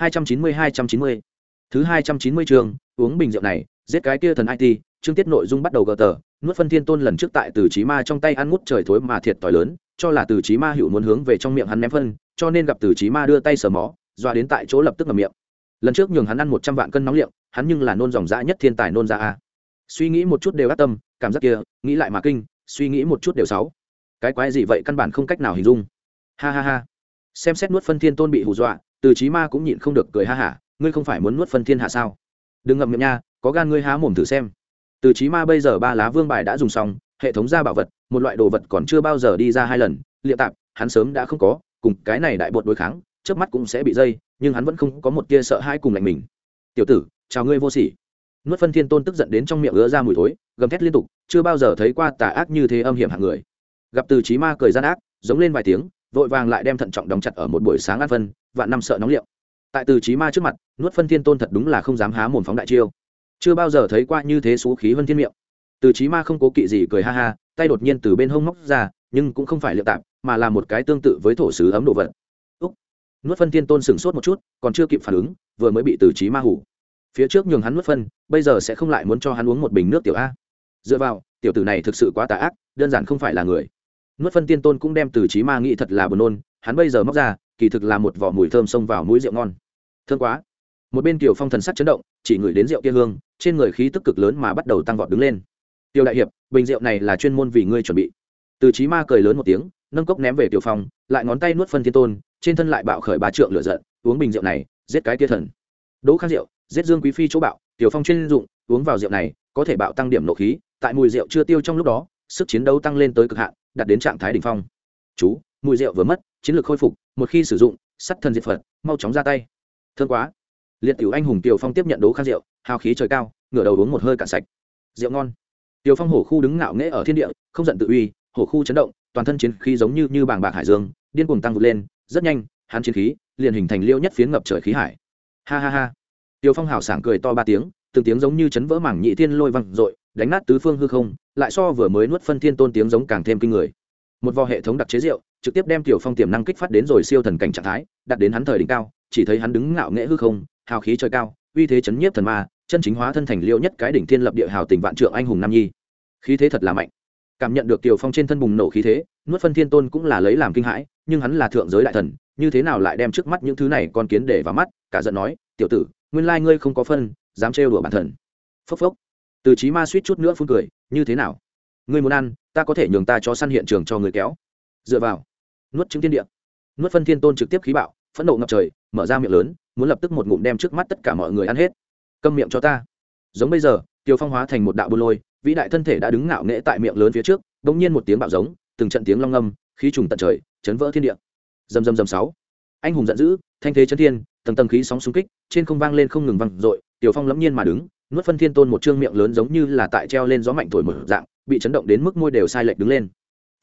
hai trăm chín mươi, hai trăm chín mươi. Thứ hai trăm chín mươi trường, uống bình rượu này, giết cái kia thần it chương tiết nội dung bắt đầu gờ tờ, nuốt phân thiên tôn lần trước tại từ trí ma trong tay ăn ngút trời thối mà thiệt tỏi lớn, cho là từ trí ma hữu muốn hướng về trong miệng hắn ném phân, cho nên gặp từ trí ma đưa tay sờ mó, doa đến tại chỗ lập tức ngậm miệng. Lần trước nhường hắn ăn một trăm vạn cân nóng liệu hắn nhưng là nôn dòng dã nhất thiên tài nôn ra a. Suy nghĩ một chút đều ác tâm, cảm giác kia, nghĩ lại mà kinh, suy nghĩ một chút đều sáu cái quái gì vậy, căn bản không cách nào hình dung. Ha ha ha. Xem xét nuốt phân thiên tôn bị hù dọa từ trí ma cũng nhịn không được cười ha hả, ngươi không phải muốn nuốt phân thiên hạ sao? Đừng ngậm miệng nha, có gan ngươi há mồm thử xem. Từ trí ma bây giờ ba lá vương bài đã dùng xong, hệ thống ra bảo vật, một loại đồ vật còn chưa bao giờ đi ra hai lần liệu tạp, hắn sớm đã không có, cùng cái này đại bột đối kháng trước mắt cũng sẽ bị dây, nhưng hắn vẫn không có một tia sợ hãi cùng lạnh mình. Tiểu tử, chào ngươi vô sỉ. Nuốt phân thiên tôn tức giận đến trong miệng ứa ra mùi thối, gầm thét liên tục, chưa bao giờ thấy qua tà ác như thế âm hiểm hạng người. Gặp từ trí ma cười gian ác, giống lên vài tiếng vội vàng lại đem thận trọng đóng chặt ở một buổi sáng ăn phân vạn năm sợ nóng liệu. Tại từ trí ma trước mặt, nuốt phân thiên tôn thật đúng là không dám há mồm phóng đại chiêu. Chưa bao giờ thấy qua như thế xú khí vân thiên miệng. Từ trí ma không cố kỵ gì cười ha ha, tay đột nhiên từ bên hông móc ra, nhưng cũng không phải liệu tạm, mà là một cái tương tự với thổ sứ ấm đồ vật. Úc. Nuốt phân thiên tôn sửng sốt một chút, còn chưa kịp phản ứng, vừa mới bị từ trí ma hủ phía trước nhường hắn nuốt phân, bây giờ sẽ không lại muốn cho hắn uống một bình nước tiểu a. Dựa vào, tiểu tử này thực sự quá tà ác, đơn giản không phải là người nuốt phân tiên tôn cũng đem từ trí ma nghĩ thật là buồn nôn, hắn bây giờ móc ra, kỳ thực là một vỏ mùi thơm xông vào mũi rượu ngon. Thương quá. Một bên tiểu phong thần sắc chấn động, chỉ ngửi đến rượu kia hương, trên người khí tức cực lớn mà bắt đầu tăng vọt đứng lên. Tiêu đại hiệp, bình rượu này là chuyên môn vì ngươi chuẩn bị. Từ trí ma cười lớn một tiếng, nâng cốc ném về tiểu phong, lại ngón tay nuốt phân thiên tôn, trên thân lại bạo khởi ba trượng lửa giận, uống bình rượu này, giết cái kia thần. Đỗ khang rượu giết dương quý phi chỗ bạo. Tiểu phong chuyên dụng, uống vào rượu này, có thể bạo tăng điểm nộ khí, tại mùi rượu chưa tiêu trong lúc đó sức chiến đấu tăng lên tới cực hạn, đạt đến trạng thái đỉnh phong. Chú, mùi rượu vừa mất, chiến lược khôi phục, một khi sử dụng, sắt thần diệt phật, mau chóng ra tay. Thương quá. Liệt tiểu anh hùng tiểu phong tiếp nhận đố khang rượu, hào khí trời cao, ngửa đầu uống một hơi cạn sạch. Rượu ngon. Tiểu phong hổ khu đứng ngạo nghễ ở thiên địa, không giận tự uy, hổ khu chấn động, toàn thân chiến khí giống như như bàng bạc hải dương, điên cuồng tăng vút lên, rất nhanh, hắn chiến khí liền hình thành liêu nhất phiến ngập trời khí hải. Ha ha ha. Tiểu phong hào sảng cười to ba tiếng từng tiếng giống như chấn vỡ mảng nhị thiên lôi văng dội, đánh nát tứ phương hư không, lại so vừa mới nuốt phân thiên tôn tiếng giống càng thêm kinh người. Một vò hệ thống đặc chế rượu, trực tiếp đem tiểu phong tiềm năng kích phát đến rồi siêu thần cảnh trạng thái đặt đến hắn thời đỉnh cao, chỉ thấy hắn đứng ngạo nghễ hư không, hào khí trời cao, uy thế chấn nhiếp thần ma, chân chính hóa thân thành liêu nhất cái đỉnh thiên lập địa hào tình vạn trượng anh hùng nam nhi. Khí thế thật là mạnh. Cảm nhận được tiểu phong trên thân bùng nổ khí thế, nuốt phân thiên tôn cũng là lấy làm kinh hãi, nhưng hắn là thượng giới đại thần, như thế nào lại đem trước mắt những thứ này con kiến để vào mắt, cả giận nói, tiểu tử, nguyên lai ngươi không có phân dám trêu đùa bản thần phốc phốc. Từ trí ma suýt chút nữa phun cười, như thế nào? Ngươi muốn ăn, ta có thể nhường ta cho săn hiện trường cho người kéo. Dựa vào. Nuốt trứng thiên địa. Nuốt phân thiên tôn trực tiếp khí bạo, phẫn nộ ngập trời, mở ra miệng lớn, muốn lập tức một ngụm đem trước mắt tất cả mọi người ăn hết. Câm miệng cho ta. Giống bây giờ, tiêu phong hóa thành một đạo buôn lôi, vĩ đại thân thể đã đứng ngạo nghễ tại miệng lớn phía trước đ ỗ n g nhiên một tiếng bạo giống, từng trận tiếng long âm, khí trùng tận trời, chấn vỡ thiên địa. Dầm dầm dầm sáu anh hùng giận dữ, thanh thế chân thiên, tầng tầng khí sóng xung kích, trên không vang lên không ngừng vang dội, tiểu phong lẫm nhiên mà đứng, nuốt phân thiên tôn một trương miệng lớn giống như là tại treo lên gió mạnh thổi một dạng, bị chấn động đến mức môi đều sai lệch đứng lên.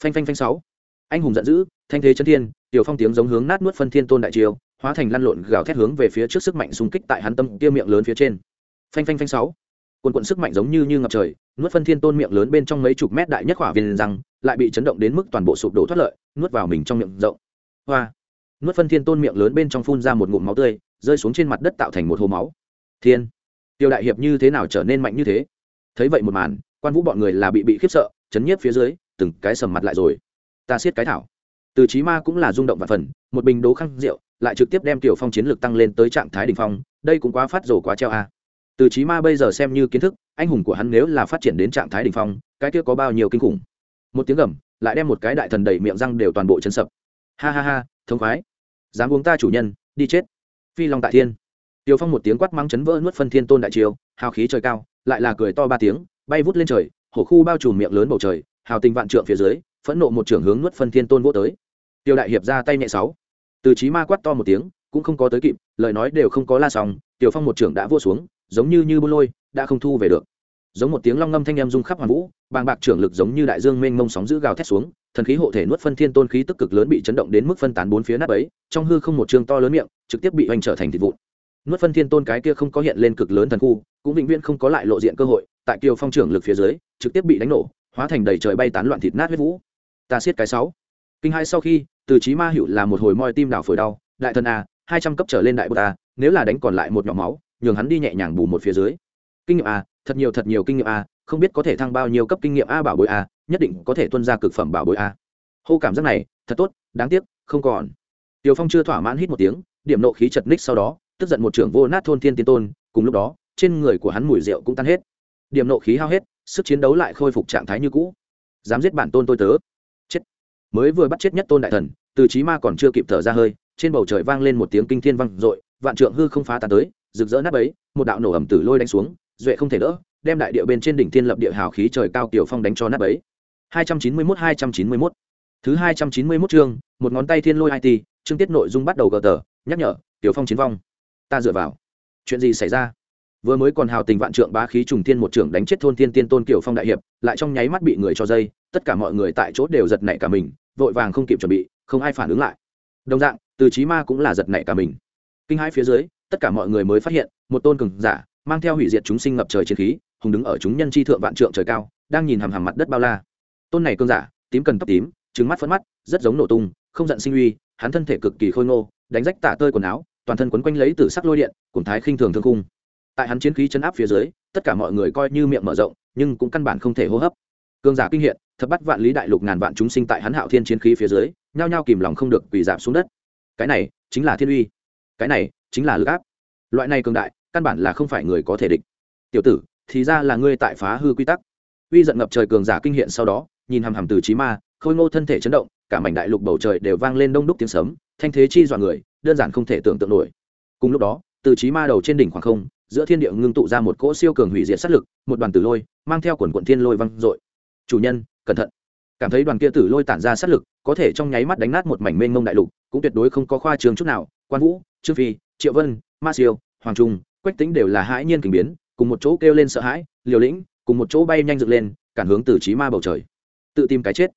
Phanh phanh phanh sáu. Anh hùng giận dữ, thanh thế chân thiên, tiểu phong tiếng giống hướng nát nuốt phân thiên tôn đại chiêu, hóa thành lăn lộn gào thét hướng về phía trước sức mạnh xung kích tại hắn tâm kia miệng lớn phía trên. Phanh phanh phanh sáu. Quần quận sức mạnh giống như như ngập trời, nuốt phân thiên tôn miệng lớn bên trong mấy chục mét đại nhất khỏa viên răng, lại bị chấn động đến mức toàn bộ sụp đổ thoát lợi, nuốt vào mình trong miệng rộng. Hoa nuốt phân thiên tôn miệng lớn bên trong phun ra một ngụm máu tươi, rơi xuống trên mặt đất tạo thành một hồ máu. Thiên, tiêu đại hiệp như thế nào trở nên mạnh như thế? Thấy vậy một màn, quan vũ bọn người là bị bị khiếp sợ, chấn nhiếp phía dưới, từng cái sầm mặt lại rồi. Ta siết cái thảo. Từ trí ma cũng là rung động và phần, một bình đố khăn rượu, lại trực tiếp đem tiểu phong chiến lược tăng lên tới trạng thái đỉnh phong, đây cũng quá phát rồ quá treo a. À. từ trí ma bây giờ xem như kiến thức, anh hùng của hắn nếu là phát triển đến trạng thái đỉnh phong, cái kia có bao nhiêu kinh khủng. Một tiếng gầm, lại đem một cái đại thần đầy miệng răng đều toàn bộ chấn sập. Ha ha ha, thông khoái dám uống ta chủ nhân, đi chết. Phi long tại thiên. Tiêu phong một tiếng quát mắng chấn vỡ nuốt phân thiên tôn đại triều, hào khí trời cao, lại là cười to ba tiếng, bay vút lên trời, hổ khu bao trùm miệng lớn bầu trời, hào tình vạn trượng phía dưới, phẫn nộ một trưởng hướng nuốt phân thiên tôn vô tới. Tiêu đại hiệp ra tay nhẹ sáu. Từ trí ma quát to một tiếng, cũng không có tới kịp, lời nói đều không có la xong, tiểu phong một trưởng đã vua xuống, giống như như bô lôi, đã không thu về được giống một tiếng long ngâm thanh em rung khắp hoàn vũ, bàng bạc trưởng lực giống như đại dương mênh mông sóng giữ gào thét xuống, thần khí hộ thể nuốt phân thiên tôn khí tức cực lớn bị chấn động đến mức phân tán bốn phía nát ấy trong hư không một trường to lớn miệng, trực tiếp bị hoành trở thành thịt vụn. Nuốt phân thiên tôn cái kia không có hiện lên cực lớn thần khu, cũng vĩnh viễn không có lại lộ diện cơ hội, tại kiều phong trưởng lực phía dưới, trực tiếp bị đánh nổ, hóa thành đầy trời bay tán loạn thịt nát huyết vũ. Ta siết cái sáu. Kinh hai sau khi, từ trí ma hữu là một hồi moi tim đảo phổi đau, đại thần a, hai trăm cấp trở lên đại bột a, nếu là đánh còn lại một nhỏ máu, nhường hắn đi nhẹ nhàng bù một phía dưới. Kinh nghiệm a thật nhiều thật nhiều kinh nghiệm a không biết có thể thăng bao nhiêu cấp kinh nghiệm a bảo bối a nhất định có thể tuân ra cực phẩm bảo bối a hô cảm giác này thật tốt đáng tiếc không còn Tiểu Phong chưa thỏa mãn hít một tiếng, điểm nộ khí chật ních sau đó, tức giận một trưởng vô nát thôn thiên tiên tôn, cùng lúc đó, trên người của hắn mùi rượu cũng tan hết. Điểm nộ khí hao hết, sức chiến đấu lại khôi phục trạng thái như cũ. Dám giết bản tôn tôi tớ. Chết. Mới vừa bắt chết nhất tôn đại thần, từ chí ma còn chưa kịp thở ra hơi, trên bầu trời vang lên một tiếng kinh thiên vang dội, vạn trượng hư không phá tan tới, rực rỡ nát bấy, một đạo nổ ầm tử lôi đánh xuống, duệ không thể đỡ, đem đại địa bên trên đỉnh thiên lập địa hào khí trời cao tiểu phong đánh cho nát bấy. 291 291. Thứ 291 chương, một ngón tay thiên lôi IT, chương tiết nội dung bắt đầu gờ tờ nhắc nhở tiểu phong chiến vong. Ta dựa vào. Chuyện gì xảy ra? Vừa mới còn hào tình vạn trượng bá khí trùng thiên một trưởng đánh chết thôn thiên tiên tôn kiểu phong đại hiệp lại trong nháy mắt bị người cho dây tất cả mọi người tại chỗ đều giật nảy cả mình vội vàng không kịp chuẩn bị không ai phản ứng lại. Đồng dạng từ trí ma cũng là giật nảy cả mình. Kinh hai phía dưới tất cả mọi người mới phát hiện một tôn cường giả mang theo hủy diệt chúng sinh ngập trời chiến khí, hùng đứng ở chúng nhân chi thượng vạn trượng trời cao, đang nhìn hằm hằm mặt đất bao la. Tôn này cường giả, tím cần tóc tím trứng mắt phấn mắt, rất giống nổ tung, không giận sinh uy, hắn thân thể cực kỳ khôi ngô, đánh rách tả tơi quần áo, toàn thân quấn quanh lấy từ sắc lôi điện cùng thái khinh thường thương cung tại hắn chiến khí chấn áp phía dưới, tất cả mọi người coi như miệng mở rộng, nhưng cũng căn bản không thể hô hấp. Cương giả kinh hiện, thập bắt vạn lý đại lục ngàn vạn chúng sinh tại hắn hạo thiên chiến khí phía dưới, nhao nhao kìm lòng không được quỳ giảm xuống đất. Cái này chính là thiên uy. Cái này chính là lực áp. Loại này cường đại căn bản là không phải người có thể địch. Tiểu tử, thì ra là ngươi tại phá hư quy tắc. Uy giận ngập trời cường giả kinh hiện sau đó, nhìn hằm hằm từ trí ma, khôi ngô thân thể chấn động, cả mảnh đại lục bầu trời đều vang lên đông đúc tiếng sấm, thanh thế chi dọa người, đơn giản không thể tưởng tượng nổi. Cùng lúc đó, từ trí ma đầu trên đỉnh khoảng không, giữa thiên địa ngưng tụ ra một cỗ siêu cường hủy diệt sát lực, một đoàn tử lôi, mang theo quần quận thiên lôi văng dội. Chủ nhân, cẩn thận. Cảm thấy đoàn kia tử lôi tản ra sát lực, có thể trong nháy mắt đánh nát một mảnh mênh mông đại lục, cũng tuyệt đối không có khoa trường chút nào. Quan vũ, trương phi, triệu vân, ma siêu, hoàng trung quách tính đều là hãi nhiên kình biến, cùng một chỗ kêu lên sợ hãi, liều lĩnh, cùng một chỗ bay nhanh dựng lên, cản hướng từ trí ma bầu trời. Tự tìm cái chết.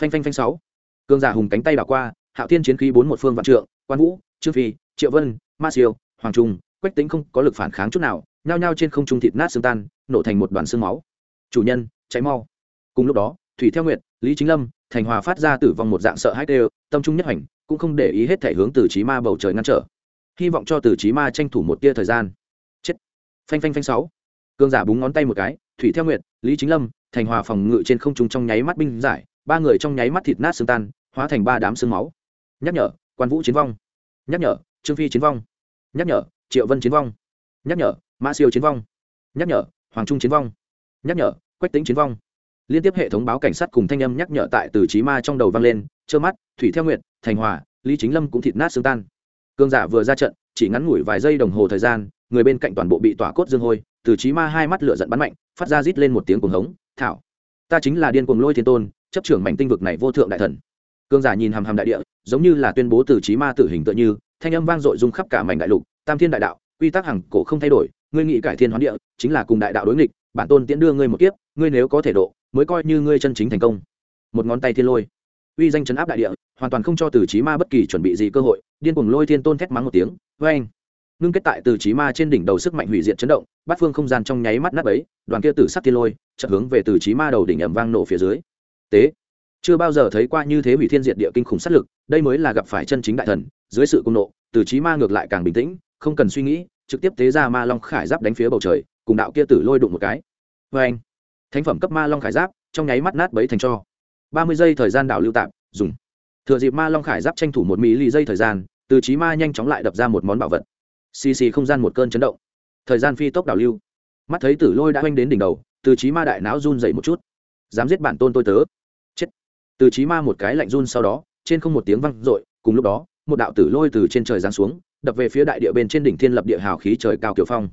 Phanh phanh phanh sáu. Cương giả hùng cánh tay đảo qua, hạo thiên chiến khí bốn một phương vạn trượng, quan vũ, trương phi, triệu vân, ma siêu, hoàng trung, quách tính không có lực phản kháng chút nào, nhao nhao trên không trung thịt nát xương tan, nổ thành một đoàn xương máu. Chủ nhân, cháy mau. Cùng lúc đó, thủy theo nguyệt, lý chính lâm, thành hòa phát ra tử vong một dạng sợ hãi đều tâm trung nhất hành cũng không để ý hết thể hướng từ trí ma bầu trời ngăn trở. Hy vọng cho từ trí ma tranh thủ một tia thời gian phanh phanh phanh sáu. Cương giả búng ngón tay một cái, thủy theo nguyện lý chính lâm, thành hòa phòng ngự trên không trung trong nháy mắt binh giải, ba người trong nháy mắt thịt nát xương tan, hóa thành ba đám xương máu. Nhắc nhở, quan vũ chiến vong. Nhắc nhở, trương phi chiến vong. Nhắc nhở, triệu vân chiến vong. Nhắc nhở mã siêu chiến vong. Nhắc nhở, hoàng trung chiến vong. Nhắc nhở, quách tính chiến vong. Liên tiếp hệ thống báo cảnh sát cùng thanh âm nhắc nhở tại từ trí ma trong đầu vang lên, trơ mắt, thủy theo nguyện thành hòa, lý chính lâm cũng thịt nát xương tan. Cương giả vừa ra trận chỉ ngắn ngủi vài giây đồng hồ thời gian, người bên cạnh toàn bộ bị tỏa cốt dương hôi, từ trí ma hai mắt lửa giận bắn mạnh, phát ra rít lên một tiếng cuồng hống, thảo, ta chính là điên cuồng lôi thiên tôn, chấp trưởng mảnh tinh vực này vô thượng đại thần. Cương giả nhìn hàm hàm đại địa, giống như là tuyên bố từ trí ma tử hình tựa như, thanh âm vang dội dung khắp cả mảnh đại lục, tam thiên đại đạo, quy tắc hằng cổ không thay đổi, ngươi nghị cải thiên hoán địa, chính là cùng đại đạo đối nghịch, bản tôn tiễn đưa ngươi một kiếp, ngươi nếu có thể độ, mới coi như ngươi chân chính thành công. Một ngón tay thiên lôi, uy danh chấn áp đại địa hoàn toàn không cho từ trí ma bất kỳ chuẩn bị gì cơ hội, điên cuồng lôi thiên tôn thét mắng một tiếng vê anh ngưng kết tại từ trí ma trên đỉnh đầu sức mạnh hủy diệt chấn động, bát phương không gian trong nháy mắt nắp ấy đoàn kia tử sắc thiên lôi chợt hướng về từ trí ma đầu đỉnh ẩm vang nổ phía dưới. Tế! Chưa bao giờ thấy qua như thế hủy thiên diệt địa kinh khủng sát lực, đây mới là gặp phải chân chính đại thần, dưới sự cung nộ, từ trí ma ngược lại càng bình tĩnh, không cần suy nghĩ, trực tiếp tế ra ma long khải giáp đánh phía bầu trời, cùng đạo kia tử lôi đụng một cái. Vê anh thánh phẩm cấp ma long khải giáp trong nháy mắt nát bấy thành cho. Ba mươi giây thời gian đảo lưu tạm, dùng thừa dịp ma long khải giáp tranh thủ một mỹ lì dây thời gian, từ trí ma nhanh chóng lại đập ra một món bảo vật. Xì xì không gian một cơn chấn động. Thời gian phi tốc đảo lưu. Mắt thấy tử lôi đã oanh đến đỉnh đầu, từ trí ma đại não run dậy một chút. Dám giết bản tôn tôi tớ. Chết! từ trí ma một cái lạnh run sau đó, trên không một tiếng văng r cùng lúc đó, một đạo tử lôi từ trên trời giáng xuống, đập về phía đại địa bên trên đỉnh thiên lập địa hào khí trời cao kiểu phong.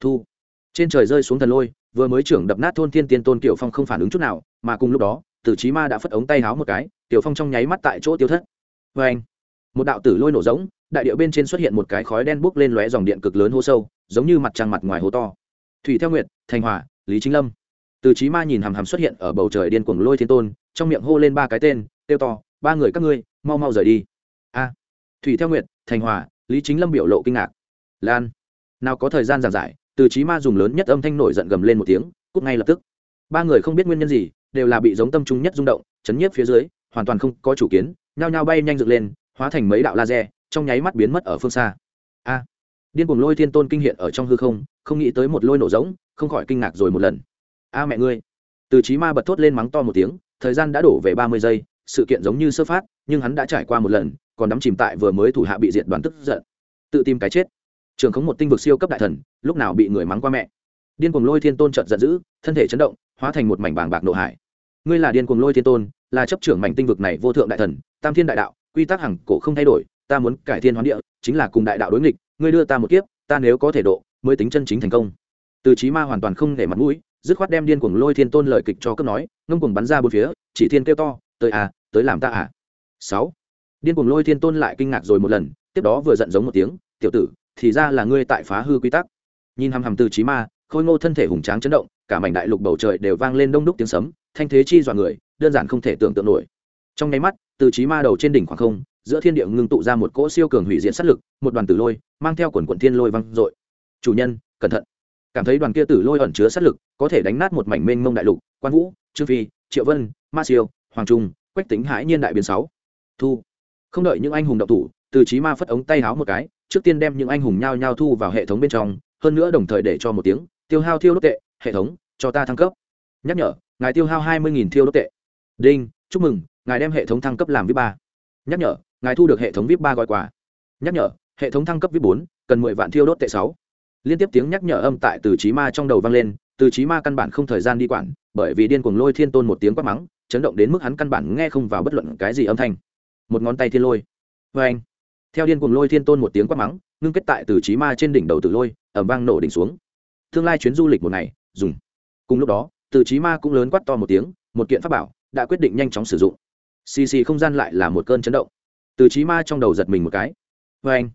Thu. Trên trời rơi xuống thần lôi, vừa mới trưởng đập nát thôn thiên tiên tôn kiểu phong không phản ứng chút nào, mà cùng lúc đó Tử trí ma đã phất ống tay háo một cái, tiểu phong trong nháy mắt tại chỗ tiêu thất. Vê anh một đạo tử lôi nổ giống đại địa bên trên xuất hiện một cái khói đen bốc lên lóe dòng điện cực lớn hô sâu, giống như mặt trăng mặt ngoài hố to. Thủy theo nguyệt, thành hòa lý chính lâm. Từ trí ma nhìn hàm hàm xuất hiện ở bầu trời điên cuồng lôi thiên tôn, trong miệng hô lên ba cái tên tiêu to, ba người các ngươi, mau mau rời đi. A. Thủy theo nguyệt, thành hòa lý chính lâm biểu lộ kinh ngạc. Lan. Nào có thời gian giảng giải, từ trí ma dùng lớn nhất âm thanh nổi giận gầm lên một tiếng, cút ngay lập tức. Ba người không biết nguyên nhân gì đều là bị giống tâm trung nhất rung động, chấn nhiếp phía dưới, hoàn toàn không có chủ kiến, nhao nhao bay nhanh dựng lên, hóa thành mấy đạo laser, trong nháy mắt biến mất ở phương xa. A, điên cuồng lôi thiên tôn kinh hiện ở trong hư không không nghĩ tới một lôi nổ giống, không khỏi kinh ngạc rồi một lần. A mẹ ngươi. Từ trí ma bật thốt lên mắng to một tiếng, thời gian đã đổ về ba mươi giây, sự kiện giống như sơ phát, nhưng hắn đã trải qua một lần, còn đắm chìm tại vừa mới thủ hạ bị diệt đoàn tức giận. Tự tìm cái chết. Trường khống một tinh vực siêu cấp đại thần, lúc nào bị người mắng qua mẹ. Điên cuồng lôi thiên tôn trợt giận dữ, thân thể chấn động, hóa thành một mảnh bàng bạc nộ hải ngươi là điên cuồng lôi thiên tôn, là chấp trưởng mảnh tinh vực này vô thượng đại thần, tam thiên đại đạo, quy tắc hằng cổ không thay đổi, ta muốn cải thiên hoán địa, chính là cùng đại đạo đối nghịch, ngươi đưa ta một kiếp, ta nếu có thể độ, mới tính chân chính thành công. Từ trí ma hoàn toàn không để mặt mũi, dứt khoát đem điên cuồng lôi thiên tôn lời kịch cho cấp nói, ngông cuồng bắn ra bốn phía, chỉ thiên kêu to, tới à tới làm ta à. Sáu. Điên cuồng lôi thiên tôn lại kinh ngạc rồi một lần, tiếp đó vừa giận giống một tiếng, tiểu tử, thì ra là ngươi tại phá hư quy tắc. Nhìn hằm hằm từ trí ma, khôi ngô thân thể hùng tráng chấn động, cả mảnh đại lục bầu trời đều vang lên đông đúc tiếng sấm thanh thế chi dọa người, đơn giản không thể tưởng tượng nổi. Trong nháy mắt, từ trí ma đầu trên đỉnh khoảng không, giữa thiên địa ngưng tụ ra một cỗ siêu cường hủy diện sát lực, một đoàn tử lôi, mang theo quần quận thiên lôi văng dội. Chủ nhân, cẩn thận. Cảm thấy đoàn kia tử lôi ẩn chứa sát lực, có thể đánh nát một mảnh mênh mông đại lục, quan vũ, trương phi, triệu vân, ma siêu, hoàng trung, quách tính hãi nhiên đại biến sáu. Thu. Không đợi những anh hùng đậu thủ, từ trí ma phất ống tay háo một cái, trước tiên đem những anh hùng nhao nhao thu vào hệ thống bên trong, hơn nữa đồng thời để cho một tiếng, tiêu hao thiêu đốt tệ, hệ thống, cho ta thăng cấp. Nhắc nhở ngài tiêu hao hai mươi thiêu đốt tệ. Đinh, chúc mừng, ngài đem hệ thống thăng cấp làm vip ba. Nhắc nhở, ngài thu được hệ thống vip ba gọi quà. Nhắc nhở, hệ thống thăng cấp vip bốn, cần mười vạn thiêu đốt tệ sáu. Liên tiếp tiếng nhắc nhở âm tại từ trí ma trong đầu vang lên, từ trí ma căn bản không thời gian đi quản, bởi vì điên cuồng lôi thiên tôn một tiếng quát mắng, chấn động đến mức hắn căn bản nghe không vào bất luận cái gì âm thanh. Một ngón tay thiên lôi. Vê anh, theo điên cuồng lôi thiên tôn một tiếng quát mắng, ngưng kết tại từ trí ma trên đỉnh đầu từ lôi ẩm vang nổ đỉnh xuống. Tương lai chuyến du lịch một ngày, dùng. Cùng lúc đó từ trí ma cũng lớn quát to một tiếng, một kiện pháp bảo đã quyết định nhanh chóng sử dụng. Xì xì không gian lại là một cơn chấn động. Từ trí ma trong đầu giật mình một cái. Vê anh,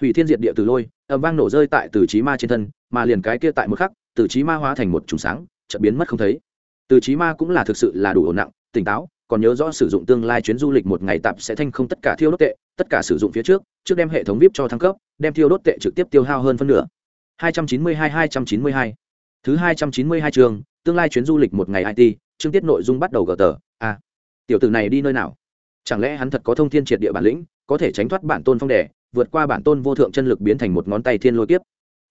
hủy thiên diệt địa từ lôi ẩm vang nổ rơi tại từ trí ma trên thân, mà liền cái kia tại một khắc, từ trí ma hóa thành một trùng sáng, chợt biến mất không thấy. Từ trí ma cũng là thực sự là đủ ổn nặng, tỉnh táo, còn nhớ rõ sử dụng tương lai chuyến du lịch một ngày tạp sẽ thanh không tất cả thiêu đốt tệ, tất cả sử dụng phía trước trước đem hệ thống vip cho thăng cấp, đem thiêu đốt tệ trực tiếp tiêu hao hơn phân nửa. 292 292 thứ 292 trường tương lai chuyến du lịch một ngày it chương tiết nội dung bắt đầu gờ tờ. A tiểu tử này đi nơi nào? Chẳng lẽ hắn thật có thông thiên triệt địa bản lĩnh, có thể tránh thoát bản tôn phong đẻ, vượt qua bản tôn vô thượng chân lực biến thành một ngón tay thiên lôi tiếp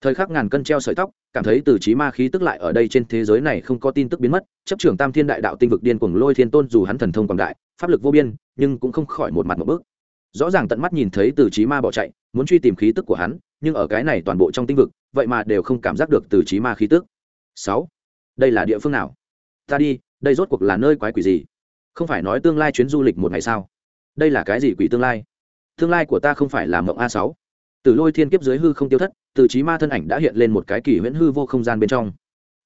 thời khắc ngàn cân treo sợi tóc, cảm thấy từ trí ma khí tức lại ở đây trên thế giới này không có tin tức biến mất, chấp trưởng tam thiên đại đạo tinh vực điên cuồng lôi thiên tôn dù hắn thần thông quảng đại, pháp lực vô biên, nhưng cũng không khỏi một mặt một bước. Rõ ràng tận mắt nhìn thấy từ trí ma bỏ chạy, muốn truy tìm khí tức của hắn, nhưng ở cái này toàn bộ trong tinh vực, vậy mà đều không cảm giác được từ trí ma khí tức. Sáu đây là địa phương nào? Ta đi, đây rốt cuộc là nơi quái quỷ gì? Không phải nói tương lai chuyến du lịch một ngày sao? Đây là cái gì quỷ tương lai? Tương lai của ta không phải là mộng a sáu. Từ lôi thiên kiếp dưới hư không tiêu thất, từ trí ma thân ảnh đã hiện lên một cái kỳ huyễn hư vô không gian bên trong.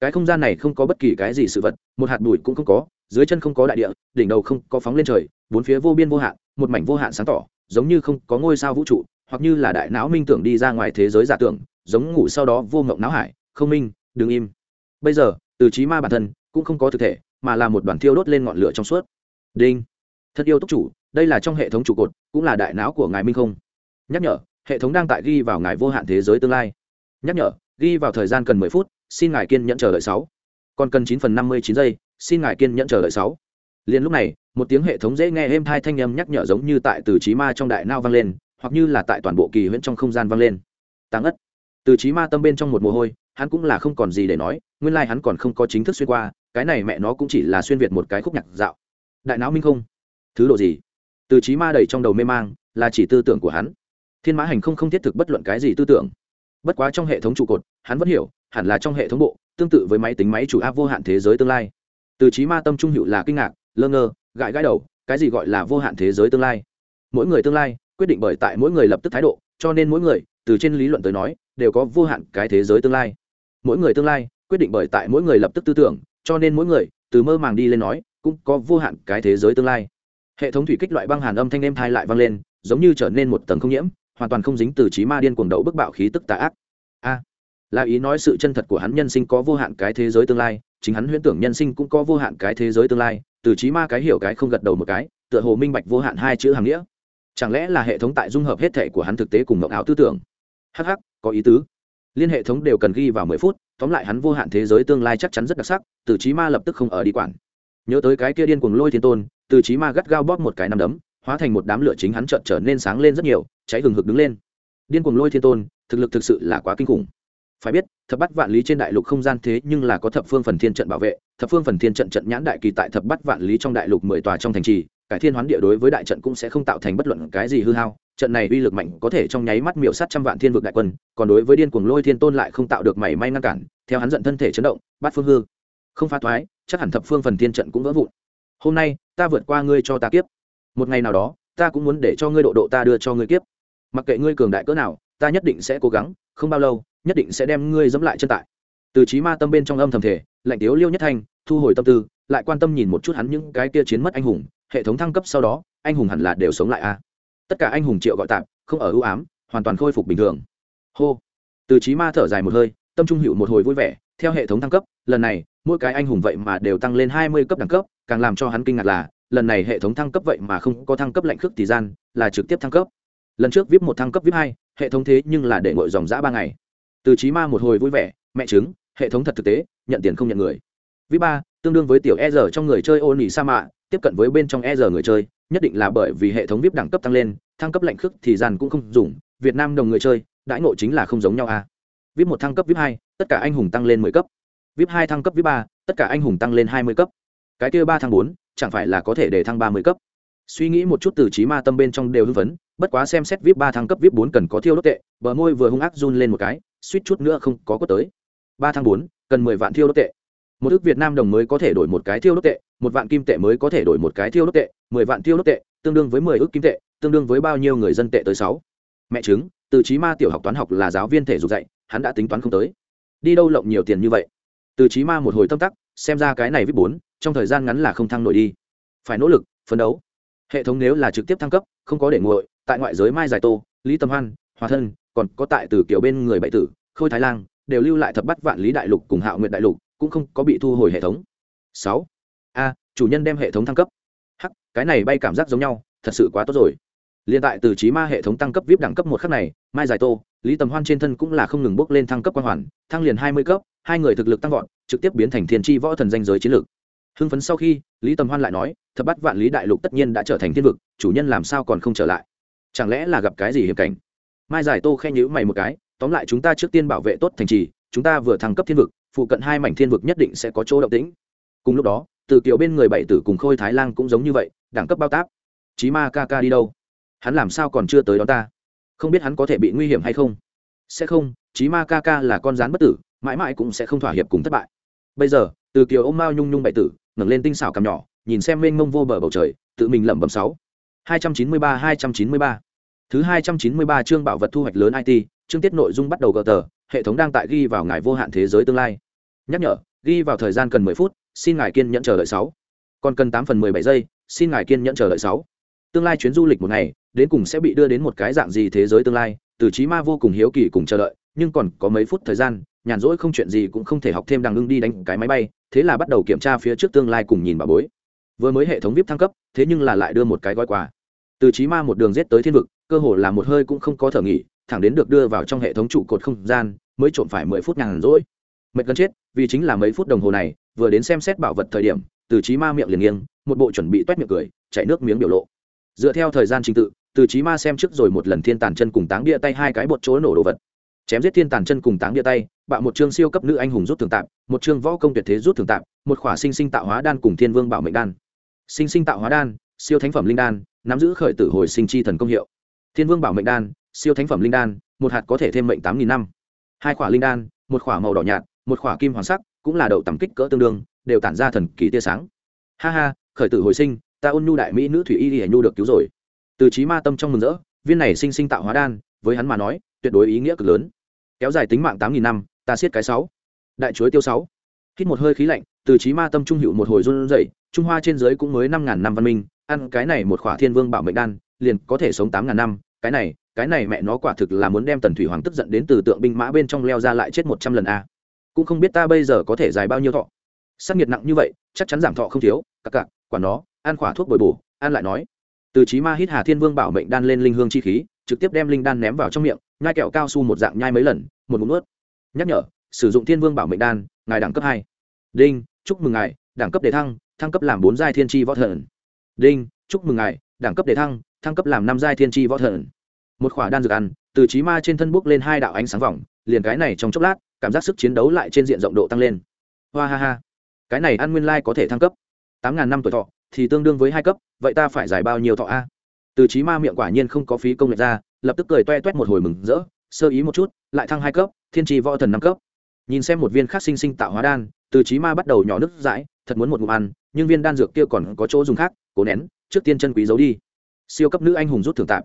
Cái không gian này không có bất kỳ cái gì sự vật, một hạt bụi cũng không có, dưới chân không có đại địa, đỉnh đầu không có phóng lên trời, bốn phía vô biên vô hạn, một mảnh vô hạn sáng tỏ, giống như không có ngôi sao vũ trụ, hoặc như là đại não minh tưởng đi ra ngoài thế giới giả tưởng, giống ngủ sau đó vô mộng não hải, không minh, đừng im. Bây giờ từ trí ma bản thân cũng không có thực thể, mà là một đoàn thiêu đốt lên ngọn lửa trong suốt. Đinh. Thật yêu túc chủ, đây là trong hệ thống trụ cột, cũng là đại não của ngài minh không. Nhắc nhở, hệ thống đang tại ghi vào ngài vô hạn thế giới tương lai. Nhắc nhở, ghi vào thời gian cần mười phút, xin ngài kiên nhẫn chờ đợi sáu. Còn cần chín phần năm mươi chín giây, xin ngài kiên nhẫn chờ đợi sáu. Liền lúc này, một tiếng hệ thống dễ nghe êm thai thanh âm nhắc nhở giống như tại từ trí ma trong đại nao vang lên, hoặc như là tại toàn bộ kỳ huyễn trong không gian vang lên. Tăng ất từ trí ma tâm bên trong một mồ hôi, hắn cũng là không còn gì để nói, nguyên lai hắn còn không có chính thức xuyên qua, cái này mẹ nó cũng chỉ là xuyên việt một cái khúc nhạc dạo. Đại não minh không? Thứ độ gì? Từ trí ma đầy trong đầu mê mang, là chỉ tư tưởng của hắn. Thiên mã hành không không thiết thực bất luận cái gì tư tưởng. Bất quá trong hệ thống trụ cột, hắn vẫn hiểu, hẳn là trong hệ thống bộ, tương tự với máy tính máy chủ áp vô hạn thế giới tương lai. Từ trí ma tâm trung hiệu là kinh ngạc, lơ ngơ, gãi gãi đầu, cái gì gọi là vô hạn thế giới tương lai? Mỗi người tương lai, quyết định bởi tại mỗi người lập tức thái độ, cho nên mỗi người, từ trên lý luận tới nói đều có vô hạn cái thế giới tương lai. Mỗi người tương lai quyết định bởi tại mỗi người lập tức tư tưởng, cho nên mỗi người, từ mơ màng đi lên nói, cũng có vô hạn cái thế giới tương lai. Hệ thống thủy kích loại băng hàn âm thanh êm thai lại vang lên, giống như trở nên một tầng không nhiễm, hoàn toàn không dính từ trí ma điên cuồng đậu bức bạo khí tức tà ác. A, là ý nói sự chân thật của hắn nhân sinh có vô hạn cái thế giới tương lai, chính hắn huyễn tưởng nhân sinh cũng có vô hạn cái thế giới tương lai, từ trí ma cái hiểu cái không gật đầu một cái, tựa hồ minh bạch vô hạn hai chữ hàng nghĩa. Chẳng lẽ là hệ thống tại dung hợp hết thể của hắn thực tế cùng mộng áo tư tưởng? Hh có ý tứ. Liên hệ thống đều cần ghi vào mười phút, tóm lại hắn vô hạn thế giới tương lai chắc chắn rất đặc sắc, từ trí ma lập tức không ở đi quản. Nhớ tới cái kia điên cuồng lôi thiên tôn, từ trí ma gắt gao bóp một cái nằm đấm, hóa thành một đám lửa chính hắn trợn trở nên sáng lên rất nhiều, cháy hừng hực đứng lên. Điên cuồng lôi thiên tôn, thực lực thực sự là quá kinh khủng. Phải biết, thập bắt vạn lý trên đại lục không gian thế nhưng là có thập phương phần thiên trận bảo vệ, thập phương phần thiên trận trận nhãn đại kỳ tại thập bắt vạn lý trong đại lục mười tòa trong thành trì, cải thiên hoán địa đối với đại trận cũng sẽ không tạo thành bất luận cái gì hư hao trận này uy lực mạnh có thể trong nháy mắt miểu sát trăm vạn thiên vực đại quân, còn đối với điên cuồng lôi thiên tôn lại không tạo được mảy may ngăn cản, theo hắn giận thân thể chấn động bắt phương hư. Không phá thoái, chắc hẳn thập phương phần thiên trận cũng vỡ vụn. Hôm nay, ta vượt qua ngươi cho ta kiếp. Một ngày nào đó, ta cũng muốn để cho ngươi độ độ ta đưa cho ngươi kiếp. Mặc kệ ngươi cường đại cỡ nào, ta nhất định sẽ cố gắng, không bao lâu, nhất định sẽ đem ngươi dẫm lại chân tại. Từ trí ma tâm bên trong âm thầm thể lạnh tiếu liêu nhất thanh, thu hồi tâm tư, lại quan tâm nhìn một chút hắn những cái kia chiến mất anh hùng, hệ thống thăng cấp sau đó, anh hùng hẳn là đều sống lại a tất cả anh hùng triệu gọi tạm, không ở ưu ám, hoàn toàn khôi phục bình thường. Hô. Từ trí ma thở dài một hơi, tâm trung hiệu một hồi vui vẻ, theo hệ thống thăng cấp, lần này, mỗi cái anh hùng vậy mà đều tăng lên hai mươi cấp đẳng cấp, càng làm cho hắn kinh ngạc là, lần này hệ thống thăng cấp vậy mà không có thăng cấp lạnh khước thời gian, là trực tiếp thăng cấp. Lần trước vip một thăng cấp vip hai, hệ thống thế nhưng là để ngội dòng giã ba ngày. Từ trí ma một hồi vui vẻ, mẹ chứng, hệ thống thật thực tế, nhận tiền không nhận người. Vip ba, tương đương với tiểu e r trong người chơi ô nỉ sa mạ tiếp cận với bên trong e r người chơi nhất định là bởi vì hệ thống vip đẳng cấp tăng lên, thăng cấp lạnh khước thì gian cũng không dùng, việt nam đồng người chơi, đãi ngộ chính là không giống nhau a à. vip một thăng cấp, vip hai, tất cả anh hùng tăng lên mười cấp. Vip hai thăng cấp, vip ba, tất cả anh hùng tăng lên hai mươi cấp. Cái kia ba thăng bốn, chẳng phải là có thể để thăng ba mươi cấp. Suy nghĩ một chút từ trí ma tâm bên trong đều hưng phấn, bất quá xem xét vip ba thăng cấp, vip bốn cần có thiêu đốt tệ, bờ môi vừa hung ác run lên một cái, suýt chút nữa không có có tới. Ba thăng bốn, cần mười vạn thiêu đốt tệ một ước việt nam đồng mới có thể đổi một cái thiêu đốt tệ, một vạn kim tệ mới có thể đổi một cái thiêu đốt tệ, mười vạn thiêu đốt tệ, tương đương với mười ước kim tệ, tương đương với bao nhiêu người dân tệ tới sáu. Mẹ chứng từ trí ma tiểu học toán học là giáo viên thể dục dạy, hắn đã tính toán không tới. Đi đâu lộng nhiều tiền như vậy? Từ trí ma một hồi tâm tắc, xem ra cái này vip bốn, trong thời gian ngắn là không thăng nổi đi. Phải nỗ lực, phấn đấu. Hệ thống nếu là trực tiếp thăng cấp, không có để nguội tại ngoại giới mai giải tô, lý tâm hoan, hòa thân, còn có tại từ kiểu bên người bệ tử, khôi thái lan đều lưu lại thập bắt vạn lý đại lục cùng hạo nguyện đại lục cũng không có bị thu hồi hệ thống. Sáu. A, chủ nhân đem hệ thống thăng cấp. Hắc, cái này bay cảm giác giống nhau, thật sự quá tốt rồi. Liên tại từ trí ma hệ thống tăng cấp vip đẳng cấp một khắc này, mai giải tô, lý tầm hoan trên thân cũng là không ngừng bước lên thăng cấp quan hoàn, thăng liền hai mươi cấp, hai người thực lực tăng vọt, trực tiếp biến thành thiên tri võ thần danh giới chiến lược. Hưng phấn sau khi, lý tầm hoan lại nói, thập bát vạn lý đại lục tất nhiên đã trở thành thiên vực, chủ nhân làm sao còn không trở lại? Chẳng lẽ là gặp cái gì hiểm cảnh? Mai giải tô khen nhíu mày một cái, tóm lại chúng ta trước tiên bảo vệ tốt thành trì, chúng ta vừa thăng cấp thiên vực phụ cận hai mảnh thiên vực nhất định sẽ có chỗ động tĩnh. Cùng lúc đó, từ kiểu bên người bảy tử cùng khôi thái lan cũng giống như vậy, đẳng cấp bao táp. Chí ma ca ca đi đâu? Hắn làm sao còn chưa tới đó ta? Không biết hắn có thể bị nguy hiểm hay không? Sẽ không, chí ma ca ca là con rắn bất tử, mãi mãi cũng sẽ không thỏa hiệp cùng thất bại. Bây giờ, từ kiều ôm mao nhung nhung bảy tử, ngẩng lên tinh xảo cằm nhỏ, nhìn xem mênh mông vô bờ bầu trời, tự mình lẩm bẩm sáu. hai trăm chín mươi ba, hai trăm chín mươi ba. Thứ hai trăm chín mươi ba chương bảo vật thu hoạch lớn it chương tiết nội dung bắt đầu gờ tờ, hệ thống đang tại ghi vào ngài vô hạn thế giới tương lai nhắc nhở, ghi vào thời gian cần mười phút, xin ngài kiên nhẫn chờ đợi sáu. Còn cần tám phần mười bảy giây, xin ngài kiên nhẫn chờ đợi sáu. Tương lai chuyến du lịch một ngày, đến cùng sẽ bị đưa đến một cái dạng gì thế giới tương lai, từ trí ma vô cùng hiếu kỳ cùng chờ đợi, nhưng còn có mấy phút thời gian, nhàn rỗi không chuyện gì cũng không thể học thêm đằng ưng đi đánh cái máy bay, thế là bắt đầu kiểm tra phía trước tương lai cùng nhìn bà bối. Vừa mới hệ thống vip thăng cấp, thế nhưng là lại đưa một cái gói quà. Từ trí ma một đường rết tới thiên vực, cơ hồ là một hơi cũng không có thở nghỉ, thẳng đến được đưa vào trong hệ thống trụ cột không gian, mới trộm phải mười phút nhàn rỗi mệt gần chết, vì chính là mấy phút đồng hồ này, vừa đến xem xét bảo vật thời điểm, từ trí ma miệng liền nghiêng, một bộ chuẩn bị toét miệng cười, chảy nước miếng biểu lộ. Dựa theo thời gian trình tự, từ trí ma xem trước rồi một lần thiên tàn chân cùng táng địa tay hai cái bột chỗ nổ đồ vật. Chém giết thiên tàn chân cùng táng địa tay, bạo một chương siêu cấp nữ anh hùng rút thường tạm một chương võ công tuyệt thế rút thường tạm một khỏa sinh sinh tạo hóa đan cùng thiên vương bảo mệnh đan. Sinh sinh tạo hóa đan, siêu thánh phẩm linh đan, nắm giữ khởi tử hồi sinh chi thần công hiệu. Thiên vương bảo mệnh đan, siêu thánh phẩm linh đan, một hạt có thể thêm mệnh tám nghìn năm. Hai khỏa linh đan, một khỏa màu đỏ nhạt một khỏa kim hoàng sắc, cũng là đậu tầm kích cỡ tương đương, đều tản ra thần kỳ tia sáng. Ha ha, khởi tử hồi sinh, ta ôn nhu đại mỹ nữ thủy y y nhu được cứu rồi. Từ trí ma tâm trong mừng rỡ, viên này sinh sinh tạo hóa đan, với hắn mà nói, tuyệt đối ý nghĩa cực lớn. Kéo dài tính mạng tám nghìn năm, ta siết cái sáu. Đại chuối tiêu sáu. Hít một hơi khí lạnh, từ trí ma tâm trung hữu một hồi run rẩy, trung hoa trên dưới cũng mới năm ngàn năm văn minh, ăn cái này một khỏa thiên vương bảo mệnh đan, liền có thể sống tám ngàn năm, cái này cái này mẹ nó quả thực là muốn đem tần thủy hoàng tức giận đến từ tượng binh mã bên trong leo ra lại chết một trăm lần a cũng không biết ta bây giờ có thể dài bao nhiêu thọ. Sắc nhiệt nặng như vậy, chắc chắn giảm thọ không thiếu cặp cặp quả nó, ăn khỏa thuốc bồi bổ, ăn lại nói. Từ trí ma hít hà thiên vương bảo mệnh đan lên linh hương chi khí, trực tiếp đem linh đan ném vào trong miệng, nhai kẹo cao su một dạng nhai mấy lần, một ngụm ướt nhắc nhở, sử dụng thiên vương bảo mệnh đan, ngài đẳng cấp hai. Đinh, chúc mừng ngài, đẳng cấp đề thăng thăng cấp làm bốn giai thiên tri võ thần. Đinh, chúc mừng ngài, đẳng cấp đề thăng thăng cấp làm năm giai thiên tri võ thần. Một khỏa đan dược ăn, từ trí ma trên thân bốc lên hai đạo ánh sáng vòng, liền cái này trong chốc lát cảm giác sức chiến đấu lại trên diện rộng độ tăng lên. Hoa ha ha. Cái này ăn nguyên lai có thể thăng cấp. Tám ngàn năm tuổi thọ thì tương đương với hai cấp, vậy ta phải giải bao nhiêu thọ a? Từ trí ma miệng quả nhiên không có phí công nghệ ra, lập tức cười toe toét một hồi mừng rỡ, sơ ý một chút, lại thăng hai cấp, thiên trì võ thần năm cấp. Nhìn xem một viên khác sinh sinh tạo hóa đan, từ trí ma bắt đầu nhỏ nước dãi, thật muốn một ngụm ăn, nhưng viên đan dược kia còn có chỗ dùng khác, cố nén, trước tiên chân quý giấu đi. Siêu cấp nữ anh hùng rút thưởng tạp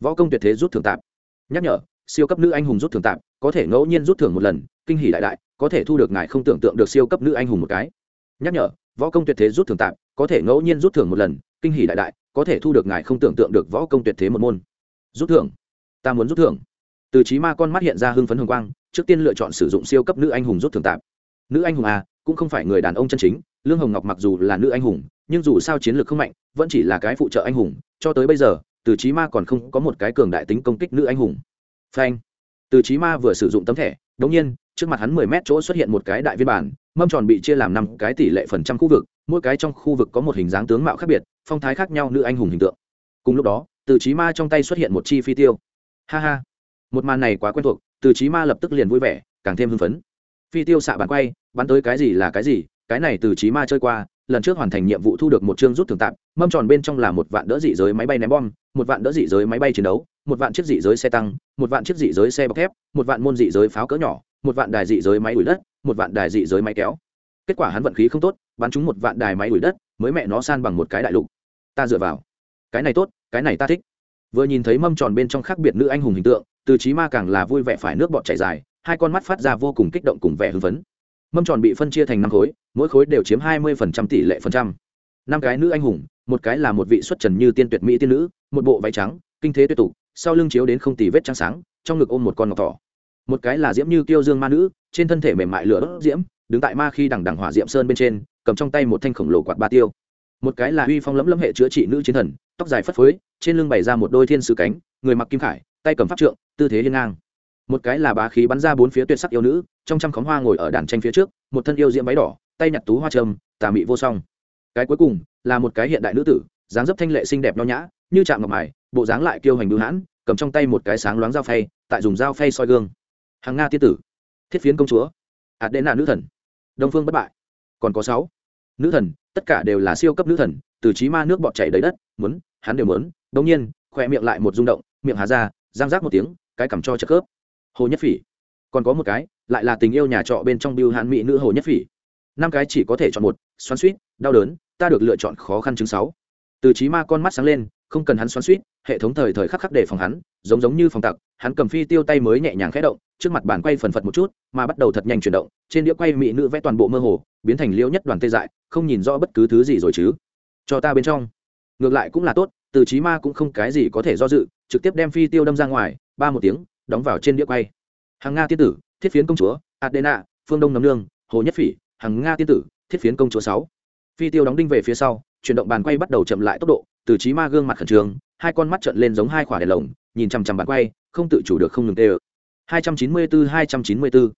võ công tuyệt thế rút thưởng tạp nhắc nhở, siêu cấp nữ anh hùng rút thưởng tạp có thể ngẫu nhiên rút thưởng một lần kinh hỷ đại đại có thể thu được ngài không tưởng tượng được siêu cấp nữ anh hùng một cái. Nhắc nhở võ công tuyệt thế rút thưởng tạm, có thể ngẫu nhiên rút thưởng một lần kinh hỷ đại đại có thể thu được ngài không tưởng tượng được võ công tuyệt thế một môn. Rút thưởng ta muốn rút thưởng. Từ trí ma con mắt hiện ra hưng phấn hồng quang trước tiên lựa chọn sử dụng siêu cấp nữ anh hùng rút thưởng tạm. nữ anh hùng à cũng không phải người đàn ông chân chính lương hồng ngọc mặc dù là nữ anh hùng nhưng dù sao chiến lược không mạnh vẫn chỉ là cái phụ trợ anh hùng cho tới bây giờ từ trí ma còn không có một cái cường đại tính công kích nữ anh hùng. Phanh. Từ trí ma vừa sử dụng tấm thẻ đống nhiên trước mặt hắn mười mét chỗ xuất hiện một cái đại viên bản mâm tròn bị chia làm năm cái tỷ lệ phần trăm khu vực, mỗi cái trong khu vực có một hình dáng tướng mạo khác biệt, phong thái khác nhau nữ anh hùng hình tượng. Cùng lúc đó, từ trí ma trong tay xuất hiện một chi phi tiêu. Ha ha. Một màn này quá quen thuộc, từ trí ma lập tức liền vui vẻ, càng thêm hưng phấn. Phi tiêu xạ bắn quay, bắn tới cái gì là cái gì, cái này từ trí ma chơi qua, lần trước hoàn thành nhiệm vụ thu được một chương rút thường tạm, mâm tròn bên trong là một vạn đỡ dị giới máy bay ném bom, một vạn đỡ dị giới máy bay chiến đấu, một vạn chiếc dị giới xe tăng, một vạn chiếc dị giới xe bọc thép, một vạn môn dị giới pháo cỡ nhỏ một vạn đài dị giới máy đuổi đất, một vạn đài dị giới máy kéo. Kết quả hắn vận khí không tốt, bắn trúng một vạn đài máy đuổi đất, mới mẹ nó san bằng một cái đại lục. Ta dựa vào. Cái này tốt, cái này ta thích. Vừa nhìn thấy mâm tròn bên trong khác biệt nữ anh hùng hình tượng, từ trí ma càng là vui vẻ phải nước bọt chảy dài, hai con mắt phát ra vô cùng kích động cùng vẻ hưng phấn. Mâm tròn bị phân chia thành năm khối, mỗi khối đều chiếm hai mươi tỷ lệ phần trăm. Năm cái nữ anh hùng, một cái là một vị xuất trần như tiên tuyệt mỹ tiên nữ, một bộ váy trắng, kinh thế tuyệt tục, sau lưng chiếu đến không tì vết trắng sáng, trong ngực ôm một con ngọc thỏ một cái là diễm như kiêu dương ma nữ trên thân thể mềm mại lửa đốt diễm đứng tại ma khi đằng đằng hỏa diệm sơn bên trên cầm trong tay một thanh khổng lồ quạt ba tiêu. Một cái là uy phong lẫm lẫm hệ chữa trị nữ chiến thần tóc dài phất phới trên lưng bày ra một đôi thiên sứ cánh người mặc kim khải tay cầm pháp trượng tư thế hiên ngang. Một cái là bá khí bắn ra bốn phía tuyệt sắc yêu nữ trong trăm khóm hoa ngồi ở đàn tranh phía trước một thân yêu diễm váy đỏ tay nhặt tú hoa trầm, tà mị vô song. Cái cuối cùng là một cái hiện đại nữ tử dáng dấp thanh lệ xinh đẹp nho nhã như chạm ngọc mài bộ dáng lại kiêu hành bưu hãn cầm trong tay một cái sáng loáng dao phay tại dùng dao phay soi gương hàng nga tiên tử, thiết phiến công chúa hạt đệ nạ nữ thần, đông phương bất bại. Còn có sáu, nữ thần, tất cả đều là siêu cấp nữ thần, từ trí ma nước bọt chảy đầy đất, muốn, hắn đều muốn. Đông nhiên khoe miệng lại một rung động, miệng hà ra giang rác một tiếng, cái cầm cho chất khớp. Hồ nhất phỉ. Còn có một cái, lại là tình yêu nhà trọ bên trong biêu hạn mỹ nữ hồ nhất phỉ. Năm cái chỉ có thể chọn một, xoắn suýt đau đớn, ta được lựa chọn khó khăn chứng sáu. Từ trí ma con mắt sáng lên không cần hắn xoắn suýt, hệ thống thời thời khắc khắc để phòng hắn, giống giống như phòng tặc, hắn cầm phi tiêu tay mới nhẹ nhàng khẽ động, trước mặt bàn quay phần phật một chút, mà bắt đầu thật nhanh chuyển động, trên đĩa quay mỹ nữ vẽ toàn bộ mơ hồ, biến thành liễu nhất đoàn tê dại, không nhìn rõ bất cứ thứ gì rồi chứ. Cho ta bên trong. Ngược lại cũng là tốt, từ trí ma cũng không cái gì có thể do dự, trực tiếp đem phi tiêu đâm ra ngoài, ba một tiếng, đóng vào trên đĩa quay. Hàng nga tiên tử, thiết phiến công chúa, adena, phương đông nấm nương, hồ nhất phỉ hàng nga tiên tử, thiết phiến công chúa sáu. Phi tiêu đóng đinh về phía sau, chuyển động bàn quay bắt đầu chậm lại tốc độ từ trí ma gương mặt khẩn trương, hai con mắt trợn lên giống hai quả đèn lồng, nhìn chằm chằm bàn quay, không tự chủ được không ngừng tê ơ. hai trăm chín mươi bốn hai trăm chín mươi bốn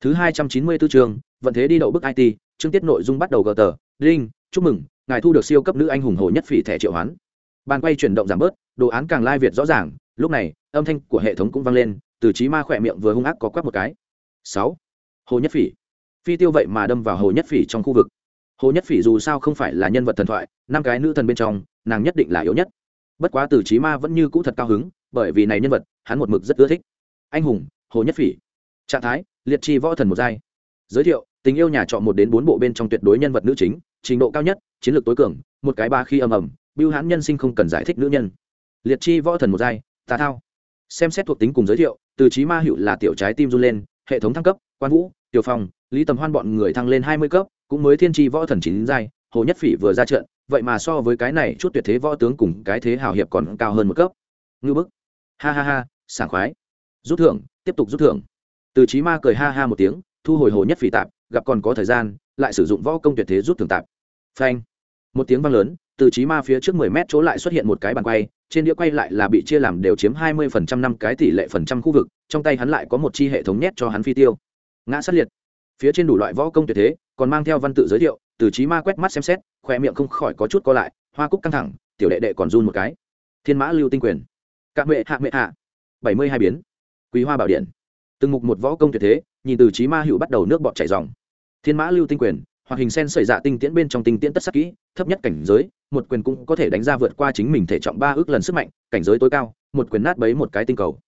thứ hai trăm chín mươi bốn trường vận thế đi đậu bức it chương tiết nội dung bắt đầu gờ tờ, đinh, chúc mừng, ngài thu được siêu cấp nữ anh hùng hồ nhất phỉ thẻ triệu hoán. Bàn quay chuyển động giảm bớt, đồ án càng lai việt rõ ràng, lúc này, âm thanh của hệ thống cũng vang lên, từ trí ma khỏe miệng vừa hung ác có quắc một cái. Sáu, hồ nhất phỉ. Phi tiêu vậy mà đâm vào hồ nhất phỉ trong khu vực hồ nhất phỉ dù sao không phải là nhân vật thần thoại, năm cái nữ thần bên trong, nàng nhất định là yếu nhất. Bất quá từ trí ma vẫn như cũ thật cao hứng, bởi vì này nhân vật, hắn một mực rất ưa thích. Anh hùng, hồ nhất phỉ. Trạng thái, liệt chi võ thần một giai. Giới thiệu, tình yêu nhà trọ một đến bốn bộ bên trong tuyệt đối nhân vật nữ chính, trình độ cao nhất, chiến lược tối cường, một cái ba khi ầm ầm, bưu hãn nhân sinh không cần giải thích nữ nhân. Liệt chi võ thần một giai, tà thao. Xem xét thuộc tính cùng giới thiệu, từ trí ma hiệu là tiểu trái tim run lên, hệ thống thăng cấp, quan vũ, tiểu phong lý tầm hoan bọn người thăng lên hai mươi cấp cũng mới thiên tri võ thần chín giai, hồ nhất phỉ vừa ra trận, vậy mà so với cái này chút tuyệt thế võ tướng cùng cái thế hào hiệp còn cao hơn một cấp. Ngư bức. Ha ha ha, sảng khoái. Rút thưởng, tiếp tục rút thưởng. Từ trí ma cười ha ha một tiếng, thu hồi hồ nhất phỉ tạp, gặp còn có thời gian, lại sử dụng võ công tuyệt thế rút thưởng tạp. Phanh. Một tiếng vang lớn, từ trí ma phía trước mười mét chỗ lại xuất hiện một cái bàn quay, trên đĩa quay lại là bị chia làm đều chiếm hai mươi phần trăm năm cái tỷ lệ phần trăm khu vực, trong tay hắn lại có một chi hệ thống nhét cho hắn phi tiêu. Ngã sát liệt phía trên đủ loại võ công tuyệt thế, còn mang theo văn tự giới thiệu, từ trí ma quét mắt xem xét khoe miệng không khỏi có chút co lại, hoa cúc căng thẳng, tiểu đệ đệ còn run một cái. Thiên mã lưu tinh quyền. Cạ mệ hạ mệ hạ. Bảy mươi hai biến. Quý hoa bảo điện. Từng mục một võ công tuyệt thế, nhìn từ trí ma hữu bắt đầu nước bọt chảy dòng. Thiên mã lưu tinh quyền hoặc hình sen sợi dạ tinh tiễn bên trong tinh tiễn tất sắc kỹ, thấp nhất cảnh giới, một quyền cũng có thể đánh ra vượt qua chính mình thể trọng ba ước lần sức mạnh, cảnh giới tối cao, một quyền nát bấy một cái tinh cầu.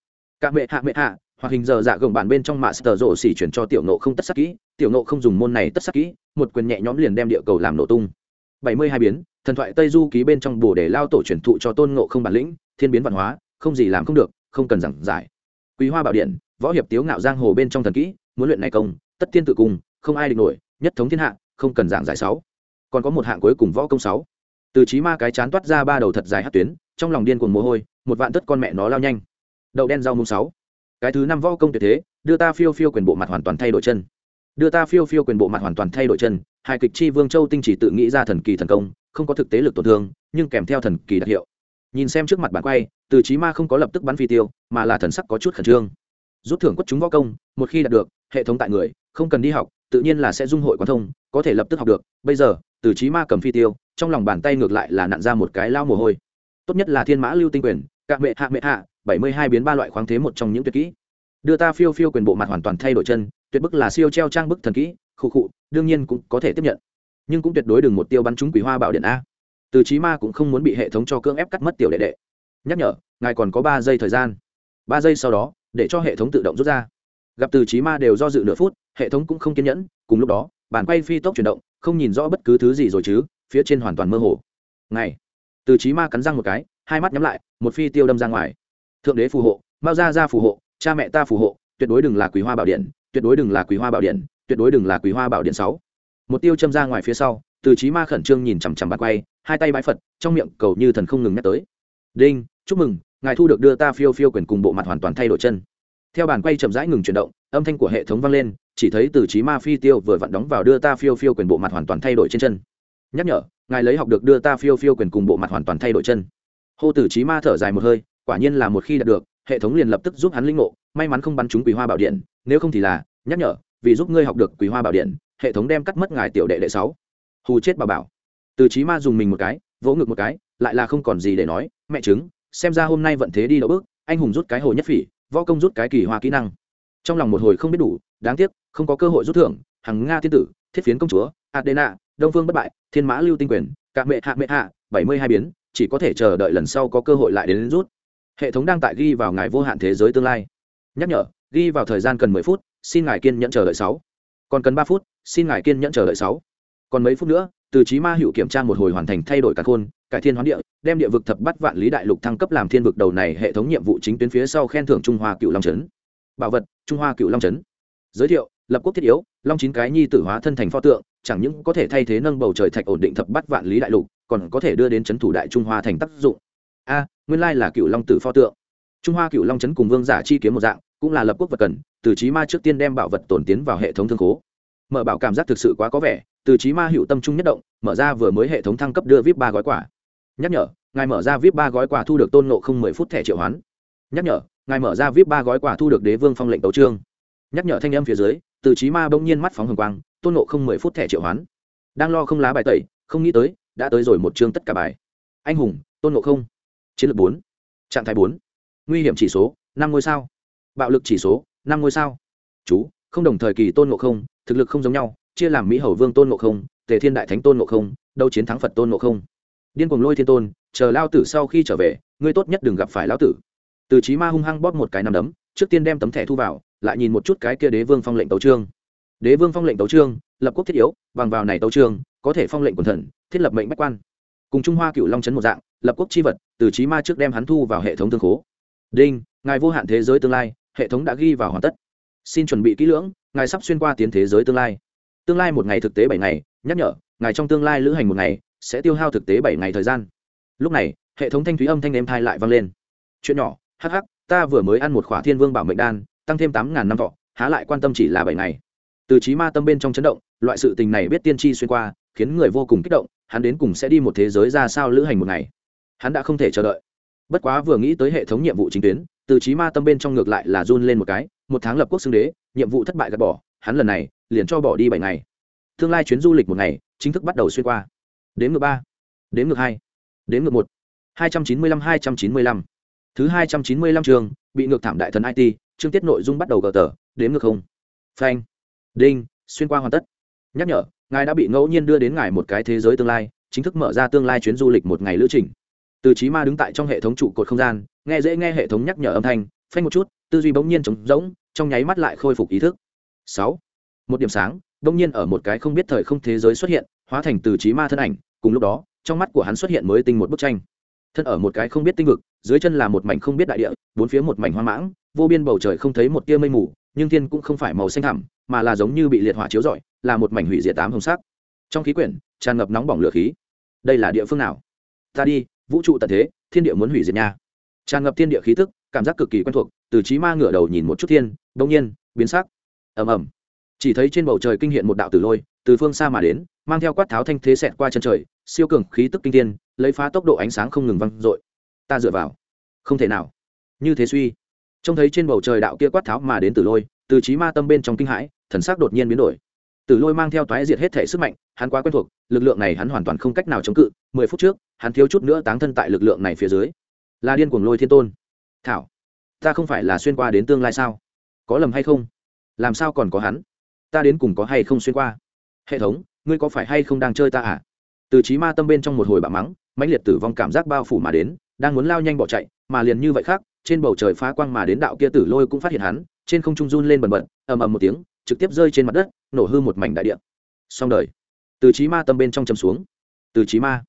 Cả mệ hạ mệ hạ hoặc hình giờ dạ gồng bản bên trong mạ sờ rộ xỉ chuyển cho tiểu nộ không tất sắc kỹ, tiểu nộ không dùng môn này tất sắc kỹ, một quyền nhẹ nhõm liền đem địa cầu làm nổ tung. Bảy mươi hai biến, thần thoại tây du ký bên trong bồ để lao tổ truyền thụ cho tôn ngộ không bản lĩnh, thiên biến văn hóa, không gì làm không được, không cần giảng giải. Quý hoa bảo điện, võ hiệp tiếu ngạo giang hồ bên trong thần kỹ, muốn luyện này công, tất tiên tự cùng không ai địch nổi, nhất thống thiên hạ, không cần giảng giải sáu. Còn có một hạng cuối cùng võ công sáu. Từ trí ma cái chán toát ra ba đầu thật dài hát tuyến, trong lòng điên cuồng mồ hôi, một vạn tất con mẹ nó lao nhanh. Đậu đen rau mùng sáu cái thứ năm võ công tuyệt thế, đưa ta phiêu phiêu quyền bộ mặt hoàn toàn thay đổi chân. Đưa ta phiêu phiêu quyền bộ mặt hoàn toàn thay đổi chân, hai kịch chi vương châu tinh chỉ tự nghĩ ra thần kỳ thần công, không có thực tế lực tổn thương, nhưng kèm theo thần kỳ đặc hiệu. Nhìn xem trước mặt bản quay, từ trí ma không có lập tức bắn phi tiêu, mà là thần sắc có chút khẩn trương. Rút thưởng quất chúng võ công, một khi đạt được, hệ thống tại người, không cần đi học, tự nhiên là sẽ dung hội quán thông, có thể lập tức học được. Bây giờ, từ trí ma cầm phi tiêu, trong lòng bàn tay ngược lại là nặn ra một cái lao mồ hôi. Tốt nhất là thiên mã lưu tinh quyền, cạ mệ hạ mệ hạ bảy mươi hai biến ba loại khoáng thế một trong những tuyệt kỹ. Đưa ta phiêu phiêu quyền bộ mặt hoàn toàn thay đổi chân, tuyệt bức là siêu treo trang bức thần kỹ, khụ khụ, đương nhiên cũng có thể tiếp nhận. Nhưng cũng tuyệt đối đừng một tiêu bắn trúng quỷ hoa bảo điện a. Từ chí ma cũng không muốn bị hệ thống cho cưỡng ép cắt mất tiểu đệ đệ. Nhắc nhở, ngài còn có ba giây thời gian. Ba giây sau đó, để cho hệ thống tự động rút ra. Gặp từ chí ma đều do dự nửa phút, hệ thống cũng không kiên nhẫn, cùng lúc đó bản quay phi tốc chuyển động, không nhìn rõ bất cứ thứ gì rồi chứ, phía trên hoàn toàn mơ hồ. Ngày từ chí ma cắn răng một cái, hai mắt nhắm lại, một phi tiêu đâm ra ngoài thượng đế phù hộ, mao gia gia phù hộ, cha mẹ ta phù hộ, tuyệt đối đừng là quý hoa bảo điện, tuyệt đối đừng là quý hoa bảo điện, tuyệt đối đừng là quý hoa bảo điện sáu. Một tiêu châm ra ngoài phía sau, từ trí ma khẩn trương nhìn chằm chằm bạc quay, hai tay bãi phật, trong miệng cầu như thần không ngừng nhắc tới. Đinh, chúc mừng, ngài thu được đưa ta phiêu phiêu quyền cùng bộ mặt hoàn toàn thay đổi chân. Theo bàn quay chậm rãi ngừng chuyển động, âm thanh của hệ thống vang lên, chỉ thấy từ trí ma phi tiêu vừa vặn đóng vào đưa ta phiêu phiêu quyền bộ mặt hoàn toàn thay đổi trên chân. Nhắc nhở, ngài lấy học được đưa ta phiêu phiêu quyền cùng bộ mặt hoàn toàn thay đổi chân. Hô tử trí ma thở dài một hơi quả nhiên là một khi đạt được hệ thống liền lập tức giúp hắn linh ngộ may mắn không bắn trúng quý hoa bảo điện nếu không thì là nhắc nhở vì giúp ngươi học được quý hoa bảo điện hệ thống đem cắt mất ngài tiểu đệ đệ sáu. Hù chết bà bảo. Từ trí ma dùng mình một cái vỗ ngực một cái lại là không còn gì để nói mẹ chứng xem ra hôm nay vận thế đi đậu bước anh hùng rút cái hồ nhất phỉ võ công rút cái kỳ hoa kỹ năng. Trong lòng một hồi không biết đủ đáng tiếc không có cơ hội rút thưởng hằng nga thiên tử thiết phiến công chúa adena đông phương bất bại thiên mã lưu tinh quyền cạ mệ hạ mệ hạ bảy mươi hai biến chỉ có thể chờ đợi lần sau có cơ hội lại đến, đến rút hệ thống đang tại ghi vào ngài vô hạn thế giới tương lai. Nhắc nhở, ghi vào thời gian cần mười phút, xin ngài kiên nhẫn chờ đợi sáu. Còn cần ba phút, xin ngài kiên nhẫn chờ đợi sáu. Còn mấy phút nữa, từ trí ma hữu kiểm tra một hồi hoàn thành thay đổi cả khôn, cải thiên hoán địa, đem địa vực thập bắt vạn lý đại lục thăng cấp làm thiên vực đầu này hệ thống nhiệm vụ chính tuyến phía sau khen thưởng trung hoa cựu long trấn. Bảo vật, trung hoa cựu long trấn. Giới thiệu, lập quốc thiết yếu, long chín cái nhi tử hóa thân thành pho tượng, chẳng những có thể thay thế nâng bầu trời thạch ổn định thập bắt vạn lý đại lục, còn có thể đưa đến trấn thủ đại trung hoa thành tác dụng a, nguyên lai là cựu long tử pho tượng. Trung hoa cựu long trấn cùng vương giả chi kiếm một dạng, cũng là lập quốc vật cần, từ trí ma trước tiên đem bảo vật tổn tiến vào hệ thống thương khố. Mở bảo cảm giác thực sự quá có vẻ, từ trí ma hữu tâm trung nhất động, mở ra vừa mới hệ thống thăng cấp đưa vip ba gói quả nhắc nhở, ngài mở ra vip ba gói quà thu được tôn nộ không mười phút thẻ triệu hoán. Nhắc nhở, ngài mở ra vip ba gói quà thu được đế vương phong lệnh tấu trương nhắc nhở thanh âm phía dưới, từ trí ma bỗng nhiên mắt phóng hồng quang, tôn nộ không mười phút thẻ triệu hoán. Đang lo không lá bài tẩy, không nghĩ tới, đã tới rồi một chương tất cả bài. Anh hùng, tôn nộ không chiến lược bốn, trạng thái bốn. Nguy hiểm chỉ số, năm ngôi sao. Bạo lực chỉ số, năm ngôi sao. Chú, không đồng thời kỳ tôn ngộ không, thực lực không giống nhau, chia làm mỹ hầu vương tôn ngộ không, tề thiên đại thánh tôn ngộ không đâu chiến thắng phật tôn ngộ không. Điên cuồng lôi thiên tôn, chờ lao tử sau khi trở về, ngươi tốt nhất đừng gặp phải lao tử. Từ trí ma hung hăng bóp một cái nằm đấm, trước tiên đem tấm thẻ thu vào, lại nhìn một chút cái kia đế vương phong lệnh tấu trương đế vương phong lệnh tấu trương lập quốc thiết yếu, bằng vào này tấu trương có thể phong lệnh quần thần, thiết lập mệnh bách quan. Cùng trung hoa cựu long trấn một dạng lập quốc chi vật, từ trí ma trước đem hắn thu vào hệ thống thương khố. Đinh, ngài vô hạn thế giới tương lai, hệ thống đã ghi vào hoàn tất. Xin chuẩn bị kỹ lưỡng, ngài sắp xuyên qua tiến thế giới tương lai. Tương lai một ngày thực tế bảy ngày, nhắc nhở, ngài trong tương lai lữ hành một ngày, sẽ tiêu hao thực tế bảy ngày thời gian. Lúc này, hệ thống thanh thúy âm thanh em thai lại vang lên. Chuyện nhỏ hh ta vừa mới ăn một khỏa thiên vương bảo mệnh đan, tăng thêm tám ngàn năm thọ, há lại quan tâm chỉ là bảy ngày. Từ trí ma tâm bên trong chấn động, loại sự tình này biết tiên tri xuyên qua, khiến người vô cùng kích động, hắn đến cùng sẽ đi một thế giới ra sao lữ hành một ngày hắn đã không thể chờ đợi. Bất quá vừa nghĩ tới hệ thống nhiệm vụ chính tuyến, từ trí ma tâm bên trong ngược lại là run lên một cái, một tháng lập quốc xưng đế, nhiệm vụ thất bại gạt bỏ, hắn lần này liền cho bỏ đi bảy ngày. Tương lai chuyến du lịch một ngày, chính thức bắt đầu xuyên qua. Đến ngược ba đến ngược hai đến ngược một. hai trăm chín mươi lăm, hai trăm chín mươi lăm. Thứ hai trăm chín mươi lăm trường, bị ngược thảm đại thần it chương tiết nội dung bắt đầu gờ tờ đến ngược không. Phanh. Đinh, xuyên qua hoàn tất. Nhắc nhở, ngài đã bị ngẫu nhiên đưa đến ngài một cái thế giới tương lai, chính thức mở ra tương lai chuyến du lịch một ngày lữ trình từ trí ma đứng tại trong hệ thống trụ cột không gian, nghe dễ nghe hệ thống nhắc nhở âm thanh, phanh một chút, tư duy bỗng nhiên trống rỗng, trong nháy mắt lại khôi phục ý thức. Sáu. Một điểm sáng, bỗng nhiên ở một cái không biết thời không thế giới xuất hiện, hóa thành từ trí ma thân ảnh, cùng lúc đó, trong mắt của hắn xuất hiện mới tinh một bức tranh. Thân ở một cái không biết tinh vực, dưới chân là một mảnh không biết đại địa, bốn phía một mảnh hoa mãng, vô biên bầu trời không thấy một tia mây mù, nhưng thiên cũng không phải màu xanh thẳm, mà là giống như bị liệt hỏa chiếu rọi, là một mảnh hủy diệt tám hồng sắc. Trong khí quyển, tràn ngập nóng bỏng lửa khí. Đây là địa phương nào? Ta đi vũ trụ tận thế, thiên địa muốn hủy diệt nha. Tràn ngập thiên địa khí tức, cảm giác cực kỳ quen thuộc, từ trí ma ngửa đầu nhìn một chút thiên đông nhiên, biến sắc. Ầm ầm. Chỉ thấy trên bầu trời kinh hiện một đạo tử lôi, từ phương xa mà đến, mang theo quát tháo thanh thế xẹt qua chân trời, siêu cường khí tức kinh thiên, lấy phá tốc độ ánh sáng không ngừng văng dội. Ta dựa vào. Không thể nào. Như thế suy. Trông thấy trên bầu trời đạo kia quát tháo mà đến tử lôi, từ trí ma tâm bên trong kinh hãi, thần sắc đột nhiên biến đổi tử lôi mang theo toái diệt hết thể sức mạnh, hắn quá quen thuộc, lực lượng này hắn hoàn toàn không cách nào chống cự, mười phút trước, hắn thiếu chút nữa táng thân tại lực lượng này phía dưới. Là điên cuồng lôi thiên tôn. Thảo, ta không phải là xuyên qua đến tương lai sao? Có lầm hay không? Làm sao còn có hắn? Ta đến cùng có hay không xuyên qua? Hệ thống, ngươi có phải hay không đang chơi ta à? Từ trí ma tâm bên trong một hồi bạo mắng, mãnh liệt tử vong cảm giác bao phủ mà đến, đang muốn lao nhanh bỏ chạy, mà liền như vậy khác, trên bầu trời phá quang mà đến đạo kia tử lôi cũng phát hiện hắn, trên không trung run lên bần bật, ầm ầm một tiếng trực tiếp rơi trên mặt đất, nổ hư một mảnh đại địa. Xong đời. Từ trí ma tâm bên trong châm xuống. Từ trí ma.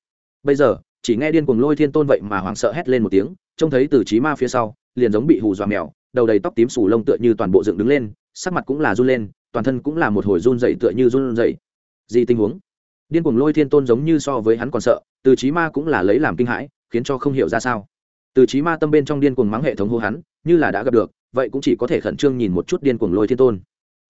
Bây giờ, chỉ nghe điên cuồng lôi thiên tôn vậy mà hoảng sợ hét lên một tiếng, trông thấy từ trí ma phía sau, liền giống bị hù dọa mèo, đầu đầy tóc tím sù lông tựa như toàn bộ dựng đứng lên, sắc mặt cũng là run lên, toàn thân cũng là một hồi run dậy tựa như run dậy gì tình huống? Điên cuồng lôi thiên tôn giống như so với hắn còn sợ, từ trí ma cũng là lấy làm kinh hãi, khiến cho không hiểu ra sao. Từ trí ma tâm bên trong điên cuồng mắng hệ thống hô hắn, như là đã gặp được, vậy cũng chỉ có thể khẩn trương nhìn một chút điên cuồng lôi thiên tôn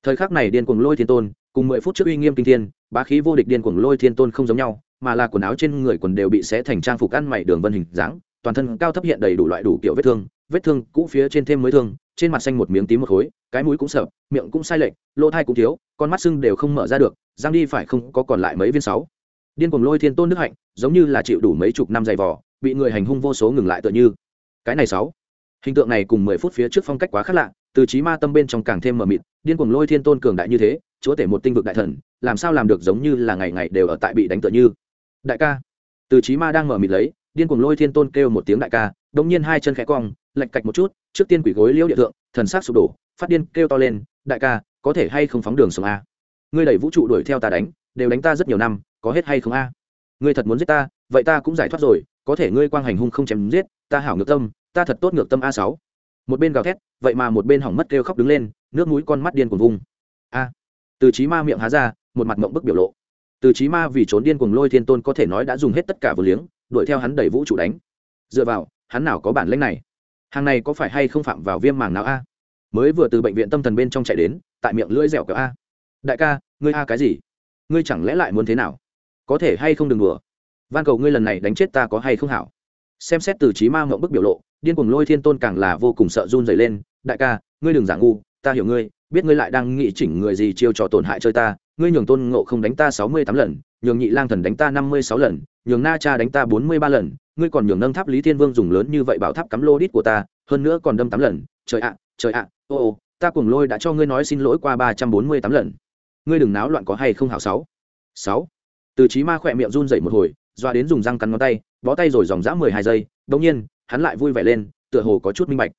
thời khắc này điên cuồng lôi thiên tôn, cùng mười phút trước uy nghiêm kinh thiên, bá khí vô địch điên cuồng lôi thiên tôn không giống nhau, mà là quần áo trên người quần đều bị xé thành trang phục ăn mày đường vân hình dáng, toàn thân cao thấp hiện đầy đủ loại đủ kiểu vết thương vết thương cũ phía trên thêm mới thương, trên mặt xanh một miếng tím một khối, cái mũi cũng sợ miệng cũng sai lệch, lỗ thai cũng thiếu, con mắt sưng đều không mở ra được giang đi phải không có còn lại mấy viên sáu. Điên cuồng lôi thiên tôn đức hạnh, giống như là chịu đủ mấy chục năm dày vò, bị người hành hung vô số ngừng lại tựa như. Cái này sáu. Hình tượng này cùng mười phút phía trước phong cách quá khác lạ từ trí ma tâm bên trong càng thêm mờ mịt, điên cuồng lôi thiên tôn cường đại như thế, chúa tể một tinh vực đại thần, làm sao làm được giống như là ngày ngày đều ở tại bị đánh tựa như? Đại ca. Từ trí ma đang mở mịt lấy, điên cuồng lôi thiên tôn kêu một tiếng đại ca đông nhiên hai chân khẽ cong lạch cạch một chút, trước tiên quỷ gối liễu địa thượng, thần sắc sụp đổ, phát điên kêu to lên, đại ca, có thể hay không phóng đường xuống a? Ngươi đẩy vũ trụ đuổi theo ta đánh, đều đánh ta rất nhiều năm, có hết hay không a? Ngươi thật muốn giết ta, vậy ta cũng giải thoát rồi, có thể ngươi quang hành hung không chém giết, ta hảo ngược tâm, ta thật tốt ngược tâm a sáu một bên gào thét, vậy mà một bên hỏng mất kêu khóc đứng lên, nước mũi con mắt điên cuồng vung. A. À, từ trí ma miệng há ra, một mặt mộng bức biểu lộ. Từ trí ma vì trốn điên cuồng lôi thiên tôn có thể nói đã dùng hết tất cả vừa liếng, đuổi theo hắn đẩy vũ trụ đánh. Dựa vào, hắn nào có bản lĩnh này? Hàng này có phải hay không phạm vào viêm màng não a? À? Mới vừa từ bệnh viện tâm thần bên trong chạy đến, tại miệng lưỡi dẻo kéo a. Đại ca, ngươi a cái gì? Ngươi chẳng lẽ lại muốn thế nào? Có thể hay không đừng đùa? Van cầu ngươi lần này đánh chết ta có hay không hảo? Xem xét từ trí ma ngộng bức biểu lộ, điên cuồng lôi thiên tôn càng là vô cùng sợ run dày lên, đại ca, ngươi đừng giả ngu, ta hiểu ngươi, biết ngươi lại đang nghĩ chỉnh người gì chiêu trò tổn hại chơi ta, ngươi nhường tôn ngộ không đánh ta sáu mươi tám lần, nhường nhị lang thần đánh ta năm mươi sáu lần, nhường na cha đánh ta bốn mươi ba lần, ngươi còn nhường nâng tháp lý thiên vương dùng lớn như vậy bảo tháp cắm lô đít của ta, hơn nữa còn đâm tám lần, trời ạ trời ạ, ô ô, ta cùng lôi đã cho ngươi nói xin lỗi qua ba trăm bốn mươi tám lần. Ngươi đừng náo loạn có hay không hảo sáu? Sáu. Từ trí ma khỏe miệng run dậy một hồi doa đến dùng răng cắn ngón tay, bó tay rồi dòng dã mười hai giây đống nhiên, hắn lại vui vẻ lên, tựa hồ có chút minh bạch.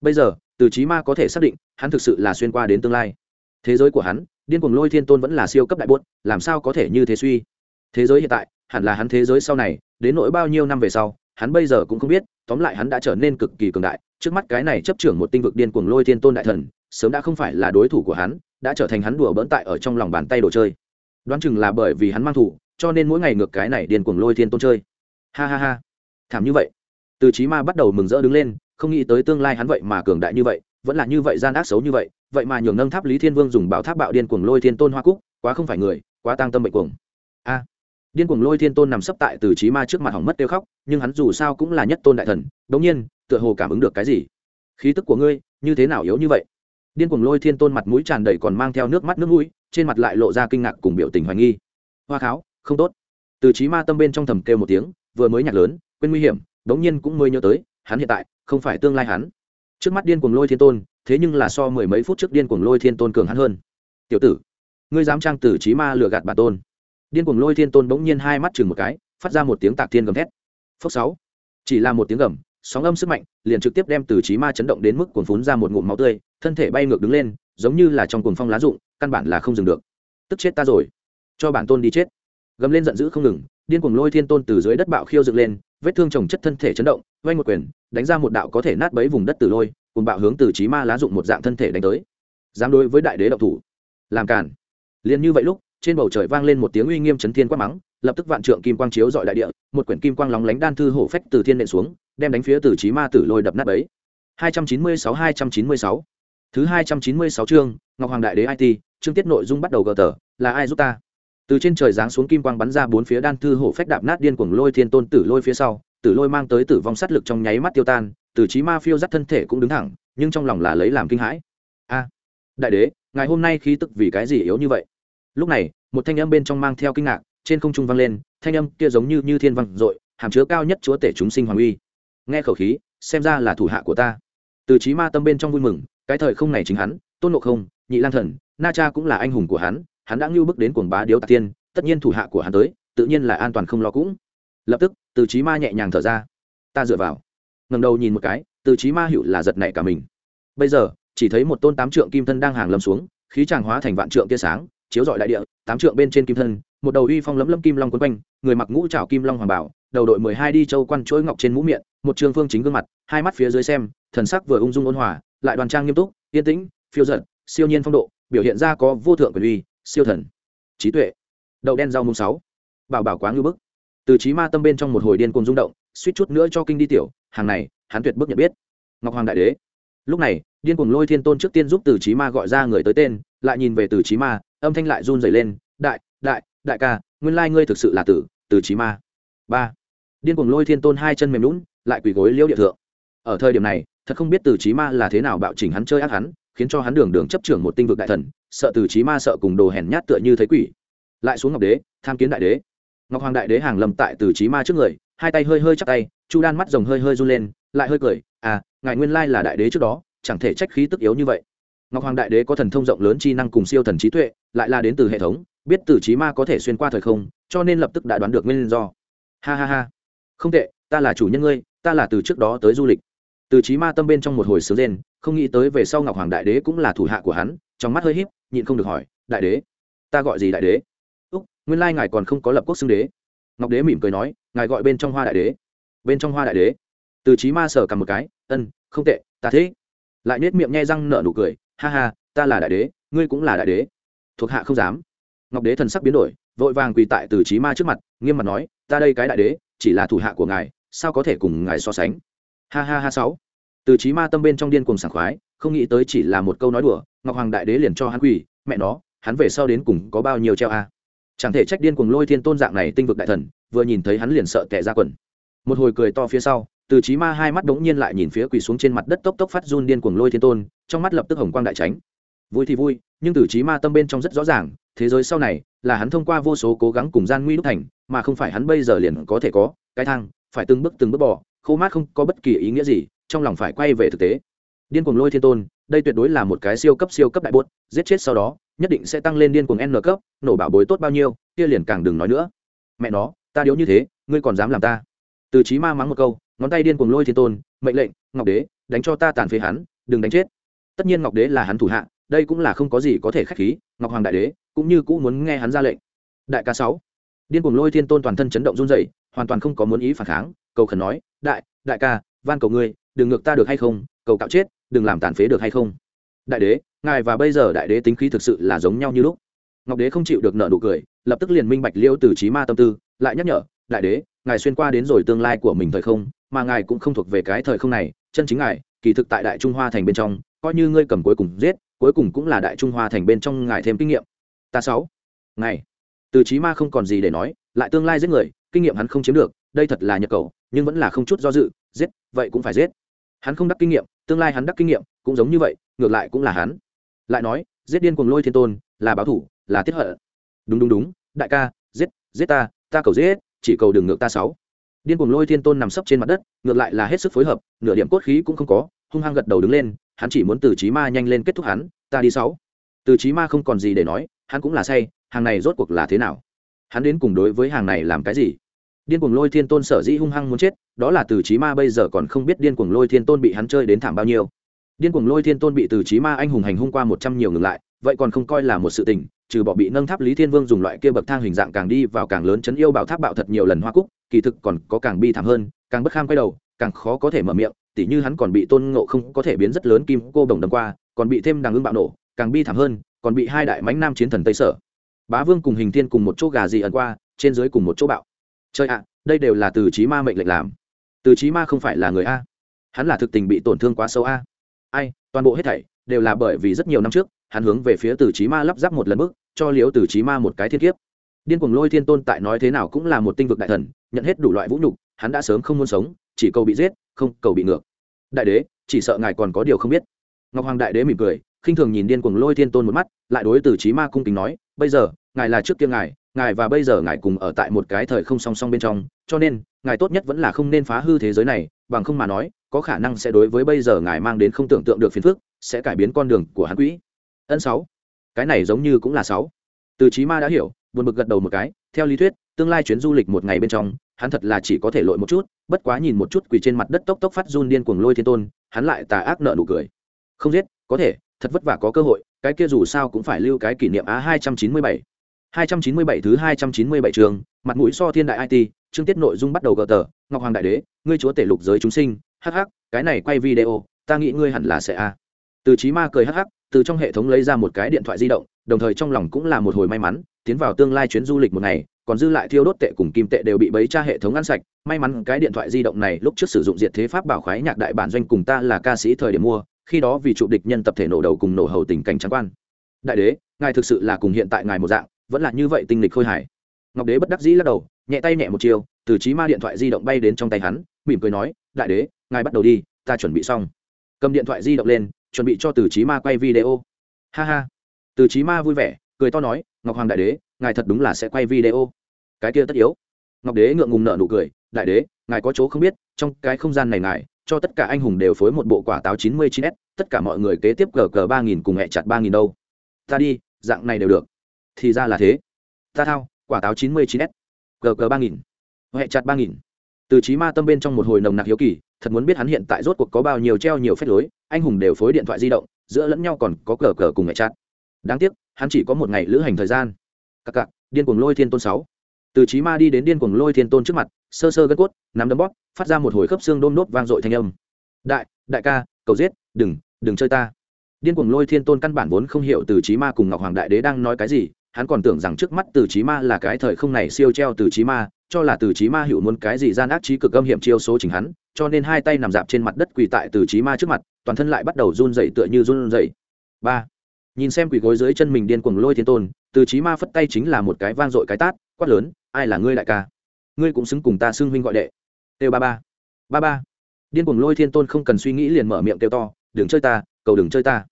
Bây giờ, từ trí ma có thể xác định, hắn thực sự là xuyên qua đến tương lai. Thế giới của hắn, điên cuồng lôi thiên tôn vẫn là siêu cấp đại bốt, làm sao có thể như thế suy? Thế giới hiện tại, hẳn là hắn thế giới sau này, đến nỗi bao nhiêu năm về sau, hắn bây giờ cũng không biết, tóm lại hắn đã trở nên cực kỳ cường đại. Trước mắt cái này chấp trưởng một tinh vực điên cuồng lôi thiên tôn đại thần, sớm đã không phải là đối thủ của hắn, đã trở thành hắn đùa bỡn tại ở trong lòng bàn tay đồ chơi. Đoán chừng là bởi vì hắn mang thủ cho nên mỗi ngày ngược cái này điên cuồng lôi thiên tôn chơi. Ha ha ha. Thảm như vậy. Từ trí ma bắt đầu mừng rỡ đứng lên, không nghĩ tới tương lai hắn vậy mà cường đại như vậy, vẫn là như vậy gian ác xấu như vậy vậy mà nhường nâng tháp lý thiên vương dùng bảo tháp bạo điên cuồng lôi thiên tôn hoa cúc, quá không phải người, quá tăng tâm bệnh cuồng. A. Điên cuồng lôi thiên tôn nằm sấp tại từ trí ma trước mặt hỏng mất tiêu khóc, nhưng hắn dù sao cũng là nhất tôn đại thần, đống nhiên, tựa hồ cảm ứng được cái gì? Khí tức của ngươi, như thế nào yếu như vậy? Điên cuồng lôi thiên tôn mặt mũi tràn đầy còn mang theo nước mắt nước mũi, trên mặt lại lộ ra kinh ngạc cùng biểu tình hoài nghi. Hoa kháo không tốt. Từ trí ma tâm bên trong thầm kêu một tiếng, vừa mới nhạc lớn, quên nguy hiểm, đống nhiên cũng mới nhớ tới, hắn hiện tại không phải tương lai hắn. Trước mắt điên cuồng lôi thiên tôn, thế nhưng là so mười mấy phút trước điên cuồng lôi thiên tôn cường hắn hơn. Tiểu tử, ngươi dám trang tử trí ma lừa gạt bản tôn. Điên cuồng lôi thiên tôn bỗng nhiên hai mắt chừng một cái, phát ra một tiếng tạc thiên gầm thét. Phốc sáu. Chỉ là một tiếng gầm, sóng âm sức mạnh liền trực tiếp đem từ trí ma chấn động đến mức cuồn phún ra một ngụm máu tươi, thân thể bay ngược đứng lên, giống như là trong cuồng phong lá rụng, căn bản là không dừng được. Tức chết ta rồi. Cho bản tôn đi chết gầm lên giận dữ không ngừng, điên cuồng lôi thiên tôn từ dưới đất bạo khiêu dựng lên, vết thương trồng chất thân thể chấn động vay một quyền, đánh ra một đạo có thể nát bấy vùng đất từ lôi, cùng bạo hướng từ trí ma lá dụng một dạng thân thể đánh tới. Dám đối với đại đế độc thủ. Làm cản liền như vậy lúc, trên bầu trời vang lên một tiếng uy nghiêm chấn thiên quát mắng, lập tức vạn trượng kim quang chiếu dọi đại địa, một quyển kim quang lóng lánh đan thư hổ phách từ thiên nện xuống, đem đánh phía từ trí ma tử lôi đập nát ấy 296 296 thứ 296 chương, ngọc hoàng đại đế it chương tiết nội dung bắt đầu gờ tờ, là ai giúp ta? Từ trên trời giáng xuống kim quang bắn ra bốn phía đan thư hổ phách đạp nát điên cuồng lôi thiên tôn tử lôi phía sau, tử lôi mang tới tử vong sát lực trong nháy mắt tiêu tan từ trí ma phiêu dắt thân thể cũng đứng thẳng, nhưng trong lòng là lấy làm kinh hãi. A, đại đế, ngày hôm nay khí tức vì cái gì yếu như vậy? Lúc này, một thanh âm bên trong mang theo kinh ngạc, trên không trung vang lên, thanh âm kia giống như như thiên văn dội, hàm chứa cao nhất chúa tể chúng sinh hoàng uy. Nghe khẩu khí, xem ra là thủ hạ của ta. Từ trí ma tâm bên trong vui mừng, cái thời không này chính hắn, tôn ngộ không, nhị lang thần, na cha cũng là anh hùng của hắn hắn đã ngưu bước đến cuồng bá điếu tạc tiên, tất nhiên thủ hạ của hắn tới, tự nhiên là an toàn không lo cũng. Lập tức, từ trí ma nhẹ nhàng thở ra. Ta dựa vào. Ngầm đầu nhìn một cái, từ trí ma hiệu là giật nảy cả mình. Bây giờ, chỉ thấy một tôn tám trượng kim thân đang hàng lâm xuống, khí tràng hóa thành vạn trượng tia sáng, chiếu dọi đại địa, tám trượng bên trên kim thân, một đầu uy phong lấm lấm kim long quấn quanh, người mặc ngũ trảo kim long hoàng bảo, đầu đội mười hai đi châu quan chuỗi ngọc trên mũ miệng, một trường phương chính gương mặt, hai mắt phía dưới xem, thần sắc vừa ung dung ôn hòa, lại đoàn trang nghiêm túc, yên tĩnh, phiêu giận siêu nhiên phong độ, biểu hiện ra có vô thượng quyền uy siêu thần, trí tuệ, đậu đen rau mùng sáu, bảo bảo quá ngư bức. Từ trí ma tâm bên trong một hồi điên cuồng rung động, suýt chút nữa cho kinh đi tiểu, hàng này, hắn tuyệt bức nhận biết. Ngọc hoàng đại đế. Lúc này, điên cuồng lôi thiên tôn trước tiên giúp từ trí ma gọi ra người tới tên, lại nhìn về từ trí ma, âm thanh lại run dày lên, đại đại đại ca, nguyên lai ngươi thực sự là tử, từ trí ma. Ba. Điên cuồng lôi thiên tôn hai chân mềm lún lại quỳ gối liễu địa thượng. Ở thời điểm này, thật không biết từ trí ma là thế nào bạo chỉnh hắn chơi ác hắn khiến cho hắn đường đường chấp trưởng một tinh vực đại thần, sợ từ trí ma sợ cùng đồ hèn nhát tựa như thấy quỷ. Lại xuống ngọc đế, tham kiến đại đế. Ngọc hoàng đại đế hàng lầm tại từ trí ma trước người, hai tay hơi hơi chắc tay, chu đan mắt rồng hơi hơi run lên, lại hơi cười à ngài nguyên lai là đại đế trước đó, chẳng thể trách khí tức yếu như vậy. Ngọc hoàng đại đế có thần thông rộng lớn chi năng cùng siêu thần trí tuệ, lại là đến từ hệ thống, biết từ trí ma có thể xuyên qua thời không, cho nên lập tức đã đoán được nguyên do. Ha ha ha. Không tệ, ta là chủ nhân ngươi, ta là từ trước đó tới du lịch. Từ trí ma tâm bên trong một hồi sướng lên không nghĩ tới về sau ngọc hoàng đại đế cũng là thủ hạ của hắn, trong mắt hơi híp, nhịn không được hỏi, đại đế, ta gọi gì đại đế? Úc, nguyên lai ngài còn không có lập quốc xưng đế. Ngọc đế mỉm cười nói, ngài gọi bên trong hoa đại đế. Bên trong hoa đại đế? Từ trí ma sở cầm một cái, ân, không tệ, ta thế lại nết miệng nhe răng nở nụ cười, ha ha, ta là đại đế, ngươi cũng là đại đế. Thuộc hạ không dám. Ngọc đế thần sắc biến đổi, vội vàng quỳ tại từ trí ma trước mặt, nghiêm mặt nói, ta đây cái đại đế, chỉ là thủ hạ của ngài, sao có thể cùng ngài so sánh? Ha ha ha sáu từ trí ma tâm bên trong điên cuồng sảng khoái, không nghĩ tới chỉ là một câu nói đùa, ngọc hoàng đại đế liền cho hắn quỳ, mẹ nó, hắn về sau đến cùng có bao nhiêu treo a? Chẳng thể trách điên cuồng lôi thiên tôn dạng này tinh vực đại thần, vừa nhìn thấy hắn liền sợ tệ ra quần. Một hồi cười to phía sau, từ trí ma hai mắt đống nhiên lại nhìn phía quỳ xuống trên mặt đất tốc tốc phát run điên cuồng lôi thiên tôn, trong mắt lập tức hồng quang đại tránh. Vui thì vui, nhưng từ trí ma tâm bên trong rất rõ ràng, thế giới sau này là hắn thông qua vô số cố gắng cùng gian nguy đúc thành, mà không phải hắn bây giờ liền có thể có, cái thang, phải từng bước từng bước bỏ khô mát không có bất kỳ ý nghĩa gì, trong lòng phải quay về thực tế. Điên cuồng lôi thiên tôn, đây tuyệt đối là một cái siêu cấp siêu cấp đại bốt giết chết sau đó, nhất định sẽ tăng lên điên cuồng n cấp, nổ bảo bối tốt bao nhiêu, kia liền càng đừng nói nữa. Mẹ nó, ta điếu như thế, ngươi còn dám làm ta. Từ trí ma mắng một câu, ngón tay điên cuồng lôi thiên tôn, mệnh lệnh, ngọc đế, đánh cho ta tàn phế hắn, đừng đánh chết. Tất nhiên ngọc đế là hắn thủ hạ, đây cũng là không có gì có thể khách khí, ngọc hoàng đại đế cũng như cũ muốn nghe hắn ra lệnh. Đại ca sáu, điên cuồng lôi thiên tôn toàn thân chấn động run rẩy, hoàn toàn không có muốn ý phản kháng cầu khẩn nói, đại đại ca, van cầu ngươi, đừng ngược ta được hay không? Cầu cạo chết, đừng làm tàn phế được hay không? Đại đế, ngài và bây giờ đại đế tính khí thực sự là giống nhau như lúc. Ngọc đế không chịu được nợ nụ cười, lập tức liền minh bạch liêu từ trí ma tâm tư, lại nhắc nhở, đại đế, ngài xuyên qua đến rồi tương lai của mình thời không, mà ngài cũng không thuộc về cái thời không này, chân chính ngài, kỳ thực tại đại trung hoa thành bên trong, coi như ngươi cầm cuối cùng giết, cuối cùng cũng là đại trung hoa thành bên trong ngài thêm kinh nghiệm. Ta sáu. Ngài. Từ trí ma không còn gì để nói, lại tương lai giết người, kinh nghiệm hắn không chiếm được, đây thật là nhật cầu nhưng vẫn là không chút do dự, giết, vậy cũng phải giết. Hắn không đắc kinh nghiệm, tương lai hắn đắc kinh nghiệm cũng giống như vậy, ngược lại cũng là hắn. Lại nói, giết điên cuồng lôi thiên tôn, là báo thủ, là tiết hận. Đúng đúng đúng, đại ca, giết giết ta ta cầu giết, chỉ cầu đừng ngược ta sáu. Điên cuồng lôi thiên tôn nằm sấp trên mặt đất, ngược lại là hết sức phối hợp, nửa điểm cốt khí cũng không có, hung hăng gật đầu đứng lên, hắn chỉ muốn từ trí ma nhanh lên kết thúc hắn, ta đi sáu. Từ trí ma không còn gì để nói, hắn cũng là say, hàng này rốt cuộc là thế nào? Hắn đến cùng đối với hàng này làm cái gì? Điên cuồng lôi thiên tôn sở dĩ hung hăng muốn chết, đó là từ trí ma bây giờ còn không biết điên cuồng lôi thiên tôn bị hắn chơi đến thảm bao nhiêu. Điên cuồng lôi thiên tôn bị từ trí ma anh hùng hành hung qua một trăm nhiều ngừng lại, vậy còn không coi là một sự tình, trừ bỏ bị nâng tháp lý thiên vương dùng loại kia bậc thang hình dạng càng đi vào càng lớn chấn yêu bảo tháp bạo thật nhiều lần hoa cúc, kỳ thực còn có càng bi thảm hơn, càng bất kham quay đầu, càng khó có thể mở miệng, tỉ như hắn còn bị tôn ngộ không có thể biến rất lớn kim cô đồng đâm qua, còn bị thêm đằng ưng bạo nổ, càng bi thảm hơn, còn bị hai đại mãnh nam chiến thần tây sở. Bá vương cùng hình thiên cùng một chỗ gà gì ẩn qua, trên dưới cùng một chỗ bạo trời ạ, đây đều là từ trí ma mệnh lệnh làm. Từ trí ma không phải là người a. Hắn là thực tình bị tổn thương quá sâu a. Ai, toàn bộ hết thảy đều là bởi vì rất nhiều năm trước, hắn hướng về phía từ trí ma lắp ráp một lần bước, cho liếu từ trí ma một cái thiên kiếp. Điên cuồng lôi thiên tôn tại nói thế nào cũng là một tinh vực đại thần, nhận hết đủ loại vũ nhục, hắn đã sớm không muốn sống, chỉ cầu bị giết, không cầu bị ngược. Đại đế, chỉ sợ ngài còn có điều không biết. Ngọc hoàng đại đế mỉm cười, khinh thường nhìn điên cuồng lôi thiên tôn một mắt, lại đối từ trí ma cung kính nói, bây giờ, ngài là trước kia ngài ngài và bây giờ ngài cùng ở tại một cái thời không song song bên trong, cho nên, ngài tốt nhất vẫn là không nên phá hư thế giới này, bằng không mà nói, có khả năng sẽ đối với bây giờ ngài mang đến không tưởng tượng được phiền phức, sẽ cải biến con đường của hắn quỹ. Ân sáu. Cái này giống như cũng là sáu. Từ trí ma đã hiểu, buồn bực gật đầu một cái, theo lý thuyết, tương lai chuyến du lịch một ngày bên trong, hắn thật là chỉ có thể lội một chút, bất quá nhìn một chút quỳ trên mặt đất tốc tốc phát run điên cuồng lôi thiên tôn, hắn lại tà ác nợ nụ cười. Không giết, có thể, thật vất vả có cơ hội, cái kia dù sao cũng phải lưu cái kỷ niệm á hai trăm chín mươi bảy hai trăm chín mươi bảy thứ hai trăm chín mươi bảy trường, mặt mũi so thiên đại it chương tiết nội dung bắt đầu gỡ tờ, ngọc hoàng đại đế, ngươi chúa tể lục giới chúng sinh, hắc hắc, cái này quay video, ta nghĩ ngươi hẳn là sẽ a. Từ chí ma cười hắc hắc, từ trong hệ thống lấy ra một cái điện thoại di động, đồng thời trong lòng cũng là một hồi may mắn, tiến vào tương lai chuyến du lịch một ngày, còn dư lại thiêu đốt tệ cùng kim tệ đều bị bấy tra hệ thống ăn sạch. May mắn cái điện thoại di động này lúc trước sử dụng diệt thế pháp bảo khoái nhạc đại bản doanh cùng ta là ca sĩ thời điểm mua, khi đó vì trụ địch nhân tập thể nổ đầu cùng nổ hầu tình cảnh trắng quan. Đại đế, ngài thực sự là cùng hiện tại ngài một dạng vẫn là như vậy tinh lịch khôi hài. Ngọc đế bất đắc dĩ lắc đầu, nhẹ tay nhẹ một chiều từ trí ma điện thoại di động bay đến trong tay hắn, mỉm cười nói, đại đế, ngài bắt đầu đi, ta chuẩn bị xong. Cầm điện thoại di động lên, chuẩn bị cho từ trí ma quay video. Ha ha. Từ trí ma vui vẻ, cười to nói, ngọc hoàng đại đế, ngài thật đúng là sẽ quay video. Cái kia tất yếu. Ngọc đế ngượng ngùng nợ nụ cười, đại đế, ngài có chỗ không biết, trong cái không gian này ngài, cho tất cả anh hùng đều phối một bộ quả táo chín mươi chín s, tất cả mọi người kế tiếp cờ cờ ba nghìn cùng hẹ chặt ba nghìn đâu. Ta đi, dạng này đều được thì ra là thế. Ta thao, quả táo chín mươi chín s. Cờ cờ ba nghìn. Huệ chặt ba nghìn. Từ trí ma tâm bên trong một hồi nồng nặc hiếu kỳ, thật muốn biết hắn hiện tại rốt cuộc có bao nhiêu treo nhiều phép lối, anh hùng đều phối điện thoại di động, giữa lẫn nhau còn có cờ cờ cùng mẹ chặt. Đáng tiếc, hắn chỉ có một ngày lữ hành thời gian. Cặc cặc, điên cuồng lôi thiên tôn sáu. Từ trí ma đi đến điên cuồng lôi thiên tôn trước mặt, sơ sơ gân cốt, nắm đấm bóp, phát ra một hồi khớp xương đôm nốt vang dội thanh âm. Đại đại ca, cầu giết, đừng đừng chơi ta. Điên cuồng lôi thiên tôn căn bản vốn không hiểu từ trí ma cùng ngọc hoàng đại đế đang nói cái gì hắn còn tưởng rằng trước mắt từ trí ma là cái thời không này siêu treo từ trí ma, cho là từ trí ma hiểu muốn cái gì gian ác trí cực âm hiểm chiêu số chính hắn, cho nên hai tay nằm dạp trên mặt đất quỳ tại từ trí ma trước mặt, toàn thân lại bắt đầu run dậy tựa như run dậy ba, nhìn xem quỳ gối dưới chân mình điên cuồng lôi thiên tôn, từ trí ma phất tay chính là một cái vang dội cái tát, quát lớn, ai là ngươi đại ca? Ngươi cũng xứng cùng ta xưng huynh gọi đệ. Têu ba ba. Ba ba. Điên cuồng lôi thiên tôn không cần suy nghĩ liền mở miệng kêu to, đừng chơi ta, cầu đừng chơi ta.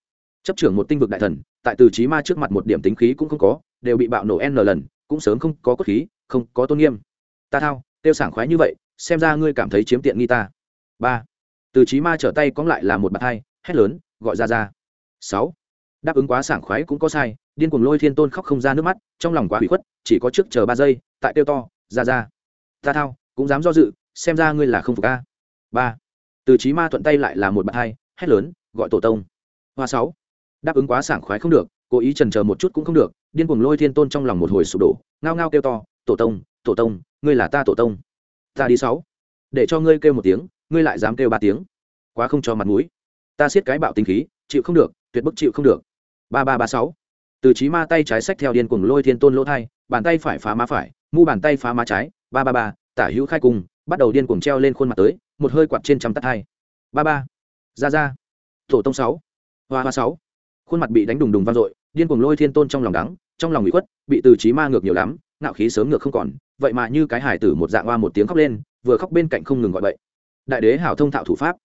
Chấp trưởng một tinh vực đại thần, tại từ trí ma trước mặt một điểm tính khí cũng không có đều bị bạo nổ n lần, cũng sớm không có cốt khí, không có tôn nghiêm. Ta thao, tiêu sảng khoái như vậy, xem ra ngươi cảm thấy chiếm tiện nghi ta. Ba. Từ trí ma trở tay cóng lại là một bạt hai, hét lớn, gọi ra ra. Sáu. Đáp ứng quá sảng khoái cũng có sai, điên cuồng lôi thiên tôn khóc không ra nước mắt, trong lòng quá hủy khuất, chỉ có trước chờ ba giây, tại tiêu to, ra ra. Ta thao, cũng dám do dự, xem ra ngươi là không phục a ba. Từ trí ma thuận tay lại là một bạt hai, hét lớn, gọi tổ tông. Hoa sáu. Đáp ứng quá sảng khoái không được, cố ý trần chờ một chút cũng không được điên cuồng lôi thiên tôn trong lòng một hồi sụp đổ, ngao ngao kêu to, tổ tông tổ tông, ngươi là ta tổ tông. Ta đi sáu. Để cho ngươi kêu một tiếng, ngươi lại dám kêu ba tiếng. Quá không cho mặt mũi. Ta siết cái bạo tinh khí, chịu không được, tuyệt bức chịu không được. Ba ba ba sáu. Từ trí ma tay trái sách theo điên cuồng lôi thiên tôn lỗ thai, bàn tay phải phá má phải, mu bàn tay phá má trái, ba ba ba, tả hữu khai cùng, bắt đầu điên cuồng treo lên khuôn mặt tới, một hơi quạt trên trăm tắt hai. Ba ba. Ra ra. Tổ tông sáu. Hoa hoa sáu. Khuôn mặt bị đánh đùng đùng vang dội điên cuồng lôi thiên tôn trong lòng đắng, trong lòng bị khuất, bị từ trí ma ngược nhiều lắm nạo khí sớm ngược không còn, vậy mà như cái hải tử một dạng hoa một tiếng khóc lên, vừa khóc bên cạnh không ngừng gọi bậy. Đại đế hảo thông thạo thủ pháp.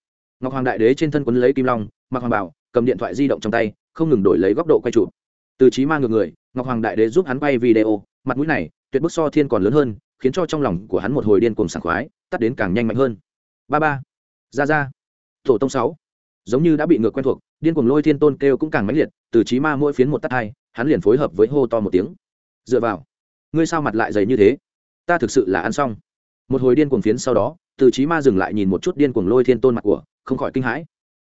Ngọc hoàng đại đế trên thân quấn lấy kim long, mặc hoàng bảo, cầm điện thoại di động trong tay, không ngừng đổi lấy góc độ quay chụp. Từ trí ma ngược người, ngọc hoàng đại đế giúp hắn quay video, mặt mũi này, tuyệt bức so thiên còn lớn hơn, khiến cho trong lòng của hắn một hồi điên cuồng sảng khoái, tắt đến càng nhanh mạnh hơn. Ba ba. Ra ra. Tổ tông sáu. Giống như đã bị ngược quen thuộc điên cuồng lôi thiên tôn kêu cũng càng mãnh liệt, từ trí ma mỗi phiến một tắt hai, hắn liền phối hợp với hô to một tiếng. Dựa vào, ngươi sao mặt lại dày như thế? Ta thực sự là ăn xong. Một hồi điên cuồng phiến sau đó, từ trí ma dừng lại nhìn một chút điên cuồng lôi thiên tôn mặt của, không khỏi kinh hãi.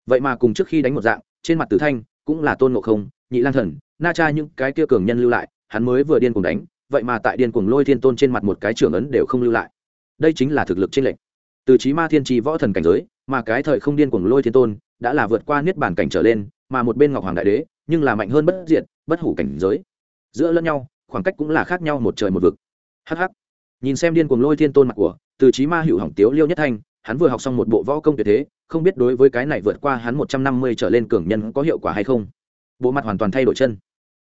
Vậy mà cùng trước khi đánh một dạng, trên mặt tử thanh cũng là tôn ngộ không, nhị lang thần, na cha những cái kia cường nhân lưu lại, hắn mới vừa điên cuồng đánh, vậy mà tại điên cuồng lôi thiên tôn trên mặt một cái trưởng ấn đều không lưu lại. Đây chính là thực lực trên lệnh từ trí ma thiên trì võ thần cảnh giới, mà cái thời không điên cuồng lôi thiên tôn đã là vượt qua niết bàn cảnh trở lên, mà một bên ngọc hoàng đại đế, nhưng là mạnh hơn bất diệt, bất hủ cảnh giới. Giữa lẫn nhau, khoảng cách cũng là khác nhau một trời một vực. Hh nhìn xem điên cuồng lôi thiên tôn mặt của, từ trí ma hữu hỏng tiếu liêu nhất thanh, hắn vừa học xong một bộ võ công tuyệt thế, không biết đối với cái này vượt qua hắn một trăm năm mươi trở lên cường nhân có hiệu quả hay không. Bộ mặt hoàn toàn thay đổi chân.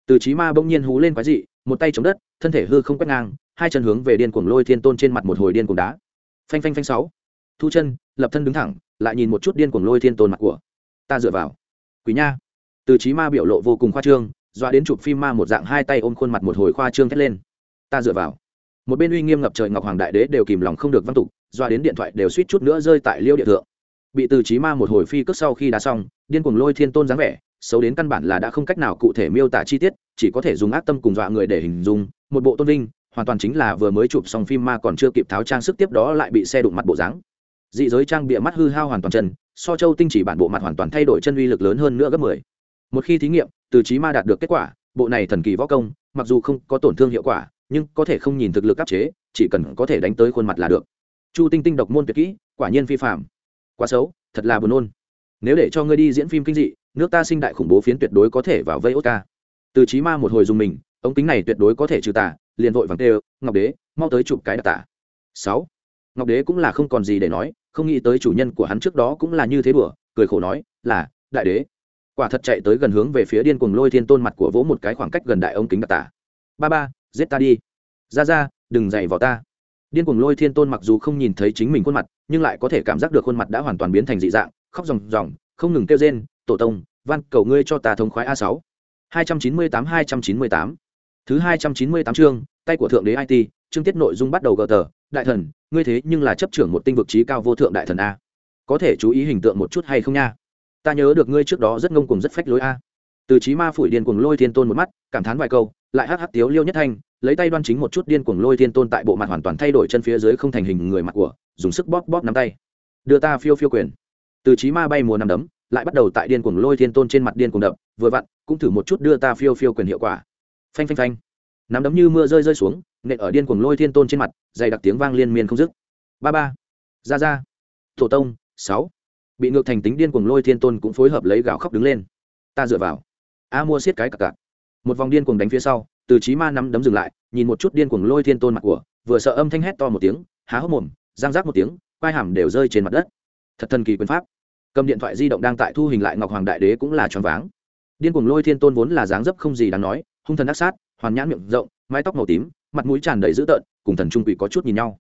Từ trí ma bỗng nhiên hú lên quái dị, một tay chống đất, thân thể hư không quét ngang, hai chân hướng về điên cuồng lôi thiên tôn trên mặt một hồi điên cuồng đá. Phanh phanh phanh sáu. Thu chân, lập thân đứng thẳng, lại nhìn một chút điên cuồng lôi thiên tôn mặt của ta dựa vào. Quý nha. Từ trí ma biểu lộ vô cùng khoa trương, dọa đến chụp phim ma một dạng hai tay ôm khuôn mặt một hồi khoa trương thét lên. Ta dựa vào. Một bên uy nghiêm ngập trời ngọc hoàng đại đế đều kìm lòng không được văn tục, dọa đến điện thoại đều suýt chút nữa rơi tại liêu địa thượng. Bị từ trí ma một hồi phi cất sau khi đá xong, điên cuồng lôi thiên tôn dáng vẻ, xấu đến căn bản là đã không cách nào cụ thể miêu tả chi tiết, chỉ có thể dùng ác tâm cùng dọa người để hình dung, một bộ tôn vinh, hoàn toàn chính là vừa mới chụp xong phim ma còn chưa kịp tháo trang sức tiếp đó lại bị xe đụng mặt bộ dáng. Dị giới trang bịa mắt hư hao hoàn toàn trần so châu tinh chỉ bản bộ mặt hoàn toàn thay đổi chân uy lực lớn hơn nữa gấp mười. Một khi thí nghiệm, từ trí ma đạt được kết quả, bộ này thần kỳ võ công, mặc dù không có tổn thương hiệu quả, nhưng có thể không nhìn thực lực áp chế, chỉ cần có thể đánh tới khuôn mặt là được. Chu tinh tinh độc môn tuyệt kỹ, quả nhiên phi phạm quá xấu, thật là buồn nôn. Nếu để cho ngươi đi diễn phim kinh dị, nước ta sinh đại khủng bố phiến tuyệt đối có thể vào vây oscar. Từ trí ma một hồi dùng mình, ống kính này tuyệt đối có thể trừ tà, liền vội vàng tê ngọc đế, mau tới chụp cái đặc tả. Sáu. Ngọc đế cũng là không còn gì để nói không nghĩ tới chủ nhân của hắn trước đó cũng là như thế đùa, cười khổ nói, là, đại đế. Quả thật chạy tới gần hướng về phía điên cuồng lôi thiên tôn mặt của vỗ một cái khoảng cách gần đại ống kính đặc tả. Ba ba, giết ta đi. Ra ra, đừng dày vào ta. Điên cuồng lôi thiên tôn mặc dù không nhìn thấy chính mình khuôn mặt, nhưng lại có thể cảm giác được khuôn mặt đã hoàn toàn biến thành dị dạng, khóc ròng ròng, không ngừng kêu rên, tổ tông, van, cầu ngươi cho ta thống khoái a sáu. hai trăm chín mươi tám, hai trăm chín mươi tám. Thứ hai trăm chín mươi tám chương, tay của thượng đế it chương tiết nội dung bắt đầu gờ tờ đại thần, ngươi thế nhưng là chấp trưởng một tinh vực trí cao vô thượng đại thần a. Có thể chú ý hình tượng một chút hay không nha? Ta nhớ được ngươi trước đó rất ngông cùng rất phách lối a. Từ trí ma phủi điên cuồng lôi thiên tôn một mắt, cảm thán vài câu, lại hắc hắc tiếu liêu nhất thanh, lấy tay đoan chính một chút điên cuồng lôi thiên tôn tại bộ mặt hoàn toàn thay đổi chân phía dưới không thành hình người mặt của, dùng sức bóp bóp nắm tay. Đưa ta phiêu phiêu quyền. Từ trí ma bay mùa nằm đấm, lại bắt đầu tại điên cuồng lôi thiên tôn trên mặt điên cuồng đập, vừa vặn, cũng thử một chút đưa ta phiêu phiêu quyền hiệu quả. Phanh phanh phanh. Nắm đấm như mưa rơi rơi xuống nện ở điên cuồng lôi thiên tôn trên mặt, dày đặc tiếng vang liên miên không dứt. Ba ba, ra ra thổ tông, sáu. Bị ngược thành tính điên cuồng lôi thiên tôn cũng phối hợp lấy gạo khóc đứng lên. Ta dựa vào. A mua xiết cái cặc cặc một vòng điên cuồng đánh phía sau, từ trí ma nắm đấm dừng lại, nhìn một chút điên cuồng lôi thiên tôn mặt của, vừa sợ âm thanh hét to một tiếng, há hốc mồm giang rác một tiếng, quai hàm đều rơi trên mặt đất. Thật thần kỳ quyền pháp. Cầm điện thoại di động đang tại thu hình lại ngọc hoàng đại đế cũng là choáng váng. Điên cuồng lôi thiên tôn vốn là dáng dấp không gì đáng nói, hung thần ác sát, hoàn nhãn miệng rộng, mái tóc màu tím mặt mũi tràn đầy dữ tợn, cùng thần trung quỷ có chút nhìn nhau.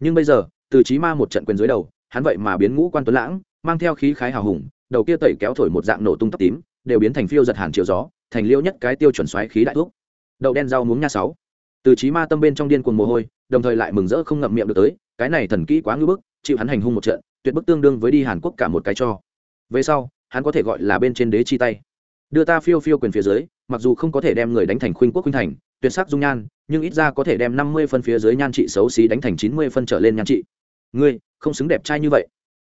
Nhưng bây giờ, từ trí ma một trận quyền dưới đầu, hắn vậy mà biến ngũ quan tuấn lãng, mang theo khí khái hào hùng, đầu kia tẩy kéo thổi một dạng nổ tung tóc tím, đều biến thành phiêu giật hàn chiều gió, thành liêu nhất cái tiêu chuẩn xoáy khí đại thuốc. Đậu đen rau muống nha sáu. Từ trí ma tâm bên trong điên cuồng mồ hôi, đồng thời lại mừng rỡ không ngậm miệng được tới, cái này thần kỹ quá ngưỡng bức, chịu hắn hành hung một trận, tuyệt bức tương đương với đi hàn quốc cả một cái cho. Về sau, hắn có thể gọi là bên trên đế chi tay. Đưa ta phiêu phiêu quyền phía dưới, mặc dù không có thể đem người đánh thành khuynh quốc khuynh thành tuyệt sắc dung nhan, nhưng ít ra có thể đem năm mươi phân phía dưới nhan trị xấu xí đánh thành chín mươi phân trở lên nhan trị. Ngươi, không xứng đẹp trai như vậy.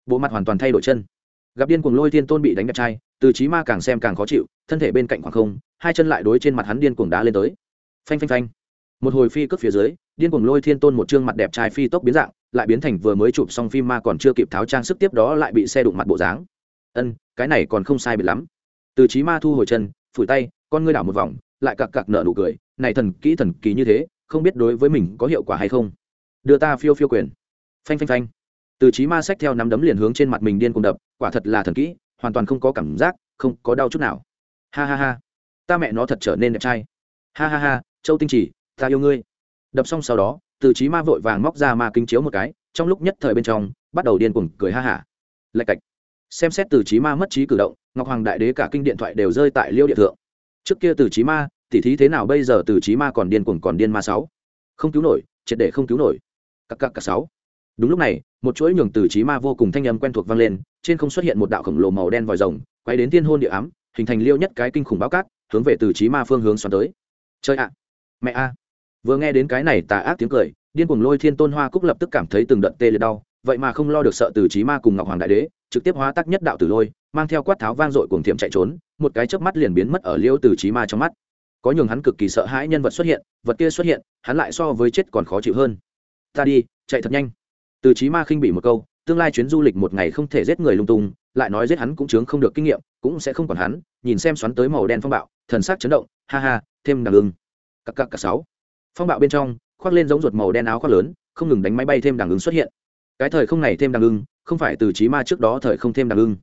Bộ mặt hoàn toàn thay đổi chân. Gặp điên cuồng lôi thiên tôn bị đánh đẹp trai, từ trí ma càng xem càng khó chịu, thân thể bên cạnh khoảng không, hai chân lại đối trên mặt hắn điên cuồng đá lên tới. Phanh phanh phanh. Một hồi phi cướp phía dưới, điên cuồng lôi thiên tôn một chương mặt đẹp trai phi tốc biến dạng, lại biến thành vừa mới chụp xong phim ma còn chưa kịp tháo trang sức tiếp đó lại bị xe đụng mặt bộ dáng. Ân, cái này còn không sai biệt lắm. Từ trí ma thu hồi chân, phủi tay, con ngươi đảo một vòng, lại cặc cặc nở nụ cười này thần kỹ thần kỳ như thế, không biết đối với mình có hiệu quả hay không. Đưa ta phiêu phiêu quyền. Phanh phanh phanh. Từ trí ma sách theo nắm đấm liền hướng trên mặt mình điên cùng đập, quả thật là thần kỹ, hoàn toàn không có cảm giác, không có đau chút nào. Ha ha ha. Ta mẹ nó thật trở nên đẹp trai. Ha ha ha, châu tinh chỉ, ta yêu ngươi. Đập xong sau đó, từ trí ma vội vàng móc ra ma kính chiếu một cái, trong lúc nhất thời bên trong, bắt đầu điên cuồng cười ha hả. Lạch cạch. Xem xét từ trí ma mất trí cử động, ngọc hoàng đại đế cả kinh điện thoại đều rơi tại liêu địa thượng. Trước kia từ trí ma tỉ thí thế nào bây giờ từ trí ma còn điên cuồng còn điên ma sáu? Không cứu nổi, triệt để không cứu nổi. Cặc cặc cặc sáu. Đúng lúc này, một chuỗi nhường từ trí ma vô cùng thanh âm quen thuộc vang lên, trên không xuất hiện một đạo khổng lồ màu đen vòi rồng, quay đến thiên hôn địa ám, hình thành liêu nhất cái kinh khủng báo cát, hướng về từ trí ma phương hướng xoắn tới. Chơi ạ! Mẹ a! Vừa nghe đến cái này tà ác tiếng cười, điên cuồng lôi thiên tôn hoa cúc lập tức cảm thấy từng đợt tê liệt đau, vậy mà không lo được sợ từ trí ma cùng ngọc hoàng đại đế, trực tiếp hóa tác nhất đạo tử lôi, mang theo quát tháo vang dội cuồng thiểm chạy trốn, một cái chớp mắt liền biến mất ở liêu từ trí ma trong mắt có nhường hắn cực kỳ sợ hãi nhân vật xuất hiện, vật kia xuất hiện, hắn lại so với chết còn khó chịu hơn. Ta đi, chạy thật nhanh. Từ trí ma khinh bị một câu, tương lai chuyến du lịch một ngày không thể giết người lung tung, lại nói giết hắn cũng chướng không được kinh nghiệm, cũng sẽ không còn hắn, nhìn xem xoắn tới màu đen phong bạo, thần sắc chấn động, ha ha, thêm đằng ưng. Cặp cặp cả sáu. Phong bạo bên trong, khoác lên giống ruột màu đen áo khoác lớn, không ngừng đánh máy bay thêm đằng ứng xuất hiện. Cái thời không này thêm đằng ưng, không phải từ trí ma trước đó thời không thêm đằng ưng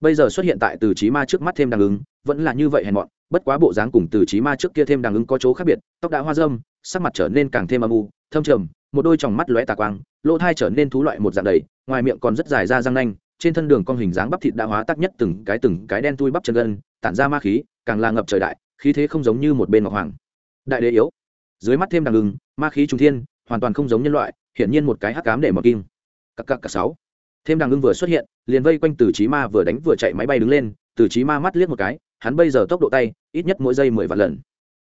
bây giờ xuất hiện tại từ trí ma trước mắt thêm đằng ứng, vẫn là như vậy hèn mọn, bất quá bộ dáng cùng từ trí ma trước kia thêm đằng ứng có chỗ khác biệt, tóc đã hoa dâm sắc mặt trở nên càng thêm âm u, thâm trầm, một đôi tròng mắt lóe tà quang, lỗ thai trở nên thú loại một dạng đầy, ngoài miệng còn rất dài ra răng nanh, trên thân đường con hình dáng bắp thịt đã hóa tắc nhất từng cái từng cái đen tui bắp chân gân, tản ra ma khí, càng là ngập trời đại, khí thế không giống như một bên ngọc hoàng. Đại đế yếu. Dưới mắt thêm đằng ứng, ma khí trung thiên, hoàn toàn không giống nhân loại, hiển nhiên một cái hắc cám để mọc kim cặc cặc cặc sáu. Thêm đằng ưng vừa xuất hiện liền vây quanh từ trí ma vừa đánh vừa chạy máy bay đứng lên, từ trí ma mắt liếc một cái, hắn bây giờ tốc độ tay, ít nhất mỗi giây mười vạn lần.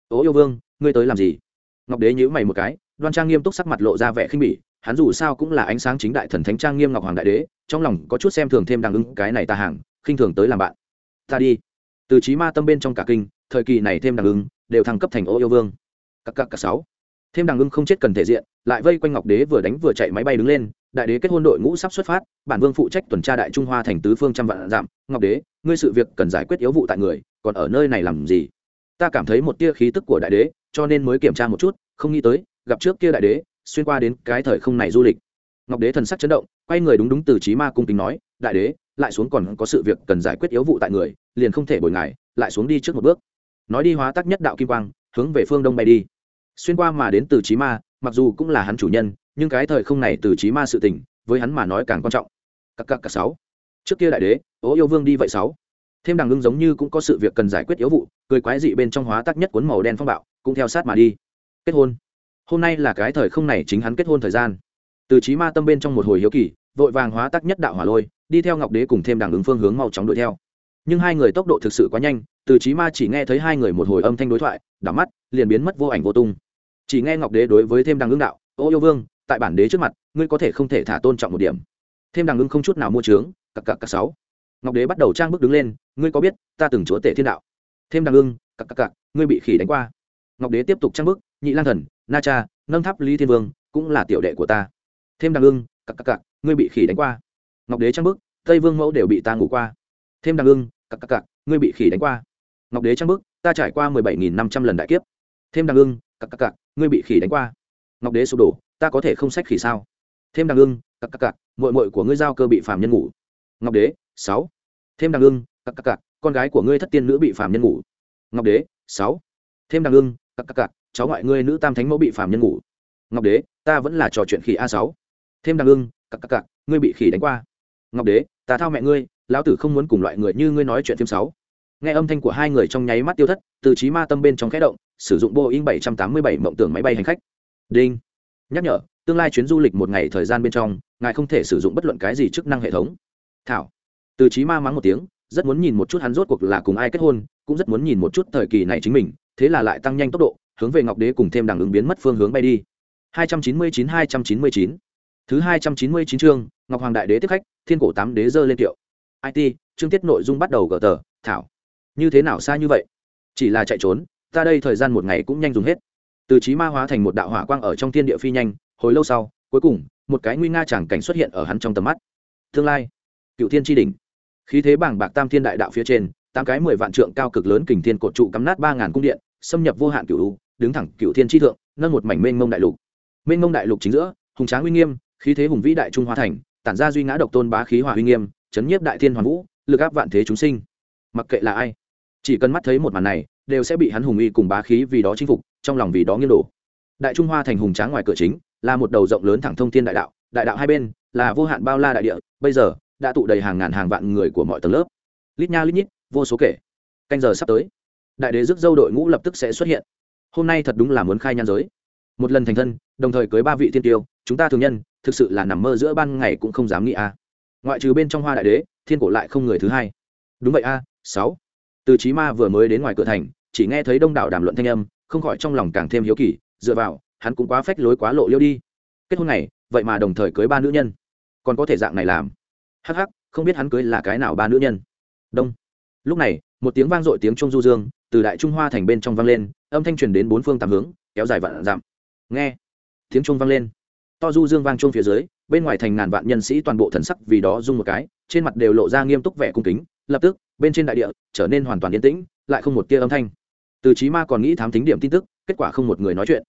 Ố yêu vương, ngươi tới làm gì? Ngọc đế nhíu mày một cái, đoan trang nghiêm túc sắc mặt lộ ra vẻ khinh bỉ, hắn dù sao cũng là ánh sáng chính đại thần thánh trang nghiêm ngọc hoàng đại đế, trong lòng có chút xem thường thêm đằng ứng cái này ta hàng, khinh thường tới làm bạn. Ta đi. Từ trí ma tâm bên trong cả kinh, thời kỳ này thêm đằng ứng, đều thăng cấp thành ô yêu vương. Cặp cặp cặp sáu. Thêm đằng ưng không chết cần thể diện, lại vây quanh ngọc đế vừa đánh vừa chạy máy bay đứng lên đại đế kết hôn đội ngũ sắp xuất phát, bản vương phụ trách tuần tra đại trung hoa thành tứ phương trăm vạn giảm ngọc đế, ngươi sự việc cần giải quyết yếu vụ tại người, còn ở nơi này làm gì? Ta cảm thấy một tia khí tức của đại đế, cho nên mới kiểm tra một chút, không nghĩ tới, gặp trước kia đại đế, xuyên qua đến cái thời không này du lịch. Ngọc đế thần sắc chấn động, quay người đúng đúng từ trí ma cung kính nói, đại đế, lại xuống còn có sự việc cần giải quyết yếu vụ tại người, liền không thể bồi ngài, lại xuống đi trước một bước. Nói đi hóa tác nhất đạo kim quang, hướng về phương đông bay đi. Xuyên qua mà đến từ trí ma, mặc dù cũng là hắn chủ nhân nhưng cái thời không này từ trí ma sự tình, với hắn mà nói càng quan trọng. Các các cả sáu. Trước kia đại đế, ố yêu vương đi vậy sáu. Thêm đằng ngưng giống như cũng có sự việc cần giải quyết yếu vụ, cười quái dị bên trong hóa tác nhất cuốn màu đen phong bạo, cũng theo sát mà đi. Kết hôn. Hôm nay là cái thời không này chính hắn kết hôn thời gian. Từ trí ma tâm bên trong một hồi hiếu kỳ, vội vàng hóa tác nhất đạo hỏa lôi, đi theo ngọc đế cùng thêm đằng ứng phương hướng mau chóng đuổi theo. Nhưng hai người tốc độ thực sự quá nhanh, từ trí ma chỉ nghe thấy hai người một hồi âm thanh đối thoại, đảo mắt, liền biến mất vô ảnh vô tung. Chỉ nghe ngọc đế đối với thêm đằng ứng đạo, ô yêu vương tại bản đế trước mặt ngươi có thể không thể thả tôn trọng một điểm. Thêm đằng ưng không chút nào mua trướng cặp cặp cặp sáu. Ngọc đế bắt đầu trang bước đứng lên ngươi có biết ta từng chúa tể thiên đạo. Thêm đằng ưng cặp cặp cặp ngươi bị khỉ đánh qua. Ngọc đế tiếp tục trang bước, nhị lang thần na cha nâng tháp lý thiên vương cũng là tiểu đệ của ta. Thêm đằng ưng cặp cặp cặp ngươi bị khỉ đánh qua. Ngọc đế trang bước, tây vương mẫu đều bị ta ngủ qua. Thêm đằng ưng cặp cặp cặp ngươi bị khỉ đánh qua. Ngọc đế trang bước, ta trải qua mười bảy nghìn năm trăm lần đại kiếp. Thêm đằng ưng cặp cặp cặp ngươi bị khỉ đánh qua. Ngọc đế sụp đổ ta có thể không sách khỉ sao? Thêm đằng ưng cặp cặp cặp mội mội của ngươi giao cơ bị phàm nhân ngủ. Ngọc đế, sáu. Thêm đằng ưng cặp cặp cặp con gái của ngươi thất tiên nữ bị phàm nhân ngủ. Ngọc đế, sáu. Thêm đằng ưng cặp cặp cặp cháu ngoại ngươi nữ tam thánh mẫu bị phàm nhân ngủ. Ngọc đế, ta vẫn là trò chuyện khỉ a sáu. Thêm đằng ưng cặp cặp cặp ngươi bị khỉ đánh qua. Ngọc đế, ta thao mẹ ngươi, lão tử không muốn cùng loại người như ngươi nói chuyện phim sáu. Nghe âm thanh của hai người trong nháy mắt tiêu thất, từ trí ma tâm bên trong khẽ động, sử dụng boeing bảy mộng tưởng máy bay hành khách. Đinh nhắc nhở, tương lai chuyến du lịch một ngày thời gian bên trong, ngài không thể sử dụng bất luận cái gì chức năng hệ thống. Thảo. Từ trí ma mắng một tiếng, rất muốn nhìn một chút hắn rốt cuộc là cùng ai kết hôn, cũng rất muốn nhìn một chút thời kỳ này chính mình, thế là lại tăng nhanh tốc độ, hướng về ngọc đế cùng thêm đằng ứng biến mất phương hướng bay đi. 299-299 thứ 299 chương, ngọc hoàng đại đế tiếp khách, thiên cổ tám đế dơ lên tiệu. It chương tiết nội dung bắt đầu gỡ tờ, thảo. Như thế nào xa như vậy? Chỉ là chạy trốn, ta đây thời gian một ngày cũng nhanh dùng hết từ trí ma hóa thành một đạo hỏa quang ở trong thiên địa phi nhanh hồi lâu sau cuối cùng một cái nguy nga chẳng cảnh xuất hiện ở hắn trong tầm mắt. Tương lai cựu thiên tri đỉnh, khí thế bảng bạc tam thiên đại đạo phía trên tám cái mười vạn trượng cao cực lớn kình thiên cột trụ cắm nát ba ngàn cung điện xâm nhập vô hạn cựu đứng thẳng cựu thiên tri thượng nâng một mảnh mênh mông đại lục. Mênh mông đại lục chính giữa hùng tráng uy nghiêm khí thế hùng vĩ đại trung hoa thành tản ra duy ngã độc tôn bá khí hòa uy nghiêm chấn nhiếp đại thiên hoàn vũ lực áp vạn thế chúng sinh. Mặc kệ là ai chỉ cần mắt thấy một màn này đều sẽ bị hắn hùng uy cùng bá khí vì đó chinh phục, trong lòng vì đó nghiêng đổ. Đại trung hoa thành hùng tráng ngoài cửa chính, là một đầu rộng lớn thẳng thông thiên đại đạo đại đạo hai bên là vô hạn bao la đại địa, bây giờ đã tụ đầy hàng ngàn hàng vạn người của mọi tầng lớp. Lít nha lít nhít, vô số kể. Canh giờ sắp tới, đại đế rước dâu đội ngũ lập tức sẽ xuất hiện. Hôm nay thật đúng là muốn khai nhan giới. Một lần thành thân, đồng thời cưới ba vị thiên tiêu, chúng ta thường nhân, thực sự là nằm mơ giữa ban ngày cũng không dám nghĩ à. ngoại trừ bên trong hoa đại đế, thiên cổ lại không người thứ hai. Đúng vậy a, sáu. Từ trí ma vừa mới đến ngoài cửa thành chỉ nghe thấy đông đảo đàm luận thanh âm, không khỏi trong lòng càng thêm hiếu kỳ, dựa vào, hắn cũng quá phách lối quá lộ liêu đi. Kết hôn này, vậy mà đồng thời cưới ba nữ nhân. Còn có thể dạng này làm? Hắc hắc, không biết hắn cưới là cái nào ba nữ nhân. Đông. Lúc này, một tiếng vang dội tiếng trung du dương, từ đại trung hoa thành bên trong vang lên, âm thanh truyền đến bốn phương tám hướng, kéo dài vạn dặm. Nghe. Tiếng trung vang lên. To du dương vang trung phía dưới, bên ngoài thành ngàn vạn nhân sĩ toàn bộ thần sắc vì đó rung một cái, trên mặt đều lộ ra nghiêm túc vẻ cung kính, lập tức, bên trên đại địa, trở nên hoàn toàn yên tĩnh, lại không một tia âm thanh từ trí ma còn nghĩ thám tính điểm tin tức, kết quả không một người nói chuyện.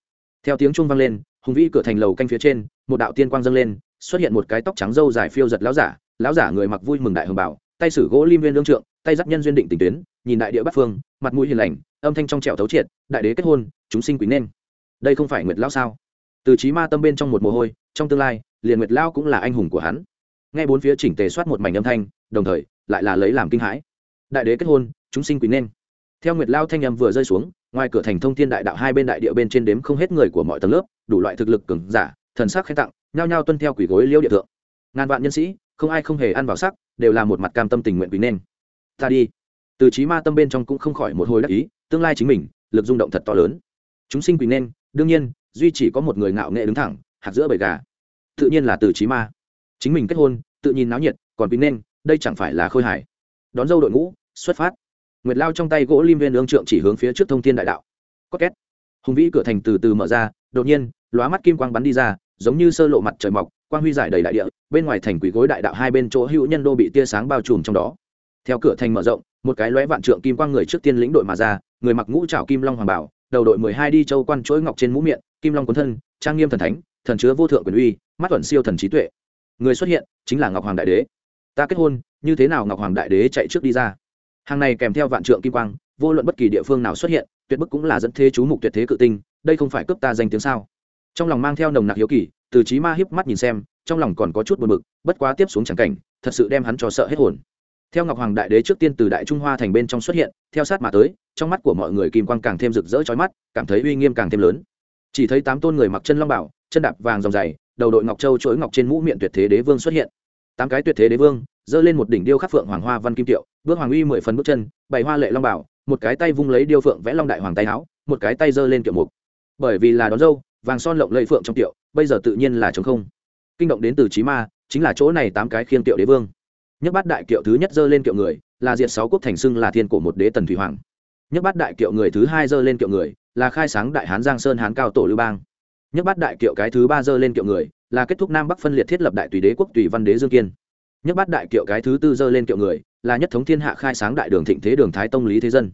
Theo tiếng trung vang lên, hùng vĩ cửa thành lầu canh phía trên, một đạo tiên quang dâng lên, xuất hiện một cái tóc trắng râu dài phiêu giật lão giả lão giả người mặc vui mừng đại hồng bảo tay sử gỗ lim viên lương trượng, tay dắt nhân duyên định tình tuyến, nhìn đại địa bắc phương, mặt mũi hiền lành, âm thanh trong trẻo thấu triệt, đại đế kết hôn, chúng sinh quý nên. Đây không phải nguyệt lão sao? Từ trí ma tâm bên trong một mồ hôi, trong tương lai, liền nguyệt lão cũng là anh hùng của hắn. Nghe bốn phía chỉnh tề soát một mảnh âm thanh, đồng thời, lại là lấy làm kinh hãi. Đại đế kết hôn, chúng sinh quý nên theo nguyệt lao thanh âm vừa rơi xuống, ngoài cửa thành thông thiên đại đạo hai bên đại địa bên trên đếm không hết người của mọi tầng lớp, đủ loại thực lực cường giả, thần sắc khen tặng, nhao nhao tuân theo quỷ gối liêu địa thượng. Ngàn vạn nhân sĩ, không ai không hề ăn vào sắc, đều là một mặt cam tâm tình nguyện quý nên. Ta đi. Từ trí ma tâm bên trong cũng không khỏi một hồi đắc ý, tương lai chính mình, lực rung động thật to lớn. Chúng sinh quý nên, đương nhiên, duy chỉ có một người ngạo nghệ đứng thẳng, hạt giữa bầy gà. Tự nhiên là từ trí ma. Chính mình kết hôn, tự nhìn náo nhiệt, còn quý nên, đây chẳng phải là khôi hài. Đón dâu đội ngũ, xuất phát nguyệt lao trong tay gỗ lim viên ương trượng chỉ hướng phía trước thông thiên đại đạo. Có két. Hùng vĩ cửa thành từ từ mở ra, đột nhiên, lóa mắt kim quang bắn đi ra, giống như sơ lộ mặt trời mọc, quang huy giải đầy đại địa, bên ngoài thành quỷ gối đại đạo hai bên chỗ hữu nhân đô bị tia sáng bao trùm trong đó. Theo cửa thành mở rộng, một cái lóe vạn trượng kim quang người trước tiên lĩnh đội mà ra, người mặc ngũ trảo kim long hoàng bảo, đầu đội mười hai đi châu quan chuỗi ngọc trên mũ miệng, kim long cuốn thân, trang nghiêm thần thánh, thần chứa vô thượng quyền uy, mắt thuận siêu thần trí tuệ. Người xuất hiện, chính là ngọc hoàng đại đế. Ta kết hôn, như thế nào ngọc hoàng đại đế chạy trước đi ra? Hàng này kèm theo vạn trượng kim quang, vô luận bất kỳ địa phương nào xuất hiện, tuyệt bức cũng là dẫn thế chú mục tuyệt thế cự tinh, đây không phải cướp ta danh tiếng sao? Trong lòng mang theo nồng nặc hiếu kỳ, từ trí ma hiếp mắt nhìn xem, trong lòng còn có chút buồn bực, bất quá tiếp xuống chẳng cảnh, thật sự đem hắn cho sợ hết hồn. Theo ngọc hoàng đại đế trước tiên từ đại trung hoa thành bên trong xuất hiện, theo sát mà tới, trong mắt của mọi người kim quang càng thêm rực rỡ trói mắt, cảm thấy uy nghiêm càng thêm lớn. Chỉ thấy tám tôn người mặc chân long bảo, chân đạp vàng dòng dày, đầu đội ngọc châu chuỗi ngọc trên mũ miệng tuyệt thế đế vương xuất hiện. Tám cái tuyệt thế đế vương giơ lên một đỉnh điêu khắc phượng hoàng hoa văn kim tiệu, bước hoàng uy mười phần bước chân, bày hoa lệ long bảo, một cái tay vung lấy điêu phượng vẽ long đại hoàng tay áo, một cái tay giơ lên kiệu mục. Bởi vì là đón dâu, vàng son lộng lẫy phượng trong tiệu, bây giờ tự nhiên là trống không. Kinh động đến từ trí ma, chính là chỗ này tám cái khiêng tiệu đế vương. Nhất bát đại kiệu thứ nhất giơ lên kiệu người, là diệt sáu quốc thành xưng là thiên cổ một đế tần thủy hoàng. Nhất bát đại kiệu người thứ hai giơ lên kiệu người, là khai sáng đại hán giang sơn hán cao tổ lưu bang. Nhất bát đại kiệu cái thứ ba giơ lên kiệu người, là kết thúc nam bắc phân liệt thiết lập đại tùy đế quốc tùy văn đế dương kiên nhất bát đại kiệu cái thứ tư dơ lên kiệu người, là nhất thống thiên hạ khai sáng đại đường thịnh thế đường thái tông lý thế dân.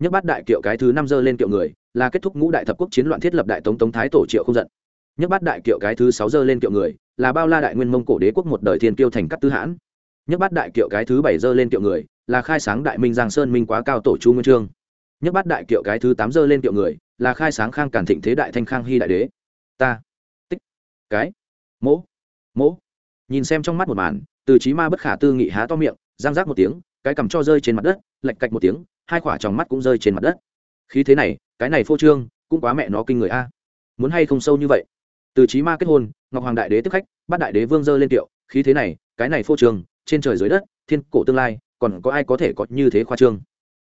Nhất bát đại kiệu cái thứ năm dơ lên kiệu người, là kết thúc ngũ đại thập quốc chiến loạn thiết lập đại tống tống thái tổ triệu không giận. Nhất bát đại kiệu cái thứ sáu dơ lên kiệu người, là bao la đại nguyên mông cổ đế quốc một đời thiên kiêu thành cát tư hãn. Nhất bát đại kiệu cái thứ bảy dơ lên kiệu người, là khai sáng đại minh giang sơn minh quá cao tổ chu nguyên trương. Nhất bát đại kiệu cái thứ tám dơ lên kiệu người, là khai sáng khang cản thịnh thế đại thanh khang hy đại đế. Ta. Tích. Cái. Mỗ. Mỗ. Nhìn xem trong mắt một màn từ trí ma bất khả tư nghị há to miệng giang rác một tiếng, cái cầm cho rơi trên mặt đất lạch cạch một tiếng, hai quả tròng mắt cũng rơi trên mặt đất. Khí thế này, cái này phô trương, cũng quá mẹ nó kinh người a. Muốn hay không sâu như vậy? Từ trí ma kết hôn, ngọc hoàng đại đế tiếp khách, bắt đại đế vương dơ lên tiệu, khí thế này, cái này phô trương, trên trời dưới đất, thiên cổ tương lai, còn có ai có thể có như thế khoa trương?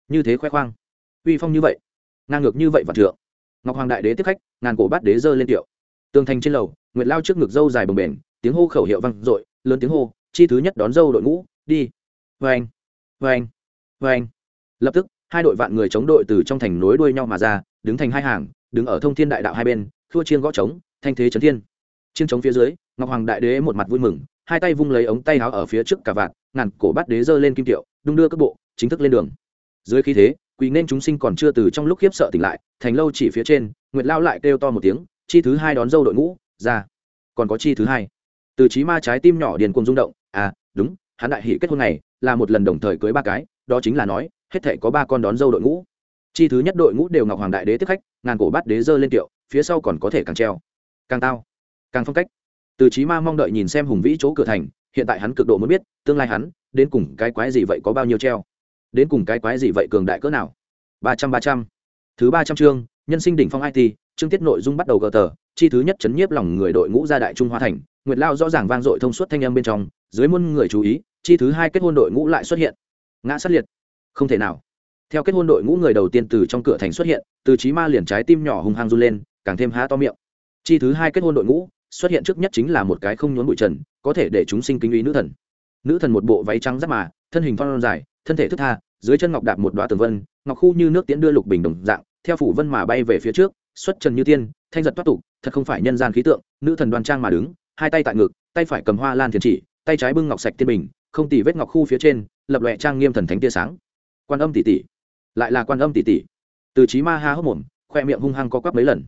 Như thế khoe khoang. Uy phong như vậy, ngang ngược như vậy và trượng. Ngọc hoàng đại đế tiếp khách, ngàn cổ bát đế dơ lên tiệu. Tường thành trên lầu, nguyệt lao trước ngực dâu dài bồng bềnh, tiếng hô khẩu hiệu vang dội, lớn tiếng hô chi thứ nhất đón dâu đội ngũ, đi. Vê anh vê lập tức, hai đội vạn người chống đội từ trong thành nối đuôi nhau mà ra, đứng thành hai hàng, đứng ở thông thiên đại đạo hai bên, thua chiên gõ trống, thanh thế trấn thiên. Chiên trống phía dưới, ngọc hoàng đại đế một mặt vui mừng, hai tay vung lấy ống tay áo ở phía trước cả vạn ngàn cổ bát đế giơ lên kim tiệu, đung đưa các bộ, chính thức lên đường. Dưới khí thế, quỳ nên chúng sinh còn chưa từ trong lúc khiếp sợ tỉnh lại, thành lâu chỉ phía trên, nguyệt lao lại kêu to một tiếng, chi thứ hai đón dâu đội ngũ, ra. Còn có chi thứ hai từ trí ma trái tim nhỏ điền cuồng rung động à đúng, hắn đại hỷ kết hôn này là một lần đồng thời cưới ba cái, đó chính là nói, hết thể có ba con đón dâu đội ngũ. Chi thứ nhất đội ngũ đều ngọc hoàng đại đế tiếp khách, ngàn cổ bát đế dơ lên tiệu, phía sau còn có thể càng treo, càng tao, càng phong cách. Từ trí ma mong đợi nhìn xem hùng vĩ chỗ cửa thành, hiện tại hắn cực độ muốn biết, tương lai hắn, đến cùng cái quái gì vậy có bao nhiêu treo, đến cùng cái quái gì vậy cường đại cỡ nào. Ba trăm ba trăm. Thứ ba trăm chương, nhân sinh đỉnh phong it chương tiết nội dung bắt đầu gờ tờ, chi thứ nhất chấn nhiếp lòng người đội ngũ ra đại trung hoa thành nguyệt lao rõ ràng vang dội thông suốt thanh âm bên trong, dưới muôn người chú ý, chi thứ hai kết hôn đội ngũ lại xuất hiện. Ngã sát liệt. Không thể nào. Theo kết hôn đội ngũ người đầu tiên từ trong cửa thành xuất hiện, từ trí ma liền trái tim nhỏ hung hăng run lên, càng thêm há to miệng. Chi thứ hai kết hôn đội ngũ, xuất hiện trước nhất chính là một cái không nhốn bụi trần, có thể để chúng sinh kính uy nữ thần. Nữ thần một bộ váy trắng giáp mà, thân hình phong dài, thân thể thức tha, dưới chân ngọc đạp một đoá tường vân, ngọc khu như nước tiễn đưa lục bình đồng dạng, theo phủ vân mà bay về phía trước, xuất trần như tiên, thanh giật thoát tục, thật không phải nhân gian khí tượng, nữ thần đoan trang mà đứng hai tay tại ngực, tay phải cầm hoa lan thiền chỉ, tay trái bưng ngọc sạch tiên bình, không tì vết ngọc khu phía trên, lập lòe trang nghiêm thần thánh tia sáng. Quan âm tỷ tỷ lại là quan âm tỷ tỷ từ trí ma ha hốc mồm, khoe miệng hung hăng co quắp mấy lần.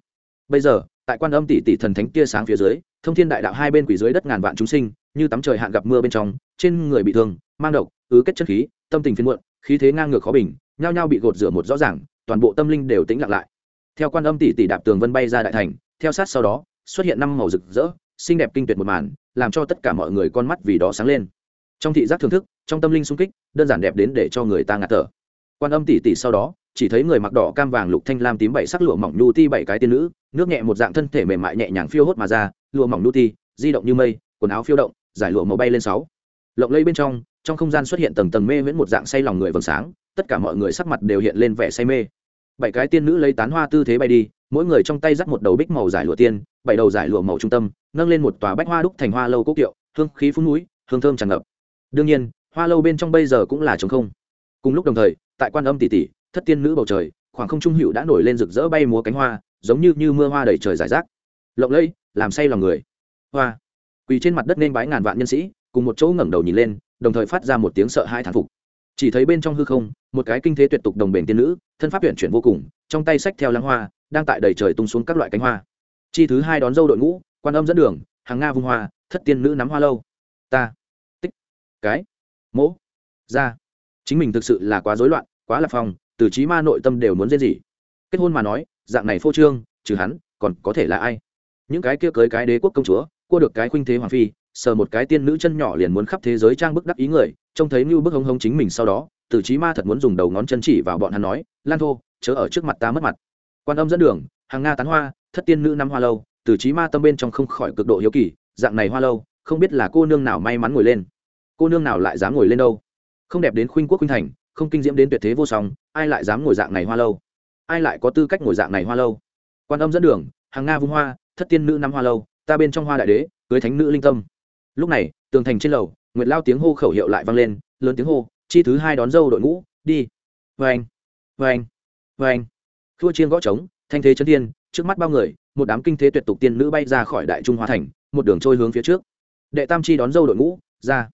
Bây giờ, tại quan âm tỷ tỷ thần thánh tia sáng phía dưới, thông thiên đại đạo hai bên quỷ dưới đất ngàn vạn chúng sinh, như tắm trời hạn gặp mưa bên trong, trên người bị thương, mang độc, ứ kết chất khí, tâm tình phiên muộn, khí thế ngang ngược khó bình, nhao nhao bị gột rửa một rõ ràng, toàn bộ tâm linh đều tĩnh lặng lại. Theo quan âm tỷ tỷ đạp tường vân bay ra đại thành, theo sát sau đó, xuất hiện năm màu rực rỡ xinh đẹp kinh tuyệt một màn, làm cho tất cả mọi người con mắt vì đó sáng lên. Trong thị giác thưởng thức, trong tâm linh sung kích, đơn giản đẹp đến để cho người ta ngạt thở. Quan âm tỷ tỷ sau đó, chỉ thấy người mặc đỏ cam vàng lục thanh lam tím bảy sắc lụa mỏng nhu ti bảy cái tiên nữ, nước nhẹ một dạng thân thể mềm mại nhẹ nhàng phiêu hốt mà ra, lụa mỏng nhu ti, di động như mây, quần áo phiêu động, giải lụa màu bay lên sáu. Lộng lây bên trong trong không gian xuất hiện tầng tầng mê miễn một dạng say lòng người vầng sáng, tất cả mọi người sắc mặt đều hiện lên vẻ say mê. Bảy cái tiên nữ lấy tán hoa tư thế bay đi, mỗi người trong tay dắt một đầu bích màu giải lụa tiên, bảy đầu giải lụa màu trung tâm nâng lên một tòa bách hoa đúc thành hoa lâu cố kiệu, hương khí phun núi, hương thơm tràn ngập. Đương nhiên, hoa lâu bên trong bây giờ cũng là trống không. Cùng lúc đồng thời, tại quan âm tỷ tỷ, thất tiên nữ bầu trời, khoảng không trung hữu đã nổi lên rực rỡ bay múa cánh hoa, giống như như mưa hoa đầy trời giải rác. Lộng lẫy, làm say lòng người. Hoa. Quỳ trên mặt đất nên bái ngàn vạn nhân sĩ, cùng một chỗ ngẩng đầu nhìn lên, đồng thời phát ra một tiếng sợ hai thán phục. Chỉ thấy bên trong hư không, một cái kinh thế tuyệt tục đồng bền tiên nữ, thân pháp chuyển chuyển vô cùng, trong tay sách theo lăng hoa, đang tại đầy trời tung xuống các loại cánh hoa. Chi thứ hai đón dâu đội ngũ quan âm dẫn đường, hàng nga vung hoa, thất tiên nữ nắm hoa lâu. Ta, tích, cái, mỗ, ra. Chính mình thực sự là quá rối loạn, quá lạc phong, từ trí ma nội tâm đều muốn dễ gì. Kết hôn mà nói, dạng này phô trương, trừ hắn, còn có thể là ai? Những cái kia cưới cái đế quốc công chúa, cua được cái khuynh thế hoàng phi, sờ một cái tiên nữ chân nhỏ liền muốn khắp thế giới trang bức đắc ý người, trông thấy như bức hống hống chính mình sau đó, từ trí ma thật muốn dùng đầu ngón chân chỉ vào bọn hắn nói, lan thô, chớ ở trước mặt ta mất mặt. Quan âm dẫn đường, hàng nga tán hoa, thất tiên nữ năm hoa lâu từ trí ma tâm bên trong không khỏi cực độ hiếu kỳ, dạng này hoa lâu, không biết là cô nương nào may mắn ngồi lên. Cô nương nào lại dám ngồi lên đâu? Không đẹp đến khuynh quốc khuynh thành, không kinh diễm đến tuyệt thế vô song, ai lại dám ngồi dạng này hoa lâu? Ai lại có tư cách ngồi dạng này hoa lâu? Quan âm dẫn đường, hàng nga vung hoa, thất tiên nữ năm hoa lâu, ta bên trong hoa đại đế, cưới thánh nữ linh tâm. Lúc này, tường thành trên lầu, nguyệt lao tiếng hô khẩu hiệu lại vang lên, lớn tiếng hô, chi thứ hai đón dâu đội ngũ, đi. Vâng, vâng, vâng. Vê anh vê anh vê anh thua chiên gõ trống, thanh thế chân thiên, trước mắt bao người một đám kinh thế tuyệt tục tiên nữ bay ra khỏi đại trung hoa thành, một đường trôi hướng phía trước. Đệ tam chi đón dâu đội ngũ, ra.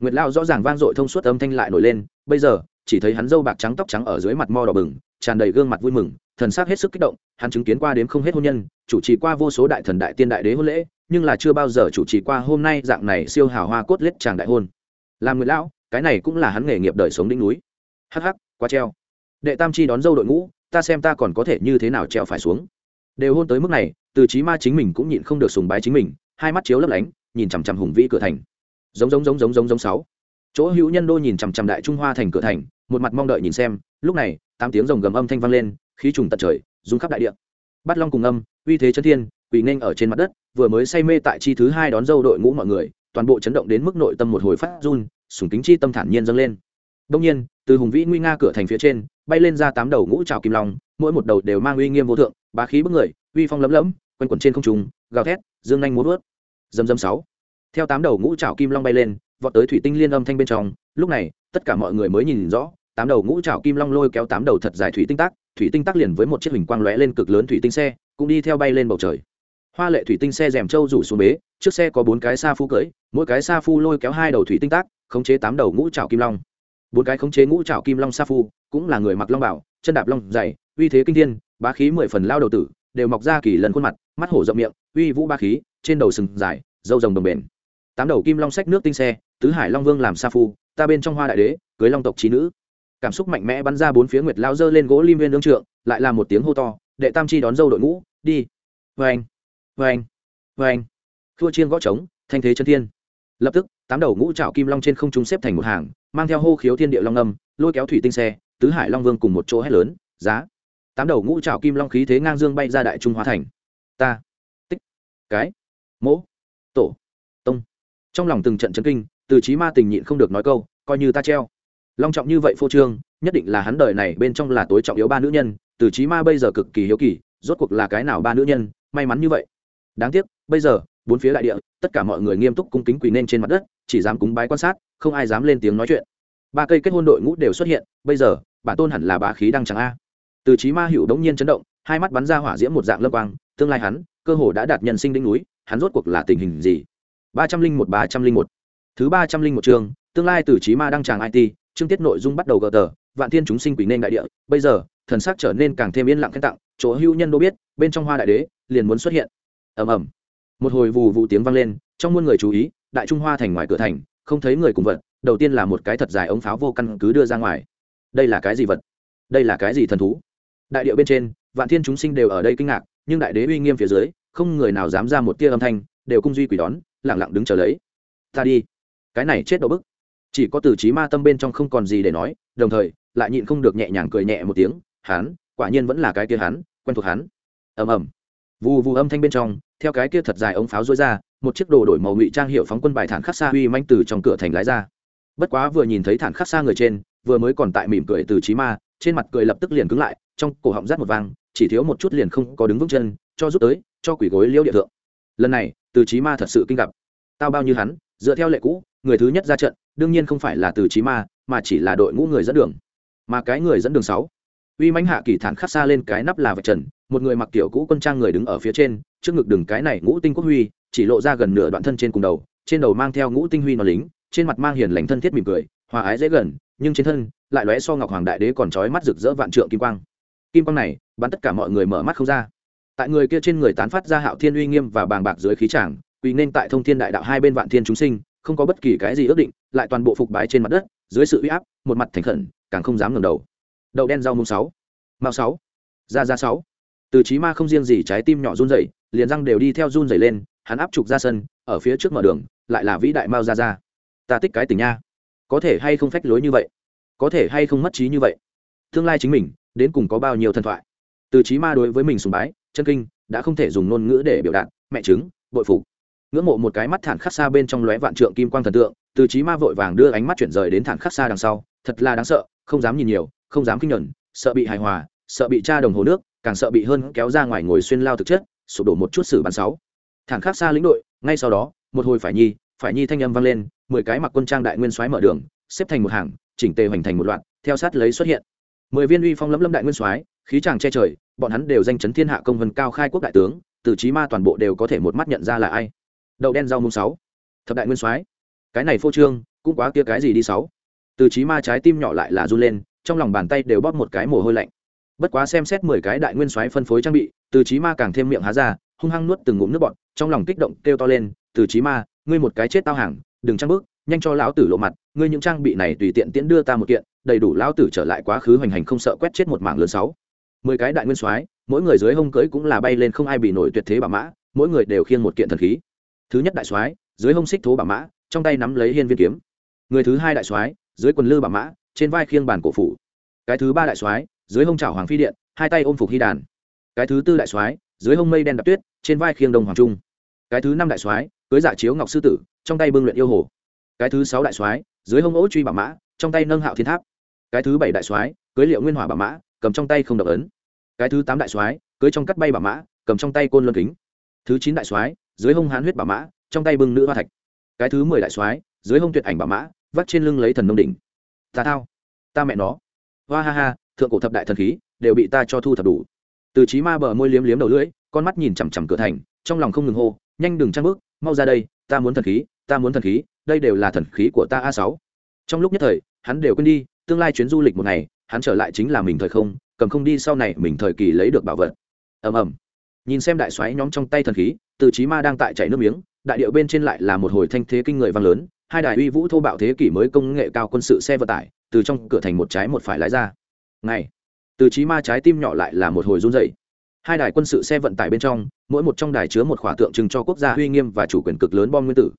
Nguyệt lao rõ ràng vang dội thông suốt âm thanh lại nổi lên, bây giờ, chỉ thấy hắn dâu bạc trắng tóc trắng ở dưới mặt mo đỏ bừng, tràn đầy gương mặt vui mừng, thần sắc hết sức kích động, hắn chứng kiến qua đếm không hết hôn nhân, chủ trì qua vô số đại thần đại tiên đại đế hôn lễ, nhưng là chưa bao giờ chủ trì qua hôm nay dạng này siêu hào hoa cốt lết chàng đại hôn. Làm người lão cái này cũng là hắn nghề nghiệp đời sống đỉnh núi. Hắc hắc, quá treo. Đệ tam chi đón dâu đội ngũ, ta xem ta còn có thể như thế nào treo phải xuống đều hôn tới mức này, từ trí ma chính mình cũng nhịn không được sùng bái chính mình, hai mắt chiếu lấp lánh, nhìn chằm chằm hùng vĩ cửa thành. Giống giống giống giống giống giống sáu. Chỗ hữu nhân đô nhìn chằm chằm đại trung hoa thành cửa thành, một mặt mong đợi nhìn xem, lúc này, tám tiếng rồng gầm âm thanh vang lên, khí trùng tận trời, rung khắp đại địa. Bắt long cùng âm, uy thế chân thiên, quỳ nên ở trên mặt đất, vừa mới say mê tại chi thứ hai đón dâu đội ngũ mọi người, toàn bộ chấn động đến mức nội tâm một hồi phát run, sùng kính chi tâm thản nhiên dâng lên. Đông nhiên, từ hùng vĩ nguy nga cửa thành phía trên, bay lên ra tám đầu ngũ trào kim long, mỗi một đầu đều mang uy nghiêm vô thượng bá khí bức người, uy phong lấm lấm, quanh quẩn trên không trung, gào thét, dương nhanh muốn vớt dầm dầm sáu. Theo tám đầu ngũ trào kim long bay lên, vọt tới thủy tinh liên âm thanh bên trong, lúc này, tất cả mọi người mới nhìn rõ, tám đầu ngũ trào kim long lôi kéo tám đầu thật dài thủy tinh tác thủy tinh tác liền với một chiếc hình quang lóe lên cực lớn thủy tinh xe, cũng đi theo bay lên bầu trời. Hoa lệ thủy tinh xe rèm trâu rủ xuống bế, trước xe có bốn cái sa phu cưỡi, mỗi cái sa phu lôi kéo hai đầu thủy tinh tác khống chế tám đầu ngũ trào kim long. Bốn cái khống chế ngũ trào kim long sa phu, cũng là người mặc long bảo chân đạp long dày, uy thế kinh thiên, bá khí mười phần lao đầu tử, đều mọc ra kỳ lần khuôn mặt, mắt hổ rộng miệng, uy vũ ba khí, trên đầu sừng dài dâu rồng đồng bền. Tám đầu kim long sách nước tinh xe, tứ hải long vương làm sa phu, ta bên trong hoa đại đế, cưới long tộc trí nữ. Cảm xúc mạnh mẽ bắn ra bốn phía nguyệt lao dơ lên gỗ lim viên đương trượng, lại là một tiếng hô to, đệ tam chi đón dâu đội ngũ, đi. Vâng, vâng, vâng. Vê anh vê anh vê anh thua chiên gõ trống, thanh thế chân thiên. Lập tức, tám đầu ngũ trạo kim long trên không trung xếp thành một hàng, mang theo hô khiếu thiên địa long âm, lôi kéo thủy tinh xe tứ hải long vương cùng một chỗ hét lớn giá! Tám đầu ngũ trào kim long khí thế ngang dương bay ra đại trung hóa thành. Ta tích cái mỗ tổ tông, trong lòng từng trận chấn kinh từ trí ma tình nhịn không được nói câu coi như ta treo. Long trọng như vậy phô trương nhất định là hắn đời này bên trong là tối trọng yếu ba nữ nhân từ trí ma bây giờ cực kỳ hiếu kỳ rốt cuộc là cái nào ba nữ nhân may mắn như vậy. Đáng tiếc bây giờ bốn phía đại địa tất cả mọi người nghiêm túc cung kính quỳ nên trên mặt đất chỉ dám cúng bái quan sát không ai dám lên tiếng nói chuyện ba cây kết hôn đội ngũ đều xuất hiện, bây giờ, bản tôn hẳn là bá khí đăng trắng a. Từ trí ma hữu đống nhiên chấn động, hai mắt bắn ra hỏa diễm một dạng lâm quang, tương lai hắn, cơ hồ đã đạt nhân sinh đỉnh núi, hắn rốt cuộc là tình hình gì? Ba trăm linh một, ba trăm linh một. Thứ ba trăm linh một chương, tương lai từ trí ma đăng tràng it chương tiết nội dung bắt đầu gờ tờ, vạn thiên chúng sinh quỷ nên đại địa, bây giờ, thần sắc trở nên càng thêm yên lặng khen tặng, chỗ hưu nhân đô biết, bên trong hoa đại đế, liền muốn xuất hiện. Ầm ầm. Một hồi vù vụ tiếng vang lên, trong muôn người chú ý, đại trung hoa thành ngoài cửa thành không thấy người cùng vật, đầu tiên là một cái thật dài ống pháo vô căn cứ đưa ra ngoài. Đây là cái gì vật? Đây là cái gì thần thú? Đại điệu bên trên, vạn thiên chúng sinh đều ở đây kinh ngạc, nhưng đại đế uy nghiêm phía dưới, không người nào dám ra một tia âm thanh, đều cung duy quỷ đón lẳng lặng đứng chờ lấy. Ta đi. Cái này chết độ bức. Chỉ có từ trí ma tâm bên trong không còn gì để nói, đồng thời, lại nhịn không được nhẹ nhàng cười nhẹ một tiếng hắn quả nhiên vẫn là cái kia hắn quen thuộc hắn ầm ầm. Vù vù âm thanh bên trong, theo cái kia thật dài ống pháo rối ra một chiếc đồ đổi màu ngụy trang hiệu phóng quân bài thản khắc xa uy manh từ trong cửa thành lái ra. Bất quá vừa nhìn thấy thản khắc xa người trên, vừa mới còn tại mỉm cười từ trí ma, trên mặt cười lập tức liền cứng lại, trong cổ họng rát một vang, chỉ thiếu một chút liền không có đứng vững chân, cho rút tới, cho quỷ gối liêu địa thượng. Lần này, từ trí ma thật sự kinh gặp. Tao bao như hắn, dựa theo lệ cũ, người thứ nhất ra trận, đương nhiên không phải là từ trí ma, mà chỉ là đội ngũ người dẫn đường. Mà cái người dẫn đường sáu, uy mãnh hạ kỳ thản khắc xa lên cái nắp là vạch trần, một người mặc kiểu cũ quân trang người đứng ở phía trên, trước ngực đường cái này ngũ tinh quốc huy chỉ lộ ra gần nửa đoạn thân trên cùng đầu, trên đầu mang theo ngũ tinh huy nó lính, trên mặt mang hiền lành thân thiết mỉm cười, hòa ái dễ gần, nhưng trên thân lại lóe so ngọc hoàng đại đế còn trói mắt rực rỡ vạn trượng kim quang. Kim quang này, bắn tất cả mọi người mở mắt không ra. Tại người kia trên người tán phát ra hạo thiên uy nghiêm và bàng bạc dưới khí tràng, quỳ nên tại thông thiên đại đạo hai bên vạn thiên chúng sinh, không có bất kỳ cái gì ước định, lại toàn bộ phục bái trên mặt đất, dưới sự uy áp, một mặt thành khẩn, càng không dám ngẩng đầu. Đậu đen rau mùng sáu mao sáu, da da sáu. Từ trí ma không riêng gì trái tim nhỏ run rẩy, liền răng đều đi theo run rẩy lên hắn áp trục ra sân ở phía trước mở đường lại là vĩ đại mao ra ra ta thích cái tình nha. Có thể hay không phách lối như vậy? Có thể hay không mất trí như vậy? Tương lai chính mình đến cùng có bao nhiêu thần thoại? Từ trí ma đối với mình sùng bái chân kinh đã không thể dùng ngôn ngữ để biểu đạt mẹ chứng bội phục. Ngưỡng mộ một cái mắt thản khắc xa bên trong lóe vạn trượng kim quang thần tượng từ trí ma vội vàng đưa ánh mắt chuyển rời đến thản khắc xa đằng sau thật là đáng sợ không dám nhìn nhiều không dám kinh nhẫn, sợ bị hài hòa sợ bị tra đồng hồ nước càng sợ bị hơn kéo ra ngoài ngồi xuyên lao thực chất sụp đổ một chút sử bắn sáu thản khác xa lĩnh đội, ngay sau đó, một hồi phải nhi phải nhi thanh âm vang lên, mười cái mặc quân trang đại nguyên soái mở đường, xếp thành một hàng, chỉnh tề hoành thành một loạt, theo sát lấy xuất hiện. Mười viên uy phong lẫm lâm đại nguyên soái, khí chàng che trời, bọn hắn đều danh chấn thiên hạ công vân cao khai quốc đại tướng, từ trí ma toàn bộ đều có thể một mắt nhận ra là ai. Đậu đen rau mùng sáu, thập đại nguyên soái. Cái này phô trương, cũng quá kia cái gì đi sáu. Từ trí ma trái tim nhỏ lại là run lên, trong lòng bàn tay đều bóp một cái mồ hôi lạnh. Bất quá xem xét mười cái đại nguyên soái phân phối trang bị, từ trí ma càng thêm miệng há ra, hung hăng nuốt từng ngụm nước bọt trong lòng kích động kêu to lên, từ trí ma, ngươi một cái chết tao hàng, đừng trang bước, nhanh cho lão tử lộ mặt, ngươi những trang bị này tùy tiện tiễn đưa ta một kiện, đầy đủ lão tử trở lại quá khứ hoành hành không sợ quét chết một mảng lớn sáu. Mười cái đại nguyên soái, mỗi người dưới hông cưới cũng là bay lên không ai bị nổi tuyệt thế bảo mã, mỗi người đều khiêng một kiện thần khí. Thứ nhất đại soái, dưới hông xích thố bảo mã, trong tay nắm lấy hiên viên kiếm. Người thứ hai đại soái, dưới quần lư bảo mã, trên vai khiêng bản cổ phủ. Cái thứ ba đại soái, dưới hông chảo hoàng phi điện, hai tay ôm phục hy đàn. Cái thứ tư đại soái, dưới hông mây đen đập tuyết, trên vai khiêng đông hoàng trung cái thứ năm đại soái, cưới giả chiếu ngọc sư tử, trong tay bưng luyện yêu hồ. Cái thứ sáu đại soái, dưới hông ố truy bảo mã, trong tay nâng hạo thiên tháp. Cái thứ bảy đại soái, cưới liệu nguyên hỏa bảo mã, cầm trong tay không độc ấn. Cái thứ tám đại soái, cưới trong cắt bay bảo mã, cầm trong tay côn luân kính. Thứ chín đại soái, dưới hông hán huyết bảo mã, trong tay bưng nữ hoa thạch. Cái thứ mười đại soái, dưới hông tuyệt ảnh bảo mã, vắt trên lưng lấy thần nông đỉnh. Ta thao, ta mẹ nó. Hoa ha ha, thượng cổ thập đại thần khí, đều bị ta cho thu thập đủ. Từ trí ma bờ môi liếm liếm đầu lưỡi, con mắt nhìn chằm chằm cửa thành, trong lòng không ngừng hô nhanh đừng trang bước mau ra đây, ta muốn thần khí, ta muốn thần khí, đây đều là thần khí của ta a sáu. Trong lúc nhất thời, hắn đều quên đi, tương lai chuyến du lịch một ngày, hắn trở lại chính là mình thời không, cầm không đi sau này mình thời kỳ lấy được bảo vật. Ầm ầm. Nhìn xem đại xoáy nhóm trong tay thần khí, từ trí ma đang tại chảy nước miếng, đại điệu bên trên lại là một hồi thanh thế kinh người vang lớn, hai đài uy vũ thô bạo thế kỷ mới công nghệ cao quân sự xe vận tải, từ trong cửa thành một trái một phải lái ra. Ngày, từ trí ma trái tim nhỏ lại là một hồi run rẩy hai đài quân sự xe vận tải bên trong, mỗi một trong đài chứa một khỏa tượng trưng cho quốc gia uy nghiêm và chủ quyền cực lớn bom nguyên tử.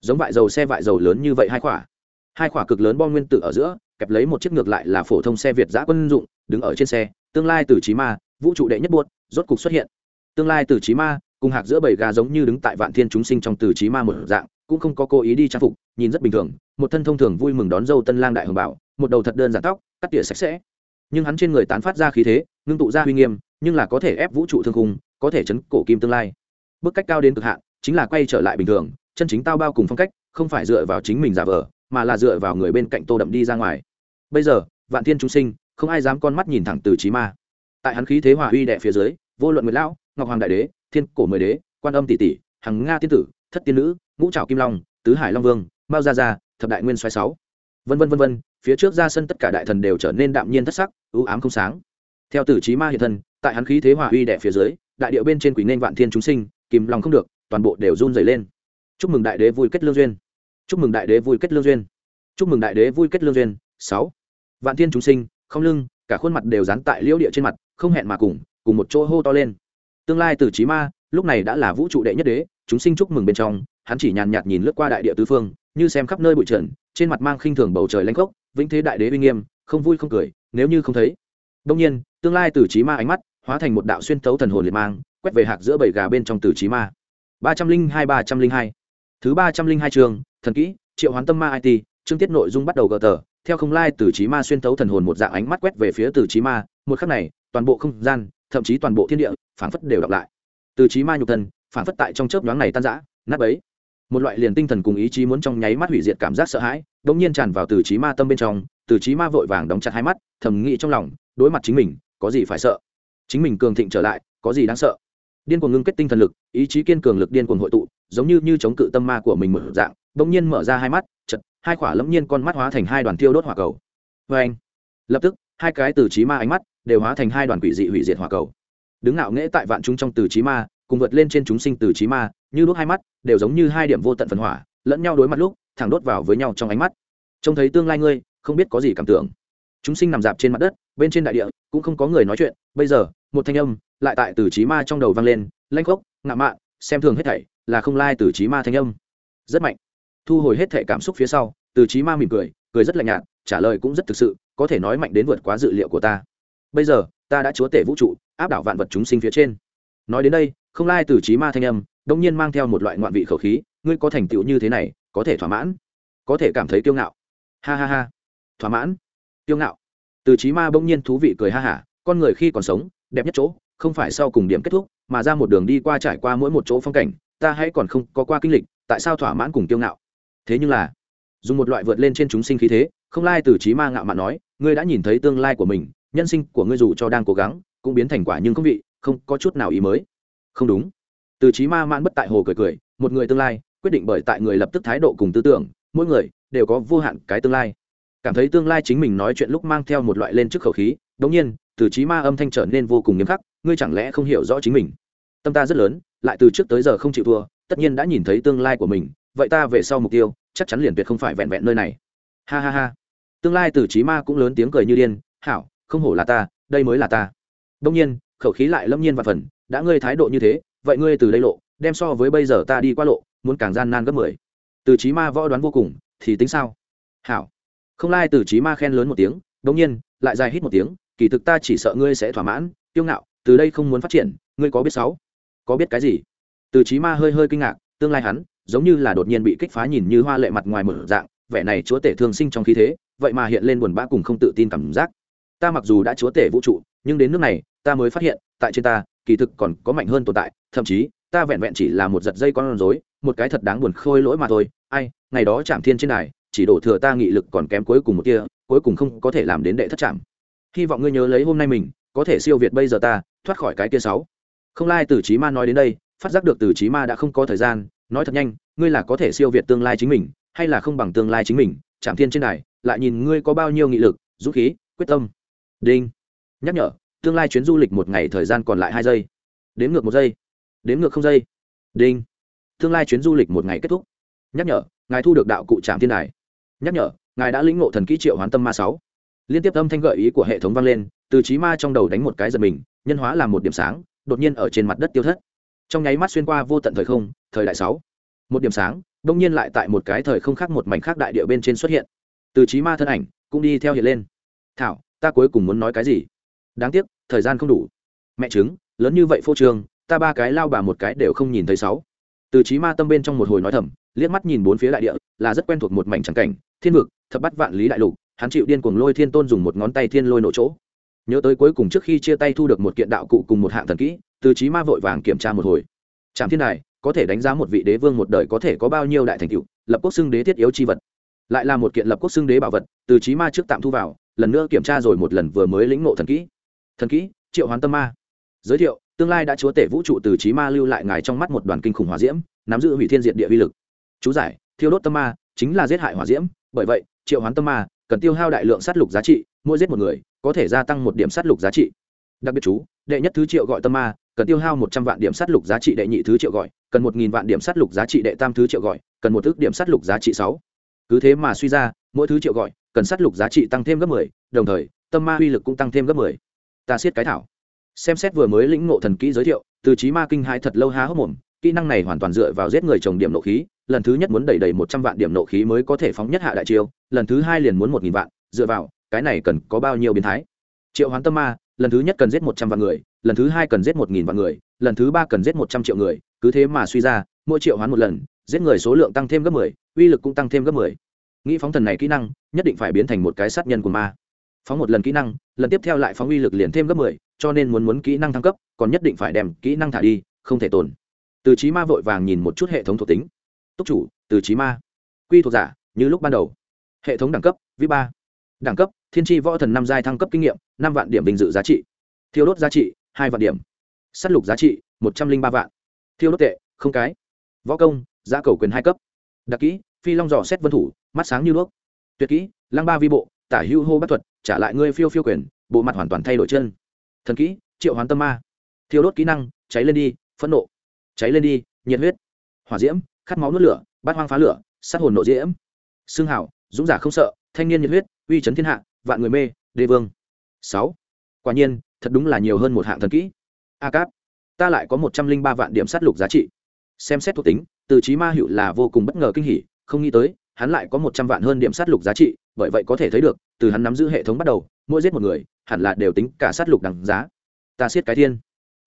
Giống vại dầu xe vại dầu lớn như vậy hai khỏa. Hai khỏa cực lớn bom nguyên tử ở giữa, kẹp lấy một chiếc ngược lại là phổ thông xe việt giã quân dụng, đứng ở trên xe, tương lai từ trí ma, vũ trụ đệ nhất buốt, rốt cục xuất hiện. Tương lai từ trí ma, cùng hạc giữa bầy gà giống như đứng tại vạn thiên chúng sinh trong từ trí ma một dạng, cũng không có cố ý đi trang phục, nhìn rất bình thường, một thân thông thường vui mừng đón dâu tân lang đại hồng bảo, một đầu thật đơn giản tóc, cắt tỉa sạch sẽ. Nhưng hắn trên người tán phát ra khí thế, ngưng tụ ra uy nghiêm nhưng là có thể ép vũ trụ thương khung, có thể chấn cổ kim tương lai. Bức cách cao đến cực hạn, chính là quay trở lại bình thường, chân chính tao bao cùng phong cách, không phải dựa vào chính mình giả vờ, mà là dựa vào người bên cạnh tô đậm đi ra ngoài. Bây giờ, vạn thiên chúng sinh, không ai dám con mắt nhìn thẳng từ trí ma. Tại hắn khí thế hòa uy đệ phía dưới, vô luận nguyệt lão, ngọc hoàng đại đế, thiên cổ mười đế, quan âm tỷ tỷ, hằng nga tiên tử, thất tiên nữ, ngũ trào kim long, tứ hải long vương, mao gia gia, thập đại nguyên xoáy sáu. Vân vân vân vân, phía trước ra sân tất cả đại thần đều trở nên đạm nhiên thất sắc ưu ám không sáng theo tử trí ma hiện thân, tại hắn khí thế hòa uy đẻ phía dưới, đại điệu bên trên quỷ nên vạn thiên chúng sinh, kìm lòng không được, toàn bộ đều run dày lên. Chúc mừng đại đế vui kết lương duyên. Chúc mừng đại đế vui kết lương duyên. Chúc mừng đại đế vui kết lương duyên. Sáu. Vạn thiên chúng sinh, không lưng, cả khuôn mặt đều dán tại liễu địa trên mặt, không hẹn mà cùng cùng một chỗ hô to lên. Tương lai từ trí ma, lúc này đã là vũ trụ đệ nhất đế, chúng sinh chúc mừng bên trong, hắn chỉ nhàn nhạt nhìn lướt qua đại địa tứ phương, như xem khắp nơi bụi trần, trên mặt mang khinh thường bầu trời lanh khốc, vĩnh thế đại đế uy nghiêm, không vui không cười, nếu như không thấy đông nhiên, tương lai từ trí ma ánh mắt hóa thành một đạo xuyên tấu thần hồn liệt mang, quét về hạc giữa bảy gà bên trong từ trí ma. ba trăm linh hai, ba trăm linh hai. Thứ ba trăm linh hai trường, thần kỹ, triệu hoán tâm ma it chương tiết nội dung bắt đầu gờ tờ. Theo không lai từ trí ma xuyên tấu thần hồn một dạng ánh mắt quét về phía từ trí ma, một khắc này, toàn bộ không gian, thậm chí toàn bộ thiên địa, phảng phất đều đọc lại. Từ trí ma nhục thân, phảng phất tại trong chớp nhoáng này tan rã, nát bấy. Một loại liền tinh thần cùng ý chí muốn trong nháy mắt hủy diệt cảm giác sợ hãi đ nhiên tràn vào từ trí ma tâm bên trong, từ trí ma vội vàng đóng chặt hai mắt, thầm nghĩ trong lòng đối mặt chính mình, có gì phải sợ? Chính mình cường thịnh trở lại, có gì đáng sợ? Điên cuồng ngưng kết tinh thần lực, ý chí kiên cường lực điên cuồng hội tụ, giống như như chống cự tâm ma của mình mở dạng đ nhiên mở ra hai mắt chật hai khỏa lẫm nhiên con mắt hóa thành hai đoàn tiêu đốt hỏa cầu. Vê anh, lập tức, hai cái từ trí ma ánh mắt đều hóa thành hai đoàn quỷ dị hủy diệt hỏa cầu. Đứng ngạo nghễ tại vạn chúng trong từ trí ma, cùng vượt lên trên chúng sinh từ trí ma, như đốt hai mắt, đều giống như hai điểm vô tận phần hỏa, lẫn nhau đối mặt lúc, thẳng đốt vào với nhau trong ánh mắt. Trông thấy tương lai ngươi, không biết có gì cảm tưởng chúng sinh nằm dạp trên mặt đất, bên trên đại địa, cũng không có người nói chuyện. Bây giờ, một thanh âm lại tại từ trí ma trong đầu vang lên, lanh khốc ngạo mạn, xem thường hết thảy, là không lai từ trí ma thanh âm. Rất mạnh. Thu hồi hết thảy cảm xúc phía sau, từ trí ma mỉm cười cười rất lạnh nhạt, trả lời cũng rất thực sự, có thể nói mạnh đến vượt quá dự liệu của ta. Bây giờ, ta đã chúa tể vũ trụ, áp đảo vạn vật chúng sinh phía trên. Nói đến đây, không lai từ trí ma thanh âm đông nhiên mang theo một loại ngoạn vị khẩu khí, ngươi có thành tựu như thế này, có thể thỏa mãn, có thể cảm thấy kiêu ngạo. Ha ha ha. Thỏa mãn kiêu ngạo. Từ trí ma bỗng nhiên thú vị cười ha hả, con người khi còn sống, đẹp nhất chỗ, không phải sau cùng điểm kết thúc, mà ra một đường đi qua trải qua mỗi một chỗ phong cảnh, ta hãy còn không có qua kinh lịch, tại sao thỏa mãn cùng kiêu ngạo? Thế nhưng là, dùng một loại vượt lên trên chúng sinh khí thế, không lai từ trí ma ngạo mạn nói, ngươi đã nhìn thấy tương lai của mình, nhân sinh của ngươi dù cho đang cố gắng, cũng biến thành quả nhưng không vị, không có chút nào ý mới. Không đúng. Từ trí ma mãn bất tại hồ cười cười, một người tương lai, quyết định bởi tại người lập tức thái độ cùng tư tưởng, mỗi người đều có vô hạn cái tương lai cảm thấy tương lai chính mình nói chuyện lúc mang theo một loại lên trước khẩu khí, đống nhiên, từ trí ma âm thanh trở nên vô cùng nghiêm khắc, ngươi chẳng lẽ không hiểu rõ chính mình? Tâm ta rất lớn, lại từ trước tới giờ không chịu thua, tất nhiên đã nhìn thấy tương lai của mình, vậy ta về sau mục tiêu, chắc chắn liền tuyệt không phải vẹn vẹn nơi này. Ha ha ha. Tương lai từ trí ma cũng lớn tiếng cười như điên, hảo, không hổ là ta, đây mới là ta. Đông nhiên, khẩu khí lại lâm nhiên và phần, đã ngươi thái độ như thế, vậy ngươi từ đây lộ, đem so với bây giờ ta đi qua lộ, muốn càng gian nan gấp mười. Từ trí ma võ đoán vô cùng, thì tính sao? Hảo không lai từ trí ma khen lớn một tiếng đông nhiên, lại dài hít một tiếng, kỳ thực ta chỉ sợ ngươi sẽ thỏa mãn, kiêu ngạo, từ đây không muốn phát triển, ngươi có biết sáu? Có biết cái gì? Từ trí ma hơi hơi kinh ngạc, tương lai hắn, giống như là đột nhiên bị kích phá nhìn như hoa lệ mặt ngoài mở dạng, vẻ này chúa tể thương sinh trong khí thế, vậy mà hiện lên buồn bã cùng không tự tin cảm giác. Ta mặc dù đã chúa tể vũ trụ, nhưng đến nước này, ta mới phát hiện, tại trên ta, kỳ thực còn có mạnh hơn tồn tại, thậm chí, ta vẹn vẹn chỉ là một giật dây con rối, một cái thật đáng buồn khôi lỗi mà thôi. Ai, ngày đó chạm thiên trên này chỉ đổ thừa ta nghị lực còn kém cuối cùng một kia, cuối cùng không có thể làm đến đệ thất trạm hy vọng ngươi nhớ lấy hôm nay mình, có thể siêu việt bây giờ ta, thoát khỏi cái kia sáu. Không lai từ trí ma nói đến đây, phát giác được từ trí ma đã không có thời gian, nói thật nhanh, ngươi là có thể siêu việt tương lai chính mình, hay là không bằng tương lai chính mình chạm thiên trên này lại nhìn ngươi có bao nhiêu nghị lực, dũng khí, quyết tâm. Đinh. Nhắc nhở, tương lai chuyến du lịch một ngày thời gian còn lại hai giây. Đếm ngược một giây. Đếm ngược không giây. Đinh. Tương lai chuyến du lịch một ngày kết thúc. Nhắc nhở, ngài thu được đạo cụ trạm thiên đài nhắc nhở, ngài đã lĩnh ngộ thần kỹ triệu hoán tâm ma sáu. Liên tiếp âm thanh gợi ý của hệ thống vang lên, từ trí ma trong đầu đánh một cái giật mình, nhân hóa làm một điểm sáng, đột nhiên ở trên mặt đất tiêu thất. Trong nháy mắt xuyên qua vô tận thời không, thời đại sáu. Một điểm sáng, đông nhiên lại tại một cái thời không khác một mảnh khác đại địa bên trên xuất hiện. Từ trí ma thân ảnh cũng đi theo hiện lên. Thảo, ta cuối cùng muốn nói cái gì? Đáng tiếc, thời gian không đủ. Mẹ chứng lớn như vậy phô trương, ta ba cái lao bà một cái đều không nhìn thấy sáu. Từ trí ma tâm bên trong một hồi nói thầm, liếc mắt nhìn bốn phía đại địa, là rất quen thuộc một mảnh trắng cảnh thiên vực thập bắt vạn lý đại lục hắn chịu điên cuồng lôi thiên tôn dùng một ngón tay thiên lôi nổ chỗ. Nhớ tới cuối cùng trước khi chia tay thu được một kiện đạo cụ cùng một hạng thần kỹ từ trí ma vội vàng kiểm tra một hồi. Trạm thiên này, có thể đánh giá một vị đế vương một đời có thể có bao nhiêu đại thành tựu lập quốc xưng đế thiết yếu chi vật. Lại là một kiện lập quốc xưng đế bảo vật từ trí ma trước tạm thu vào lần nữa kiểm tra rồi một lần vừa mới lĩnh ngộ thần kỹ. Thần kỹ triệu hoán tâm ma. Giới thiệu tương lai đã chúa tể vũ trụ từ trí ma lưu lại ngài trong mắt một đoàn kinh khủng hỏa diễm nắm giữ hủy thiên diệt địa vi lực. Chú giải thiêu đốt tâm ma chính là giết hại hỏa diễm, bởi vậy, triệu hoán tâm ma, cần tiêu hao đại lượng sát lục giá trị, mỗi giết một người, có thể gia tăng một điểm sát lục giá trị. Đặc biệt chú, đệ nhất thứ triệu gọi tâm ma, cần tiêu hao một trăm vạn điểm sát lục giá trị đệ nhị thứ triệu gọi, cần một nghìn vạn điểm sát lục giá trị đệ tam thứ triệu gọi, cần một ước điểm sát lục giá trị sáu. Cứ thế mà suy ra, mỗi thứ triệu gọi, cần sát lục giá trị tăng thêm gấp mười, đồng thời, tâm ma uy lực cũng tăng thêm gấp mười. Ta siết cái thảo. Xem xét vừa mới lĩnh ngộ thần kỹ giới thiệu, từ trí ma kinh hai thật lâu há hốc mồm kỹ năng này hoàn toàn dựa vào giết người trồng điểm nộ khí, lần thứ nhất muốn đẩy đầy một trăm vạn điểm nộ khí mới có thể phóng nhất hạ đại chiêu, lần thứ hai liền muốn một nghìn vạn, dựa vào, cái này cần có bao nhiêu biến thái? Triệu hoán tâm ma, lần thứ nhất cần giết một trăm vạn người, lần thứ hai cần giết một nghìn vạn người, lần thứ ba cần giết một trăm triệu người, cứ thế mà suy ra, mỗi triệu hoán một lần, giết người số lượng tăng thêm gấp mười, uy lực cũng tăng thêm gấp mười. Nghĩ phóng thần này kỹ năng, nhất định phải biến thành một cái sát nhân của ma. Phóng một lần kỹ năng, lần tiếp theo lại phóng uy lực liền thêm gấp mười, cho nên muốn muốn kỹ năng thăng cấp, còn nhất định phải đem kỹ năng thả đi, không thể tồn từ trí ma vội vàng nhìn một chút hệ thống thuộc tính. Túc chủ, từ trí ma. Quy thuộc giả, như lúc ban đầu. Hệ thống đẳng cấp vĩ ba. Đẳng cấp, thiên tri võ thần năm giai thăng cấp kinh nghiệm, năm vạn điểm vinh dự giá trị. Thiêu đốt giá trị, hai vạn điểm. S á t lục giá trị, một trăm linh ba vạn. Thiêu đốt tệ, không cái. Võ công, giá cầu quyền hai cấp. Đặc kỹ, phi long dò xét vân thủ, mắt sáng như đuốc. Tuyệt kỹ, lăng ba vi bộ, tả hưu hô bắt thuật, trả lại ngươi phiêu phiêu quyền, bộ mặt hoàn toàn thay đổi chân. Thần kỹ, triệu hoán tâm ma. Thiêu đốt kỹ năng, cháy lên đi, phẫn nộ cháy lên đi, nhiệt huyết, hỏa diễm, khát máu nuốt lửa, bát hoang phá lửa, sát hồn nộ diễm. Xương hảo, dũng giả không sợ, thanh niên nhiệt huyết, uy chấn thiên hạ, vạn người mê đê vương. Sáu, quả nhiên, thật đúng là nhiều hơn một hạng thần kỹ. A cáp, ta lại có một trăm linh ba vạn điểm sát lục giá trị. Xem xét thuộc tính, từ trí ma hữu là vô cùng bất ngờ kinh hỉ, không nghĩ tới, hắn lại có một trăm vạn hơn điểm sát lục giá trị, bởi vậy có thể thấy được, từ hắn nắm giữ hệ thống bắt đầu, mỗi giết một người, hẳn là đều tính cả sát lục đằng giá. Ta siết cái thiên.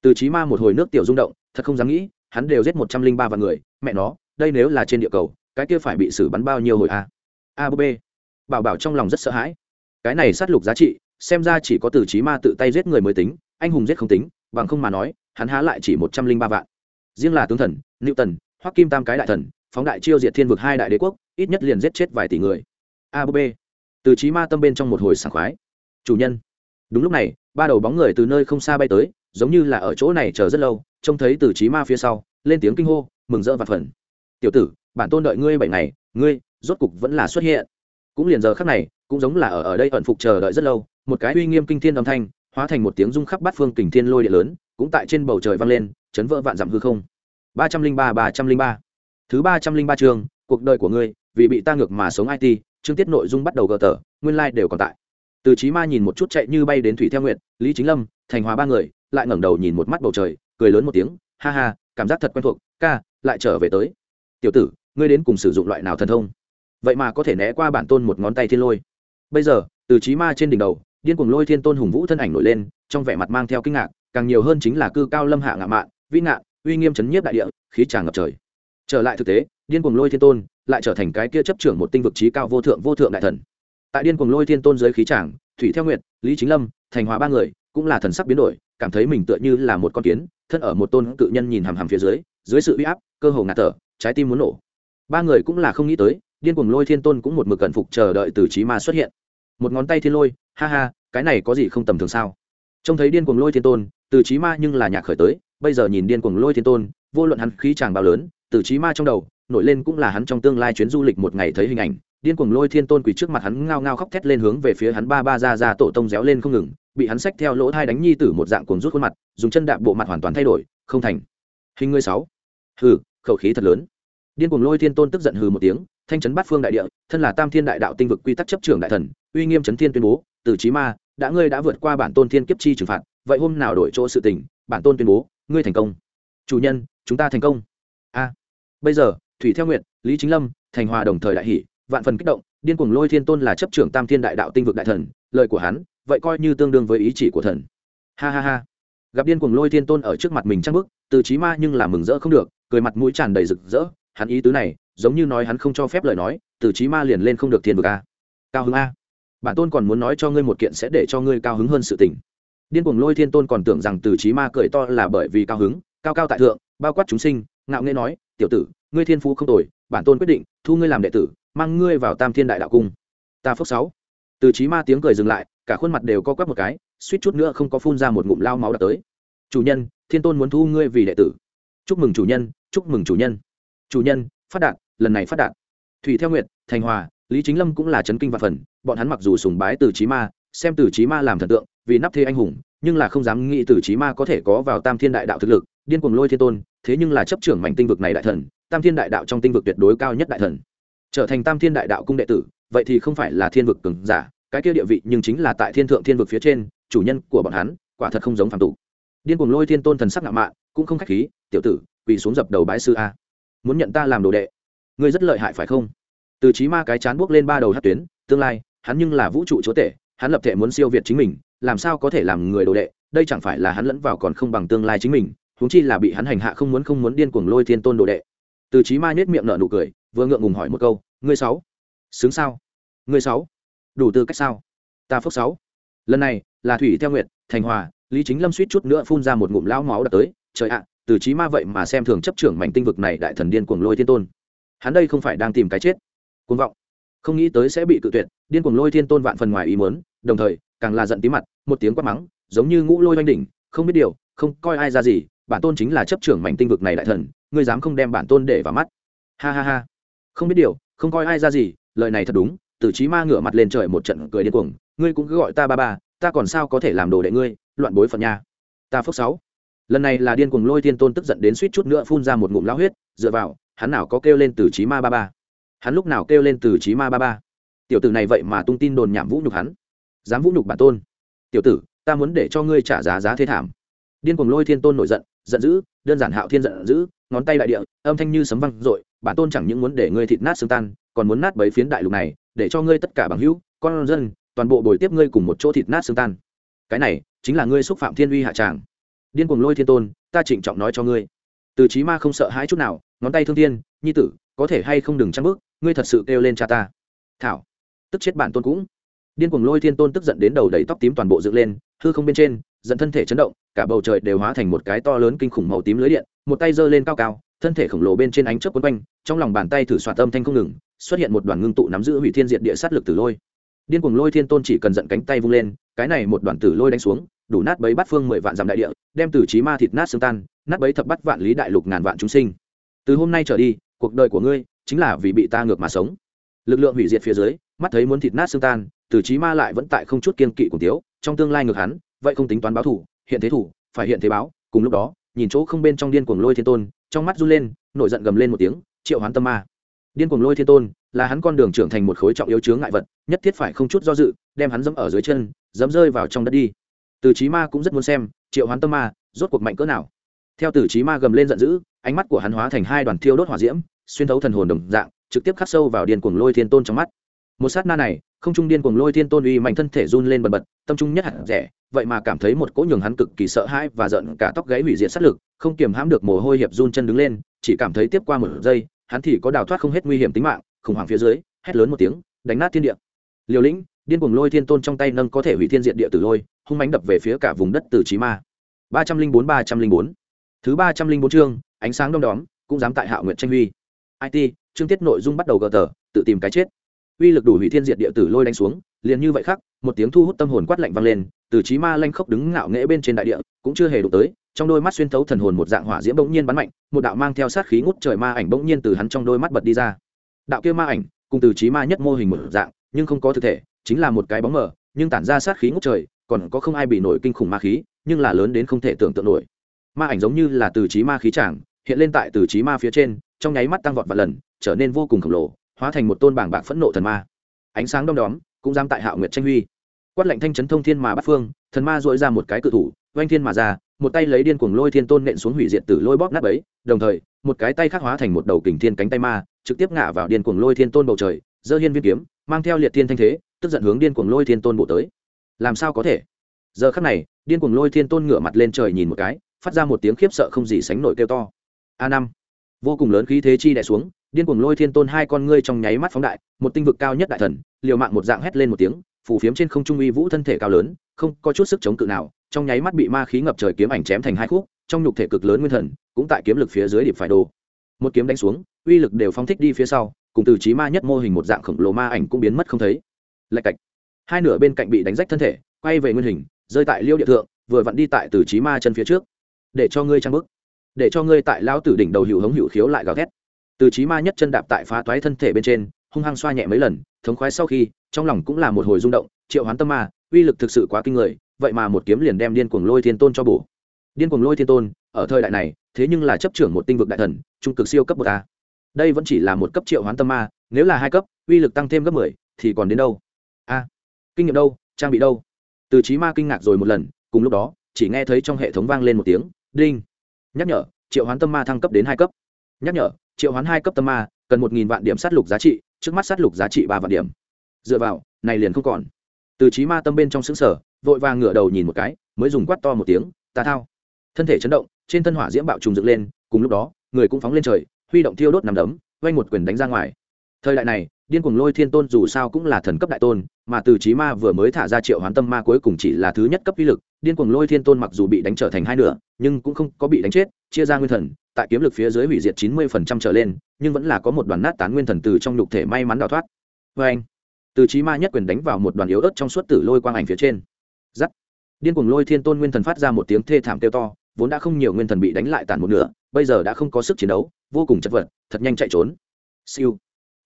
Từ trí ma một hồi nước tiểu rung động, thật không dám nghĩ hắn đều giết một trăm linh ba vạn người, mẹ nó, đây nếu là trên địa cầu, cái kia phải bị xử bắn bao nhiêu hồi à? a a b bảo bảo trong lòng rất sợ hãi. Cái này sát lục giá trị, xem ra chỉ có từ trí ma tự tay giết người mới tính, anh hùng giết không tính, bằng không mà nói, hắn há lại chỉ một trăm linh ba vạn. Riêng là tướng thần nữ tần, hoắc kim tam cái đại thần, phóng đại chiêu diệt thiên vực hai đại đế quốc, ít nhất liền giết chết vài tỷ người. A b từ trí ma tâm bên trong một hồi sảng khoái. Chủ nhân. Đúng lúc này, ba đầu bóng người từ nơi không xa bay tới, giống như là ở chỗ này chờ rất lâu trông thấy từ trí ma phía sau, lên tiếng kinh hô, mừng rỡ và phần tiểu tử, bản tôn đợi ngươi bảy ngày, ngươi rốt cục vẫn là xuất hiện. Cũng liền giờ khắc này, cũng giống là ở ở đây ẩn phục chờ đợi rất lâu, một cái uy nghiêm kinh thiên âm thanh, hóa thành một tiếng rung khắp bát phương kình thiên lôi địa lớn, cũng tại trên bầu trời vang lên, chấn vỡ vạn dặm hư không. Ba trăm linh ba ba trăm linh ba. Thứ ba trăm linh ba chương, cuộc đời của ngươi, vì bị ta ngược mà sống it chương tiết nội dung bắt đầu gờ tờ, nguyên lai、like、đều còn tại. Từ trí ma nhìn một chút chạy như bay đến thủy theo nguyện lý chính lâm, thành hòa ba người, lại ngẩng đầu nhìn một mắt bầu trời cười lớn một tiếng ha ha cảm giác thật quen thuộc ca lại trở về tới. Tiểu tử ngươi đến cùng sử dụng loại nào thần thông? Vậy mà có thể né qua bản tôn một ngón tay thiên lôi. Bây giờ từ trí ma trên đỉnh đầu điên cuồng lôi thiên tôn hùng vũ thân ảnh nổi lên trong vẻ mặt mang theo kinh ngạc càng nhiều hơn chính là cư cao lâm hạ ngạ mạn vĩ ngạn uy nghiêm chấn nhiếp đại địa khí tràng ngập trời. Trở lại thực tế điên cuồng lôi thiên tôn lại trở thành cái kia chấp trưởng một tinh vực trí cao vô thượng vô thượng đại thần. Tại điên cuồng lôi thiên tôn dưới khí tràng thủy theo nguyện, lý chính lâm thành hóa ba người cũng là thần sắc biến đổi, cảm thấy mình tựa như là một con kiến, thân ở một tôn cự nhân nhìn hằm hằm phía dưới dưới sự uy áp, cơ hồ ngạt thở, trái tim muốn nổ. Ba người cũng là không nghĩ tới, điên cuồng lôi thiên tôn cũng một mực cẩn phục chờ đợi từ trí ma xuất hiện. Một ngón tay thiên lôi, ha ha, cái này có gì không tầm thường sao? Trông thấy điên cuồng lôi thiên tôn, từ trí ma nhưng là nhạc khởi tới, bây giờ nhìn điên cuồng lôi thiên tôn, vô luận hắn khí chàng bao lớn, từ trí ma trong đầu nổi lên cũng là hắn trong tương lai chuyến du lịch một ngày thấy hình ảnh. Điên cuồng lôi thiên tôn quỳ trước mặt hắn ngao ngao khóc thét lên hướng về phía hắn ba ba ra ra tổ tông réo lên không ngừng, bị hắn xách theo lỗ thai đánh nhi tử một dạng cuồng rút khuôn mặt, dùng chân đạp bộ mặt hoàn toàn thay đổi, không thành. Hình ngươi sáu. Hừ, khẩu khí thật lớn. Điên cuồng lôi thiên tôn tức giận hừ một tiếng, thanh chấn bát phương đại địa, thân là tam thiên đại đạo tinh vực quy tắc chấp trưởng đại thần, uy nghiêm chấn thiên tuyên bố, từ trí ma, đã ngươi đã vượt qua bản tôn thiên kiếp chi trừng phạt, vậy hôm nào đổi chỗ sự tình, bản tôn tuyên bố, ngươi thành công. Chủ nhân, chúng ta thành công. A. Bây giờ thủy theo nguyện lý chính lâm, thành hòa đồng thời đại hỷ vạn phần kích động, điên cuồng lôi thiên tôn là chấp trưởng tam thiên đại đạo tinh vực đại thần, lời của hắn, vậy coi như tương đương với ý chỉ của thần. Ha ha ha. Gặp điên cuồng lôi thiên tôn ở trước mặt mình trăng bức từ trí ma nhưng là mừng rỡ không được, cười mặt mũi tràn đầy rực rỡ, hắn ý tứ này, giống như nói hắn không cho phép lời nói, từ trí ma liền lên không được thiên vực a. Cao hứng a. Bản tôn còn muốn nói cho ngươi một kiện sẽ để cho ngươi cao hứng hơn sự tình. Điên cuồng lôi thiên tôn còn tưởng rằng từ trí ma cười to là bởi vì cao hứng, cao cao tại thượng, bao quát chúng sinh ngạo nghễ nói, tiểu tử, ngươi thiên phú không tồi, bản tôn quyết định, thu ngươi làm đệ tử, mang ngươi vào tam thiên đại đạo cung. Ta phước sáu. Từ trí ma tiếng cười dừng lại, cả khuôn mặt đều co quắp một cái, suýt chút nữa không có phun ra một ngụm lao máu đã tới. Chủ nhân, thiên tôn muốn thu ngươi vì đệ tử. Chúc mừng chủ nhân, chúc mừng chủ nhân. Chủ nhân, phát đạt, lần này phát đạt. Thủy theo nguyện thành hòa, lý chính lâm cũng là chấn kinh và phần, bọn hắn mặc dù sùng bái từ trí ma, xem từ trí ma làm thần tượng, vì nắp thế anh hùng, nhưng là không dám nghĩ từ trí ma có thể có vào tam thiên đại đạo thực lực, điên cuồng lôi thiên tôn thế nhưng là chấp trưởng mảnh tinh vực này đại thần, tam thiên đại đạo trong tinh vực tuyệt đối cao nhất đại thần. Trở thành tam thiên đại đạo cung đệ tử, vậy thì không phải là thiên vực cường giả, cái kia địa vị nhưng chính là tại thiên thượng thiên vực phía trên, chủ nhân của bọn hắn, quả thật không giống phàm tục. Điên cuồng lôi thiên tôn thần sắc ngạo mạn, cũng không khách khí, tiểu tử, quỳ xuống dập đầu bái sư a. Muốn nhận ta làm đồ đệ. Ngươi rất lợi hại phải không? Từ trí ma cái chán buốc lên ba đầu hát tuyến, tương lai, hắn nhưng là vũ trụ chúa tể, hắn lập thể muốn siêu việt chính mình, làm sao có thể làm người đồ đệ, đây chẳng phải là hắn lẫn vào còn không bằng tương lai chính mình huống chi là bị hắn hành hạ không muốn không muốn điên cuồng lôi thiên tôn đồ đệ. Từ chí ma nhếch miệng nở nụ cười, vừa ngượng ngùng hỏi một câu, ngươi sáu, xứng sao? Ngươi sáu, đủ tư cách sao? Ta phúc sáu. Lần này, là thủy theo nguyện thành hòa, lý chính lâm suýt chút nữa phun ra một ngụm lão máu đập tới, trời ạ, từ chí ma vậy mà xem thường chấp trưởng mảnh tinh vực này đại thần điên cuồng lôi thiên tôn. Hắn đây không phải đang tìm cái chết. Cuồng vọng. Không nghĩ tới sẽ bị cự tuyệt, điên cuồng lôi thiên tôn vạn phần ngoài ý muốn, đồng thời, càng là giận tí mặt, một tiếng quát mắng, giống như ngũ lôi oanh đỉnh, không biết điều, không coi ai ra gì bản tôn chính là chấp trưởng mảnh tinh vực này đại thần, ngươi dám không đem bản tôn để vào mắt. Ha ha ha. Không biết điều, không coi ai ra gì, lời này thật đúng, Tử trí ma ngửa mặt lên trời một trận cười điên cuồng, ngươi cũng cứ gọi ta ba ba, ta còn sao có thể làm đồ đệ ngươi, loạn bối phận nha. Ta phước sáu. Lần này là điên cuồng lôi thiên tôn tức giận đến suýt chút nữa phun ra một ngụm lao huyết, dựa vào, hắn nào có kêu lên từ trí ma ba ba. Hắn lúc nào kêu lên từ trí ma ba ba? Tiểu tử này vậy mà tung tin đồn nhảm vũ nhục hắn. Dám vũ nhục bản tôn. Tiểu tử, ta muốn để cho ngươi trả giá giá thế thảm điên cuồng lôi thiên tôn nổi giận giận dữ, đơn giản hạo thiên giận dữ, ngón tay đại địa, âm thanh như sấm văng dội, bản tôn chẳng những muốn để ngươi thịt nát xương tan, còn muốn nát bấy phiến đại lục này, để cho ngươi tất cả bằng hữu, con dân, toàn bộ bồi tiếp ngươi cùng một chỗ thịt nát xương tan. Cái này chính là ngươi xúc phạm thiên uy hạ tràng. Điên cuồng lôi thiên tôn, ta trịnh trọng nói cho ngươi. Từ trí ma không sợ hãi chút nào, ngón tay thương thiên, nhi tử, có thể hay không đừng trăng bước, ngươi thật sự kêu lên cha ta. Thảo, tức chết bản tôn cũng. Điên cuồng lôi thiên tôn tức giận đến đầu đầy tóc tím toàn bộ dựng lên, hư không bên trên dẫn thân thể chấn động, cả bầu trời đều hóa thành một cái to lớn kinh khủng màu tím lưới điện, một tay giơ lên cao cao, thân thể khổng lồ bên trên ánh chớp quấn quanh, trong lòng bàn tay thử soạt âm thanh không ngừng, xuất hiện một đoàn ngưng tụ nắm giữ hủy thiên diện địa sát lực tử lôi. Điên cuồng lôi thiên tôn chỉ cần giận cánh tay vung lên, cái này một đoàn tử lôi đánh xuống, đủ nát bấy bắt phương mười vạn dặm đại địa, đem từ trí ma thịt nát xương tan, nát bấy thập bắt vạn lý đại lục ngàn vạn chúng sinh. Từ hôm nay trở đi, cuộc đời của ngươi chính là vì bị ta ngược mà sống. Lực lượng hủy diệt phía dưới, mắt thấy muốn thịt nát xương tan, từ trí ma lại vẫn tại không chút kiên kỵ cùng tiếu, trong tương lai ngược hắn vậy không tính toán báo thủ, hiện thế thủ, phải hiện thế báo, cùng lúc đó, nhìn chỗ không bên trong điên cuồng lôi thiên tôn, trong mắt run lên, nổi giận gầm lên một tiếng, triệu hoán tâm ma. Điên cuồng lôi thiên tôn, là hắn con đường trưởng thành một khối trọng yếu chướng ngại vật, nhất thiết phải không chút do dự, đem hắn dẫm ở dưới chân, dẫm rơi vào trong đất đi. Từ trí ma cũng rất muốn xem, triệu hoán tâm ma, rốt cuộc mạnh cỡ nào. Theo từ trí ma gầm lên giận dữ, ánh mắt của hắn hóa thành hai đoàn thiêu đốt hỏa diễm, xuyên thấu thần hồn đồng dạng, trực tiếp khắc sâu vào điên cuồng lôi thiên tôn trong mắt một sát na này, không trung điên cuồng lôi thiên tôn uy mạnh thân thể run lên bần bật, tâm trung nhất hạt rẻ, vậy mà cảm thấy một cỗ nhường hắn cực kỳ sợ hãi và giận cả tóc gáy hủy diệt sát lực, không kiềm hãm được mồ hôi hiệp run chân đứng lên, chỉ cảm thấy tiếp qua một giây, hắn thì có đào thoát không hết nguy hiểm tính mạng, khủng hoảng phía dưới, hét lớn một tiếng, đánh nát thiên địa. Liều lĩnh, điên cuồng lôi thiên tôn trong tay nâng có thể hủy thiên diện địa tử lôi, hung mánh đập về phía cả vùng đất từ trí ma. ba trăm linh bốn, ba trăm linh bốn. Thứ ba trăm linh bốn chương, ánh sáng đông đóm, cũng dám tại hạo nguyện tranh huy. It chương tiết nội dung bắt đầu gờ tờ, tự tìm cái chết uy lực đủ hủy thiên diệt địa tử lôi đánh xuống, liền như vậy khắc, một tiếng thu hút tâm hồn quát lạnh vang lên, từ trí ma lanh khốc đứng ngạo nghễ bên trên đại địa, cũng chưa hề đụng tới, trong đôi mắt xuyên thấu thần hồn một dạng hỏa diễm bỗng nhiên bắn mạnh, một đạo mang theo sát khí ngút trời ma ảnh bỗng nhiên từ hắn trong đôi mắt bật đi ra. Đạo kia ma ảnh, cùng từ trí ma nhất mô hình một dạng, nhưng không có thực thể, chính là một cái bóng mờ, nhưng tản ra sát khí ngút trời, còn có không ai bị nổi kinh khủng ma khí, nhưng là lớn đến không thể tưởng tượng nổi. Ma ảnh giống như là từ trí ma khí tràng, hiện lên tại từ trí ma phía trên, trong nháy mắt tăng vọt và lần, trở nên vô cùng khổng lồ hóa thành một tôn bảng bạc phẫn nộ thần ma. Ánh sáng đom đóm, cũng dám tại hạo nguyệt tranh huy. Quát lệnh thanh chấn thông thiên mà bắt phương, thần ma dội ra một cái cự thủ, oanh thiên mà ra, một tay lấy điên cuồng lôi thiên tôn nện xuống hủy diệt tử lôi bóp nát ấy đồng thời, một cái tay khác hóa thành một đầu kình thiên cánh tay ma, trực tiếp ngã vào điên cuồng lôi thiên tôn bầu trời dơ hiên viên kiếm, mang theo liệt thiên thanh thế, tức giận hướng điên cuồng lôi thiên tôn bộ tới. Làm sao có thể? Giờ khắc này, điên cuồng lôi thiên tôn ngửa mặt lên trời nhìn một cái, phát ra một tiếng khiếp sợ không gì sánh nổi kêu to. A năm. Vô cùng lớn khí thế chi đè xuống điên cuồng lôi thiên tôn hai con ngươi trong nháy mắt phóng đại, một tinh vực cao nhất đại thần, liều mạng một dạng hét lên một tiếng phủ phiếm trên không trung uy vũ thân thể cao lớn, không có chút sức chống cự nào, trong nháy mắt bị ma khí ngập trời kiếm ảnh chém thành hai khúc, trong nhục thể cực lớn nguyên thần, cũng tại kiếm lực phía dưới điệp phải đồ một kiếm đánh xuống, uy lực đều phóng thích đi phía sau, cùng từ trí ma nhất mô hình một dạng khổng lồ ma ảnh cũng biến mất không thấy. Lạch cạch. Hai nửa bên cạnh bị đánh rách thân thể, quay về nguyên hình, rơi tại liêu địa thượng, vừa vặn đi tại từ trí ma chân phía trước. Để cho ngươi trang bức để cho ngươi tại lao tử đỉnh đầu hữu hống hữu khiếu lại gào thét từ trí ma nhất chân đạp tại phá toái thân thể bên trên, hung hăng xoa nhẹ mấy lần, thống khoái sau khi, trong lòng cũng là một hồi rung động, triệu hoán tâm ma, uy lực thực sự quá kinh người, vậy mà một kiếm liền đem điên cuồng lôi thiên tôn cho bổ. Điên cuồng lôi thiên tôn, ở thời đại này, thế nhưng là chấp trưởng một tinh vực đại thần, trung cực siêu cấp một a. Đây vẫn chỉ là một cấp triệu hoán tâm ma, nếu là hai cấp, uy lực tăng thêm gấp mười, thì còn đến đâu? A, kinh nghiệm đâu? Trang bị đâu? Từ trí ma kinh ngạc rồi một lần, cùng lúc đó, chỉ nghe thấy trong hệ thống vang lên một tiếng, đinh. Nhắc nhở, triệu hoán tâm ma thăng cấp đến hai cấp nhắc nhở, triệu hoán hai cấp tâm ma, cần một nghìn vạn điểm sát lục giá trị, trước mắt sát lục giá trị ba vạn điểm. Dựa vào, này liền không còn. Từ trí ma tâm bên trong xứng sở vội vàng ngửa đầu nhìn một cái, mới dùng quát to một tiếng, ta thao. Thân thể chấn động, trên thân hỏa diễm bạo trùng dựng lên, cùng lúc đó, người cũng phóng lên trời, huy động thiêu đốt nằm đấm vay một quyền đánh ra ngoài. Thời đại này, điên cuồng lôi thiên tôn dù sao cũng là thần cấp đại tôn, mà từ trí ma vừa mới thả ra triệu hoán tâm ma cuối cùng chỉ là thứ nhất cấp uy lực, điên cuồng lôi thiên tôn mặc dù bị đánh trở thành hai nửa, nhưng cũng không có bị đánh chết, chia ra nguyên thần tại kiếm lực phía dưới hủy diệt chín mươi phần trăm trở lên, nhưng vẫn là có một đoàn nát tán nguyên thần từ trong nhục thể may mắn đào thoát. Vê anh, từ trí ma nhất quyền đánh vào một đoàn yếu ớt trong suốt tử lôi quang ảnh phía trên. Giắt. Điên cuồng lôi thiên tôn nguyên thần phát ra một tiếng thê thảm kêu to, vốn đã không nhiều nguyên thần bị đánh lại tàn một nửa, bây giờ đã không có sức chiến đấu, vô cùng chật vật, thật nhanh chạy trốn. Siêu.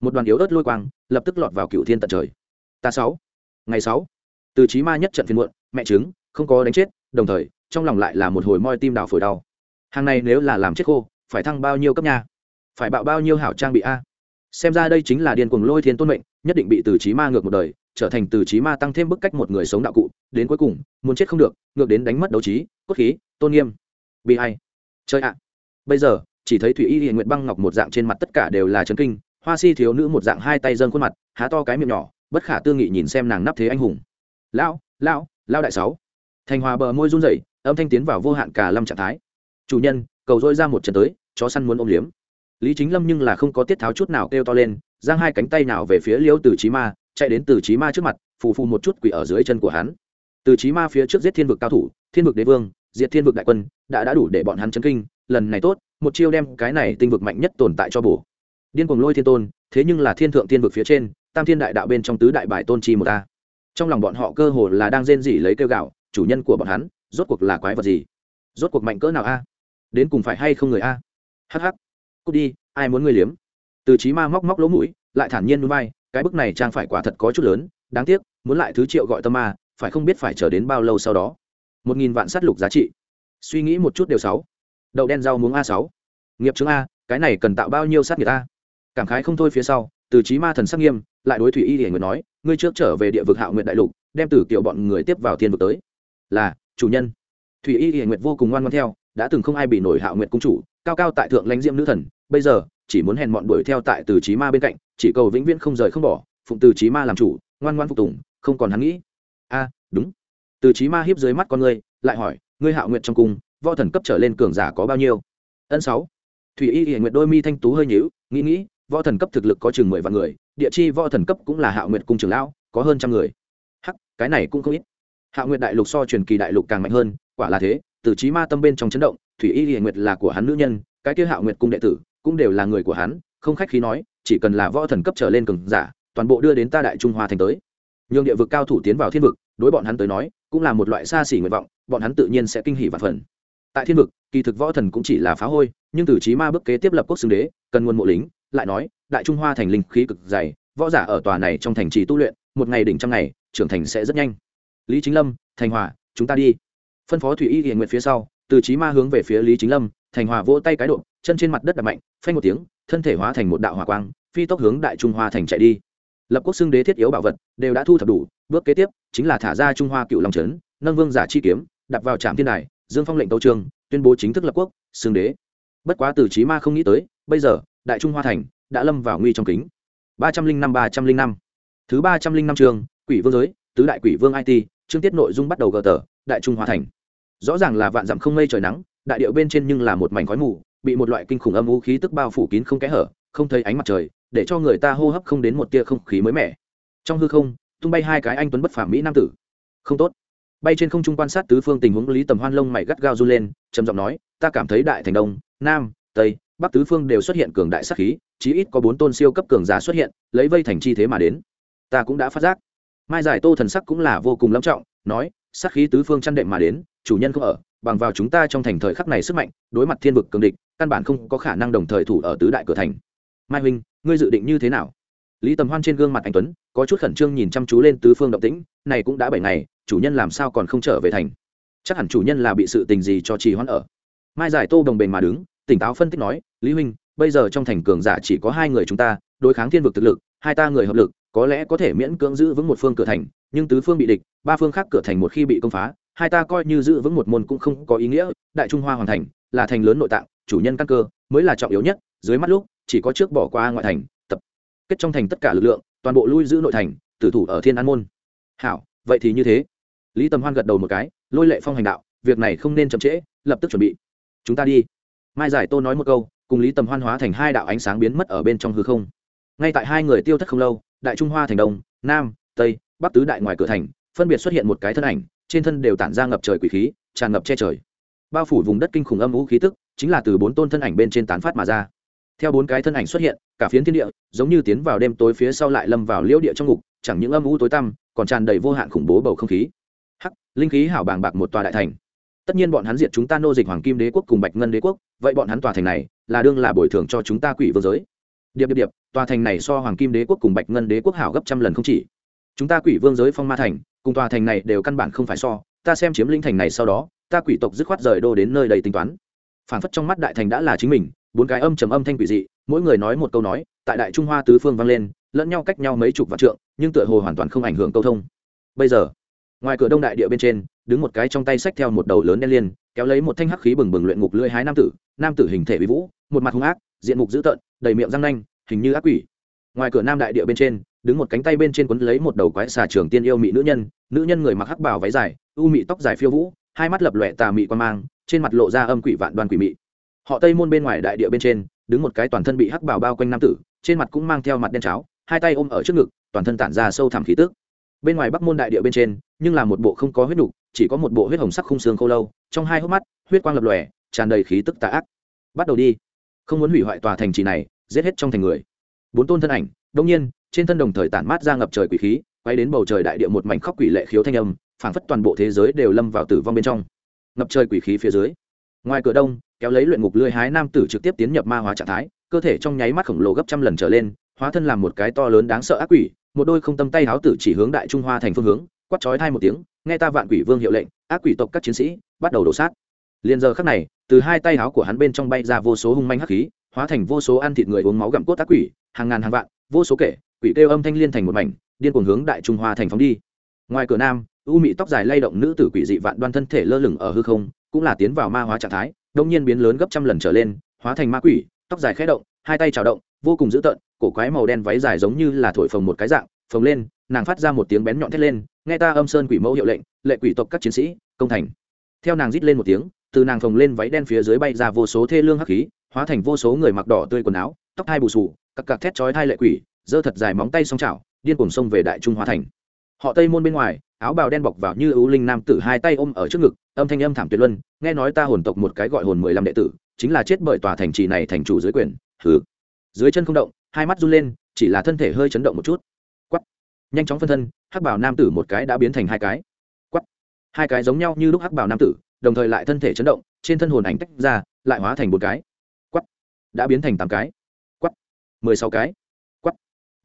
Một đoàn yếu ớt lôi quang, lập tức lọt vào cựu thiên tận trời. Ta sáu. Ngày sáu. Từ trí ma nhất trận phiên muộn, mẹ chứng không có đánh chết, đồng thời, trong lòng lại là một hồi moi tim đào phổi đau hàng này nếu là làm chết khô phải thăng bao nhiêu cấp nhà, phải bạo bao nhiêu hảo trang bị a? Xem ra đây chính là điên cuồng lôi thiên tôn mệnh nhất định bị từ trí ma ngược một đời trở thành từ trí ma tăng thêm bức cách một người sống đạo cụ đến cuối cùng muốn chết không được ngược đến đánh mất đấu trí cốt khí tôn nghiêm. Bị hay chơi ạ. Bây giờ chỉ thấy thủy y hiện nguyện băng ngọc một dạng trên mặt tất cả đều là trấn kinh hoa si thiếu nữ một dạng hai tay dâng khuôn mặt há to cái miệng nhỏ bất khả tư nghị nhìn xem nàng nắp thế anh hùng. Lão lão lão đại sáu. Thành hòa bờ môi run rẩy âm thanh tiến vào vô hạn cả lâm trạng thái chủ nhân, cầu dôi ra một trận tới, chó săn muốn ôm liếm. Lý chính lâm nhưng là không có tiết tháo chút nào kêu to lên, giang hai cánh tay nào về phía liêu từ trí ma, chạy đến từ trí ma trước mặt, phù phù một chút quỷ ở dưới chân của hắn. Từ trí ma phía trước giết thiên vực cao thủ, thiên vực đế vương, diệt thiên vực đại quân, đã đã đủ để bọn hắn chấn kinh, lần này tốt, một chiêu đem cái này tinh vực mạnh nhất tồn tại cho bổ. Điên cuồng lôi thiên tôn, thế nhưng là thiên thượng thiên vực phía trên, tam thiên đại đạo bên trong tứ đại bài tôn chi một ta trong lòng bọn họ cơ hồ là đang rên rỉ lấy kêu gạo chủ nhân của bọn hắn, rốt cuộc là quái vật gì? Rốt cuộc mạnh cỡ nào a? Đến cùng phải hay không người a? Hh cút đi, ai muốn ngươi liếm? Từ trí ma móc móc lỗ mũi, lại thản nhiên núi bay cái bức này trang phải quả thật có chút lớn, đáng tiếc, muốn lại thứ triệu gọi tâm ma, phải không biết phải chờ đến bao lâu sau đó. Một nghìn vạn s á t lục giá trị. Suy nghĩ một chút đều sáu. Đậu đen rau muống a sáu. Nghiệp chứng a, cái này cần tạo bao nhiêu sát nghiệp a? Cảm khái không thôi phía sau, từ trí ma thần sắc nghiêm, lại đối thủy y hiển nguyện nói, ngươi trước trở về địa vực hạo nguyện đại lục, đem từ kiểu bọn người tiếp vào thiên vực tới. Là, chủ nhân. Thủy y hiển nguyện vô cùng ngoan ngoan theo đã từng không ai bị nổi hạo nguyện cung chủ, cao cao tại thượng lãnh diễm nữ thần, bây giờ, chỉ muốn hèn mọn đuổi theo tại từ trí ma bên cạnh, chỉ cầu vĩnh viễn không rời không bỏ, phụng từ trí ma làm chủ, ngoan ngoan phục tùng, không còn hắn nghĩ. A, đúng. Từ trí ma hiếp dưới mắt con ngươi, lại hỏi, ngươi hạo nguyện trong cung, võ thần cấp trở lên cường giả có bao nhiêu? Ân sáu. Thủy y hiện nguyện đôi mi thanh tú hơi nhíu, nghĩ nghĩ, võ thần cấp thực lực có chừng mười vạn người, địa chi võ thần cấp cũng là hạo nguyện cung trưởng lão, có hơn trăm người. Hắc, cái này cũng không ít. Hạo nguyện đại lục so truyền kỳ đại lục càng mạnh hơn, quả là thế từ trí ma tâm bên trong chấn động, thủy y hiền nguyệt là của hắn nữ nhân, cái kia hạo nguyệt cung đệ tử cũng đều là người của hắn, không khách khí nói, chỉ cần là võ thần cấp trở lên cường giả, toàn bộ đưa đến ta đại trung hoa thành tới. Nhường địa vực cao thủ tiến vào thiên vực, đối bọn hắn tới nói, cũng là một loại xa xỉ nguyện vọng, bọn hắn tự nhiên sẽ kinh hỉ và phần. Tại thiên vực, kỳ thực võ thần cũng chỉ là phá hôi, nhưng từ trí ma bước kế tiếp lập quốc xưng đế, cần nguồn mộ lính, lại nói, đại trung hoa thành linh khí cực dày, võ giả ở tòa này trong thành trì tu luyện, một ngày đỉnh trăm ngày, trưởng thành sẽ rất nhanh. Lý chính lâm, thành hòa, chúng ta đi phân phó thủy y hiền nguyện phía sau, từ trí ma hướng về phía lý chính lâm, thành hòa vỗ tay cái độ, chân trên mặt đất đập mạnh, phanh một tiếng, thân thể hóa thành một đạo hỏa quang, phi tốc hướng đại trung hoa thành chạy đi. Lập quốc xưng đế thiết yếu bảo vật, đều đã thu thập đủ, bước kế tiếp, chính là thả ra trung hoa cựu long trấn, nâng vương giả chi kiếm đặt vào trạm thiên đài, dương phong lệnh tấu trường, tuyên bố chính thức lập quốc, xưng đế. Bất quá từ trí ma không nghĩ tới, bây giờ, đại trung hoa thành đã lâm vào nguy trong kính. Ba trăm linh năm, ba trăm linh năm. Thứ ba trăm linh năm trường, quỷ vương giới, tứ đại quỷ vương it chương tiết nội dung bắt đầu gờ tờ, đại trung hoa thành rõ ràng là vạn dặm không mây trời nắng, đại điệu bên trên nhưng là một mảnh khói mù, bị một loại kinh khủng âm u khí tức bao phủ kín không kẽ hở, không thấy ánh mặt trời, để cho người ta hô hấp không đến một tia không khí mới mẻ. Trong hư không, tung bay hai cái anh tuấn bất phàm mỹ nam tử. Không tốt. Bay trên không trung quan sát tứ phương tình huống, lý tầm hoan lông mày gắt gao run lên, trầm giọng nói, ta cảm thấy đại thành đông, nam, tây, bắc tứ phương đều xuất hiện cường đại sát khí, chí ít có bốn tôn siêu cấp cường giả xuất hiện, lấy vây thành chi thế mà đến. Ta cũng đã phát giác. Mai giải tô thần sắc cũng là vô cùng lâm trọng, nói, sát khí tứ phương chăn đệm mà đến chủ nhân không ở, bằng vào chúng ta trong thành thời khắc này sức mạnh, đối mặt thiên vực cường địch, căn bản không có khả năng đồng thời thủ ở tứ đại cửa thành. Mai huynh, ngươi dự định như thế nào? Lý tầm hoan trên gương mặt anh tuấn, có chút khẩn trương nhìn chăm chú lên tứ phương động tĩnh, này cũng đã bảy ngày, chủ nhân làm sao còn không trở về thành? Chắc hẳn chủ nhân là bị sự tình gì cho trì hoãn ở. Mai giải tô đồng bền mà đứng, tỉnh táo phân tích nói, lý huynh, bây giờ trong thành cường giả chỉ có hai người chúng ta, đối kháng thiên vực thực lực, hai ta người hợp lực, có lẽ có thể miễn cưỡng giữ vững một phương cửa thành, nhưng tứ phương bị địch, ba phương khác cửa thành một khi bị công phá hai ta coi như giữ vững một môn cũng không có ý nghĩa, đại trung hoa hoàn thành là thành lớn nội tạng, chủ nhân căn cơ mới là trọng yếu nhất, dưới mắt lúc, chỉ có trước bỏ qua ngoại thành, tập kết trong thành tất cả lực lượng, toàn bộ lui giữ nội thành, tử thủ ở thiên an môn. Hảo, vậy thì như thế. Lý tầm hoan gật đầu một cái, lôi lệ phong hành đạo, việc này không nên chậm trễ, lập tức chuẩn bị. Chúng ta đi. Mai giải tô nói một câu, cùng lý tầm hoan hóa thành hai đạo ánh sáng biến mất ở bên trong hư không. Ngay tại hai người tiêu thất không lâu, đại trung hoa thành đông, nam, tây, bắc tứ đại ngoài cửa thành, phân biệt xuất hiện một cái thân ảnh trên thân đều tản ra ngập trời quỷ khí, tràn ngập che trời. Bao phủ vùng đất kinh khủng âm vũ khí tức, chính là từ bốn tôn thân ảnh bên trên tán phát mà ra. Theo bốn cái thân ảnh xuất hiện, cả phiến thiên địa giống như tiến vào đêm tối phía sau lại lâm vào liễu địa trong ngục, chẳng những âm u tối tăm, còn tràn đầy vô hạn khủng bố bầu không khí. Hắc, linh khí hảo bàng bạc một tòa đại thành. Tất nhiên bọn hắn diệt chúng ta nô dịch hoàng kim đế quốc cùng bạch ngân đế quốc, vậy bọn hắn tòa thành này là đương là bồi thường cho chúng ta quỷ vương giới. Điệp điệp điệp, tòa thành này so hoàng kim đế quốc cùng bạch ngân đế quốc hảo gấp trăm lần không chỉ. Chúng ta quỷ vương giới phong ma thành cùng tòa thành này đều căn bản không phải so, ta xem chiếm linh thành này sau đó, ta quỷ tộc dứt khoát rời đô đến nơi đầy tính toán. Phản phất trong mắt đại thành đã là chính mình, bốn cái âm trầm âm thanh quỷ dị, mỗi người nói một câu nói, tại đại trung hoa tứ phương vang lên, lẫn nhau cách nhau mấy chục vạn trượng, nhưng tựa hồ hoàn toàn không ảnh hưởng câu thông. Bây giờ, ngoài cửa đông đại địa bên trên, đứng một cái trong tay xách theo một đầu lớn đen liên, kéo lấy một thanh hắc khí bừng bừng luyện ngục lưỡi hái nam tử nam tử hình thể bị vũ, một mặt hung ác, diện mục dữ tợn, đầy miệng răng nanh, hình như ác quỷ. Ngoài cửa nam đại địa bên trên đứng một cánh tay bên trên quấn lấy một đầu quái xà trường tiên yêu mị nữ nhân nữ nhân người mặc hắc bào váy dài u mị tóc dài phiêu vũ hai mắt lập lòe tà mị quan mang trên mặt lộ ra âm quỷ vạn đoan quỷ mị. Họ tây môn bên ngoài đại địa bên trên đứng một cái toàn thân bị hắc bào bao quanh nam tử trên mặt cũng mang theo mặt đen cháo hai tay ôm ở trước ngực toàn thân tản ra sâu thẳm khí tức. Bên ngoài bắc môn đại địa bên trên nhưng là một bộ không có huyết đủ, chỉ có một bộ huyết hồng sắc khung xương khô lâu trong hai hốc mắt huyết quang lập lòe tràn đầy khí tức tà ác. Bắt đầu đi. Không muốn hủy hoại tòa thành trì này giết hết trong thành người. Bốn tôn thân ảnh đông nhiên trên thân đồng thời tản mát ra ngập trời quỷ khí, quay đến bầu trời đại địa một mảnh khóc quỷ lệ khiếu thanh âm, phảng phất toàn bộ thế giới đều lâm vào tử vong bên trong. Ngập trời quỷ khí phía dưới, ngoài cửa đông, kéo lấy luyện ngục lưới hái nam tử trực tiếp tiến nhập ma hóa trạng thái, cơ thể trong nháy mắt khổng lồ gấp trăm lần trở lên, hóa thân làm một cái to lớn đáng sợ ác quỷ, một đôi không tâm tay háo tử chỉ hướng đại trung hoa thành phương hướng, quát chói thai một tiếng, nghe ta vạn quỷ vương hiệu lệnh, ác quỷ tộc các chiến sĩ, bắt đầu đổ sát. Liền giờ khắc này, từ hai tay háo của hắn bên trong bay ra vô số hung manh hắc khí, hóa thành vô số ăn thịt người uống máu gặm cốt ác quỷ, hàng ngàn hàng vạn, vô số kể quỷ kêu âm thanh liên thành một mảnh, điên cuồng hướng đại trung hoa thành phóng đi. Ngoài cửa nam, u mị tóc dài lay động nữ tử quỷ dị vạn đoan thân thể lơ lửng ở hư không, cũng là tiến vào ma hóa trạng thái, đông nhiên biến lớn gấp trăm lần trở lên, hóa thành ma quỷ, tóc dài khẽ động, hai tay trào động, vô cùng dữ tợn, cổ quái màu đen váy dài giống như là thổi phồng một cái dạng, phồng lên, nàng phát ra một tiếng bén nhọn thét lên, nghe ta âm sơn quỷ mẫu hiệu lệnh, lệ quỷ tộc các chiến sĩ, công thành. Theo nàng rít lên một tiếng, từ nàng phồng lên váy đen phía dưới bay ra vô số thê lương hắc khí, hóa thành vô số người mặc đỏ tươi quần áo, tóc hai bù sù cặc cặc thét chói thai lệ quỷ giơ thật dài móng tay song chảo, điên cuồng xông về đại trung hóa thành. Họ tây môn bên ngoài, áo bào đen bọc vào như ưu linh nam tử hai tay ôm ở trước ngực, âm thanh âm thảm tuyệt luân, nghe nói ta hồn tộc một cái gọi hồn mười lăm đệ tử, chính là chết bởi tòa thành trì này thành chủ dưới quyền. Hừ. Dưới chân không động, hai mắt run lên, chỉ là thân thể hơi chấn động một chút. Quắp nhanh chóng phân thân, hắc bảo nam tử một cái đã biến thành hai cái. Quắp hai cái giống nhau như lúc hắc bảo nam tử, đồng thời lại thân thể chấn động, trên thân hồn ảnh tách ra, lại hóa thành một cái. Quắp đã biến thành tám cái. Quắp mười sáu cái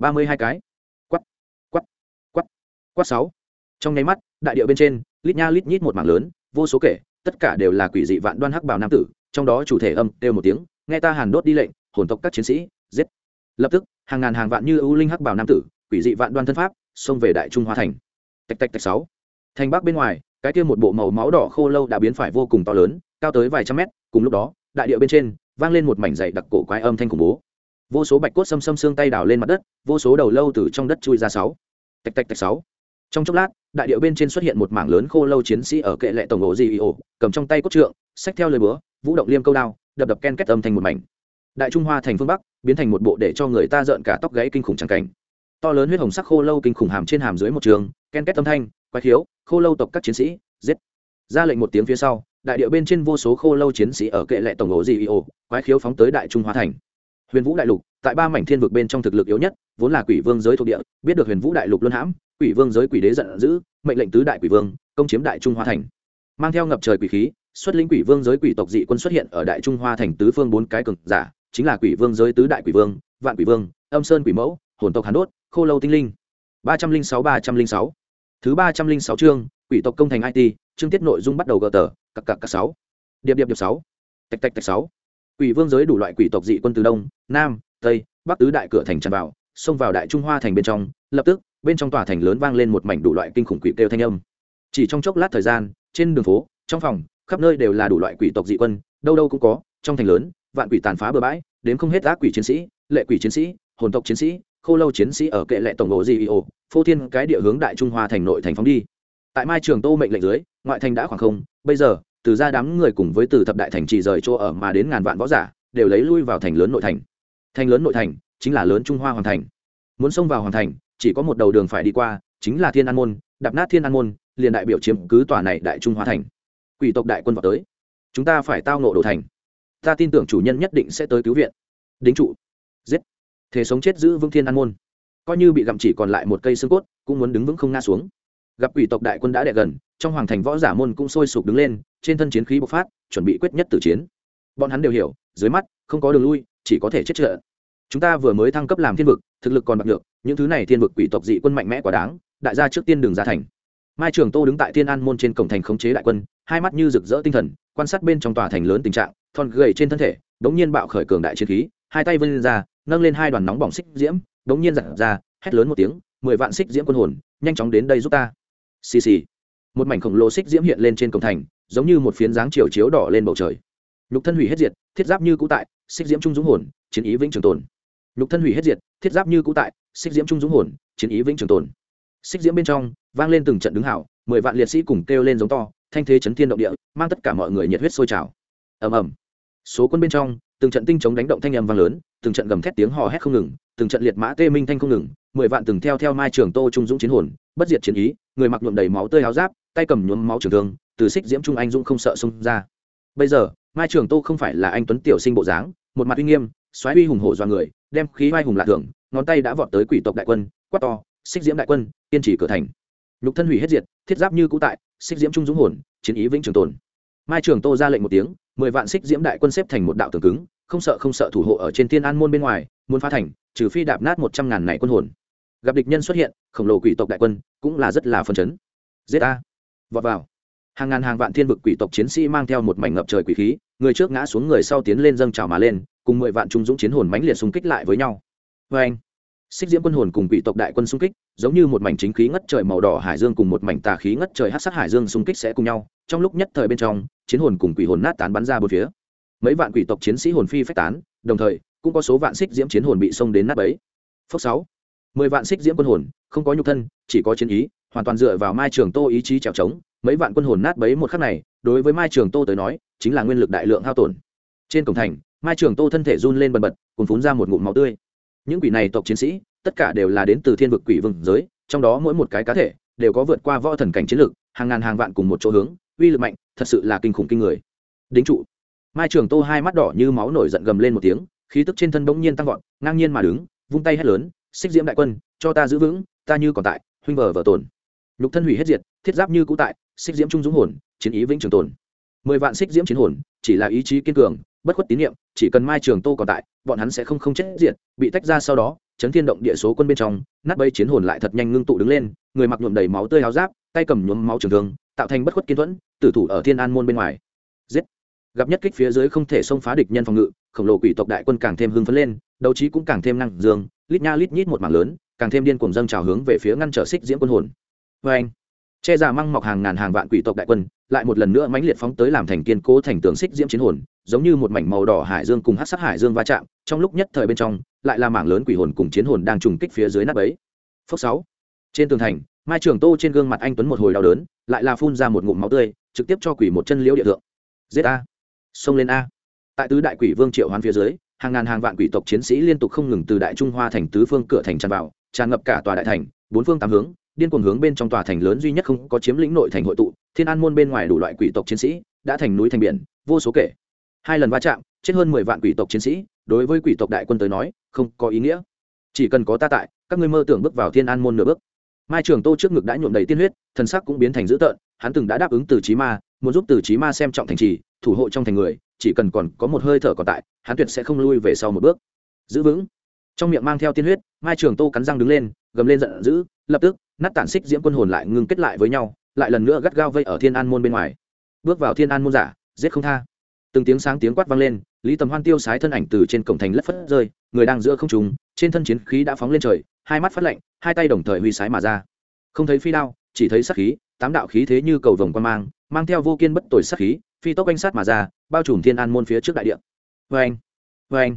ba mươi hai cái. Quắp quắp quắp quắp sáu. Trong nháy mắt, đại điệu bên trên, lít nha lít nhít một mảng lớn, vô số kể, tất cả đều là quỷ dị vạn đoan hắc bảo nam tử, trong đó chủ thể âm đều một tiếng, nghe ta hàn đốt đi lệnh, hồn tộc các chiến sĩ, giết. Lập tức, hàng ngàn hàng vạn như ưu linh hắc bảo nam tử, quỷ dị vạn đoan thân pháp, xông về đại trung hoa thành. Tạch tạch tạch sáu. Thành bắc bên ngoài, cái kia một bộ màu máu đỏ khô lâu đã biến phải vô cùng to lớn, cao tới vài trăm mét, cùng lúc đó, đại địa bên trên, vang lên một mảnh dày đặc cổ quái âm thanh khủng bố vô số bạch cốt xâm xâm xương tay đào lên mặt đất vô số đầu lâu từ trong đất chui ra sáu. Tạch tạch tạch sáu. Trong chốc lát đại địa bên trên xuất hiện một mảng lớn khô lâu chiến sĩ ở kệ lệ tổng ổ di ổ cầm trong tay cốt trượng xách theo lời búa vũ động liêm câu đao đập đập ken kết âm thành một mảnh. Đại trung hoa thành phương bắc biến thành một bộ để cho người ta rợn cả tóc gãy kinh khủng tràng cảnh. To lớn huyết hồng sắc khô lâu kinh khủng hàm trên hàm dưới một trường ken kết âm thanh quái khiếu khô lâu tộc các chiến sĩ giết. Ra lệnh một tiếng phía sau đại điệu bên trên vô số khô lâu chiến sĩ ở kệ lệ tổng ổ gì ổ, quái khiếu phóng tới đại trung hoa thành huyền vũ đại lục, tại ba mảnh thiên vực bên trong thực lực yếu nhất, vốn là quỷ vương giới thuộc địa, biết được huyền vũ đại lục luân hãm, quỷ vương giới quỷ đế giận dữ, mệnh lệnh tứ đại quỷ vương, công chiếm đại trung hoa thành. Mang theo ngập trời quỷ khí, xuất lĩnh quỷ vương giới quỷ tộc dị quân xuất hiện ở đại trung hoa thành tứ phương bốn cái cực giả, chính là quỷ vương giới tứ đại quỷ vương, vạn quỷ vương, âm sơn quỷ mẫu, hồn tộc hàn đốt, khô lâu tinh linh. ba trăm linh sáu, ba trăm linh sáu. Thứ ba trăm linh sáu chương, quỷ tộc công thành it chương tiết nội dung bắt đầu gờ tờ cặp cặp cặp sáu. Điệp điệp điệp sáu. Tạch tạch tạch sáu quỷ vương giới đủ loại quỷ tộc dị quân từ đông, nam, tây, bắc tứ đại cửa thành tràn vào, xông vào đại trung hoa thành bên trong, lập tức, bên trong tòa thành lớn vang lên một mảnh đủ loại kinh khủng quỷ kêu thanh âm. Chỉ trong chốc lát thời gian, trên đường phố, trong phòng, khắp nơi đều là đủ loại quỷ tộc dị quân, đâu đâu cũng có, trong thành lớn, vạn quỷ tàn phá bừa bãi, đến không hết ác quỷ chiến sĩ, lệ quỷ chiến sĩ, hồn tộc chiến sĩ, khô lâu chiến sĩ ở kệ lệ tổng bộ di ô phô thiên cái địa hướng đại trung hoa thành nội thành phóng đi. Tại mai trường tô mệnh lệnh dưới, ngoại thành đã khoảng không, bây giờ từ ra đám người cùng với từ thập đại thành trì rời chỗ ở mà đến ngàn vạn võ giả, đều lấy lui vào thành lớn nội thành. Thành lớn nội thành chính là lớn trung hoa hoàn thành. Muốn xông vào hoàn thành, chỉ có một đầu đường phải đi qua, chính là thiên an môn, đạp nát thiên an môn, liền đại biểu chiếm cứ tòa này đại trung hoa thành. Quỷ tộc đại quân vào tới. Chúng ta phải tao nộ đồ thành. Ta tin tưởng chủ nhân nhất định sẽ tới cứu viện. Đính trụ. Giết. Thế sống chết giữ vương thiên an môn. Coi như bị gặm chỉ còn lại một cây xương cốt, cũng muốn đứng vững không ngã xuống. Gặp quỷ tộc đại quân đã đẻ gần trong hoàng thành võ giả môn cũng sôi sục đứng lên, trên thân chiến khí bộc phát, chuẩn bị quyết nhất tử chiến. Bọn hắn đều hiểu, dưới mắt, không có đường lui, chỉ có thể chết trợ chúng ta vừa mới thăng cấp làm thiên vực, thực lực còn bạc được những thứ này thiên vực quỷ tộc dị quân mạnh mẽ quá đáng, đại gia trước tiên đường ra thành. Mai trường tô đứng tại thiên an môn trên cổng thành khống chế đại quân, hai mắt như rực rỡ tinh thần, quan sát bên trong tòa thành lớn tình trạng, thon gầy trên thân thể, đống nhiên bạo khởi cường đại chiến khí, hai tay vươn ra, nâng lên hai đoàn nóng bỏng xích diễm, đống nhiên giật ra, hét lớn một tiếng, mười vạn xích diễm quân hồn, nhanh chóng đến đây giúp ta. Xì xì một mảnh khổng lồ xích diễm hiện lên trên cổng thành, giống như một phiến dáng chiều chiếu đỏ lên bầu trời. Nhục thân hủy hết diệt, thiết giáp như cũ tại, xích diễm trung dũng hồn, chiến ý vĩnh trường tồn. Nhục thân hủy hết diệt, thiết giáp như cũ tại, xích diễm trung dũng hồn, chiến ý vĩnh trường tồn. Xích diễm bên trong, vang lên từng trận đứng hảo mười vạn liệt sĩ cùng kêu lên giống to, thanh thế chấn thiên động địa, mang tất cả mọi người nhiệt huyết sôi trào. Ầm ầm. Số quân bên trong, từng trận tinh chống đánh động thanh âm vang lớn, từng trận gầm thét tiếng hò hét không ngừng, từng trận liệt mã tê minh thanh không ngừng, mười vạn từng theo theo mai trường tô trung dũng chiến hồn, bất diệt chiến ý, người mặc nhuộm đầy máu tươi áo giáp tay cầm nhuốm máu trường thương từ xích diễm trung anh dũng không sợ xông ra. Bây giờ mai trường tô không phải là anh tuấn tiểu sinh bộ dáng một mặt uy nghiêm xoáy uy hùng hổ do người đem khí vai hùng lạ thường, ngón tay đã vọt tới quỷ tộc đại quân quát to xích diễm đại quân kiên chỉ cửa thành. Nhục thân hủy hết diệt thiết giáp như cũ tại xích diễm trung dũng hồn chiến ý vĩnh trường tồn. Mai trường tô ra lệnh một tiếng mười vạn xích diễm đại quân xếp thành một đạo tường cứng không sợ không sợ thủ hộ ở trên thiên an môn bên ngoài muốn phá thành trừ phi đạp nát một trăm ngàn này quân hồn. Gặp địch nhân xuất hiện khổng lồ quỷ tộc đại quân cũng là rất là phân chấn. Giết a vọt vào. Hàng ngàn hàng vạn thiên vực quỷ tộc chiến sĩ mang theo một mảnh ngập trời quỷ khí, người trước ngã xuống người sau tiến lên dâng trào mà lên, cùng mười vạn trung dũng chiến hồn mãnh liệt xung kích lại với nhau. Vê anh, xích diễm quân hồn cùng quỷ tộc đại quân xung kích, giống như một mảnh chính khí ngất trời màu đỏ hải dương cùng một mảnh tà khí ngất trời hát sát hải dương xung kích sẽ cùng nhau. Trong lúc nhất thời bên trong, chiến hồn cùng quỷ hồn nát tán bắn ra bốn phía. Mấy vạn quỷ tộc chiến sĩ hồn phi phách tán, đồng thời, cũng có số vạn xích diễm chiến hồn bị xông đến nát bấy. Phước sáu, mười vạn xích diễm quân hồn, không có nhục thân, chỉ có chiến ý hoàn toàn dựa vào mai trường tô ý chí trèo trống, mấy vạn quân hồn nát bấy một khắc này, đối với mai trường tô tới nói, chính là nguyên lực đại lượng hao tổn. Trên cổng thành, mai trường tô thân thể run lên bần bật cùng phún ra một ngụm máu tươi. Những quỷ này tộc chiến sĩ, tất cả đều là đến từ thiên vực quỷ vương giới, trong đó mỗi một cái cá thể đều có vượt qua võ thần cảnh chiến lực, hàng ngàn hàng vạn cùng một chỗ hướng, uy lực mạnh, thật sự là kinh khủng kinh người. Đính trụ. Mai trường tô hai mắt đỏ như máu nổi giận gầm lên một tiếng, khí tức trên thân bỗng nhiên tăng vọt, ngang nhiên mà đứng, vung tay hét lớn, xích diễm đại quân, cho ta giữ vững, ta như còn tại, huynh vờ vợ tồn nhục thân hủy hết diệt, thiết giáp như cũ tại, xích diễm trung dũng hồn, chiến ý vĩnh trường tồn. Mười vạn xích diễm chiến hồn, chỉ là ý chí kiên cường, bất khuất tín nhiệm chỉ cần mai trường tô còn tại, bọn hắn sẽ không không chết diệt, bị tách ra sau đó, chấn thiên động địa số quân bên trong, nát bây chiến hồn lại thật nhanh ngưng tụ đứng lên, người mặc nhuộm đầy máu tươi háo giáp, tay cầm nhuộm máu trường thương, tạo thành bất khuất kiên thuẫn, tử thủ ở thiên an môn bên ngoài. Giết! Gặp nhất kích phía dưới không thể xông phá địch nhân phòng ngự, khổng lồ quỷ tộc đại quân càng thêm hưng phấn lên, đấu trí cũng càng thêm năng dương, lít nha lít nhít một mảng lớn, càng thêm điên cuồng dâng trào hướng về phía ngăn trở xích diễm quân hồn vê anh. Che giả măng mọc hàng ngàn hàng vạn quỷ tộc đại quân, lại một lần nữa mãnh liệt phóng tới làm thành kiên cố thành tường xích diễm chiến hồn, giống như một mảnh màu đỏ hải dương cùng hát sắc hải dương va chạm, trong lúc nhất thời bên trong, lại là mảng lớn quỷ hồn cùng chiến hồn đang trùng kích phía dưới nắp ấy. Phước sáu. Trên tường thành, mai trường tô trên gương mặt anh tuấn một hồi đau đớn, lại là phun ra một ngụm máu tươi, trực tiếp cho quỷ một chân liễu địa thượng. Giết a. Xông lên a. Tại tứ đại quỷ vương triệu hoán phía dưới, hàng ngàn hàng vạn quỷ tộc chiến sĩ liên tục không ngừng từ đại trung hoa thành tứ phương cửa thành tràn vào, tràn ngập cả tòa đại thành, bốn phương tám hướng điên cuồng hướng bên trong tòa thành lớn duy nhất không có chiếm lĩnh nội thành hội tụ, thiên an môn bên ngoài đủ loại quỷ tộc chiến sĩ đã thành núi thành biển, vô số kể. Hai lần va chạm, chết hơn mười vạn quỷ tộc chiến sĩ, đối với quỷ tộc đại quân tới nói, không có ý nghĩa. Chỉ cần có ta tại, các ngươi mơ tưởng bước vào thiên an môn nửa bước. Mai trường tô trước ngực đã nhuộm đầy tiên huyết, thần sắc cũng biến thành dữ tợn, hắn từng đã đáp ứng từ trí ma, muốn giúp từ trí ma xem trọng thành trì, thủ hộ trong thành người, chỉ cần còn có một hơi thở còn tại, hắn tuyệt sẽ không lui về sau một bước. Giữ vững. Trong miệng mang theo tiên huyết, mai trường tô cắn răng đứng lên, gầm lên giận dữ, lập tức nát tản xích diễm quân hồn lại ngưng kết lại với nhau, lại lần nữa gắt gao vây ở thiên an môn bên ngoài. Bước vào thiên an môn giả, giết không tha. Từng tiếng sáng tiếng quát vang lên, lý tầm hoan tiêu sái thân ảnh từ trên cổng thành lất phất rơi, người đang giữa không trùng trên thân chiến khí đã phóng lên trời, hai mắt phát lạnh, hai tay đồng thời huy sái mà ra. Không thấy phi đao, chỉ thấy sắc khí, tám đạo khí thế như cầu vồng quan mang mang theo vô kiên bất tội sắc khí, phi tốc anh sát mà ra, bao trùm thiên an môn phía trước đại địa. Vê anh vê anh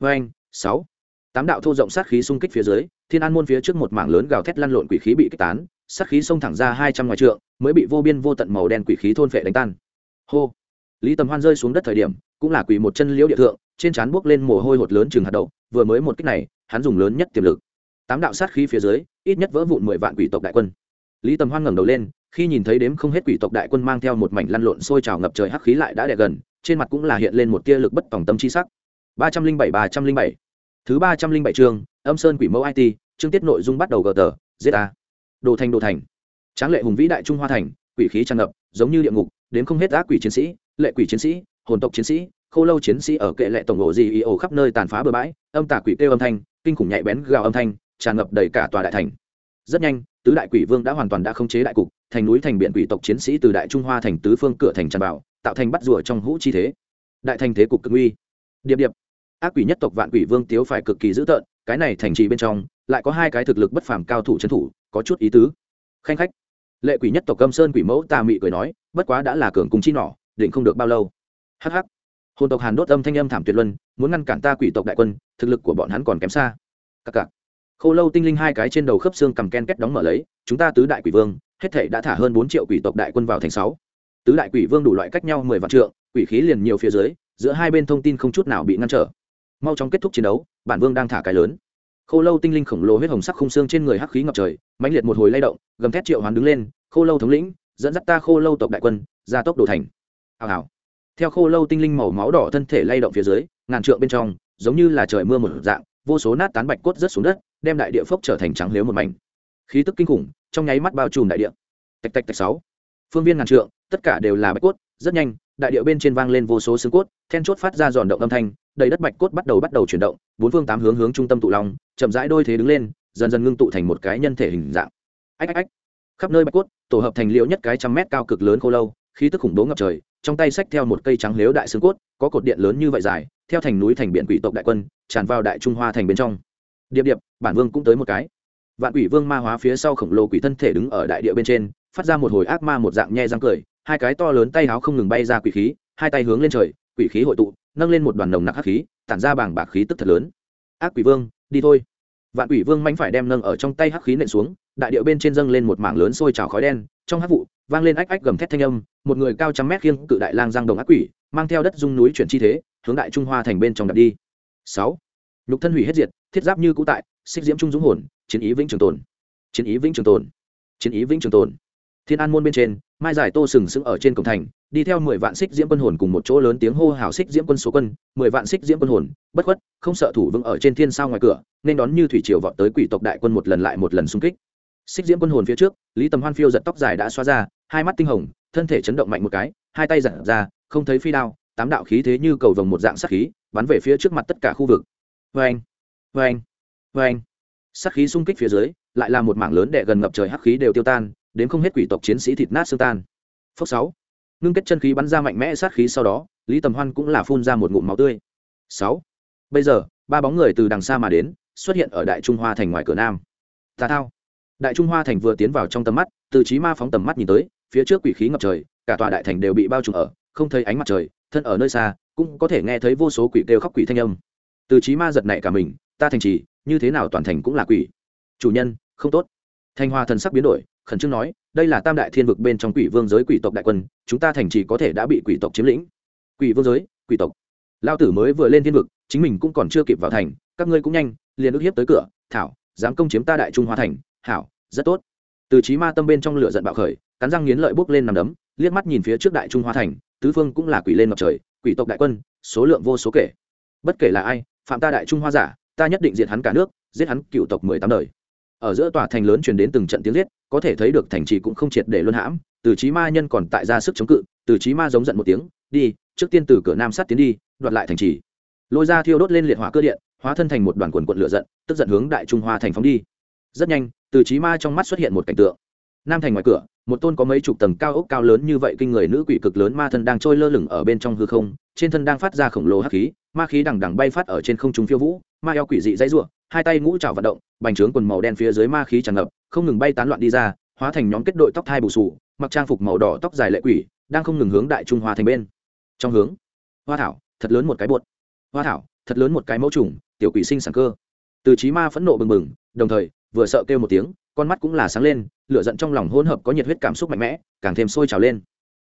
vê anh sáu. Tám đạo thô rộng sát khí xung kích phía dưới thiên an môn phía trước một mảng lớn gào thét lăn lộn quỷ khí bị kích tán, sát khí xông thẳng ra hai trăm ngoài trượng, mới bị vô biên vô tận màu đen quỷ khí thôn phệ đánh tan. Hô! Lý tầm hoan rơi xuống đất thời điểm, cũng là quỷ một chân liễu địa thượng, trên trán buốc lên mồ hôi hột lớn chừng hạt đậu, vừa mới một kích này, hắn dùng lớn nhất tiềm lực. Tám đạo sát khí phía dưới, ít nhất vỡ vụn mười vạn quỷ tộc đại quân. Lý tầm hoan ngẩng đầu lên, khi nhìn thấy đếm không hết quỷ tộc đại quân mang theo một mảnh lăn lộn sôi trào ngập trời hắc khí lại đã đè gần, trên mặt cũng là hiện lên một tia lực bất tòng tâm chi sắc. Ba trăm linh bảy, ba trăm linh bảy. Thứ ba trăm linh bảy chương, âm sơn quỷ mẫu it chương tiết nội dung bắt đầu gờ tờ za đồ thành đồ thành. Tráng lệ hùng vĩ đại trung hoa thành, quỷ khí tràn ngập, giống như địa ngục, đến không hết ác quỷ chiến sĩ, lệ quỷ chiến sĩ, hồn tộc chiến sĩ, khô lâu chiến sĩ ở kệ lệ tổng ổ gì y ổ khắp nơi tàn phá bừa bãi, âm tà quỷ kêu âm thanh, kinh khủng nhạy bén gào âm thanh, tràn ngập đầy cả tòa đại thành. Rất nhanh, tứ đại quỷ vương đã hoàn toàn đã khống chế đại cục, thành núi thành biện quỷ tộc chiến sĩ từ đại trung hoa thành tứ phương cửa thành tràn vào, tạo thành bắt rùa trong hũ chi thế. Đại thành thế cục cực uy điệp điệp. Ác quỷ nhất tộc vạn quỷ vương tiếu phải cực kỳ dữ tợn, cái này thành trì bên trong lại có hai cái thực lực bất phàm cao thủ trấn thủ, có chút ý tứ. Khanh khách. Lệ quỷ nhất tộc âm sơn quỷ mẫu tà mị cười nói, bất quá đã là cường cung chi nỏ định không được bao lâu. Hh hồn tộc hàn đốt âm thanh âm thảm tuyệt luân, muốn ngăn cản ta quỷ tộc đại quân, thực lực của bọn hắn còn kém xa. Cặc cặc khô lâu tinh linh hai cái trên đầu khớp xương cầm ken kết đóng mở lấy, chúng ta tứ đại quỷ vương, hết thể đã thả hơn bốn triệu quỷ tộc đại quân vào thành sáu. Tứ đại quỷ vương đủ loại cách nhau mười vạn trượng, quỷ khí liền nhiều phía dưới, giữa hai bên thông tin không chút nào bị ngăn trở. Mau chóng kết thúc chiến đấu, bản vương đang thả cái lớn khô lâu tinh linh khổng lồ huyết hồng sắc khung xương trên người hắc khí ngập trời, mãnh liệt một hồi lay động, gầm thét triệu hoán đứng lên, khô lâu thống lĩnh, dẫn dắt ta khô lâu tộc đại quân, ra tốc đổ thành. Hào hào. Theo khô lâu tinh linh màu máu đỏ thân thể lay động phía dưới, ngàn trượng bên trong, giống như là trời mưa một dạng, vô số nát tán bạch cốt rớt xuống đất, đem đại địa phốc trở thành trắng lếu một mảnh. Khí tức kinh khủng, trong nháy mắt bao trùm đại địa. Tạch tạch tạch sáu. Phương viên ngàn trượng, tất cả đều là bạch cốt, rất nhanh đại địa bên trên vang lên vô số xương cốt, then chốt phát ra giòn động âm thanh, đầy đất bạch cốt bắt đầu bắt đầu chuyển động, bốn phương tám hướng hướng trung tâm tụ long, chậm rãi đôi thế đứng lên, dần dần ngưng tụ thành một cái nhân thể hình dạng. Ách ách ách. Khắp nơi bạch cốt, tổ hợp thành liễu nhất cái trăm mét cao cực lớn khô lâu, khí tức khủng bố ngập trời, trong tay xách theo một cây trắng lếu đại xương cốt, có cột điện lớn như vậy dài, theo thành núi thành biển quỷ tộc đại quân, tràn vào đại trung hoa thành bên trong. Điệp điệp, bản vương cũng tới một cái. Vạn quỷ vương ma hóa phía sau khổng lồ quỷ thân thể đứng ở đại địa bên trên, phát ra một hồi ác ma một dạng nhe răng cười hai cái to lớn tay áo không ngừng bay ra quỷ khí, hai tay hướng lên trời, quỷ khí hội tụ, nâng lên một đoàn nồng nặc hắc khí, tản ra bảng bạc khí tức thật lớn. Ác quỷ vương, đi thôi. Vạn quỷ vương manh phải đem nâng ở trong tay hắc khí nện xuống, đại điệu bên trên dâng lên một mảng lớn sôi trào khói đen, trong hắc vụ, vang lên ách ách gầm thét thanh âm, một người cao trăm mét khiêng cự đại lang giang đồng ác quỷ, mang theo đất dung núi chuyển chi thế, hướng đại trung hoa thành bên trong đặt đi. Sáu. Nhục thân hủy hết diệt, thiết giáp như cũ tại, xích diễm trung dũng hồn, chiến ý vĩnh trường tồn. Chiến ý vĩnh trường tồn. Chiến ý vĩnh trường tồn thiên an môn bên trên, mai giải tô sừng sững ở trên cổng thành, đi theo mười vạn xích diễm quân hồn cùng một chỗ lớn tiếng hô hào xích diễm quân số quân, mười vạn xích diễm quân hồn, bất khuất, không sợ thủ vững ở trên thiên sao ngoài cửa, nên đón như thủy triều vọt tới quỷ tộc đại quân một lần lại một lần xung kích. Xích diễm quân hồn phía trước, lý tầm hoan phiêu giật tóc dài đã xóa ra, hai mắt tinh hồng, thân thể chấn động mạnh một cái, hai tay giật ra, không thấy phi đao, tám đạo khí thế như cầu vồng một dạng sắc khí, bắn về phía trước mặt tất cả khu vực. Vê anh vê anh vê anh sắc khí xung kích phía dưới, lại là một mảng lớn đệ gần ngập trời hắc khí đều tiêu tan đến không hết quỷ tộc chiến sĩ thịt nát xương tan. Phốc sáu. Ngưng kết chân khí bắn ra mạnh mẽ sát khí sau đó, lý tầm hoan cũng là phun ra một ngụm máu tươi. Sáu. Bây giờ, ba bóng người từ đằng xa mà đến, xuất hiện ở đại trung hoa thành ngoài cửa nam. Tà thao. Đại trung hoa thành vừa tiến vào trong tầm mắt, từ trí ma phóng tầm mắt nhìn tới, phía trước quỷ khí ngập trời, cả tòa đại thành đều bị bao trùm ở, không thấy ánh mặt trời, thân ở nơi xa, cũng có thể nghe thấy vô số quỷ kêu khóc quỷ thanh âm. Từ trí ma giật nảy cả mình, ta thành trì, như thế nào toàn thành cũng là quỷ. Chủ nhân, không tốt thanh hoa thần sắc biến đổi, khẩn trương nói, đây là tam đại thiên vực bên trong quỷ vương giới quỷ tộc đại quân, chúng ta thành trì có thể đã bị quỷ tộc chiếm lĩnh. Quỷ vương giới, quỷ tộc? Lao tử mới vừa lên thiên vực, chính mình cũng còn chưa kịp vào thành, các ngươi cũng nhanh, liền ức hiếp tới cửa, thảo, dám công chiếm ta đại trung hoa thành, hảo, rất tốt. Từ trí ma tâm bên trong lửa giận bạo khởi, cắn răng nghiến lợi bốc lên nằm đấm, liếc mắt nhìn phía trước đại trung hoa thành, tứ phương cũng là quỷ lên ngập trời, quỷ tộc đại quân, số lượng vô số kể. Bất kể là ai, phạm ta đại trung hoa giả, ta nhất định diệt hắn cả nước, giết hắn cựu tộc mười tám đời ở giữa tòa thành lớn truyền đến từng trận tiếng giết, có thể thấy được thành trì cũng không triệt để luân hãm, từ trí ma nhân còn tại ra sức chống cự, từ trí ma giống giận một tiếng, đi, trước tiên từ cửa nam sát tiến đi, đoạt lại thành trì. Lôi ra thiêu đốt lên liệt hỏa cơ điện, hóa thân thành một đoàn quần quận lửa giận, tức giận hướng đại trung hoa thành phóng đi. Rất nhanh, từ trí ma trong mắt xuất hiện một cảnh tượng. Nam thành ngoài cửa, một tôn có mấy chục tầng cao ốc cao lớn như vậy kinh người nữ quỷ cực lớn ma thân đang trôi lơ lửng ở bên trong hư không, trên thân đang phát ra khổng lồ hắc khí, ma khí đằng đằng bay phát ở trên không trung phiêu vũ, ma eo quỷ dị dãy rủa hai tay ngũ trảo vận động, bành trướng quần màu đen phía dưới ma khí tràn ngập, không ngừng bay tán loạn đi ra, hóa thành nhóm kết đội tóc thai bù sù, mặc trang phục màu đỏ tóc dài lệ quỷ, đang không ngừng hướng đại trung hoa thành bên. Trong hướng, hoa thảo, thật lớn một cái bột. Hoa thảo, thật lớn một cái mẫu trùng, tiểu quỷ sinh sản cơ. Từ trí ma phẫn nộ bừng bừng, đồng thời, vừa sợ kêu một tiếng, con mắt cũng là sáng lên, lửa giận trong lòng hỗn hợp có nhiệt huyết cảm xúc mạnh mẽ, càng thêm sôi trào lên.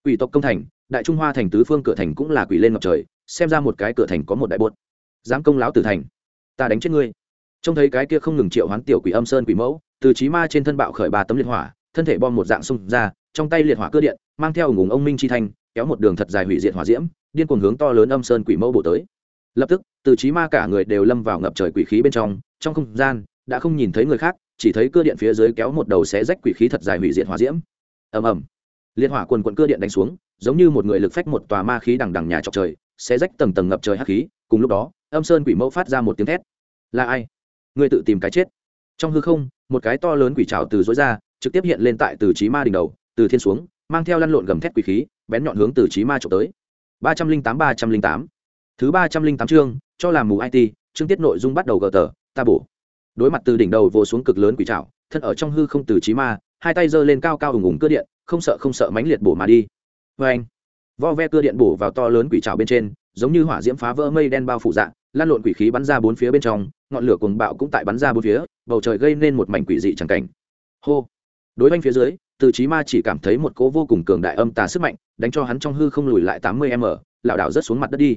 Quỷ tộc công thành, đại trung hoa thành tứ phương cửa thành cũng là quỷ lên ngập trời, xem ra một cái cửa thành có một đại bột. Dám công lão tử thành, ta đánh chết ngươi trông thấy cái kia không ngừng triệu hoán tiểu quỷ âm sơn quỷ mẫu, từ trí ma trên thân bạo khởi ba tấm liệt hỏa, thân thể bom một dạng xung ra, trong tay liệt hỏa cơ điện, mang theo ngùng ông minh chi thanh, kéo một đường thật dài hủy diệt hỏa diễm, điên cuồng hướng to lớn âm sơn quỷ mẫu bổ tới. Lập tức, từ trí ma cả người đều lâm vào ngập trời quỷ khí bên trong trong không gian, đã không nhìn thấy người khác, chỉ thấy cơ điện phía dưới kéo một đầu xé rách quỷ khí thật dài hủy diệt hỏa diễm. Ầm ầm. Liệt hỏa quần quận cơ điện đánh xuống, giống như một người lực phách một tòa ma khí đằng đằng nhà trọc trời, xé rách tầng tầng ngập trời hắc khí, cùng lúc đó, âm sơn quỷ mẫu phát ra một tiếng thét. Là ai? Ngươi tự tìm cái chết. Trong hư không, một cái to lớn quỷ trào từ dối ra, trực tiếp hiện lên tại từ trí ma đỉnh đầu, từ thiên xuống, mang theo lăn lộn gầm thét quỷ khí, bén nhọn hướng từ trí ma trộm tới. ba trăm linh tám, ba trăm linh tám. Thứ ba trăm linh tám chương, cho làm mù it chương tiết nội dung bắt đầu gờ tờ, ta bổ. Đối mặt từ đỉnh đầu vô xuống cực lớn quỷ trào thân ở trong hư không từ trí ma, hai tay giơ lên cao cao ủng ủng cơ điện, không sợ không sợ mánh liệt bổ mà đi. Vê anh vo ve cơ điện bổ vào to lớn quỷ trào bên trên, giống như hỏa diễm phá vỡ mây đen bao phủ dạng lan lộn quỷ khí bắn ra bốn phía bên trong, ngọn lửa cuồng bạo cũng tại bắn ra bốn phía, bầu trời gây nên một mảnh quỷ dị chẳng cảnh. Hô! Đối với phía dưới, từ trí ma chỉ cảm thấy một cỗ vô cùng cường đại âm tà sức mạnh, đánh cho hắn trong hư không lùi lại tám mươi m, lảo đảo rớt xuống mặt đất đi.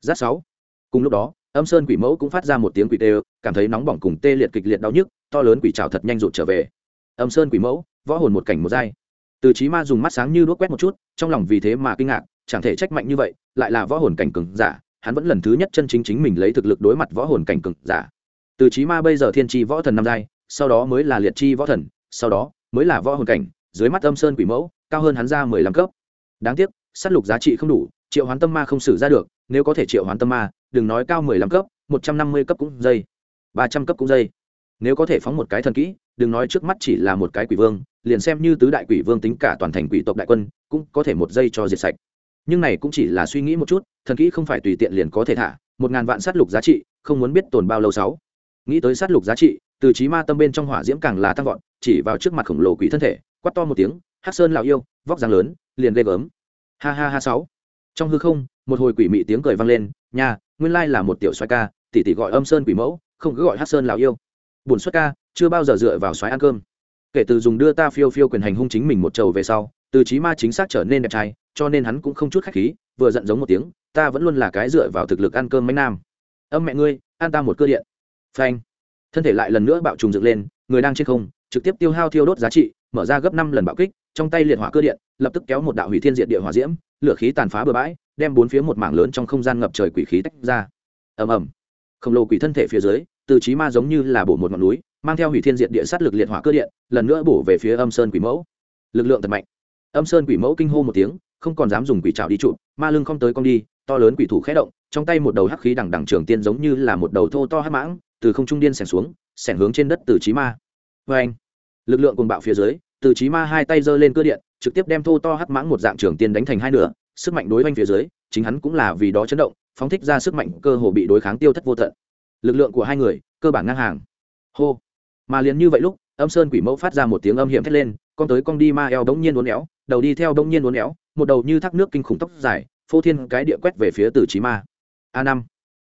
Giáp sáu. Cùng lúc đó, âm sơn quỷ mẫu cũng phát ra một tiếng quỷ tê, cảm thấy nóng bỏng cùng tê liệt kịch liệt đau nhức, to lớn quỷ trào thật nhanh rụt trở về. Âm sơn quỷ mẫu, võ hồn một cảnh một giai. Từ trí ma dùng mắt sáng như đuốc quét một chút, trong lòng vì thế mà kinh ngạc, chẳng thể trách mạnh như vậy, lại là võ hồn cảnh cường giả hắn vẫn lần thứ nhất chân chính chính mình lấy thực lực đối mặt võ hồn cảnh cường giả. Từ trí ma bây giờ thiên tri võ thần năm giai, sau đó mới là liệt chi võ thần, sau đó mới là võ hồn cảnh, dưới mắt âm sơn quỷ mẫu, cao hơn hắn ra mười lăm cấp. Đáng tiếc s á t lục giá trị không đủ, triệu hoán tâm ma không xử ra được, nếu có thể triệu hoán tâm ma, đừng nói cao mười lăm cấp, một trăm năm mươi cấp cũng dây, ba trăm cấp cũng dây. Nếu có thể phóng một cái thần kỹ, đừng nói trước mắt chỉ là một cái quỷ vương, liền xem như tứ đại quỷ vương tính cả toàn thành quỷ tộc đại quân, cũng có thể một giây cho diệt sạch nhưng này cũng chỉ là suy nghĩ một chút, thần kỹ không phải tùy tiện liền có thể thả, một ngàn vạn sát lục giá trị, không muốn biết tồn bao lâu sáu. Nghĩ tới sát lục giá trị, từ trí ma tâm bên trong hỏa diễm càng là tăng vọt, chỉ vào trước mặt khổng lồ quỷ thân thể, quát to một tiếng, hắc sơn lão yêu, vóc dáng lớn, liền ghê gớm. Ha ha ha sáu. Trong hư không, một hồi quỷ mị tiếng cười vang lên nhà nguyên lai là một tiểu xoay ca, tỷ tỷ gọi âm sơn quỷ mẫu, không cứ gọi hắc sơn lão yêu. Buồn xuất ca, chưa bao giờ dựa vào xoáy ăn cơm. Kể từ dùng đưa ta phiêu phiêu quyền hành hung chính mình một trầu về sau, từ trí ma chính xác trở nên đẹp trai cho nên hắn cũng không chút khách khí, vừa giận giống một tiếng, ta vẫn luôn là cái dựa vào thực lực ăn cơm mấy nam. Âm mẹ ngươi ăn ta một cơ điện. Phanh. Thân thể lại lần nữa bạo trùng dựng lên, người đang trên không, trực tiếp tiêu hao thiêu đốt giá trị, mở ra gấp năm lần bạo kích, trong tay liệt hỏa cơ điện, lập tức kéo một đạo hủy thiên diện địa hỏa diễm, lửa khí tàn phá bừa bãi, đem bốn phía một mảng lớn trong không gian ngập trời quỷ khí tách ra. Ầm ầm. Khổng lồ quỷ thân thể phía dưới, từ trí ma giống như là bổ một ngọn núi, mang theo hủy thiên diện địa sát lực liệt hỏa cơ điện, lần nữa bổ về phía âm sơn quỷ mẫu. Lực lượng thật mạnh. Âm sơn quỷ mẫu kinh hô một tiếng không còn dám dùng quỷ trào đi trụ ma lưng không tới con đi, to lớn quỷ thủ khẽ động, trong tay một đầu hắc khí đằng đằng trường tiên giống như là một đầu thô to hắc mãng, từ không trung điên xẻng xuống xẻng hướng trên đất từ trí ma. Vê anh, lực lượng cùng bạo phía dưới, từ trí ma hai tay giơ lên cơ điện, trực tiếp đem thô to hắc mãng một dạng trường tiên đánh thành hai nửa, sức mạnh đối oanh phía dưới, chính hắn cũng là vì đó chấn động, phóng thích ra sức mạnh cơ hồ bị đối kháng tiêu thất vô tận. Lực lượng của hai người, cơ bản ngang hàng. Hô. Mà liền như vậy lúc, âm sơn quỷ mẫu phát ra một tiếng âm hiểm thét lên, con tới con đi ma eo bỗng nhiên uốn éo, đầu đi theo bỗng nhiên uốn éo một đầu như thác nước kinh khủng tóc dài, phô thiên cái địa quét về phía từ trí ma. A năm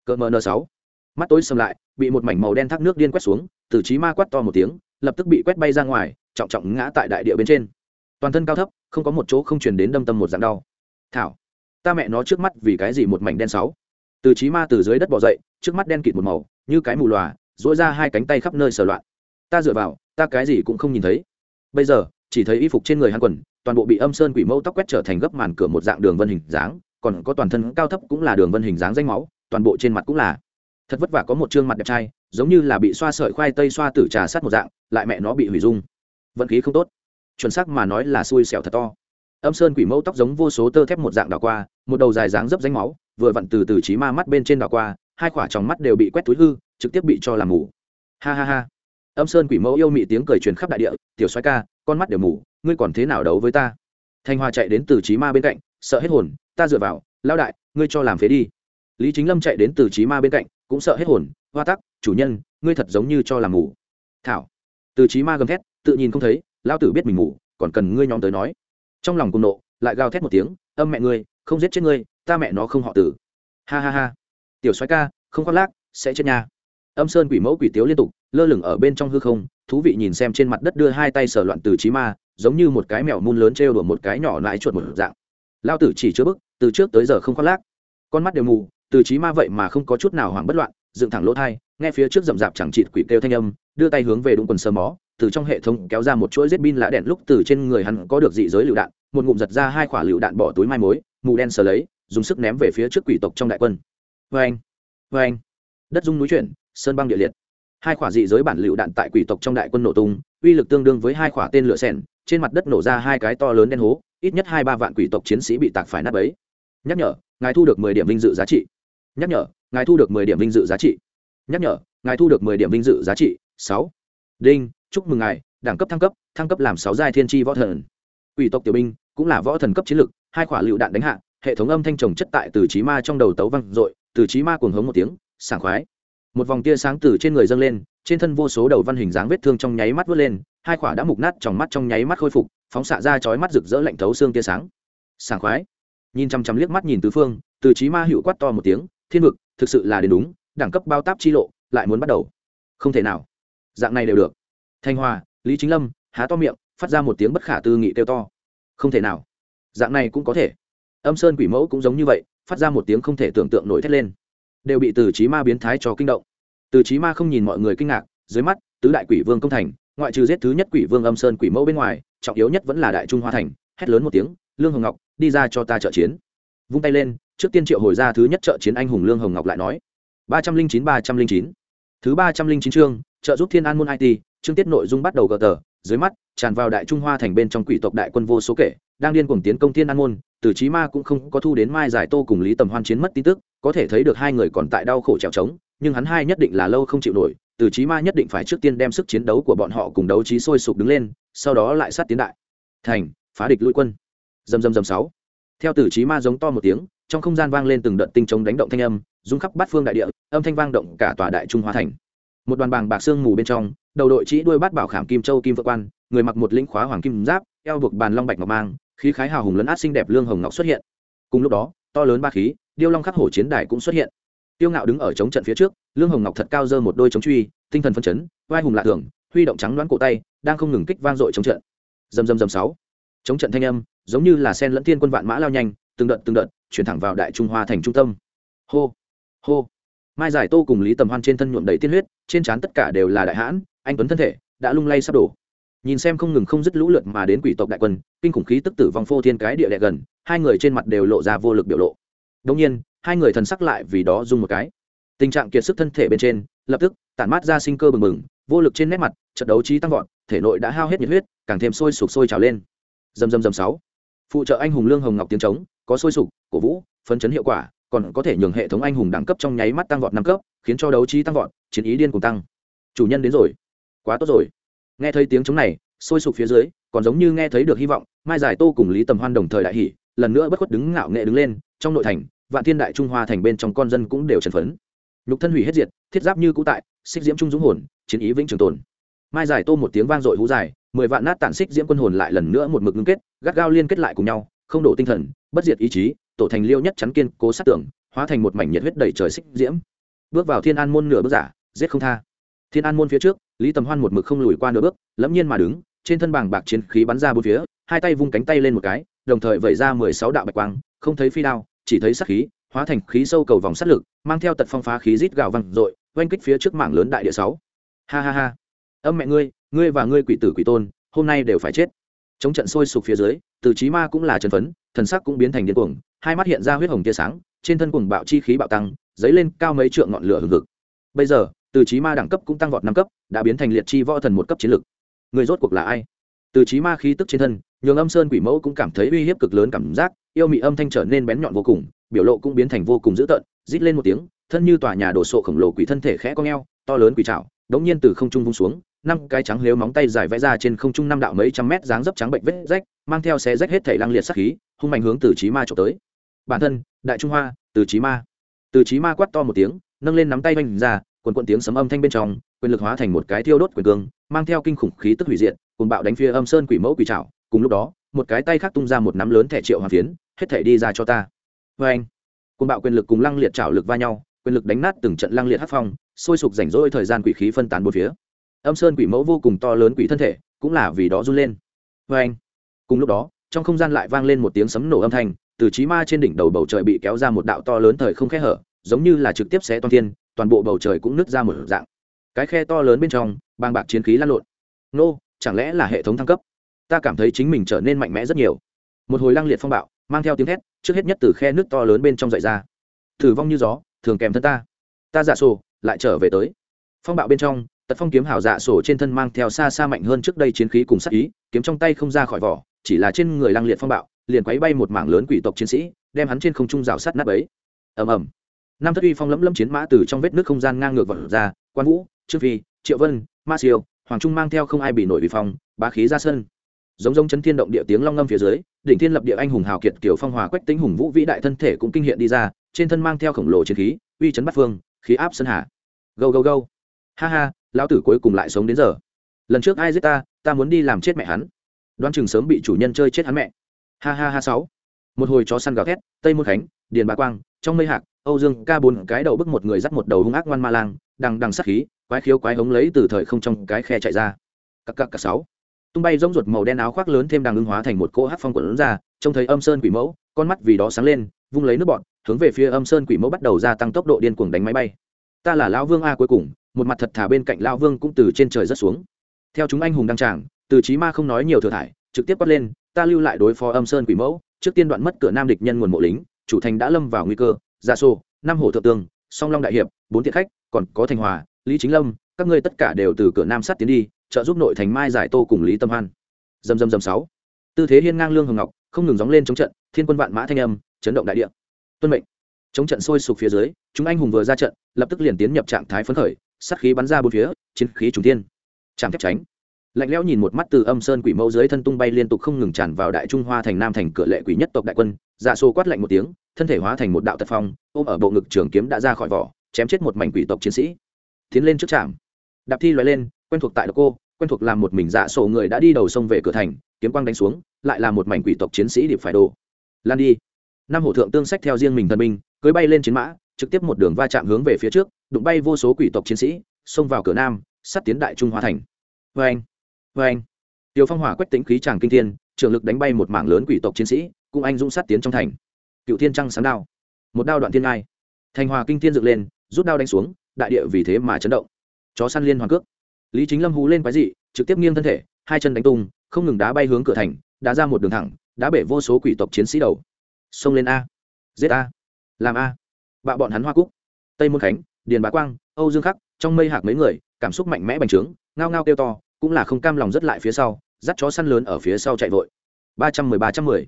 cỡ mờ n sáu. Mắt tối sầm lại, bị một mảnh màu đen thác nước điên quét xuống, từ trí ma quát to một tiếng, lập tức bị quét bay ra ngoài, trọng trọng ngã tại đại địa bên trên. Toàn thân cao thấp, không có một chỗ không truyền đến đâm tâm một dạng đau. Thảo, ta mẹ nó trước mắt vì cái gì một mảnh đen sáu? Từ trí ma từ dưới đất bỏ dậy, trước mắt đen kịt một màu, như cái mù lòa dỗi ra hai cánh tay khắp nơi sờ loạn. Ta dựa vào, ta cái gì cũng không nhìn thấy. Bây giờ, chỉ thấy y phục trên người hắn quần toàn bộ bị âm sơn quỷ mẫu tóc quét trở thành gấp màn cửa một dạng đường vân hình dáng, còn có toàn thân cao thấp cũng là đường vân hình dáng danh máu, toàn bộ trên mặt cũng là thật vất vả có một chương mặt đẹp trai, giống như là bị xoa sợi khoai tây xoa tử trà sát một dạng, lại mẹ nó bị hủy dung. Vận khí không tốt. Chuẩn xác mà nói là xui xẻo thật to. Âm sơn quỷ mẫu tóc giống vô số tơ thép một dạng đào qua, một đầu dài dáng dấp danh máu, vừa vặn từ từ trí ma mắt bên trên đào qua, hai quả tròng mắt đều bị quét túi hư, trực tiếp bị cho làm mù. Ha ha ha. Âm sơn quỷ mẫu yêu mị tiếng cười truyền khắp đại địa, tiểu xoay ca, con mắt đều mù ngươi còn thế nào đấu với ta? Thanh hoa chạy đến từ trí ma bên cạnh sợ hết hồn ta dựa vào lao đại ngươi cho làm phế đi. Lý chính lâm chạy đến từ trí ma bên cạnh cũng sợ hết hồn hoa tắc chủ nhân ngươi thật giống như cho làm ngủ. thảo. Từ trí ma gầm thét tự nhìn không thấy lao tử biết mình ngủ, còn cần ngươi nhóm tới nói. Trong lòng cùng nộ lại gào thét một tiếng âm mẹ ngươi không giết chết ngươi ta mẹ nó không họ tử. Ha ha ha. Tiểu soái ca không khoác lác sẽ chết nha. Âm sơn quỷ mẫu quỷ tiếu liên tục lơ lửng ở bên trong hư không thú vị nhìn xem trên mặt đất đưa hai tay sờ loạn từ trí ma giống như một cái mèo mun lớn trêu đùa một cái nhỏ lại chuột một dạng. Lao tử chỉ chứa bức, từ trước tới giờ không khoác lác. Con mắt đều mù, từ trí ma vậy mà không có chút nào hoảng bất loạn, dựng thẳng lỗ thai, nghe phía trước rậm rạp chẳng chịt quỷ kêu thanh âm, đưa tay hướng về đúng quần sơ mó, từ trong hệ thống kéo ra một chuỗi giết bin lạ đèn lúc từ trên người hắn có được dị giới lựu đạn, một ngụm giật ra hai quả lựu đạn bỏ túi mai mối, mù đen sờ lấy, dùng sức ném về phía trước quỷ tộc trong đại quân. Vê anh vê anh đất dung núi chuyển, sơn băng địa liệt. Hai quả dị giới bản lựu đạn tại quỷ tộc trong đại quân nổ tung, uy lực tương đương với hai quả tên lửa sẻn trên mặt đất nổ ra hai cái to lớn đen hố, ít nhất hai ba vạn quỷ tộc chiến sĩ bị tạc phải nát bấy. Nhắc nhở, ngài thu được mười điểm vinh dự giá trị. Nhắc nhở, ngài thu được mười điểm vinh dự giá trị. Nhắc nhở, ngài thu được mười điểm vinh dự giá trị. Sáu. Đinh, chúc mừng ngài, đẳng cấp thăng cấp thăng cấp làm sáu giai thiên tri võ thần. Quỷ tộc tiểu binh, cũng là võ thần cấp chiến lực, hai quả lựu đạn đánh hạ, hệ thống âm thanh trồng chất tại từ trí ma trong đầu tấu văng dội, từ trí ma cuồng hống một tiếng, sảng khoái. Một vòng tia sáng từ trên người dâng lên, trên thân vô số đầu văn hình dáng vết thương trong nháy mắt vớt lên hai quả đã mục nát trong mắt trong nháy mắt khôi phục, phóng xạ ra chói mắt rực rỡ lạnh thấu xương tia sáng. Sảng khoái. Nhìn chăm chăm liếc mắt nhìn tứ phương, từ trí ma hữu quát to một tiếng, thiên vực, thực sự là đến đúng, đẳng cấp bao táp chi lộ, lại muốn bắt đầu. Không thể nào. Dạng này đều được. Thanh hòa lý chính lâm, há to miệng, phát ra một tiếng bất khả tư nghị kêu to. Không thể nào. Dạng này cũng có thể. Âm sơn quỷ mẫu cũng giống như vậy, phát ra một tiếng không thể tưởng tượng nổi thét lên. Đều bị từ trí ma biến thái cho kinh động. Từ trí ma không nhìn mọi người kinh ngạc, dưới mắt, tứ đại quỷ vương công thành ngoại trừ giết thứ nhất quỷ vương âm sơn quỷ mẫu bên ngoài, trọng yếu nhất vẫn là đại trung hoa thành, hét lớn một tiếng, lương hồng ngọc, đi ra cho ta trợ chiến. Vung tay lên, trước tiên triệu hồi ra thứ nhất trợ chiến anh hùng lương hồng ngọc lại nói. ba trăm linh chín, ba trăm linh chín. Thứ ba trăm linh chín chương, trợ giúp thiên an môn it chương tiết nội dung bắt đầu gờ tờ, dưới mắt, tràn vào đại trung hoa thành bên trong quỷ tộc đại quân vô số kể, đang điên cuồng tiến công thiên an môn, từ chí ma cũng không có thu đến mai giải tô cùng lý tầm hoan chiến mất tin tức, có thể thấy được hai người còn tại đau khổ trèo trống, nhưng hắn hai nhất định là lâu không chịu nổi từ chí ma nhất định phải trước tiên đem sức chiến đấu của bọn họ cùng đấu trí sôi sục đứng lên, sau đó lại sát tiến đại. Thành, phá địch lui quân. Dầm dầm dầm sáu. Theo tử chí ma giống to một tiếng, trong không gian vang lên từng đợt tinh chống đánh động thanh âm, rung khắp bát phương đại địa, âm thanh vang động cả tòa đại trung hoa thành. Một đoàn bàng bạc xương mù bên trong, đầu đội chỉ đuôi bát bảo khảm kim châu kim vượng quan, người mặc một lĩnh khóa hoàng kim giáp, eo buộc bàn long bạch ngọc mang, khí khái hào hùng lấn át xinh đẹp lương hồng ngọc xuất hiện. Cùng lúc đó, to lớn ba khí, điêu long khắc hổ chiến đài cũng xuất hiện tiêu ngạo đứng ở chống trận phía trước lương hồng ngọc thật cao dơ một đôi chống truy, tinh thần phân chấn, vai hùng lạ thường, huy động trắng đoán cổ tay, đang không ngừng kích vang dội chống trận. Dầm dầm dầm sáu. Chống trận thanh âm, giống như là sen lẫn thiên quân vạn mã lao nhanh, từng đợt từng đợt, chuyển thẳng vào đại trung hoa thành trung tâm. Hô hô. Mai giải tô cùng lý tầm hoan trên thân nhuộm đầy tiên huyết, trên trán tất cả đều là đại hãn, anh tuấn thân thể, đã lung lay sắp đổ. Nhìn xem không ngừng không dứt lũ lượt mà đến quỷ tộc đại quân, kinh khủng khí tức tử vong phô thiên cái địa đẹ gần, hai người trên mặt đều lộ ra vô lực biểu lộ đông nhiên hai người thần sắc lại vì đó rung một cái. Tình trạng kiệt sức thân thể bên trên lập tức tản mát ra sinh cơ bừng bừng vô lực trên nét mặt trận đấu trí tăng vọt thể nội đã hao hết nhiệt huyết càng thêm sôi sục sôi trào lên. Dầm dầm dầm sáu. Phụ trợ anh hùng lương hồng ngọc tiếng trống có sôi sục cổ vũ phấn chấn hiệu quả còn có thể nhường hệ thống anh hùng đẳng cấp trong nháy mắt tăng vọt năm cấp khiến cho đấu trí tăng vọt chiến ý điên cùng tăng. Chủ nhân đến rồi. Quá tốt rồi. Nghe thấy tiếng trống này sôi sục phía dưới còn giống như nghe thấy được hy vọng mai giải tô cùng lý tầm hoan đồng thời đại hỉ, lần nữa bất khuất đứng ngạo nghệ đứng lên trong nội thành vạn thiên đại trung hoa thành bên trong con dân cũng đều trần phấn. Nhục thân hủy hết diệt, thiết giáp như cũ tại, xích diễm trung dũng hồn, chiến ý vĩnh trường tồn. Mai giải tô một tiếng vang dội hú dài, mười vạn nát tản xích diễm quân hồn lại lần nữa một mực ngưng kết, gắt gao liên kết lại cùng nhau, không đổ tinh thần, bất diệt ý chí, tổ thành liêu nhất chắn kiên, cố sát tưởng, hóa thành một mảnh nhiệt huyết đầy trời xích diễm. Bước vào thiên an môn nửa bước giả, giết không tha. Thiên an môn phía trước, lý tầm hoan một mực không lùi qua nửa bước, lẫm nhiên mà đứng, trên thân bảng bạc chiến khí bắn ra bốn phía, hai tay vung cánh tay lên một cái, đồng thời vẩy ra mười sáu đạo bạch quang, không thấy phi đao chỉ thấy sắc khí, hóa thành khí sâu cầu vòng sát lực, mang theo tật phong phá khí rít gào văng dội, oanh kích phía trước mảng lớn đại địa sáu. Ha ha ha. Âm mẹ ngươi ngươi và ngươi quỷ tử quỷ tôn, hôm nay đều phải chết. Chống trận sôi sục phía dưới, từ trí ma cũng là chân phấn, thần sắc cũng biến thành điên cuồng, hai mắt hiện ra huyết hồng tia sáng, trên thân cuồng bạo chi khí bạo tăng, dấy lên cao mấy trượng ngọn lửa hừng hực. Bây giờ, từ trí ma đẳng cấp cũng tăng vọt năm cấp, đã biến thành liệt chi võ thần một cấp chiến lực. Người rốt cuộc là ai? Từ trí ma khí tức trên thân, nhường âm sơn quỷ mẫu cũng cảm thấy uy hiếp cực lớn cảm giác yêu mị âm thanh trở nên bén nhọn vô cùng, biểu lộ cũng biến thành vô cùng dữ tợn, rít lên một tiếng, thân như tòa nhà đổ sộ khổng lồ quỷ thân thể khẽ cong eo, to lớn quỷ trảo, đống nhiên từ không trung vung xuống, năm cái trắng lếu móng tay dài vẽ ra trên không trung năm đạo mấy trăm mét dáng dấp trắng bệnh vết rách, mang theo xe rách hết thể lăng liệt sắc khí, hung mạnh hướng từ trí ma trộm tới. Bản thân, đại trung hoa, từ trí ma. Từ trí ma quát to một tiếng, nâng lên nắm tay oanh ra quần quận tiếng sấm âm thanh bên trong, quyền lực hóa thành một cái thiêu đốt quyền cương, mang theo kinh khủng khí tức hủy diện cùng bạo đánh phía âm sơn quỷ mẫu quỷ trảo. Cùng lúc đó, một cái tay khác tung ra một nắm lớn thẻ triệu hoàng phiến hết thể đi ra cho ta. Vê anh côn bạo quyền lực cùng lăng liệt trảo lực va nhau, quyền lực đánh nát từng trận lăng liệt hát phong, sôi sục rảnh rỗi thời gian quỷ khí phân tán bốn phía. Âm sơn quỷ mẫu vô cùng to lớn quỷ thân thể, cũng là vì đó run lên. Vê anh, cùng lúc đó, trong không gian lại vang lên một tiếng sấm nổ âm thanh, từ trí ma trên đỉnh đầu bầu trời bị kéo ra một đạo to lớn thời không khẽ hở, giống như là trực tiếp xé toàn thiên, toàn bộ bầu trời cũng nứt ra một dạng. Cái khe to lớn bên trong bang bạc chiến khí lan lộn. Nô, chẳng lẽ là hệ thống thăng cấp? Ta cảm thấy chính mình trở nên mạnh mẽ rất nhiều một hồi lăng liệt phong bạo, mang theo tiếng thét, trước hết nhất từ khe nước to lớn bên trong dậy ra. Thử vong như gió, thường kèm thân ta. Ta dạ sổ, lại trở về tới. Phong bạo bên trong, tật phong kiếm hảo dạ sổ trên thân mang theo xa xa mạnh hơn trước đây chiến khí cùng sắc ý, kiếm trong tay không ra khỏi vỏ, chỉ là trên người lăng liệt phong bạo, liền quấy bay một mảng lớn quỷ tộc chiến sĩ, đem hắn trên không trung rào sắt nát ấy ầm ầm. Năm thất uy phong lẫm lẫm chiến mã từ trong vết nước không gian ngang ngược vật ra, quan vũ, trương phi, triệu vân, ma siêu, hoàng trung mang theo không ai bị nổi vì phong, bá khí ra sân giống giống chấn thiên động địa tiếng long ngâm phía dưới, đỉnh thiên lập địa anh hùng hào kiệt kiểu phong hòa quách tính hùng vũ vĩ đại thân thể cũng kinh hiện đi ra, trên thân mang theo khổng lồ chiến khí, uy chấn bắt phương, khí áp sân hạ gâu gâu gâu. Ha ha, lão tử cuối cùng lại sống đến giờ. Lần trước ai giết ta ta muốn đi làm chết mẹ hắn. Đoán chừng sớm bị chủ nhân chơi chết hắn mẹ. Ha ha ha sáu. Một hồi chó săn gào thét, tây môn khánh, điền bá quang, trong mây hạc, âu dương, ca bốn, cái đầu bức một người dắt một đầu hung ác ngoan ma lang, đằng đằng sát khí, quái khiếu quái ống lấy từ thời không trong cái khe chạy ra. Cặc cặc cặc sáu tung bay rông ruột màu đen áo khoác lớn thêm đằng ưng hóa thành một cỗ hát phong quần ra, trông thấy âm sơn quỷ mẫu, con mắt vì đó sáng lên, vung lấy nước bọn hướng về phía âm sơn quỷ mẫu bắt đầu gia tăng tốc độ điên cuồng đánh máy bay. Ta là lão vương a cuối cùng, một mặt thật thả bên cạnh lão vương cũng từ trên trời rất xuống. Theo chúng anh hùng đăng tràng, từ chí ma không nói nhiều thừa thải, trực tiếp quát lên, ta lưu lại đối phó âm sơn quỷ mẫu, trước tiên đoạn mất cửa nam địch nhân nguồn mộ lính, chủ thành đã lâm vào nguy cơ gia sô năm hồ thượng tương song long đại hiệp, bốn thiện khách, còn có thành hòa, lý chính lâm, các ngươi tất cả đều từ cửa nam sát tiến đi trợ giúp nội thành mai giải tô cùng lý tâm hoan. Dầm dầm dầm sáu. Tư thế hiên ngang lương hồng ngọc, không ngừng gióng lên chống trận, thiên quân vạn mã thanh âm, chấn động đại địa. Tuân mệnh. Chống trận sôi sục phía dưới, chúng anh hùng vừa ra trận, lập tức liền tiến nhập trạng thái phấn khởi, sát khí bắn ra bốn phía, chiến khí trùng thiên. Chạm thép tránh. Lạnh lẽo nhìn một mắt từ âm sơn quỷ mẫu dưới thân tung bay liên tục không ngừng tràn vào đại trung hoa thành nam thành cửa lệ quỷ nhất tộc đại quân dạ xô quát lạnh một tiếng, thân thể hóa thành một đạo tật phong, ôm ở bộ ngực trường kiếm đã ra khỏi vỏ, chém chết một mảnh quỷ tộc chiến sĩ. Tiến lên trước trạm. Đạp thi loại lên quen thuộc tại độc cô, quen thuộc làm một mình dạ sổ người đã đi đầu sông về cửa thành, kiếm quang đánh xuống, lại là một mảnh quỷ tộc chiến sĩ điệp phải đồ. Lan đi. Năm hổ thượng tương sách theo riêng mình thần binh, cưới bay lên chiến mã, trực tiếp một đường va chạm hướng về phía trước, đụng bay vô số quỷ tộc chiến sĩ, xông vào cửa nam sắt tiến đại trung hoa thành. Vê anh vê anh. Tiêu phong hỏa quách tính khí tràng kinh thiên trường lực đánh bay một mảng lớn quỷ tộc chiến sĩ cùng anh dũng sát tiến trong thành. Cựu thiên trăng sáng đao. Một đao đoạn thiên ngai. Thành hòa kinh thiên dựng lên, rút đao đánh xuống, đại địa vì thế mà chấn động. Chó săn liên hoàn cước lý chính lâm hú lên quái dị, trực tiếp nghiêng thân thể, hai chân đánh tung, không ngừng đá bay hướng cửa thành, đá ra một đường thẳng, đá bể vô số quỷ tộc chiến sĩ đầu. Xông lên a. Giết a. Làm a. Bạo bọn hắn hoa cúc. Tây môn khánh, điền bá quang, âu dương khắc, trong mây hạc mấy người, cảm xúc mạnh mẽ bành trướng, ngao ngao kêu to, cũng là không cam lòng rất lại phía sau, dắt chó săn lớn ở phía sau chạy vội. Ba trăm mười, ba trăm mười.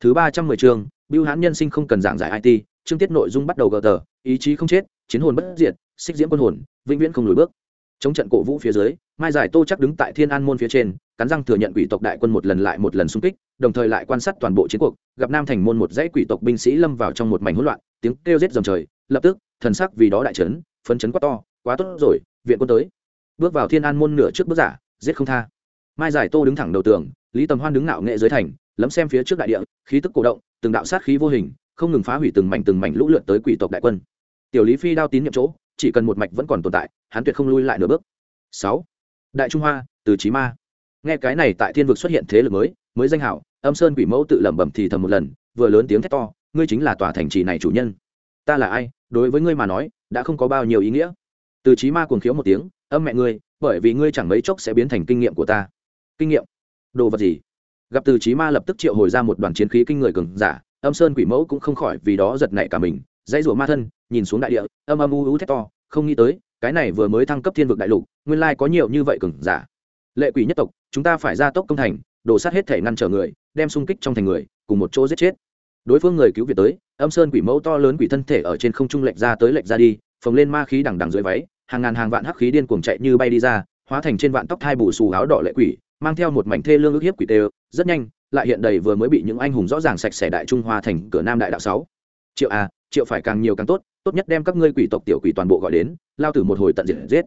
Thứ ba trăm mười chương, bưu hãn nhân sinh không cần giảng giải it chương tiết nội dung bắt đầu gờ tờ, ý chí không chết, chiến hồn bất diệt, xích diễm quân hồn, vĩnh viễn không lùi bước chống trận cổ vũ phía dưới, mai giải tô chắc đứng tại thiên an môn phía trên, cắn răng thừa nhận quỷ tộc đại quân một lần lại một lần xung kích, đồng thời lại quan sát toàn bộ chiến cuộc, gặp nam thành môn một dãy quỷ tộc binh sĩ lâm vào trong một mảnh hỗn loạn, tiếng kêu rết dầm trời, lập tức, thần sắc vì đó đại trấn phấn chấn quá to, quá tốt rồi, viện quân tới. Bước vào thiên an môn nửa trước bước giả, giết không tha. Mai giải tô đứng thẳng đầu tường, lý tầm hoan đứng nạo nghệ dưới thành, lấm xem phía trước đại địa, khí tức cổ động, từng đạo sát khí vô hình, không ngừng phá hủy từng mảnh từng mảnh lũ lượt tới quỷ tộc đại quân. Tiểu lý phi đao tín nhiệm chỗ, chỉ cần một mạch vẫn còn tồn tại hắn tuyệt không lui lại nửa bước. Sáu. Đại trung hoa, từ Chí ma. Nghe cái này tại thiên vực xuất hiện thế lực mới mới danh hảo, âm sơn quỷ mẫu tự lẩm bẩm thì thầm một lần, vừa lớn tiếng thét to, ngươi chính là tòa thành trì này chủ nhân. Ta là ai, đối với ngươi mà nói, đã không có bao nhiêu ý nghĩa. Từ Chí ma cuồng khiếu một tiếng, âm mẹ ngươi, bởi vì ngươi chẳng mấy chốc sẽ biến thành kinh nghiệm của ta. Kinh nghiệm? Đồ vật gì? Gặp từ Chí ma lập tức triệu hồi ra một đoàn chiến khí kinh người cường giả, âm sơn quỷ mẫu cũng không khỏi vì đó giật nảy cả mình, dãy rủa ma thân, nhìn xuống đại địa, âm âm u u thét to, không nghĩ tới cái này vừa mới thăng cấp thiên vực đại lục, nguyên lai có nhiều như vậy cừng giả. Lệ quỷ nhất tộc, chúng ta phải ra tốc công thành, đổ sát hết thể ngăn trở người, đem xung kích trong thành người, cùng một chỗ giết chết. Đối phương người cứu việt tới, âm sơn quỷ mẫu to lớn quỷ thân thể ở trên không trung lệch ra tới lệch ra đi, phồng lên ma khí đằng đằng dưới váy, hàng ngàn hàng vạn hắc khí điên cuồng chạy như bay đi ra, hóa thành trên vạn tóc thai bù xù áo đỏ lệ quỷ, mang theo một mảnh thê lương ức hiếp quỷ tê rất nhanh, lại hiện đầy vừa mới bị những anh hùng rõ ràng sạch sẽ đại trung hoa thành cửa nam đại đạo sáu. Triệu a triệu phải càng nhiều càng tốt tốt nhất đem các ngươi quỷ tộc tiểu quỷ toàn bộ gọi đến, lao tử một hồi tận diệt giết.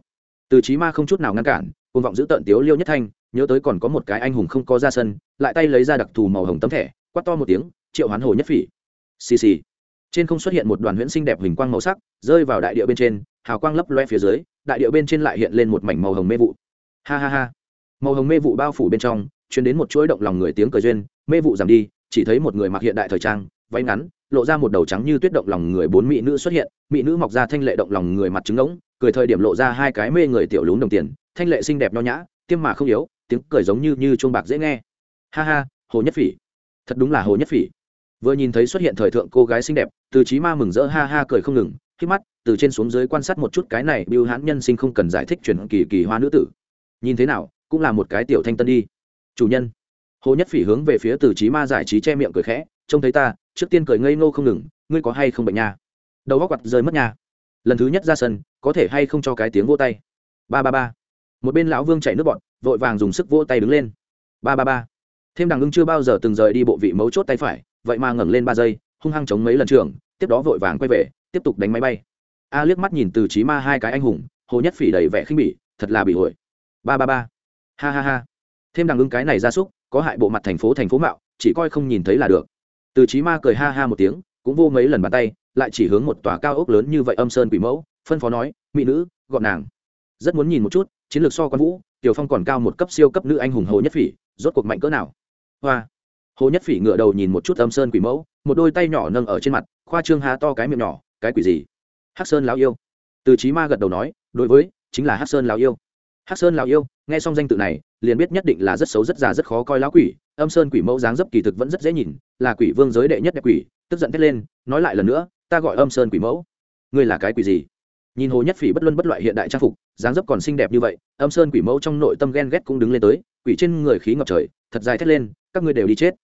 Từ chí ma không chút nào ngăn cản côn vọng giữ tận tiếu liêu nhất thanh, nhớ tới còn có một cái anh hùng không có ra sân, lại tay lấy ra đặc thù màu hồng tấm thẻ, quát to một tiếng, triệu hoán hồ nhất phỉ. Xì xì. Trên không xuất hiện một đoàn huyễn sinh đẹp hình quang màu sắc, rơi vào đại địa bên trên, hào quang lấp loe phía dưới, đại địa bên trên lại hiện lên một mảnh màu hồng mê vụ. Ha ha ha. Màu hồng mê vụ bao phủ bên trong chuyến đến một chuỗi động lòng người tiếng cười duyên, mê vụ giảm đi, chỉ thấy một người mặc hiện đại thời trang, váy ngắn lộ ra một đầu trắng như tuyết động lòng người bốn mỹ nữ xuất hiện, mỹ nữ mọc ra thanh lệ động lòng người mặt trứng ngỗng, cười thời điểm lộ ra hai cái mê người tiểu lún đồng tiền, thanh lệ xinh đẹp nho nhã, tiêm mà không yếu, tiếng cười giống như như chuông bạc dễ nghe. Ha ha, hồ nhất phỉ. Thật đúng là hồ nhất phỉ. Vừa nhìn thấy xuất hiện thời thượng cô gái xinh đẹp, từ trí ma mừng rỡ ha ha cười không ngừng khi mắt, từ trên xuống dưới quan sát một chút cái này biêu hãn nhân sinh không cần giải thích chuyển kỳ kỳ hoa nữ tử. Nhìn thế nào, cũng là một cái tiểu thanh tân đi. Chủ nhân. Hồ nhất phỉ hướng về phía từ trí ma giải trí che miệng cười khẽ, trông thấy ta trước tiên cười ngây ngô không ngừng, ngươi có hay không bệnh nha? Đầu góc quặt rơi mất nha. Lần thứ nhất ra sân, có thể hay không cho cái tiếng vô tay. Ba ba ba. Một bên lão vương chạy nước bọn, vội vàng dùng sức vỗ tay đứng lên. Ba ba ba. Thêm đằng ưng chưa bao giờ từng rời đi bộ vị mấu chốt tay phải, vậy mà ngẩng lên ba giây, hung hăng chống mấy lần trường, tiếp đó vội vàng quay về, tiếp tục đánh máy bay. A liếc mắt nhìn từ trí ma hai cái anh hùng, hồ nhất phỉ đầy vẻ khinh bỉ, thật là bị hội ba ba ba. Ha ha ha. Thêm đằng ưng cái này ra súc, có hại bộ mặt thành phố thành phố mạo, chỉ coi không nhìn thấy là được từ trí ma cười ha ha một tiếng, cũng vô mấy lần bàn tay, lại chỉ hướng một tòa cao ốc lớn như vậy âm sơn quỷ mẫu, phân phó nói, mỹ nữ, gọn nàng. Rất muốn nhìn một chút, chiến lược so quan vũ, tiểu phong còn cao một cấp siêu cấp nữ anh hùng hồ nhất phỉ, rốt cuộc mạnh cỡ nào? Hoa. Hồ nhất phỉ ngựa đầu nhìn một chút âm sơn quỷ mẫu, một đôi tay nhỏ nâng ở trên mặt, khoa trương há to cái miệng nhỏ, cái quỷ gì? Hắc sơn lão yêu. Từ trí ma gật đầu nói, đối với, chính là hắc sơn lão yêu. Hắc sơn lão yêu? Nghe xong danh tự này, liền biết nhất định là rất xấu rất già rất khó coi lão quỷ, âm sơn quỷ mẫu dáng dấp kỳ thực vẫn rất dễ nhìn là quỷ vương giới đệ nhất đẹp quỷ, tức giận thét lên, nói lại lần nữa, ta gọi âm sơn quỷ mẫu. Ngươi là cái quỷ gì? Nhìn hồ nhất phỉ bất luân bất loại hiện đại trang phục, dáng dấp còn xinh đẹp như vậy, âm sơn quỷ mẫu trong nội tâm ghen ghét cũng đứng lên tới, quỷ trên người khí ngập trời, thật dài thét lên, các ngươi đều đi chết.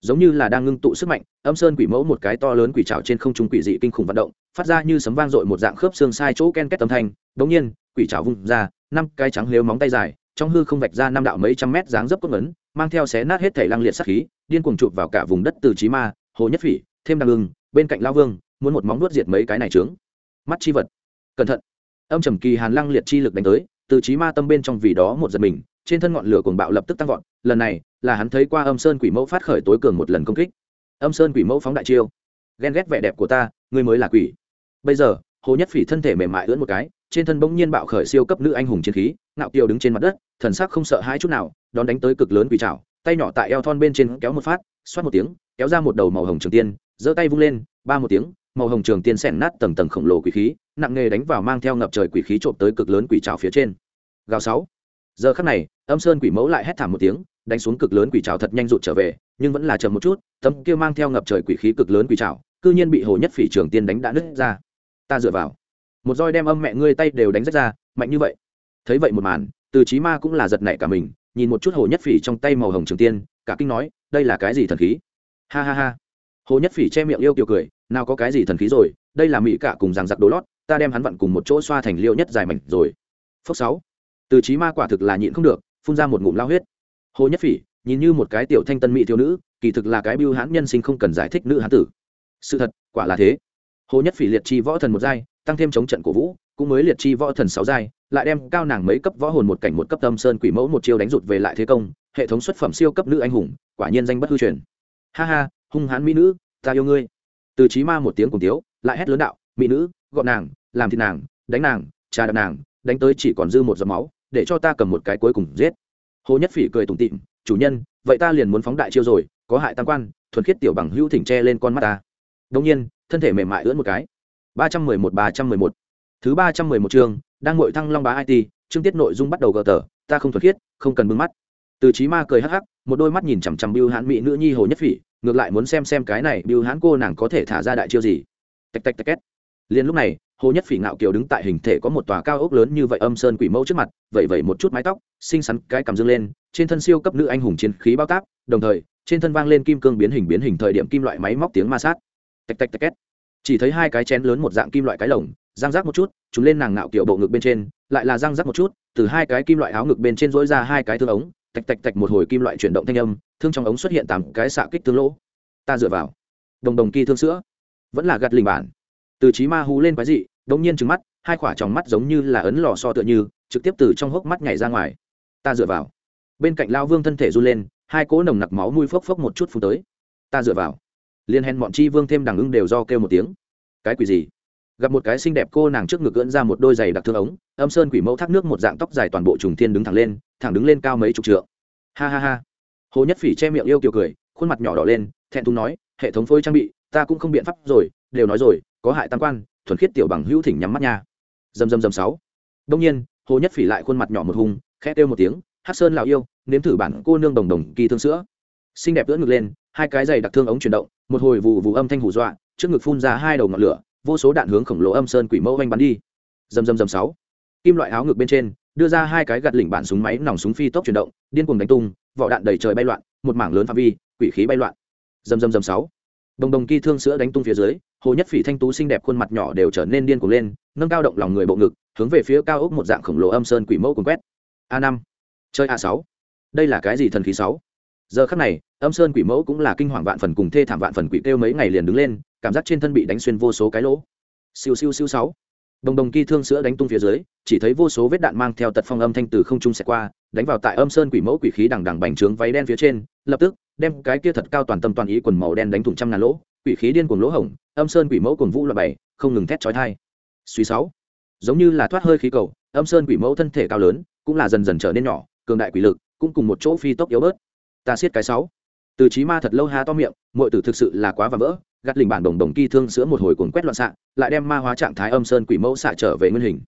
Giống như là đang ngưng tụ sức mạnh, âm sơn quỷ mẫu một cái to lớn quỷ trào trên không trung quỷ dị kinh khủng vận động, phát ra như sấm vang dội một dạng khớp xương sai chỗ ken két âm thanh. Đống nhiên, quỷ trào vung ra, năm cái trắng lếu móng tay dài, trong hư không vạch ra năm đạo mấy trăm mét dáng dấp cốt ấn mang theo xé nát hết thể lăng liệt sát khí điên cuồng chụp vào cả vùng đất từ trí ma, hồ nhất phỉ, thêm đằng ưng, bên cạnh lao vương, muốn một móng nuốt diệt mấy cái này trướng. Mắt chi vật. Cẩn thận. Âm trầm kỳ hàn lăng liệt chi lực đánh tới, từ trí ma tâm bên trong vì đó một giật mình, trên thân ngọn lửa cuồng bạo lập tức tăng vọt, lần này là hắn thấy qua âm sơn quỷ mẫu phát khởi tối cường một lần công kích. Âm sơn quỷ mẫu phóng đại chiêu. Ghen ghét vẻ đẹp của ta, ngươi mới là quỷ. Bây giờ, hồ nhất phỉ thân thể mềm mại ưỡn một cái, trên thân bỗng nhiên bạo khởi siêu cấp nữ anh hùng chiến khí, ngạo kiều đứng trên mặt đất, thần sắc không sợ hãi chút nào, đón đánh tới cực lớn quỷ trảo tay nhỏ tại eo thon bên trên kéo một phát, xoát một tiếng, kéo ra một đầu màu hồng trường tiên, giơ tay vung lên, ba một tiếng, màu hồng trường tiên xẻn nát tầng tầng khổng lồ quỷ khí, nặng nghề đánh vào mang theo ngập trời quỷ khí trộm tới cực lớn quỷ trào phía trên. Gào sáu. Giờ khắc này, âm sơn quỷ mẫu lại hét thảm một tiếng, đánh xuống cực lớn quỷ trào thật nhanh rụt trở về, nhưng vẫn là chậm một chút, tấm kia mang theo ngập trời quỷ khí cực lớn quỷ trảo, cư nhiên bị hồ nhất phỉ trường tiên đánh đã nứt ra. Ta dựa vào. Một roi đem âm mẹ ngươi tay đều đánh rách ra, mạnh như vậy. Thấy vậy một màn, từ chí ma cũng là giật nảy cả mình nhìn một chút hồ nhất phỉ trong tay màu hồng trường tiên, cả kinh nói, đây là cái gì thần khí? Ha ha ha. Hồ nhất phỉ che miệng yêu kiều cười, nào có cái gì thần khí rồi, đây là mỹ cả cùng rằng giặc đồ lót, ta đem hắn vặn cùng một chỗ xoa thành liêu nhất dài mảnh rồi. Phước sáu. Từ chí ma quả thực là nhịn không được, phun ra một ngụm lao huyết. Hồ nhất phỉ, nhìn như một cái tiểu thanh tân mỹ thiếu nữ, kỳ thực là cái biêu hãn nhân sinh không cần giải thích nữ hán tử. Sự thật, quả là thế. Hồ nhất phỉ liệt chi võ thần một giai, tăng thêm chống trận cổ vũ, cũng mới liệt chi võ thần sáu giai lại đem cao nàng mấy cấp võ hồn một cảnh một cấp tâm sơn quỷ mẫu một chiêu đánh rụt về lại thế công, hệ thống xuất phẩm siêu cấp nữ anh hùng, quả nhiên danh bất hư truyền. Ha ha, hung hãn mỹ nữ, ta yêu ngươi. Từ chí ma một tiếng cùng tiếu, lại hét lớn đạo, mỹ nữ, gọn nàng, làm thịt nàng, đánh nàng, trà đập nàng, đánh tới chỉ còn dư một giọt máu, để cho ta cầm một cái cuối cùng giết. Hồ nhất phỉ cười tủm tịm chủ nhân, vậy ta liền muốn phóng đại chiêu rồi, có hại tam quan, thuần khiết tiểu bằng hữu thỉnh tre lên con mắt ta. Đông nhiên, thân thể mềm mại ưỡn một cái. Ba trăm mười một, ba trăm mười một. Thứ ba trăm mười một chương đang ngồi thăng long bá it chương tiết nội dung bắt đầu gờ tờ, ta không thuật khiết, không cần bưng mắt. Từ trí ma cười hắc hắc, một đôi mắt nhìn chằm chằm biêu hãn mỹ nữ nhi hồ nhất phỉ, ngược lại muốn xem xem cái này biêu hãn cô nàng có thể thả ra đại chiêu gì. Tạch tạch tạch két. Liền lúc này, hồ nhất phỉ ngạo kiều đứng tại hình thể có một tòa cao ốc lớn như vậy âm sơn quỷ mẫu trước mặt vậy vậy một chút mái tóc, xinh xắn cái cầm dương lên, trên thân siêu cấp nữ anh hùng chiến khí bao tác đồng thời, trên thân vang lên kim cương biến hình biến hình thời điểm kim loại máy móc tiếng ma sát. Tạch tạch tạch két. Chỉ thấy hai cái chén lớn một dạng kim loại cái lồng răng rác một chút chúng lên nàng ngạo kiểu bộ ngực bên trên, lại là răng rác một chút, từ hai cái kim loại áo ngực bên trên dỗi ra hai cái thương ống, tạch tạch tạch một hồi kim loại chuyển động thanh âm, thương trong ống xuất hiện tám cái xạ kích thương lỗ. Ta dựa vào. Đồng đồng kỳ thương sữa. Vẫn là gạt lình bản. Từ trí ma hú lên quái dị, đống nhiên trừng mắt, hai khỏa tròng mắt giống như là ấn lò so tựa như, trực tiếp từ trong hốc mắt nhảy ra ngoài. Ta dựa vào. Bên cạnh lao vương thân thể run lên, hai cỗ nồng nặc máu mùi phốc phốc một chút phút tới. Ta dựa vào. Liên hèn bọn chi vương thêm đằng ưng đều do kêu một tiếng. Cái quỷ gì? Gặp một cái xinh đẹp cô nàng trước ngực gỡn ra một đôi giày đặc thương ống âm sơn quỷ mẫu thác nước một dạng tóc dài toàn bộ trùng thiên đứng thẳng lên thẳng đứng lên cao mấy chục trượng. Ha ha ha. Hồ nhất phỉ che miệng yêu kiều cười khuôn mặt nhỏ đỏ lên thẹn thùng nói hệ thống phôi trang bị ta cũng không biện pháp rồi đều nói rồi có hại tam quan thuần khiết tiểu bằng hữu thỉnh nhắm mắt nha. Dầm dầm dầm sáu. Đông nhiên hồ nhất phỉ lại khuôn mặt nhỏ một hùng, khẽ kêu một tiếng hát sơn lào yêu nếm thử bản cô nương đồng đồng kỳ thương sữa. Xinh đẹp ưỡn ngực lên hai cái giày đặc thương ống chuyển động một hồi vụ vụ âm thanh hù dọa trước ngực phun ra hai đầu ngọn lửa vô số đạn hướng khổng lồ âm sơn quỷ mẫu oanh bắn đi. Dầm dầm dầm sáu. Kim loại áo ngực bên trên, đưa ra hai cái gạt lỉnh bản súng máy nòng súng phi tốc chuyển động, điên cuồng đánh tung, vỏ đạn đầy trời bay loạn, một mảng lớn phạm vi, quỷ khí bay loạn. Dầm dầm dầm sáu. Đồng đồng kỳ thương sữa đánh tung phía dưới, hồ nhất phỉ thanh tú xinh đẹp khuôn mặt nhỏ đều trở nên điên cuồng lên, nâng cao động lòng người bộ ngực, hướng về phía cao ốc một dạng khổng lồ âm sơn quỷ mẫu cuốn quét. A năm. Chơi a sáu. Đây là cái gì thần khí sáu? Giờ khắc này, âm sơn quỷ mẫu cũng là kinh hoàng vạn phần cùng thê thảm vạn phần quỷ kêu mấy ngày liền đứng lên cảm giác trên thân bị đánh xuyên vô số cái lỗ. Siêu siêu siêu sáu. Đồng đồng kỳ thương sữa đánh tung phía dưới, chỉ thấy vô số vết đạn mang theo tật phong âm thanh từ không trung xẹt qua, đánh vào tại âm sơn quỷ mẫu quỷ khí đằng đằng bành trướng váy đen phía trên, lập tức, đem cái kia thật cao toàn tâm toàn ý quần màu đen đánh thủng trăm ngàn lỗ, quỷ khí điên cuồng lỗ hổng, âm sơn quỷ mẫu cuồng vũ loại bảy không ngừng thét chói tai. Suy sáu. Giống như là thoát hơi khí cầu, âm sơn quỷ mẫu thân thể cao lớn, cũng là dần dần trở nên nhỏ, cường đại quỷ lực, cũng cùng một chỗ phi tốc yếu bớt. Ta siết cái sáu. Từ trí ma thật lâu ha to miệng, muội tử thực sự là quá và vỡ gắt lình bản đồng đồng kỳ thương sữa một hồi cuồng quét loạn xạ, lại đem ma hóa trạng thái âm sơn quỷ mẫu xạ trở về nguyên hình.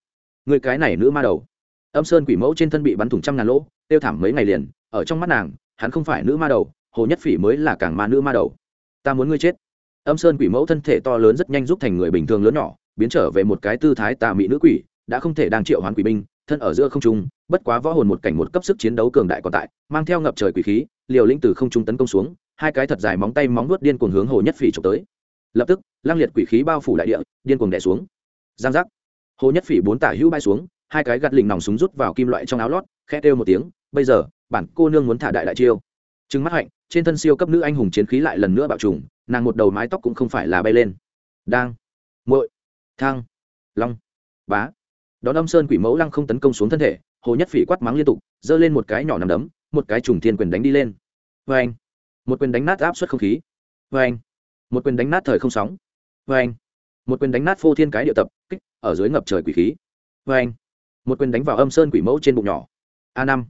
Người cái này nữ ma đầu. Âm sơn quỷ mẫu trên thân bị bắn thủng trăm ngàn lỗ, tiêu thảm mấy ngày liền, ở trong mắt nàng, hắn không phải nữ ma đầu, hồ nhất phỉ mới là càng ma nữ ma đầu. Ta muốn ngươi chết. Âm sơn quỷ mẫu thân thể to lớn rất nhanh giúp thành người bình thường lớn nhỏ, biến trở về một cái tư thái tà mị nữ quỷ, đã không thể đang triệu hoán quỷ binh, thân ở giữa không trung, bất quá võ hồn một cảnh một cấp sức chiến đấu cường đại còn tại, mang theo ngập trời quỷ khí, liều linh từ không trung tấn công xuống hai cái thật dài móng tay móng nuốt điên cuồng hướng hồ nhất phỉ trộm tới. Lập tức lang liệt quỷ khí bao phủ đại địa, điên cuồng đè xuống. Giang giác. Hồ nhất phỉ bốn tả hữu bay xuống, hai cái gạt lình nòng súng rút vào kim loại trong áo lót, khẽ kêu một tiếng, bây giờ, bản cô nương muốn thả đại đại chiêu. Trừng mắt hạnh, trên thân siêu cấp nữ anh hùng chiến khí lại lần nữa bạo trùng, nàng một đầu mái tóc cũng không phải là bay lên. Đang. Muội. Thang. Long. Bá. Đón âm sơn quỷ mẫu lăng không tấn công xuống thân thể, hồ nhất phỉ quát mắng liên tục, giơ lên một cái nhỏ nằm đấm, một cái trùng thiên quyền đánh đi lên. Vê anh một quyền đánh nát áp suất không khí. Vê anh. Một quyền đánh nát thời không sóng. Vê anh. Một quyền đánh nát phô thiên cái địa tập, kích, ở dưới ngập trời quỷ khí. Vê anh. Một quyền đánh vào âm sơn quỷ mẫu trên bụng nhỏ. A năm.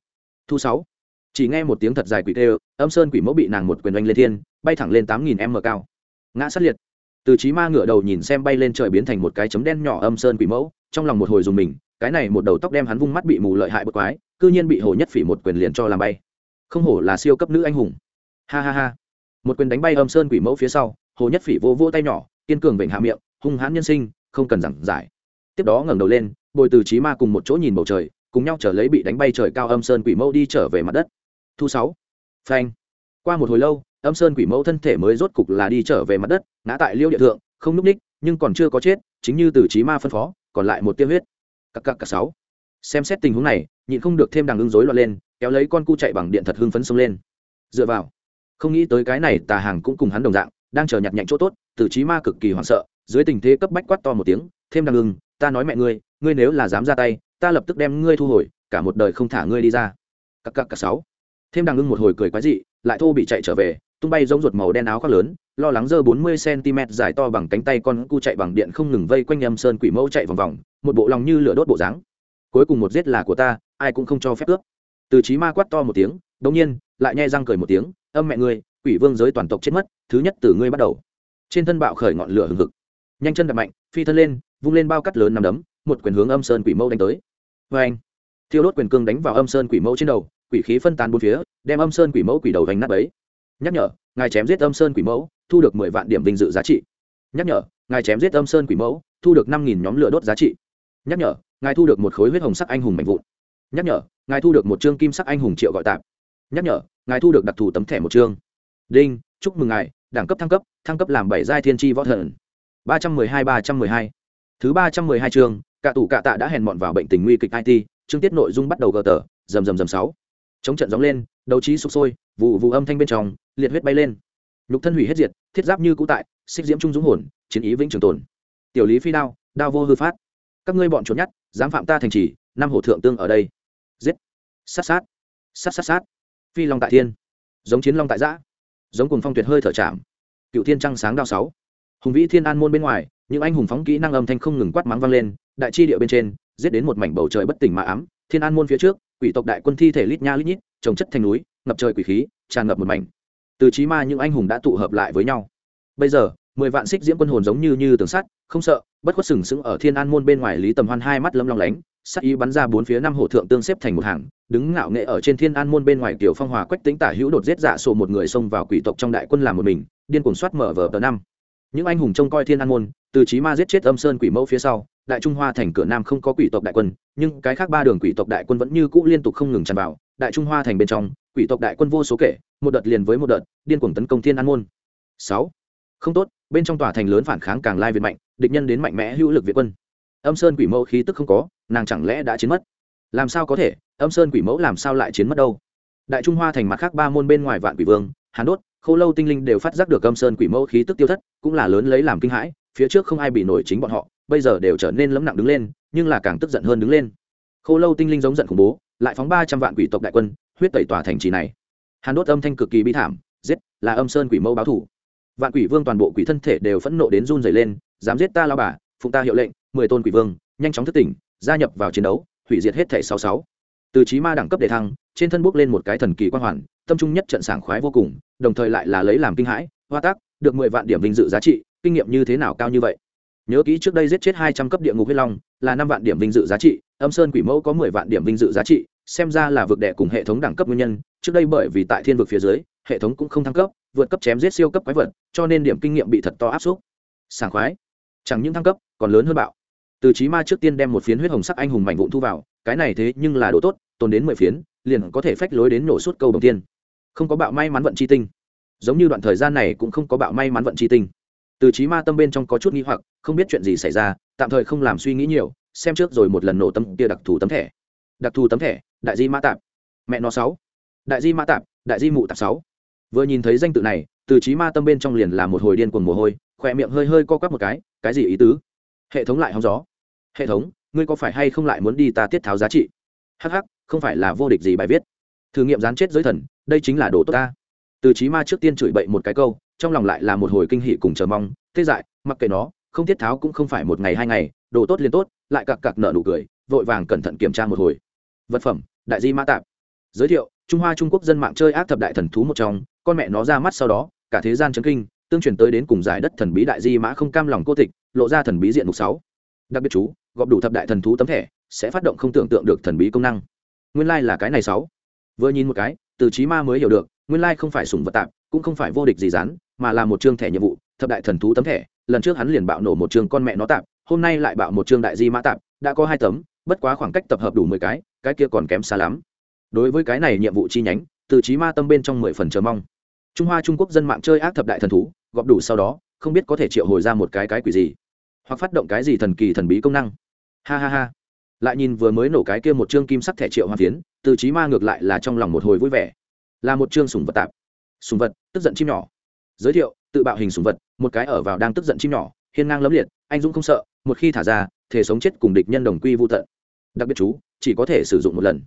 Thu sáu. Chỉ nghe một tiếng thật dài quỷ tê âm sơn quỷ mẫu bị nàng một quyền đánh lên thiên, bay thẳng lên tám nghìn m cao. Ngã sát liệt. Từ trí ma ngửa đầu nhìn xem bay lên trời biến thành một cái chấm đen nhỏ âm sơn quỷ mẫu, trong lòng một hồi dùng mình, cái này một đầu tóc đem hắn vung mắt bị mù lợi hại bất quái, cư nhiên bị hồ nhất phỉ một quyền liền cho làm bay. Không hổ là siêu cấp nữ anh hùng ha ha ha. Một quyền đánh bay âm sơn quỷ mẫu phía sau, hồ nhất phỉ vô vô tay nhỏ, kiên cường vểnh hạ miệng, hung hãn nhân sinh, không cần giảng giải. Tiếp đó ngẩng đầu lên, bồi từ trí ma cùng một chỗ nhìn bầu trời, cùng nhau trở lấy bị đánh bay trời cao âm sơn quỷ mẫu đi trở về mặt đất. Thu sáu. Phanh. Qua một hồi lâu, âm sơn quỷ mẫu thân thể mới rốt cục là đi trở về mặt đất, ngã tại liêu địa thượng, không núp ních, nhưng còn chưa có chết, chính như từ trí ma phân phó, còn lại một tiêu huyết. Cặc cặc cặc sáu. Xem xét tình huống này, nhịn không được thêm đằng ứng rối loạn lên, kéo lấy con cu chạy bằng điện thật hưng phấn xông lên. Dựa vào không nghĩ tới cái này tà hàng cũng cùng hắn đồng dạng, đang chờ nhặt nhạnh chỗ tốt, từ trí ma cực kỳ hoảng sợ, dưới tình thế cấp bách quát to một tiếng, thêm đằng ưng, ta nói mẹ ngươi ngươi nếu là dám ra tay, ta lập tức đem ngươi thu hồi, cả một đời không thả ngươi đi ra. Cặc cặc cặc sáu. Thêm đằng ngưng một hồi cười quái dị, lại thô bị chạy trở về, tung bay giống ruột màu đen áo khoác lớn, lo lắng dơ bốn mươi cm dài to bằng cánh tay con cu chạy bằng điện không ngừng vây quanh âm sơn quỷ mẫu chạy vòng vòng, một bộ lòng như lửa đốt bộ dáng. Cuối cùng một giết là của ta, ai cũng không cho phép cướp từ chí ma quát to một tiếng đống nhiên, lại nhai răng cười một tiếng, âm mẹ ngươi, quỷ vương giới toàn tộc chết mất, thứ nhất từ ngươi bắt đầu. Trên thân bạo khởi ngọn lửa hừng hực. Nhanh chân đập mạnh, phi thân lên, vung lên bao cắt lớn nằm đấm, một quyền hướng âm sơn quỷ mâu đánh tới. Vê anh, thiêu đốt quyền cương đánh vào âm sơn quỷ mâu trên đầu, quỷ khí phân tán bốn phía, đem âm sơn quỷ mẫu quỷ đầu vành nát ấy nhắc nhở, ngài chém giết âm sơn quỷ mẫu thu được mười vạn điểm vinh dự giá trị. Nhắc nhở, ngài chém giết âm sơn quỷ mẫu thu được năm nghìn nhóm lửa đốt giá trị. Nhắc nhở, ngài thu được một khối huyết hồng sắc anh hùng mạnh vụn nhắc nhở, ngài thu được một chương kim sắc anh hùng triệu gọi tạp nhắc nhở, ngài thu được đặc thù tấm thẻ một chương. Đinh, chúc mừng ngài, đẳng cấp thăng cấp thăng cấp làm bảy giai thiên tri võ thần. ba trăm mười hai, ba trăm mười hai. Thứ ba trăm mười hai chương, cả tủ cả tạ đã hèn mọn vào bệnh tình nguy kịch it chương tiết nội dung bắt đầu gờ tờ, rầm rầm rầm sáu. Chống trận gióng lên, đấu trí sụp sôi, vụ vụ âm thanh bên trong, liệt huyết bay lên. Nhục thân hủy hết diệt, thiết giáp như cũ tại, xích diễm trung dũng hồn, chiến ý vĩnh trường tồn. Tiểu lý phi đao đao vô hư phát. Các ngươi bọn trốn nhát dám phạm ta thành trì, năm hổ thượng tương ở đây giết. Sát sát. Sát sát sát. Phi long tại thiên. Giống chiến long tại giã giống cùng phong tuyệt hơi thở chạm. Cựu thiên trăng sáng đao sáu. Hùng vĩ thiên an môn bên ngoài, những anh hùng phóng kỹ năng âm thanh không ngừng quát mắng vang lên, đại chi địa bên trên, giết đến một mảnh bầu trời bất tỉnh mà ám. Thiên an môn phía trước, quỷ tộc đại quân thi thể lít nha lít nhít, trồng chất thành núi, ngập trời quỷ khí, tràn ngập một mảnh. Từ trí ma những anh hùng đã tụ hợp lại với nhau. Bây giờ, mười vạn xích diễm quân hồn giống như như tường sắt, không sợ, bất khuất sừng sững ở thiên an môn bên ngoài lý tầm hoan hai mắt lâm long lánh sắc ý bắn ra bốn phía năm hổ thượng tương xếp thành một hàng, đứng ngạo nghệ ở trên thiên an môn bên ngoài tiểu phong hòa quách tính tả hữu đột giết giả sổ một người xông vào quỷ tộc trong đại quân làm một mình, điên cuồng soát mở vở tờ năm. Những anh hùng trông coi thiên an môn, từ trí ma giết chết âm sơn quỷ mẫu phía sau, đại trung hoa thành cửa nam không có quỷ tộc đại quân, nhưng cái khác ba đường quỷ tộc đại quân vẫn như cũ liên tục không ngừng tràn vào, đại trung hoa thành bên trong, quỷ tộc đại quân vô số kể, một đợt liền với một đợt, điên cuồng tấn công thiên an môn. Sáu. Không tốt, bên trong tòa thành lớn phản kháng càng lai việt mạnh, địch nhân đến mạnh mẽ hữu lực việt quân. Âm sơn quỷ mẫu khí tức không có nàng chẳng lẽ đã chiến mất? Làm sao có thể? Âm sơn quỷ mẫu làm sao lại chiến mất đâu? Đại trung hoa thành mặt khác ba môn bên ngoài vạn quỷ vương hàn đốt, khâu lâu tinh linh đều phát giác được âm sơn quỷ mẫu khí tức tiêu thất, cũng là lớn lấy làm kinh hãi, phía trước không ai bị nổi chính bọn họ, bây giờ đều trở nên lấm nặng đứng lên, nhưng là càng tức giận hơn đứng lên. Khâu lâu tinh linh giống giận khủng bố, lại phóng ba trăm vạn quỷ tộc đại quân, huyết tẩy tòa thành trì này. Hàn đốt âm thanh cực kỳ bi thảm, giết, là âm sơn quỷ mẫu báo thủ. Vạn quỷ vương toàn bộ quỷ thân thể đều phẫn nộ đến run dày lên, dám giết ta lao bà, phụng ta hiệu lệnh, mười tôn quỷ vương, nhanh chóng thức tỉnh gia nhập vào chiến đấu, hủy diệt hết thẻ sáu sáu. Từ trí ma đẳng cấp đề thăng, trên thân bốc lên một cái thần kỳ quan hoàn, tâm trung nhất trận sảng khoái vô cùng, đồng thời lại là lấy làm kinh hãi, hoa tác, được mười vạn điểm vinh dự giá trị, kinh nghiệm như thế nào cao như vậy? Nhớ kỹ trước đây giết chết hai trăm cấp địa ngục huyết long, là năm vạn điểm vinh dự giá trị, âm sơn quỷ mẫu có mười vạn điểm vinh dự giá trị, xem ra là vực đệ cùng hệ thống đẳng cấp nguyên nhân, trước đây bởi vì tại thiên vực phía dưới, hệ thống cũng không thăng cấp, vượt cấp chém giết siêu cấp quái vật, cho nên điểm kinh nghiệm bị thật to áp suất. Sảng khoái. Chẳng những thăng cấp, còn lớn hơn bạo từ trí ma trước tiên đem một phiến huyết hồng sắc anh hùng mảnh vụn thu vào, cái này thế nhưng là đồ tốt, tồn đến mười phiến, liền có thể phách lối đến nổ suốt câu đầu tiên. Không có bạo may mắn vận chi tinh. Giống như đoạn thời gian này cũng không có bạo may mắn vận chi tinh. Từ trí ma tâm bên trong có chút nghi hoặc, không biết chuyện gì xảy ra, tạm thời không làm suy nghĩ nhiều, xem trước rồi một lần nổ tâm kia đặc thù tấm thẻ. Đặc thù tấm thẻ, đại di ma tạp. Mẹ nó sáu. Đại di ma tạp, đại di mụ tạp sáu. Vừa nhìn thấy danh tự này, từ trí ma tâm bên trong liền là một hồi điên cuồng mồ hôi, khỏe miệng hơi hơi co quắp một cái cái gì ý tứ? Hệ thống lại hóng gió hệ thống, ngươi có phải hay không lại muốn đi ta tiết tháo giá trị? Hh không phải là vô địch gì bài viết. Thử nghiệm gián chết giới thần, đây chính là đồ tốt ta. Từ trí ma trước tiên chửi bậy một cái câu, trong lòng lại là một hồi kinh hỉ cùng chờ mong, thế dại, mặc kệ nó, không tiết tháo cũng không phải một ngày hai ngày, đồ tốt liền tốt, lại cặc cặc nợ nụ cười, vội vàng cẩn thận kiểm tra một hồi. Vật phẩm, đại di ma tạp. Giới thiệu, trung hoa trung quốc dân mạng chơi ác thập đại thần thú một trong, con mẹ nó ra mắt sau đó, cả thế gian chấn kinh, tương truyền tới đến cùng giải đất thần bí đại di mã không cam lòng cô tịch, lộ ra thần bí diện mục sáu. Đặc biệt chú gọp đủ thập đại thần thú tấm thẻ, sẽ phát động không tưởng tượng được thần bí công năng. Nguyên lai、like、là cái này sáu. Vừa nhìn một cái, từ trí ma mới hiểu được, nguyên lai、like、không phải sùng vật tạp, cũng không phải vô địch gì rán mà là một chương thẻ nhiệm vụ, thập đại thần thú tấm thẻ. Lần trước hắn liền bạo nổ một chương con mẹ nó tạp, hôm nay lại bạo một chương đại di mã tạp, đã có hai tấm, bất quá khoảng cách tập hợp đủ mười cái cái kia còn kém xa lắm. Đối với cái này nhiệm vụ chi nhánh, từ trí ma tâm bên trong mười phần chờ mong. Trung hoa trung quốc dân mạng chơi ác thập đại thần thú, gọp đủ sau đó, không biết có thể triệu hồi ra một cái cái quỷ gì, hoặc phát động cái gì thần kỳ thần bí công năng ha ha ha. Lại nhìn vừa mới nổ cái kia một chương kim sắc thẻ triệu hoa phiến, từ trí ma ngược lại là trong lòng một hồi vui vẻ. Là một chương sùng vật tạp. Sùng vật, tức giận chim nhỏ. Giới thiệu, tự bạo hình sùng vật, một cái ở vào đang tức giận chim nhỏ, hiên ngang lấm liệt, anh dũng không sợ, một khi thả ra thể sống chết cùng địch nhân đồng quy vô tận. Đặc biệt chú, chỉ có thể sử dụng một lần.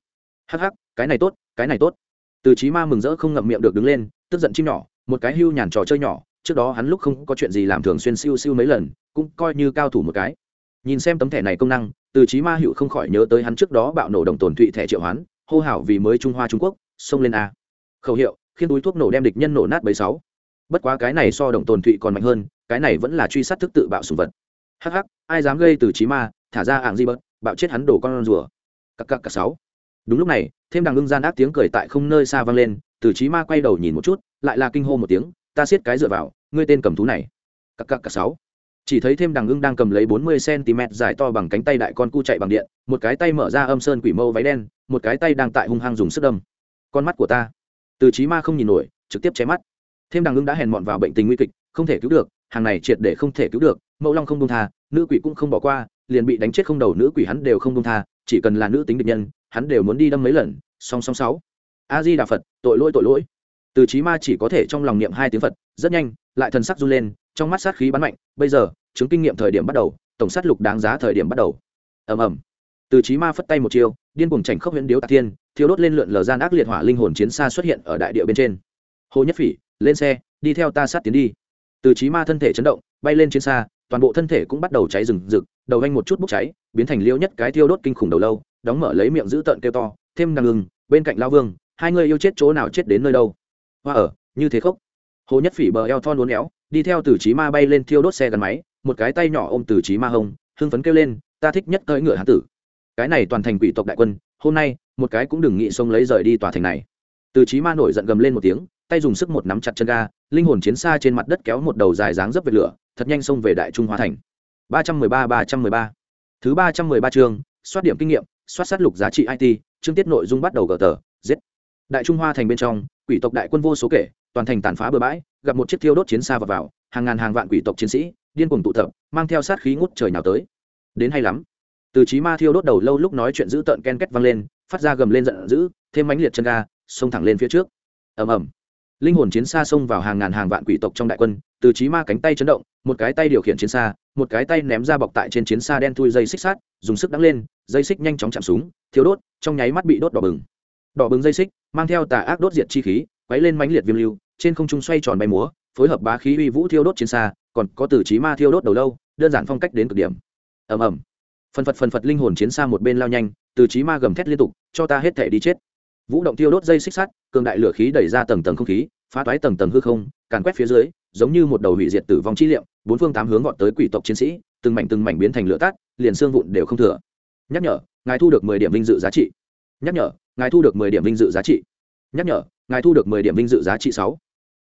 Hắc hắc, cái này tốt, cái này tốt. Từ trí ma mừng rỡ không ngậm miệng được đứng lên, tức giận chim nhỏ, một cái hưu nhàn trò chơi nhỏ, trước đó hắn lúc không có chuyện gì làm thường xuyên siêu siêu mấy lần, cũng coi như cao thủ một cái nhìn xem tấm thẻ này công năng, từ trí ma hữu không khỏi nhớ tới hắn trước đó bạo nổ đồng tồn thụy thẻ triệu hoán, hô hào vì mới trung hoa trung quốc, xông lên a. Khẩu hiệu khiến túi thuốc nổ đem địch nhân nổ nát bảy sáu. Bất quá cái này so đồng tồn thụy còn mạnh hơn, cái này vẫn là truy sát thức tự bạo sùng vật. Hắc hắc, ai dám gây từ trí ma, thả ra ảng di bớt, bạo chết hắn đổ con rùa. Cặc cặc cặc sáu. Đúng lúc này, thêm đằng ưng gian ác tiếng cười tại không nơi xa vang lên, từ trí ma quay đầu nhìn một chút, lại là kinh hô một tiếng, ta siết cái dựa vào, ngươi tên cầm thú này. Cặc cặc cặc sáu chỉ thấy thêm đằng ưng đang cầm lấy bốn mươi cm dài to bằng cánh tay đại con cu chạy bằng điện, một cái tay mở ra âm sơn quỷ mâu váy đen, một cái tay đang tại hung hăng dùng sức đâm. Con mắt của ta. Từ trí ma không nhìn nổi, trực tiếp chém mắt. Thêm đằng ưng đã hèn mọn vào bệnh tình nguy kịch, không thể cứu được, hàng này triệt để không thể cứu được, mẫu long không đông tha, nữ quỷ cũng không bỏ qua, liền bị đánh chết không đầu nữ quỷ hắn đều không đông tha, chỉ cần là nữ tính địch nhân, hắn đều muốn đi đâm mấy lần, song song sáu. A di đà phật, tội lỗi tội lỗi. Từ trí ma chỉ có thể trong lòng niệm hai tiếng phật, rất nhanh, lại thần sắc run lên trong mắt sát khí bắn mạnh, bây giờ, chứng kinh nghiệm thời điểm bắt đầu, tổng sát lục đáng giá thời điểm bắt đầu. Ầm ầm. Từ trí ma phất tay một chiêu, điên cuồng chảnh khốc huyễn điếu tạc thiên thiếu đốt lên lượn lờ gian ác liệt hỏa linh hồn chiến xa xuất hiện ở đại địa bên trên. Hồ nhất phỉ, lên xe, đi theo ta sát tiến đi. Từ trí ma thân thể chấn động, bay lên chiến xa, toàn bộ thân thể cũng bắt đầu cháy rừng rực, đầu anh một chút bốc cháy, biến thành liêu nhất cái thiêu đốt kinh khủng đầu lâu, đóng mở lấy miệng giữ tợn kêu to, thêm năng ngừng bên cạnh lao vương, hai người yêu chết chỗ nào chết đến nơi đâu? Hoa ở, như thế khốc. Hồ nhất phỉ bờ eo thon uốn éo đi theo từ trí ma bay lên thiêu đốt xe gắn máy, một cái tay nhỏ ôm từ trí ma hông, hưng phấn kêu lên, ta thích nhất tới ngựa hán tử. Cái này toàn thành quỷ tộc đại quân, hôm nay, một cái cũng đừng nghĩ xông lấy rời đi tòa thành này. Từ trí ma nổi giận gầm lên một tiếng, tay dùng sức một nắm chặt chân ga, linh hồn chiến xa trên mặt đất kéo một đầu dài dáng dấp về lửa, thật nhanh xông về đại trung hóa thành. ba trăm mười ba ba trăm mười ba. Thứ ba trăm mười ba chương, soát điểm kinh nghiệm, soát sát lục giá trị it chương tiết nội dung bắt đầu gờ tờ, giết. Đại trung hoa thành bên trong, quỷ tộc đại quân vô số kể, toàn thành tàn phá bừa bãi gặp một chiếc thiêu đốt chiến xa vào vào, hàng ngàn hàng vạn quỷ tộc chiến sĩ, điên cuồng tụ tập, mang theo sát khí ngút trời nào tới. Đến hay lắm. Từ trí ma thiêu đốt đầu lâu lúc nói chuyện giữ tợn ken két vang lên, phát ra gầm lên giận dữ, thêm mãnh liệt chân ga, xông thẳng lên phía trước. Ầm ầm. Linh hồn chiến xa xông vào hàng ngàn hàng vạn quỷ tộc trong đại quân, từ trí ma cánh tay chấn động, một cái tay điều khiển chiến xa, một cái tay ném ra bọc tại trên chiến xa đen thui dây xích sát dùng sức đắng lên, dây xích nhanh chóng chạm súng thiếu đốt, trong nháy mắt bị đốt đỏ bừng. Đỏ bừng dây xích, mang theo tà ác đốt diệt chi khí, quấy lên mãnh liệt viêm lưu trên không trung xoay tròn bay múa, phối hợp bá khí uy vũ thiêu đốt chiến xa, còn có từ trí ma thiêu đốt đầu lâu, đơn giản phong cách đến cực điểm. Ầm ầm. Phần phật phần phật linh hồn chiến xa một bên lao nhanh, từ trí ma gầm thét liên tục, cho ta hết thể đi chết. Vũ động thiêu đốt dây xích sắt, cường đại lửa khí đẩy ra tầng tầng không khí, phá toái tầng tầng hư không, càn quét phía dưới, giống như một đầu hủy diệt tử vong chi liệm, bốn phương tám hướng gọn tới quỷ tộc chiến sĩ, từng mảnh từng mảnh biến thành lửa tát liền xương vụn đều không thừa. Nhắc nhở, ngài thu được mười điểm vinh dự giá trị. Nhắc nhở, ngài thu được mười điểm vinh dự giá trị. Nhắc nhở, ngài thu được mười điểm vinh dự giá trị sáu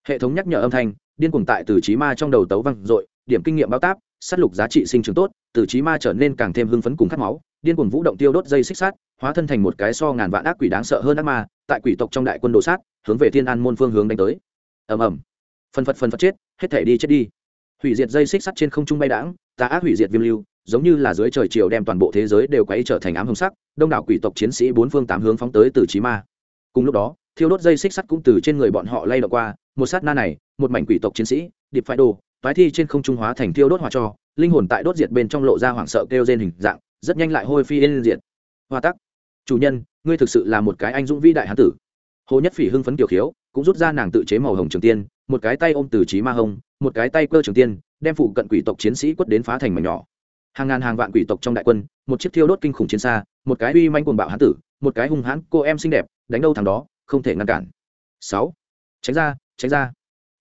hệ thống nhắc nhở âm thanh, điên cuồng tại từ trí ma trong đầu tấu văng dội, điểm kinh nghiệm bao táp s á t lục giá trị sinh trưởng tốt, từ trí ma trở nên càng thêm hưng phấn cùng khát máu, điên cuồng vũ động tiêu đốt dây xích sát hóa thân thành một cái so ngàn vạn ác quỷ đáng sợ hơn ác ma, tại quỷ tộc trong đại quân đồ sát, hướng về thiên an môn phương hướng đánh tới. Ầm ầm. Phân phật phân phật chết, hết thể đi chết đi. Hủy diệt dây xích sắt trên không trung bay đãng, tà ác hủy diệt viêm lưu, giống như là dưới trời chiều đem toàn bộ thế giới đều quấy trở thành ám hồng sắc, đông đảo quỷ tộc chiến sĩ bốn phương tám hướng phóng tới từ trí ma. Cùng lúc đó, thiêu đốt dây xích sắt cũng từ trên người bọn họ lay động qua một sát na này, một mảnh quỷ tộc chiến sĩ, điệp phái đồ toái thi trên không trung hóa thành thiêu đốt hỏa cho, linh hồn tại đốt diệt bên trong lộ ra hoảng sợ kêu trên hình dạng, rất nhanh lại hôi phi lên diệt. Hoa tắc, chủ nhân, ngươi thực sự là một cái anh dũng vĩ đại hán tử. Hồ nhất phỉ hưng phấn kiểu khiếu, cũng rút ra nàng tự chế màu hồng trường tiên, một cái tay ôm từ trí ma hồng, một cái tay cơ trường tiên, đem phụ cận quỷ tộc chiến sĩ quất đến phá thành mảnh nhỏ. Hàng ngàn hàng vạn quỷ tộc trong đại quân, một chiếc thiêu đốt kinh khủng chiến xa, một cái uy manh cuồng bạo hán tử, một cái hung hãn, cô em xinh đẹp, đánh đâu thằng đó, không thể ngăn cản. Sáu, tránh ra tránh ra.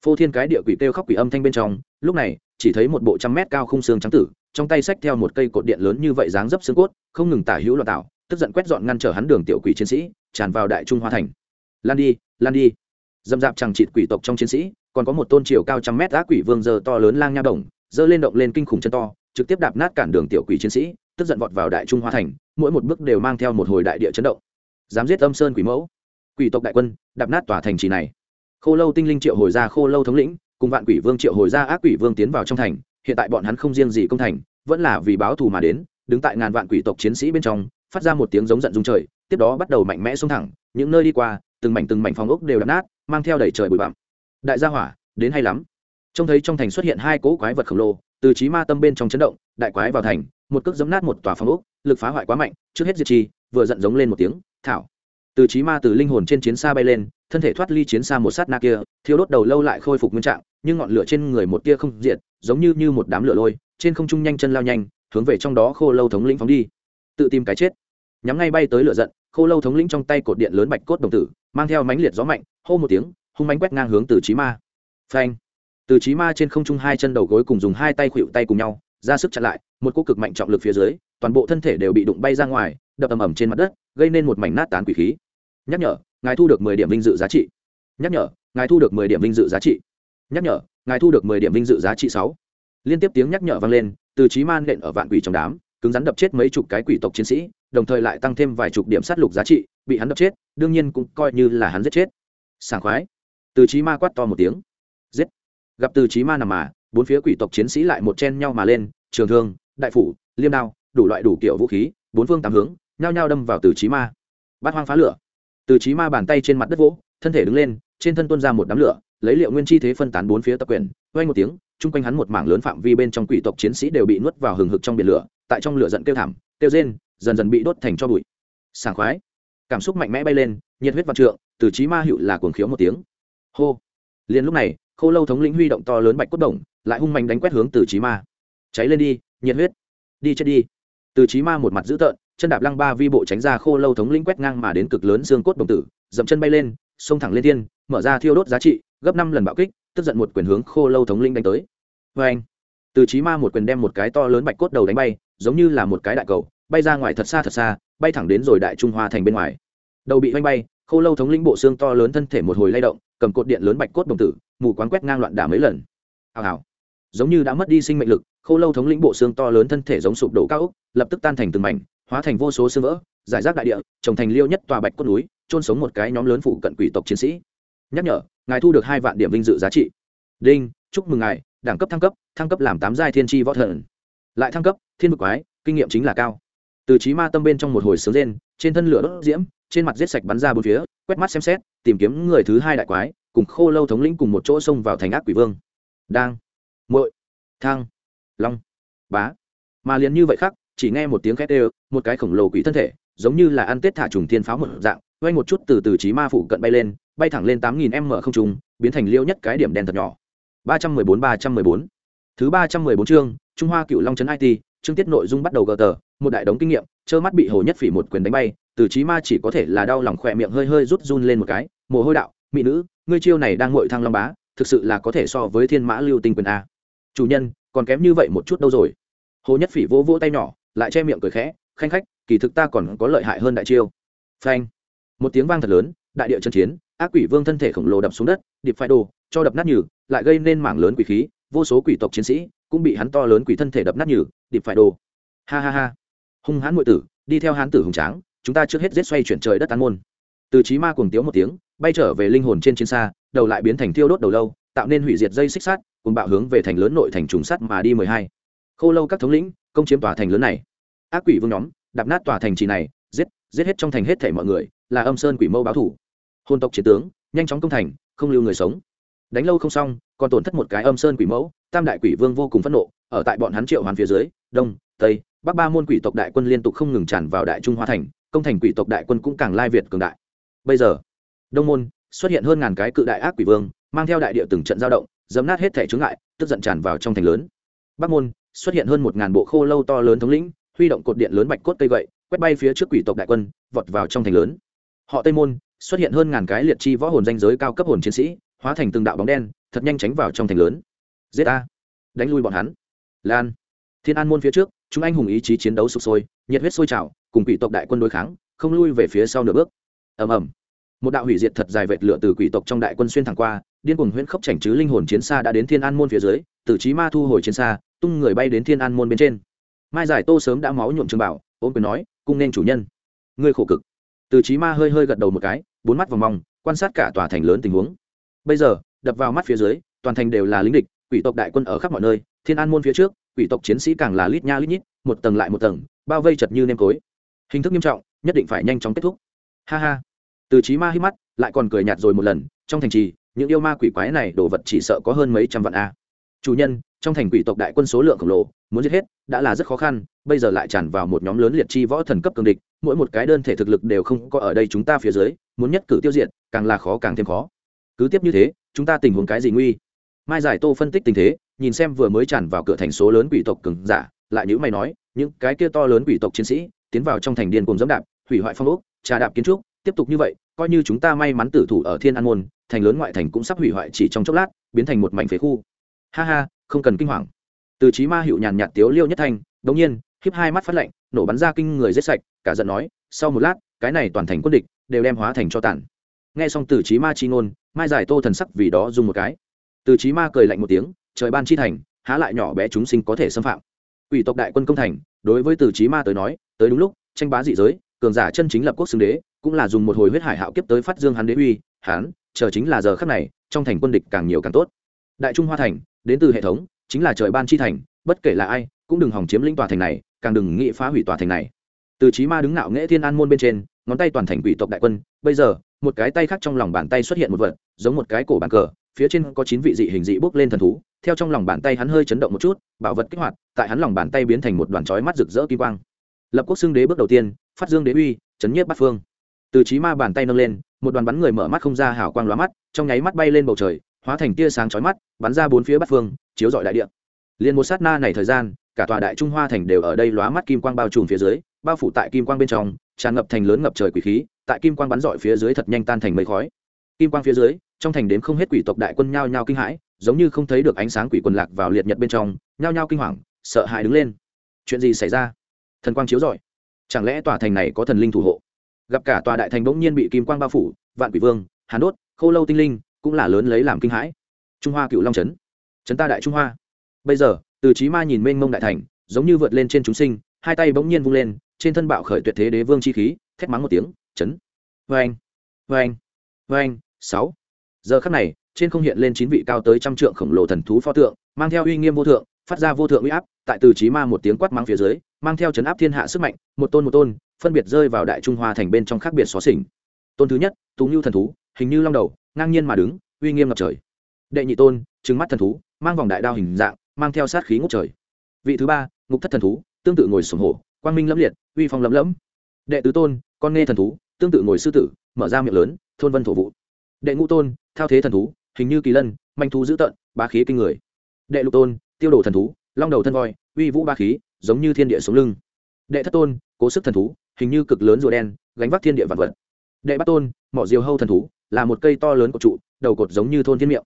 Phô thiên cái địa quỷ kêu khóc quỷ âm thanh bên trong, lúc này, chỉ thấy một bộ trăm mét cao khung xương trắng tử, trong tay xách theo một cây cột điện lớn như vậy dáng dấp xương cốt, không ngừng tả hữu loạn tạo, tức giận quét dọn ngăn trở hắn đường tiểu quỷ chiến sĩ, tràn vào đại trung hoa thành. Lan đi lan đi. Dâm dạp chẳng chịt quỷ tộc trong chiến sĩ, còn có một tôn chiều cao trăm mét ác quỷ vương giờ to lớn lang nha đồng dơ lên động lên kinh khủng chân to, trực tiếp đạp nát cản đường tiểu quỷ chiến sĩ, tức giận vọt vào đại trung hoa thành, mỗi một bước đều mang theo một hồi đại địa chấn động. Dám giết âm sơn quỷ mẫu. Quỷ tộc đại quân, đạp nát tòa thành trì này khô lâu tinh linh triệu hồi ra khô lâu thống lĩnh, cùng vạn quỷ vương triệu hồi ra ác quỷ vương tiến vào trong thành, hiện tại bọn hắn không riêng gì công thành, vẫn là vì báo thù mà đến, đứng tại ngàn vạn quỷ tộc chiến sĩ bên trong, phát ra một tiếng giống giận dung trời, tiếp đó bắt đầu mạnh mẽ xông thẳng, những nơi đi qua, từng mảnh từng mảnh phòng ốc đều đập nát, mang theo đầy trời bụi bặm. Đại gia hỏa, đến hay lắm. Trông thấy trong thành xuất hiện hai cỗ quái vật khổng lồ, từ trí ma tâm bên trong chấn động, đại quái vào thành, một cước giấm nát một tòa phòng ốc, lực phá hoại quá mạnh, trước hết diệt chi, vừa giận giống lên một tiếng, thảo từ trí ma từ linh hồn trên chiến xa bay lên, thân thể thoát ly chiến xa một sát na kia thiếu đốt đầu lâu lại khôi phục nguyên trạng, nhưng ngọn lửa trên người một tia không diệt, giống như như một đám lửa lôi, trên không trung nhanh chân lao nhanh, hướng về trong đó khô lâu thống lĩnh phóng đi. Tự tìm cái chết. Nhắm ngay bay tới lửa giận, khô lâu thống lĩnh trong tay cột điện lớn bạch cốt đồng tử, mang theo mánh liệt gió mạnh, hô một tiếng, hung mánh quét ngang hướng từ trí ma. Phanh. Từ trí ma trên không trung hai chân đầu gối cùng dùng hai tay khuỵu tay cùng nhau, ra sức chặn lại, một cô cực mạnh trọng lực phía dưới, toàn bộ thân thể đều bị đụng bay ra ngoài, đập ầm ầm trên mặt đất gây nên một mảnh nát tán quỷ khí. Nhắc nhở, ngài thu được mười điểm vinh dự giá trị. Nhắc nhở, ngài thu được mười điểm vinh dự giá trị. Nhắc nhở, ngài thu được mười điểm vinh dự giá trị sáu. Liên tiếp tiếng nhắc nhở vang lên, từ trí man nện ở vạn quỷ trong đám, cứng rắn đập chết mấy chục cái quỷ tộc chiến sĩ, đồng thời lại tăng thêm vài chục điểm sát lục giá trị, bị hắn đập chết, đương nhiên cũng coi như là hắn giết chết. Sảng khoái. Từ trí ma quát to một tiếng. Giết. Gặp từ trí ma nằm mà, bốn phía quỷ tộc chiến sĩ lại một chen nhau mà lên, trường thương, đại phủ, liêm đao, đủ loại đủ kiểu vũ khí, bốn phương tám hướng nhao nhao đâm vào từ trí ma. Bát hoang phá lửa. Từ trí ma bàn tay trên mặt đất vỗ, thân thể đứng lên, trên thân tuôn ra một đám lửa, lấy liệu nguyên chi thế phân tán bốn phía tập quyền, vang một tiếng, chung quanh hắn một mảng lớn phạm vi bên trong quỷ tộc chiến sĩ đều bị nuốt vào hừng hực trong biển lửa, tại trong lửa giận kêu thảm, kêu rên, dần dần bị đốt thành cho bụi. Sảng khoái. Cảm xúc mạnh mẽ bay lên, nhiệt huyết vạn trượng, từ trí ma hiệu là cuồng khiếu một tiếng. Hô. Liền lúc này, khô lâu thống lĩnh huy động to lớn bạch cốt đồng, lại hung mạnh đánh quét hướng từ trí ma. Cháy lên đi, nhiệt huyết. Đi chết đi. Từ trí ma một mặt dữ tợn chân đạp lăng ba vi bộ tránh ra khô lâu thống lĩnh quét ngang mà đến cực lớn xương cốt đồng tử, dậm chân bay lên, xông thẳng lên thiên, mở ra thiêu đốt giá trị, gấp năm lần bạo kích, tức giận một quyền hướng khô lâu thống lĩnh đánh tới. Vê anh, từ trí ma một quyền đem một cái to lớn bạch cốt đầu đánh bay, giống như là một cái đại cầu, bay ra ngoài thật xa thật xa, bay thẳng đến rồi đại trung hoa thành bên ngoài. Đầu bị oanh bay, khô lâu thống lĩnh bộ xương to lớn thân thể một hồi lay động, cầm cột điện lớn bạch cốt đồng tử, mù quán quét ngang loạn đả mấy lần. Hào hào. Giống như đã mất đi sinh mệnh lực, khô lâu thống lĩnh bộ xương to lớn thân thể giống sụp đổ cao ốc, lập tức tan thành từng mảnh hóa thành vô số sương vỡ, giải rác đại địa, trồng thành liêu nhất tòa bạch cốt núi trôn sống một cái nhóm lớn phụ cận quỷ tộc chiến sĩ. Nhắc nhở, ngài thu được hai vạn điểm vinh dự giá trị. Đinh, chúc mừng ngài, đẳng cấp thăng cấp thăng cấp làm tám giai thiên tri võ thần. Lại thăng cấp, thiên vực quái, kinh nghiệm chính là cao. Từ trí ma tâm bên trong một hồi sướng rên, trên thân lửa đốt diễm, trên mặt giết sạch bắn ra bốn phía, quét mắt xem xét, tìm kiếm người thứ hai đại quái, cùng khô lâu thống lĩnh cùng một chỗ xông vào thành ác quỷ vương. Đang. Muội. Thang long. Bá. Mà liền như vậy khác chỉ nghe một tiếng khét đều, một cái khổng lồ quỷ thân thể, giống như là ăn tết thả trùng thiên pháo một dạng, quay một chút từ từ trí ma phủ cận bay lên, bay thẳng lên tám nghìn m không trung, biến thành liêu nhất cái điểm đen thật nhỏ. Ba trăm mười bốn, ba trăm mười bốn. Thứ ba trăm mười bốn chương, trung hoa cựu long trấn it chương tiết nội dung bắt đầu gờ tờ, một đại đống kinh nghiệm, trơ mắt bị hồ nhất phỉ một quyền đánh bay, từ trí ma chỉ có thể là đau lòng khỏe miệng hơi hơi rút run lên một cái, mồ hôi đạo, mỹ nữ, ngươi chiêu này đang ngội thăng long bá, thực sự là có thể so với thiên mã lưu tinh quyền a. Chủ nhân, còn kém như vậy một chút đâu rồi. Hồ nhất phỉ vỗ vỗ tay nhỏ lại che miệng cười khẽ, khanh khách, kỳ thực ta còn có lợi hại hơn đại chiêu. Phanh. Một tiếng vang thật lớn, đại địa chân chiến, ác quỷ vương thân thể khổng lồ đập xuống đất, điệp phải đồ, cho đập nát nhừ, lại gây nên mảng lớn quỷ khí, vô số quỷ tộc chiến sĩ cũng bị hắn to lớn quỷ thân thể đập nát nhừ, điệp phải đồ. Ha ha ha. Hung hãn ngụy tử, đi theo hán tử hùng tráng, chúng ta trước hết giết xoay chuyển trời đất tán môn. Từ trí ma cuồng tiếu một tiếng, bay trở về linh hồn trên chiến xa, đầu lại biến thành thiêu đốt đầu lâu, tạo nên hủy diệt dây xích sát cùng bạo hướng về thành lớn nội thành trùng sắt mà đi mười hai. Khô lâu các thống lĩnh, công chiếm tòa thành lớn này ác quỷ vương nhóm, đạp nát tòa thành trì này, giết giết hết trong thành hết thể mọi người, là âm sơn quỷ mâu báo thủ. Hôn tộc chiến tướng, nhanh chóng công thành, không lưu người sống. Đánh lâu không xong, còn tổn thất một cái âm sơn quỷ mẫu, tam đại quỷ vương vô cùng phẫn nộ, ở tại bọn hắn triệu hoàn phía dưới, đông, tây, bắc ba môn quỷ tộc đại quân liên tục không ngừng tràn vào đại trung hoa thành, công thành quỷ tộc đại quân cũng càng lai việt cường đại. Bây giờ, đông môn, xuất hiện hơn ngàn cái cự đại ác quỷ vương, mang theo đại địa từng trận giao động dấm nát hết thể chướng ngại, tức giận tràn vào trong thành lớn. Bắc môn, xuất hiện hơn một ngàn bộ khô lâu to lớn thống lĩnh huy động cột điện lớn bạch cốt cây gậy, quét bay phía trước quỷ tộc đại quân, vọt vào trong thành lớn. Họ tây môn, xuất hiện hơn ngàn cái liệt chi võ hồn danh giới cao cấp hồn chiến sĩ, hóa thành từng đạo bóng đen, thật nhanh tránh vào trong thành lớn. Giết a đánh lui bọn hắn. Lan! Thiên an môn phía trước, chúng anh hùng ý chí chiến đấu sụp sôi, nhiệt huyết sôi trào, cùng quỷ tộc đại quân đối kháng, không lui về phía sau nửa bước. Ầm ầm. Một đạo hủy diệt thật dài vệt lửa từ quỷ tộc trong đại quân xuyên thẳng qua, điên cuồng huyễn khốc chảnh chứ linh hồn chiến xa đã đến thiên an môn phía dưới tử trí ma thu hồi chiến xa, tung người bay đến thiên an môn bên trên mai giải tô sớm đã máu nhuộm trường bảo, ôm quyền nói, cung nên chủ nhân. Ngươi khổ cực. Từ trí ma hơi hơi gật đầu một cái, bốn mắt vòng mong quan sát cả tòa thành lớn tình huống. Bây giờ, đập vào mắt phía dưới, toàn thành đều là lính địch, quỷ tộc đại quân ở khắp mọi nơi, thiên an môn phía trước, quỷ tộc chiến sĩ càng là lít nha lít nhít, một tầng lại một tầng, bao vây chật như nêm cối. Hình thức nghiêm trọng, nhất định phải nhanh chóng kết thúc. Ha ha. Từ trí ma hít mắt, lại còn cười nhạt rồi một lần, trong thành trì, những yêu ma quỷ quái này, đồ vật chỉ sợ có hơn mấy trăm vạn a. Chủ nhân trong thành quỷ tộc đại quân số lượng khổng lồ, muốn giết hết, đã là rất khó khăn, bây giờ lại tràn vào một nhóm lớn liệt chi võ thần cấp cường địch, mỗi một cái đơn thể thực lực đều không có ở đây chúng ta phía dưới, muốn nhất cử tiêu diệt, càng là khó càng thêm khó. Cứ tiếp như thế, chúng ta tình huống cái gì nguy? Mai giải tô phân tích tình thế, nhìn xem vừa mới tràn vào cửa thành số lớn quỷ tộc cường giả, lại nhữ mày nói, những cái kia to lớn quỷ tộc chiến sĩ, tiến vào trong thành điên cùng dẫm đạp, hủy hoại phong ốc, trà đạp kiến trúc, tiếp tục như vậy, coi như chúng ta may mắn tử thủ ở thiên an môn, thành lớn ngoại thành cũng sắp hủy hoại chỉ trong chốc lát, biến thành một mảnh phế khu. Ha ha không cần kinh hoàng. Từ trí ma hiệu nhàn nhạt tiếu liêu nhất thanh, đống nhiên, khiếp hai mắt phát lạnh, nổ bắn ra kinh người giết sạch, cả giận nói, sau một lát, cái này toàn thành quân địch đều đem hóa thành cho tàn. Nghe xong từ trí ma chi ngôn, mai giải tô thần sắc vì đó dùng một cái. Từ trí ma cười lạnh một tiếng, trời ban chi thành, há lại nhỏ bé chúng sinh có thể xâm phạm. Quỷ tộc đại quân công thành, đối với từ trí ma tới nói, tới đúng lúc, tranh bá dị giới, cường giả chân chính lập quốc xưng đế, cũng là dùng một hồi huyết hải hạo kiếp tới phát dương hắn đế uy, hắn, chờ chính là giờ khắc này, trong thành quân địch càng nhiều càng tốt đại trung hoa thành, đến từ hệ thống, chính là trời ban chi thành, bất kể là ai, cũng đừng hòng chiếm lĩnh tòa thành này, càng đừng nghĩ phá hủy tòa thành này. Từ trí ma đứng ngạo nghễ thiên an môn bên trên, ngón tay toàn thành quỷ tộc đại quân, bây giờ, một cái tay khác trong lòng bàn tay xuất hiện một vật, giống một cái cổ bàn cờ, phía trên có chín vị dị hình dị bốc lên thần thú, theo trong lòng bàn tay hắn hơi chấn động một chút, bảo vật kích hoạt, tại hắn lòng bàn tay biến thành một đoàn chói mắt rực rỡ kim quang. Lập quốc xưng đế bước đầu tiên, phát dương đế uy, chấn nhiếp bát phương. Từ trí ma bàn tay nâng lên, một đoàn bắn người mở mắt không ra hào quang lóa mắt, trong nháy mắt bay lên bầu trời hóa thành tia sáng chói mắt, bắn ra bốn phía bát phương, chiếu rọi đại địa. Liền một sát na này thời gian, cả tòa đại trung hoa thành đều ở đây lóa mắt kim quang bao trùm phía dưới, bao phủ tại kim quang bên trong, tràn ngập thành lớn ngập trời quỷ khí, tại kim quang bắn rọi phía dưới thật nhanh tan thành mây khói. Kim quang phía dưới, trong thành đến không hết quỷ tộc đại quân nhao nhao kinh hãi, giống như không thấy được ánh sáng quỷ quần lạc vào liệt nhật bên trong, nhao nhao kinh hoàng, sợ hãi đứng lên. Chuyện gì xảy ra? Thần quang chiếu rọi. Chẳng lẽ tòa thành này có thần linh thủ hộ? Gặp cả tòa đại thành bỗng nhiên bị kim quang bao phủ, vạn quỷ vương, hàn đốt, khô lâu tinh linh cũng là lớn lấy làm kinh hãi. Trung hoa cựu long trấn. Trấn ta đại trung hoa. Bây giờ, từ trí ma nhìn mênh mông đại thành, giống như vượt lên trên chúng sinh, hai tay bỗng nhiên vung lên, trên thân bạo khởi tuyệt thế đế vương chi khí, thét mắng một tiếng, Trấn! Vê anh vê anh vê anh sáu! Giờ khắc này, trên không hiện lên chín vị cao tới trăm trượng khổng lồ thần thú pho tượng, mang theo uy nghiêm vô thượng, phát ra vô thượng uy áp, tại từ trí ma một tiếng quát mắng phía dưới, mang theo chấn áp thiên hạ sức mạnh, một tôn một tôn, phân biệt rơi vào đại trung hoa thành bên trong khác biệt xóa xỉnh. Tôn thứ nhất, tú ngưu thần thú hình như long đầu, ngang nhiên mà đứng, uy nghiêm ngập trời. Đệ nhị tôn trứng mắt thần thú, mang vòng đại đao hình dạng, mang theo sát khí ngút trời. Vị thứ ba, ngục thất thần thú, tương tự ngồi sổng hổ, quang minh lẫm liệt, uy phong lẫm lẫm. Đệ tứ tôn, con nghe thần thú, tương tự ngồi sư tử, mở ra miệng lớn, thôn vân thổ vụ. Đệ ngũ tôn, thao thế thần thú, hình như kỳ lân, manh thú dữ tợn, bá khí kinh người. Đệ lục tôn, tiêu đồ thần thú, long đầu thân voi, uy vũ ba khí, giống như thiên địa sống lưng. Đệ thất tôn, cố sức thần thú, hình như cực lớn rùa đen, gánh vác thiên địa vạn vật đệ bát tôn, mỏ diều hâu thần thú, là một cây to lớn của trụ, đầu cột giống như thôn thiên miệng.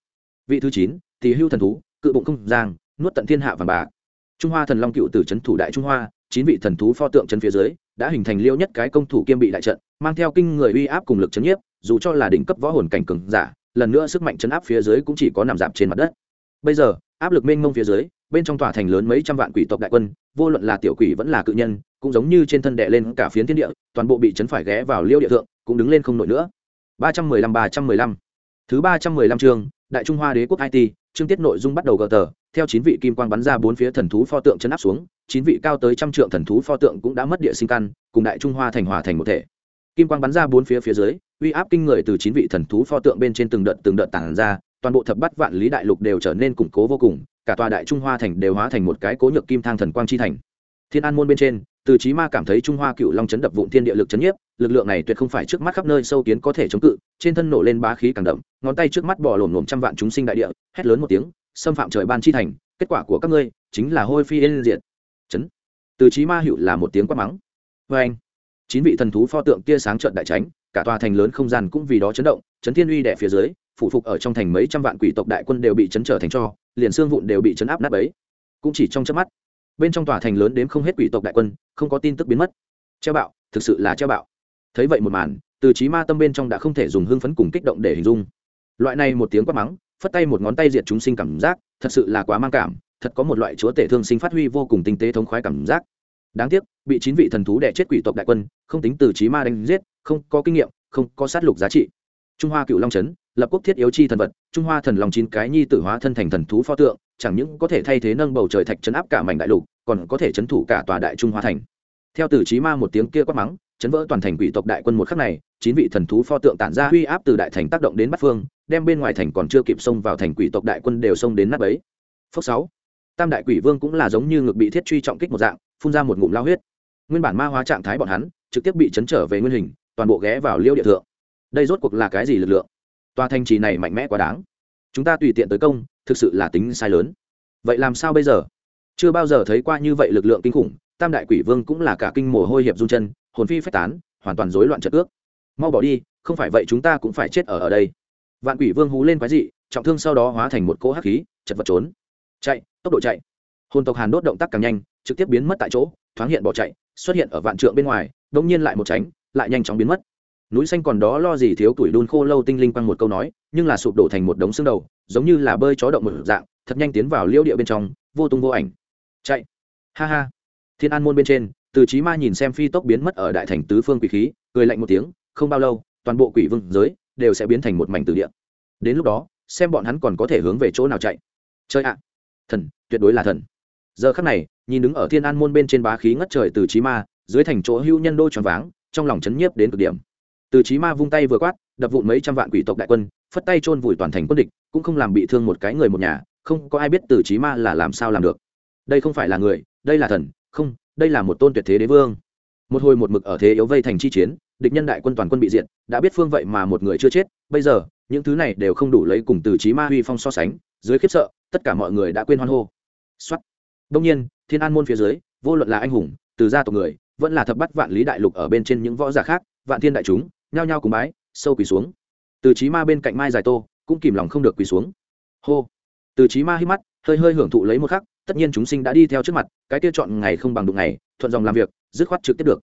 Vị thứ chín thì hưu thần thú, cự bụng không giang, nuốt tận thiên hạ vàng bạc. Trung hoa thần long cựu tử trấn thủ đại trung hoa, chín vị thần thú pho tượng chân phía dưới, đã hình thành liêu nhất cái công thủ kiêm bị đại trận, mang theo kinh người uy áp cùng lực chấn nhiếp, dù cho là đỉnh cấp võ hồn cảnh cường giả, lần nữa sức mạnh chấn áp phía dưới cũng chỉ có nằm dạp trên mặt đất. Bây giờ, áp lực mênh mông phía dưới, bên trong tòa thành lớn mấy trăm vạn quỷ tộc đại quân, vô luận là tiểu quỷ vẫn là cự nhân, cũng giống như trên thân đệ lên cả phiến thiên địa, toàn bộ bị chấn phải ghé vào liêu địa thượng cũng đứng lên không nổi nữa. ba trăm mười lăm, ba trăm mười lăm. Thứ ba trăm mười lăm chương, đại trung hoa đế quốc it chương tiết nội dung bắt đầu gờ tờ, theo chín vị kim quang bắn ra bốn phía thần thú pho tượng chấn áp xuống, chín vị cao tới trăm trượng thần thú pho tượng cũng đã mất địa sinh căn, cùng đại trung hoa thành hòa thành một thể. Kim quang bắn ra bốn phía phía dưới, uy áp kinh người từ chín vị thần thú pho tượng bên trên từng đợt từng đợt tản ra, toàn bộ thập bắt vạn lý đại lục đều trở nên củng cố vô cùng, cả tòa đại trung hoa thành đều hóa thành một cái cố nhược kim thang thần quang chi thành. Thiên an môn bên trên, từ trí ma cảm thấy trung hoa cựu long chấn đập vụn thiên địa lực chấn nhiếp lực lượng này tuyệt không phải trước mắt khắp nơi sâu kiến có thể chống cự, trên thân nổ lên bá khí càng đậm, ngón tay trước mắt bỏ lổm lổm trăm vạn chúng sinh đại địa, hét lớn một tiếng, xâm phạm trời ban chi thành, kết quả của các ngươi chính là hôi phi yên diệt. Chấn. Từ trí ma hiệu là một tiếng quát mắng. Vê anh, chín vị thần thú pho tượng tia sáng trận đại tránh, cả tòa thành lớn không gian cũng vì đó chấn động, chấn thiên uy đẻ phía dưới phụ phục ở trong thành mấy trăm vạn quỷ tộc đại quân đều bị chấn trở thành cho, liền xương vụn đều bị chấn áp nát ấy cũng chỉ trong chớp mắt, bên trong tòa thành lớn đếm không hết quỷ tộc đại quân, không có tin tức biến mất. Treo bạo, thực sự là treo bạo thấy vậy một màn, từ trí ma tâm bên trong đã không thể dùng hưng phấn cùng kích động để hình dung. Loại này một tiếng quát mắng, phất tay một ngón tay diệt chúng sinh cảm giác, thật sự là quá mang cảm, thật có một loại chúa tể thương sinh phát huy vô cùng tinh tế thống khoái cảm giác. Đáng tiếc, bị chín vị thần thú đẻ chết quỷ tộc đại quân, không tính từ trí ma đánh giết, không có kinh nghiệm, không có sát lục giá trị. Trung hoa cựu long trấn, lập quốc thiết yếu chi thần vật, trung hoa thần lòng chín cái nhi tử hóa thân thành thần thú pho tượng, chẳng những có thể thay thế nâng bầu trời thạch chấn áp cả mảnh đại lục, còn có thể chấn thủ cả tòa đại trung hoa thành. Theo tử trí ma một tiếng kia quát mắng chấn vỡ toàn thành quỷ tộc đại quân một khắc này, chín vị thần thú pho tượng tản ra uy áp từ đại thành tác động đến bắc phương, đem bên ngoài thành còn chưa kịp xông vào thành quỷ tộc đại quân đều xông đến nắp ấy phước sáu, tam đại quỷ vương cũng là giống như ngực bị thiết truy trọng kích một dạng, phun ra một ngụm lao huyết. Nguyên bản ma hóa trạng thái bọn hắn, trực tiếp bị chấn trở về nguyên hình, toàn bộ ghé vào liêu địa thượng. Đây rốt cuộc là cái gì lực lượng? Tòa thành trì này mạnh mẽ quá đáng. Chúng ta tùy tiện tới công, thực sự là tính sai lớn. Vậy làm sao bây giờ? Chưa bao giờ thấy qua như vậy lực lượng kinh khủng, tam đại quỷ vương cũng là cả kinh mồ hôi hiệp run chân hồn phi phách tán, hoàn toàn rối loạn trật ước. Mau bỏ đi, không phải vậy chúng ta cũng phải chết ở ở đây. Vạn quỷ vương hú lên quái dị, trọng thương sau đó hóa thành một cỗ hắc khí, chật vật trốn. Chạy, tốc độ chạy. Hồn tộc hàn đốt động tác càng nhanh, trực tiếp biến mất tại chỗ, thoáng hiện bỏ chạy, xuất hiện ở vạn trượng bên ngoài đông nhiên lại một tránh, lại nhanh chóng biến mất. Núi xanh còn đó lo gì thiếu tuổi đun khô lâu tinh linh quăng một câu nói, nhưng là sụp đổ thành một đống xương đầu, giống như là bơi chó động một dạng, thật nhanh tiến vào liễu địa bên trong, vô tung vô ảnh. Chạy. Ha ha. Thiên an môn bên trên từ trí ma nhìn xem phi tốc biến mất ở đại thành tứ phương quỷ khí, cười lạnh một tiếng, không bao lâu, toàn bộ quỷ vương giới đều sẽ biến thành một mảnh từ địa. Đến lúc đó, xem bọn hắn còn có thể hướng về chỗ nào chạy. Chơi ạ! Thần, tuyệt đối là thần. Giờ khắc này, nhìn đứng ở thiên an môn bên trên bá khí ngất trời từ trí ma, dưới thành chỗ hưu nhân đôi tròn váng, trong lòng chấn nhiếp đến cực điểm. Từ trí ma vung tay vừa quát, đập vụn mấy trăm vạn quỷ tộc đại quân, phất tay chôn vùi toàn thành quân địch, cũng không làm bị thương một cái người một nhà, không có ai biết từ trí ma là làm sao làm được. Đây không phải là người, đây là thần, không đây là một tôn tuyệt thế đế vương. Một hồi một mực ở thế yếu vây thành chi chiến, địch nhân đại quân toàn quân bị diệt, đã biết phương vậy mà một người chưa chết, bây giờ, những thứ này đều không đủ lấy cùng từ trí ma huy phong so sánh, dưới khiếp sợ, tất cả mọi người đã quên hoan hô. Xuất đông nhiên, thiên an môn phía dưới, vô luận là anh hùng, từ gia tộc người, vẫn là thập bắt vạn lý đại lục ở bên trên những võ giả khác, vạn thiên đại chúng, nhao nhao cùng bái, sâu quỳ xuống. Từ trí ma bên cạnh mai dài tô, cũng kìm lòng không được quỳ xuống. Hô. Từ trí ma hít mắt, hơi hơi hưởng thụ lấy một khắc tất nhiên chúng sinh đã đi theo trước mặt, cái kia chọn ngày không bằng đụng ngày, thuận dòng làm việc, dứt khoát trực tiếp được.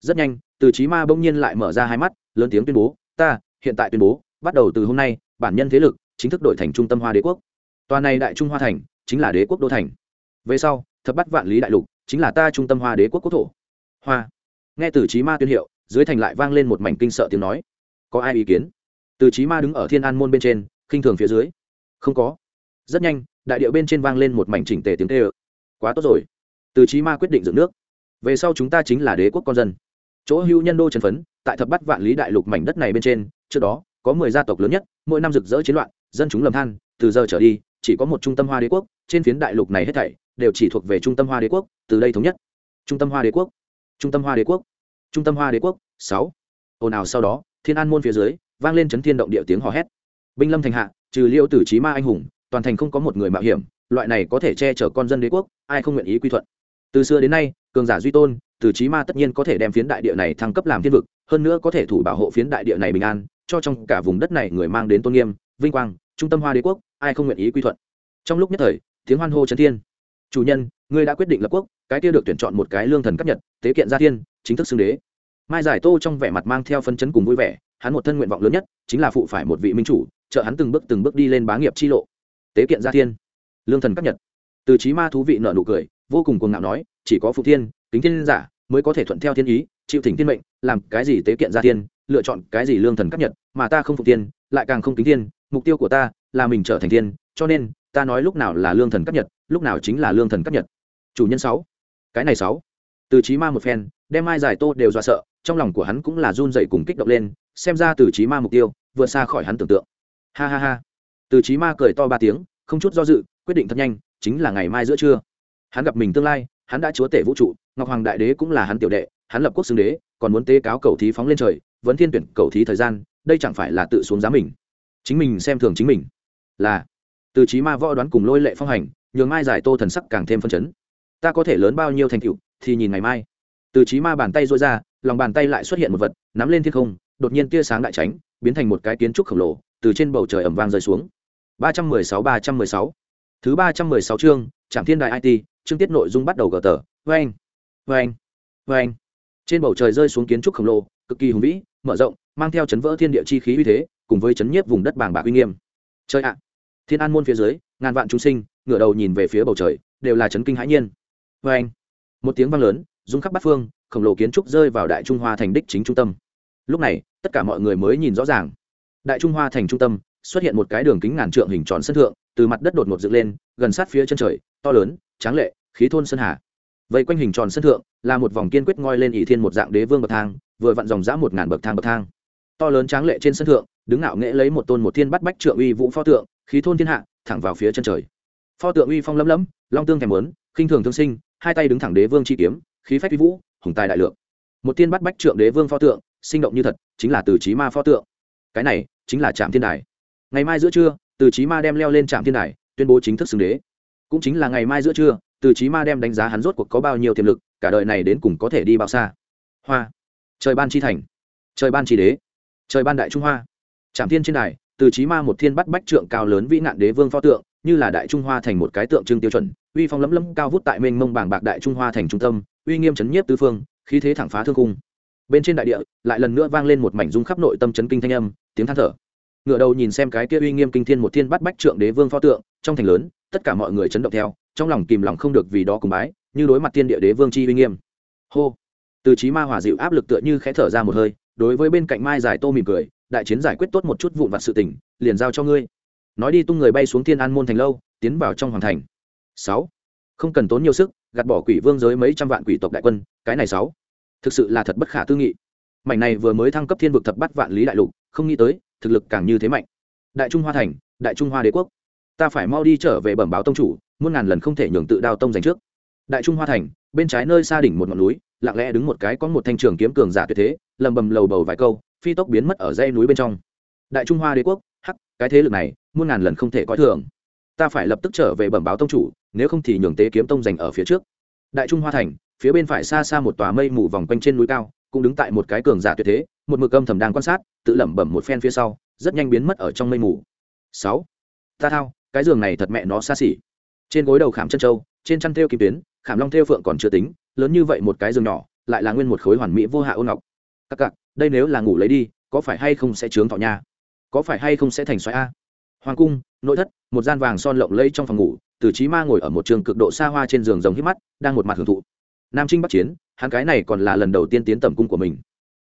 Rất nhanh, từ trí ma bỗng nhiên lại mở ra hai mắt, lớn tiếng tuyên bố, ta, hiện tại tuyên bố, bắt đầu từ hôm nay, bản nhân thế lực chính thức đổi thành trung tâm hoa đế quốc. Tòa này đại trung hoa thành chính là đế quốc đô thành. Về sau, thập bắt vạn lý đại lục chính là ta trung tâm hoa đế quốc quốc thổ. Hoa. Nghe từ trí ma tuyên hiệu, dưới thành lại vang lên một mảnh kinh sợ tiếng nói. Có ai ý kiến? Từ trí ma đứng ở thiên an môn bên trên, khinh thường phía dưới. Không có. Rất nhanh đại điệu bên trên vang lên một mảnh chỉnh tề tiếng tê ơ quá tốt rồi. Từ trí ma quyết định dựng nước. Về sau chúng ta chính là đế quốc con dân. Chỗ hữu nhân đô trần phấn, tại thập bắt vạn lý đại lục mảnh đất này bên trên, trước đó, có mười gia tộc lớn nhất, mỗi năm rực rỡ chiến loạn, dân chúng lầm than, từ giờ trở đi, chỉ có một trung tâm hoa đế quốc, trên phiến đại lục này hết thảy đều chỉ thuộc về trung tâm hoa đế quốc, từ đây thống nhất. Trung tâm hoa đế quốc. Trung tâm hoa đế quốc. Trung tâm hoa đế quốc. Sáu. Ồn ào sau đó, thiên an môn phía dưới, vang lên chấn thiên động địa tiếng hò hét. Binh lâm thành hạ, trừ liêu tử trí ma anh hùng toàn thành không có một người mạo hiểm, loại này có thể che chở con dân đế quốc, ai không nguyện ý quy thuận. Từ xưa đến nay, cường giả duy tôn, từ trí ma tất nhiên có thể đem phiến đại địa này thăng cấp làm thiên vực, hơn nữa có thể thủ bảo hộ phiến đại địa này bình an, cho trong cả vùng đất này người mang đến tôn nghiêm, vinh quang, trung tâm hoa đế quốc, ai không nguyện ý quy thuận. Trong lúc nhất thời, tiếng hoan hô trấn thiên. Chủ nhân, ngươi đã quyết định lập quốc, cái kia được tuyển chọn một cái lương thần cấp nhật, tế kiện gia thiên, chính thức xưng đế. Mai giải tô trong vẻ mặt mang theo phân chấn cùng vui vẻ, hắn một thân nguyện vọng lớn nhất chính là phụ phải một vị minh chủ, trợ hắn từng bước từng bước đi lên bá nghiệp chi lộ tế kiện gia thiên. Lương thần các nhật. Từ trí ma thú vị nợ nụ cười, vô cùng cuồng ngạo nói, chỉ có phụ thiên, kính thiên giả mới có thể thuận theo thiên ý, chịu thỉnh thiên mệnh, làm cái gì tế kiện gia thiên, lựa chọn cái gì lương thần các nhật, mà ta không phụ thiên, lại càng không kính thiên, mục tiêu của ta là mình trở thành thiên, cho nên, ta nói lúc nào là lương thần cấp nhật, lúc nào chính là lương thần cấp nhật. Chủ nhân sáu. Cái này sáu. Từ trí ma một phen, đem mai giải tô đều dọa sợ, trong lòng của hắn cũng là run dậy cùng kích động lên, xem ra từ trí ma mục tiêu, vượt xa khỏi hắn tưởng tượng. Ha ha ha từ trí ma cười to ba tiếng, không chút do dự, quyết định thật nhanh, chính là ngày mai giữa trưa. Hắn gặp mình tương lai, hắn đã chúa tể vũ trụ, ngọc hoàng đại đế cũng là hắn tiểu đệ, hắn lập quốc xưng đế, còn muốn tế cáo cầu thí phóng lên trời, vẫn thiên tuyển cầu thí thời gian, đây chẳng phải là tự xuống giá mình. Chính mình xem thường chính mình. Là, từ trí ma võ đoán cùng lôi lệ phong hành, nhường mai giải tô thần sắc càng thêm phân chấn. Ta có thể lớn bao nhiêu thành tựu, thì nhìn ngày mai. Từ trí ma bàn tay duỗi ra, lòng bàn tay lại xuất hiện một vật, nắm lên thiên không, đột nhiên tia sáng đại tránh, biến thành một cái kiến trúc khổng lồ từ trên bầu trời ẩm vang rơi xuống. ba trăm mười sáu, ba trăm mười sáu. Thứ ba trăm mười sáu chương trạm thiên đại it chương tiết nội dung bắt đầu gở tờ. Vê anh vê trên bầu trời rơi xuống kiến trúc khổng lồ, cực kỳ hùng vĩ, mở rộng, mang theo chấn vỡ thiên địa chi khí uy thế, cùng với chấn nhiếp vùng đất bàng bạc uy nghiêm. Trời ạ! Thiên an môn phía dưới, ngàn vạn chúng sinh, ngửa đầu nhìn về phía bầu trời, đều là chấn kinh hãi nhiên. Vê một tiếng vang lớn, rung khắp bát phương, khổng lồ kiến trúc rơi vào đại trung hoa thành đích chính trung tâm. Lúc này, tất cả mọi người mới nhìn rõ ràng đại trung hoa thành trung tâm, xuất hiện một cái đường kính ngàn trượng hình tròn sân thượng, từ mặt đất đột ngột dựng lên, gần sát phía chân trời, to lớn, tráng lệ, khí thôn sơn hà. Vây quanh hình tròn sân thượng, là một vòng kiên quyết ngoi lên ỷ thiên một dạng đế vương bậc thang, vừa vặn dòng dã một ngàn bậc thang bậc thang. To lớn tráng lệ trên sân thượng, đứng ngạo nghễ lấy một tôn một thiên bắt bách trượng uy vũ pho tượng, khí thôn thiên hạ, thẳng vào phía chân trời. Pho tượng uy phong lấm lấm, long tương thèm lớn khinh thường thương sinh, hai tay đứng thẳng đế vương chi kiếm, khí phách uy vũ, hùng tài đại lượng. Một thiên bắt bách trượng đế vương pho tượng, sinh động như thật, chính là từ trí ma pho tượng cái này chính là trạm thiên đài. Ngày mai giữa trưa, từ trí ma đem leo lên trạm thiên đài, tuyên bố chính thức xưng đế. Cũng chính là ngày mai giữa trưa, từ trí ma đem đánh giá hắn rốt cuộc có bao nhiêu tiềm lực, cả đời này đến cùng có thể đi bao xa. Hoa. Trời ban chi thành. Trời ban chi đế. Trời ban đại trung hoa. Trạm thiên trên đài, từ trí ma một thiên bắt bách trượng cao lớn vĩ nạn đế vương pho tượng, như là đại trung hoa thành một cái tượng trưng tiêu chuẩn, uy phong lẫm lẫm cao vút tại mênh mông bảng bạc đại trung hoa thành trung tâm, uy nghiêm chấn nhiếp tứ phương, khí thế thẳng phá thương cung bên trên đại địa lại lần nữa vang lên một mảnh rung khắp nội tâm chấn kinh thanh âm, tiếng than thở. Ngựa đầu nhìn xem cái kia uy nghiêm kinh thiên một thiên bắt bách trượng đế vương pho tượng, trong thành lớn, tất cả mọi người chấn động theo, trong lòng kìm lòng không được vì đó cùng bái, như đối mặt thiên địa đế vương chi uy nghiêm. Hô! Từ trí ma hòa dịu áp lực tựa như khẽ thở ra một hơi, đối với bên cạnh mai giải tô mỉm cười, đại chiến giải quyết tốt một chút vụn vặt sự tình, liền giao cho ngươi. Nói đi tung người bay xuống thiên an môn thành lâu, tiến vào trong hoàng thành. Sáu. Không cần tốn nhiều sức, gạt bỏ quỷ vương giới mấy trăm vạn quỷ tộc đại quân, cái này sáu thực sự là thật bất khả tư nghị. Mảnh này vừa mới thăng cấp thiên vực thập bắt vạn lý đại lục, không nghĩ tới, thực lực càng như thế mạnh. Đại trung hoa thành, đại trung hoa đế quốc. Ta phải mau đi trở về bẩm báo tông chủ, muôn ngàn lần không thể nhường tự đao tông giành trước. Đại trung hoa thành, bên trái nơi xa đỉnh một ngọn núi, lặng lẽ đứng một cái có một thanh trường kiếm cường giả tuyệt thế, lầm bầm lầu bầu vài câu, phi tốc biến mất ở dây núi bên trong. Đại trung hoa đế quốc, hắc, cái thế lực này, muôn ngàn lần không thể coi thường. Ta phải lập tức trở về bẩm báo tông chủ, nếu không thì nhường tế kiếm tông giành ở phía trước. Đại trung hoa thành phía bên phải xa xa một tòa mây mù vòng quanh trên núi cao, cũng đứng tại một cái cường giả tuyệt thế, một mực âm thầm đang quan sát, tự lẩm bẩm một phen phía sau, rất nhanh biến mất ở trong mây mù. Sáu. Ta thao, cái giường này thật mẹ nó xa xỉ. Trên gối đầu khảm chân trâu, trên chăn thêu kim tuyến, khảm long thêu phượng còn chưa tính, lớn như vậy một cái giường nhỏ, lại là nguyên một khối hoàn mỹ vô hạ ôn ngọc. Các cặc, đây nếu là ngủ lấy đi, có phải hay không sẽ trướng thọ nha? Có phải hay không sẽ thành xoáy a? Hoàng cung, nội thất, một gian vàng son lộng lẫy trong phòng ngủ, từ trí ma ngồi ở một trường cực độ xa hoa trên giường rồng hít mắt, đang một mặt hưởng thụ nam trinh bắc chiến, hắn cái này còn là lần đầu tiên tiến tầm cung của mình.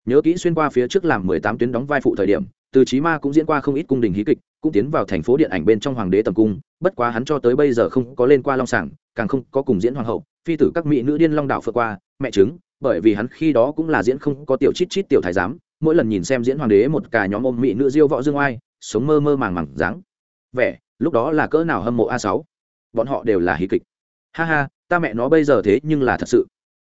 Nhớ kỹ xuyên qua phía trước làm mười tám tuyến đóng vai phụ thời điểm, từ trí ma cũng diễn qua không ít cung đình hí kịch, cũng tiến vào thành phố điện ảnh bên trong hoàng đế tầm cung, bất quá hắn cho tới bây giờ không có lên qua long sảng, càng không có cùng diễn hoàng hậu, phi tử các mỹ nữ điên long đạo phượng qua, mẹ chứng bởi vì hắn khi đó cũng là diễn không có tiểu chít chít tiểu thái giám, mỗi lần nhìn xem diễn hoàng đế một cả nhóm ôm mỹ nữ diêu võ dương oai, sống mơ mơ màng màng dáng. Vẻ, lúc đó là cỡ nào hâm mộ a sáu. Bọn họ đều là hí kịch. Ha ha, ta mẹ nó bây giờ thế nhưng là thật sự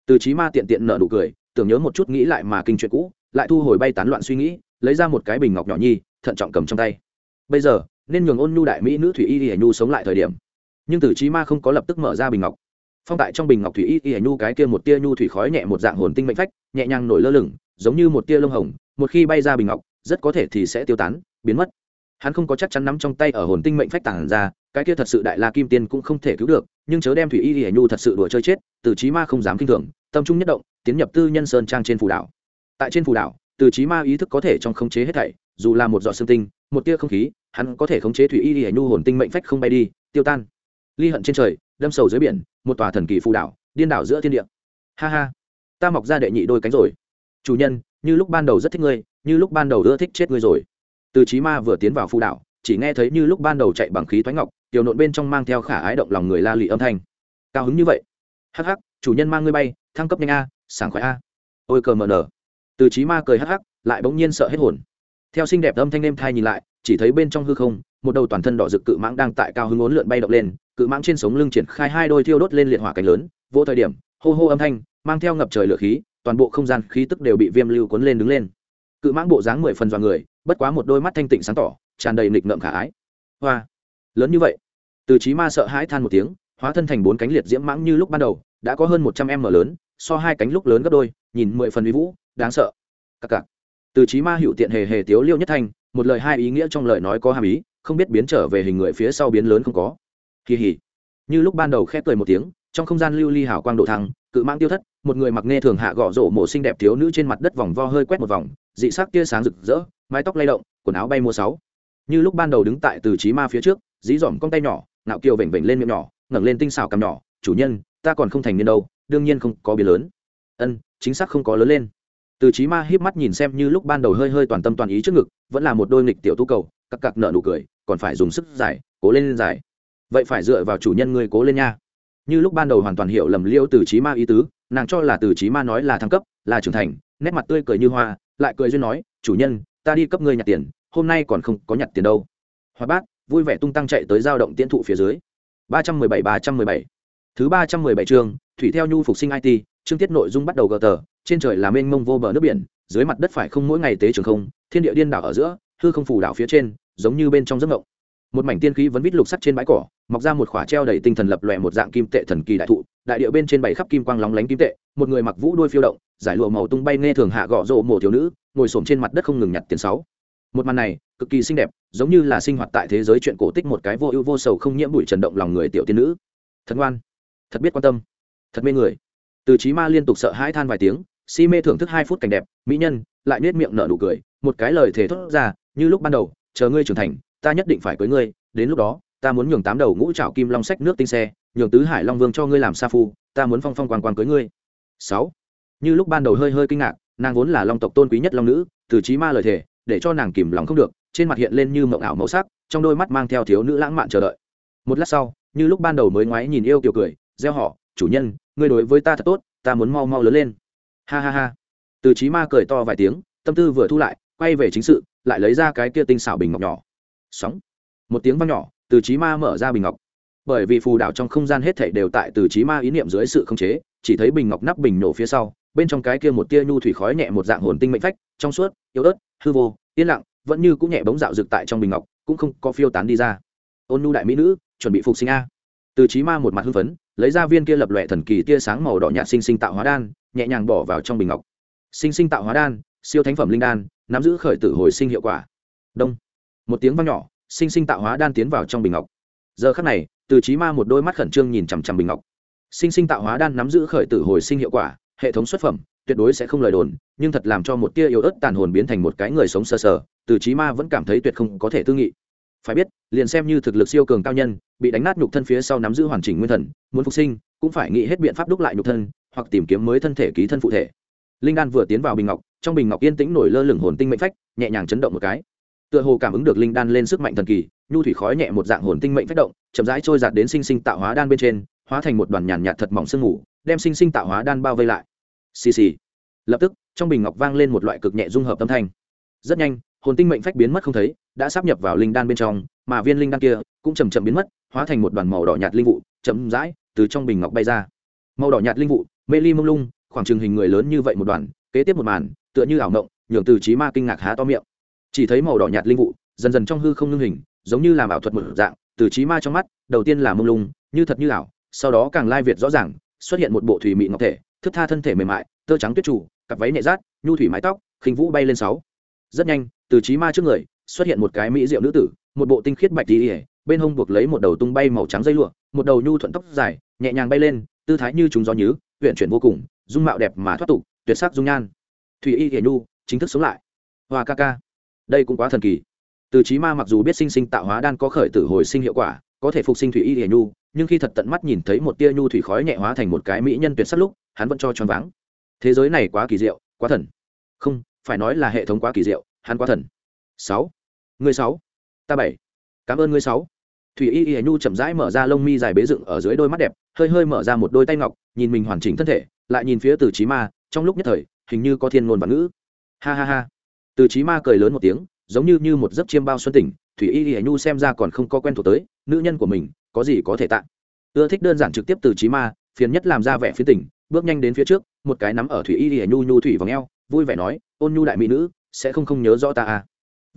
từ trí ma tiện tiện nợ nụ cười, tưởng nhớ một chút nghĩ lại mà kinh chuyện cũ, lại thu hồi bay tán loạn suy nghĩ, lấy ra một cái bình ngọc nhỏ nhi, thận trọng cầm trong tay. Bây giờ, nên nhường ôn nhu đại mỹ nữ thủy y y nhu sống lại thời điểm. Nhưng từ trí ma không có lập tức mở ra bình ngọc. Phong tại trong bình ngọc thủy y y nhu cái kia một tia nhu thủy khói nhẹ một dạng hồn tinh mệnh phách, nhẹ nhàng nổi lơ lửng, giống như một tia lông hồng, một khi bay ra bình ngọc, rất có thể thì sẽ tiêu tán, biến mất. Hắn không có chắc chắn nắm trong tay ở hồn tinh mệnh phách tản ra, cái kia thật sự đại la kim tiên cũng không thể cứu được, nhưng chớ đem thủy y y nhu thật sự đùa chơi chết, từ trí ma không dám kinh thường tâm trung nhất động, tiến nhập tư nhân sơn trang trên phù đảo. Tại trên phù đảo, từ trí ma ý thức có thể trong khống chế hết thảy, dù là một giọt sương tinh, một tia không khí, hắn có thể khống chế thủy y y nhu hồn tinh mệnh phách không bay đi, tiêu tan. Ly hận trên trời, đâm sầu dưới biển, một tòa thần kỳ phù đảo, điên đảo giữa thiên địa. Ha ha, ta mọc ra đệ nhị đôi cánh rồi. Chủ nhân, như lúc ban đầu rất thích ngươi, như lúc ban đầu ưa thích chết ngươi rồi. Từ trí ma vừa tiến vào phù đảo, chỉ nghe thấy như lúc ban đầu chạy bằng khí thoái ngọc, tiểu nộn bên trong mang theo khả ái động lòng người la lị âm thanh. Cao hứng như vậy. Hắc hắc chủ nhân mang ngươi bay, thăng cấp nhanh a, sảng khoái a. Ôi cờ mờ nở. Từ trí ma cười hắc hắc, lại bỗng nhiên sợ hết hồn. Theo xinh đẹp âm thanh đêm thai nhìn lại, chỉ thấy bên trong hư không, một đầu toàn thân đỏ rực cự mãng đang tại cao hứng ốn lượn bay động lên, cự mãng trên sống lưng triển khai hai đôi thiêu đốt lên liệt hỏa cánh lớn, vô thời điểm, hô hô âm thanh, mang theo ngập trời lửa khí, toàn bộ không gian khí tức đều bị viêm lưu cuốn lên đứng lên. Cự mãng bộ dáng mười phần dọa người, bất quá một đôi mắt thanh tịnh sáng tỏ, tràn đầy nghịch ngợm khả ái. Hoa. Lớn như vậy. Từ trí ma sợ hãi than một tiếng, hóa thân thành bốn cánh liệt diễm mãng như lúc ban đầu đã có hơn một trăm em mở lớn, so hai cánh lúc lớn gấp đôi, nhìn mười phần uy vũ, đáng sợ. Cặc cặc. Từ trí ma hữu tiện hề hề tiếu liêu nhất thanh, một lời hai ý nghĩa trong lời nói có hàm ý, không biết biến trở về hình người phía sau biến lớn không có. Kỳ hỉ. Như lúc ban đầu khép cười một tiếng, trong không gian lưu ly hảo quang độ thăng, cự mãng tiêu thất, một người mặc nghe thường hạ gõ rổ mộ xinh đẹp thiếu nữ trên mặt đất vòng vo hơi quét một vòng, dị sắc tia sáng rực rỡ, mái tóc lay động, quần áo bay mua sáu. Như lúc ban đầu đứng tại từ trí ma phía trước, dí dỏm con tay nhỏ nạo kiều vểnh vểnh lên miệng nhỏ, ngẩng lên tinh xào cằm nhỏ chủ nhân, ta còn không thành niên đâu, đương nhiên không có biến lớn. Ân, chính xác không có lớn lên. Từ trí ma híp mắt nhìn xem như lúc ban đầu hơi hơi toàn tâm toàn ý trước ngực, vẫn là một đôi nghịch tiểu tu cầu, cặc cặc nợ nụ cười, còn phải dùng sức giải, cố lên giải. Vậy phải dựa vào chủ nhân người cố lên nha. Như lúc ban đầu hoàn toàn hiểu lầm liêu từ trí ma ý tứ, nàng cho là từ trí ma nói là thăng cấp, là trưởng thành, nét mặt tươi cười như hoa, lại cười duyên nói, chủ nhân, ta đi cấp ngươi nhặt tiền, hôm nay còn không có nhặt tiền đâu. Hoa bác vui vẻ tung tăng chạy tới giao động tiễn thụ phía dưới. ba trăm mười bảy, ba trăm mười bảy thứ ba trăm mười bảy chương, thủy theo nhu phục sinh it chương tiết nội dung bắt đầu gờ tờ, trên trời là mênh mông vô bờ nước biển, dưới mặt đất phải không mỗi ngày tế trường không, thiên địa điên đảo ở giữa, hư không phủ đảo phía trên, giống như bên trong giấc mộng. một mảnh tiên khí vẫn vít lục sắt trên bãi cỏ, mọc ra một khỏa treo đầy tinh thần lập lòe một dạng kim tệ thần kỳ đại thụ, đại địa bên trên bảy khắp kim quang lóng lánh kim tệ, một người mặc vũ đuôi phiêu động, giải lụa màu tung bay nghe thường hạ gõ rộ mổ thiếu nữ, ngồi xổm trên mặt đất không ngừng nhặt tiền sáu. Một màn này, cực kỳ xinh đẹp, giống như là sinh hoạt tại thế giới chuyện cổ tích một cái vô ưu vô sầu không nhiễm bụi trần động lòng người tiểu tiên nữ. Thần ngoan thật biết quan tâm. Thật mê người. Từ trí ma liên tục sợ hãi than vài tiếng, si mê thưởng thức hai phút cảnh đẹp, mỹ nhân, lại nết miệng nở nụ cười, một cái lời thể thốt ra, như lúc ban đầu, chờ ngươi trưởng thành, ta nhất định phải cưới ngươi, đến lúc đó, ta muốn nhường tám đầu ngũ trảo kim long sách nước tinh xe, nhường tứ hải long vương cho ngươi làm sa phu, ta muốn phong phong quan quan cưới ngươi. Sáu. Như lúc ban đầu hơi hơi kinh ngạc, nàng vốn là long tộc tôn quý nhất long nữ, từ trí ma lời thề, để cho nàng kìm lòng không được, trên mặt hiện lên như mộng ảo màu sắc, trong đôi mắt mang theo thiếu nữ lãng mạn chờ đợi. Một lát sau, như lúc ban đầu mới ngoái nhìn yêu kiều cười gieo họ, chủ nhân, ngươi đối với ta thật tốt, ta muốn mau mau lớn lên. Ha ha ha. Từ trí ma cười to vài tiếng, tâm tư vừa thu lại, quay về chính sự, lại lấy ra cái kia tinh xảo bình ngọc nhỏ. Sóng. Một tiếng vang nhỏ, từ trí ma mở ra bình ngọc. Bởi vì phù đảo trong không gian hết thảy đều tại từ trí ma ý niệm dưới sự khống chế, chỉ thấy bình ngọc nắp bình nổ phía sau, bên trong cái kia một tia nhu thủy khói nhẹ một dạng hồn tinh mệnh phách, trong suốt, yếu ớt, hư vô, yên lặng, vẫn như cũng nhẹ bóng dạo rực tại trong bình ngọc, cũng không có phiêu tán đi ra. Ôn nhu đại mỹ nữ, chuẩn bị phục sinh a từ trí ma một mặt hưng phấn, lấy ra viên kia lập lòe thần kỳ tia sáng màu đỏ nhạt sinh sinh tạo hóa đan, nhẹ nhàng bỏ vào trong bình ngọc. Sinh sinh tạo hóa đan, siêu thánh phẩm linh đan, nắm giữ khởi tử hồi sinh hiệu quả. Đông. Một tiếng vang nhỏ, sinh sinh tạo hóa đan tiến vào trong bình ngọc. Giờ khắc này, từ trí ma một đôi mắt khẩn trương nhìn chằm chằm bình ngọc. Sinh sinh tạo hóa đan nắm giữ khởi tử hồi sinh hiệu quả, hệ thống xuất phẩm, tuyệt đối sẽ không lời đồn, nhưng thật làm cho một tia yếu ớt tàn hồn biến thành một cái người sống sờ sờ, từ trí ma vẫn cảm thấy tuyệt không có thể tư nghị. Phải biết, liền xem như thực lực siêu cường cao nhân bị đánh nát nhục thân phía sau nắm giữ hoàn chỉnh nguyên thần, muốn phục sinh, cũng phải nghĩ hết biện pháp đúc lại nhục thân, hoặc tìm kiếm mới thân thể ký thân phụ thể. Linh đan vừa tiến vào bình ngọc, trong bình ngọc yên tĩnh nổi lơ lửng hồn tinh mệnh phách, nhẹ nhàng chấn động một cái. Tựa hồ cảm ứng được linh đan lên sức mạnh thần kỳ, nhu thủy khói nhẹ một dạng hồn tinh mệnh phách động, chậm rãi trôi giạt đến sinh sinh tạo hóa đan bên trên, hóa thành một đoàn nhàn nhạt thật mỏng sương mù, đem sinh sinh tạo hóa đan bao vây lại. Xì xì. Lập tức, trong bình ngọc vang lên một loại cực nhẹ dung hợp âm thanh. Rất nhanh, hồn tinh mệnh phách biến mất không thấy, đã sắp nhập vào linh đan bên trong mà viên linh đan kia cũng chầm chậm biến mất, hóa thành một đoàn màu đỏ nhạt linh vụ, chậm rãi từ trong bình ngọc bay ra. Màu đỏ nhạt linh vụ, mê ly mông lung, khoảng chừng hình người lớn như vậy một đoàn, kế tiếp một màn, tựa như ảo ngộng nhường từ trí ma kinh ngạc há to miệng. Chỉ thấy màu đỏ nhạt linh vụ, dần dần trong hư không ngưng hình, giống như làm ảo thuật một dạng, từ trí ma trong mắt, đầu tiên là mông lung, như thật như ảo, sau đó càng lai việt rõ ràng, xuất hiện một bộ thủy mị ngọc thể, thức tha thân thể mềm mại, tơ trắng tuyết chủ cặp váy nhẹ rát, nhu thủy mái tóc, khinh vũ bay lên sáu. Rất nhanh, từ trí ma trước người xuất hiện một cái mỹ diệu nữ tử, một bộ tinh khiết bạch tỉ bên hông buộc lấy một đầu tung bay màu trắng dây lụa, một đầu nhu thuận tóc dài, nhẹ nhàng bay lên, tư thái như chúng gió nhứ huyện chuyển vô cùng, dung mạo đẹp mà thoát tục, tuyệt sắc dung nhan. Thủy y hiển nhu, chính thức sống lại. Hoa ca ca. Đây cũng quá thần kỳ. Từ trí ma mặc dù biết sinh sinh tạo hóa đan có khởi tử hồi sinh hiệu quả, có thể phục sinh thủy y hiển nhu, nhưng khi thật tận mắt nhìn thấy một tia nhu thủy khói nhẹ hóa thành một cái mỹ nhân tuyệt sắc lúc, hắn vẫn cho choáng váng. Thế giới này quá kỳ diệu, quá thần. Không, phải nói là hệ thống quá kỳ diệu, hắn quá thần. Sáu người sáu. Ta bảy. Cảm ơn ngươi sáu. Thủy y y nhu chậm rãi mở ra lông mi dài bế dựng ở dưới đôi mắt đẹp, hơi hơi mở ra một đôi tay ngọc, nhìn mình hoàn chỉnh thân thể, lại nhìn phía từ trí ma, trong lúc nhất thời, hình như có thiên ngôn và ngữ. Ha ha ha. Từ trí ma cười lớn một tiếng, giống như như một giấc chiêm bao xuân tỉnh, thủy y y nhu xem ra còn không có quen thuộc tới, nữ nhân của mình, có gì có thể tạng ưa thích đơn giản trực tiếp từ trí ma, phiền nhất làm ra vẻ phía tỉnh, bước nhanh đến phía trước, một cái nắm ở thủy y y nhu nhu thủy vòng eo, vui vẻ nói, ôn nhu đại mỹ nữ, sẽ không không nhớ rõ ta à?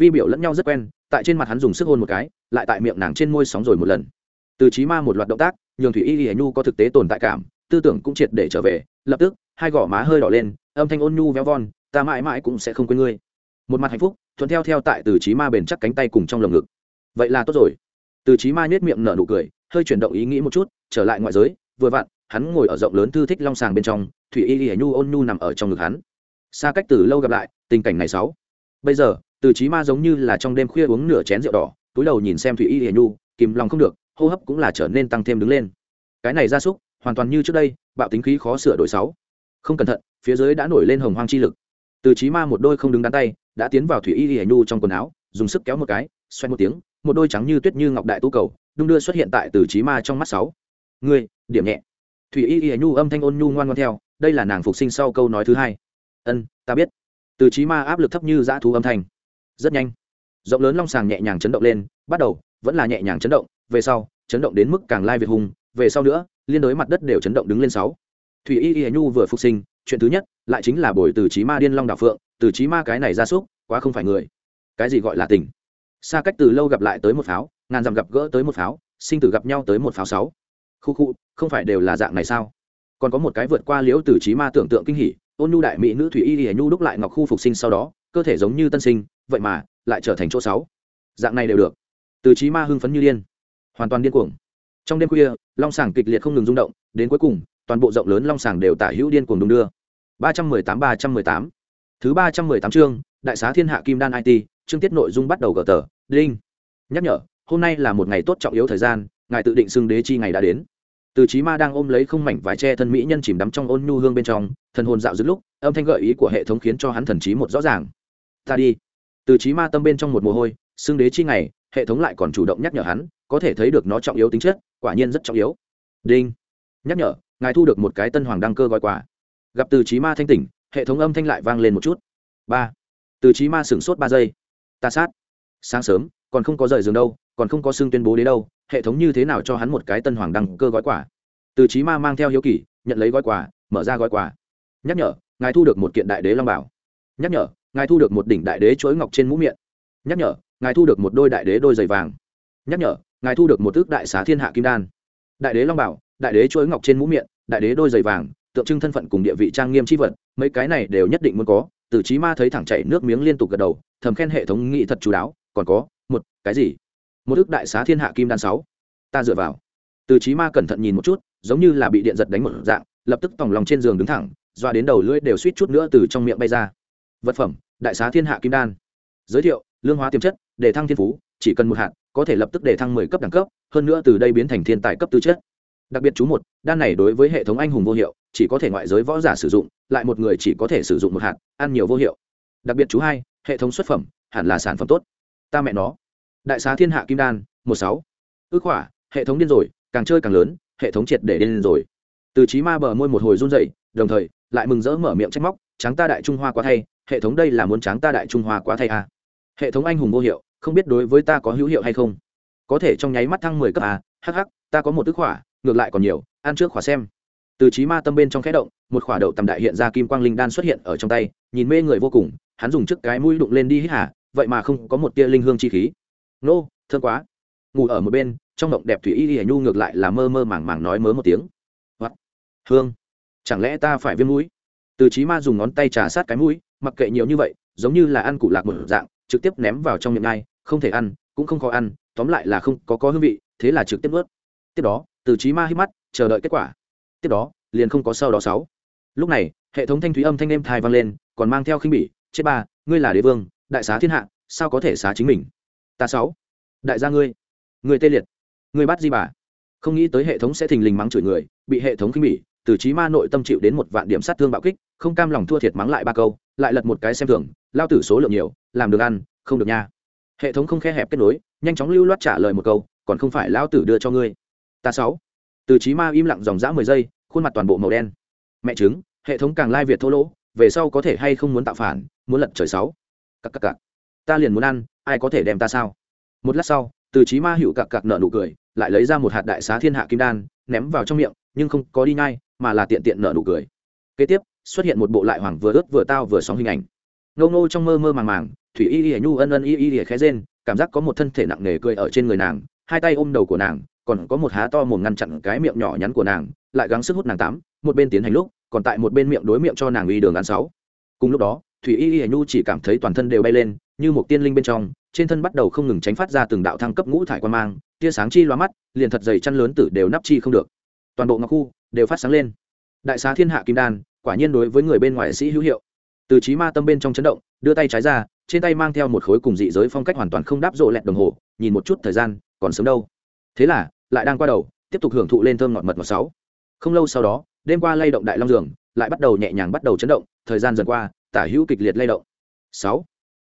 Vi biểu lẫn nhau rất quen, tại trên mặt hắn dùng sức hôn một cái, lại tại miệng nàng trên môi sóng rồi một lần. Từ trí ma một loạt động tác, nhường thủy y y nhu có thực tế tồn tại cảm, tư tưởng cũng triệt để trở về, lập tức, hai gò má hơi đỏ lên, âm thanh ôn nhu véo von, ta mãi mãi cũng sẽ không quên ngươi. Một mặt hạnh phúc, thuận theo theo tại từ trí ma bền chắc cánh tay cùng trong lồng ngực. Vậy là tốt rồi. Từ trí ma nhếch miệng nở nụ cười, hơi chuyển động ý nghĩ một chút, trở lại ngoại giới, vừa vặn, hắn ngồi ở rộng lớn thư thích long sàng bên trong, thủy y y nhu ôn nhu nằm ở trong ngực hắn. Xa cách từ lâu gặp lại, tình cảnh này sáu. Bây giờ từ trí ma giống như là trong đêm khuya uống nửa chén rượu đỏ, túi đầu nhìn xem thủy y hiền nhu, kìm lòng không được, hô hấp cũng là trở nên tăng thêm đứng lên. Cái này r a súc, hoàn toàn như trước đây, bạo tính khí khó sửa đổi sáu. Không cẩn thận, phía dưới đã nổi lên hồng hoang chi lực. Từ trí ma một đôi không đứng đắn tay, đã tiến vào thủy y hiền nhu trong quần áo, dùng sức kéo một cái xoay một tiếng, một đôi trắng như tuyết như ngọc đại tú cầu, đung đưa xuất hiện tại từ trí ma trong mắt sáu. Ngươi, điểm nhẹ. Thủy y hiền nhu âm thanh ôn nhu ngoan ngoan theo, đây là nàng phục sinh sau câu nói thứ hai. Ân, ta biết. Từ trí ma áp lực thấp như dã thú âm thanh rất nhanh. Rộng lớn long sàng nhẹ nhàng chấn động lên, bắt đầu, vẫn là nhẹ nhàng chấn động, về sau, chấn động đến mức càng lai việt hùng, về sau nữa, liên đối mặt đất đều chấn động đứng lên sáu. Thủy y y nhu vừa phục sinh, chuyện thứ nhất, lại chính là bồi từ trí ma điên long đạo phượng, từ trí ma cái này ra súc, quá không phải người. Cái gì gọi là tình? Xa cách từ lâu gặp lại tới một pháo, ngàn dặm gặp gỡ tới một pháo, sinh tử gặp nhau tới một pháo sáu. Khu khu, không phải đều là dạng này sao? Còn có một cái vượt qua liễu từ trí ma tưởng tượng kinh hỉ, ôn nhu đại mỹ nữ thủy y y nhu đúc lại ngọc khu phục sinh sau đó cơ thể giống như tân sinh, vậy mà lại trở thành chỗ sáu. Dạng này đều được. Từ trí ma hưng phấn như điên. Hoàn toàn điên cuồng. Trong đêm khuya, long sàng kịch liệt không ngừng rung động, đến cuối cùng, toàn bộ rộng lớn long sàng đều tả hữu điên cuồng đung đưa. ba trăm mười tám, ba trăm mười tám. Thứ ba trăm mười tám chương, đại xá thiên hạ kim đan it chương tiết nội dung bắt đầu gờ tờ, đinh. Nhắc nhở, hôm nay là một ngày tốt trọng yếu thời gian, ngài tự định xưng đế chi ngày đã đến. Từ trí ma đang ôm lấy không mảnh vải tre thân mỹ nhân chìm đắm trong ôn nhu hương bên trong, thần hồn dạo dứt lúc, âm thanh gợi ý của hệ thống khiến cho hắn thần trí một rõ ràng ta đi. Từ trí ma tâm bên trong một mồ hôi, xưng đế chi ngày, hệ thống lại còn chủ động nhắc nhở hắn, có thể thấy được nó trọng yếu tính chất, quả nhiên rất trọng yếu. Đinh. Nhắc nhở, ngài thu được một cái tân hoàng đăng cơ gói quà. Gặp từ trí ma thanh tỉnh, hệ thống âm thanh lại vang lên một chút. Ba. Từ trí ma sửng sốt ba giây. Ta sát. Sáng sớm, còn không có rời giường đâu, còn không có xưng tuyên bố đến đâu, hệ thống như thế nào cho hắn một cái tân hoàng đăng cơ gói quà? Từ trí ma mang theo hiếu kỳ, nhận lấy gói quà, mở ra gói quà. Nhắc nhở, ngài thu được một kiện đại đế long bảo. Nhắc nhở ngài thu được một đỉnh đại đế chuỗi ngọc trên mũ miệng. Nhắc nhở, ngài thu được một đôi đại đế đôi giày vàng. Nhắc nhở, ngài thu được một ước đại xá thiên hạ kim đan. Đại đế long bảo, đại đế chuỗi ngọc trên mũ miệng, đại đế đôi giày vàng, tượng trưng thân phận cùng địa vị trang nghiêm c h i vật, mấy cái này đều nhất định muốn có. Từ trí ma thấy thẳng chạy nước miếng liên tục gật đầu, thầm khen hệ thống nghị thật chú đáo, còn có, một, cái gì? Một ước đại xá thiên hạ kim đan sáu. Ta dựa vào. Từ trí ma cẩn thận nhìn một chút, giống như là bị điện giật đánh một dạng, lập tức tòng lòng trên giường đứng thẳng, doa đến đầu lưỡi đều suýt chút nữa từ trong miệng bay ra vật phẩm, đại xá thiên hạ kim đan. Giới thiệu, lương hóa tiềm chất, để thăng thiên phú, chỉ cần một hạt, có thể lập tức để thăng mười cấp đẳng cấp, hơn nữa từ đây biến thành thiên tài cấp tư chất. Đặc biệt chú một, đan này đối với hệ thống anh hùng vô hiệu, chỉ có thể ngoại giới võ giả sử dụng, lại một người chỉ có thể sử dụng một hạt, ăn nhiều vô hiệu. Đặc biệt chú hai, hệ thống xuất phẩm, hẳn là sản phẩm tốt. Ta mẹ nó. Đại xá thiên hạ kim đan, một sáu. Ước hỏa, hệ thống điên rồi, càng chơi càng lớn, hệ thống triệt để điên rồi. Từ trí ma bờ môi một hồi run dậy đồng thời, lại mừng rỡ mở miệng trách móc, tráng ta đại trung hoa quá thay hệ thống đây là muốn tráng ta đại trung hoa quá thay à. hệ thống anh hùng vô hiệu không biết đối với ta có hữu hiệu hay không? Có thể trong nháy mắt thăng mười cấp à, hh ta có một tức khỏa ngược lại còn nhiều ăn trước khỏa xem. Từ trí ma tâm bên trong khẽ động một khỏa đậu tầm đại hiện ra kim quang linh đan xuất hiện ở trong tay nhìn mê người vô cùng hắn dùng trước cái mũi đụng lên đi hít hả vậy mà không có một tia linh hương chi khí. Nô thương quá. Ngủ ở một bên trong động đẹp thủy y y nhu ngược lại là mơ mơ màng màng nói mớ một tiếng. Hoặc hương. Chẳng lẽ ta phải viêm mũi? Từ trí ma dùng ngón tay trà sát cái mũi mặc kệ nhiều như vậy, giống như là ăn củ lạc một dạng, trực tiếp ném vào trong miệng ngay không thể ăn, cũng không khó ăn, tóm lại là không có có hương vị, thế là trực tiếp ướt tiếp đó, từ trí ma hít mắt, chờ đợi kết quả. Tiếp đó, liền không có sau đó sáu. Lúc này, hệ thống thanh thúy âm thanh êm thai vang lên, còn mang theo khinh bỉ, chết ba, ngươi là đế vương, đại xá thiên hạ, sao có thể xá chính mình? Ta sáu. Đại gia ngươi người tê liệt người bắt di bà. Không nghĩ tới hệ thống sẽ thình lình mắng chửi người, bị hệ thống khinh bỉ, từ trí ma nội tâm chịu đến một vạn điểm sát thương bạo kích, không cam lòng thua thiệt mắng lại ba câu lại lật một cái xem thường lao tử số lượng nhiều làm được ăn không được nha. Hệ thống không khe hẹp kết nối nhanh chóng lưu loát trả lời một câu còn không phải lao tử đưa cho ngươi. Ta sáu. Từ trí ma im lặng dòng dã mười giây khuôn mặt toàn bộ màu đen. Mẹ chứng hệ thống càng lai việt thô lỗ về sau có thể hay không muốn tạo phản muốn lật trời sáu. Cặc cặc cặc, ta liền muốn ăn ai có thể đem ta sao? Một lát sau từ trí ma hữu cặc cặc nợ nụ cười lại lấy ra một hạt đại xá thiên hạ kim đan ném vào trong miệng nhưng không có đi ngay mà là tiện tiện nợ nụ cười kế tiếp, xuất hiện một bộ lại hoàng vừa ướt vừa tao vừa sóng hình ảnh. Ngâu ngô trong mơ mơ màng màng, thủy y y nhu ân ân y y y khẽ rên, cảm giác có một thân thể nặng nề cười ở trên người nàng, hai tay ôm đầu của nàng, còn có một há to mồm ngăn chặn cái miệng nhỏ nhắn của nàng, lại gắng sức hút nàng tám một bên tiến hành lúc, còn tại một bên miệng đối miệng cho nàng uy đường ăn sáu. Cùng lúc đó, thủy y y nhu chỉ cảm thấy toàn thân đều bay lên, như một tiên linh bên trong, trên thân bắt đầu không ngừng tránh phát ra từng đạo thăng cấp ngũ thải quan mang, tia sáng chi loa mắt, liền thật dày chăn lớn tử đều nắp chi không được. Toàn bộ ngọc khu đều phát sáng lên. Đại xá thiên hạ kim đan quả nhiên đối với người bên ngoài sĩ hữu hiệu. Từ trí ma tâm bên trong chấn động, đưa tay trái ra, trên tay mang theo một khối cùng dị giới phong cách hoàn toàn không đáp rộ lẹt đồng hồ, nhìn một chút thời gian, còn sớm đâu. Thế là, lại đang qua đầu, tiếp tục hưởng thụ lên thơm ngọt mật ngọt sáu. Không lâu sau đó, đêm qua lay động đại long giường, lại bắt đầu nhẹ nhàng bắt đầu chấn động, thời gian dần qua, tả hữu kịch liệt lay động. Sáu.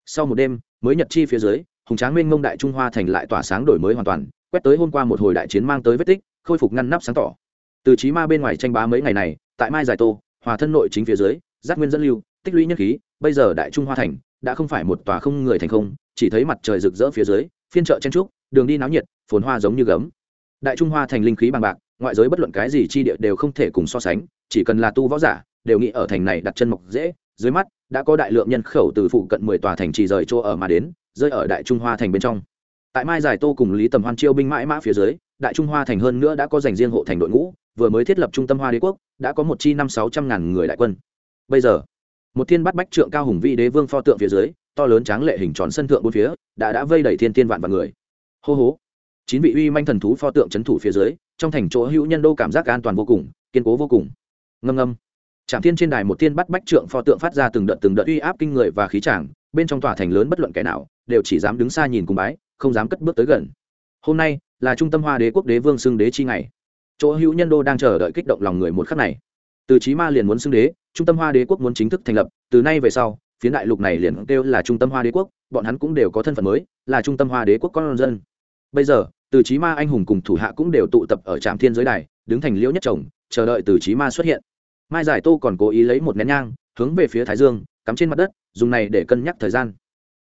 Sau một đêm, mới nhật chi phía dưới, hùng tráng minh mông đại trung hoa thành lại tỏa sáng đổi mới hoàn toàn, quét tới hôm qua một hồi đại chiến mang tới vết tích, khôi phục ngăn nắp sáng tỏ. Từ trí ma bên ngoài tranh bá mấy ngày này, tại mai giải tô hòa thân nội chính phía dưới, giác nguyên dẫn lưu, tích lũy nhân khí, bây giờ đại trung hoa thành, đã không phải một tòa không người thành không, chỉ thấy mặt trời rực rỡ phía dưới, phiên chợ chen trúc, đường đi náo nhiệt, phồn hoa giống như gấm. Đại trung hoa thành linh khí bằng bạc, ngoại giới bất luận cái gì chi địa đều không thể cùng so sánh, chỉ cần là tu võ giả, đều nghĩ ở thành này đặt chân mộc dễ. Dưới mắt, đã có đại lượng nhân khẩu từ phụ cận mười tòa thành trì rời chỗ ở mà đến, rơi ở đại trung hoa thành bên trong. Tại mai giải tô cùng lý tầm hoan chiêu binh mãi mã phía dưới đại trung hoa thành hơn nữa đã có dành riêng hộ thành đội ngũ, vừa mới thiết lập trung tâm hoa đế quốc, đã có một chi năm sáu trăm ngàn người đại quân. Bây giờ, một thiên bắt bách trượng cao hùng vị đế vương pho tượng phía dưới, to lớn tráng lệ hình tròn sân thượng bốn phía, đã đã vây đẩy thiên tiên vạn vạn người. Hô hố chín vị uy manh thần thú pho tượng c thủ phía dưới, trong thành chỗ hữu nhân đô cảm giác an toàn vô cùng, kiên cố vô cùng. Ngâm ngâm. Trạm thiên trên đài một thiên bắt bách trượng pho tượng phát ra từng đợt từng đợt uy áp kinh người và khí tràng, bên trong tòa thành lớn bất luận kẻ nào, đều chỉ dám đứng xa nhìn cùng bái, không dám cất bước tới gần. Hôm nay là trung tâm hoa đế quốc đế vương xưng đế chi ngày. Chỗ hữu nhân đô đang chờ đợi kích động lòng người một khắc này. Từ chí ma liền muốn xưng đế, trung tâm hoa đế quốc muốn chính thức thành lập, từ nay về sau phía đại lục này liền kêu là trung tâm hoa đế quốc, bọn hắn cũng đều có thân phận mới, là trung tâm hoa đế quốc con dân. Bây giờ, từ chí ma, anh hùng cùng thủ hạ cũng đều tụ tập ở trạm thiên giới đài, đứng thành liễu nhất chồng, chờ đợi từ chí ma xuất hiện. Mai giải tô còn cố ý lấy một nén nhang, hướng về phía thái dương, cắm trên mặt đất, dùng này để cân nhắc thời gian.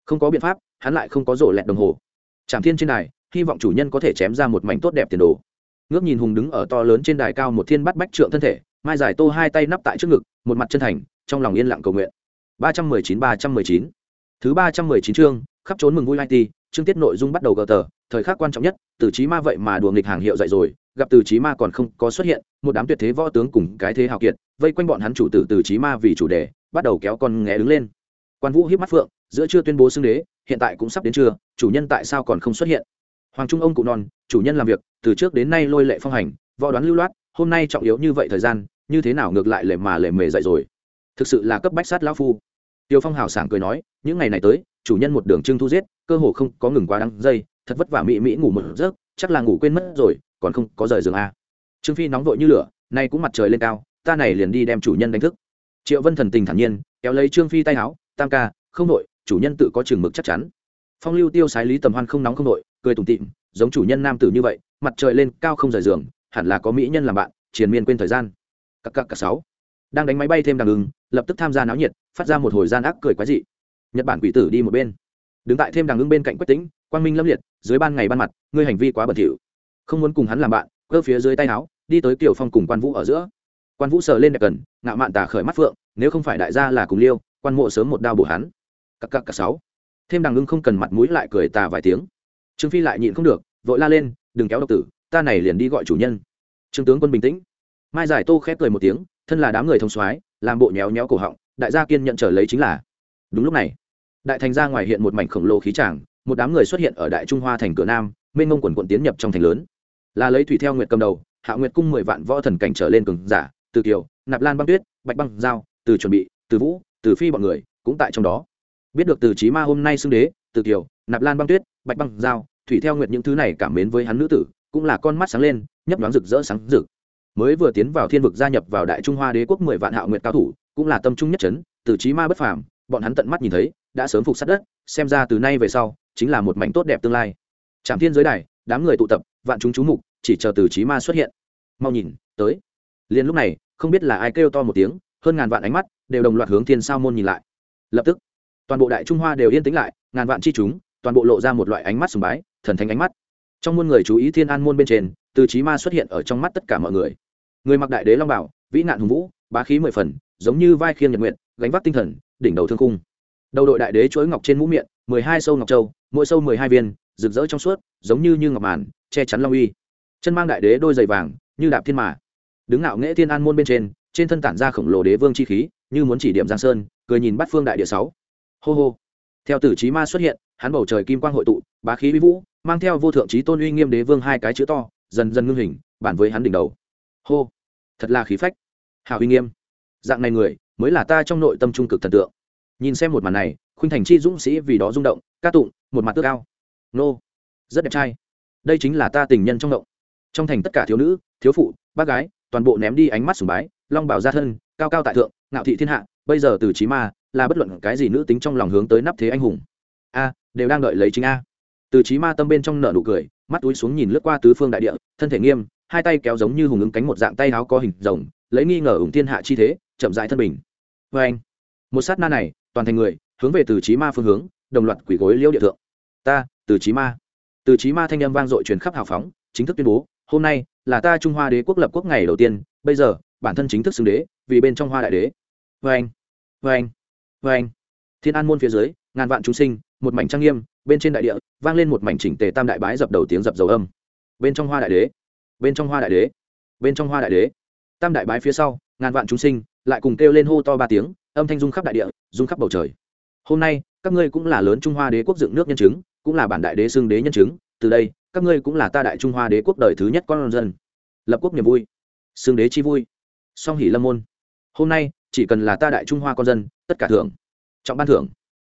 Không có biện pháp, hắn lại không có rổ lẹt đồng hồ. Trạm thiên trên đài hy vọng chủ nhân có thể chém ra một mảnh tốt đẹp tiền đồ. Ngước nhìn hùng đứng ở to lớn trên đài cao một thiên bát bách trượng thân thể, mai giải tô hai tay nắp tại trước ngực, một mặt chân thành, trong lòng yên lặng cầu nguyện. ba trăm mười chín, ba trăm mười chín. Thứ ba trăm mười chín chương, khắp trốn mừng vui it chương tiết nội dung bắt đầu gờ tờ, thời khắc quan trọng nhất, từ trí ma vậy mà đùa nghịch hàng hiệu dạy rồi, gặp từ trí ma còn không có xuất hiện, một đám tuyệt thế võ tướng cùng cái thế hào kiệt, vây quanh bọn hắn chủ tử từ trí ma vì chủ đề, bắt đầu kéo con nghé đứng lên. Quan vũ hiếp mắt phượng, giữa chưa tuyên bố xưng đế, hiện tại cũng sắp đến trưa, chủ nhân tại sao còn không xuất hiện? Hoàng trung ông cụ non, chủ nhân làm việc, từ trước đến nay lôi lệ phong hành, võ đoán lưu loát, hôm nay trọng yếu như vậy thời gian, như thế nào ngược lại lệ mà lệ mề dậy rồi? Thực sự là cấp bách sát lão phu. Tiêu phong hào sảng cười nói, những ngày này tới, chủ nhân một đường trưng thu giết, cơ hồ không có ngừng quá đăng dây, thật vất vả mỹ mỹ ngủ một giấc, chắc là ngủ quên mất rồi, còn không có rời giường a trương phi nóng vội như lửa, nay cũng mặt trời lên cao, ta này liền đi đem chủ nhân đánh thức. Triệu vân thần tình thản nhiên, kéo lấy trương phi tay áo, tam ca, không nội chủ nhân tự có chừng mực chắc chắn. Phong lưu tiêu sái lý tầm hoan không nóng không nội cười tủm tịm giống chủ nhân nam tử như vậy, mặt trời lên cao không rời giường, hẳn là có mỹ nhân làm bạn, triền miên quên thời gian. Các các cả sáu. Đang đánh máy bay thêm đằng ứng lập tức tham gia náo nhiệt, phát ra một hồi gian ác cười quái dị. Nhật bản quỷ tử đi một bên. Đứng tại thêm đằng ứng bên cạnh quách tĩnh, quang minh lâm liệt, dưới ban ngày ban mặt, ngươi hành vi quá bẩn thỉu. Không muốn cùng hắn làm bạn, cơ phía dưới tay áo, đi tới kiều phong cùng quan vũ ở giữa. Quan vũ sờ lên đẹp cần ngạo mạn tà khởi mắt phượng, nếu không phải đại gia là cùng liêu, quan mộ sớm một đao bổ hắn. Cặc cặc cặc sáu. Thêm đằng ưng không cần mặt mũi lại cười tà vài tiếng trương phi lại nhịn không được vội la lên đừng kéo độc tử ta này liền đi gọi chủ nhân trương tướng quân bình tĩnh mai giải tô khép cười một tiếng thân là đám người thông soái làm bộ nhéo nhéo cổ họng đại gia kiên nhận trở lấy chính là đúng lúc này đại thành ra ngoài hiện một mảnh khổng lồ khí tràng một đám người xuất hiện ở đại trung hoa thành cửa nam mênh mông quần quận tiến nhập trong thành lớn là lấy thủy theo nguyệt cầm đầu hạ nguyệt cung mười vạn võ thần cảnh trở lên cường giả từ kiều nạp lan băng tuyết bạch băng giao từ chuẩn bị từ vũ từ phi bọn người cũng tại trong đó biết được từ trí ma hôm nay xưng đế từ kiều nạp lan băng tuyết bạch băng dao, thủy theo nguyệt những thứ này cảm mến với hắn nữ tử cũng là con mắt sáng lên nhấp đoán rực rỡ sáng rực. Mới vừa tiến vào thiên vực gia nhập vào đại trung hoa đế quốc mười vạn hạo nguyệt cao thủ cũng là tâm trung nhất trấn, từ trí ma bất phàm bọn hắn tận mắt nhìn thấy đã sớm phục sát đất xem ra từ nay về sau chính là một mảnh tốt đẹp tương lai. Trạm thiên giới đài đám người tụ tập vạn chúng chú mục chỉ chờ từ trí ma xuất hiện. Mau nhìn tới. Liền lúc này không biết là ai kêu to một tiếng hơn ngàn vạn ánh mắt đều đồng loạt hướng thiên sao môn nhìn lại. Lập tức toàn bộ đại trung hoa đều yên tĩnh lại ngàn vạn chi chúng toàn bộ lộ ra một loại ánh mắt sùng bái, thần thánh ánh mắt. Trong muôn người chú ý thiên an môn bên trên, từ trí ma xuất hiện ở trong mắt tất cả mọi người. Người mặc đại đế long bảo, vĩ nạn hùng vũ, bá khí mười phần, giống như vai khiêng nhật nguyện gánh vác tinh thần, đỉnh đầu thương khung. Đầu đội đại đế chuỗi ngọc trên mũ miệng, mười hai sâu ngọc châu, mỗi sâu mười hai viên, rực rỡ trong suốt, giống như như ngọc màn, che chắn long uy. Chân mang đại đế đôi giày vàng, như đạp thiên mã đứng ngạo nghễ thiên an môn bên trên trên thân tản ra khổng lồ đế vương chi khí, như muốn chỉ điểm giang sơn, cười nhìn bắt phương đại địa sáu. Hô hô. Theo tử trí ma xuất hiện hắn bầu trời kim quang hội tụ, bá khí vi vũ, mang theo vô thượng trí tôn uy nghiêm đế vương hai cái chữ to, dần dần ngưng hình, bản với hắn đỉnh đầu. Hô! Thật là khí phách. Hào uy nghiêm. Dạng này người, mới là ta trong nội tâm trung cực thần tượng. Nhìn xem một màn này, khuynh thành chi dũng sĩ vì đó rung động, ca tụng, một mặt tước cao nô! Rất đẹp trai. Đây chính là ta tình nhân trong động. Trong thành tất cả thiếu nữ, thiếu phụ, bác gái, toàn bộ ném đi ánh mắt sùng bái, long bảo gia thân, cao cao tại thượng, ngạo thị thiên hạ, bây giờ từ trí ma, là bất luận cái gì nữ tính trong lòng hướng tới nắp thế anh hùng. A đều đang đợi lấy chính a. Từ trí ma tâm bên trong nợ nụ cười, mắt túi xuống nhìn lướt qua tứ phương đại địa, thân thể nghiêm, hai tay kéo giống như hùng ứng cánh một dạng tay áo có hình rồng, lấy nghi ngờ ủng thiên hạ chi thế, chậm dại thân bình. Vê anh. Một sát na này, toàn thành người, hướng về từ trí ma phương hướng, đồng loạt quỷ gối liêu địa thượng. Ta, từ trí ma. Từ trí ma thanh âm vang dội truyền khắp hào phóng, chính thức tuyên bố, hôm nay là ta trung hoa đế quốc lập quốc ngày đầu tiên, bây giờ, bản thân chính thức xưng đế, vì bên trong hoa đại đế. Vê anh. Vê anh. Vê anh. Thiên an môn phía dưới, ngàn vạn chúng sinh một mảnh trang nghiêm, bên trên đại địa, vang lên một mảnh chỉnh tề tam đại bái dập đầu tiếng dập dầu âm. Bên trong hoa đại đế, bên trong hoa đại đế, bên trong hoa đại đế. Tam đại bái phía sau, ngàn vạn chúng sinh lại cùng kêu lên hô to ba tiếng, âm thanh dung khắp đại địa dung khắp bầu trời. Hôm nay, các ngươi cũng là lớn trung hoa đế quốc dựng nước nhân chứng, cũng là bản đại đế xưng đế nhân chứng, từ đây, các ngươi cũng là ta đại trung hoa đế quốc đời thứ nhất con dân. Lập quốc niềm vui, xưng đế chi vui. Song hỷ lâm môn. Hôm nay, chỉ cần là ta đại trung hoa con dân, tất cả thưởng, trọng ban thưởng.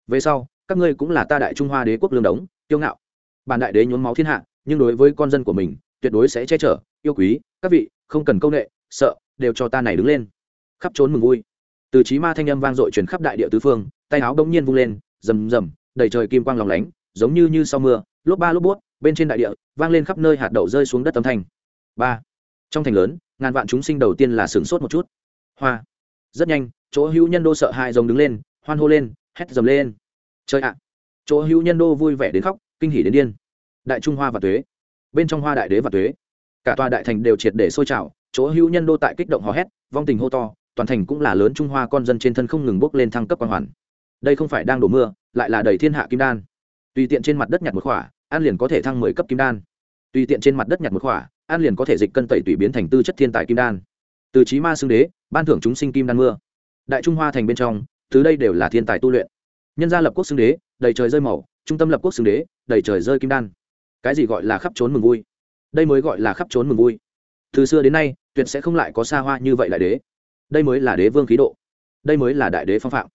Về sau các ngươi cũng là ta đại trung hoa đế quốc lương đống, kiêu ngạo. Bản đại đế nhốn máu thiên hạ, nhưng đối với con dân của mình, tuyệt đối sẽ che chở, yêu quý, các vị, không cần công nghệ sợ, đều cho ta này đứng lên. Khắp trốn mừng vui. Từ trí ma thanh âm vang dội truyền khắp đại địa tứ phương, tay áo đông nhiên vung lên, rầm rầm, đầy trời kim quang lòng lánh, giống như như sau mưa, lốp ba lốp bút bên trên đại địa, vang lên khắp nơi hạt đậu rơi xuống đất âm thanh. Ba. Trong thành lớn, ngàn vạn chúng sinh đầu tiên là sửng sốt một chút. Hoa. Rất nhanh, chỗ hữu nhân đô sợ hai rồng đứng lên, hoan hô lên, hét dầm lên chơi ạ. Chỗ hữu nhân đô vui vẻ đến khóc, kinh hỉ đến điên. Đại trung hoa và tuế. Bên trong hoa đại đế và tuế. Cả tòa đại thành đều triệt để sôi trào, chỗ hữu nhân đô tại kích động hò hét, vong tình hô to, toàn thành cũng là lớn trung hoa con dân trên thân không ngừng bốc lên thăng cấp quan hoàn. Đây không phải đang đổ mưa, lại là đầy thiên hạ kim đan. Tùy tiện trên mặt đất nhặt một khỏa an liền có thể thăng mười cấp kim đan. Tùy tiện trên mặt đất nhặt một khỏa an liền có thể dịch cân tẩy tùy biến thành tư chất thiên tài kim đan. Từ trí ma xưng đế, ban thưởng chúng sinh kim đan mưa. Đại trung hoa thành bên trong thứ đây đều là thiên tài tu luyện nhân gia lập quốc xưng đế, đầy trời rơi màu, trung tâm lập quốc xưng đế, đầy trời rơi kim đan. Cái gì gọi là khắp trốn mừng vui? Đây mới gọi là khắp trốn mừng vui. Từ xưa đến nay, tuyệt sẽ không lại có xa hoa như vậy đại đế. Đây mới là đế vương khí độ. Đây mới là đại đế phong phạm.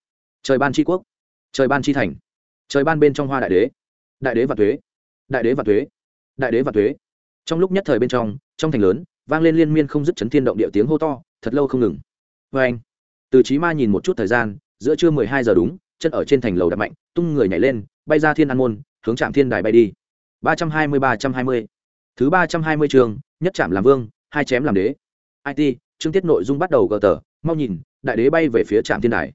Trời ban tri quốc, trời ban tri thành, trời ban bên trong hoa đại đế. Đại đế và thuế, đại đế và thuế, đại đế và thuế. Trong lúc nhất thời bên trong trong thành lớn, vang lên liên miên không dứt chấn thiên động địa tiếng hô to, thật lâu không ngừng. Vê anh từ trí ma nhìn một chút thời gian, giữa trưa mười hai giờ đúng chân ở trên thành lầu đập mạnh, tung người nhảy lên, bay ra thiên an môn, hướng trạm thiên đài bay đi. ba trăm hai mươi ba trăm hai mươi. Thứ ba trăm hai mươi trường, nhất trạm làm vương, hai chém làm đế. It chương tiết nội dung bắt đầu gờ tờ, mau nhìn, đại đế bay về phía trạm thiên đài.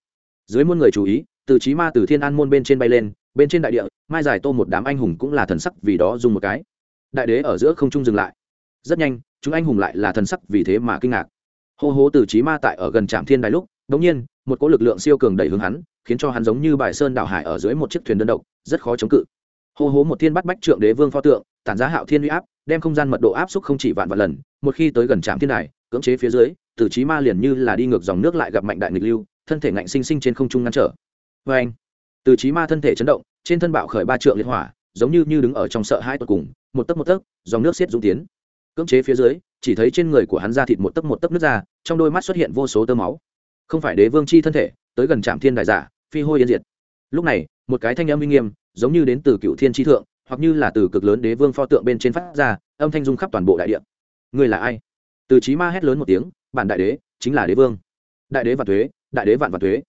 Dưới muôn người chú ý, từ trí ma từ thiên an môn bên trên bay lên, bên trên đại địa, mai giải tô một đám anh hùng cũng là thần sắc vì đó dùng một cái. Đại đế ở giữa không trung dừng lại. Rất nhanh, chúng anh hùng lại là thần sắc vì thế mà kinh ngạc. Hô hố từ trí ma tại ở gần trạm thiên đài lúc, đống nhiên, một cỗ lực lượng siêu cường đẩy hướng hắn khiến cho hắn giống như bài sơn đảo hải ở dưới một chiếc thuyền đơn độc, rất khó chống cự. Hô hố một thiên bắt bách trượng đế vương pho tượng, tản giá hạo thiên uy áp, đem không gian mật độ áp suất không chỉ vạn vạn lần, một khi tới gần trạm thiên đài, cưỡng chế phía dưới từ trí ma liền như là đi ngược dòng nước lại gặp mạnh đại nghịch lưu, thân thể ngạnh sinh sinh trên không trung ngăn trở. Vê anh từ trí ma thân thể chấn động, trên thân bạo khởi ba trượng liệt hỏa, giống như như đứng ở trong sợ hai tột cùng, một tấc một tấc, dòng nước xiết dũng tiến. Cưỡng chế phía dưới, chỉ thấy trên người của hắn ra thịt một tấc một tấc nước ra, trong đôi mắt xuất hiện vô số tơ máu. Không phải đế vương chi thân thể, tới gần trạm thiên đại giả phi hôi yên diệt. Lúc này, một cái thanh âm uy nghiêm, giống như đến từ cựu thiên tri thượng, hoặc như là từ cực lớn đế vương pho tượng bên trên phát ra, âm thanh dung khắp toàn bộ đại địa. Người là ai? Từ trí ma hét lớn một tiếng, bản đại đế chính là đế vương. Đại đế và thuế, đại đế vạn và thuế.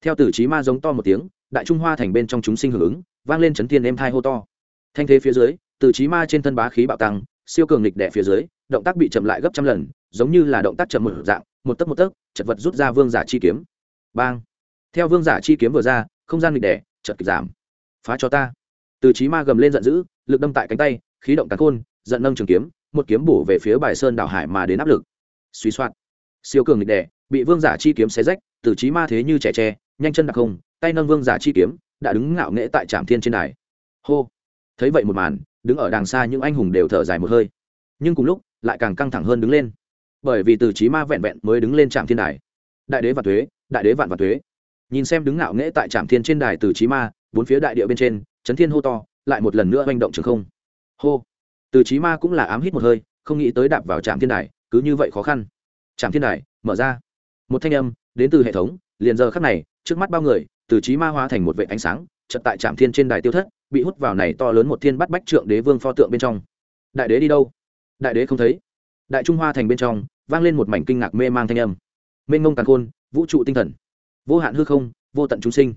Theo từ trí ma giống to một tiếng, đại trung hoa thành bên trong chúng sinh hưởng ứng, vang lên chấn thiên êm thai hô to. Thanh thế phía dưới, từ trí ma trên thân bá khí bạo tăng, siêu cường lịch đẻ phía dưới, động tác bị chậm lại gấp trăm lần, giống như là động tác chậm một dạng, một tấc một tấc, chật vật rút ra vương giả chi kiếm. Bang! Theo vương giả chi kiếm vừa ra không gian nghịch đẻ chật kịch giảm. Phá cho ta. Từ trí ma gầm lên giận dữ lực đâm tại cánh tay khí động cắn khôn giận nâng trường kiếm một kiếm bổ về phía bài sơn đảo hải mà đến áp lực. Suy soạn, siêu cường nghịch đẻ bị vương giả chi kiếm xé rách từ trí ma thế như trẻ tre nhanh chân đặc không tay nâng vương giả chi kiếm đã đứng ngạo nghễ tại trạm thiên trên đài. Hô. Thấy vậy một màn đứng ở đàng xa những anh hùng đều thở dài một hơi. Nhưng cùng lúc lại càng căng thẳng hơn đứng lên. Bởi vì từ trí ma vẹn vẹn mới đứng lên trạm thiên đài. Đại đế và thuế đại đế vạn và thuế nhìn xem đứng ngạo nghễ tại trạm thiên trên đài từ trí ma, bốn phía đại địa bên trên chấn thiên hô to, lại một lần nữa manh động trường không. Hô. Từ trí ma cũng là ám hít một hơi, không nghĩ tới đạp vào trạm thiên đài, cứ như vậy khó khăn. Trạm thiên đài, mở ra. Một thanh âm, đến từ hệ thống, liền giờ khắc này, trước mắt bao người, từ trí ma hóa thành một vệ ánh sáng chật tại trạm thiên trên đài tiêu thất, bị hút vào này to lớn một thiên bắt bách trượng đế vương pho tượng bên trong. Đại đế đi đâu? Đại đế không thấy. Đại trung hoa thành bên trong, vang lên một mảnh kinh ngạc mê mang thanh âm. Mênh ngông tàn khôn, vũ trụ tinh thần vô hạn hư không, vô tận chúng sinh.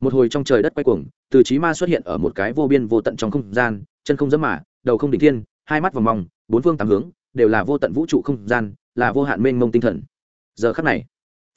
Một hồi trong trời đất quay cuồng, từ trí ma xuất hiện ở một cái vô biên vô tận trong không gian, chân không dẫm mả đầu không đỉnh thiên, hai mắt vòng mòng, bốn phương tám hướng, đều là vô tận vũ trụ không gian, là vô hạn mênh mông tinh thần. Giờ khắc này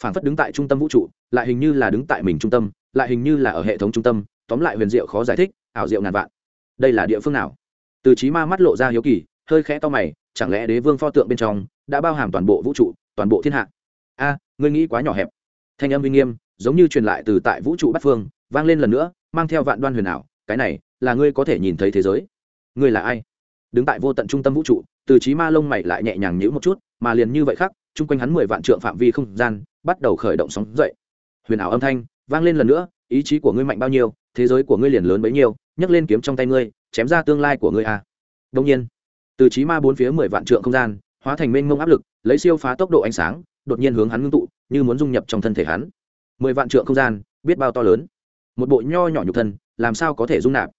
phản phất đứng tại trung tâm vũ trụ, lại hình như là đứng tại mình trung tâm, lại hình như là ở hệ thống trung tâm, tóm lại huyền diệu khó giải thích, ảo diệu ngàn vạn. Đây là địa phương nào? Từ trí ma mắt lộ ra hiếu kỳ, hơi khẽ to mày, chẳng lẽ đế vương pho tượng bên trong đã bao hàm toàn bộ vũ trụ, toàn bộ thiên hạ? A, ngươi nghĩ quá nhỏ hẹp thanh âm uy nghiêm, giống như truyền lại từ tại vũ trụ bát phương, vang lên lần nữa, mang theo vạn đoan huyền ảo. Cái này, là ngươi có thể nhìn thấy thế giới. Ngươi là ai? Đứng tại vô tận trung tâm vũ trụ, từ trí ma lông mày lại nhẹ nhàng nhữ một chút, mà liền như vậy khác chung quanh hắn mười vạn trượng phạm vi không gian, bắt đầu khởi động sóng dậy. Huyền ảo âm thanh, vang lên lần nữa, ý chí của ngươi mạnh bao nhiêu, thế giới của ngươi liền lớn bấy nhiêu, nhấc lên kiếm trong tay ngươi, chém ra tương lai của ngươi à. đông nhiên, từ trí ma bốn phía mười vạn trượng không gian, hóa thành mênh mông áp lực, lấy siêu phá tốc độ ánh sáng đột nhiên hướng hắn ngưng tụ, như muốn dung nhập trong thân thể hắn. Mười vạn trượng không gian, biết bao to lớn. Một bộ nho nhỏ nhục thân, làm sao có thể dung nạp?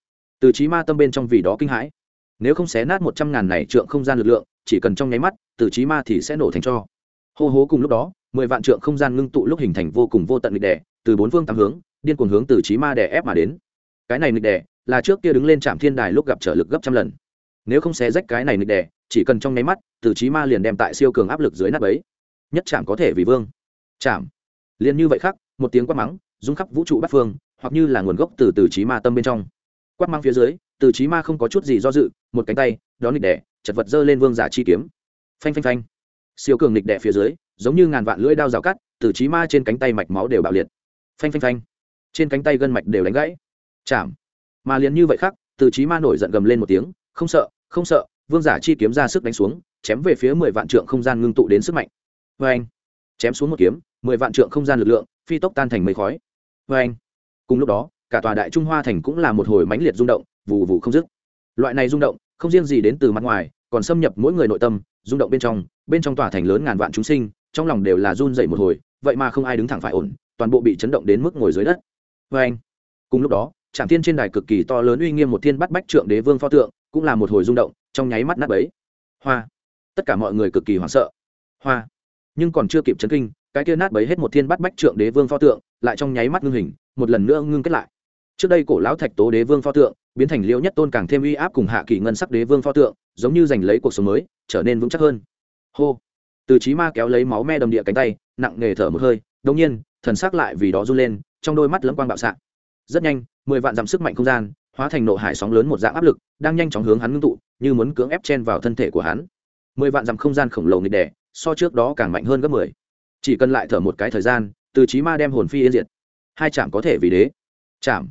Từ trí ma tâm bên trong vì đó kinh hãi. Nếu không xé nát một trăm ngàn này trượng không gian lực lượng, chỉ cần trong nháy mắt, từ trí ma thì sẽ nổ thành cho. Hô hố cùng lúc đó, mười vạn trượng không gian ngưng tụ lúc hình thành vô cùng vô tận nghịch đẻ từ bốn phương tám hướng, điên cuồng hướng từ trí ma đè ép mà đến. Cái này nghịch đẻ là trước kia đứng lên trạm thiên đài lúc gặp trở lực gấp trăm lần. Nếu không xé rách cái này nghịch đẻ chỉ cần trong nháy mắt, từ trí ma liền đem tại siêu cường áp lực dưới nắp ấy nhất chạm có thể vì vương. Chạm liền như vậy khác một tiếng quát mắng, rung khắp vũ trụ bắt phương, hoặc như là nguồn gốc từ từ trí ma tâm bên trong. Quát mắng phía dưới, từ trí ma không có chút gì do dự, một cánh tay, đón nghịch đẻ chật vật dơ lên vương giả chi kiếm. Phanh phanh phanh. Siêu cường nghịch đẻ phía dưới, giống như ngàn vạn lưỡi đao rào cắt, từ trí ma trên cánh tay mạch máu đều bạo liệt. Phanh phanh phanh. Trên cánh tay gân mạch đều đánh gãy. Chạm mà liền như vậy khác từ trí ma nổi giận gầm lên một tiếng, không sợ không sợ, vương giả chi kiếm ra sức đánh xuống, chém về phía mười vạn trượng không gian ngưng tụ đến sức mạnh vê anh. Chém xuống một kiếm, mười vạn trượng không gian lực lượng, phi tốc tan thành mây khói. Vê anh. Cùng lúc đó, cả tòa đại trung hoa thành cũng là một hồi mãnh liệt rung động vụ vụ không dứt. Loại này rung động, không riêng gì đến từ mặt ngoài, còn xâm nhập mỗi người nội tâm, rung động bên trong bên trong tòa thành lớn ngàn vạn chúng sinh, trong lòng đều là run dậy một hồi, vậy mà không ai đứng thẳng phải ổn, toàn bộ bị chấn động đến mức ngồi dưới đất. Vê anh. Cùng lúc đó trạm thiên trên đài cực kỳ to lớn uy nghiêm một thiên bắt bách trượng đế vương pho tượng, cũng là một hồi rung động, trong nháy mắt nát bấy. Hoa. Tất cả mọi người cực kỳ hoảng sợ. Hoa nhưng còn chưa kịp chấn kinh, cái kia nát bấy hết một thiên bắt bách trượng đế vương pho tượng lại trong nháy mắt ngưng hình, một lần nữa ngưng kết lại. Trước đây cổ lão thạch tố đế vương pho tượng biến thành liễu nhất tôn càng thêm uy áp cùng hạ kỳ ngân sắc đế vương pho tượng, giống như giành lấy cuộc sống mới, trở nên vững chắc hơn. Hô! Từ trí ma kéo lấy máu me đầm địa cánh tay, nặng nề thở một hơi đông nhiên, thần sắc lại vì đó run lên, trong đôi mắt lấm quang bạo xạ. Rất nhanh, mười vạn dặm sức mạnh không gian, hóa thành nộ hải sóng lớn một dạng áp lực, đang nhanh chóng hướng hắn ngưng tụ, như muốn cưỡng ép chen vào thân thể của hắn. Mười vạn dặm không gian khổng lồ nghịch đẻ so trước đó càng mạnh hơn gấp mười. Chỉ cần lại thở một cái thời gian, từ chí ma đem hồn phi yên diệt. Hai chạm có thể vì đế. Chạm.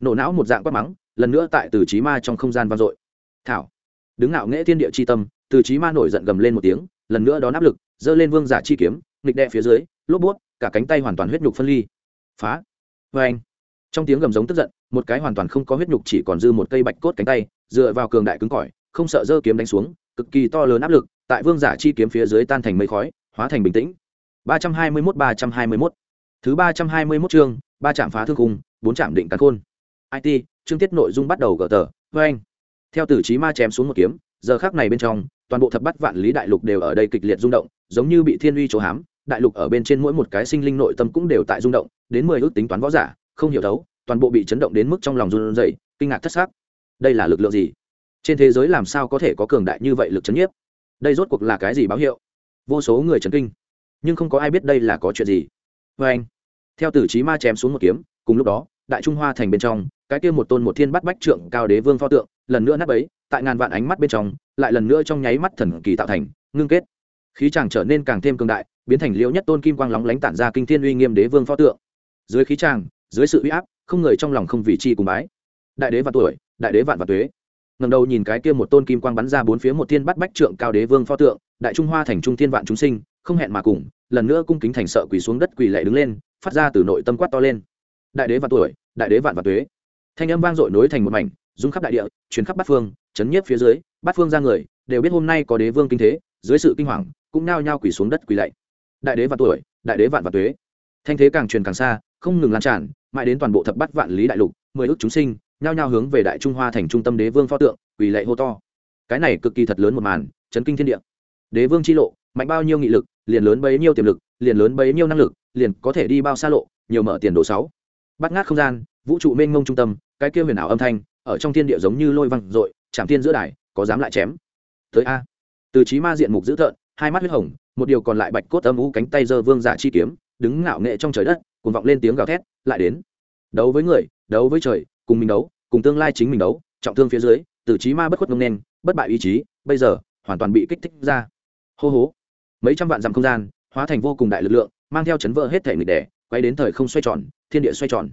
Nổ não một dạng quát mắng, lần nữa tại từ chí ma trong không gian vang dội. Thảo. Đứng ngạo nghễ thiên địa chi tâm, từ chí ma nổi giận gầm lên một tiếng, lần nữa đón áp lực, giơ lên vương giả chi kiếm, nghịch đệ phía dưới, lốp bút cả cánh tay hoàn toàn huyết nhục phân ly. Phá. Vê anh trong tiếng gầm giống tức giận, một cái hoàn toàn không có huyết nhục chỉ còn dư một cây bạch cốt cánh tay, dựa vào cường đại cứng cỏi, không sợ dơ kiếm đánh xuống, cực kỳ to lớn áp lực tại vương giả chi kiếm phía dưới tan thành mây khói, hóa thành bình tĩnh. ba trăm hai mươi mốt, ba trăm hai mươi mốt. Thứ ba trăm hai mươi mốt chương, ba trạm phá thương cung bốn trạm định cắn khôn. It chương tiết nội dung bắt đầu gỡ tờ, vê anh. Theo tử trí ma chém xuống một kiếm, giờ khác này bên trong, toàn bộ thập bắt vạn lý đại lục đều ở đây kịch liệt rung động, giống như bị thiên uy chỗ hám, đại lục ở bên trên mỗi một cái sinh linh nội tâm cũng đều tại rung động, đến mười ước tính toán võ giả, không hiểu đấu, toàn bộ bị chấn động đến mức trong lòng run rẩy, kinh ngạc thất xác đây là lực lượng gì? Trên thế giới làm sao có thể có cường đại như vậy lực chấn nhiếp? Đây rốt cuộc là cái gì báo hiệu? Vô số người chấn kinh nhưng không có ai biết đây là có chuyện gì. Vê anh theo tử trí ma chém xuống một kiếm cùng lúc đó đại trung hoa thành bên trong cái kia một tôn một thiên bắt bách trượng cao đế vương pho tượng lần nữa nắp ấy tại ngàn vạn ánh mắt bên trong lại lần nữa trong nháy mắt thần kỳ tạo thành ngưng kết. Khí chàng trở nên càng thêm cường đại biến thành liễu nhất tôn kim quang lóng lánh tản ra kinh thiên uy nghiêm đế vương pho tượng. Dưới khí chàng, dưới sự uy áp không người trong lòng không vì chi cùng bái. Đại đế vạn tuổi đại đế vạn vạn tuế ngầm đầu nhìn cái kia một tôn kim quang bắn ra bốn phía một thiên bắt bách trượng cao đế vương pho tượng, đại trung hoa thành trung thiên vạn chúng sinh, không hẹn mà cùng, lần nữa cung kính thành sợ quỳ xuống đất quỳ lệ đứng lên, phát ra từ nội tâm quát to lên. Đại đế vạn tuổi, đại đế vạn và tuế. Thanh âm vang dội nối thành một mảnh, rung khắp đại địa chuyến khắp bát phương, chấn nhiếp phía dưới, bát phương ra người, đều biết hôm nay có đế vương kinh thế, dưới sự kinh hoàng, cũng nao nhao quỳ xuống đất quỳ lạy. Đại đế vạn tuổi, đại đế vạn và tuế. Thanh thế càng truyền càng xa, không ngừng lan tràn, mãi đến toàn bộ thập bát vạn lý đại lục, mười ước chúng sinh nhao nhao hướng về đại trung hoa thành trung tâm đế vương pho tượng, quỳ lệ hô to. Cái này cực kỳ thật lớn một màn, chấn kinh thiên địa. Đế vương chi lộ, mạnh bao nhiêu nghị lực, liền lớn bấy nhiêu tiềm lực, liền lớn bấy nhiêu năng lực, liền có thể đi bao xa lộ, nhiều mở tiền đồ sáu. Bắt ngát không gian, vũ trụ mênh mông trung tâm, cái kia huyền ảo âm thanh, ở trong thiên địa giống như lôi văng dội chạm thiên giữa đài, có dám lại chém? Tới a. Từ trí ma diện mục dữ tợn, hai mắt huyết hồng, một điều còn lại bạch cốt âm u cánh tay giơ vương giả chi kiếm, đứng ngạo nghệ trong trời đất cùng vọng lên tiếng gào thét, lại đến. Đấu với người, đấu với trời cùng mình đấu, cùng tương lai chính mình đấu, trọng thương phía dưới, từ trí ma bất khuất ngông nên, bất bại ý chí, bây giờ, hoàn toàn bị kích thích ra. Hô hố mấy trăm vạn dặm không gian, hóa thành vô cùng đại lực lượng, mang theo chấn vỡ hết thể nghịch đẻ quay đến thời không xoay tròn, thiên địa xoay tròn.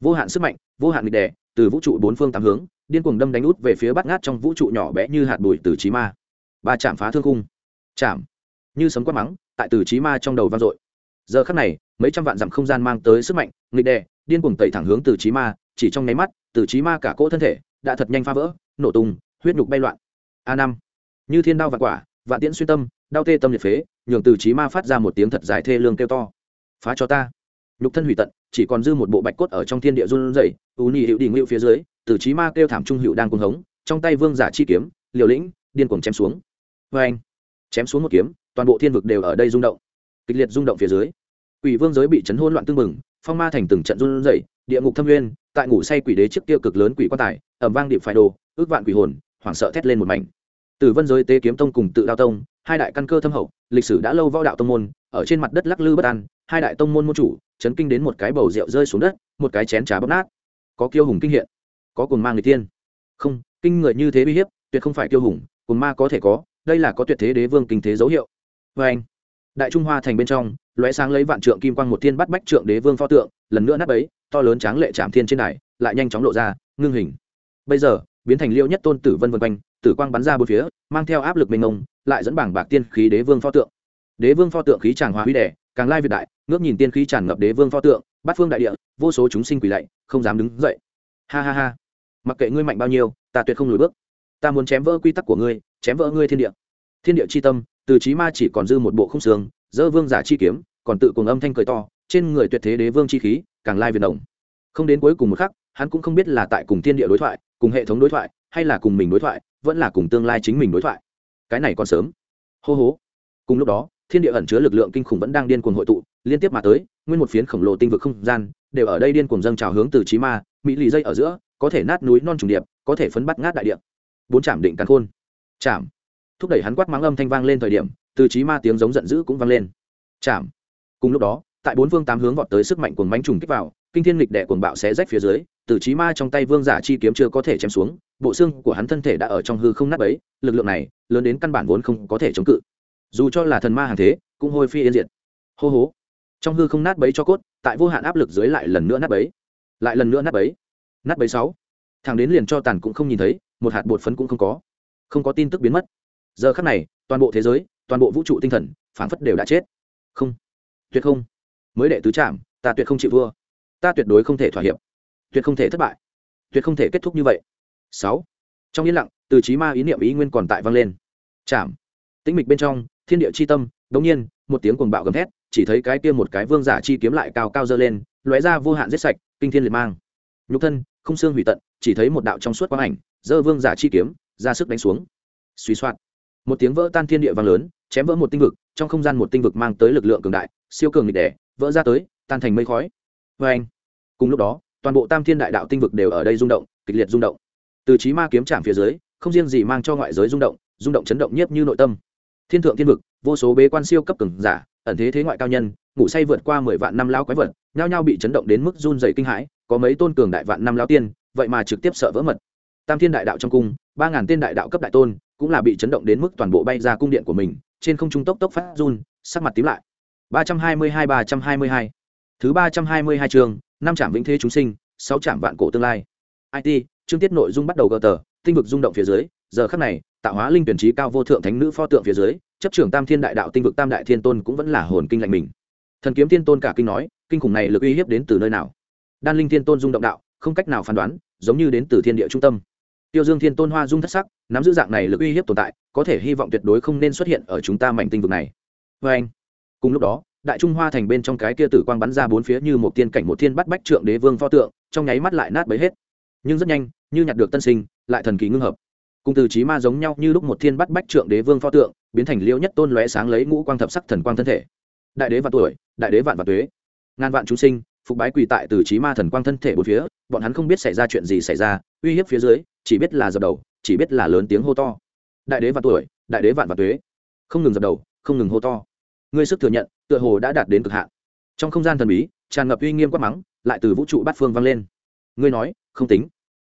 Vô hạn sức mạnh, vô hạn nghịch đẻ từ vũ trụ bốn phương tám hướng, điên cuồng đâm đánh út về phía bắt ngát trong vũ trụ nhỏ bé như hạt bụi từ trí ma. Ba chạm phá thương cung chạm. Như sấm quát mắng, tại từ trí ma trong đầu vang dội. Giờ khắc này, mấy trăm vạn dặm không gian mang tới sức mạnh, nghịch đè, điên cuồng tẩy thẳng hướng từ trí ma chỉ trong nháy mắt, từ trí ma cả cỗ thân thể đã thật nhanh phá vỡ, nổ tung, huyết nhục bay loạn. A năm. Như thiên đao vạn quả, vạn tiễn xuyên tâm đau tê tâm liệt phế, nhường từ trí ma phát ra một tiếng thật dài thê lương kêu to. Phá cho ta. Nhục thân hủy tận, chỉ còn dư một bộ bạch cốt ở trong thiên địa run rẩy, u nhị hữu đình hữu phía dưới, từ trí ma kêu thảm trung hữu đang cuồng hống, trong tay vương giả chi kiếm, liều lĩnh, điên cuồng chém xuống. Vê anh. Chém xuống một kiếm, toàn bộ thiên vực đều ở đây rung động. Kịch liệt rung động phía dưới, quỷ vương giới bị chấn hôn loạn tương mừng phong ma thành từng trận run rẩy địa ngục thâm nguyên, tại ngủ say quỷ đế trước kia cực lớn quỷ quan tài, ẩm vang điệp phải đồ, ước vạn quỷ hồn, hoảng sợ thét lên một mảnh. Từ vân giới tế kiếm tông cùng tự đao tông, hai đại căn cơ thâm hậu, lịch sử đã lâu võ đạo tông môn, ở trên mặt đất lắc lư bất an, hai đại tông môn môn chủ, chấn kinh đến một cái bầu rượu rơi xuống đất, một cái chén trà bóp nát. Có kiêu hùng kinh hiện, có cồn mang người tiên. Không, kinh người như thế uy hiếp, tuyệt không phải kiêu hùng cồn ma có thể có, đây là có tuyệt thế đế vương kinh thế dấu hiệu. Vê anh, đại trung hoa thành bên trong, lóe sáng lấy vạn trượng kim quang một thiên bắt bách trượng đế vương pho tượng, lần nữa nát ấy to lớn tráng lệ chạm thiên trên đài, lại nhanh chóng lộ ra, ngưng hình. Bây giờ, biến thành liêu nhất tôn tử vân vân quanh, tử quang bắn ra bốn phía, mang theo áp lực mênh mông, lại dẫn bảng bạc tiên khí đế vương pho tượng. Đế vương pho tượng khí tràng hóa huy đẻ càng lai việt đại, ngước nhìn tiên khí tràn ngập đế vương pho tượng, bát phương đại địa, vô số chúng sinh quỳ lạy, không dám đứng dậy. Ha ha ha. Mặc kệ ngươi mạnh bao nhiêu, ta tuyệt không lùi bước. Ta muốn chém vỡ quy tắc của ngươi, chém vỡ ngươi thiên địa. Thiên địa c h i tâm, từ trí ma chỉ còn dư một bộ không xương dỡ vương giả chi kiếm, còn tự cùng âm thanh cười to, trên người tuyệt thế đế vương chi khí càng lai việt đồng. Không đến cuối cùng một khắc, hắn cũng không biết là tại cùng thiên địa đối thoại, cùng hệ thống đối thoại, hay là cùng mình đối thoại, vẫn là cùng tương lai chính mình đối thoại. Cái này còn sớm. Hô hố cùng lúc đó, thiên địa ẩn chứa lực lượng kinh khủng vẫn đang điên cuồng hội tụ, liên tiếp mà tới, nguyên một phiến khổng lồ tinh vực không gian, đều ở đây điên cuồng dâng trào hướng từ trí ma, mỹ lì dây ở giữa, có thể nát núi non trùng điệp, có thể phấn bắt ngát đại điệp bốn chạm định càn khôn. Chạm thúc đẩy hắn quát mắng âm thanh vang lên thời điểm, từ trí ma tiếng giống giận dữ cũng vang lên. Chạm cùng lúc đó tại bốn phương tám hướng vọt tới sức mạnh cuồng mánh trùng kích vào, kinh thiên lịch đệ cuồng bạo xé rách phía dưới, từ trí ma trong tay vương giả chi kiếm chưa có thể chém xuống, bộ xương của hắn thân thể đã ở trong hư không nát ấy lực lượng này lớn đến căn bản vốn không có thể chống cự. Dù cho là thần ma hàng thế, cũng hôi phi yên diệt. Hô hố trong hư không nát bấy cho cốt, tại vô hạn áp lực dưới lại lần nữa nát bấy. Lại lần nữa nát bấy. Nát bấy sáu. Thằng đến liền cho tàn cũng không nhìn thấy, một hạt bột phấn cũng không có. Không có tin tức biến mất. Giờ khắc này, toàn bộ thế giới, toàn bộ vũ trụ tinh thần phản phất đều đã chết. Không. Tuyệt không mới đệ tứ trạm, ta tuyệt không chịu vua ta tuyệt đối không thể thỏa hiệp. Tuyệt không thể thất bại. Tuyệt không thể kết thúc như vậy. Sáu. Trong yên lặng, từ trí ma ý niệm ý nguyên còn tại vang lên. Chạm tĩnh mịch bên trong, thiên địa chi tâm, đống nhiên, một tiếng cuồng bạo gầm thét, chỉ thấy cái kia một cái vương giả chi kiếm lại cao cao dơ lên, lóe ra vô hạn giết sạch, kinh thiên liệt mang. Nhục thân, không xương hủy tận, chỉ thấy một đạo trong suốt quang ảnh dơ vương giả chi kiếm, ra sức đánh xuống. Suy soạn. Một tiếng vỡ tan thiên địa vang lớn, chém vỡ một tinh vực, trong không gian một tinh vực mang tới lực lượng cường đại, siêu cường nghịch đẻ vỡ ra tới, tan thành mây khói. Vê anh, cùng lúc đó, toàn bộ tam thiên đại đạo tinh vực đều ở đây rung động, kịch liệt rung động. Từ trí ma kiếm trạm phía dưới, không riêng gì mang cho ngoại giới rung động rung động chấn động nhiếp như nội tâm. Thiên thượng thiên vực, vô số bế quan siêu cấp cường giả, ẩn thế thế ngoại cao nhân, ngủ say vượt qua mười vạn năm lao quái vật, nhao nhao bị chấn động đến mức run dày kinh hãi, có mấy tôn cường đại vạn năm lao tiên, vậy mà trực tiếp sợ vỡ mật. Tam thiên đại đạo trong cung, ba ngàn tên đại đạo cấp đại tôn cũng là bị chấn động đến mức toàn bộ bay ra cung điện của mình, trên không trung tốc tốc phát run, sắc mặt tím lại ba trăm hai mươi hai ba trăm hai mươi hai. Thứ ba trăm hai mươi hai chương, năm trạm vĩnh thế chúng sinh, sáu trạm vạn cổ tương lai. It chương tiết nội dung bắt đầu gờ tờ, tinh vực rung động phía dưới, giờ khắc này, tạo hóa linh tuyển trí cao vô thượng thánh nữ pho tượng phía dưới, chấp trưởng tam thiên đại đạo tinh vực tam đại thiên tôn cũng vẫn là hồn kinh lạnh mình. Thần kiếm thiên tôn cả kinh nói, kinh khủng này lực uy hiếp đến từ nơi nào? Đan linh thiên tôn rung động đạo, không cách nào phán đoán, giống như đến từ thiên địa trung tâm. Tiêu dương thiên tôn hoa dung thất sắc, nắm giữ dạng này lực uy hiếp tồn tại, có thể hy vọng tuyệt đối không nên xuất hiện ở chúng ta mảnh tinh vực này. Vê anh cùng lúc đó, đại trung hoa thành bên trong cái kia tử quang bắn ra bốn phía như một tiên cảnh một thiên bắt bách trượng đế vương pho tượng, trong nháy mắt lại nát bấy hết. Nhưng rất nhanh, như nhặt được tân sinh, lại thần kỳ ngưng hợp. Cùng từ trí ma giống nhau như lúc một thiên bắt bách trượng đế vương pho tượng, biến thành liễu nhất tôn lóe sáng lấy ngũ quang thập sắc thần quang thân thể. Đại đế vạn tuổi, đại đế vạn vạn tuế. Ngàn vạn chúng sinh, phục bái quỳ tại từ trí ma thần quang thân thể bốn phía, bọn hắn không biết xảy ra chuyện gì xảy ra, uy hiếp phía dưới, chỉ biết là dập đầu, chỉ biết là lớn tiếng hô to. Đại đế vạn tuổi, đại đế vạn vạn tuế. Không ngừng dập đầu, không ngừng hô to ngươi sức thừa nhận, tựa hồ đã đạt đến cực hạn. Trong không gian thần bí, tràn ngập uy nghiêm quát mắng, lại từ vũ trụ bát phương vang lên. Ngươi nói, không tính.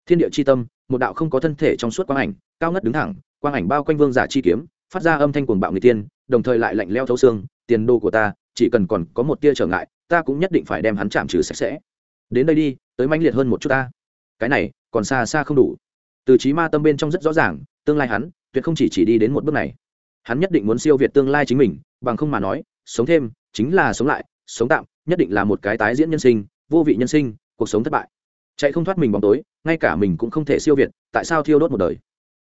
Thiên địa c h i tâm, một đạo không có thân thể trong suốt quang ảnh, cao ngất đứng thẳng, quang ảnh bao quanh vương giả chi kiếm, phát ra âm thanh cuồng bạo người tiên, đồng thời lại lạnh leo thấu xương, tiền đô của ta, chỉ cần còn có một tia trở ngại, ta cũng nhất định phải đem hắn chạm trừ sạch sẽ. Đến đây đi, tới manh liệt hơn một chút ta. Cái này, còn xa xa không đủ. Từ trí ma tâm bên trong rất rõ ràng, tương lai hắn, tuyệt không chỉ chỉ đi đến một bước này hắn nhất định muốn siêu việt tương lai chính mình, bằng không mà nói, sống thêm chính là sống lại, sống tạm, nhất định là một cái tái diễn nhân sinh, vô vị nhân sinh, cuộc sống thất bại. Chạy không thoát mình bóng tối, ngay cả mình cũng không thể siêu việt, tại sao thiêu đốt một đời?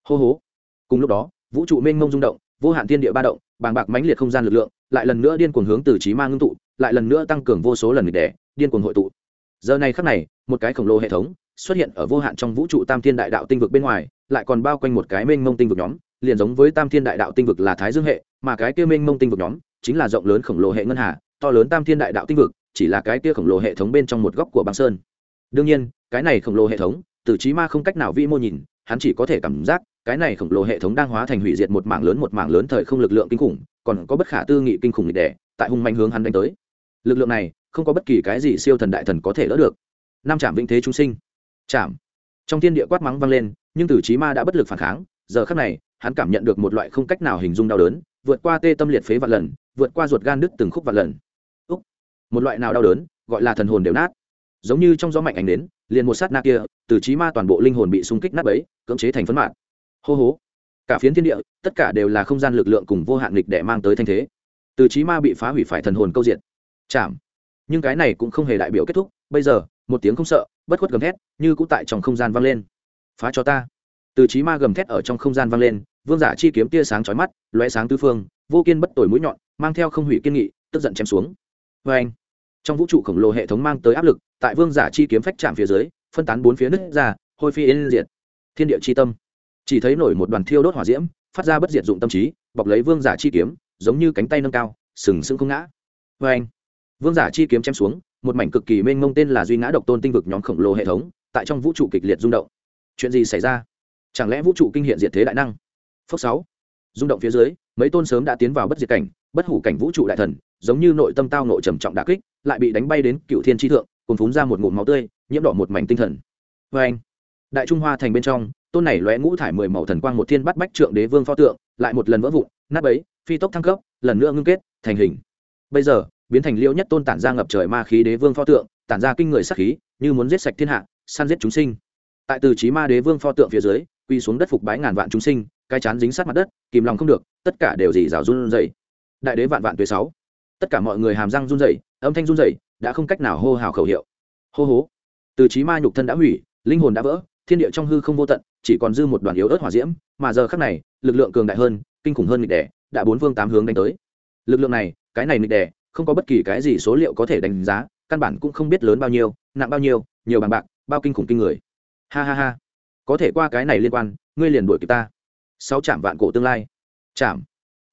Hô hố cùng lúc đó, vũ trụ mênh mông rung động, vô hạn thiên địa ba động, bàng bạc mãnh liệt không gian lực lượng, lại lần nữa điên cuồng hướng từ trí ma ngưng tụ, lại lần nữa tăng cường vô số lần nghịch đẻ, điên cuồng hội tụ. Giờ này khắc này, một cái khổng lồ hệ thống xuất hiện ở vô hạn trong vũ trụ tam thiên đại đạo tinh vực bên ngoài, lại còn bao quanh một cái mênh mông tinh vực nhóm liền giống với tam thiên đại đạo tinh vực là thái dương hệ, mà cái kia mênh mông tinh vực nhóm chính là rộng lớn khổng lồ hệ ngân hà, to lớn tam thiên đại đạo tinh vực, chỉ là cái kia khổng lồ hệ thống bên trong một góc của băng sơn. Đương nhiên, cái này khổng lồ hệ thống, từ trí ma không cách nào vi mô nhìn, hắn chỉ có thể cảm giác cái này khổng lồ hệ thống đang hóa thành hủy diệt một mảng lớn một mảng lớn thời không lực lượng kinh khủng, còn có bất khả tư nghị kinh khủng lịch đẻ tại hung mạnh hướng hắn đánh tới. Lực lượng này không có bất kỳ cái gì siêu thần đại thần có thể đỡ được. Nam trạm vĩnh thế chúng sinh. Chạm trong thiên địa quát mắng vang lên, nhưng từ trí ma đã bất lực phản kháng, giờ khắc này hắn cảm nhận được một loại không cách nào hình dung đau đớn, vượt qua tê tâm liệt phế vạn lần, vượt qua ruột gan đứt từng khúc vạn lần. Úc. một loại nào đau đớn, gọi là thần hồn đều nát. Giống như trong gió mạnh ảnh đến, liền một sát na kia, từ trí ma toàn bộ linh hồn bị xung kích nát bấy, cưỡng chế thành phấn mạng hô hố cả phiến thiên địa, tất cả đều là không gian lực lượng cùng vô hạn lịch để mang tới thanh thế. Từ trí ma bị phá hủy phải thần hồn câu diện chạm nhưng cái này cũng không hề đại biểu kết thúc, bây giờ, một tiếng không sợ, bất khuất gầm thét, như cũ tại trong không gian vang lên. Phá cho ta. Từ trí ma gầm thét ở trong không gian vang lên vương giả chi kiếm tia sáng chói mắt, lóe sáng tư phương, vô kiên bất tội mũi nhọn, mang theo không hủy kiên nghị, tức giận chém xuống. Vê anh, trong vũ trụ khổng lồ hệ thống mang tới áp lực, tại vương giả chi kiếm phách chạm phía dưới, phân tán bốn phía nứt ra, hôi phi yên diệt. Thiên địa chi tâm. Chỉ thấy nổi một đoàn thiêu đốt hỏa diễm, phát ra bất diệt dụng tâm trí, bọc lấy vương giả chi kiếm, giống như cánh tay nâng cao, sừng sững không ngã. Vê anh, vương giả chi kiếm chém xuống, một mảnh cực kỳ mênh mông tên là duy ngã độc tôn tinh vực nhóm khổng lồ hệ thống, tại trong vũ trụ kịch liệt rung động. Chuyện gì xảy ra? Chẳng lẽ vũ trụ kinh hiện diệt thế đại năng? Phốc sáu. Rung động phía dưới, mấy tôn sớm đã tiến vào bất diệt cảnh, bất hủ cảnh vũ trụ đại thần, giống như nội tâm tao nội trầm trọng đả kích, lại bị đánh bay đến cựu thiên tri thượng cùng phúng ra một ngụm máu tươi, nhiễm đỏ một mảnh tinh thần. Vê anh, đại trung hoa thành bên trong, tôn này lóe ngũ thải mười màu thần quang một thiên bắt bách trượng đế vương pho tượng, lại một lần vỡ vụn, nát bấy, phi tốc thăng cấp, lần nữa ngưng kết, thành hình. Bây giờ, biến thành liêu nhất tôn tản ra ngập trời ma khí đế vương pho tượng, tản ra kinh người sắc khí, như muốn giết sạch thiên hạ, săn giết chúng sinh. Tại từ trí ma đế vương pho tượng phía dưới, quy xuống đất phục bái ngàn vạn chúng sinh cái chán dính sát mặt đất, kìm lòng không được, tất cả đều dì rào run dày đại đế vạn vạn tuế sáu. Tất cả mọi người hàm răng run rẩy, âm thanh run rẩy, đã không cách nào hô hào khẩu hiệu. Hô hố. Từ trí ma nhục thân đã hủy, linh hồn đã vỡ, thiên địa trong hư không vô tận, chỉ còn dư một đoàn yếu ớt hỏa diễm, mà giờ khắc này, lực lượng cường đại hơn, kinh khủng hơn nghịch đẻ đã bốn phương tám hướng đánh tới. Lực lượng này, cái này nghịch đẻ không có bất kỳ cái gì số liệu có thể đánh giá, căn bản cũng không biết lớn bao nhiêu, nặng bao nhiêu, nhiều bằng bạc, bao kinh khủng kinh người. Ha ha ha. Có thể qua cái này liên quan, ngươi liền đuổi kịp ta sáu chạm vạn cổ tương lai. Chạm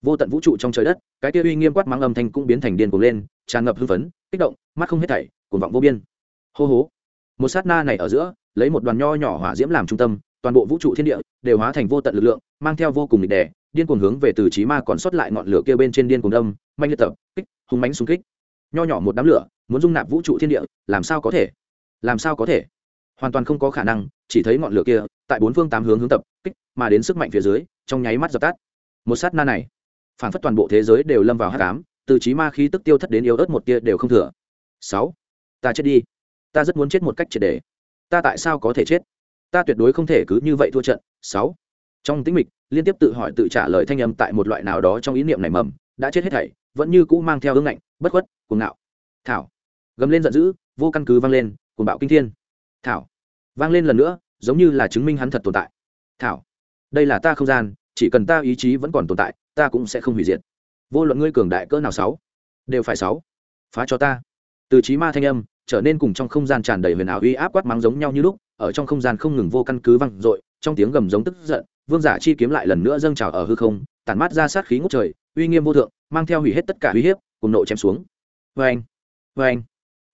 vô tận vũ trụ trong trời đất cái kia uy nghiêm quát mắng âm thanh cũng biến thành điên cuồng lên tràn ngập hưng phấn kích động mắt không hết thảy cuồng vọng vô biên. Hô hố một sát na này ở giữa lấy một đoàn nho nhỏ hỏa diễm làm trung tâm toàn bộ vũ trụ thiên địa đều hóa thành vô tận lực lượng mang theo vô cùng lịch đẻ, điên cuồng hướng về từ trí ma còn sót lại ngọn lửa kia bên trên điên cuồng đông manh liệt tập kích hung mãnh xung kích. Nho nhỏ một đám lửa muốn dung nạp vũ trụ thiên địa làm sao có thể? Làm sao có thể? Hoàn toàn không có khả năng chỉ thấy ngọn lửa kia tại bốn phương tám hướng hướng tập kích mà đến sức mạnh phía dưới, trong nháy mắt dập tắt. Một sát na này, phản phất toàn bộ thế giới đều lâm vào hát cám từ trí ma khí tức tiêu thất đến yếu ớt một tia đều không thừa. Sáu, ta chết đi. Ta rất muốn chết một cách triệt đề ta tại sao có thể chết? Ta tuyệt đối không thể cứ như vậy thua trận. Sáu, trong tĩnh mịch, liên tiếp tự hỏi tự trả lời thanh âm tại một loại nào đó trong ý niệm này mầm, đã chết hết thảy, vẫn như cũ mang theo hương ngạnh, bất khuất, cuồng ngạo. Thảo, gầm lên giận dữ, vô căn cứ vang lên, cuồng bạo kinh thiên. Thảo, vang lên lần nữa, giống như là chứng minh hắn thật tồn tại. Thảo đây là ta không gian chỉ cần ta ý chí vẫn còn tồn tại ta cũng sẽ không hủy diệt. Vô luận ngươi cường đại cỡ nào sáu đều phải sáu. Phá cho ta. Từ trí ma thanh âm trở nên cùng trong không gian tràn đầy huyền ảo uy áp quát mắng giống nhau như lúc ở trong không gian không ngừng vô căn cứ vang dội trong tiếng gầm giống tức giận vương giả chi kiếm lại lần nữa dâng trào ở hư không tản mát ra sát khí ngút trời uy nghiêm vô thượng mang theo hủy hết tất cả uy hiếp cùng nộ chém xuống. Vang, vang,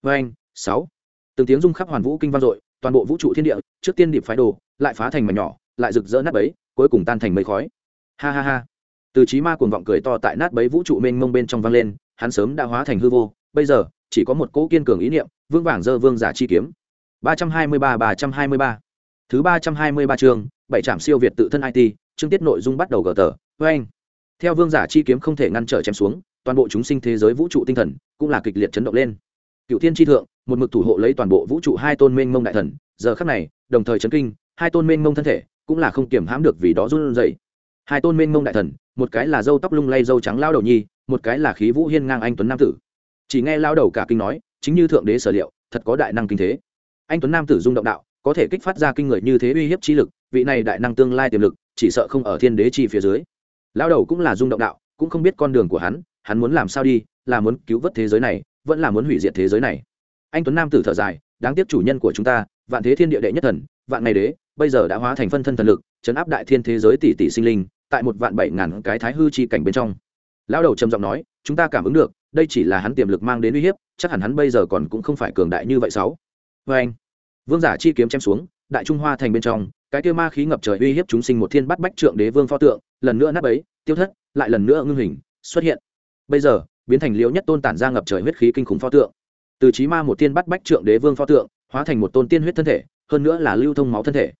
vang, sáu. Từng tiếng rung khắp hoàn vũ kinh vang dội toàn bộ vũ trụ thiên địa trước tiên điệp phái đồ lại phá thành mảnh nhỏ lại rực rỡ nát bấy cuối cùng tan thành mây khói. Ha ha ha. Từ trí ma cuồng vọng cười to tại nát bấy vũ trụ mênh mông bên trong vang lên, hắn sớm đã hóa thành hư vô, bây giờ, chỉ có một cỗ kiên cường ý niệm vương vàng dơ vương giả chi kiếm. ba trăm hai mươi ba ba trăm hai mươi ba. Thứ ba trăm hai mươi ba chương, bảy trạm siêu việt tự thân it chương tiết nội dung bắt đầu gờ tờ vê anh theo vương giả chi kiếm không thể ngăn trở chém xuống, toàn bộ chúng sinh thế giới vũ trụ tinh thần cũng là kịch liệt chấn động lên. Cựu thiên tri thượng, một mực thủ hộ lấy toàn bộ vũ trụ hai tôn mênh mông đại thần, giờ khắc này, đồng thời chấn kinh, hai tôn mênh mông thân thể cũng là không kiểm hãm được vì đó run rẩy. Hai tôn mênh mông đại thần, một cái là râu tóc lung lay râu trắng lao đầu nhi, một cái là khí vũ hiên ngang anh tuấn nam tử. Chỉ nghe lao đầu cả kinh nói, chính như thượng đế sở liệu, thật có đại năng kinh thế. Anh tuấn nam tử dung động đạo, có thể kích phát ra kinh người như thế uy hiếp trí lực, vị này đại năng tương lai tiềm lực, chỉ sợ không ở thiên đế chi phía dưới. Lao đầu cũng là dung động đạo, cũng không biết con đường của hắn hắn muốn làm sao đi, là muốn cứu vớt thế giới này, vẫn là muốn hủy diệt thế giới này. Anh tuấn nam tử thở dài, đáng tiếc chủ nhân của chúng ta, vạn thế thiên địa đệ nhất thần, vạn ngày đế bây giờ đã hóa thành phân thân thần lực, chấn áp đại thiên thế giới tỷ tỷ sinh linh, tại một vạn bảy ngàn cái thái hư chi cảnh bên trong. Lão đầu trầm giọng nói, chúng ta cảm ứng được, đây chỉ là hắn tiềm lực mang đến uy hiếp, chắc hẳn hắn bây giờ còn cũng không phải cường đại như vậy sáu. Vê anh, vương giả chi kiếm chém xuống, đại trung hoa thành bên trong, cái kia ma khí ngập trời uy hiếp chúng sinh một thiên bắt bách trượng đế vương pho tượng, lần nữa nát ấy tiêu thất, lại lần nữa ngưng hình, xuất hiện. Bây giờ, biến thành liễu nhất tôn tản ra ngập trời huyết khí kinh khủng pho tượng. Từ trí ma một tiên bắt bách trượng đế vương pho tượng, hóa thành một tôn tiên huyết thân thể, hơn nữa là lưu thông máu thân thể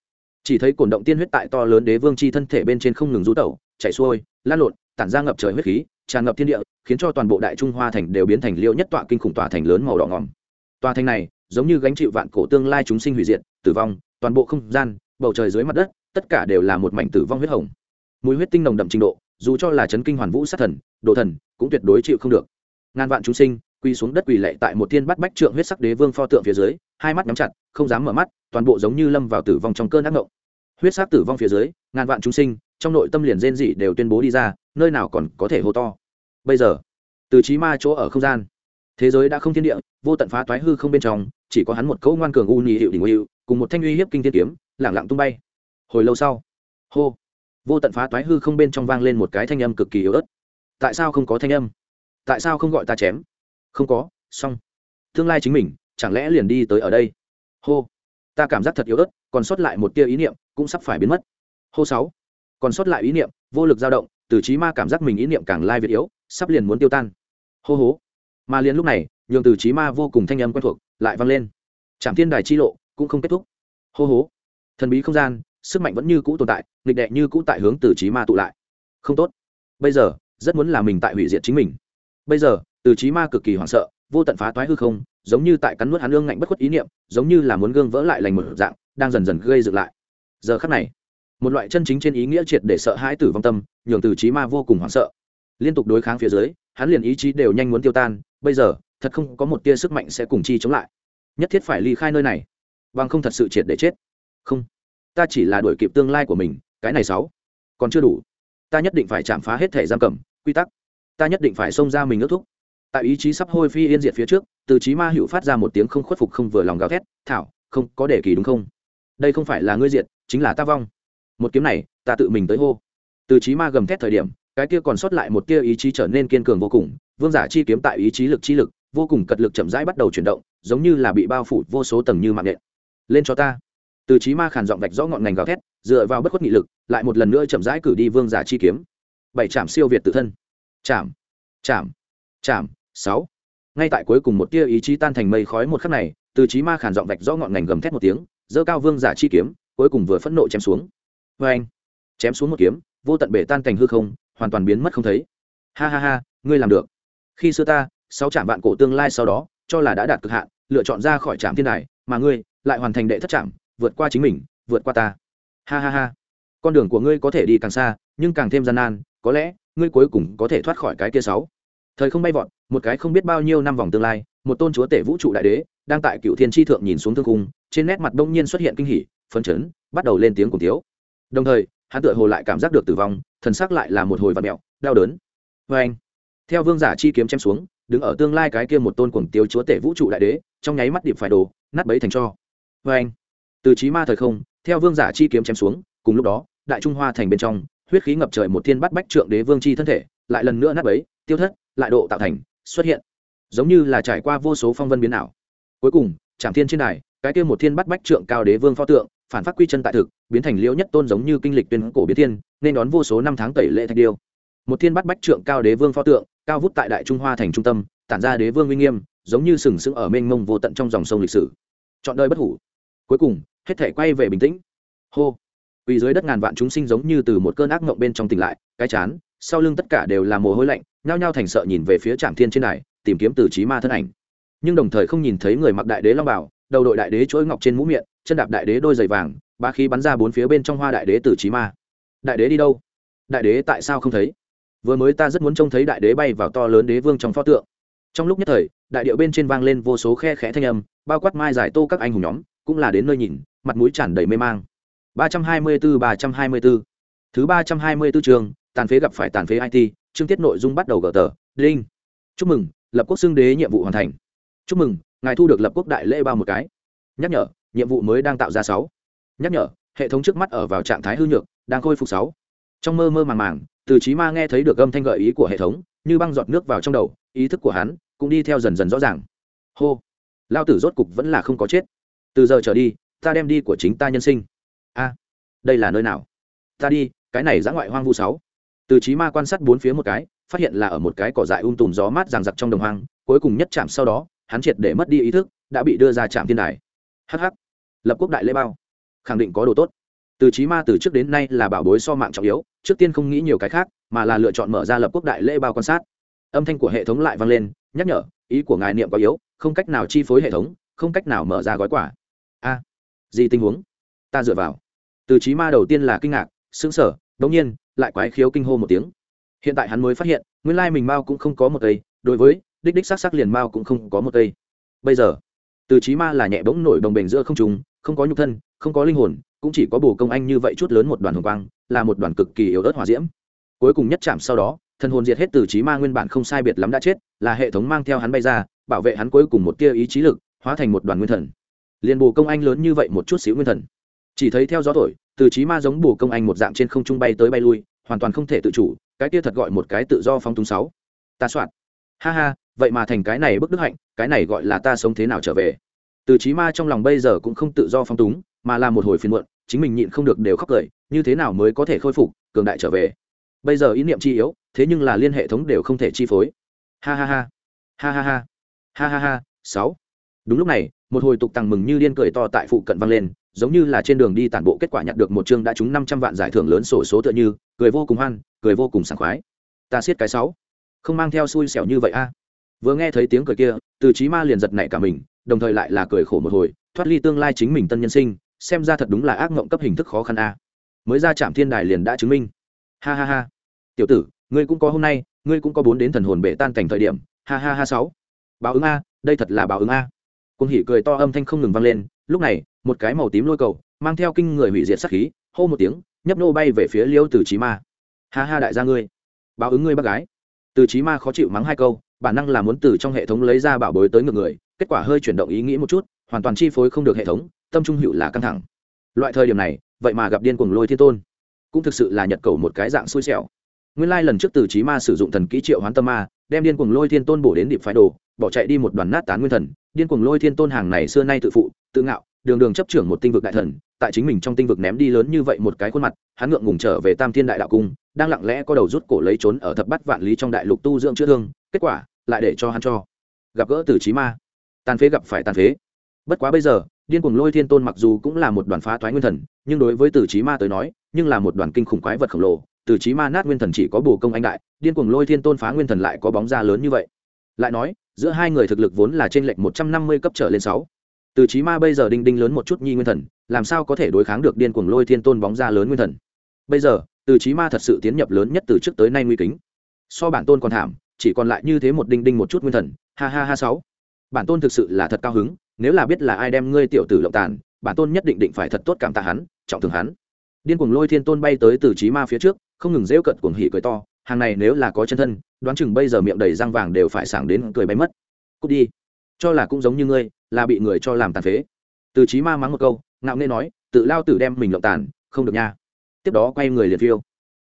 chỉ thấy cổn động tiên huyết tại to lớn đế vương chi thân thể bên trên không ngừng rú tẩu chạy xuôi, lan lộn, tản ra ngập trời huyết khí, tràn ngập thiên địa, khiến cho toàn bộ đại trung hoa thành đều biến thành liêu nhất tọa kinh khủng tòa thành lớn màu đỏ ngỏm tòa thành này, giống như gánh chịu vạn cổ tương lai chúng sinh hủy diệt, tử vong, toàn bộ không gian, bầu trời dưới mặt đất, tất cả đều là một mảnh tử vong huyết hồng. Mùi huyết tinh nồng đậm trình độ, dù cho là chấn kinh hoàn vũ sát thần đồ thần, cũng tuyệt đối chịu không được. Ngàn vạn chúng sinh quy xuống đất quỳ lệ tại một thiên bắt bách trượng huyết sắc đế vương pho tượng phía dưới, hai mắt nhắm chặt, không dám mở mắt, toàn bộ giống như lâm vào tử vong trong cơn ác ngộng huyết sắc tử vong phía dưới, ngàn vạn chúng sinh, trong nội tâm liền rên dị đều tuyên bố đi ra, nơi nào còn có thể hô to. Bây giờ, từ trí ma chỗ ở không gian, thế giới đã không thiên địa, vô tận phá toái hư không bên trong, chỉ có hắn một cỗ ngoan cường u nhị hiệu đỉnh hiệu cùng một thanh uy hiếp kinh thiên kiếm lẳng lặng tung bay. Hồi lâu sau, hô, vô tận phá toái hư không bên trong vang lên một cái thanh âm cực kỳ yếu ớt. Tại sao không có thanh âm? Tại sao không gọi ta chém? Không có, xong. Tương lai chính mình, chẳng lẽ liền đi tới ở đây? Hô ta cảm giác thật yếu ớt, còn sót lại một tia ý niệm, cũng sắp phải biến mất. Hô sáu. Còn sót lại ý niệm, vô lực dao động, từ trí ma cảm giác mình ý niệm càng lai việt yếu, sắp liền muốn tiêu tan. Hô hố. Mà liền lúc này, nhường từ trí ma vô cùng thanh âm quen thuộc, lại vang lên. Trạm thiên đài chi lộ, cũng không kết thúc. Hô hố. Thần bí không gian, sức mạnh vẫn như cũ tồn tại, nghịch đệ như cũ tại hướng từ trí ma tụ lại. Không tốt. Bây giờ, rất muốn là mình tại hủy diệt chính mình. Bây giờ, từ trí ma cực kỳ hoảng sợ, vô tận phá toái hư không giống như tại cắn nuốt hắn lương ngạnh bất khuất ý niệm, giống như là muốn gương vỡ lại lành một dạng, đang dần dần gây dựng lại. Giờ khắc này, một loại chân chính trên ý nghĩa triệt để sợ hãi tử vong tâm, nhường từ trí ma vô cùng hoảng sợ. Liên tục đối kháng phía dưới, hắn liền ý chí đều nhanh muốn tiêu tan, bây giờ, thật không có một tia sức mạnh sẽ cùng chi chống lại. Nhất thiết phải ly khai nơi này, bằng không thật sự triệt để chết. Không, ta chỉ là đuổi kịp tương lai của mình, cái này sáu, còn chưa đủ. Ta nhất định phải chạm phá hết thể giam cầm, quy tắc. Ta nhất định phải xông ra mình ước thúc tại ý chí sắp hôi phi yên diệt phía trước, từ trí ma hữu phát ra một tiếng không khuất phục không vừa lòng gào thét, thảo, không, có để kỳ đúng không? Đây không phải là ngươi diệt, chính là ta vong. Một kiếm này, ta tự mình tới hô. Từ trí ma gầm thét thời điểm, cái kia còn sót lại một tia ý chí trở nên kiên cường vô cùng, vương giả chi kiếm tại ý chí lực chi lực, vô cùng cật lực chậm rãi bắt đầu chuyển động, giống như là bị bao phủ vô số tầng như mạng nhện lên cho ta. Từ trí ma khàn giọng vạch rõ ngọn ngành gào thét, dựa vào bất khuất nghị lực, lại một lần nữa chậm rãi cử đi vương giả chi kiếm. Bảy chạm siêu việt tự thân. Chạm chạm chạm sáu. Ngay tại cuối cùng một tia ý chí tan thành mây khói một khắc này, từ trí ma khản giọng vạch rõ ngọn ngành gầm thét một tiếng dơ cao vương giả chi kiếm, cuối cùng vừa phẫn nộ chém xuống. Vê anh, chém xuống một kiếm, vô tận bể tan thành hư không, hoàn toàn biến mất không thấy. Ha ha ha, ngươi làm được. Khi xưa ta, sáu trạm vạn cổ tương lai sau đó, cho là đã đạt cực hạn, lựa chọn ra khỏi trạm thiên đài, mà ngươi, lại hoàn thành đệ thất trạm vượt qua chính mình, vượt qua ta. Ha ha ha. Con đường của ngươi có thể đi càng xa, nhưng càng thêm gian nan, có lẽ, ngươi cuối cùng có thể thoát khỏi cái kia sáu thời không bay vọt, một cái không biết bao nhiêu năm vòng tương lai, một tôn chúa tể vũ trụ đại đế, đang tại cựu thiên tri thượng nhìn xuống thương cung trên nét mặt đông nhiên xuất hiện kinh hỉ, phấn chấn, bắt đầu lên tiếng cùng tiếu đồng thời, hắn tựa hồ lại cảm giác được tử vong, thần sắc lại là một hồi vạt mẹo, đau đớn. Vê anh, theo vương giả chi kiếm chém xuống, đứng ở tương lai cái kia một tôn cuồng tiêu chúa tể vũ trụ đại đế, trong nháy mắt điệp phải đồ, nát bấy thành cho. Vê anh, từ trí ma thời không, theo vương giả chi kiếm chém xuống, cùng lúc đó, đại trung hoa thành bên trong, huyết khí ngập trời một thiên bắt bách trượng đế vương chi thân thể, lại lần nữa nát bấy tiêu thất, lại độ tạo thành, xuất hiện. Giống như là trải qua vô số phong vân biến ảo. Cuối cùng, trảm thiên trên đài, cái kia một thiên bắt bách trượng cao đế vương pho tượng, phản phát quy chân tại thực, biến thành liễu nhất tôn giống như kinh lịch tuyên cổ biến thiên, nên đón vô số năm tháng tẩy lệ thạch điêu. Một thiên bắt bách trượng cao đế vương pho tượng, cao vút tại đại trung hoa thành trung tâm, tản ra đế vương uy nghiêm, giống như sừng sững ở mênh mông vô tận trong dòng sông lịch sử. Chọn đời bất hủ. Cuối cùng, hết thể quay về bình tĩnh. Hô. Vì dưới đất ngàn vạn chúng sinh giống như từ một cơn ác mộng bên trong tỉnh lại, cái chán sau lưng tất cả đều là mồ hôi lạnh nhao nhao thành sợ nhìn về phía trạm thiên trên này, tìm kiếm từ trí ma thân ảnh. Nhưng đồng thời không nhìn thấy người mặc đại đế long bảo đầu đội đại đế chuỗi ngọc trên mũ miệng chân đạp đại đế đôi giày vàng ba khí bắn ra bốn phía bên trong hoa đại đế từ trí ma. Đại đế đi đâu? Đại đế tại sao không thấy? Vừa mới ta rất muốn trông thấy đại đế bay vào to lớn đế vương trong pho tượng. Trong lúc nhất thời đại điệu bên trên vang lên vô số khe khẽ thanh âm bao quát mai giải tô các anh hùng nhóm cũng là đến nơi nhìn mặt mũi tràn đầy mê mang. Ba trăm hai mươi bốn ba trăm hai mươi bốn thứ ba trăm hai mươi bốn trường tàn phế gặp phải tàn phế it chương tiết nội dung bắt đầu gỡ tờ, đinh. Chúc mừng, lập quốc xưng đế nhiệm vụ hoàn thành. Chúc mừng, ngài thu được lập quốc đại lễ bao một cái. Nhắc nhở, nhiệm vụ mới đang tạo ra sáu. Nhắc nhở, hệ thống trước mắt ở vào trạng thái hư nhược, đang khôi phục sáu. Trong mơ mơ màng màng, từ trí ma nghe thấy được âm thanh gợi ý của hệ thống, như băng giọt nước vào trong đầu, ý thức của hắn cũng đi theo dần dần rõ ràng. Hô. Lao tử rốt cục vẫn là không có chết. Từ giờ trở đi, ta đem đi của chính ta nhân sinh. A, đây là nơi nào? Ta đi, cái này giã ngoại hoang vu sáu từ trí ma quan sát bốn phía một cái, phát hiện là ở một cái cỏ dại um tùm gió mát ràng giặc trong đồng hoang, cuối cùng nhất chạm sau đó, hắn triệt để mất đi ý thức, đã bị đưa ra trạm thiên đài. Hh lập quốc đại lễ bao. Khẳng định có đồ tốt. Từ trí ma từ trước đến nay là bảo bối so mạng trọng yếu, trước tiên không nghĩ nhiều cái khác, mà là lựa chọn mở ra lập quốc đại lễ bao quan sát. Âm thanh của hệ thống lại vang lên, nhắc nhở, ý của ngài niệm quá yếu, không cách nào chi phối hệ thống, không cách nào mở ra gói quả a, gì tình huống? Ta dựa vào. Từ trí ma đầu tiên là kinh ngạc, sững sờ, đống nhiên lại quái khiếu kinh hô một tiếng. Hiện tại hắn mới phát hiện, nguyên lai mình mao cũng không có một cây, đối với đích đích sắc sắc liền mao cũng không có một cây. Bây giờ, từ trí ma là nhẹ bỗng nổi đồng bền giữa không trùng không có nhục thân, không có linh hồn, cũng chỉ có bổ công anh như vậy chút lớn một đoàn hồng quang, là một đoàn cực kỳ yếu ớt hỏa diễm. Cuối cùng nhất chạm sau đó, thần hồn diệt hết từ trí ma nguyên bản không sai biệt lắm đã chết, là hệ thống mang theo hắn bay ra, bảo vệ hắn cuối cùng một tia ý chí lực, hóa thành một đoàn nguyên thần. Liền bổ công anh lớn như vậy một chút xíu nguyên thần chỉ thấy theo gió thổi, từ trí ma giống bổ công anh một dạng trên không trung bay tới bay lui, hoàn toàn không thể tự chủ, cái kia thật gọi một cái tự do phong túng sáu. Ta soạn. Ha ha, vậy mà thành cái này bức đức hạnh, cái này gọi là ta sống thế nào trở về. Từ trí ma trong lòng bây giờ cũng không tự do phong túng, mà là một hồi phiền muộn, chính mình nhịn không được đều khóc cười, như thế nào mới có thể khôi phục, cường đại trở về. Bây giờ ý niệm chi yếu, thế nhưng là liên hệ thống đều không thể chi phối. Ha ha ha. Ha ha ha. Ha ha ha, sáu. Đúng lúc này, một hồi tục tằng mừng như điên cười to tại phụ cận vang lên giống như là trên đường đi tản bộ kết quả nhặt được một chương đã trúng năm trăm vạn giải thưởng lớn sổ số tựa như, cười vô cùng hoan, cười vô cùng sảng khoái. Ta siết cái sáu. Không mang theo xui xẻo như vậy a. Vừa nghe thấy tiếng cười kia, từ trí ma liền giật nảy cả mình, đồng thời lại là cười khổ một hồi, thoát ly tương lai chính mình tân nhân sinh, xem ra thật đúng là ác mộng cấp hình thức khó khăn a. Mới ra trạm thiên đài liền đã chứng minh. Ha ha ha. Tiểu tử, ngươi cũng có hôm nay, ngươi cũng có bốn đến thần hồn bể tan cảnh thời điểm. Ha ha ha sáu. Báo ứng a, đây thật là báo ứng a. Cung hỉ cười to âm thanh không ngừng vang lên lúc này, một cái màu tím lôi cầu, mang theo kinh người hủy diệt sắc khí, hô một tiếng, nhấp nô bay về phía liêu từ trí ma. Ha ha đại gia ngươi. Báo ứng ngươi bác gái. Từ trí ma khó chịu mắng hai câu, bản năng là muốn từ trong hệ thống lấy ra bảo bối tới ngược người, kết quả hơi chuyển động ý nghĩ một chút, hoàn toàn chi phối không được hệ thống, tâm trung hữu là căng thẳng. Loại thời điểm này, vậy mà gặp điên cuồng lôi thiên tôn. Cũng thực sự là nhật cầu một cái dạng xui xẻo. Nguyên lai lần trước từ trí ma sử dụng thần kỹ triệu hoán tâm ma đem điên cuồng lôi thiên tôn bổ đến điệp phái đồ, bỏ chạy đi một đoàn nát tán nguyên thần. Điên cuồng lôi thiên tôn hàng này xưa nay tự phụ, tự ngạo, đường đường chấp trưởng một tinh vực đại thần, tại chính mình trong tinh vực ném đi lớn như vậy một cái khuôn mặt, hắn ngượng ngùng trở về tam thiên đại đạo cung, đang lặng lẽ có đầu rút cổ lấy trốn ở thập bắt vạn lý trong đại lục tu dưỡng chữa thương, kết quả lại để cho hắn cho gặp gỡ từ trí ma. Tàn phế gặp phải tàn phế. Bất quá bây giờ, điên cuồng lôi thiên tôn mặc dù cũng là một đoàn phá thoái nguyên thần, nhưng đối với từ trí ma tới nói, nhưng là một đoàn kinh khủng quái vật khổng lồ từ trí ma nát nguyên thần chỉ có bù công anh đại, điên cuồng lôi thiên tôn phá nguyên thần lại có bóng ra lớn như vậy. Lại nói, giữa hai người thực lực vốn là trên lệnh một trăm năm mươi cấp trở lên sáu. Từ trí ma bây giờ đinh đinh lớn một chút nhi nguyên thần, làm sao có thể đối kháng được điên cuồng lôi thiên tôn bóng ra lớn nguyên thần? Bây giờ, từ trí ma thật sự tiến nhập lớn nhất từ trước tới nay nguy kính. So bản tôn còn thảm, chỉ còn lại như thế một đinh đinh một chút nguyên thần, ha ha ha sáu. Bản tôn thực sự là thật cao hứng, nếu là biết là ai đem ngươi tiểu tử lộng tàn, bản tôn nhất định định phải thật tốt cảm tạ hắn, trọng thường hắn. Điên cuồng lôi thiên tôn bay tới từ trí ma phía trước không ngừng rêu cận cuồng hỉ cười to, hàng này nếu là có chân thân, đoán chừng bây giờ miệng đầy răng vàng đều phải sảng đến cười bay mất. Cút đi, cho là cũng giống như ngươi, là bị người cho làm tàn phế. Từ trí ma mắng một câu, ngạo nghê nói, tự lao tử đem mình lộng tàn, không được nha. Tiếp đó quay người liền phiêu.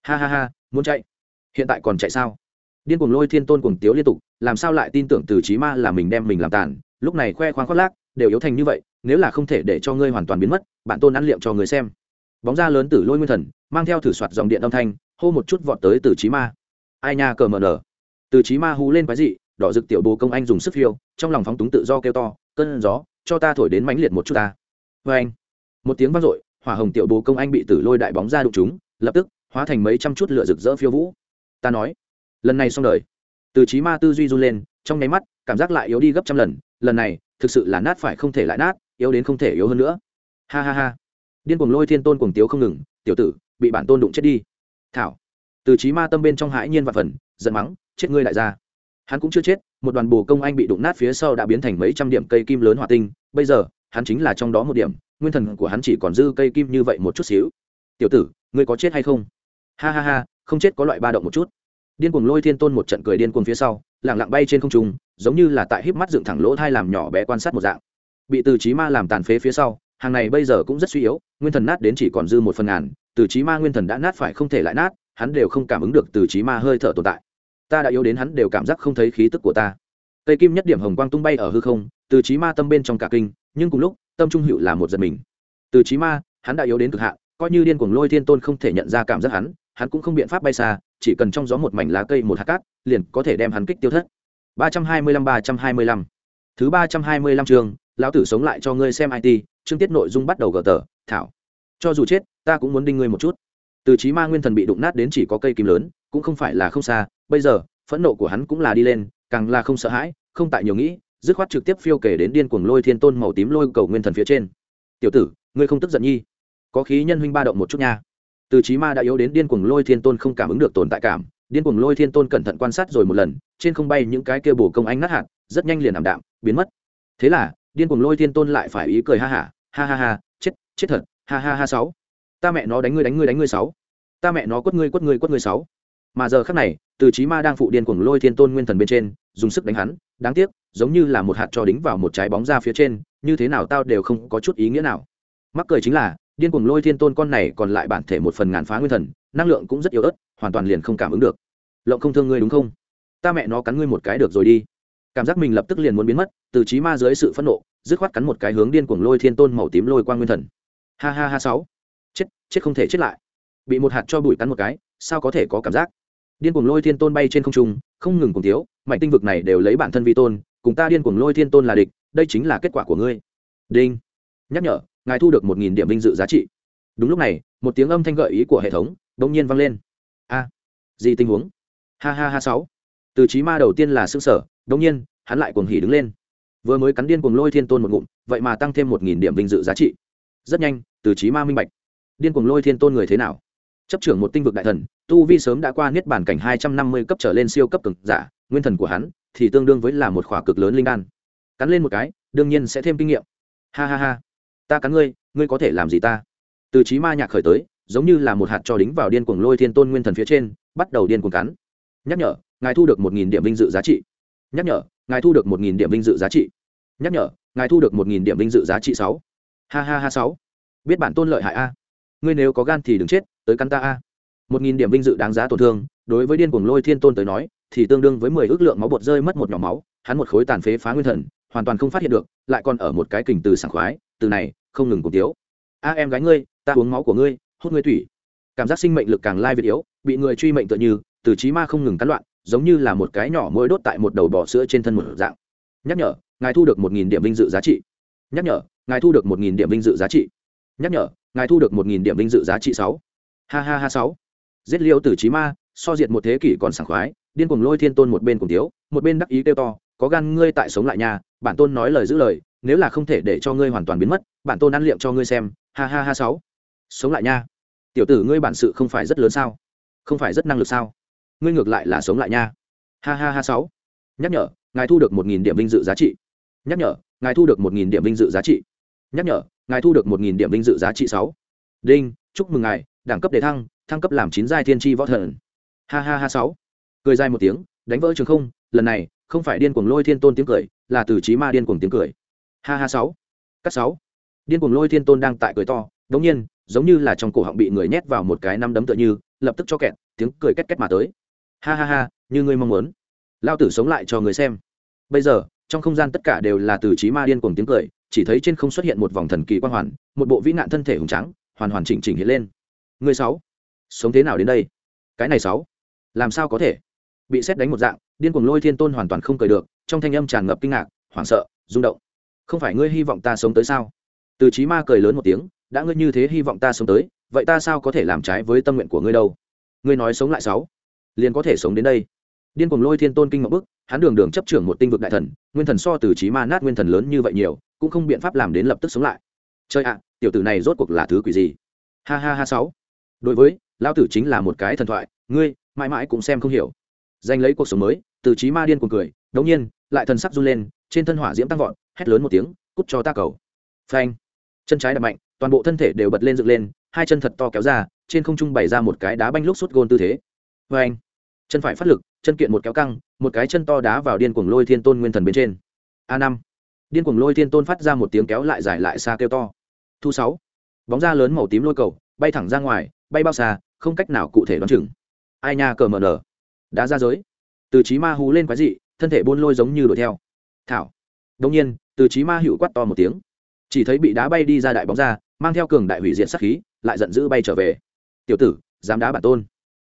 Ha ha ha, muốn chạy? Hiện tại còn chạy sao? Điên cuồng lôi thiên tôn cuồng tiếu liên tục, làm sao lại tin tưởng từ trí ma là mình đem mình làm tàn? Lúc này khoe khoang khoác lác, đều yếu thành như vậy, nếu là không thể để cho ngươi hoàn toàn biến mất, bạn tôn ăn liệm cho người xem bóng da lớn tử lôi nguyên thần, mang theo thử soạt dòng điện âm thanh, hô một chút vọt tới từ trí ma. Ai nha, cờ mờ nở. Từ trí ma hú lên quái dị, đỏ rực tiểu bồ công anh dùng sức phiêu, trong lòng phóng túng tự do kêu to, cơn gió, cho ta thổi đến mãnh liệt một chút ta. Vê anh, một tiếng vang dội, hỏa hồng tiểu bồ công anh bị tử lôi đại bóng ra đụng chúng lập tức, hóa thành mấy trăm chút lửa rực rỡ phiêu vũ. Ta nói, lần này xong đời. Từ trí ma tư duy run lên, trong nháy mắt, cảm giác lại yếu đi gấp trăm lần lần này, thực sự là nát phải không thể lại nát, yếu đến không thể yếu hơn nữa. Ha ha ha điên cuồng lôi thiên tôn cuồng tiếu không ngừng, tiểu tử, bị bản tôn đụng chết đi. Thảo, từ trí ma tâm bên trong hãi nhiên và phần, giận mắng, chết ngươi lại ra hắn cũng chưa chết, một đoàn bồ công anh bị đụng nát phía sau đã biến thành mấy trăm điểm cây kim lớn hỏa tinh, bây giờ, hắn chính là trong đó một điểm, nguyên thần của hắn chỉ còn dư cây kim như vậy một chút xíu. Tiểu tử, ngươi có chết hay không? Ha ha ha, không chết có loại ba động một chút. Điên cuồng lôi thiên tôn một trận cười điên cuồng phía sau lẳng lặng bay trên không trung, giống như là tại híp mắt dựng thẳng lỗ thai làm nhỏ bé quan sát một dạng. Bị từ trí ma làm tàn phế phía sau hàng này bây giờ cũng rất suy yếu, nguyên thần nát đến chỉ còn dư một phần ngàn, từ trí ma nguyên thần đã nát phải không thể lại nát, hắn đều không cảm ứng được từ trí ma hơi thở tồn tại. Ta đã yếu đến hắn đều cảm giác không thấy khí tức của ta. Tây kim nhất điểm hồng quang tung bay ở hư không, từ trí ma tâm bên trong cả kinh, nhưng cùng lúc, tâm trung hữu là một giật mình. Từ trí ma, hắn đã yếu đến cực hạn, coi như điên cuồng lôi thiên tôn không thể nhận ra cảm giác hắn hắn cũng không biện pháp bay xa, chỉ cần trong gió một mảnh lá cây một hạt cát, liền có thể đem hắn kích tiêu thất. Ba trăm hai mươi lăm, ba trăm hai mươi lăm. Thứ ba trăm hai mươi lăm chương, lão tử sống lại cho ngươi xem it chương tiết nội dung bắt đầu gờ tờ, thảo, cho dù chết, ta cũng muốn đinh ngươi một chút. Từ trí ma nguyên thần bị đụng nát đến chỉ có cây kim lớn, cũng không phải là không xa, bây giờ, phẫn nộ của hắn cũng là đi lên, càng là không sợ hãi, không tại nhiều nghĩ, dứt khoát trực tiếp phiêu kể đến điên cuồng lôi thiên tôn màu tím lôi cầu nguyên thần phía trên. Tiểu tử, ngươi không tức giận nhi. Có khí nhân huynh ba động một chút nha. Từ trí ma đã yếu đến điên cuồng lôi thiên tôn không cảm ứng được tồn tại cảm, điên cuồng lôi thiên tôn cẩn thận quan sát rồi một lần, trên không bay những cái kia bổ công ánh nát hạt, rất nhanh liền ảm đạm, biến mất. Thế là, điên cuồng lôi thiên tôn lại phải ý cười ha hả ha ha ha, chết chết thật, ha ha ha sáu. Ta mẹ nó đánh ngươi đánh ngươi đánh ngươi sáu. Ta mẹ nó quất ngươi quất ngươi quất ngươi sáu. Mà giờ khắc này, từ trí ma đang phụ điên cuồng lôi thiên tôn nguyên thần bên trên, dùng sức đánh hắn, đáng tiếc, giống như là một hạt cho đính vào một trái bóng ra phía trên, như thế nào tao đều không có chút ý nghĩa nào. Mắc cười chính là, điên cuồng lôi thiên tôn con này còn lại bản thể một phần ngàn phá nguyên thần, năng lượng cũng rất yếu ớt, hoàn toàn liền không cảm ứng được. Lộng không thương ngươi đúng không? Ta mẹ nó cắn ngươi một cái được rồi đi. Cảm giác mình lập tức liền muốn biến mất, từ trí ma dưới sự phẫn nộ dứt khoát cắn một cái hướng điên cuồng lôi thiên tôn màu tím lôi quang nguyên thần. Ha ha ha sáu. Chết chết không thể chết lại. Bị một hạt cho bụi cắn một cái, sao có thể có cảm giác? Điên cuồng lôi thiên tôn bay trên không trung, không ngừng cùng thiếu mạnh tinh vực này đều lấy bản thân vi tôn, cùng ta điên cuồng lôi thiên tôn là địch, đây chính là kết quả của ngươi. Đinh. Nhắc nhở, ngài thu được một nghìn điểm vinh dự giá trị. Đúng lúc này, một tiếng âm thanh gợi ý của hệ thống đ ỗ n g nhiên vang lên. A. Gì tình huống? Ha ha ha sáu. Từ trí ma đầu tiên là xương sở đ ỗ n g nhiên, hắn lại cuồng hỉ đứng lên vừa mới cắn điên cuồng lôi thiên tôn một ngụm, vậy mà tăng thêm một nghìn điểm vinh dự giá trị. Rất nhanh, từ trí ma minh bạch. Điên cuồng lôi thiên tôn người thế nào? Chấp trưởng một tinh vực đại thần, tu vi sớm đã qua niết bản cảnh hai trăm năm mươi cấp trở lên siêu cấp cực giả, nguyên thần của hắn thì tương đương với là một khỏa cực lớn linh đan. Cắn lên một cái, đương nhiên sẽ thêm kinh nghiệm. Ha ha ha. Ta cắn ngươi ngươi có thể làm gì ta? Từ trí ma nhạc khởi tới, giống như là một hạt cho đính vào điên cuồng lôi thiên tôn nguyên thần phía trên, bắt đầu điên cuồng cắn. Nhắc nhở, ngài thu được một nghìn điểm vinh dự giá trị. Nhắc nhở, ngài thu được một nghìn điểm vinh dự giá trị nhắc nhở, ngài thu được một nghìn điểm vinh dự giá trị sáu. Ha ha ha sáu. Biết bản tôn lợi hại a. Ngươi nếu có gan thì đừng chết, tới căn ta a. Một nghìn điểm vinh dự đáng giá tổn thương, đối với điên cuồng lôi thiên tôn tới nói, thì tương đương với mười ước lượng máu bột rơi mất một nhỏ máu, hắn một khối tàn phế phá nguyên thần, hoàn toàn không phát hiện được, lại còn ở một cái kình từ sảng khoái, từ này, không ngừng cùng tiếu. A, em gái ngươi, ta uống máu của ngươi, hút ngươi thủy cảm giác sinh mệnh lực càng lai việt yếu, bị người truy mệnh tựa như, từ trí ma không ngừng cắn loạn, giống như là một cái nhỏ môi đốt tại một đầu bò sữa trên thân một dạng. Nhắc nhở ngài thu được một nghìn điểm vinh dự giá trị. Nhắc nhở, ngài thu được một nghìn điểm vinh dự giá trị. Nhắc nhở, ngài thu được một nghìn điểm vinh dự giá trị sáu. Ha ha ha sáu. Giết liêu tử trí ma, so diệt một thế kỷ còn sảng khoái, điên cuồng lôi thiên tôn một bên cùng tiếu một bên đắc ý kêu to, có gan ngươi tại sống lại nhà bản tôn nói lời giữ lời, nếu là không thể để cho ngươi hoàn toàn biến mất, bản tôn ăn liệm cho ngươi xem. Ha ha ha sáu. Sống lại nha. Tiểu tử ngươi bản sự không phải rất lớn sao? Không phải rất năng lực sao? Ngươi ngược lại là sống lại nha. Ha ha ha sáu. Nhắc nhở, ngài thu được một nghìn điểm vinh dự giá trị nhắc nhở, ngài thu được một nghìn điểm vinh dự giá trị. Nhắc nhở, ngài thu được một nghìn điểm vinh dự giá trị sáu. Đinh, chúc mừng ngài, đẳng cấp đề thăng thăng cấp làm chín giai thiên tri võ thần. Ha ha ha sáu. Cười dài một tiếng, đánh vỡ trường không, lần này, không phải điên cuồng lôi thiên tôn tiếng cười, là từ trí ma điên cuồng tiếng cười. Ha ha sáu. Cắt sáu. Điên cuồng lôi thiên tôn đang tại cười to, đống nhiên, giống như là trong cổ họng bị người nhét vào một cái năm đấm tựa như, lập tức cho kẹt, tiếng cười két két mà tới. Ha ha ha, như ngươi mong muốn. Lao tử sống lại cho người xem. Bây giờ trong không gian tất cả đều là từ trí ma điên cuồng tiếng cười, chỉ thấy trên không xuất hiện một vòng thần kỳ quang hoàn, một bộ vĩ nạn thân thể hùng trắng hoàn hoàn chỉnh chỉnh hiện lên. Người sáu, sống thế nào đến đây? Cái này sáu, làm sao có thể? Bị xét đánh một dạng, điên cuồng lôi thiên tôn hoàn toàn không cười được, trong thanh âm tràn ngập kinh ngạc, hoảng sợ, rung động. Không phải ngươi hy vọng ta sống tới sao? Từ trí ma cười lớn một tiếng, đã ngươi như thế hy vọng ta sống tới, vậy ta sao có thể làm trái với tâm nguyện của ngươi đâu? Ngươi nói sống lại sáu, liền có thể sống đến đây điên cuồng lôi thiên tôn kinh ngọc bức, hắn đường đường chấp trưởng một tinh vực đại thần, nguyên thần so từ trí ma nát nguyên thần lớn như vậy nhiều, cũng không biện pháp làm đến lập tức sống lại. Chơi ạ, tiểu tử này rốt cuộc là thứ quỷ gì? Ha ha ha, sáu. Đối với, lão tử chính là một cái thần thoại, ngươi, mãi mãi cũng xem không hiểu. Danh lấy cuộc sống mới, từ trí ma điên cuồng cười, đống nhiên, lại thần sắc run lên, trên thân hỏa diễm tăng vọt, hét lớn một tiếng, cút cho ta cầu. Phanh. Chân trái đập mạnh, toàn bộ thân thể đều bật lên dựng lên, hai chân thật to kéo ra, trên không trung bày ra một cái đá banh lúc sút gôn tư thế. Phanh. Chân phải phát lực chân kiện một kéo căng, một cái chân to đá vào điên cuồng lôi thiên tôn nguyên thần bên trên. A năm. Điên cuồng lôi thiên tôn phát ra một tiếng kéo lại giải lại xa kêu to. Thu sáu. Bóng da lớn màu tím lôi cầu, bay thẳng ra ngoài, bay bao xa, không cách nào cụ thể đoán chừng. Ai nha cờ mờ nở đá ra giới. Từ trí ma hú lên quái dị, thân thể buôn lôi giống như đuổi theo. Thảo. Đông nhiên, từ trí ma hữu quát to một tiếng. Chỉ thấy bị đá bay đi ra đại bóng ra mang theo cường đại hủy diện sắc khí, lại giận dữ bay trở về. Tiểu tử, dám đá bản tôn.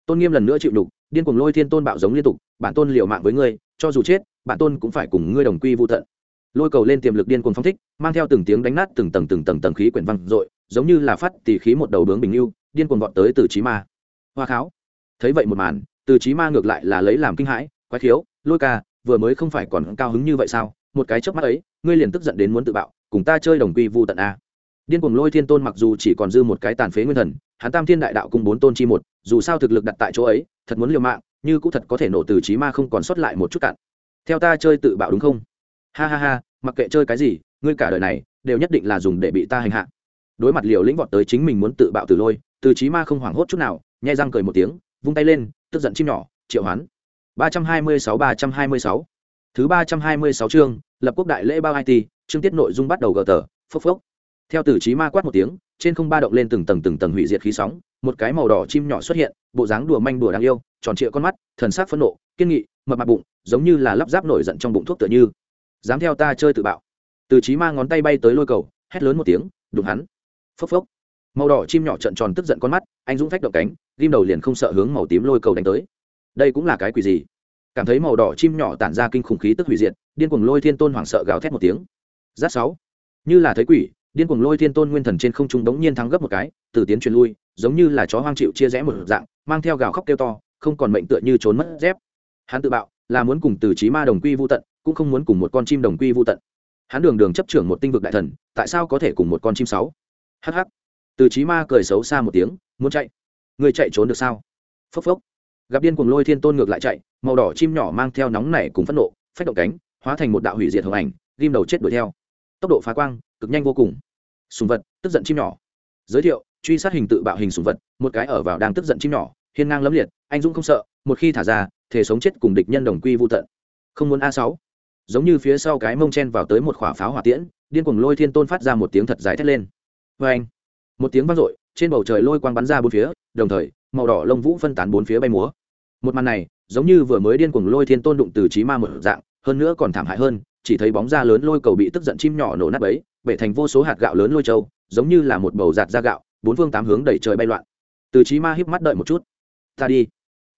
Tôn nghiêm lần nữa chịu đục điên cuồng lôi thiên tôn bạo giống liên tục, bản tôn liều mạng với ngươi, cho dù chết, bản tôn cũng phải cùng ngươi đồng quy vô tận. Lôi cầu lên tiềm lực điên cuồng phong thích, mang theo từng tiếng đánh nát, từng tầng từng tầng tầng khí quyển văng dội, giống như là phát tỉ khí một đầu bướng bình lưu, điên cuồng vọt tới từ trí ma. Hoa kháo. Thấy vậy một màn, từ trí ma ngược lại là lấy làm kinh hãi, quái khiếu, lôi ca, vừa mới không phải còn cao hứng như vậy sao? Một cái chớp mắt ấy, ngươi liền tức giận đến muốn tự bạo, cùng ta chơi đồng quy vu tận a điên cuồng lôi thiên tôn mặc dù chỉ còn dư một cái tàn phế nguyên thần, hắn tam thiên đại đạo cùng bốn tôn chi một, dù sao thực lực đặt tại chỗ ấy, thật muốn liều mạng, như cũng thật có thể nổ từ trí ma không còn sót lại một chút cạn. Theo ta chơi tự bạo đúng không? Ha ha ha, mặc kệ chơi cái gì, ngươi cả đời này, đều nhất định là dùng để bị ta hành hạ. Đối mặt liều lĩnh vọt tới chính mình muốn tự bạo từ lôi, từ trí ma không hoảng hốt chút nào, nhai răng cười một tiếng, vung tay lên, tức giận chim nhỏ, triệu hoán. ba trăm hai mươi sáu, ba trăm hai mươi sáu. Thứ ba trăm hai mươi sáu chương, lập quốc đại lễ bao it chương tiết nội dung bắt đầu gờ tờ, phốc phốc theo từ trí ma quát một tiếng, trên không ba động lên từng tầng từng tầng hủy diệt khí sóng, một cái màu đỏ chim nhỏ xuất hiện, bộ dáng đùa manh đùa đáng yêu, tròn trịa con mắt, thần sắc phẫn nộ, kiên nghị, mập mặt bụng, giống như là lắp ráp nổi giận trong bụng thuốc tựa như. Dám theo ta chơi tự bạo. Từ trí ma ngón tay bay tới lôi cầu, hét lớn một tiếng, đụng hắn. Phốc phốc. Màu đỏ chim nhỏ trận tròn tức giận con mắt, anh dũng phách động cánh, ghim đầu liền không sợ hướng màu tím lôi cầu đánh tới. Đây cũng là cái quỷ gì? Cảm thấy màu đỏ chim nhỏ tản ra kinh khủng khí tức hủy diệt, điên cuồng lôi thiên tôn hoảng sợ gào thét một tiếng. Giáp sáu. Như là thấy quỷ điên cuồng lôi thiên tôn nguyên thần trên không trung đống nhiên thắng gấp một cái từ tiến truyền lui giống như là chó hoang chịu chia rẽ một dạng mang theo gào khóc kêu to không còn mệnh tựa như trốn mất dép. Hắn tự bạo là muốn cùng từ trí ma đồng quy vô tận cũng không muốn cùng một con chim đồng quy vô tận. Hắn đường đường chấp trưởng một tinh vực đại thần tại sao có thể cùng một con chim sáu? Hắc hắc, từ trí ma cười xấu xa một tiếng muốn chạy. Người chạy trốn được sao? Phốc phốc. Gặp điên cuồng lôi thiên tôn ngược lại chạy màu đỏ chim nhỏ mang theo nóng nảy cùng phẫn nộ phách động cánh hóa thành một đạo hủy diệt hồng ảnh ghim đầu chết đuổi theo. Tốc độ phá quang cực nhanh vô cùng sùng vật, tức giận chim nhỏ. Giới thiệu, truy sát hình tự bạo hình sùng vật, một cái ở vào đang tức giận chim nhỏ, hiên ngang lẫm liệt, anh dũng không sợ, một khi thả ra, thể sống chết cùng địch nhân đồng quy vô tận. Không muốn a sáu. Giống như phía sau cái mông chen vào tới một khỏa pháo hỏa tiễn, điên cuồng lôi thiên tôn phát ra một tiếng thật dài thét lên. Vê anh, một tiếng vang dội, trên bầu trời lôi quang bắn ra bốn phía, đồng thời, màu đỏ lông vũ phân tán bốn phía bay múa. Một màn này, giống như vừa mới điên cuồng lôi thiên tôn đụng từ trí ma một dạng, hơn nữa còn thảm hại hơn chỉ thấy bóng da lớn lôi cầu bị tức giận chim nhỏ nổ nát bấy, bể thành vô số hạt gạo lớn lôi trâu, giống như là một bầu giạt da gạo, bốn phương tám hướng đẩy trời bay loạn. Từ trí ma híp mắt đợi một chút. Ta đi.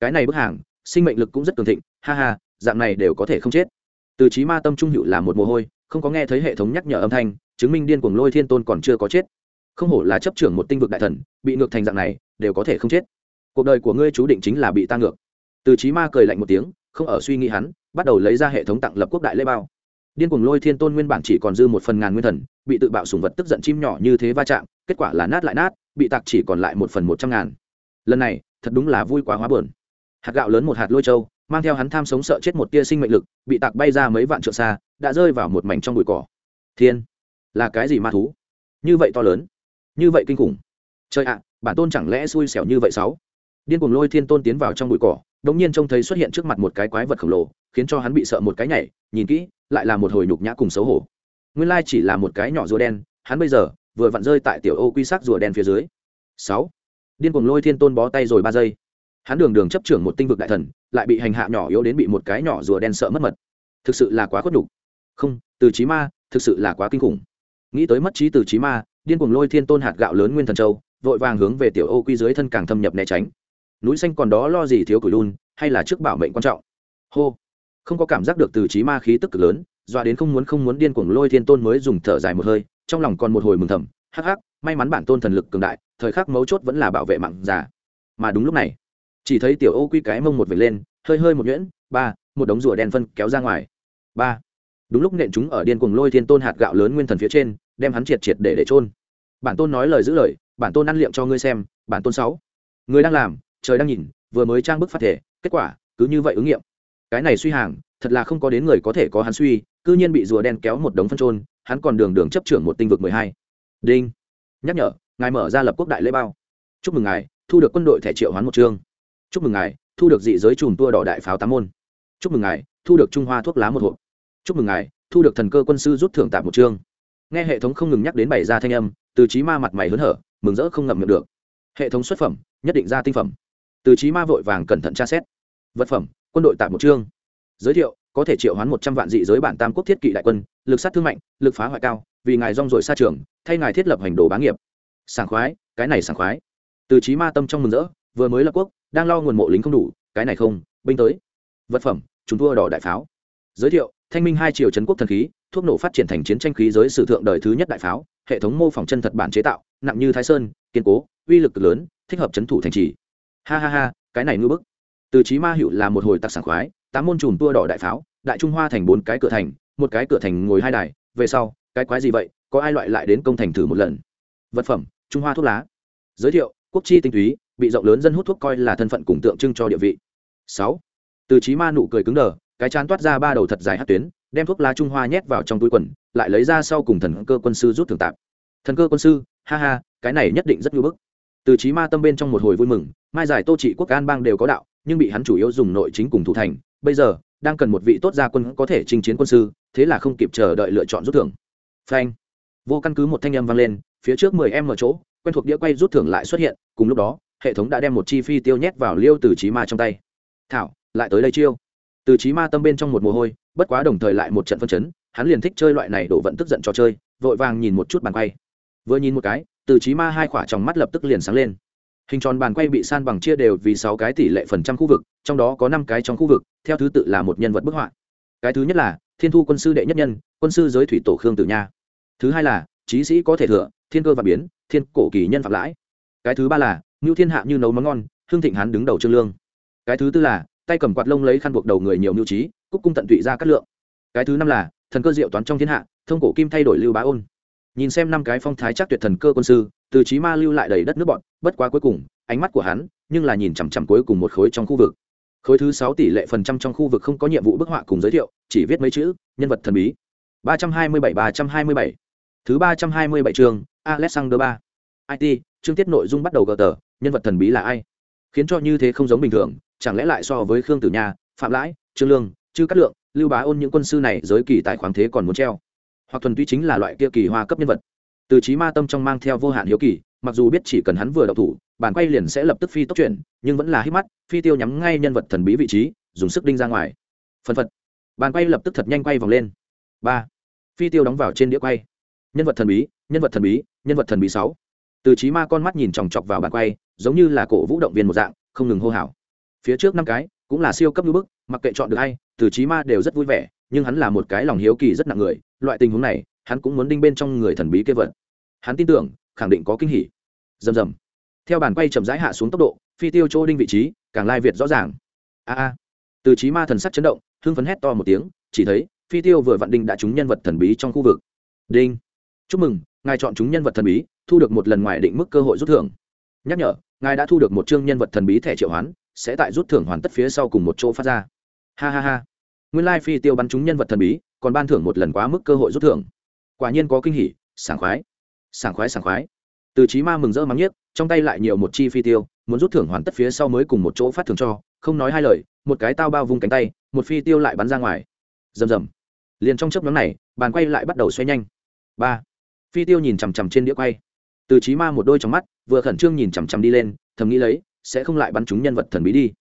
Cái này bức hàng, sinh mệnh lực cũng rất cường thịnh, ha ha, dạng này đều có thể không chết. Từ trí ma tâm trung hữu là một mồ hôi, không có nghe thấy hệ thống nhắc nhở âm thanh, chứng minh điên cuồng lôi thiên tôn còn chưa có chết. Không hổ là chấp trưởng một tinh vực đại thần, bị ngược thành dạng này, đều có thể không chết. Cuộc đời của ngươi chú định chính là bị ta ngược. Từ trí ma cười lạnh một tiếng, không ở suy nghĩ hắn, bắt đầu lấy ra hệ thống tặng lập quốc đại lễ bao điên cuồng lôi thiên tôn nguyên bản chỉ còn dư một phần ngàn nguyên thần, bị tự bạo sùng vật tức giận chim nhỏ như thế va chạm, kết quả là nát lại nát, bị tạc chỉ còn lại một phần một trăm ngàn. Lần này, thật đúng là vui quá hóa bờn hạt gạo lớn một hạt lôi trâu mang theo hắn tham sống sợ chết một tia sinh mệnh lực, bị tạc bay ra mấy vạn trượng xa, đã rơi vào một mảnh trong bụi cỏ. Thiên, là cái gì ma thú? Như vậy to lớn, như vậy kinh khủng. Trời ạ, bản tôn chẳng lẽ xui xẻo như vậy sáu? Điên cuồng lôi thiên tôn tiến vào trong bụi cỏ, đột nhiên trông thấy xuất hiện trước mặt một cái quái vật khổng lồ, khiến cho hắn bị sợ một cái nhảy, nhìn kỹ lại là một hồi nhục nhã cùng xấu hổ. Nguyên lai chỉ là một cái nhỏ rùa đen, hắn bây giờ vừa vặn rơi tại tiểu ô quy sắc rùa đen phía dưới. Sáu. Điên cuồng lôi thiên tôn bó tay rồi ba giây. Hắn đường đường chấp trưởng một tinh vực đại thần, lại bị hành hạ nhỏ yếu đến bị một cái nhỏ rùa đen sợ mất mật. Thực sự là quá khuất nhục. Không, từ trí ma, thực sự là quá kinh khủng. Nghĩ tới mất trí từ trí ma, điên cuồng lôi thiên tôn hạt gạo lớn nguyên thần châu, vội vàng hướng về tiểu ô quy dưới thân càng thâm nhập né tránh. Núi xanh còn đó lo gì thiếu cửi lun hay là trước bảo mệnh quan trọng? Hô không có cảm giác được từ trí ma khí tức cực lớn, doa đến không muốn không muốn điên cuồng lôi thiên tôn mới dùng thở dài một hơi, trong lòng còn một hồi mừng thầm, hắc hắc, may mắn bản tôn thần lực cường đại, thời khắc mấu chốt vẫn là bảo vệ mạng già. Mà đúng lúc này, chỉ thấy tiểu ô quy cái mông một vệt lên, hơi hơi một nhuyễn, ba, một đống rùa đen phân kéo ra ngoài. Ba. Đúng lúc nện chúng ở điên cuồng lôi thiên tôn hạt gạo lớn nguyên thần phía trên, đem hắn triệt triệt để để trôn bản tôn nói lời giữ lời, bản tôn ăn liệm cho ngươi xem, bản tôn sáu. Người đang làm, trời đang nhìn, vừa mới trang bức phát thể, kết quả, cứ như vậy ứng nghiệm cái này suy hàng, thật là không có đến người có thể có hắn suy, cư nhiên bị rùa đen kéo một đống phân trôn hắn còn đường đường chấp trưởng một tinh vực mười hai. Đinh. Nhắc nhở, ngài mở ra lập quốc đại lễ bao. Chúc mừng ngài, thu được quân đội thẻ triệu hoán một chương. Chúc mừng ngài, thu được dị giới chùm tua đỏ đại pháo tám môn. Chúc mừng ngài, thu được trung hoa thuốc lá một hộp. Chúc mừng ngài, thu được thần cơ quân sư rút thưởng tạm một chương. Nghe hệ thống không ngừng nhắc đến bảy ra thanh âm, từ trí ma mặt mày hớn hở, mừng rỡ không ngậm miệng được. Hệ thống xuất phẩm, nhất định ra tinh phẩm. Từ trí ma vội vàng cẩn thận tra xét. Vật phẩm quân đội tạm một chương. Giới thiệu, có thể triệu hoán một trăm vạn dị giới bản tam quốc thiết kỵ đại quân, lực sát thương mạnh, lực phá hoại cao, vì ngài rong rổi xa trường, thay ngài thiết lập hành đồ bá nghiệp. Sảng khoái, cái này sảng khoái. Từ trí ma tâm trong mừng rỡ, vừa mới lập quốc, đang lo nguồn mộ lính không đủ, cái này không, binh tới. Vật phẩm, chúng thua đỏ đại pháo. Giới thiệu, thanh minh hai triều trấn quốc thần khí, thuốc nổ phát triển thành chiến tranh khí giới sử thượng đời thứ nhất đại pháo, hệ thống mô phỏng chân thật bản chế tạo, nặng như thái sơn, kiên cố, uy lực cực lớn, thích hợp trấn thủ thành trì. Ha ha ha, cái này ngư bức từ trí ma hiệu là một hồi tặc sảng khoái, tám môn chùm tua đỏ đại pháo, đại trung hoa thành bốn cái cửa thành, một cái cửa thành ngồi hai đài, về sau, cái quái gì vậy, có ai loại lại đến công thành thử một lần? Vật phẩm, trung hoa thuốc lá. Giới thiệu, quốc chi tinh túy, bị rộng lớn dân hút thuốc coi là thân phận cùng tượng trưng cho địa vị. Sáu. Từ trí ma nụ cười cứng đờ, cái chán toát ra ba đầu thật dài hát tuyến, đem thuốc lá trung hoa nhét vào trong túi quần, lại lấy ra sau cùng thần cơ quân sư rút thường tạp. Thần cơ quân sư, ha ha, cái này nhất định rất nhu bức. Từ trí ma tâm bên trong một hồi vui mừng, mai giải tô trị quốc an bang đều có đạo nhưng bị hắn chủ yếu dùng nội chính cùng thủ thành. Bây giờ, đang cần một vị tốt gia quân có thể chinh chiến quân sư, thế là không kịp chờ đợi lựa chọn rút thưởng. Phanh. Vô căn cứ một thanh âm vang lên, phía trước mười em ở chỗ, quen thuộc đĩa quay rút thưởng lại xuất hiện, cùng lúc đó, hệ thống đã đem một chi phi tiêu nhét vào liêu từ trí ma trong tay. Thảo, lại tới đây chiêu. Từ trí ma tâm bên trong một mồ hôi, bất quá đồng thời lại một trận phân chấn, hắn liền thích chơi loại này đổ vận tức giận trò chơi, vội vàng nhìn một chút bàn quay. Vừa nhìn một cái, từ trí ma hai khỏa trong mắt lập tức liền sáng lên hình tròn bàn quay bị san bằng chia đều vì sáu cái tỷ lệ phần trăm khu vực, trong đó có năm cái trong khu vực, theo thứ tự là một nhân vật bức họa. Cái thứ nhất là, thiên thu quân sư đệ nhất nhân, quân sư giới thủy tổ khương tử nha. Thứ hai là trí sĩ có thể thừa, thiên cơ và biến, thiên cổ kỳ nhân phạm lãi. Cái thứ ba là, ngưu thiên hạ như nấu món ngon, hương thịnh hán đứng đầu trương lương. Cái thứ tư là, tay cầm quạt lông lấy khăn buộc đầu người nhiều mưu trí, cúc cung tận tụy ra cát lượng. Cái thứ năm là, thần cơ diệu toán trong thiên hạ, thông cổ kim thay đổi lưu bá ôn nhìn xem năm cái phong thái chắc tuyệt thần cơ quân sư, từ trí ma lưu lại đầy đất nước bọn, bất quá cuối cùng, ánh mắt của hắn, nhưng là nhìn chằm chằm cuối cùng một khối trong khu vực. Khối thứ sáu tỷ lệ phần trăm trong khu vực không có nhiệm vụ bức họa cùng giới thiệu, chỉ viết mấy chữ, nhân vật thần bí. Ba trăm hai mươi bảy, ba trăm hai mươi bảy. Thứ ba trăm hai mươi bảy chương, alexander ba. It chương tiết nội dung bắt đầu gờ tờ, nhân vật thần bí là ai? Khiến cho như thế không giống bình thường, chẳng lẽ lại so với khương tử nha, phạm lãi, trương lương chư cát lượng, lưu bá ôn những quân sư này giới kỳ tại khoáng thế còn muốn treo? Hoặc thuần túy chính là loại kia kỳ hoa cấp nhân vật. Từ trí ma tâm trong mang theo vô hạn hiếu kỳ, mặc dù biết chỉ cần hắn vừa đậu thủ bàn quay liền sẽ lập tức phi tốc chuyển, nhưng vẫn là hít mắt, phi tiêu nhắm ngay nhân vật thần bí vị trí, dùng sức đinh ra ngoài. Phần phật. Bàn quay lập tức thật nhanh quay vòng lên. Ba. Phi tiêu đóng vào trên đĩa quay. Nhân vật thần bí, nhân vật thần bí, nhân vật thần bí sáu. Từ trí ma con mắt nhìn chòng chọc vào bàn quay, giống như là cổ vũ động viên một dạng, không ngừng hô hào. Phía trước năm cái, cũng là siêu cấp như bức, mặc kệ chọn được hay từ trí ma đều rất vui vẻ, nhưng hắn là một cái lòng hiếu kỳ rất nặng người loại tình huống này, hắn cũng muốn đinh bên trong người thần bí kế vật hắn tin tưởng, khẳng định có kinh hỉ. Rầm rầm. Theo bàn quay chậm rãi hạ xuống tốc độ, phi tiêu chỗ đinh vị trí, càng lai việt rõ ràng. A a. Từ trí ma thần sắc chấn động, hưng phấn hét to một tiếng, chỉ thấy, phi tiêu vừa vặn đinh đã trúng nhân vật thần bí trong khu vực. Đinh. Chúc mừng, ngài chọn chúng nhân vật thần bí, thu được một lần ngoài định mức cơ hội rút thưởng. Nhắc nhở, ngài đã thu được một chương nhân vật thần bí thẻ triệu hoán, sẽ tại rút thưởng hoàn tất phía sau cùng một chỗ phát ra. Ha ha ha. Nguyên lai phi tiêu bắn chúng nhân vật thần bí còn ban thưởng một lần quá mức cơ hội rút thưởng. Quả nhiên có kinh hỉ, sảng khoái. Sảng khoái sảng khoái. Từ trí ma mừng rỡ mắng nhiếc, trong tay lại nhiều một chi phi tiêu, muốn rút thưởng hoàn tất phía sau mới cùng một chỗ phát thưởng cho, không nói hai lời, một cái tao bao vung cánh tay, một phi tiêu lại bắn ra ngoài. Rầm rầm. Liền trong chớp nhóm này, bàn quay lại bắt đầu xoay nhanh. Ba. Phi tiêu nhìn chằm chằm trên đĩa quay. Từ trí ma một đôi trong mắt, vừa khẩn trương nhìn chằm chằm đi lên, thầm nghĩ lấy, sẽ không lại bắn chúng nhân vật thần bí đi.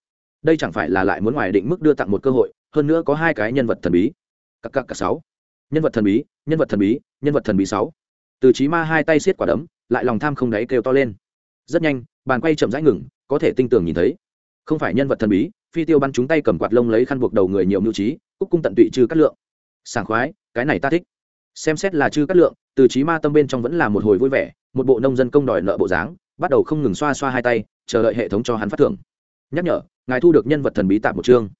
Đây chẳng phải là lại muốn ngoài định mức đưa tặng một cơ hội, hơn nữa có hai cái nhân vật thần bí các các cả sáu. Nhân vật thần bí, nhân vật thần bí, nhân vật thần bí sáu. Từ trí ma hai tay siết quả đấm, lại lòng tham không đáy kêu to lên. Rất nhanh, bàn quay chậm rãi ngừng, có thể tinh tường nhìn thấy. Không phải nhân vật thần bí, phi tiêu bắn chúng tay cầm quạt lông lấy khăn buộc đầu người nhiều mưu trí, cúc cung tận tụy trừ cắt lượng. Sảng khoái, cái này ta thích. Xem xét là chư cắt lượng, từ trí ma tâm bên trong vẫn là một hồi vui vẻ, một bộ nông dân công đòi nợ bộ dáng, bắt đầu không ngừng xoa xoa hai tay, chờ đợi hệ thống cho hắn phát thưởng. Nhắc nhở, ngài thu được nhân vật thần bí tạm một chương.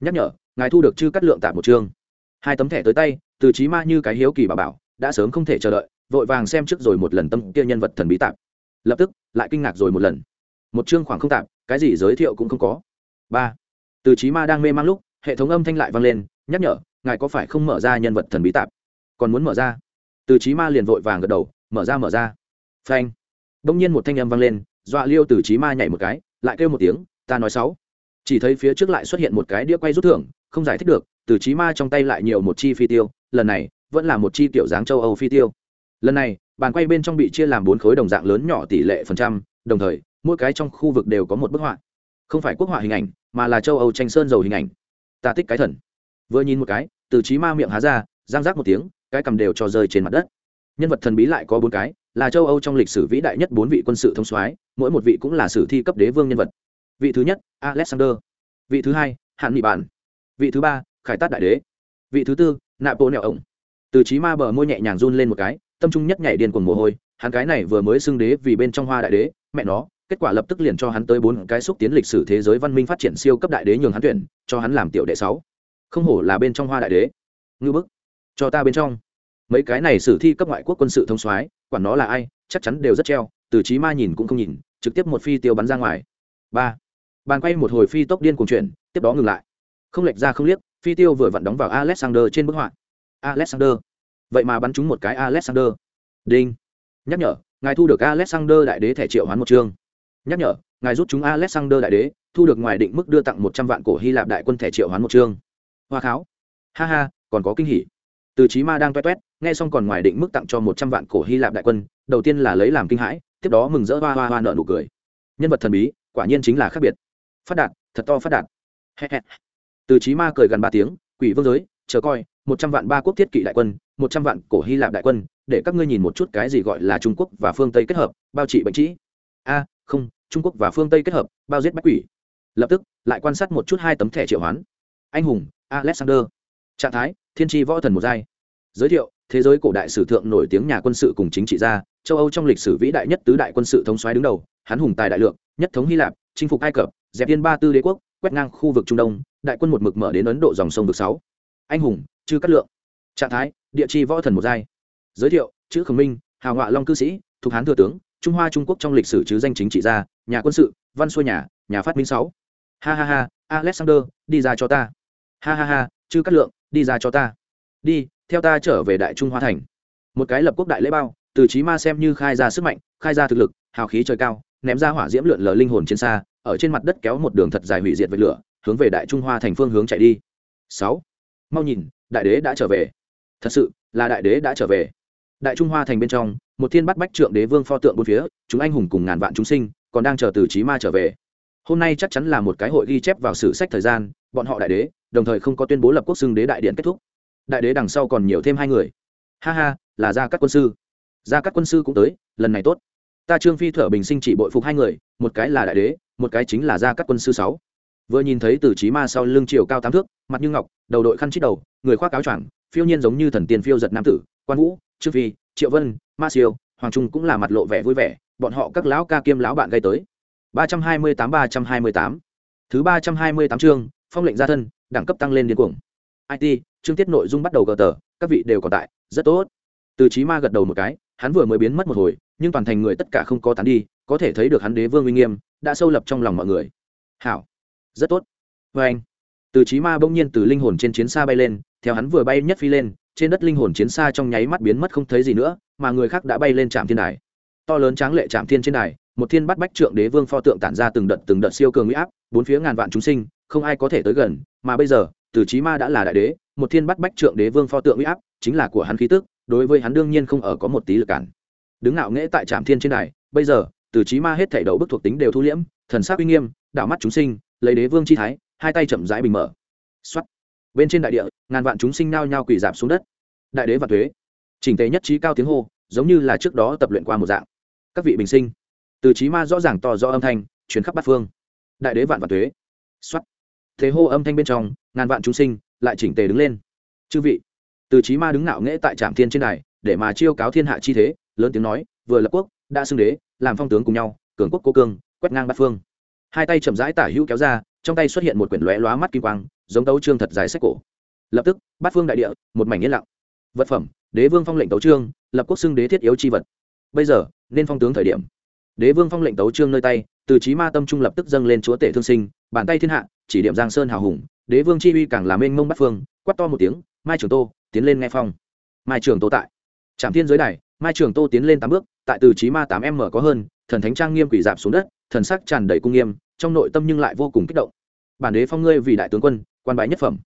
Nhắc nhở, ngài thu được chư cắt lượng tạm một chương hai tấm thẻ tới tay, từ trí ma như cái hiếu kỳ bà bảo, đã sớm không thể chờ đợi, vội vàng xem trước rồi một lần tâm kia nhân vật thần bí tạp. Lập tức, lại kinh ngạc rồi một lần. Một chương khoảng không tạp, cái gì giới thiệu cũng không có. Ba. Từ trí ma đang mê mang lúc, hệ thống âm thanh lại vang lên, nhắc nhở, ngài có phải không mở ra nhân vật thần bí tạp? Còn muốn mở ra? Từ trí ma liền vội vàng gật đầu, mở ra mở ra. Phanh. Đông nhiên một thanh âm vang lên, dọa liêu từ trí ma nhảy một cái, lại kêu một tiếng, ta nói sáu chỉ thấy phía trước lại xuất hiện một cái đĩa quay rút thưởng, không giải thích được từ trí ma trong tay lại nhiều một chi phi tiêu, lần này vẫn là một chi kiểu dáng châu âu phi tiêu. Lần này, bàn quay bên trong bị chia làm bốn khối đồng dạng lớn nhỏ tỷ lệ phần trăm, đồng thời, mỗi cái trong khu vực đều có một bức họa. Không phải quốc họa hình ảnh, mà là châu âu tranh sơn dầu hình ảnh. Ta thích cái thần. Vừa nhìn một cái, từ trí ma miệng há ra giang rác một tiếng, cái cầm đều cho rơi trên mặt đất. Nhân vật thần bí lại có bốn cái, là châu âu trong lịch sử vĩ đại nhất bốn vị quân sự thông soái, mỗi một vị cũng là sử thi cấp đế vương nhân vật. Vị thứ nhất, alexander. Vị thứ hai hạn nghị bản vị thứ ba khải tát đại đế. Vị thứ tư nạp bộ nẹo ổng. Từ trí ma bờ môi nhẹ nhàng run lên một cái, tâm trung nhất nhảy điên cuồng mồ hôi, hắn cái này vừa mới xưng đế vì bên trong hoa đại đế, mẹ nó, kết quả lập tức liền cho hắn tới bốn cái xúc tiến lịch sử thế giới văn minh phát triển siêu cấp đại đế nhường hắn tuyển, cho hắn làm tiểu đệ sáu. Không hổ là bên trong hoa đại đế. Ngư bức. Cho ta bên trong. Mấy cái này sử thi cấp ngoại quốc quân sự thông soái, quản nó là ai, chắc chắn đều rất treo, từ trí ma nhìn cũng không nhìn, trực tiếp một phi tiêu bắn ra ngoài. Ba. Bàn quay một hồi phi tốc điên cuồng chuyển, tiếp đó ngừng lại. Không lệch ra không liếc phi tiêu vừa vặn đóng vào alexander trên bức họa. Alexander. Vậy mà bắn trúng một cái alexander. Đinh. Nhắc nhở, ngài thu được alexander đại đế thẻ triệu hoán một chương. Nhắc nhở, ngài rút chúng alexander đại đế, thu được ngoài định mức đưa tặng một trăm vạn cổ hy lạp đại quân thẻ triệu hoán một chương. Hoa kháo. Ha ha, còn có kinh hỉ. Từ trí ma đang toét toét, nghe xong còn ngoài định mức tặng cho một trăm vạn cổ hy lạp đại quân, đầu tiên là lấy làm kinh hãi, tiếp đó mừng rỡ hoa hoa hoa nợ nụ cười. Nhân vật thần bí, quả nhiên chính là khác biệt. Phát đạt, thật to phát đạt từ chí ma cười gần ba tiếng, quỷ vương giới, chờ coi, một trăm vạn ba quốc thiết kỵ đại quân, một trăm vạn cổ hy lạp đại quân, để các ngươi nhìn một chút cái gì gọi là trung quốc và phương tây kết hợp, bao trị bệnh trĩ. A, không, trung quốc và phương tây kết hợp, bao giết bách quỷ. Lập tức, lại quan sát một chút hai tấm thẻ triệu hoán. Anh hùng, alexander. Trạng thái, thiên tri võ thần một giai. Giới thiệu, thế giới cổ đại sử thượng nổi tiếng nhà quân sự cùng chính trị gia, châu âu trong lịch sử vĩ đại nhất tứ đại quân sự thống xoáy đứng đầu, hắn hùng tài đại lượng, nhất thống hy lạp, chinh phục ai cập, dẹp yên ba tư đế quốc quét ngang khu vực trung đông, đại quân một mực mở đến ấn độ dòng sông vực sáu. Anh hùng chư cát lượng. Trạng thái, địa chi võ thần một giai. Giới thiệu chữ khổng minh hào ngọa long cư sĩ thuộc hán thừa tướng, trung hoa trung quốc trong lịch sử chứ danh chính trị gia, nhà quân sự, văn xuôi nhà nhà phát minh sáu. Ha ha ha, alexander, đi ra cho ta. Ha ha ha chư cát lượng, đi ra cho ta. Đi, theo ta trở về đại trung hoa thành. Một cái lập quốc đại lễ bao, từ trí ma xem như khai ra sức mạnh, khai ra thực lực, hào khí trời cao ném ra hỏa diễm lượn lờ linh hồn trên xa, ở trên mặt đất kéo một đường thật dài hủy diệt với lửa, hướng về đại trung hoa thành phương hướng chạy đi. Sáu. Mau nhìn, đại đế đã trở về. Thật sự, là đại đế đã trở về. Đại trung hoa thành bên trong, một thiên bắt bách trượng đế vương pho tượng bốn phía, chúng anh hùng cùng ngàn vạn chúng sinh, còn đang chờ từ trí ma trở về. Hôm nay chắc chắn là một cái hội ghi chép vào sử sách thời gian, bọn họ đại đế, đồng thời không có tuyên bố lập quốc xưng đế đại điện kết thúc. Đại đế đằng sau còn nhiều thêm hai người. Ha ha, là gia các quân sư. Gia các quân sư cũng tới, lần này tốt ta trương phi thở bình sinh chỉ bội phục hai người, một cái là đại đế, một cái chính là gia các quân sư sáu. Vừa nhìn thấy từ trí ma sau lưng chiều cao tám thước, mặt như ngọc, đầu đội khăn chít đầu, người khoác áo choàng, phiêu nhiên giống như thần tiên phiêu giật nam tử, quan vũ, trương phi, triệu vân, ma siêu, hoàng trung cũng là mặt lộ vẻ vui vẻ, bọn họ các lão ca kiêm lão bạn gây tới. Ba trăm hai mươi tám, ba trăm hai mươi tám. Thứ ba trăm hai mươi tám chương, phong lệnh gia thân, đẳng cấp tăng lên điên cuồng. It chương tiết nội dung bắt đầu gờ tờ, các vị đều còn tại, rất tốt. Từ trí ma gật đầu một cái, hắn vừa mới biến mất một hồi nhưng toàn thành người tất cả không có tán đi, có thể thấy được hắn đế vương uy nghiêm, đã sâu lập trong lòng mọi người. Hảo. Rất tốt. Vê anh, từ trí ma bỗng nhiên từ linh hồn trên chiến xa bay lên, theo hắn vừa bay nhất phi lên, trên đất linh hồn chiến xa trong nháy mắt biến mất không thấy gì nữa, mà người khác đã bay lên trạm thiên đài. To lớn tráng lệ trạm thiên trên đài, một thiên bắt bách trượng đế vương pho tượng tản ra từng đợt từng đợt siêu cường huy áp, bốn phía ngàn vạn chúng sinh, không ai có thể tới gần, mà bây giờ, từ trí ma đã là đại đế, một thiên bắt bách trượng đế vương pho tượng huy áp, chính là của hắn khí tức, đối với hắn đương nhiên không ở có một tí lực cản đứng ngạo nghễ tại trạm thiên trên đài, bây giờ, từ trí ma hết thảy đầu bức thuộc tính đều thu liễm, thần sắc uy nghiêm, đảo mắt chúng sinh, lấy đế vương chi thái, hai tay chậm rãi bình mở. Xuất bên trên đại địa, ngàn vạn chúng sinh nao nhao quỳ giảm xuống đất. Đại đế và thuế. Chỉnh tề nhất trí cao tiếng hô, giống như là trước đó tập luyện qua một dạng. Các vị bình sinh. Từ trí ma rõ ràng to rõ âm thanh chuyến khắp bát phương. Đại đế vạn và thuế. Xuất thế hô âm thanh bên trong, ngàn vạn chúng sinh lại chỉnh tề đứng lên. Chư vị, từ trí ma đứng ngạo nghễ tại trạm thiên trên đài, để mà chiêu cáo thiên hạ chi thế lớn tiếng nói, vừa lập quốc, đã xưng đế, làm phong tướng cùng nhau, cường quốc cố cương, quét ngang bát phương. Hai tay chậm rãi tả hữu kéo ra, trong tay xuất hiện một quyển lóe lóa mắt kim quang, giống tấu trương thật dài sách cổ. Lập tức, bát phương đại địa, một mảnh yên lặng. Vật phẩm, đế vương phong lệnh tấu trương lập quốc xưng đế thiết yếu chi vật. Bây giờ, nên phong tướng thời điểm. Đế vương phong lệnh tấu trương nơi tay, từ trí ma tâm trung lập tức dâng lên chúa tể thương sinh, bàn tay thiên hạ, chỉ điểm giang sơn hào hùng, đế vương chi uy càng làm mênh mông bát phương, quát to một tiếng, mai trường tô, tiến lên nghe phong. Mai trường tô tại trạm thiên giới đài, mai trường tô tiến lên tám bước, tại từ trí ma tám m có hơn, thần thánh trang nghiêm quỷ dạp xuống đất, thần sắc tràn đầy cung nghiêm, trong nội tâm nhưng lại vô cùng kích động. Bản đế phong ngươi vì đại tướng quân, quan bái nhất phẩm.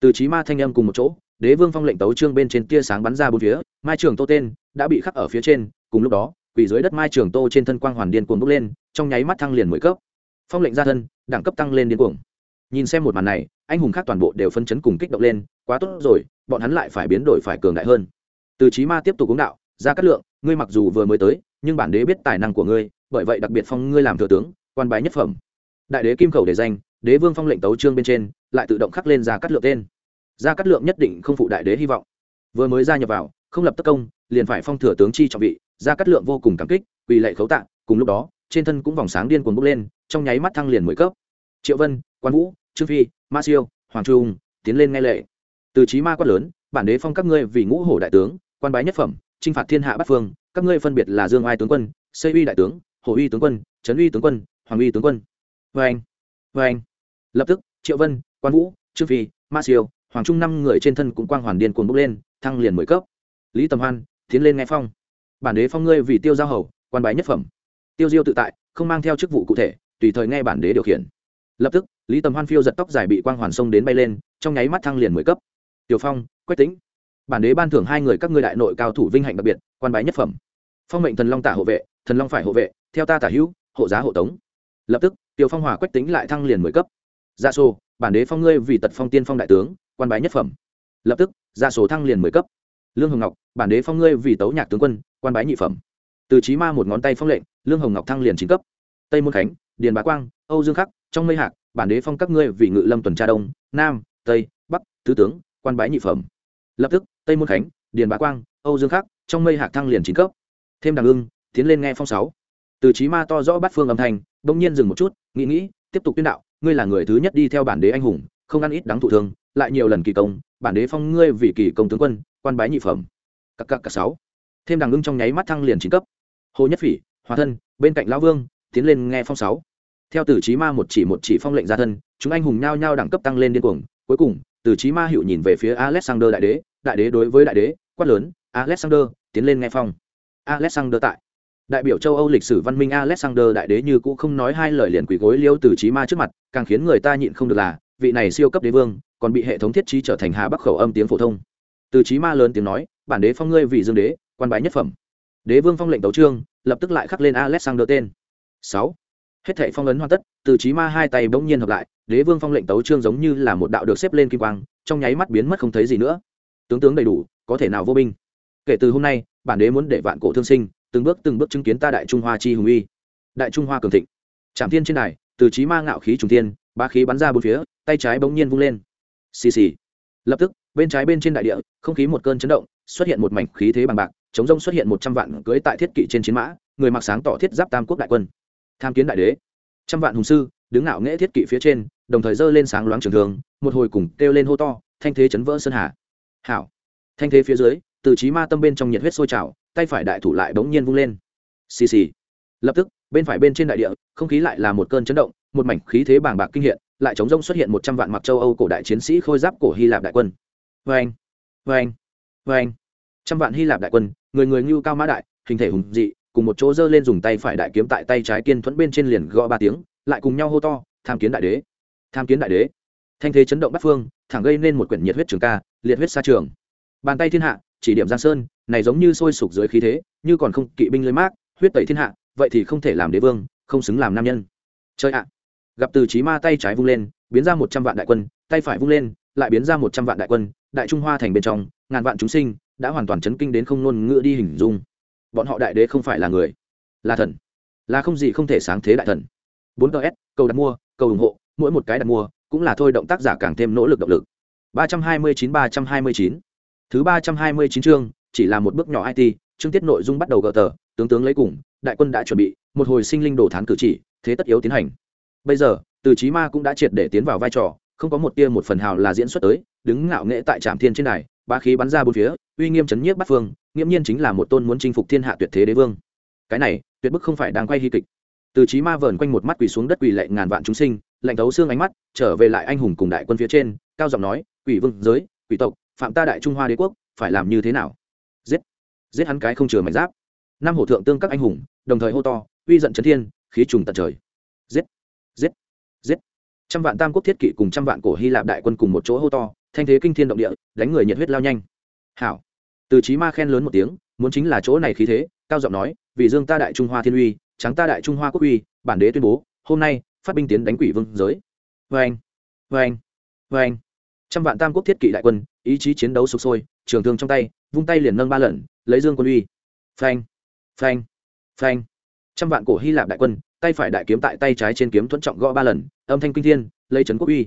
Từ trí ma thanh âm cùng một chỗ, đế vương phong lệnh tấu trương bên trên tia sáng bắn ra bốn phía, mai trường tô tên đã bị khắc ở phía trên, cùng lúc đó quỷ dưới đất mai trường tô trên thân quang hoàn điên cuồng bốc lên, trong nháy mắt thăng liền mười cấp. Phong lệnh ra thân, đẳng cấp tăng lên điên cuồng. Nhìn xem một màn này, anh hùng khác toàn bộ đều phân chấn cùng kích động lên, quá tốt rồi, bọn hắn lại phải biến đổi phải cường đại hơn từ chí ma tiếp tục uống đạo ra cát lượng, ngươi mặc dù vừa mới tới, nhưng bản đế biết tài năng của ngươi, bởi vậy đặc biệt phong ngươi làm thừa tướng, quan bái nhất phẩm. Đại đế kim khẩu để danh, đế vương phong lệnh tấu trương bên trên, lại tự động khắc lên ra cát lượng tên. Ra cát lượng nhất định không phụ đại đế hy vọng. Vừa mới gia nhập vào, không lập tất công, liền phải phong thừa tướng chi trọng vị ra cát lượng vô cùng cảm kích, quỳ lệ khấu tạ, cùng lúc đó, trên thân cũng vòng sáng điên cuồng bốc lên, trong nháy mắt thăng liền mười cấp. Triệu vân, quan vũ, trương phi, ma siêu, hoàng trung, tiến lên nghe lệ. Từ trí ma quát lớn, bản đế phong các ngươi vì ngũ hổ đại tướng quan bái nhất phẩm, chinh phạt thiên hạ bát phương, các ngươi phân biệt là dương ai tướng quân, xây uy đại tướng, hồ uy tướng quân, trấn uy tướng quân, hoàng uy tướng quân. Vê anh vê anh. Lập tức, triệu vân, quan vũ, trương phi, ma siêu, hoàng trung năm người trên thân cũng quang hoàn điên cuồng bốc lên, thăng liền mười cấp. Lý tầm hoan, tiến lên nghe phong. Bản đế phong ngươi vì tiêu giao hầu, quan bái nhất phẩm. Tiêu diêu tự tại, không mang theo chức vụ cụ thể, tùy thời nghe bản đế điều khiển. Lập tức, lý tầm hoan phiêu giật tóc dài bị quang hoàn sông đến bay lên, trong nháy mắt thăng liền mười cấp. Tiểu phong, quách tính bản đế ban thưởng hai người các ngươi đại nội cao thủ vinh hạnh đặc biệt, quan bái nhất phẩm. Phong mệnh thần long tả hộ vệ, thần long phải hộ vệ, theo ta tả hữu, hộ giá hộ tống. Lập tức tiểu phong hòa quách tính lại thăng liền mười cấp. Gia sô, bản đế phong ngươi vì tật phong tiên phong đại tướng, quan bái nhất phẩm. Lập tức dạ gia số thăng liền mười cấp. Lương hồng ngọc, bản đế phong ngươi vì tấu nhạc tướng quân, quan bái nhị phẩm. Từ trí ma một ngón tay phong lệnh, lương hồng ngọc thăng liền chín cấp. Tây môn khánh, điền bá quang, âu dương khắc, trong mây hạc, bản đế phong các ngươi vì ngự lâm tuần tra đông, nam, tây, bắc tứ tướng, quan bái nhị phẩm. Lập tức tây môn khánh, điền bá quang, âu dương khắc, trong mây hạc thăng liền chín cấp. Thêm đằng ưng, tiến lên nghe phong sáu. Từ trí ma to rõ bắt phương âm thanh, bỗng nhiên dừng một chút, nghĩ nghĩ, tiếp tục tuyên đạo, ngươi là người thứ nhất đi theo bản đế anh hùng, không ăn ít đáng thụ thương, lại nhiều lần kỳ công, bản đế phong ngươi vì kỳ công tướng quân, quan bái nhị phẩm. Cặp cặp cặp sáu. Thêm đằng ưng trong nháy mắt thăng liền chín cấp. Hồ nhất phỉ, hòa thân, bên cạnh lão vương, tiến lên nghe phong sáu. Theo tử trí ma một chỉ một chỉ phong lệnh ra thân, chúng anh hùng nhao nhao đẳng cấp tăng lên điên cuồng, cuối cùng tử trí ma hiệu nhìn về phía alexander đại đế đại đế đối với đại đế, quát lớn, alexander, tiến lên nghe phong. Alexander tại. Đại biểu châu âu lịch sử văn minh alexander đại đế như cũ không nói hai lời liền quỳ gối liêu từ trí ma trước mặt, càng khiến người ta nhịn không được là, vị này siêu cấp đế vương, còn bị hệ thống thiết trí trở thành hà bắc khẩu âm tiếng phổ thông. Từ trí ma lớn tiếng nói, bản đế phong ngươi vị dương đế, quan bái nhất phẩm. Đế vương phong lệnh tấu trương, lập tức lại khắc lên alexander tên. Sáu. Hết thệ phong ấn hoàn tất, từ trí ma hai tay bỗng nhiên hợp lại, đế vương phong lệnh tấu trương giống như là một đạo được xếp lên kim quang, trong nháy mắt biến mất không thấy gì nữa tướng tướng đầy đủ có thể nào vô binh. Kể từ hôm nay bản đế muốn để vạn cổ thương sinh từng bước từng bước chứng kiến ta đại trung hoa chi hùng uy. Đại trung hoa cường thịnh. Trạm thiên trên này, từ trí ma ngạo khí trùng tiên ba khí bắn ra bốn phía tay trái bỗng nhiên vung lên. Xì xì. Lập tức bên trái bên trên đại địa không khí một cơn chấn động xuất hiện một mảnh khí thế bằng bạc chống rông xuất hiện một trăm vạn cưới tại thiết kỵ trên chiến mã người mặc sáng tỏ thiết giáp tam quốc đại quân. Tham kiến đại đế. Trăm vạn hùng sư đứng ngạo nghễ thiết kỵ phía trên đồng thời giơ lên sáng loáng trường thường một hồi cùng kêu lên hô to thanh thế chấn vỡ sơn hà hảo. Thanh thế phía dưới, từ trí ma tâm bên trong nhiệt huyết sôi trào, tay phải đại thủ lại bỗng nhiên vung lên. Xì xì. Lập tức, bên phải bên trên đại địa, không khí lại là một cơn chấn động, một mảnh khí thế bàng bạc kinh hiện, lại chống rông xuất hiện một trăm vạn mặc châu âu cổ đại chiến sĩ khôi giáp cổ hy lạp đại quân. Vê anh vê anh vê anh trăm vạn hy lạp đại quân, người người ngưu cao mã đại, hình thể hùng dị, cùng một chỗ giơ lên dùng tay phải đại kiếm tại tay trái kiên thuẫn bên trên liền gõ ba tiếng, lại cùng nhau hô to, tham kiến đại đế! Tham kiến đại đế! Thanh thế chấn động bắt phương, thẳng gây nên một quyển nhiệt huyết trường ca liệt huyết xa trường. Bàn tay thiên hạ, chỉ điểm giang sơn, này giống như sôi sục dưới khí thế, như còn không kỵ binh lưới mát huyết tẩy thiên hạ, vậy thì không thể làm đế vương, không xứng làm nam nhân. Chơi ạ! Gặp từ trí ma tay trái vung lên, biến ra một trăm vạn đại quân, tay phải vung lên, lại biến ra một trăm vạn đại quân, đại trung hoa thành bên trong, ngàn vạn chúng sinh, đã hoàn toàn chấn kinh đến không nôn ngựa đi hình dung. Bọn họ đại đế không phải là người, là thần, là không gì không thể sáng thế đại thần. Bốn ts cầu đặt mua, cầu ủng hộ, mỗi một cái đặt mua, cũng là thôi động tác giả càng thêm nỗ lực động lực ba trăm hai mươi chín, ba trăm hai mươi chín. Thứ ba trăm hai mươi chín chương, chỉ là một bước nhỏ it chương tiết nội dung bắt đầu gỡ tờ, tướng tướng lấy cùng, đại quân đã chuẩn bị, một hồi sinh linh đồ thán cử chỉ, thế tất yếu tiến hành. Bây giờ, từ chí ma cũng đã triệt để tiến vào vai trò, không có một tia một phần hào là diễn xuất tới, đứng ngạo nghệ tại trạm thiên trên đài ba khí bắn ra bốn phía, uy nghiêm chấn nhiếp bát phương, nghiễm nhiên chính là một tôn muốn chinh phục thiên hạ tuyệt thế đế vương. Cái này, tuyệt bức không phải đang quay hy kịch. Từ chí ma vờn quanh một mắt quỳ xuống đất quỳ lệ ngàn vạn chúng sinh, lạnh thấu xương ánh mắt, trở về lại anh hùng cùng đại quân phía trên, cao giọng nói quỷ vương giới, quỷ tộc, phạm ta đại trung hoa đế quốc, phải làm như thế nào? Giết. Giết hắn cái không chừa mảnh giáp. Năm hổ thượng tương các anh hùng, đồng thời hô to, uy giận trấn thiên, khí trùng tận trời. Giết. Giết. Giết. Trăm vạn tam quốc thiết kỵ cùng trăm vạn cổ hy lạp đại quân cùng một chỗ hô to, thanh thế kinh thiên động địa, đánh người nhiệt huyết lao nhanh. Hảo. Từ trí ma khen lớn một tiếng, muốn chính là chỗ này khí thế, cao giọng nói, vì dương ta đại trung hoa thiên uy, trắng ta đại trung hoa quốc uy, bản đế tuyên bố, hôm nay, phát binh tiến đánh quỷ vương giới. Vê anh vê anh vê anh trăm vạn tam quốc thiết kỵ đại quân, ý chí chiến đấu sục sôi, trường thương trong tay, vung tay liền nâng ba lần, lấy dương quân uy. Phanh phanh phanh. Trăm vạn cổ hy lạp đại quân, tay phải đại kiếm tại tay trái trên kiếm thuận trọng gõ ba lần, âm thanh kinh thiên, lấy trấn quốc uy.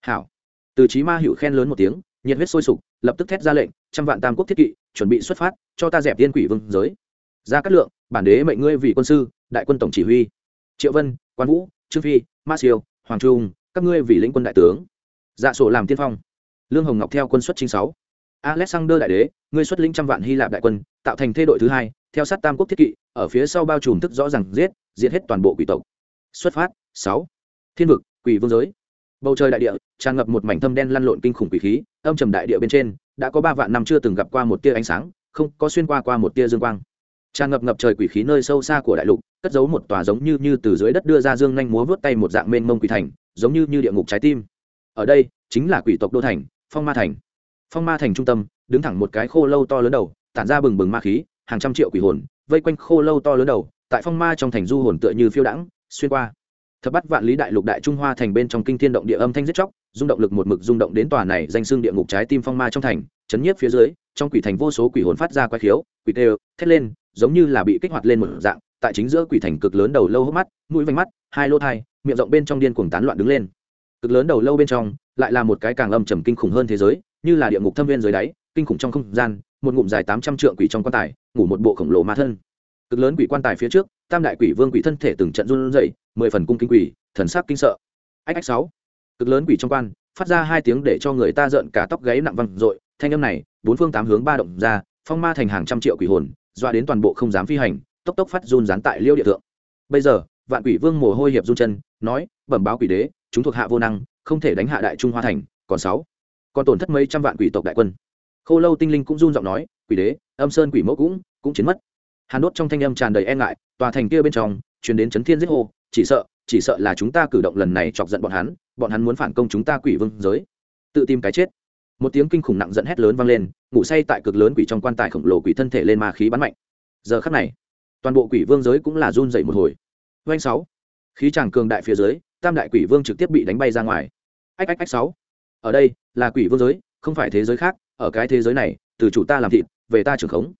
Hảo. Từ trí ma hữu khen lớn một tiếng, nhiệt huyết sôi sục, lập tức thét ra lệnh, trăm vạn tam quốc thiết kỵ, chuẩn bị xuất phát, cho ta dẹp tiên quỷ vương giới. Ra cát lượng, bản đế mệnh ngươi vì quân sư, đại quân tổng chỉ huy. Triệu vân, quan vũ, trương phi, ma siêu, hoàng trung, các ngươi vì lĩnh quân đại tướng dạ sổ làm tiên phong. Lương hồng ngọc theo quân xuất chính sáu. Alexander đại đế, ngươi xuất lĩnh trăm vạn hy lạp đại quân, tạo thành thê đội thứ hai, theo sát tam quốc thiết kỵ, ở phía sau bao trùm thức rõ ràng giết, diệt hết toàn bộ quỷ tộc. Xuất phát, sáu. Thiên vực, quỷ vương giới. Bầu trời đại địa, tràn ngập một mảnh thâm đen lăn lộn kinh khủng quỷ khí, âm trầm đại địa bên trên, đã có ba vạn năm chưa từng gặp qua một tia ánh sáng, không có xuyên qua qua một tia dương quang. Tràn ngập ngập trời quỷ khí nơi sâu xa của đại lục, cất giấu một tòa giống như như từ dưới đất đưa ra dương nhanh múa vớt tay một dạng mênh mông quỷ thành, giống như như địa ngục trái tim ở đây chính là quỷ tộc đô thành, phong ma thành. Phong ma thành trung tâm, đứng thẳng một cái khô lâu to lớn đầu, tản ra bừng bừng ma khí, hàng trăm triệu quỷ hồn, vây quanh khô lâu to lớn đầu, tại phong ma trong thành du hồn tựa như phiêu đãng, xuyên qua. Thập bắt vạn lý đại lục đại trung hoa thành bên trong kinh thiên động địa âm thanh giết chóc, rung động lực một mực rung động đến tòa này danh xương địa ngục trái tim phong ma trong thành, chấn nhiếp phía dưới, trong quỷ thành vô số quỷ hồn phát ra quái khiếu, quỷ tê, thét lên, giống như là bị kích hoạt lên một dạng, tại chính giữa quỷ thành cực lớn đầu lâu hốc mắt, mũi vành mắt, hai lỗ thai, miệng rộng bên trong điên cuồng tán loạn đứng lên cực lớn đầu lâu bên trong, lại là một cái càng âm trầm kinh khủng hơn thế giới, như là địa ngục thâm viên dưới đáy, kinh khủng trong không gian, một ngụm dài tám trăm trượng quỷ trong quan tài, ngủ một bộ khổng lồ ma thân. Cực lớn quỷ quan tài phía trước, tam đại quỷ vương quỷ thân thể từng trận run rẩy, mười phần cung kinh quỷ, thần sắc kinh sợ. Ách ách sáu. Cực lớn quỷ trong quan, phát ra hai tiếng để cho người ta rợn cả tóc gáy nặng văng dội thanh âm này, bốn phương tám hướng ba động ra, phong ma thành hàng trăm triệu quỷ hồn doa đến toàn bộ không dám phi hành, tốc tốc phát run dán tại liêu địa thượng. Bây giờ vạn quỷ vương mồ hôi hiệp run chân, nói, bẩm báo quỷ đế, chúng thuộc hạ vô năng, không thể đánh hạ đại trung hoa thành, còn sáu, còn tổn thất mấy trăm vạn quỷ tộc đại quân. Khô lâu tinh linh cũng run giọng nói, quỷ đế, âm sơn quỷ mẫu cũng cũng chiến mất. Hàn đốt trong thanh âm tràn đầy e ngại, tòa thành kia bên trong, truyền đến chấn thiên giết hô, chỉ sợ chỉ sợ là chúng ta cử động lần này chọc giận bọn hắn bọn hắn muốn phản công chúng ta quỷ vương giới. Tự tìm cái chết. Một tiếng kinh khủng nặng giận hét lớn vang lên, ngủ say tại cực lớn quỷ trong quan tài khổng lồ quỷ thân thể lên ma khí bắn mạnh. Giờ khắc này, toàn bộ quỷ vương giới cũng là run dậy một hồi. Oanh sáu. Khí chàng cường đại phía dưới, tam đại quỷ vương trực tiếp bị đánh bay ra ngoài. Ách ách ách, sáu. Ở đây là quỷ vương giới, không phải thế giới khác, ở cái thế giới này, từ chủ ta làm thịt, về ta trưởng khống.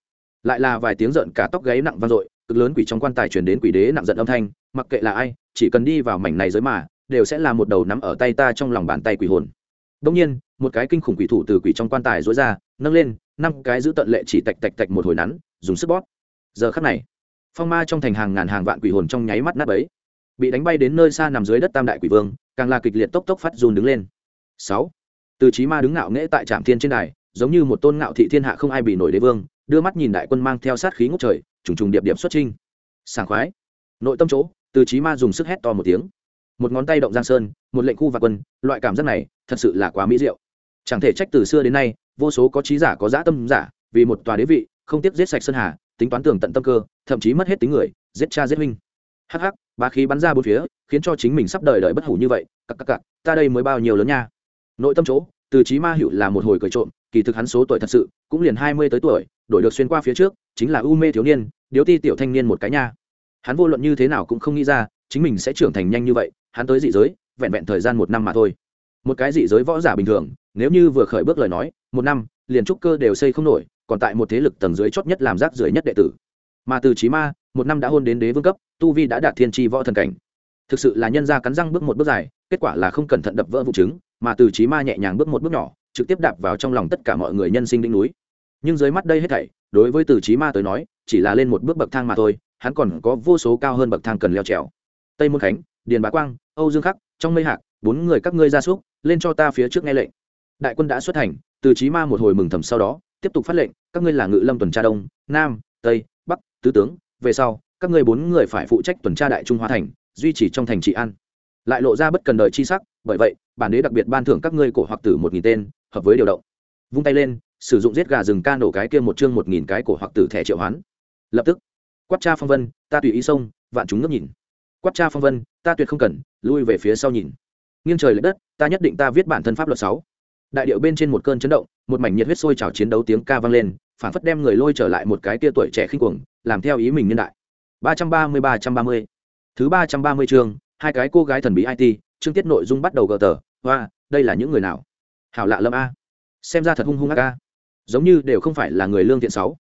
Lại là vài tiếng giận cả tóc gáy nặng vang dội, cực lớn quỷ trong quan tài truyền đến quỷ đế nặng giận âm thanh, mặc kệ là ai, chỉ cần đi vào mảnh này giới mà, đều sẽ là một đầu nắm ở tay ta trong lòng bàn tay quỷ hồn. Đương nhiên, một cái kinh khủng quỷ thủ từ quỷ trong quan tài rũa ra, nâng lên, năm cái giữ tận lệ chỉ tạch tạch tạch một hồi nắn, dùng sức bóp. Giờ khắc này phong ma trong thành hàng ngàn hàng vạn quỷ hồn trong nháy mắt nát ấy bị đánh bay đến nơi xa nằm dưới đất tam đại quỷ vương, càng là kịch liệt tốc tốc phát run đứng lên. Sáu. Từ trí ma đứng ngạo nghễ tại trạm thiên trên đài, giống như một tôn ngạo thị thiên hạ không ai bị nổi đế vương, đưa mắt nhìn đại quân mang theo sát khí ngốc trời, trùng trùng điệp điệp xuất trinh sảng khoái. Nội tâm chỗ, từ trí ma dùng sức hét to một tiếng. Một ngón tay động giang sơn, một lệnh khu và quân, loại cảm giác này, thật sự là quá mỹ diệu. Chẳng thể trách từ xưa đến nay, vô số có trí giả có dã tâm giả, vì một tòa đế vị, không tiếc giết sạch sơn hà tính toán tường tận tâm cơ, thậm chí mất hết tính người, giết cha giết huynh. Hắc hắc ba khí bắn ra bốn phía, khiến cho chính mình sắp đời đời bất hủ như vậy, cặc cặc cặc, ta đây mới bao nhiêu lớn nha. Nội tâm chỗ, từ trí ma hữu là một hồi cười trộm, kỳ thực hắn số tuổi thật sự cũng liền hai mươi tới tuổi, đổi được xuyên qua phía trước, chính là u mê thiếu niên, điếu ti tiểu thanh niên một cái nha. Hắn vô luận như thế nào cũng không nghĩ ra, chính mình sẽ trưởng thành nhanh như vậy, hắn tới dị giới, vẹn vẹn thời gian một năm mà thôi. Một cái dị giới võ giả bình thường, nếu như vừa khởi bước lời nói, một năm, liền trúc cơ đều xây không nổi còn tại một thế lực tầng dưới chót nhất làm rác rưởi nhất đệ tử. Mà từ trí ma, một năm đã hôn đến đế vương cấp, tu vi đã đạt thiên tri võ thần cảnh. Thực sự là nhân ra cắn răng bước một bước dài, kết quả là không cẩn thận đập vỡ vụ trứng, mà từ trí ma nhẹ nhàng bước một bước nhỏ, trực tiếp đạp vào trong lòng tất cả mọi người nhân sinh đỉnh núi. Nhưng dưới mắt đây hết thảy, đối với từ trí ma tới nói, chỉ là lên một bước bậc thang mà thôi, hắn còn có vô số cao hơn bậc thang cần leo trèo. Tây môn khánh, điền bá quang, âu dương khắc, trong mây hạc, bốn người các ngươi ra súc, lên cho ta phía trước nghe lệnh. Đại quân đã xuất hành, từ trí ma một hồi mừng thầm sau đó tiếp tục phát lệnh, các ngươi là ngự lâm tuần tra đông, nam, tây, bắc, tứ tướng, về sau, các ngươi bốn người phải phụ trách tuần tra đại trung hoa thành, duy trì trong thành trị an. Lại lộ ra bất cần đời chi sắc, bởi vậy, bản đế đặc biệt ban thưởng các ngươi cổ hoặc tử một nghìn tên, hợp với điều động. Vung tay lên, sử dụng giết gà rừng ca nổ cái kia một chương một nghìn cái cổ hoặc tử thẻ triệu hoán. Lập tức, quát cha phong vân, ta tùy ý sông vạn chúng ngước nhìn. Quát cha phong vân, ta tuyệt không cần, lui về phía sau nhìn. Nghiêng trời l ệ đất, ta nhất định ta viết bản thân pháp luật sáu đại điệu bên trên một cơn chấn động, một mảnh nhiệt huyết sôi trào chiến đấu tiếng ca vang lên, phản phất đem người lôi trở lại một cái tia tuổi trẻ khinh cuồng, làm theo ý mình nhân đại. ba trăm ba mươi, ba trăm ba mươi. Thứ ba trăm ba mươi chương, hai cái cô gái thần bí it chương tiết nội dung bắt đầu gờ tờ, hoa, đây là những người nào? Hảo lạ lâm a. Xem ra thật hung hung ác a. Giống như đều không phải là người lương thiện sáu.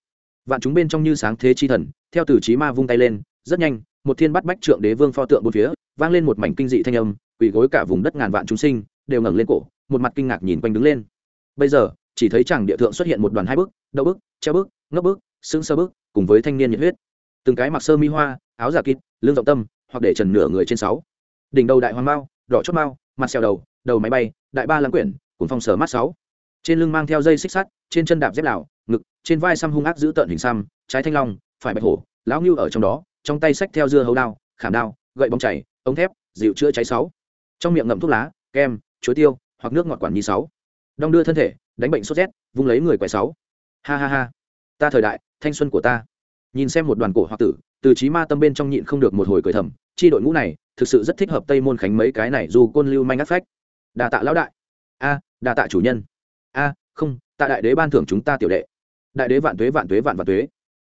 Vạn chúng bên trong như sáng thế chi thần, theo từ trí ma vung tay lên, rất nhanh, một thiên bắt bách trượng đế vương pho tượng bốn phía, vang lên một mảnh kinh dị thanh âm, quỳ gối cả vùng đất ngàn vạn chúng sinh, đều ngẩng lên cổ một mặt kinh ngạc nhìn quanh đứng lên. Bây giờ, chỉ thấy chẳng địa thượng xuất hiện một đoàn hai bước, đậu bước treo bước, ngốc bước, sững sơ bước, cùng với thanh niên nhiệt huyết. Từng cái mặc sơ mi hoa, áo giả kịt, lưng rộng tâm, hoặc để trần nửa người trên sáu. Đỉnh đầu đại hoàng mao, đỏ chót mao, mặt xèo đầu đầu máy bay, đại ba lăng quyển cùng phong sở mát sáu. Trên lưng mang theo dây xích sắt, trên chân đạp dép lào ngực, trên vai xăm hung ác giữ tợn hình xăm, trái thanh long, phải bạch hổ, lão ngưu ở trong đó, trong tay xách theo dưa hấu đao, khảm đao, gậy bóng chảy, ống thép, dịu chữa cháy sáu. Trong miệng ngậm thuốc lá, kem, chuối tiêu hoặc nước ngọt quản nhi sáu. Đong đưa thân thể, đánh bệnh sốt rét, vung lấy người quẻ sáu. Ha ha ha. Ta thời đại, thanh xuân của ta. Nhìn xem một đoàn cổ hoặc tử, từ trí ma tâm bên trong nhịn không được một hồi cười thầm, chi đội ngũ này, thực sự rất thích hợp tây môn khánh mấy cái này dù côn lưu manh áp phách. Đà tạ lão đại. A, đà tạ chủ nhân. A, không, tạ đại đế ban thưởng chúng ta tiểu đệ. Đại đế vạn tuế vạn tuế, vạn vạn tuế.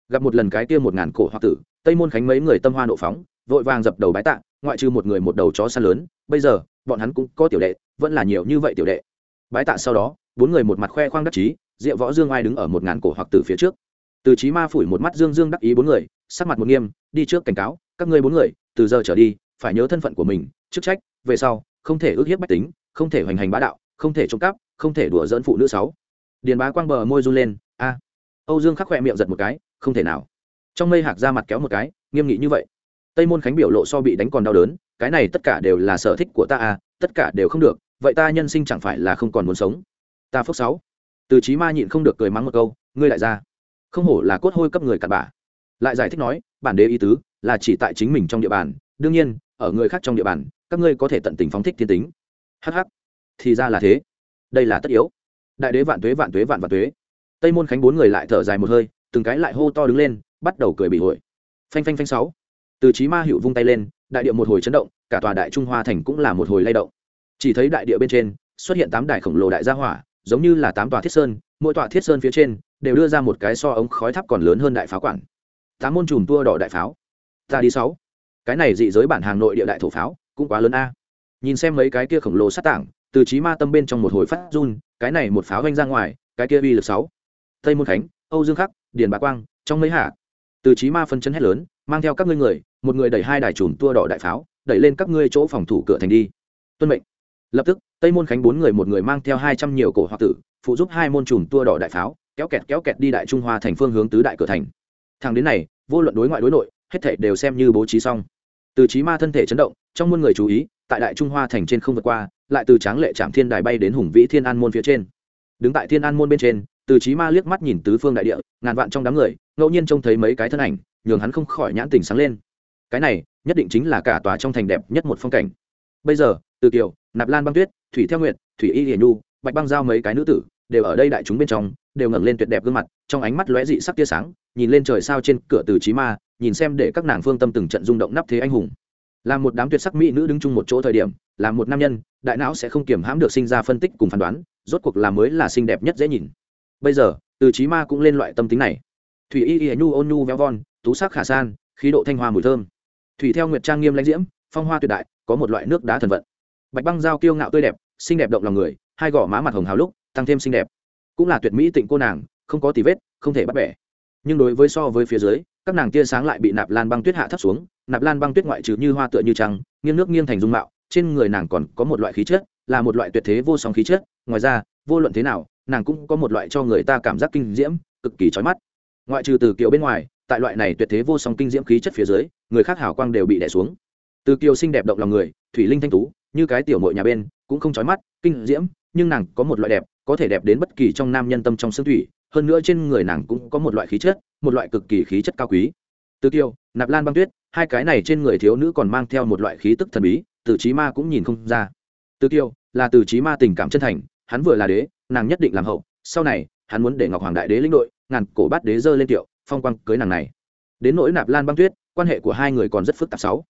Gặp một lần cái kia một ngàn cổ hoặc tử, tây môn khánh mấy người tâm hoa nộ phóng, vội vàng dập đầu bái tạ ngoại trừ một người một đầu chó săn lớn, bây giờ, bọn hắn cũng có tiểu đệ, vẫn là nhiều như vậy tiểu đệ. Bái tạ sau đó, bốn người một mặt khoe khoang đắc chí diệu võ dương ai đứng ở một ngàn cổ hoặc từ phía trước. Từ trí ma phủi một mắt dương dương đắc ý bốn người, sắc mặt một nghiêm, đi trước cảnh cáo, các ngươi bốn người, từ giờ trở đi, phải nhớ thân phận của mình, chức trách, về sau, không thể ước hiếp bách tính, không thể hoành hành bá đạo, không thể trộm cắp, không thể đùa dỡn phụ nữ sáu. Điền bá quang bờ môi run lên, a. Âu dương khắc khoe miệng giật một cái, không thể nào. Trong mây hạc ra mặt kéo một cái, nghiêm nghị như vậy tây môn khánh biểu lộ so bị đánh còn đau đớn, cái này tất cả đều là sở thích của ta à tất cả đều không được, vậy ta nhân sinh chẳng phải là không còn muốn sống. Ta phước sáu. Từ trí ma nhịn không được cười mắng một câu, ngươi lại ra. Không hổ là cốt hôi cấp người cặn bã. lại giải thích nói, bản đế ý tứ là chỉ tại chính mình trong địa bàn, đương nhiên, ở người khác trong địa bàn, các ngươi có thể tận tình phóng thích thiên tính. Hh thì ra là thế. Đây là tất yếu. Đại đế vạn tuế vạn tuế, vạn vạn tuế. Tây môn khánh bốn người lại thở dài một hơi, từng cái lại hô to đứng lên, bắt đầu cười bị hội. Phanh phanh phanh sáu từ trí ma hiệu vung tay lên, đại địa một hồi chấn động, cả tòa đại trung hoa thành cũng là một hồi lay động. Chỉ thấy đại địa bên trên, xuất hiện tám đài khổng lồ đại gia hỏa, giống như là tám tòa thiết sơn, mỗi tòa thiết sơn phía trên đều đưa ra một cái so ống khói tháp còn lớn hơn đại pháo quản. Tám môn chùm tua đỏ đại pháo. Ta đi sáu. Cái này dị giới bản hàng nội địa đại thổ pháo, cũng quá lớn a. Nhìn xem mấy cái kia khổng lồ sát tảng, từ trí ma tâm bên trong một hồi phát run, cái này một pháo vanh ra ngoài, cái kia uy lực sáu. Tây môn khánh âu dương khắc, điền bá quang, trong mấy hạ. Từ trí ma phân chân hét lớn, mang theo các ngươi người một người đẩy hai đài chùm tua đỏ đại pháo, đẩy lên các ngươi chỗ phòng thủ cửa thành đi. Tuân mệnh. Lập tức, tây môn khánh bốn người một người mang theo hai trăm nhiều cổ hoặc tử, phụ giúp hai môn chùm tua đỏ đại pháo, kéo kẹt kéo kẹt đi đại trung hoa thành phương hướng tứ đại cửa thành. Thằng đến này, vô luận đối ngoại đối nội, hết thể đều xem như bố trí xong. Từ trí ma thân thể chấn động, trong muôn người chú ý, tại đại trung hoa thành trên không vượt qua, lại từ tráng lệ trạm thiên đài bay đến hùng vĩ thiên an môn phía trên. Đứng tại thiên an môn bên trên, từ trí ma liếc mắt nhìn tứ phương đại địa, ngàn vạn trong đám người, ngẫu nhiên trông thấy mấy cái thân ảnh, nhường hắn không khỏi nhãn tình sáng lên cái này, nhất định chính là cả tòa trong thành đẹp nhất một phong cảnh. Bây giờ, từ kiều, nạp lan băng tuyết, thủy theo nguyện thủy y hiền nhu, bạch băng giao mấy cái nữ tử, đều ở đây đại chúng bên trong, đều ngẩng lên tuyệt đẹp gương mặt, trong ánh mắt lóe dị sắc tia sáng, nhìn lên trời sao trên cửa từ trí ma, nhìn xem để các nàng phương tâm từng trận rung động nắp thế anh hùng. Là một đám tuyệt sắc mỹ nữ đứng chung một chỗ thời điểm, là một nam nhân, đại não sẽ không kiểm hãm được sinh ra phân tích cùng phán đoán, rốt cuộc là mới là xinh đẹp nhất dễ nhìn. Bây giờ, từ trí ma cũng lên loại tâm tính này. Thủy y y nhu ôn nhu véo von, tú sắc khả san, khí độ thanh hoa mùi thơm thủy theo nguyệt trang nghiêm lãnh diễm, phong hoa tuyệt đại, có một loại nước đá thần vận. Bạch băng giao kiêu ngạo tươi đẹp, xinh đẹp động lòng người, hai gò má mặt hồng hào lúc, tăng thêm xinh đẹp. Cũng là tuyệt mỹ tịnh cô nàng, không có tì vết, không thể bắt bẻ. Nhưng đối với so với phía dưới, các nàng tia sáng lại bị nạp lan băng tuyết hạ thấp xuống, nạp lan băng tuyết ngoại trừ như hoa tựa như trăng, nghiêng nước nghiêng thành dung mạo, trên người nàng còn có một loại khí chất, là một loại tuyệt thế vô song khí chất. Ngoài ra, vô luận thế nào, nàng cũng có một loại cho người ta cảm giác kinh diễm, cực kỳ trói mắt. Ngoại trừ từ kiểu bên ngoài tại loại này tuyệt thế vô song kinh diễm khí chất phía dưới, người khác hào quang đều bị đẻ xuống. Từ kiều xinh đẹp động lòng người, thủy linh thanh tú, như cái tiểu mội nhà bên, cũng không trói mắt, kinh diễm, nhưng nàng có một loại đẹp, có thể đẹp đến bất kỳ trong nam nhân tâm trong xương thủy, hơn nữa trên người nàng cũng có một loại khí chất, một loại cực kỳ khí chất cao quý. Từ kiều, nạp lan băng tuyết, hai cái này trên người thiếu nữ còn mang theo một loại khí tức thần bí, từ trí ma cũng nhìn không ra. Từ kiều, là từ trí ma tình cảm chân thành, hắn vừa là đế, nàng nhất định làm hậu, sau này, hắn muốn để ngọc hoàng đại đế lĩnh đội, ngàn cổ bát đế dơ lên tiểu phong quang cưới nàng này. Đến nỗi nạp lan băng tuyết, quan hệ của hai người còn rất phức tạp sáu.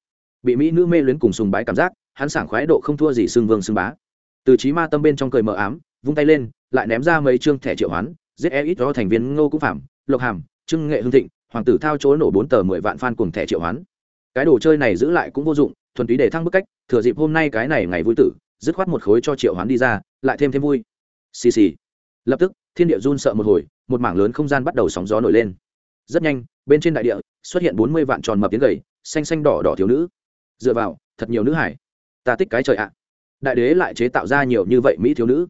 Bị mỹ nữ mê luyến cùng sùng bái cảm giác, hắn sảng khoái độ không thua gì xương vương xương bá. Từ trí ma tâm bên trong cười mờ ám, vung tay lên, lại ném ra mấy chương thẻ triệu hoán, giết e ít do thành viên ngô cũng phạm lộc hàm, trưng nghệ hương thịnh, hoàng tử thao chỗ nổ bốn tờ mười vạn fan cùng thẻ triệu hoán. Cái đồ chơi này giữ lại cũng vô dụng, thuần túy để thăng bức cách, thừa dịp hôm nay cái này ngày vui tử, dứt khoát một khối cho triệu hoán đi ra, lại thêm thêm vui. Xì xì. Lập tức, thiên địa run sợ một hồi, một mảng lớn không gian bắt đầu sóng gió nổi lên rất nhanh, bên trên đại địa xuất hiện bốn mươi vạn tròn mập tiếng gầy, xanh xanh đỏ đỏ thiếu nữ. Dựa vào, thật nhiều nữ hải. Ta tích cái trời ạ. Đại đế lại chế tạo ra nhiều như vậy mỹ thiếu nữ.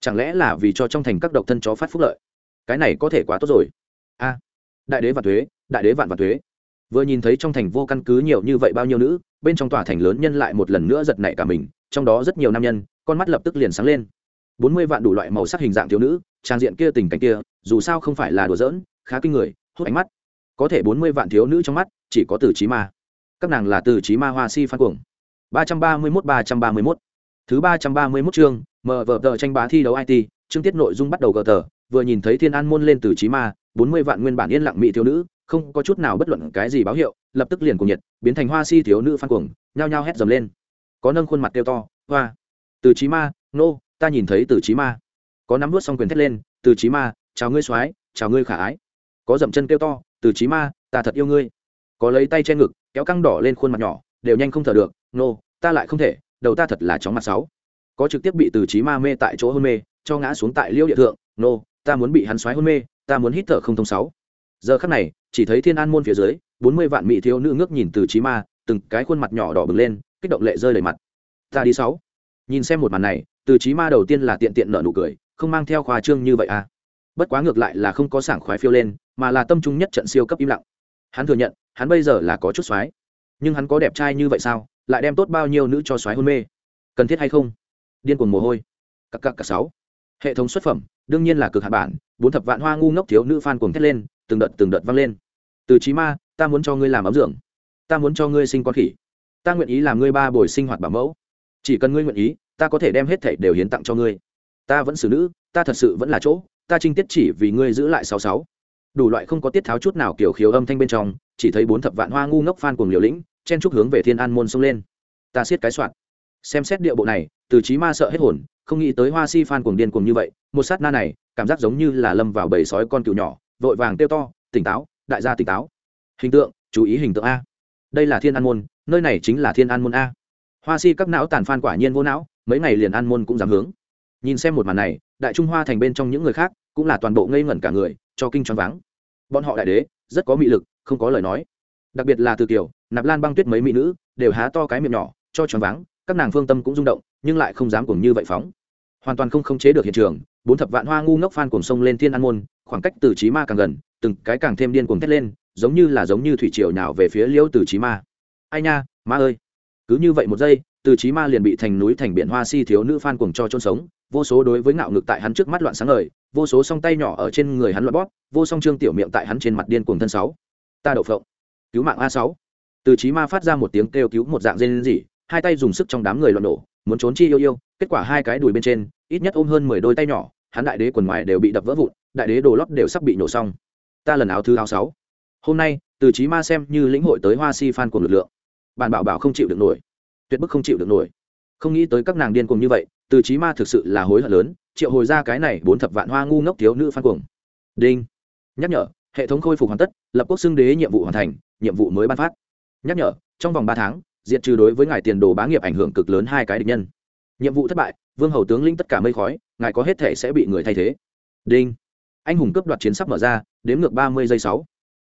Chẳng lẽ là vì cho trong thành các độc thân chó phát phúc lợi? Cái này có thể quá tốt rồi. A, đại đế vạn thuế, đại đế vạn vạn thuế. Vừa nhìn thấy trong thành vô căn cứ nhiều như vậy bao nhiêu nữ, bên trong tòa thành lớn nhân lại một lần nữa giật nảy cả mình, trong đó rất nhiều nam nhân, con mắt lập tức liền sáng lên. bốn mươi vạn đủ loại màu sắc hình dạng thiếu nữ, trang diện kia, tình cảnh kia, dù sao không phải là đùa giỡn, khá kinh người hút ánh mắt. Có thể bốn mươi vạn thiếu nữ trong mắt, chỉ có từ trí ma. Các nàng là từ trí ma hoa si phan cuồng. Ba trăm ba mươi mốt, ba trăm ba mươi mốt. Thứ ba trăm ba mươi mốt chương, mở vở tờ tranh bá thi đấu it chương tiết nội dung bắt đầu gờ tờ, vừa nhìn thấy thiên an môn lên từ trí ma, bốn mươi vạn nguyên bản yên lặng mỹ thiếu nữ, không có chút nào bất luận cái gì báo hiệu, lập tức liền cùng nhiệt, biến thành hoa si thiếu nữ phan cuồng, nhao nhao hét dầm lên. Có nâng khuôn mặt kêu to, hoa, từ trí ma, nô, ta nhìn thấy từ trí ma. Có nắm vút xong quyền thét lên, từ trí ma, chào ngươi soái, chào ngươi khả ái có dậm chân kêu to, từ trí ma, ta thật yêu ngươi. Có lấy tay che ngực, kéo căng đỏ lên khuôn mặt nhỏ, đều nhanh không thở được, nô, ta lại không thể, đầu ta thật là chóng mặt sáu. Có trực tiếp bị từ trí ma mê tại chỗ hôn mê, cho ngã xuống tại liêu địa thượng, nô, ta muốn bị hắn xoáy hôn mê, ta muốn hít thở không thông sáu. Giờ khắc này, chỉ thấy thiên an môn phía dưới, bốn mươi vạn mỹ thiếu nữ ngước nhìn từ trí ma, từng cái khuôn mặt nhỏ đỏ bừng lên, kích động lệ rơi đầy mặt. Ta đi sáu. Nhìn xem một màn này, từ trí ma đầu tiên là tiện tiện nợ nụ cười, không mang theo khoa trương như vậy à bất quá ngược lại là không có sảng khoái phiêu lên mà là tâm trung nhất trận siêu cấp im lặng. Hắn thừa nhận hắn bây giờ là có chút soái, nhưng hắn có đẹp trai như vậy sao lại đem tốt bao nhiêu nữ cho soái hôn mê? Cần thiết hay không? Điên cuồng mồ hôi. Cặp cặp cặp sáu. Hệ thống xuất phẩm đương nhiên là cực hạ bản bốn thập vạn hoa ngu ngốc thiếu nữ phan cuồng thét lên từng đợt từng đợt vang lên. Từ trí ma ta muốn cho ngươi làm ấm dưỡng. Ta muốn cho ngươi sinh con khỉ. Ta nguyện ý làm ngươi ba buổi sinh hoạt bảo mẫu. Chỉ cần ngươi nguyện ý ta có thể đem hết thảy đều hiến tặng cho ngươi. Ta vẫn xử nữ ta thật sự vẫn là chỗ ta trinh tiết chỉ vì ngươi giữ lại sáu sáu. Đủ loại không có tiết tháo chút nào kiểu khiếu âm thanh bên trong, chỉ thấy bốn thập vạn hoa ngu ngốc phan cùng liều lĩnh, chen trúc hướng về thiên an môn xông lên. Ta siết cái soạn. Xem xét địa bộ này, từ trí ma sợ hết hồn, không nghĩ tới hoa si phan cuồng điên cuồng như vậy, một sát na này, cảm giác giống như là lâm vào bầy sói con cừu nhỏ, vội vàng tiêu to, tỉnh táo, đại gia tỉnh táo. Hình tượng, chú ý hình tượng a. Đây là thiên an môn, nơi này chính là thiên an môn a. Hoa si các não tàn phan quả nhiên vô não, mấy ngày liền an môn cũng dám hướng. Nhìn xem một màn này đại trung hoa thành bên trong những người khác cũng là toàn bộ ngây ngẩn cả người, cho kinh choáng váng. Bọn họ đại đế, rất có mị lực, không có lời nói. Đặc biệt là từ tiểu nạp lan băng tuyết mấy mỹ nữ, đều há to cái miệng nhỏ, cho choáng váng, các nàng phương tâm cũng rung động, nhưng lại không dám cùng như vậy phóng. Hoàn toàn không khống chế được hiện trường, bốn thập vạn hoa ngu ngốc phan cùng sông lên thiên an môn, khoảng cách từ trí ma càng gần, từng cái càng thêm điên cuồng thét lên, giống như là giống như thủy triều nhào về phía liễu từ trí ma. Ai nha, ma ơi. Cứ như vậy một giây từ trí ma liền bị thành núi thành biển hoa si thiếu nữ phan cuồng cho chôn sống, vô số đối với ngạo ngực tại hắn trước mắt loạn sáng ngời, vô số song tay nhỏ ở trên người hắn loạn bóp, vô song trương tiểu miệng tại hắn trên mặt điên cuồng thân sáu. Ta đậu phộng. Cứu mạng a sáu. Từ trí ma phát ra một tiếng kêu cứu một dạng rên rỉ, hai tay dùng sức trong đám người loạn nổ, muốn trốn chi yêu yêu, kết quả hai cái đùi bên trên, ít nhất ôm hơn mười đôi tay nhỏ, hắn đại đế quần ngoài đều bị đập vỡ vụn, đại đế đồ lót đều sắp bị nổ xong. Ta lần áo thứ áo sáu. Hôm nay, từ trí ma xem như lĩnh hội tới hoa si phan của lực lượng. Bản bảo bảo không chịu được nổi tuyệt bức không chịu được nổi. Không nghĩ tới các nàng điên cuồng như vậy, từ trí ma thực sự là hối hận lớn, triệu hồi ra cái này bốn thập vạn hoa ngu ngốc thiếu nữ phan cuồng. Đinh. Nhắc nhở, hệ thống khôi phục hoàn tất, lập quốc xưng đế nhiệm vụ hoàn thành, nhiệm vụ mới ban phát. Nhắc nhở, trong vòng ba tháng, diệt trừ đối với ngài tiền đồ bá nghiệp ảnh hưởng cực lớn hai cái địch nhân. Nhiệm vụ thất bại, vương hầu tướng linh tất cả mây khói, ngài có hết thể sẽ bị người thay thế. Đinh. Anh hùng cấp đoạt chiến sắp mở ra, đếm ngược ba mươi giây sáu.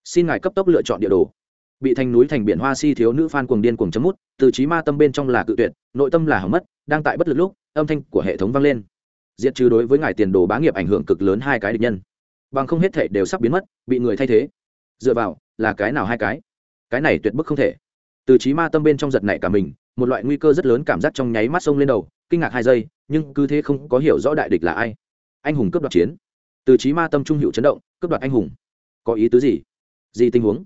Xin ngài cấp tốc lựa chọn địa đồ bị thành núi thành biển hoa si thiếu nữ phan cuồng điên cuồng chấm mút, từ trí ma tâm bên trong là cự tuyệt, nội tâm là hỏng mất, đang tại bất lực lúc, âm thanh của hệ thống vang lên. Diệt trừ đối với ngài tiền đồ bá nghiệp ảnh hưởng cực lớn hai cái địch nhân. Bằng không hết thể đều sắp biến mất, bị người thay thế. Dựa vào, là cái nào hai cái? Cái này tuyệt bức không thể. Từ trí ma tâm bên trong giật này cả mình, một loại nguy cơ rất lớn cảm giác trong nháy mắt sông lên đầu, kinh ngạc hai giây, nhưng cứ thế không có hiểu rõ đại địch là ai. Anh hùng cướp đoạt chiến. Từ trí ma tâm trung hiệu chấn động, cướp đoạt anh hùng. Có ý tứ gì? Gì tình huống?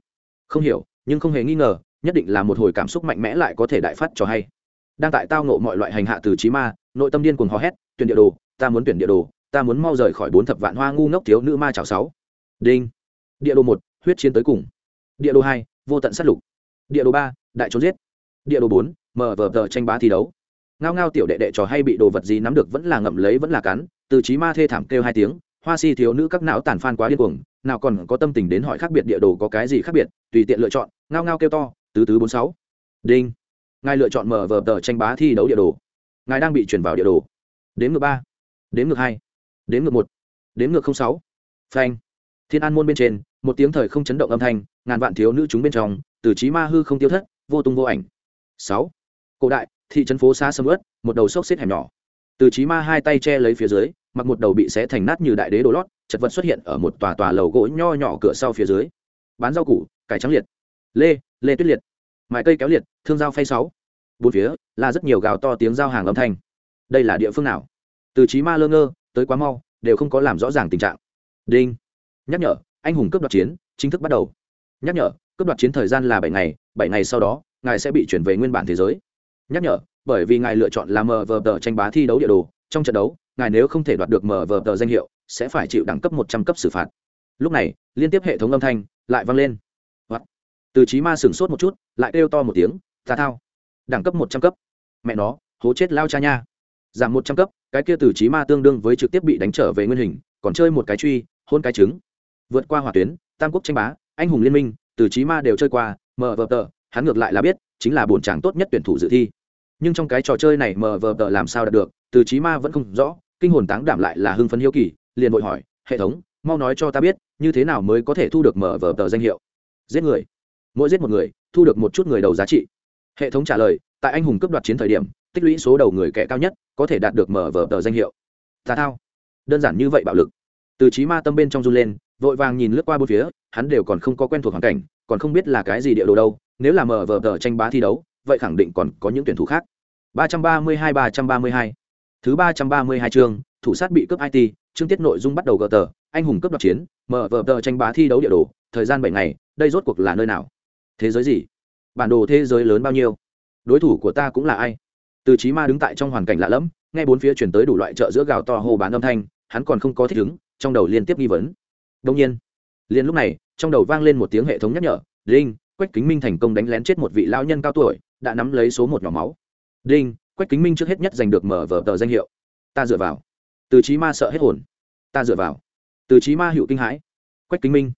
Không hiểu nhưng không hề nghi ngờ, nhất định là một hồi cảm xúc mạnh mẽ lại có thể đại phát cho hay. Đang tại tao nộ mọi loại hành hạ từ trí ma, nội tâm điên cuồng hò hét, tuyển địa đồ, ta muốn tuyển địa đồ, ta muốn mau rời khỏi bốn thập vạn hoa ngu ngốc thiếu nữ ma chảo sáu. Đinh. Địa đồ một, huyết chiến tới cùng. Địa đồ hai, vô tận sát lục. Địa đồ ba, đại trốn giết. Địa đồ bốn mở vờ tờ tranh bá thi đấu. Ngao ngao tiểu đệ đệ trò hay bị đồ vật gì nắm được vẫn là ngậm lấy vẫn là cắn, từ trí ma thê thảm kêu hai tiếng, hoa si thiếu nữ các não tàn phan quá điên cuồng nào còn có tâm tình đến hỏi khác biệt địa đồ có cái gì khác biệt, tùy tiện lựa chọn, ngao ngao kêu to, tứ tứ bốn sáu. Đinh. Ngài lựa chọn mở vờ tờ tranh bá thi đấu địa đồ. Ngài đang bị chuyển vào địa đồ. Đến ngược ba. Đến ngược hai. Đến ngược một. Đến ngược không sáu. Phanh. Thiên an môn bên trên, một tiếng thời không chấn động âm thanh, ngàn vạn thiếu nữ chúng bên trong, từ trí ma hư không tiêu thất, vô tung vô ảnh. Sáu. Cổ đại, thị trấn phố xa sầm ướt một đầu xốc xếp hẻm nhỏ. Từ trí ma hai tay che lấy phía dưới, mặc một đầu bị xé thành nát như đại đế đồ lót chật vật xuất hiện ở một tòa tòa lầu gỗ nho nhỏ cửa sau phía dưới. Bán rau củ, cải trắng liệt. Lê lê tuyết liệt. Mài cây kéo liệt, thương dao phay sáu. Bốn phía là rất nhiều gào to tiếng giao hàng âm thanh. Đây là địa phương nào? Từ trí ma lơ ngơ, tới quá mau, đều không có làm rõ ràng tình trạng. Đinh. Nhắc nhở, anh hùng cướp đoạt chiến, chính thức bắt đầu. Nhắc nhở, cướp đoạt chiến thời gian là bảy ngày bảy ngày sau đó, ngài sẽ bị chuyển về nguyên bản thế giới. Nhắc nhở, bởi vì ngài lựa chọn là mờ vờ tờ tranh bá thi đấu địa đồ trong trận đấu, ngài nếu không thể đoạt được mở vờ tờ danh hiệu, sẽ phải chịu đẳng cấp một trăm cấp xử phạt. Lúc này, liên tiếp hệ thống âm thanh lại vang lên. What? từ trí ma sửng sốt một chút, lại kêu to một tiếng, ta thao. Đẳng cấp một trăm cấp. Mẹ nó, hố chết lao cha nha. Giảm một trăm cấp, cái kia từ trí ma tương đương với trực tiếp bị đánh trở về nguyên hình, còn chơi một cái truy, hôn cái trứng. Vượt qua hỏa tuyến, tam quốc tranh bá, anh hùng liên minh, từ trí ma đều chơi qua mờ vờ tờ, hắn ngược lại là biết, chính là bổn tràng tốt nhất tuyển thủ dự thi. Nhưng trong cái trò chơi này mờ vờ tờ làm sao đạt được từ trí ma vẫn không rõ, kinh hồn táng đảm lại là hưng phấn hiếu kỳ, liền vội hỏi, hệ thống, mau nói cho ta biết, như thế nào mới có thể thu được mở vở tờ danh hiệu? Giết người. Mỗi giết một người, thu được một chút người đầu giá trị. Hệ thống trả lời, tại anh hùng cấp đoạt chiến thời điểm, tích lũy số đầu người kẻ cao nhất có thể đạt được mở vở tờ danh hiệu. Tà thao. Đơn giản như vậy bạo lực. Từ trí ma tâm bên trong run lên, vội vàng nhìn lướt qua bốn phía, hắn đều còn không có quen thuộc hoàn cảnh, còn không biết là cái gì địa đồ đâu, nếu là mở vở tờ tranh bá thi đấu, vậy khẳng định còn có những tuyển thủ khác. ba trăm ba mươi hai ba trăm ba mươi hai thứ ba trăm ba mươi hai chương, thủ sát bị cướp it chương tiết nội dung bắt đầu gờ tờ, anh hùng cướp đoạt chiến, mở vở tờ tranh bá thi đấu địa đồ, thời gian bảy ngày, đây rốt cuộc là nơi nào? Thế giới gì? Bản đồ thế giới lớn bao nhiêu? Đối thủ của ta cũng là ai? Từ chí ma đứng tại trong hoàn cảnh lạ lẫm, nghe bốn phía truyền tới đủ loại chợ giữa gào to hô bán âm thanh, hắn còn không có thích ứng, trong đầu liên tiếp nghi vấn. Đương nhiên, liền lúc này, trong đầu vang lên một tiếng hệ thống nhắc nhở, đinh, quách kính minh thành công đánh lén chết một vị lão nhân cao tuổi, đã nắm lấy số một nhỏ máu. Đinh quách kính minh trước hết nhất giành được mở vở tờ danh hiệu. Ta dựa vào. Từ trí ma sợ hết hồn. Ta dựa vào. Từ trí ma hiệu kinh hãi. Quách kính minh.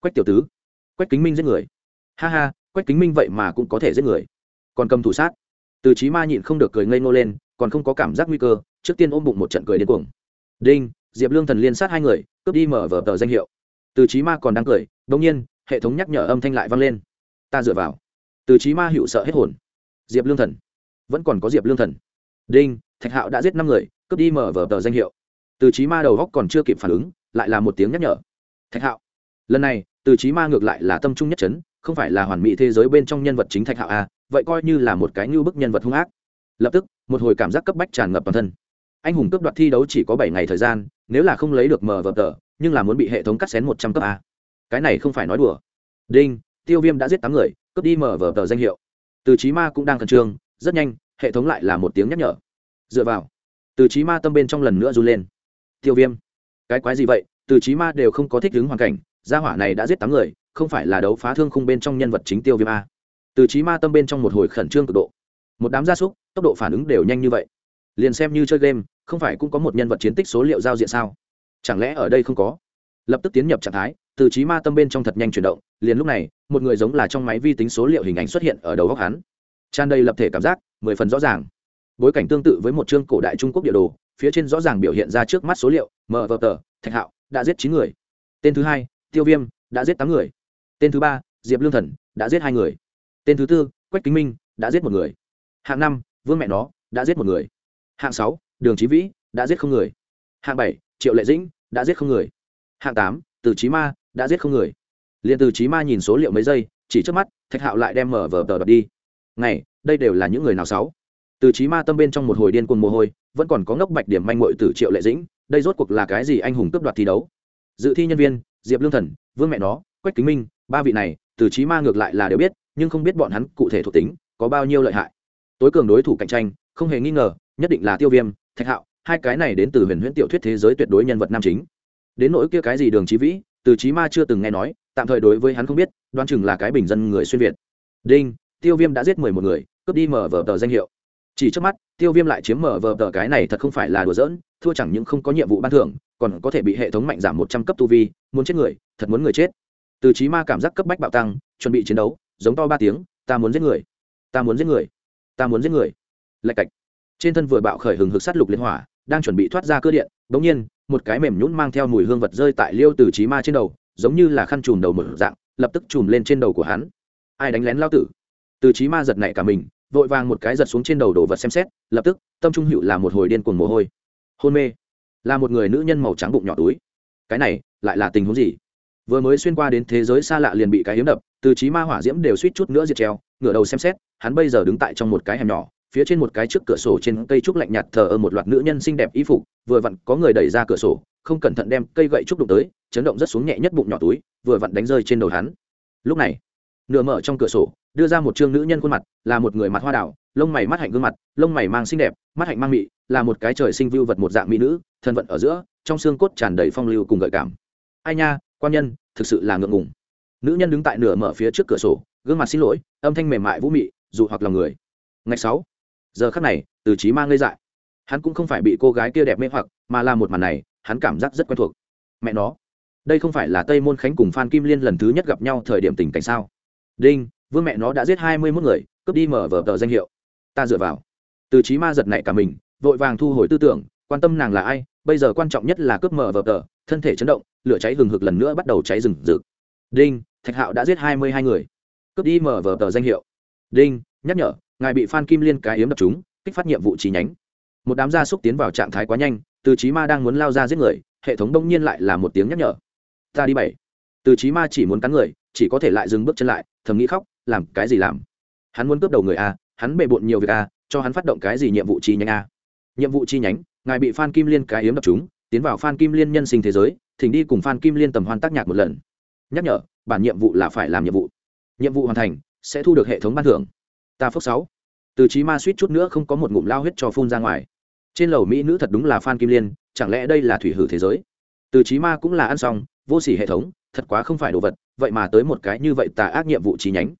Quách tiểu tứ. Quách kính minh giết người. Ha ha, quách kính minh vậy mà cũng có thể giết người. Còn cầm thủ sát. Từ trí ma nhịn không được cười ngây ngô lên, còn không có cảm giác nguy cơ, trước tiên ôm bụng một trận cười điên cuồng. Đinh, diệp lương thần liên sát hai người, cướp đi mở vở tờ danh hiệu. Từ trí ma còn đang cười đông nhiên, hệ thống nhắc nhở âm thanh lại vang lên. Ta dựa vào. Từ trí ma hiệu sợ hết hồn. Diệp lương thần vẫn còn có diệp lương thần đinh thạch hạo đã giết năm người cướp đi mở vở tờ danh hiệu từ trí ma đầu góc còn chưa kịp phản ứng lại là một tiếng nhắc nhở thạch hạo lần này từ trí ma ngược lại là tâm trung nhất chấn không phải là hoàn mỹ thế giới bên trong nhân vật chính thạch hạo a vậy coi như là một cái như bức nhân vật hung ác lập tức một hồi cảm giác cấp bách tràn ngập toàn thân anh hùng cướp đoạt thi đấu chỉ có bảy ngày thời gian nếu là không lấy được mở vở tờ nhưng là muốn bị hệ thống cắt xén một trăm cấp a cái này không phải nói đùa đinh tiêu viêm đã giết tám người cướp đi mở vở tờ danh hiệu từ trí ma cũng đang khẩn trương rất nhanh, hệ thống lại là một tiếng nhắc nhở. Dựa vào, từ trí ma tâm bên trong lần nữa run lên. Tiêu viêm, cái quái gì vậy? Từ trí ma đều không có thích ứng hoàn cảnh, gia hỏa này đã giết tám người, không phải là đấu phá thương khung bên trong nhân vật chính tiêu viêm a. Từ trí ma tâm bên trong một hồi khẩn trương cực độ. Một đám gia súc, tốc độ phản ứng đều nhanh như vậy. Liền xem như chơi game, không phải cũng có một nhân vật chiến tích số liệu giao diện sao? Chẳng lẽ ở đây không có? Lập tức tiến nhập trạng thái, từ trí ma tâm bên trong thật nhanh chuyển động, liền lúc này, một người giống là trong máy vi tính số liệu hình ảnh xuất hiện ở đầu góc hắn tràn đầy lập thể cảm giác, mười phần rõ ràng. Bối cảnh tương tự với một chương cổ đại trung quốc địa đồ, phía trên rõ ràng biểu hiện ra trước mắt số liệu mờ vờ tờ thạch hạo, đã giết chín người. Tên thứ hai, tiêu viêm, đã giết tám người. Tên thứ ba, diệp lương thần, đã giết hai người. Tên thứ tư, quách kính minh, đã giết một người. Hạng năm, vương mẹ nó, đã giết một người. Hạng sáu, đường trí vĩ, đã giết không người. Hạng bảy, triệu lệ dĩnh, đã giết không người. Hạng tám, từ trí ma, đã giết không người. Liền từ trí ma nhìn số liệu mấy giây, chỉ trước mắt, thạch hạo lại đem mở vở tờ đập đi này đây đều là những người nào sáu? Từ trí ma tâm bên trong một hồi điên cuồng mồ hôi, vẫn còn có ngốc bạch điểm manh muội tử triệu lệ dĩnh, đây rốt cuộc là cái gì anh hùng cướp đoạt thi đấu? Dự thi nhân viên, diệp lương thần, vương mẹ nó, quách kính minh, ba vị này, từ trí ma ngược lại là đều biết, nhưng không biết bọn hắn cụ thể thuộc tính, có bao nhiêu lợi hại. Tối cường đối thủ cạnh tranh, không hề nghi ngờ, nhất định là tiêu viêm, thạch hạo, hai cái này đến từ huyền huyễn tiểu thuyết thế giới tuyệt đối nhân vật nam chính. Đến nỗi kia cái gì đường trí vĩ, từ trí ma chưa từng nghe nói, tạm thời đối với hắn không biết đoan chừng là cái bình dân người xuyên việt. Đinh tiêu viêm đã giết mười một người, cướp đi mở vở tờ danh hiệu. Chỉ trước mắt, tiêu viêm lại chiếm mở vở tờ cái này thật không phải là đùa giỡn, thua chẳng những không có nhiệm vụ ban thưởng, còn có thể bị hệ thống mạnh giảm một trăm cấp tu vi, muốn chết người, thật muốn người chết. Từ trí ma cảm giác cấp bách bạo tăng, chuẩn bị chiến đấu, giống to ba tiếng, ta muốn giết người, ta muốn giết người, ta muốn giết người. Lạch cạch. Trên thân vừa bạo khởi hừng hực sát lục liên hỏa, đang chuẩn bị thoát ra cơ điện, bỗng nhiên, một cái mềm nhũn mang theo mùi hương vật rơi tại liêu từ trí ma trên đầu, giống như là khăn chùm đầu một dạng, lập tức chùm lên trên đầu của hắn. Ai đánh lén lao tử? Từ trí ma giật nảy cả mình, vội vàng một cái giật xuống trên đầu đồ vật xem xét, lập tức, tâm trung hữu là một hồi điên cuồng mồ hôi. Hôn mê. Là một người nữ nhân màu trắng bụng nhỏ túi. Cái này, lại là tình huống gì? Vừa mới xuyên qua đến thế giới xa lạ liền bị cái hiếm đập, từ trí ma hỏa diễm đều suýt chút nữa diệt treo, ngửa đầu xem xét, hắn bây giờ đứng tại trong một cái hẻm nhỏ, phía trên một cái trước cửa sổ trên cây trúc lạnh nhạt thờ ơ một loạt nữ nhân xinh đẹp y phục, vừa vặn có người đẩy ra cửa sổ, không cẩn thận đem cây gậy trúc đụng tới, chấn động rất xuống nhẹ nhất bụng nhỏ túi, vừa vặn đánh rơi trên đầu hắn. Lúc này nửa mở trong cửa sổ, đưa ra một chương nữ nhân khuôn mặt, là một người mặt hoa đảo lông mày mắt hạnh gương mặt, lông mày mang xinh đẹp, mắt hạnh mang mị, là một cái trời sinh vưu vật một dạng mỹ nữ, thân vận ở giữa, trong xương cốt tràn đầy phong lưu cùng gợi cảm. Ai nha, quan nhân, thực sự là ngượng ngùng. Nữ nhân đứng tại nửa mở phía trước cửa sổ, gương mặt xin lỗi, âm thanh mềm mại vũ mị, dụ hoặc lòng người. Ngày sáu, giờ khắc này, từ trí mang ngây dại. Hắn cũng không phải bị cô gái kia đẹp mê hoặc, mà là một màn này, hắn cảm giác rất quen thuộc. Mẹ nó, đây không phải là tây môn khánh cùng phan kim liên lần thứ nhất gặp nhau thời điểm tình cảnh sao? Đinh, vương mẹ nó đã giết hai mươi mốt người, cướp đi mở vở tờ danh hiệu. Ta dựa vào. Từ trí ma giật nảy cả mình, vội vàng thu hồi tư tưởng, quan tâm nàng là ai, bây giờ quan trọng nhất là cướp mở vở tờ, thân thể chấn động, lửa cháy hừng hực lần nữa bắt đầu cháy rừng rực. Đinh, thạch hạo đã giết hai mươi hai người. Cướp đi mở vở tờ danh hiệu. Đinh, nhắc nhở, ngài bị phan kim liên cái yếm đập chúng kích phát nhiệm vụ chi nhánh. Một đám gia súc tiến vào trạng thái quá nhanh, từ trí ma đang muốn lao ra giết người, hệ thống đông nhiên lại là một tiếng nhắc nhở. Ta đi bảy từ trí ma chỉ muốn cắn người, chỉ có thể lại dừng bước chân lại, thầm nghĩ khóc, làm cái gì làm? Hắn muốn cướp đầu người a, hắn bề bộn nhiều việc a, cho hắn phát động cái gì nhiệm vụ chi nhánh a? Nhiệm vụ chi nhánh, ngài bị phan kim liên cái yếm đập chúng tiến vào phan kim liên nhân sinh thế giới, thỉnh đi cùng phan kim liên tầm hoan tác nhạc một lần. Nhắc nhở, bản nhiệm vụ là phải làm nhiệm vụ. Nhiệm vụ hoàn thành, sẽ thu được hệ thống ban thưởng. Ta phước sáu. Từ trí ma suýt chút nữa không có một ngụm lao huyết cho phun ra ngoài. Trên lầu mỹ nữ thật đúng là phan kim liên, chẳng lẽ đây là thủy hử thế giới? Từ trí ma cũng là ăn xong, vô sỉ hệ thống thật quá không phải đồ vật, vậy mà tới một cái như vậy tà ác nhiệm vụ trí nhánh.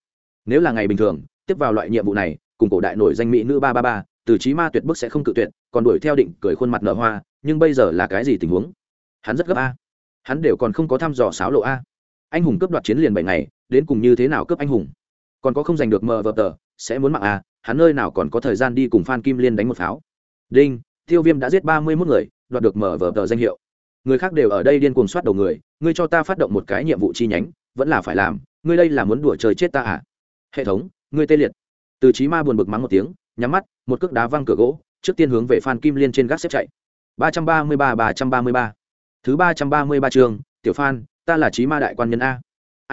Nếu là ngày bình thường, tiếp vào loại nhiệm vụ này, cùng cổ đại nổi danh mỹ nữ ba ba ba, từ trí ma tuyệt bức sẽ không cự tuyệt, còn đuổi theo định cười khuôn mặt nở hoa, nhưng bây giờ là cái gì tình huống? Hắn rất gấp a. Hắn đều còn không có thăm dò sáo lộ a. Anh hùng cướp đoạt chiến liền bảy ngày, đến cùng như thế nào cướp anh hùng? Còn có không giành được mờ vờ tờ, sẽ muốn mạng a, hắn nơi nào còn có thời gian đi cùng phan kim liên đánh một pháo? Đinh, tiêu viêm đã giết ba mươi mốt người, đoạt được mở vở tờ danh hiệu người khác đều ở đây điên cuồng soát đầu người, ngươi cho ta phát động một cái nhiệm vụ chi nhánh, vẫn là phải làm, ngươi đây là muốn đùa trời chết ta à? Hệ thống, ngươi tê liệt. Từ trí ma buồn bực mắng một tiếng, nhắm mắt, một cước đá văng cửa gỗ, trước tiên hướng về phan kim liên trên gác xếp chạy. ba trăm ba mươi ba ba trăm ba mươi ba. Thứ ba trăm ba mươi ba trường tiểu phan, ta là trí ma đại quan nhân a.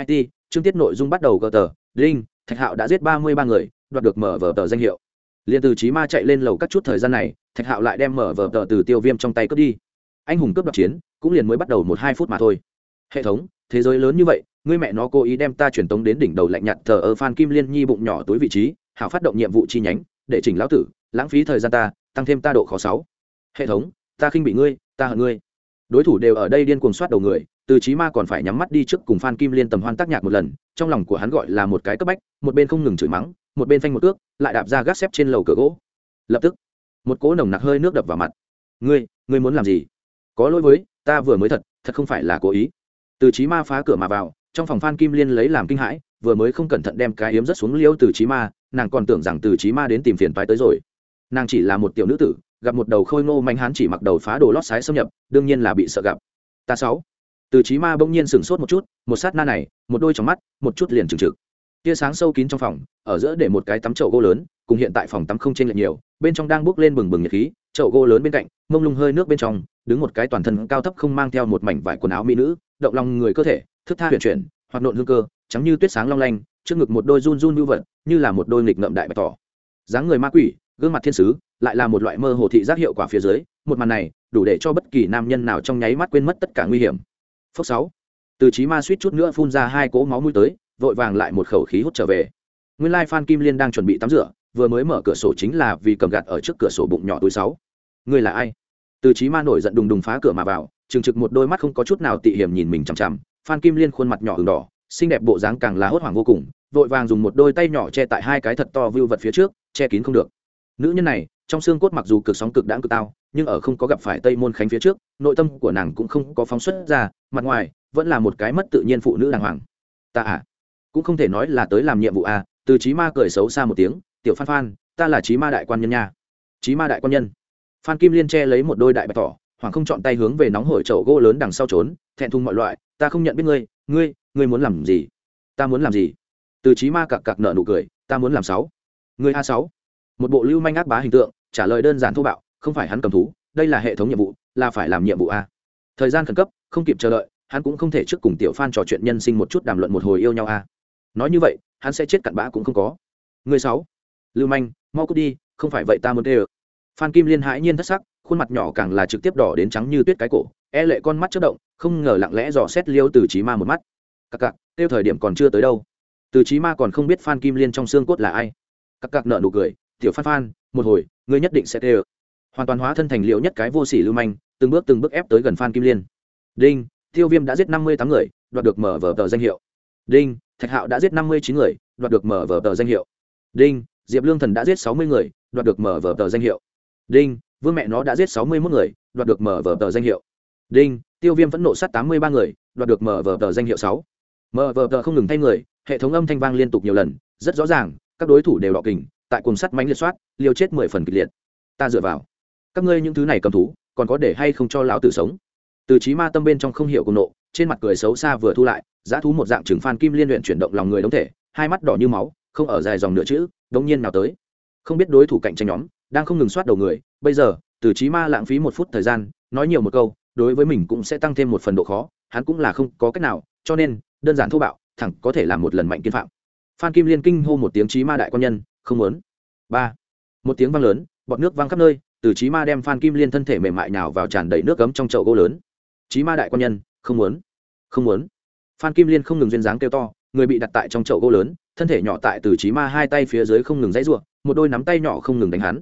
It chương tiết nội dung bắt đầu gờ tờ, linh, thạch hạo đã giết ba mươi ba người, đoạt được mở vở tờ danh hiệu. Liền từ trí ma chạy lên lầu các chút thời gian này, thạch hạo lại đem mở vở tờ từ tiêu viêm trong tay cướp đi anh hùng cướp đoạt chiến, cũng liền mới bắt đầu một hai phút mà thôi. Hệ thống, thế giới lớn như vậy, ngươi mẹ nó cố ý đem ta truyền tống đến đỉnh đầu lạnh nhạt thờ ở phan kim liên nhi bụng nhỏ túi vị trí, hảo phát động nhiệm vụ chi nhánh, để chỉnh lão tử, lãng phí thời gian ta, tăng thêm ta độ khó sáu. Hệ thống, ta khinh bị ngươi, ta hận ngươi. Đối thủ đều ở đây điên cuồng soát đầu người, từ trí ma còn phải nhắm mắt đi trước cùng phan kim liên tầm hoan tác nhạc một lần, trong lòng của hắn gọi là một cái cấp bách, một bên không ngừng chửi mắng, một bên phanh một cước, lại đạp ra gác xếp trên lầu cửa gỗ. Lập tức, một cỗ nồng nặc hơi nước đập vào mặt. Ngươi ngươi muốn làm gì? Có lỗi với, ta vừa mới thật thật không phải là cố ý. Từ trí ma phá cửa mà vào, trong phòng phan kim liên lấy làm kinh hãi, vừa mới không cẩn thận đem cái yếm rất xuống liêu từ trí ma, nàng còn tưởng rằng từ trí ma đến tìm phiền phái tới rồi. Nàng chỉ là một tiểu nữ tử, gặp một đầu khôi ngô manh hán chỉ mặc đầu phá đồ lót sái xâm nhập, đương nhiên là bị sợ gặp. Ta sáu. Từ trí ma bỗng nhiên sửng sốt một chút, một sát na này, một đôi trong mắt, một chút liền trừng trực tia sáng sâu kín trong phòng, ở giữa để một cái tắm chậu gỗ lớn, cùng hiện tại phòng tắm không chênh lệch nhiều, bên trong đang bốc lên bừng bừng nhiệt khí, chậu gỗ lớn bên cạnh, mông lung hơi nước bên trong, đứng một cái toàn thân cao thấp không mang theo một mảnh vải quần áo mỹ nữ, động lòng người cơ thể, thức tha huyền chuyển, hoạt nộn hương cơ, trắng như tuyết sáng long lanh, trước ngực một đôi run run như vật, như là một đôi nghịch ngậm đại bạch tỏ dáng người ma quỷ, gương mặt thiên sứ, lại là một loại mơ hồ thị giác hiệu quả phía dưới, một màn này, đủ để cho bất kỳ nam nhân nào trong nháy mắt quên mất tất cả nguy hiểm. Phước sáu. Từ trí ma suýt chút nữa phun ra hai cỗ máu mũi tới vội vàng lại một khẩu khí hút trở về. Nguyên lai phan kim liên đang chuẩn bị tắm rửa, vừa mới mở cửa sổ chính là vì cầm gạt ở trước cửa sổ bụng nhỏ túi sáu. Người là ai? Từ trí ma nổi giận đùng đùng phá cửa mà vào, trừng trực một đôi mắt không có chút nào tị hiểm nhìn mình chằm chằm. Phan kim liên khuôn mặt nhỏ ửng đỏ, xinh đẹp bộ dáng càng là hốt hoảng vô cùng, vội vàng dùng một đôi tay nhỏ che tại hai cái thật to vưu vật phía trước, che kín không được. Nữ nhân này, trong xương cốt mặc dù cực sóng cực đãng cực tao, nhưng ở không có gặp phải tây môn khánh phía trước, nội tâm của nàng cũng không có phóng xuất ra, mặt ngoài, vẫn là một cái mất tự nhiên phụ nữ đàng hoàng. Ta à? Cũng không thể nói là tới làm nhiệm vụ à từ trí ma cười xấu xa một tiếng, tiểu phan phan, ta là trí ma đại quan nhân nha. Trí ma đại quan nhân? Phan kim liên che lấy một đôi đại bạch tỏ hoàng không chọn tay hướng về nóng hổi chậu gỗ lớn đằng sau trốn, thẹn thùng mọi loại, ta không nhận biết ngươi ngươi ngươi muốn làm gì? Ta muốn làm gì? Từ trí ma cặc cặc nợ nụ cười, ta muốn làm sáu. Ngươi a sáu. Một bộ lưu manh ác bá hình tượng, trả lời đơn giản thô bạo, không phải hắn cầm thú, đây là hệ thống nhiệm vụ, là phải làm nhiệm vụ a. Thời gian khẩn cấp, không kịp chờ đợi, hắn cũng không thể trước cùng tiểu phan trò chuyện nhân sinh một chút đàm luận một hồi yêu nhau a nói như vậy, hắn sẽ chết cặn bã cũng không có. Người sáu, lưu manh, mau cút đi, không phải vậy ta muốn tê ơ. Phan kim liên hãi nhiên thất sắc, khuôn mặt nhỏ càng là trực tiếp đỏ đến trắng như tuyết cái cổ e lệ con mắt chất động, không ngờ lặng lẽ dò xét liêu từ trí ma một mắt. Cặc cặc, tiêu thời điểm còn chưa tới đâu. Từ trí ma còn không biết phan kim liên trong xương cốt là ai. Cặc cặc nợ nụ cười, tiểu phan phan, một hồi, ngươi nhất định sẽ tê ơ. Hoàn toàn hóa thân thành liệu nhất cái vô sỉ lưu manh, từng bước từng bước ép tới gần phan kim liên. Đinh, tiêu viêm đã giết năm mươi tám người, đoạt được mở vở tờ danh hiệu. Đinh thạch hạo đã giết năm mươi chín người, đoạt được mở vở tờ danh hiệu. Đinh, diệp lương thần đã giết sáu mươi người, đoạt được mở vở tờ danh hiệu. Đinh, vương mẹ nó đã giết sáu mươi mốt người, đoạt được mở vở tờ danh hiệu. Đinh, tiêu viêm vẫn nộ sát tám mươi ba người, đoạt được mở vở tờ danh hiệu sáu. Mở vở tờ không ngừng thay người, hệ thống âm thanh vang liên tục nhiều lần, rất rõ ràng, các đối thủ đều đọ kình, tại cùng sắt mánh liệt soát, liều chết mười phần kịch liệt. Ta dựa vào. Các ngươi những thứ này cầm thú, còn có để hay không cho lão tử sống? Từ trí ma tâm bên trong không hiểu cùng nộ, trên mặt cười xấu xa vừa thu lại giá thú một dạng trừng phan kim liên luyện chuyển động lòng người đống thể, hai mắt đỏ như máu, không ở dài dòng nửa chữ, đống nhiên nào tới. Không biết đối thủ cạnh tranh nhóm, đang không ngừng soát đầu người, bây giờ, từ trí ma lãng phí một phút thời gian, nói nhiều một câu, đối với mình cũng sẽ tăng thêm một phần độ khó, hắn cũng là không có cách nào, cho nên, đơn giản thô bạo, thẳng có thể làm một lần mạnh kiên phạm. Phan kim liên kinh hô một tiếng trí ma đại quan nhân, không muốn. Ba. Một tiếng vang lớn, bọt nước văng khắp nơi, từ trí ma đem phan kim liên thân thể mềm mại nào vào tràn đầy nước cấm trong chậu gỗ lớn. Trí ma đại quan nhân, không muốn. Không muốn phan kim liên không ngừng duyên dáng kêu to, người bị đặt tại trong chậu gỗ lớn, thân thể nhỏ tại từ trí ma hai tay phía dưới không ngừng dãy ruộng một đôi nắm tay nhỏ không ngừng đánh hắn.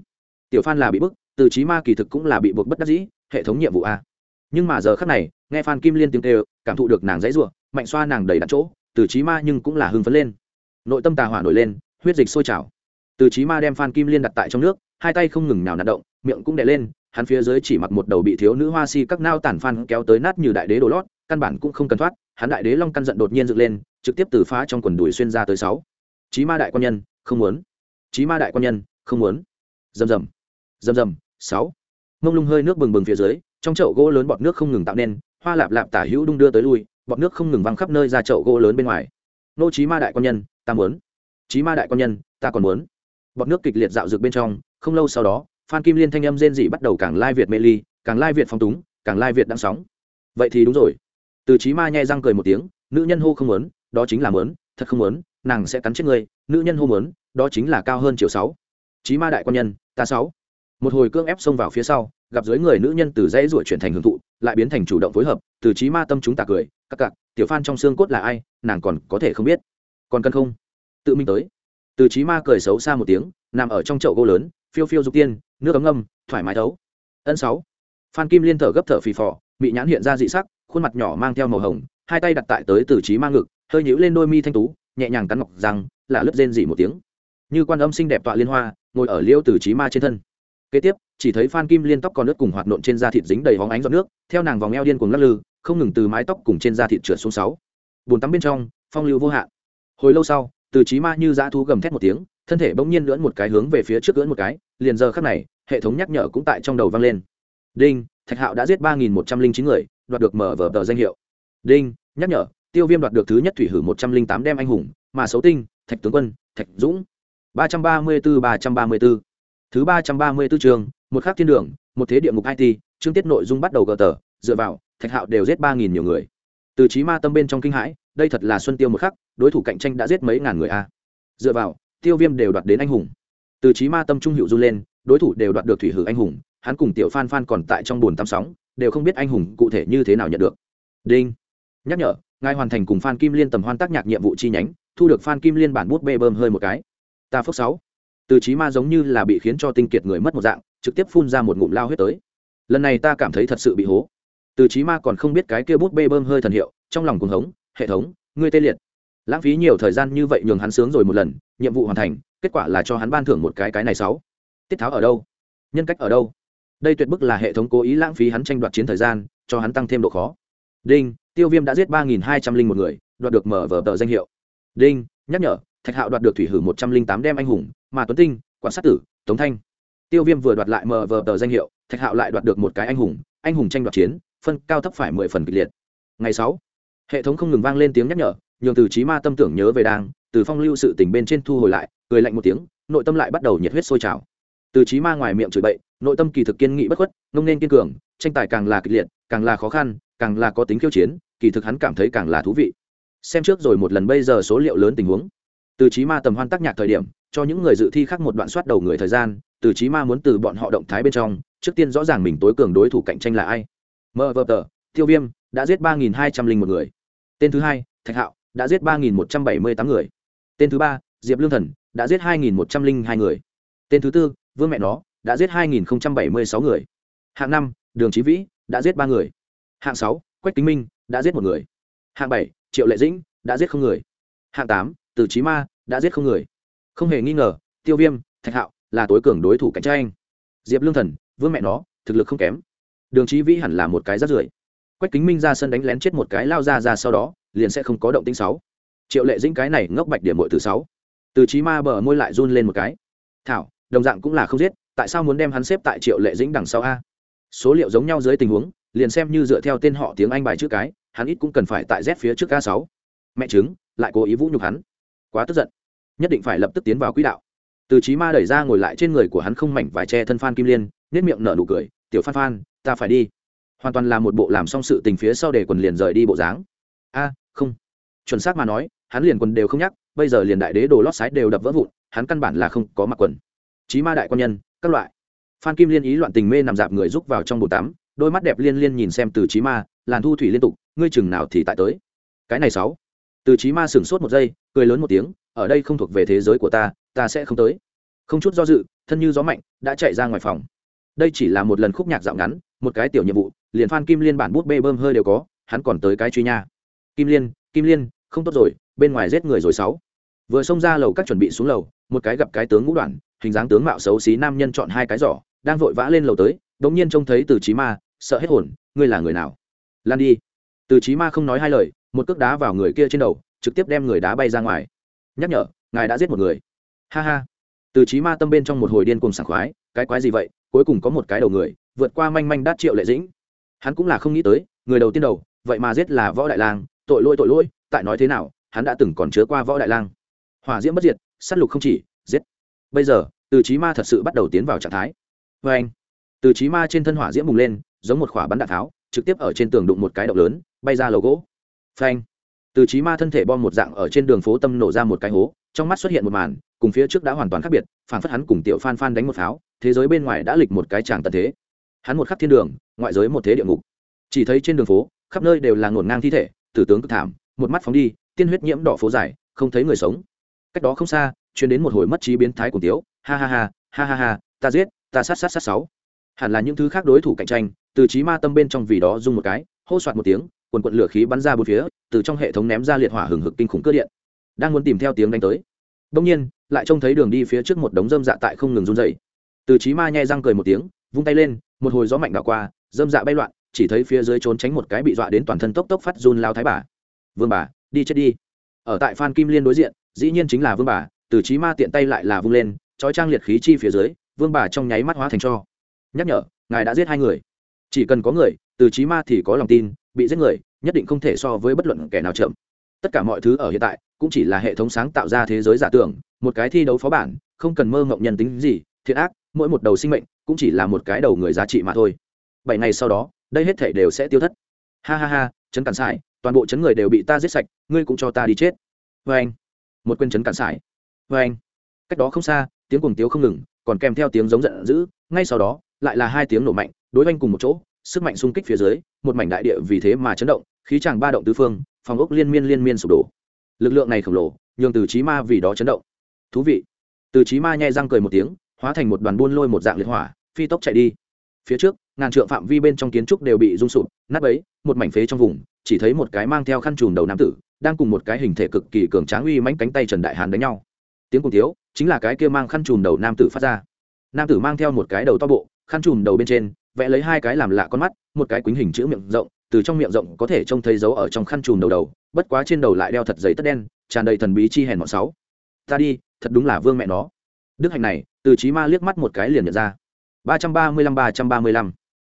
Tiểu phan là bị bức, từ trí ma kỳ thực cũng là bị buộc bất đắc dĩ, hệ thống nhiệm vụ a. Nhưng mà giờ khắc này, nghe phan kim liên tiếng kêu, cảm thụ được nàng dãy ruộng mạnh xoa nàng đầy đặt chỗ, từ trí ma nhưng cũng là hưng phấn lên. Nội tâm tà hỏa nổi lên, huyết dịch sôi trào. Từ trí ma đem phan kim liên đặt tại trong nước, hai tay không ngừng nào nạt động, miệng cũng đè lên, hắn phía dưới chỉ mặc một đầu bị thiếu nữ hoa si các nao tản phan kéo tới nát như đại đế đồ lót căn bản cũng không cần thoát, hắn đại đế long căn giận đột nhiên dựng lên, trực tiếp từ phá trong quần đùi xuyên ra tới sáu. Chí ma đại quan nhân, không muốn. Chí ma đại quan nhân, không muốn. Rầm rầm. Rầm rầm. Sáu. Mông lung hơi nước bừng bừng phía dưới, trong chậu gỗ lớn bọt nước không ngừng tạo nên, hoa lạp lạp tả hữu đung đưa tới lui, bọt nước không ngừng văng khắp nơi ra chậu gỗ lớn bên ngoài. Nô chí ma đại quan nhân, ta muốn. Chí ma đại quan nhân, ta còn muốn. Bọt nước kịch liệt dạo dược bên trong, không lâu sau đó, phan kim liên thanh âm rên dị bắt đầu càng lai việt mê ly, càng lai việt phong túng, càng lai việt đang sóng. Vậy thì đúng rồi từ trí ma nhai răng cười một tiếng, nữ nhân hô không muốn, đó chính là muốn, thật không muốn, nàng sẽ cắn chết ngươi. nữ nhân hô muốn, đó chính là cao hơn chiều sáu. Trí ma đại quan nhân, ta sáu. Một hồi cương ép xông vào phía sau, gặp dưới người nữ nhân từ dãy ruổi chuyển thành hưởng thụ, lại biến thành chủ động phối hợp, từ trí ma tâm chúng ta cười, các cặc, tiểu phan trong xương cốt là ai, nàng còn có thể không biết. Còn cần không? Tự mình tới. Từ trí ma cười xấu xa một tiếng, nằm ở trong chậu gỗ lớn, phiêu phiêu dục tiên, nước ấm ngâm, thoải mái thấu. Ân sáu. Phan kim liên thở gấp thở phì phò bị nhãn hiện ra dị sắc khuôn mặt nhỏ mang theo màu hồng, hai tay đặt tại tới từ trí mang ngực, hơi nhũ lên đôi mi thanh tú, nhẹ nhàng cắn ngọc răng là lướt rên dỉ một tiếng. Như quan âm xinh đẹp tọa liên hoa, ngồi ở liêu từ trí ma trên thân. Kế tiếp, chỉ thấy phan kim liên tóc còn nước cùng hoạt nộn trên da thịt dính đầy hóng ánh giọt nước, theo nàng vòng eo điên cùng lắc lư, không ngừng từ mái tóc cùng trên da thịt trượt xuống sáu. Bồn tắm bên trong, phong lưu vô hạn. Hồi lâu sau, từ trí ma như dã thú gầm thét một tiếng, thân thể bỗng nhiên lưỡn một cái hướng về phía trước lưỡn một cái, liền giờ khắc này, hệ thống nhắc nhở cũng tại trong đầu vang lên. Đinh! Thạch hạo đã giết ba nghìn một trăm linh chín người, đoạt được mở vở tờ danh hiệu. Đinh, nhắc nhở, tiêu viêm đoạt được thứ nhất thủy hử một trăm linh tám đem anh hùng, mà xấu tinh, thạch tướng quân, thạch dũng. ba trăm ba mươi bốn ba trăm ba mươi bốn thứ ba trăm ba mươi bốn trường, một khác thiên đường, một thế địa ngục it chương tiết nội dung bắt đầu gờ tờ, dựa vào, thạch hạo đều giết ba nghìn nhiều người. Từ trí ma tâm bên trong kinh hãi, đây thật là xuân tiêu một khắc, đối thủ cạnh tranh đã giết mấy ngàn người a. Dựa vào, tiêu viêm đều đoạt đến anh hùng. Từ trí ma tâm trung hiệu du lên, đối thủ đều đoạt được thủy hử anh hùng hắn cùng tiểu phan phan còn tại trong bồn tắm sóng, đều không biết anh hùng cụ thể như thế nào nhận được. Đinh. Nhắc nhở, ngài hoàn thành cùng phan kim liên tầm hoan tác nhạc nhiệm vụ chi nhánh, thu được phan kim liên bản bút bê bơm hơi một cái. Ta phước sáu. Từ trí ma giống như là bị khiến cho tinh kiệt người mất một dạng, trực tiếp phun ra một ngụm lao huyết tới. Lần này ta cảm thấy thật sự bị hố. Từ trí ma còn không biết cái kia bút bê bơm hơi thần hiệu, trong lòng cuồng hống, hệ thống, ngươi tê liệt. Lãng phí nhiều thời gian như vậy nhường hắn sướng rồi một lần, nhiệm vụ hoàn thành, kết quả là cho hắn ban thưởng một cái cái này sáu. Tiết tháo ở đâu? Nhân cách ở đâu? Đây tuyệt bức là hệ thống cố ý lãng phí hắn tranh đoạt chiến thời gian, cho hắn tăng thêm độ khó. Đinh, tiêu viêm đã giết ba nghìn hai trăm linh một người, đoạt được mở vở tờ danh hiệu. Đinh, nhắc nhở, thạch hạo đoạt được thủy hử một trăm linh tám đem anh hùng mà tuấn tinh quan sát tử, tống thanh. Tiêu viêm vừa đoạt lại mở vở tờ danh hiệu, thạch hạo lại đoạt được một cái anh hùng anh hùng tranh đoạt chiến, phân cao thấp phải mười phần kịch liệt. Ngày sáu, hệ thống không ngừng vang lên tiếng nhắc nhở, nhường từ trí ma tâm tưởng nhớ về đang, từ phong lưu sự tình bên trên thu hồi lại, cười lạnh một tiếng, nội tâm lại bắt đầu nhiệt huyết sôi trào từ trí ma ngoài miệng chửi bậy, nội tâm kỳ thực kiên nghị bất khuất nông nên kiên cường, tranh tài càng là kịch liệt, càng là khó khăn, càng là có tính khiêu chiến, kỳ thực hắn cảm thấy càng là thú vị. Xem trước rồi một lần bây giờ số liệu lớn tình huống. Từ trí ma tầm hoan tác nhạc thời điểm, cho những người dự thi khác một đoạn soát đầu người thời gian, từ trí ma muốn từ bọn họ động thái bên trong, trước tiên rõ ràng mình tối cường đối thủ cạnh tranh là ai. Mờ vờ tờ tiêu viêm, đã giết ba nghìn hai trăm linh một người. Tên thứ hai, thạch hạo, đã giết ba nghìn một trăm bảy mươi tám người. Tên thứ ba, diệp lương thần, đã giết hai nghìn một trăm linh hai người. Tên thứ tư vương mẹ nó, đã giết hai nghìn bảy mươi sáu người. Hạng năm, đường Chí vĩ, đã giết ba người. Hạng sáu, quách kính minh, đã giết một người. Hạng bảy, triệu lệ dĩnh, đã giết không người. Hạng tám, từ Chí ma, đã giết không người. Không hề nghi ngờ, tiêu viêm, thạch hạo là tối cường đối thủ cạnh tranh. Diệp lương thần, vương mẹ nó, thực lực không kém. Đường Chí vĩ hẳn là một cái rất rưởi. Quách kính minh ra sân đánh lén chết một cái lao ra ra sau đó, liền sẽ không có động tĩnh sáu. Triệu lệ dĩnh cái này ngốc bạch điểm muội từ sáu. Từ Chí ma bờ môi lại run lên một cái. Thảo đồng dạng cũng là không giết, tại sao muốn đem hắn xếp tại triệu lệ dĩnh đằng sau a? Số liệu giống nhau dưới tình huống, liền xem như dựa theo tên họ tiếng anh bài chữ cái, hắn ít cũng cần phải tại z phía trước a sáu. Mẹ chứng lại cố ý vũ nhục hắn. Quá tức giận. Nhất định phải lập tức tiến vào quỹ đạo. Từ trí ma đẩy ra ngồi lại trên người của hắn không mảnh vải che thân phan kim liên nết miệng nở nụ cười, tiểu phan phan, ta phải đi. Hoàn toàn là một bộ làm xong sự tình phía sau để quần liền rời đi bộ dáng. A, không. Chuẩn xác mà nói, hắn liền quần đều không nhắc, bây giờ liền đại đế đồ lót sái đều đập vỡ vụn, hắn căn bản là không có mặc quần trí ma đại quan nhân, các loại. Phan kim liên ý loạn tình mê nằm dạp người rúc vào trong bồn tắm, đôi mắt đẹp liên liên nhìn xem từ trí ma, làn thu thủy liên tục, ngươi chừng nào thì tại tới. Cái này sáu. Từ trí ma sửng sốt một giây, cười lớn một tiếng, ở đây không thuộc về thế giới của ta ta sẽ không tới. Không chút do dự, thân như gió mạnh, đã chạy ra ngoài phòng. Đây chỉ là một lần khúc nhạc dạo ngắn, một cái tiểu nhiệm vụ, liền phan kim liên bản bút bê bơm hơi đều có, hắn còn tới cái truy nha. Kim liên kim liên, không tốt rồi, bên ngoài giết người rồi sáu. Vừa xông ra lầu các chuẩn bị xuống lầu một cái gặp cái tướng ngũ đoạn hình dáng tướng mạo xấu xí nam nhân chọn hai cái giỏ, đang vội vã lên lầu tới, đống nhiên trông thấy từ Chí ma, sợ hết hồn, ngươi là người nào? Lan đi. Từ Chí ma không nói hai lời, một cước đá vào người kia trên đầu, trực tiếp đem người đá bay ra ngoài. Nhắc nhở, ngài đã giết một người. Ha ha. Từ Chí ma tâm bên trong một hồi điên cuồng sảng khoái, cái quái gì vậy? Cuối cùng có một cái đầu người, vượt qua manh manh đát triệu lệ dĩnh. Hắn cũng là không nghĩ tới, người đầu tiên đầu, vậy mà giết là võ đại lang, tội lỗi tội lỗi, tại nói thế nào, hắn đã từng còn chứa qua võ đại lang. Hỏa diễm bất diệt s á t lục không chỉ, giết. Bây giờ, từ trí ma thật sự bắt đầu tiến vào trạng thái. Vê anh, từ trí ma trên thân hỏa diễm bùng lên, giống một khỏa bắn đạn tháo, trực tiếp ở trên tường đụng một cái động lớn, bay ra lầu gỗ. Phanh từ trí ma thân thể bom một dạng ở trên đường phố tâm nổ ra một cái hố, trong mắt xuất hiện một màn, cùng phía trước đã hoàn toàn khác biệt phản phất hắn cùng tiểu phan phan đánh một pháo, thế giới bên ngoài đã lịch một cái tràng tận thế. Hắn một khắc thiên đường, ngoại giới một thế địa ngục. Chỉ thấy trên đường phố, khắp nơi đều là ngổn ngang thi thể, tử tướng cực thảm, một mắt phóng đi, tiên huyết nhiễm đỏ phố dài, không thấy người sống cách đó không xa chuyến đến một hồi mất trí biến thái cùng tiếu. Ha ha ha ha ha ha, ta giết, ta sát sát sát sáu. Hẳn là những thứ khác đối thủ cạnh tranh, từ trí ma tâm bên trong vì đó dùng một cái, hô soạt một tiếng, quần quận lửa khí bắn ra bốn phía, từ trong hệ thống ném ra liệt hỏa hừng hực kinh khủng cơ điện. Đang muốn tìm theo tiếng đánh tới. Đông nhiên, lại trông thấy đường đi phía trước một đống dơm dạ tại không ngừng run dày từ trí ma nhai răng cười một tiếng, vung tay lên, một hồi gió mạnh đảo qua, dơm dạ bay loạn, chỉ thấy phía dưới trốn tránh một cái bị dọa đến toàn thân tốc tốc phát run lao thái bà. Vương bà, đi chết đi. Ở tại phan kim liên đối diện dĩ nhiên chính là vương bà từ trí ma tiện tay lại là vung lên trói trang liệt khí chi phía dưới vương bà trong nháy mắt hóa thành cho. Nhắc nhở ngài đã giết hai người. Chỉ cần có người từ trí ma thì có lòng tin bị giết người nhất định không thể so với bất luận kẻ nào chậm. Tất cả mọi thứ ở hiện tại cũng chỉ là hệ thống sáng tạo ra thế giới giả tưởng một cái thi đấu phó bản không cần mơ ngộng nhân tính gì thiện ác mỗi một đầu sinh mệnh cũng chỉ là một cái đầu người giá trị mà thôi. Bảy ngày sau đó đây hết thể đều sẽ tiêu thất. Ha ha ha chấn cản sai, toàn bộ chấn người đều bị ta giết sạch ngươi cũng cho ta đi chết. Vê anh một quên chấn cản sải. Vê anh, cách đó không xa, tiếng cuồng tiếu không ngừng, còn kèm theo tiếng giống giận dữ, ngay sau đó, lại là hai tiếng nổ mạnh, đối oanh cùng một chỗ, sức mạnh xung kích phía dưới, một mảnh đại địa vì thế mà chấn động, khí tràng ba động tứ phương, phòng ốc liên miên liên miên sụp đổ. Lực lượng này khổng lồ, nhường từ trí ma vì đó chấn động. Thú vị. Từ trí ma nhai răng cười một tiếng, hóa thành một đoàn buôn lôi một dạng liệt hỏa, phi tốc chạy đi. Phía trước, ngàn trượng phạm vi bên trong kiến trúc đều bị rung sụp, nát ấy một mảnh phế trong vùng, chỉ thấy một cái mang theo khăn trùm đầu nam tử đang cùng một cái hình thể cực kỳ cường tráng uy mãnh cánh tay trần đại hàn đánh nhau. Tiếng cùng thiếu, chính là cái kia mang khăn trùm đầu nam tử phát ra. Nam tử mang theo một cái đầu to bộ, khăn trùm đầu bên trên, vẽ lấy hai cái làm lạ con mắt, một cái quýnh hình chữ miệng rộng, từ trong miệng rộng có thể trông thấy dấu ở trong khăn trùm đầu đầu, bất quá trên đầu lại đeo thật giấy tất đen, tràn đầy thần bí chi hèn mọn sáu. Ta đi, thật đúng là vương mẹ nó. Đức hạnh này, từ trí ma liếc mắt một cái liền nhận ra. Ba trăm ba mươi lăm, ba trăm ba mươi lăm.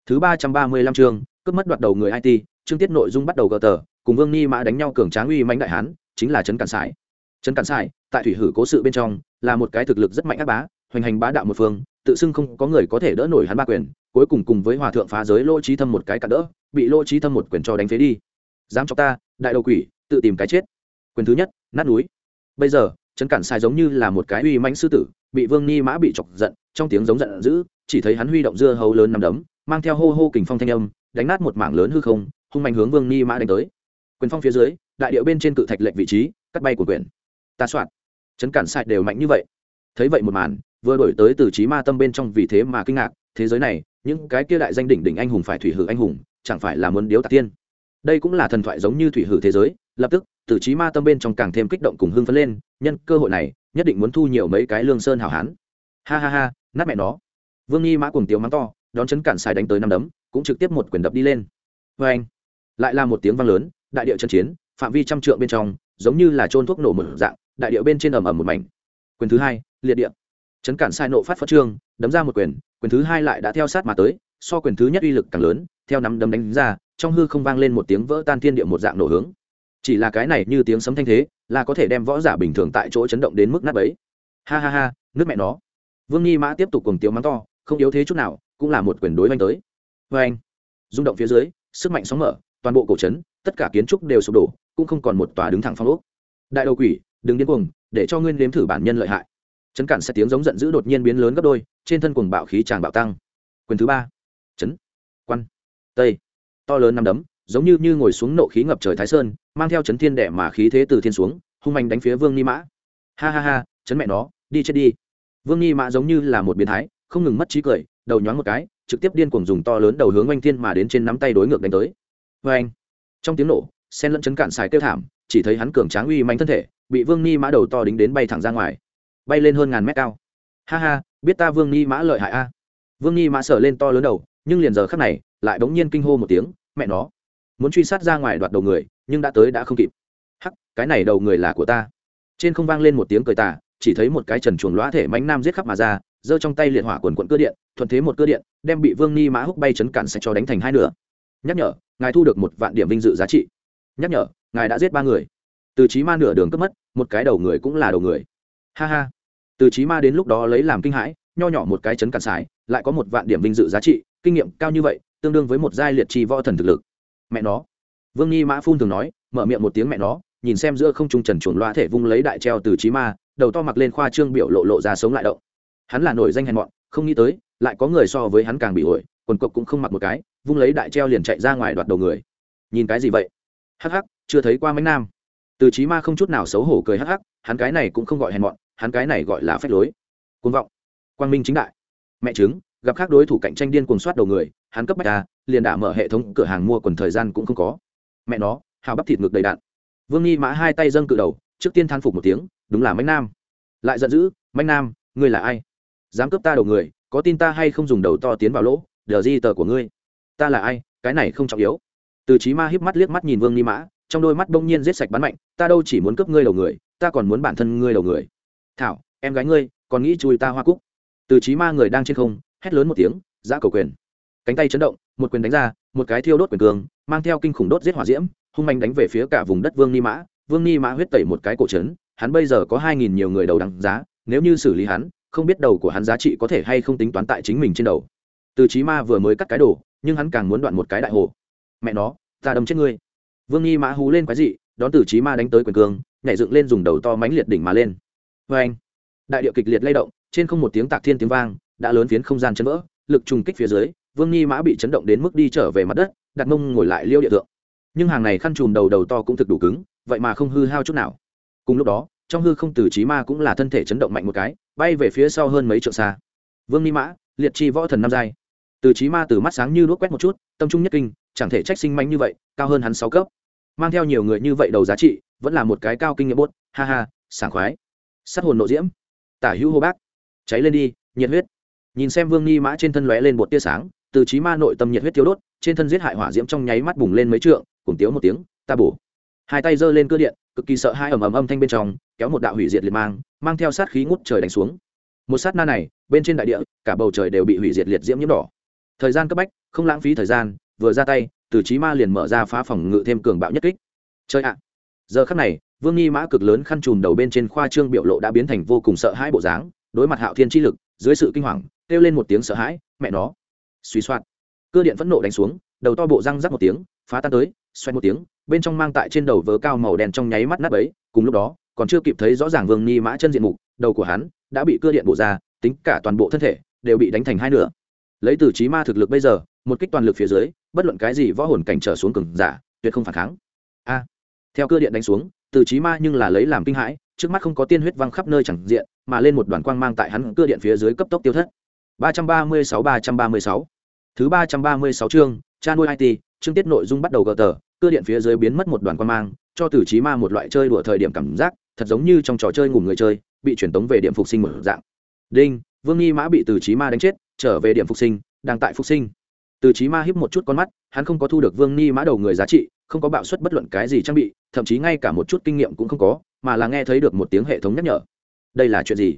Thứ ba trăm ba mươi lăm chương, cướp mất đoạt đầu người it chương tiết nội dung bắt đầu gờ tờ cùng vương ni mã đánh nhau cường tráng uy mãnh đại hán, chính là trấn cản sải. Trấn cản sải, tại thủy hử cố sự bên trong, là một cái thực lực rất mạnh ác bá, hoành hành bá đạo một phương, tự xưng không có người có thể đỡ nổi hắn ba quyền, cuối cùng cùng với hòa thượng phá giới lỗ trí thâm một cái cản đỡ, bị lỗ trí thâm một quyền cho đánh phế đi. Dám cho ta, đại đầu quỷ, tự tìm cái chết. Quyền thứ nhất, nát núi. Bây giờ, trấn cản sai giống như là một cái uy mãnh sư tử, bị vương ni mã bị chọc giận, trong tiếng giống giận dữ, chỉ thấy hắn huy động dưa hấu lớn nằm đấm, mang theo hô hô kình phong thanh âm, đánh nát một mảng lớn hư không, hung mạnh hướng vương ni mã đánh tới quyền phong phía dưới, đại điệu bên trên cự thạch lệch vị trí, cắt bay của quyền ta soạn. Chấn cản sai đều mạnh như vậy. Thấy vậy một màn, vừa đổi tới từ trí ma tâm bên trong vì thế mà kinh ngạc, thế giới này, những cái kia đại danh đỉnh đỉnh anh hùng phải thủy hử anh hùng, chẳng phải là muốn điếu tạc tiên. Đây cũng là thần thoại giống như thủy hử thế giới, lập tức, từ trí ma tâm bên trong càng thêm kích động cùng hưng phấn lên, nhân cơ hội này, nhất định muốn thu nhiều mấy cái lương sơn hảo hán. Ha ha ha, nát mẹ nó. Vương nghi mã cùng tiếng mắng to, đón chấn cản xài đánh tới năm đấm, cũng trực tiếp một quyền đập đi lên. Vê anh lại là một tiếng vang lớn đại địa chân chiến, phạm vi trăm trượng bên trong, giống như là trôn thuốc nổ một dạng, đại địa bên trên ầm ầm một mảnh. Quyền thứ hai, liệt địa. Chấn cản sai nộ phát phát trương, đấm ra một quyền quyền thứ hai lại đã theo sát mà tới, so quyền thứ nhất uy lực càng lớn, theo nắm đấm đánh ra, trong hư không vang lên một tiếng vỡ tan thiên địa một dạng nổ hướng. Chỉ là cái này như tiếng sấm thanh thế, là có thể đem võ giả bình thường tại chỗ chấn động đến mức nát ấy ha ha ha, nước mẹ nó. Vương nghi mã tiếp tục cùng tiếng mắng to, không yếu thế chút nào, cũng là một quyền đối oanh tới. Vê anh rung động phía dưới, sức mạnh sóng mở, toàn bộ cổ trấn tất cả kiến trúc đều sụp đổ, cũng không còn một tòa đứng thẳng phong ốc. Đại đầu quỷ, đừng điên cuồng, để cho nguyên nếm thử bản nhân lợi hại. Chấn cản sẽ tiếng giống giận dữ đột nhiên biến lớn gấp đôi, trên thân cuồng bạo khí tràn bạo tăng. Quyền thứ ba. Chấn quan. Tây. To lớn năm đấm, giống như như ngồi xuống nộ khí ngập trời thái sơn, mang theo chấn thiên đệ mà khí thế từ thiên xuống, hung manh đánh phía vương ni mã. Ha ha ha, chấn mẹ nó, đi chết đi. Vương ni mã giống như là một biến thái, không ngừng mất trí cười, đầu nhoáng một cái, trực tiếp điên cuồng dùng to lớn đầu hướng oanh thiên mà đến trên nắm tay đối ngược đánh tới. Vê anh trong tiếng nổ, sen lẫn chấn cạn xài kêu thảm, chỉ thấy hắn cường tráng uy manh thân thể, bị vương ni mã đầu to đính đến bay thẳng ra ngoài. Bay lên hơn ngàn mét cao. Ha ha, biết ta vương ni mã lợi hại a? Vương ni mã sở lên to lớn đầu, nhưng liền giờ khắc này, lại bỗng nhiên kinh hô một tiếng, mẹ nó! Muốn truy sát ra ngoài đoạt đầu người, nhưng đã tới đã không kịp. Hắc, cái này đầu người là của ta. Trên không vang lên một tiếng cười tà, chỉ thấy một cái trần chuồng lõa thể mánh nam giết khắp mà ra, giơ trong tay liệt hỏa quần quận cơ điện, thuận thế một cơ điện, đem bị vương ni mã húc bay chấn cản sẽ cho đánh thành hai nửa nhắc nhở, ngài thu được một vạn điểm vinh dự giá trị. Nhắc nhở, ngài đã giết ba người. Từ trí ma nửa đường cướp mất, một cái đầu người cũng là đầu người. Ha ha. Từ trí ma đến lúc đó lấy làm kinh hãi, nho nhỏ một cái chấn cản xài, lại có một vạn điểm vinh dự giá trị, kinh nghiệm cao như vậy, tương đương với một giai liệt trì võ thần thực lực. Mẹ nó. Vương nhi mã phun thường nói, mở miệng một tiếng mẹ nó, nhìn xem giữa không trung trần chuồn loa thể vung lấy đại treo từ trí ma, đầu to mặc lên khoa trương biểu lộ lộ ra sống lại động. Hắn là nổi danh hèn mọn, không nghĩ tới, lại có người so với hắn càng bị ổi quần cộc cũng không mặc một cái, vung lấy đại treo liền chạy ra ngoài đoạt đầu người. Nhìn cái gì vậy? Hắc hắc, chưa thấy qua mấy nam. Từ trí ma không chút nào xấu hổ cười hắc hắc, hắn cái này cũng không gọi hèn mọn, hắn cái này gọi là phách lối. Côn vọng. Quang minh chính đại. Mẹ chứng gặp khác đối thủ cạnh tranh điên cuồng soát đầu người, hắn cấp bách ta liền đả mở hệ thống cửa hàng mua quần thời gian cũng không có. Mẹ nó, hào bắp thịt ngực đầy đạn. Vương nghi mã hai tay dâng cự đầu, trước tiên than phục một tiếng, đúng là mánh nam. Lại giận dữ mánh nam, ngươi là ai? Dám cướp ta đầu người, có tin ta hay không dùng đầu to tiến vào lỗ? Đờ di tờ của ngươi? Ta là ai? Cái này không trọng yếu. Từ trí ma híp mắt liếc mắt nhìn vương nghi mã, trong đôi mắt bỗng nhiên giết sạch bắn mạnh, ta đâu chỉ muốn cướp ngươi đầu người, ta còn muốn bản thân ngươi đầu người. Thảo, em gái ngươi, còn nghĩ chui ta hoa cúc? Từ trí ma người đang trên không, hét lớn một tiếng, giã cầu quyền. Cánh tay chấn động, một quyền đánh ra, một cái thiêu đốt quyền cường, mang theo kinh khủng đốt giết hỏa diễm, hung manh đánh về phía cả vùng đất vương ni mã. Vương ni mã huyết tẩy một cái cổ trấn, hắn bây giờ có hai nghìn nhiều người đầu đằng giá, nếu như xử lý hắn, không biết đầu của hắn giá trị có thể hay không tính toán tại chính mình trên đầu từ trí ma vừa mới cắt cái đồ, nhưng hắn càng muốn đoạn một cái đại hồ. Mẹ nó, ta đâm chết ngươi. Vương nghi mã hú lên quái dị, đón từ trí ma đánh tới quyền cương, nhảy dựng lên dùng đầu to mánh liệt đỉnh mà lên. Vê anh, đại điệu kịch liệt lay động, trên không một tiếng tạc thiên tiếng vang, đã lớn phiến không gian chấn vỡ, lực trùng kích phía dưới, vương nhi mã bị chấn động đến mức đi trở về mặt đất, đặt mông ngồi lại liêu địa tượng. Nhưng hàng này khăn chùm đầu đầu to cũng thực đủ cứng, vậy mà không hư hao chút nào. Cùng lúc đó, trong hư không từ trí ma cũng là thân thể chấn động mạnh một cái, bay về phía sau hơn mấy trượng xa. Vương nghi mã, liệt chi võ thần năm giai từ trí ma từ mắt sáng như đuốc quét một chút, tâm trung nhất kinh, chẳng thể trách sinh manh như vậy, cao hơn hắn sáu cấp. Mang theo nhiều người như vậy đầu giá trị, vẫn là một cái cao kinh nghiệm bốt ha ha, sảng khoái. Sát hồn nộ diễm. Tả hữu hô bác. Cháy lên đi, nhiệt huyết. Nhìn xem vương nghi mã trên thân lóe lên một tia sáng, từ trí ma nội tâm nhiệt huyết thiếu đốt, trên thân giết hại hỏa diễm trong nháy mắt bùng lên mấy trượng, cùng tiếu một tiếng, ta bổ. Hai tay giơ lên cơ điện, cực kỳ sợ hai ầm ầm âm thanh bên trong, kéo một đạo hủy diệt liệt mang mang theo sát khí ngút trời đánh xuống. Một sát na này, bên trên đại địa, cả bầu trời đều bị hủy diệt liệt diễm nhiễm đỏ thời gian cấp bách không lãng phí thời gian vừa ra tay từ trí ma liền mở ra phá phòng ngự thêm cường bạo nhất kích. Chơi ạ! Giờ khắc này vương nghi mã cực lớn khăn trùm đầu bên trên khoa trương biểu lộ đã biến thành vô cùng sợ hãi bộ dáng đối mặt hạo thiên chi lực dưới sự kinh hoàng kêu lên một tiếng sợ hãi mẹ nó! Suy soạn, cơ điện phẫn nộ đánh xuống đầu to bộ răng rắc một tiếng phá tan tới xoay một tiếng bên trong mang tại trên đầu vớ cao màu đen trong nháy mắt nắp ấy cùng lúc đó còn chưa kịp thấy rõ ràng vương nghi mã chân diện mục đầu của hắn đã bị cơ điện bổ ra tính cả toàn bộ thân thể đều bị đánh thành hai nửa lấy từ trí ma thực lực bây giờ, một kích toàn lực phía dưới, bất luận cái gì võ hồn cảnh trở xuống cường giả, tuyệt không phản kháng. A. Theo cơ điện đánh xuống, từ trí ma nhưng là lấy làm kinh hãi, trước mắt không có tiên huyết văng khắp nơi chẳng diện, mà lên một đoàn quang mang tại hắn cơ điện phía dưới cấp tốc tiêu thất. ba trăm ba mươi sáu, ba trăm ba mươi sáu. Thứ ba trăm ba mươi sáu chương cha nuôi it chương tiết nội dung bắt đầu gờ tờ, cơ điện phía dưới biến mất một đoàn quang mang, cho từ trí ma một loại chơi đùa thời điểm cảm giác, thật giống như trong trò chơi ngủ người chơi, bị truyền tống về điểm phục sinh một dạng. Đinh, vương nghi mã bị từ trí ma đánh chết trở về điểm phục sinh, đang tại phục sinh. Từ trí ma híp một chút con mắt, hắn không có thu được vương ni mã đầu người giá trị, không có bạo suất bất luận cái gì trang bị, thậm chí ngay cả một chút kinh nghiệm cũng không có, mà là nghe thấy được một tiếng hệ thống nhắc nhở. Đây là chuyện gì?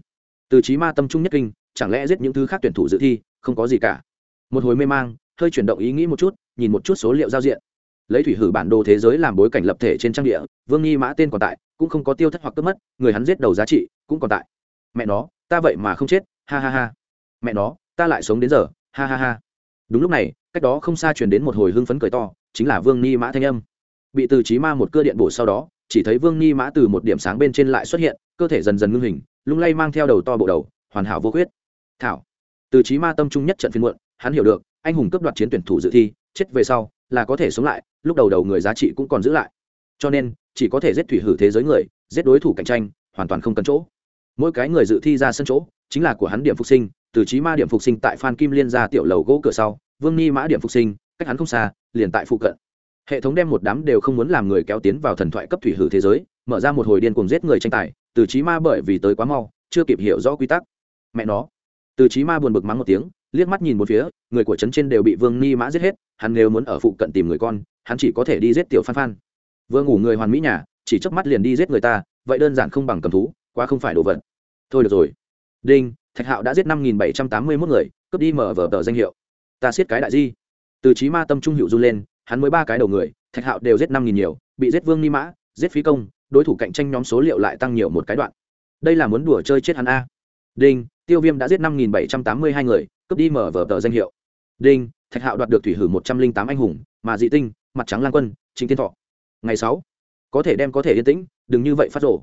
Từ trí ma tâm trung nhất kinh, chẳng lẽ giết những thứ khác tuyển thủ dự thi, không có gì cả? Một hồi mê mang, hơi chuyển động ý nghĩ một chút, nhìn một chút số liệu giao diện. Lấy thủy hử bản đồ thế giới làm bối cảnh lập thể trên trang địa, vương nghi mã tên còn tại, cũng không có tiêu thất hoặc cướp mất, người hắn giết đầu giá trị cũng còn tại. Mẹ nó, ta vậy mà không chết, ha ha ha. Mẹ nó ta lại sống đến giờ, ha ha ha. Đúng lúc này, cách đó không xa truyền đến một hồi hưng phấn cười to, chính là vương ni mã thanh âm. Bị từ trí ma một cơ điện bổ sau đó, chỉ thấy vương ni mã từ một điểm sáng bên trên lại xuất hiện, cơ thể dần dần ngưng hình, lung lay mang theo đầu to bộ đầu, hoàn hảo vô khuyết. Thảo. Từ trí ma tâm trung nhất trận phiên muộn, hắn hiểu được, anh hùng cấp đoạt chiến tuyển thủ dự thi, chết về sau, là có thể sống lại, lúc đầu đầu người giá trị cũng còn giữ lại. Cho nên, chỉ có thể giết thủy hử thế giới người, giết đối thủ cạnh tranh, hoàn toàn không cần chỗ. Mỗi cái người dự thi ra sân chỗ, chính là của hắn điểm phục sinh từ trí ma điểm phục sinh tại phan kim liên ra tiểu lầu gỗ cửa sau, vương ni mã điểm phục sinh, cách hắn không xa, liền tại phụ cận. Hệ thống đem một đám đều không muốn làm người kéo tiến vào thần thoại cấp thủy hử thế giới, mở ra một hồi điên cùng giết người tranh tài, từ trí ma bởi vì tới quá mau, chưa kịp hiểu rõ quy tắc. Mẹ nó. Từ trí ma buồn bực mắng một tiếng, liếc mắt nhìn một phía, người của trấn trên đều bị vương ni mã giết hết, hắn nếu muốn ở phụ cận tìm người con, hắn chỉ có thể đi giết tiểu phan phan. Vừa ngủ người hoàn mỹ nhà, chỉ chớp mắt liền đi giết người ta, vậy đơn giản không bằng cầm thú, quá không phải đồ vật. Thôi được rồi. Đinh thạch hạo đã giết năm nghìn bảy trăm tám mươi mốt người, cướp đi mở vở tờ danh hiệu. Ta siết cái đại di. Từ trí ma tâm trung hiệu du lên, hắn mới ba cái đầu người, thạch hạo đều giết năm nghìn nhiều, bị giết vương ni mã, giết phí công, đối thủ cạnh tranh nhóm số liệu lại tăng nhiều một cái đoạn. Đây là muốn đùa chơi chết hắn a. Đinh, tiêu viêm đã giết năm nghìn bảy trăm tám mươi hai người, cướp đi mở vở tờ danh hiệu. Đinh, thạch hạo đoạt được thủy hử một trăm linh tám anh hùng, mà dị tinh, mặt trắng Lan quân chính tiên thọ. Ngày sáu, có thể đem có thể yên tĩnh, đừng như vậy phát rổ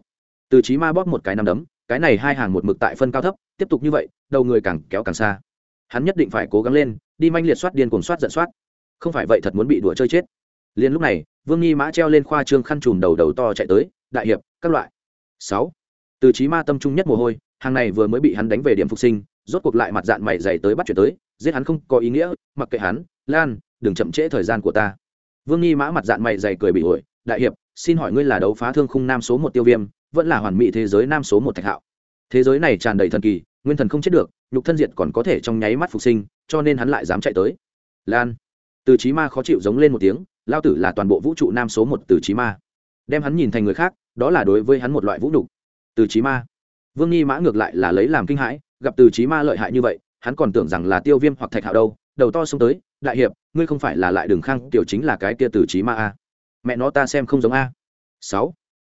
từ trí ma bóp một cái nằm đấm cái này hai hàng một mực tại phân cao thấp, tiếp tục như vậy, đầu người càng kéo càng xa. Hắn nhất định phải cố gắng lên, đi manh liệt soát điên cuồng soát giận soát. Không phải vậy thật muốn bị đùa chơi chết. Liền lúc này, vương nghi mã treo lên khoa trương khăn trùm đầu đầu to chạy tới, đại hiệp, các loại. Sáu. Từ trí ma tâm trung nhất mồ hôi, hàng này vừa mới bị hắn đánh về điểm phục sinh, rốt cuộc lại mặt dạng mày dày tới bắt chuyển tới, giết hắn không có ý nghĩa, mặc kệ hắn, lan, đừng chậm trễ thời gian của ta. Vương nghi mã mặt dạng mày dày cười bị ổi, đại hiệp, xin hỏi ngươi là đấu phá thương khung nam số một tiêu viêm vẫn là hoàn mỹ thế giới nam số một thạch hạo. Thế giới này tràn đầy thần kỳ, nguyên thần không chết được, nhục thân diệt còn có thể trong nháy mắt phục sinh, cho nên hắn lại dám chạy tới. Lan. Từ trí ma khó chịu giống lên một tiếng, lao tử là toàn bộ vũ trụ nam số một từ trí ma. Đem hắn nhìn thành người khác, đó là đối với hắn một loại vũ nhục. Từ trí ma. Vương nghi mã ngược lại là lấy làm kinh hãi, gặp từ trí ma lợi hại như vậy, hắn còn tưởng rằng là tiêu viêm hoặc thạch hạo đâu, đầu to xông tới, đại hiệp, ngươi không phải là lại đường khang, tiểu chính là cái kia từ trí ma a. Mẹ nó ta xem không giống a. Sáu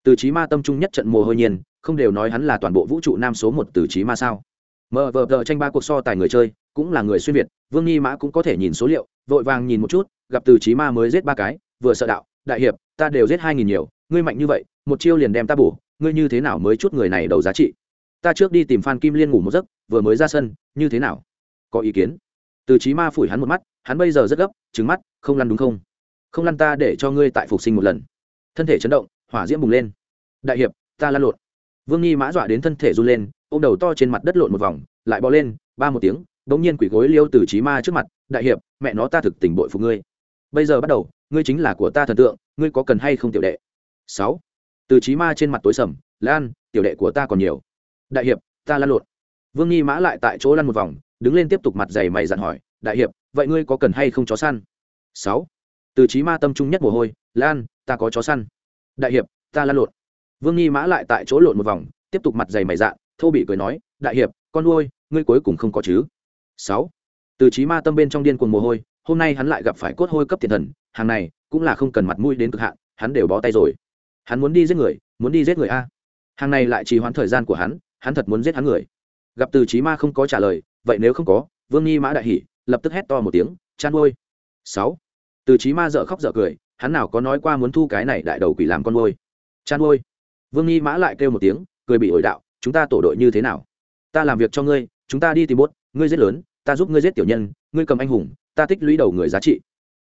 từ trí ma tâm trung nhất trận mồ hôi nhiên, không đều nói hắn là toàn bộ vũ trụ nam số một từ trí ma sao? Mờ vờ vờ tranh ba cuộc so tài người chơi, cũng là người xuyên việt, vương nghi mã cũng có thể nhìn số liệu, vội vàng nhìn một chút, gặp từ trí ma mới giết ba cái, vừa sợ đạo, đại hiệp, ta đều giết hai nghìn nhiều, ngươi mạnh như vậy, một chiêu liền đem ta bổ, ngươi như thế nào mới chút người này đầu giá trị? Ta trước đi tìm phan kim liên ngủ một giấc, vừa mới ra sân, như thế nào? Có ý kiến. Từ trí ma phủi hắn một mắt, hắn bây giờ rất gấp trứng mắt, không lăn đúng không? Không lăn ta để cho ngươi tại phục sinh một lần. Thân thể chấn động hỏa diễm bùng lên. Đại hiệp, ta lăn lộn. Vương nghi mã dọa đến thân thể run lên ô m đầu to trên mặt đất lộn một vòng, lại bò lên, ba một tiếng, bỗng nhiên quỷ gối liêu từ trí ma trước mặt, đại hiệp, mẹ nó ta thực tình bội phục ngươi. Bây giờ bắt đầu, ngươi chính là của ta thần tượng, ngươi có cần hay không tiểu đệ? Sáu. Từ trí ma trên mặt tối sầm, lan, tiểu đệ của ta còn nhiều. Đại hiệp, ta lăn lộn. Vương nghi mã lại tại chỗ lăn một vòng, đứng lên tiếp tục mặt dày mày dặn hỏi, đại hiệp, vậy ngươi có cần hay không chó săn? Sáu. Từ trí ma tâm trung nhất mồ hôi, lan, ta có chó săn đại hiệp, ta lăn lộn. Vương nghi mã lại tại chỗ lộn một vòng, tiếp tục mặt dày mày dạ thô bị cười nói, đại hiệp, con nuôi, ngươi cuối cùng không có chứ? Sáu. Từ trí ma tâm bên trong điên cuồng mồ hôi, hôm nay hắn lại gặp phải cốt hôi cấp tiền thần, hàng này cũng là không cần mặt mũi đến cực hạn, hắn đều bó tay rồi. Hắn muốn đi giết người, muốn đi giết người a. Hàng này lại trì hoãn thời gian của hắn hắn thật muốn giết hắn người. Gặp từ trí ma không có trả lời, vậy nếu không có? Vương nghi mã đại hỉ, lập tức hét to một tiếng, chan ôi sáu. Từ trí ma dợ khóc dợ cười hắn nào có nói qua muốn thu cái này đại đầu quỷ làm con ngôi chan ngôi vương nghi mã lại kêu một tiếng, cười bị ổi đạo, chúng ta tổ đội như thế nào? Ta làm việc cho ngươi, chúng ta đi tìm bốt, ngươi giết lớn, ta giúp ngươi giết tiểu nhân, ngươi cầm anh hùng, ta tích lũy đầu người giá trị.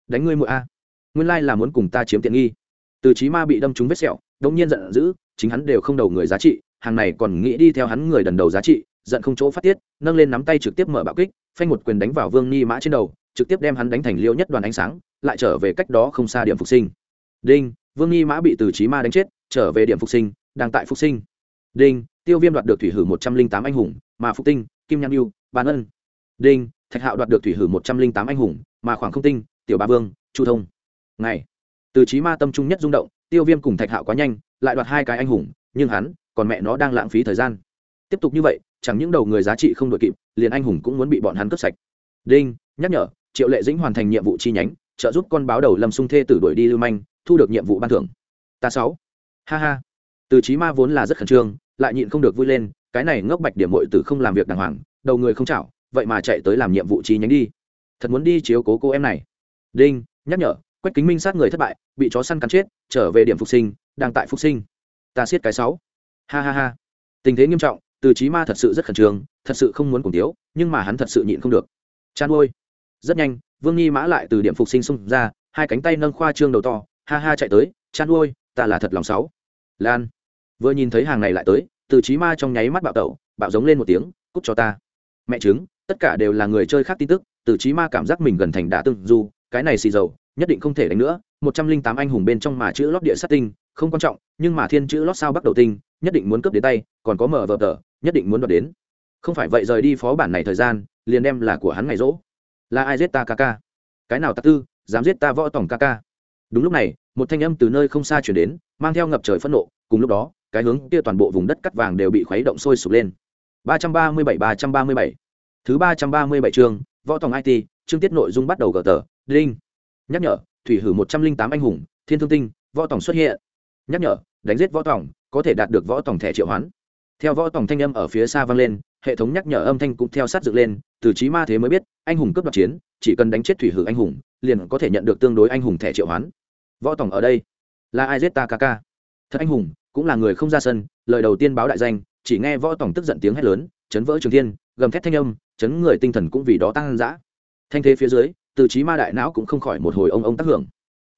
Đánh ngươi mụa a. Nguyên lai là muốn cùng ta chiếm tiện nghi. Từ trí ma bị đâm trúng vết sẹo, đống nhiên giận dữ, chính hắn đều không đầu người giá trị, hàng này còn nghĩ đi theo hắn người đần đầu giá trị, giận không chỗ phát tiết, nâng lên nắm tay trực tiếp mở bạo kích, phanh một quyền đánh vào vương ni mã trên đầu trực tiếp đem hắn đánh thành liêu nhất đoàn ánh sáng, lại trở về cách đó không xa điểm phục sinh. Đinh, vương nghi mã bị từ trí ma đánh chết, trở về điểm phục sinh, đang tại phục sinh. Đinh, tiêu viêm đoạt được thủy hử một trăm linh tám anh hùng, mà phục tinh, kim nhan yêu Bàn ân. Đinh, thạch hạo đoạt được thủy hử một trăm linh tám anh hùng, mà khoảng không tinh, tiểu ba vương, chu thông. Ngày, từ trí ma tâm trung nhất rung động, tiêu viêm cùng thạch hạo quá nhanh, lại đoạt hai cái anh hùng, nhưng hắn, còn mẹ nó đang lãng phí thời gian. Tiếp tục như vậy, chẳng những đầu người giá trị không đội kịp, liền anh hùng cũng muốn bị bọn hắn cướp sạch. Đinh, nhắc nhở triệu lệ dĩnh hoàn thành nhiệm vụ chi nhánh, trợ giúp con báo đầu lâm sung thê tử đuổi đi lưu manh, thu được nhiệm vụ ban thưởng. Ta sáu. Ha ha. Từ trí ma vốn là rất khẩn trương, lại nhịn không được vui lên, cái này ngốc bạch điểm mội tử không làm việc đàng hoàng, đầu người không chảo, vậy mà chạy tới làm nhiệm vụ chi nhánh đi. Thật muốn đi chiếu cố cô em này. Đinh, nhắc nhở, quách kính minh sát người thất bại, bị chó săn cắn chết, trở về điểm phục sinh, đang tại phục sinh. Ta siết cái sáu. Ha ha ha. Tình thế nghiêm trọng, từ trí ma thật sự rất khẩn trương, thật sự không muốn cùng tiếu nhưng mà hắn thật sự nhịn không được. Chan ôi rất nhanh, vương nghi mã lại từ điểm phục sinh xung ra, hai cánh tay nâng khoa trương đầu to, ha ha chạy tới chăn ôi ta là thật lòng sáu lan vừa nhìn thấy hàng này lại tới, từ trí ma trong nháy mắt bạo tẩu, bạo giống lên một tiếng, cút cho ta. Mẹ chứng tất cả đều là người chơi khác tin tức, từ trí ma cảm giác mình gần thành đã từng dù cái này xì dầu, nhất định không thể đánh nữa, một trăm linh tám anh hùng bên trong mà chữ lót địa sát tinh, không quan trọng, nhưng mà thiên chữ lót sao bắt đầu tinh, nhất định muốn cướp đến tay, còn có mở vợ tờ, nhất định muốn đoạt đến. Không phải vậy rời đi phó bản này thời gian, liền đem là của hắn ngày rỗ là ai giết ta ca ca? Cái nào tạc tư, dám giết ta võ tổng ca ca? Đúng lúc này, một thanh âm từ nơi không xa chuyển đến, mang theo ngập trời phẫn nộ. Cùng lúc đó, cái hướng kia toàn bộ vùng đất cắt vàng đều bị khuấy động sôi sục lên. ba trăm ba mươi bảy, ba trăm ba mươi bảy. Thứ ba trăm ba mươi bảy chương võ tổng it chương tiết nội dung bắt đầu gờ tờ, đinh. Nhắc nhở, thủy hử một trăm linh tám anh hùng, thiên thương tinh, võ tổng xuất hiện. Nhắc nhở, đánh giết võ tổng, có thể đạt được võ tổng thẻ triệu hoán. Theo võ tổng thanh âm ở phía xa vang lên hệ thống nhắc nhở âm thanh cũng theo sát dựng lên, từ trí ma thế mới biết, anh hùng cướp đoạt chiến, chỉ cần đánh chết thủy hử anh hùng, liền có thể nhận được tương đối anh hùng thẻ triệu hoán. Võ tổng ở đây. Là ai giết ta thật anh hùng, cũng là người không ra sân, lời đầu tiên báo đại danh, chỉ nghe võ tổng tức giận tiếng hét lớn, chấn vỡ trường thiên, gầm thét thanh âm, chấn người tinh thần cũng vì đó tăng dã. Thanh thế phía dưới, từ trí ma đại não cũng không khỏi một hồi ông ông tác hưởng.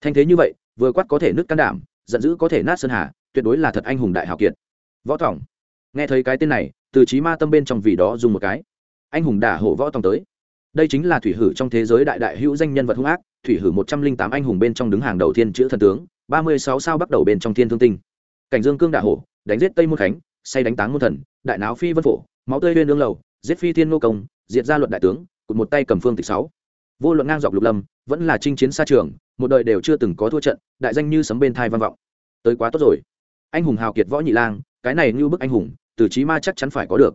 Thanh thế như vậy, vừa quát có thể nứt can đảm, giận dữ có thể nát sơn hà, tuyệt đối là thật anh hùng đại hào kiệt. Võ tổng, nghe thấy cái tên này từ trí ma tâm bên trong vì đó dùng một cái. Anh hùng đả hộ võ tòng tới. Đây chính là thủy hử trong thế giới đại đại hữu danh nhân vật hung ác, thủy hử một trăm linh tám anh hùng bên trong đứng hàng đầu tiên chữ thần tướng, ba mươi sáu sao bắt đầu bên trong thiên thương tinh. Cảnh dương cương đả hổ, đánh giết tây môn khánh, say đánh táng môn thần, đại náo phi vân phổ, máu tươi lên lương lầu, giết phi thiên nô công, diệt gia luận đại tướng, cụt một tay cầm phương tịch sáu. Vô luận ngang dọc lục lâm, vẫn là chinh chiến xa trường, một đời đều chưa từng có thua trận, đại danh như sấm bên thai văn vọng. Tới quá tốt rồi. Anh hùng hào kiệt võ nhị lang, cái này như bức anh hùng từ trí ma chắc chắn phải có được.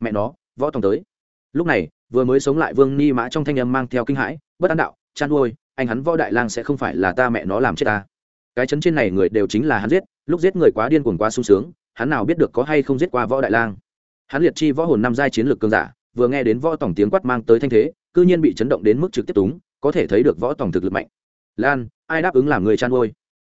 Mẹ nó, võ tòng tới. Lúc này, vừa mới sống lại vương ni mã trong thanh âm mang theo kinh hãi, bất an đạo chăn nuôi anh hắn võ đại lang sẽ không phải là ta mẹ nó làm chết ta. Cái chấn trên này người đều chính là hắn giết, lúc giết người quá điên cuồng quá sung sướng, hắn nào biết được có hay không giết qua võ đại lang. Hắn liệt chi võ hồn năm giai chiến lược cường giả, vừa nghe đến võ tổng tiếng quát mang tới thanh thế, cư nhiên bị chấn động đến mức trực tiếp túng, có thể thấy được võ tổng thực lực mạnh. Lan, ai đáp ứng làm người chăn nuôi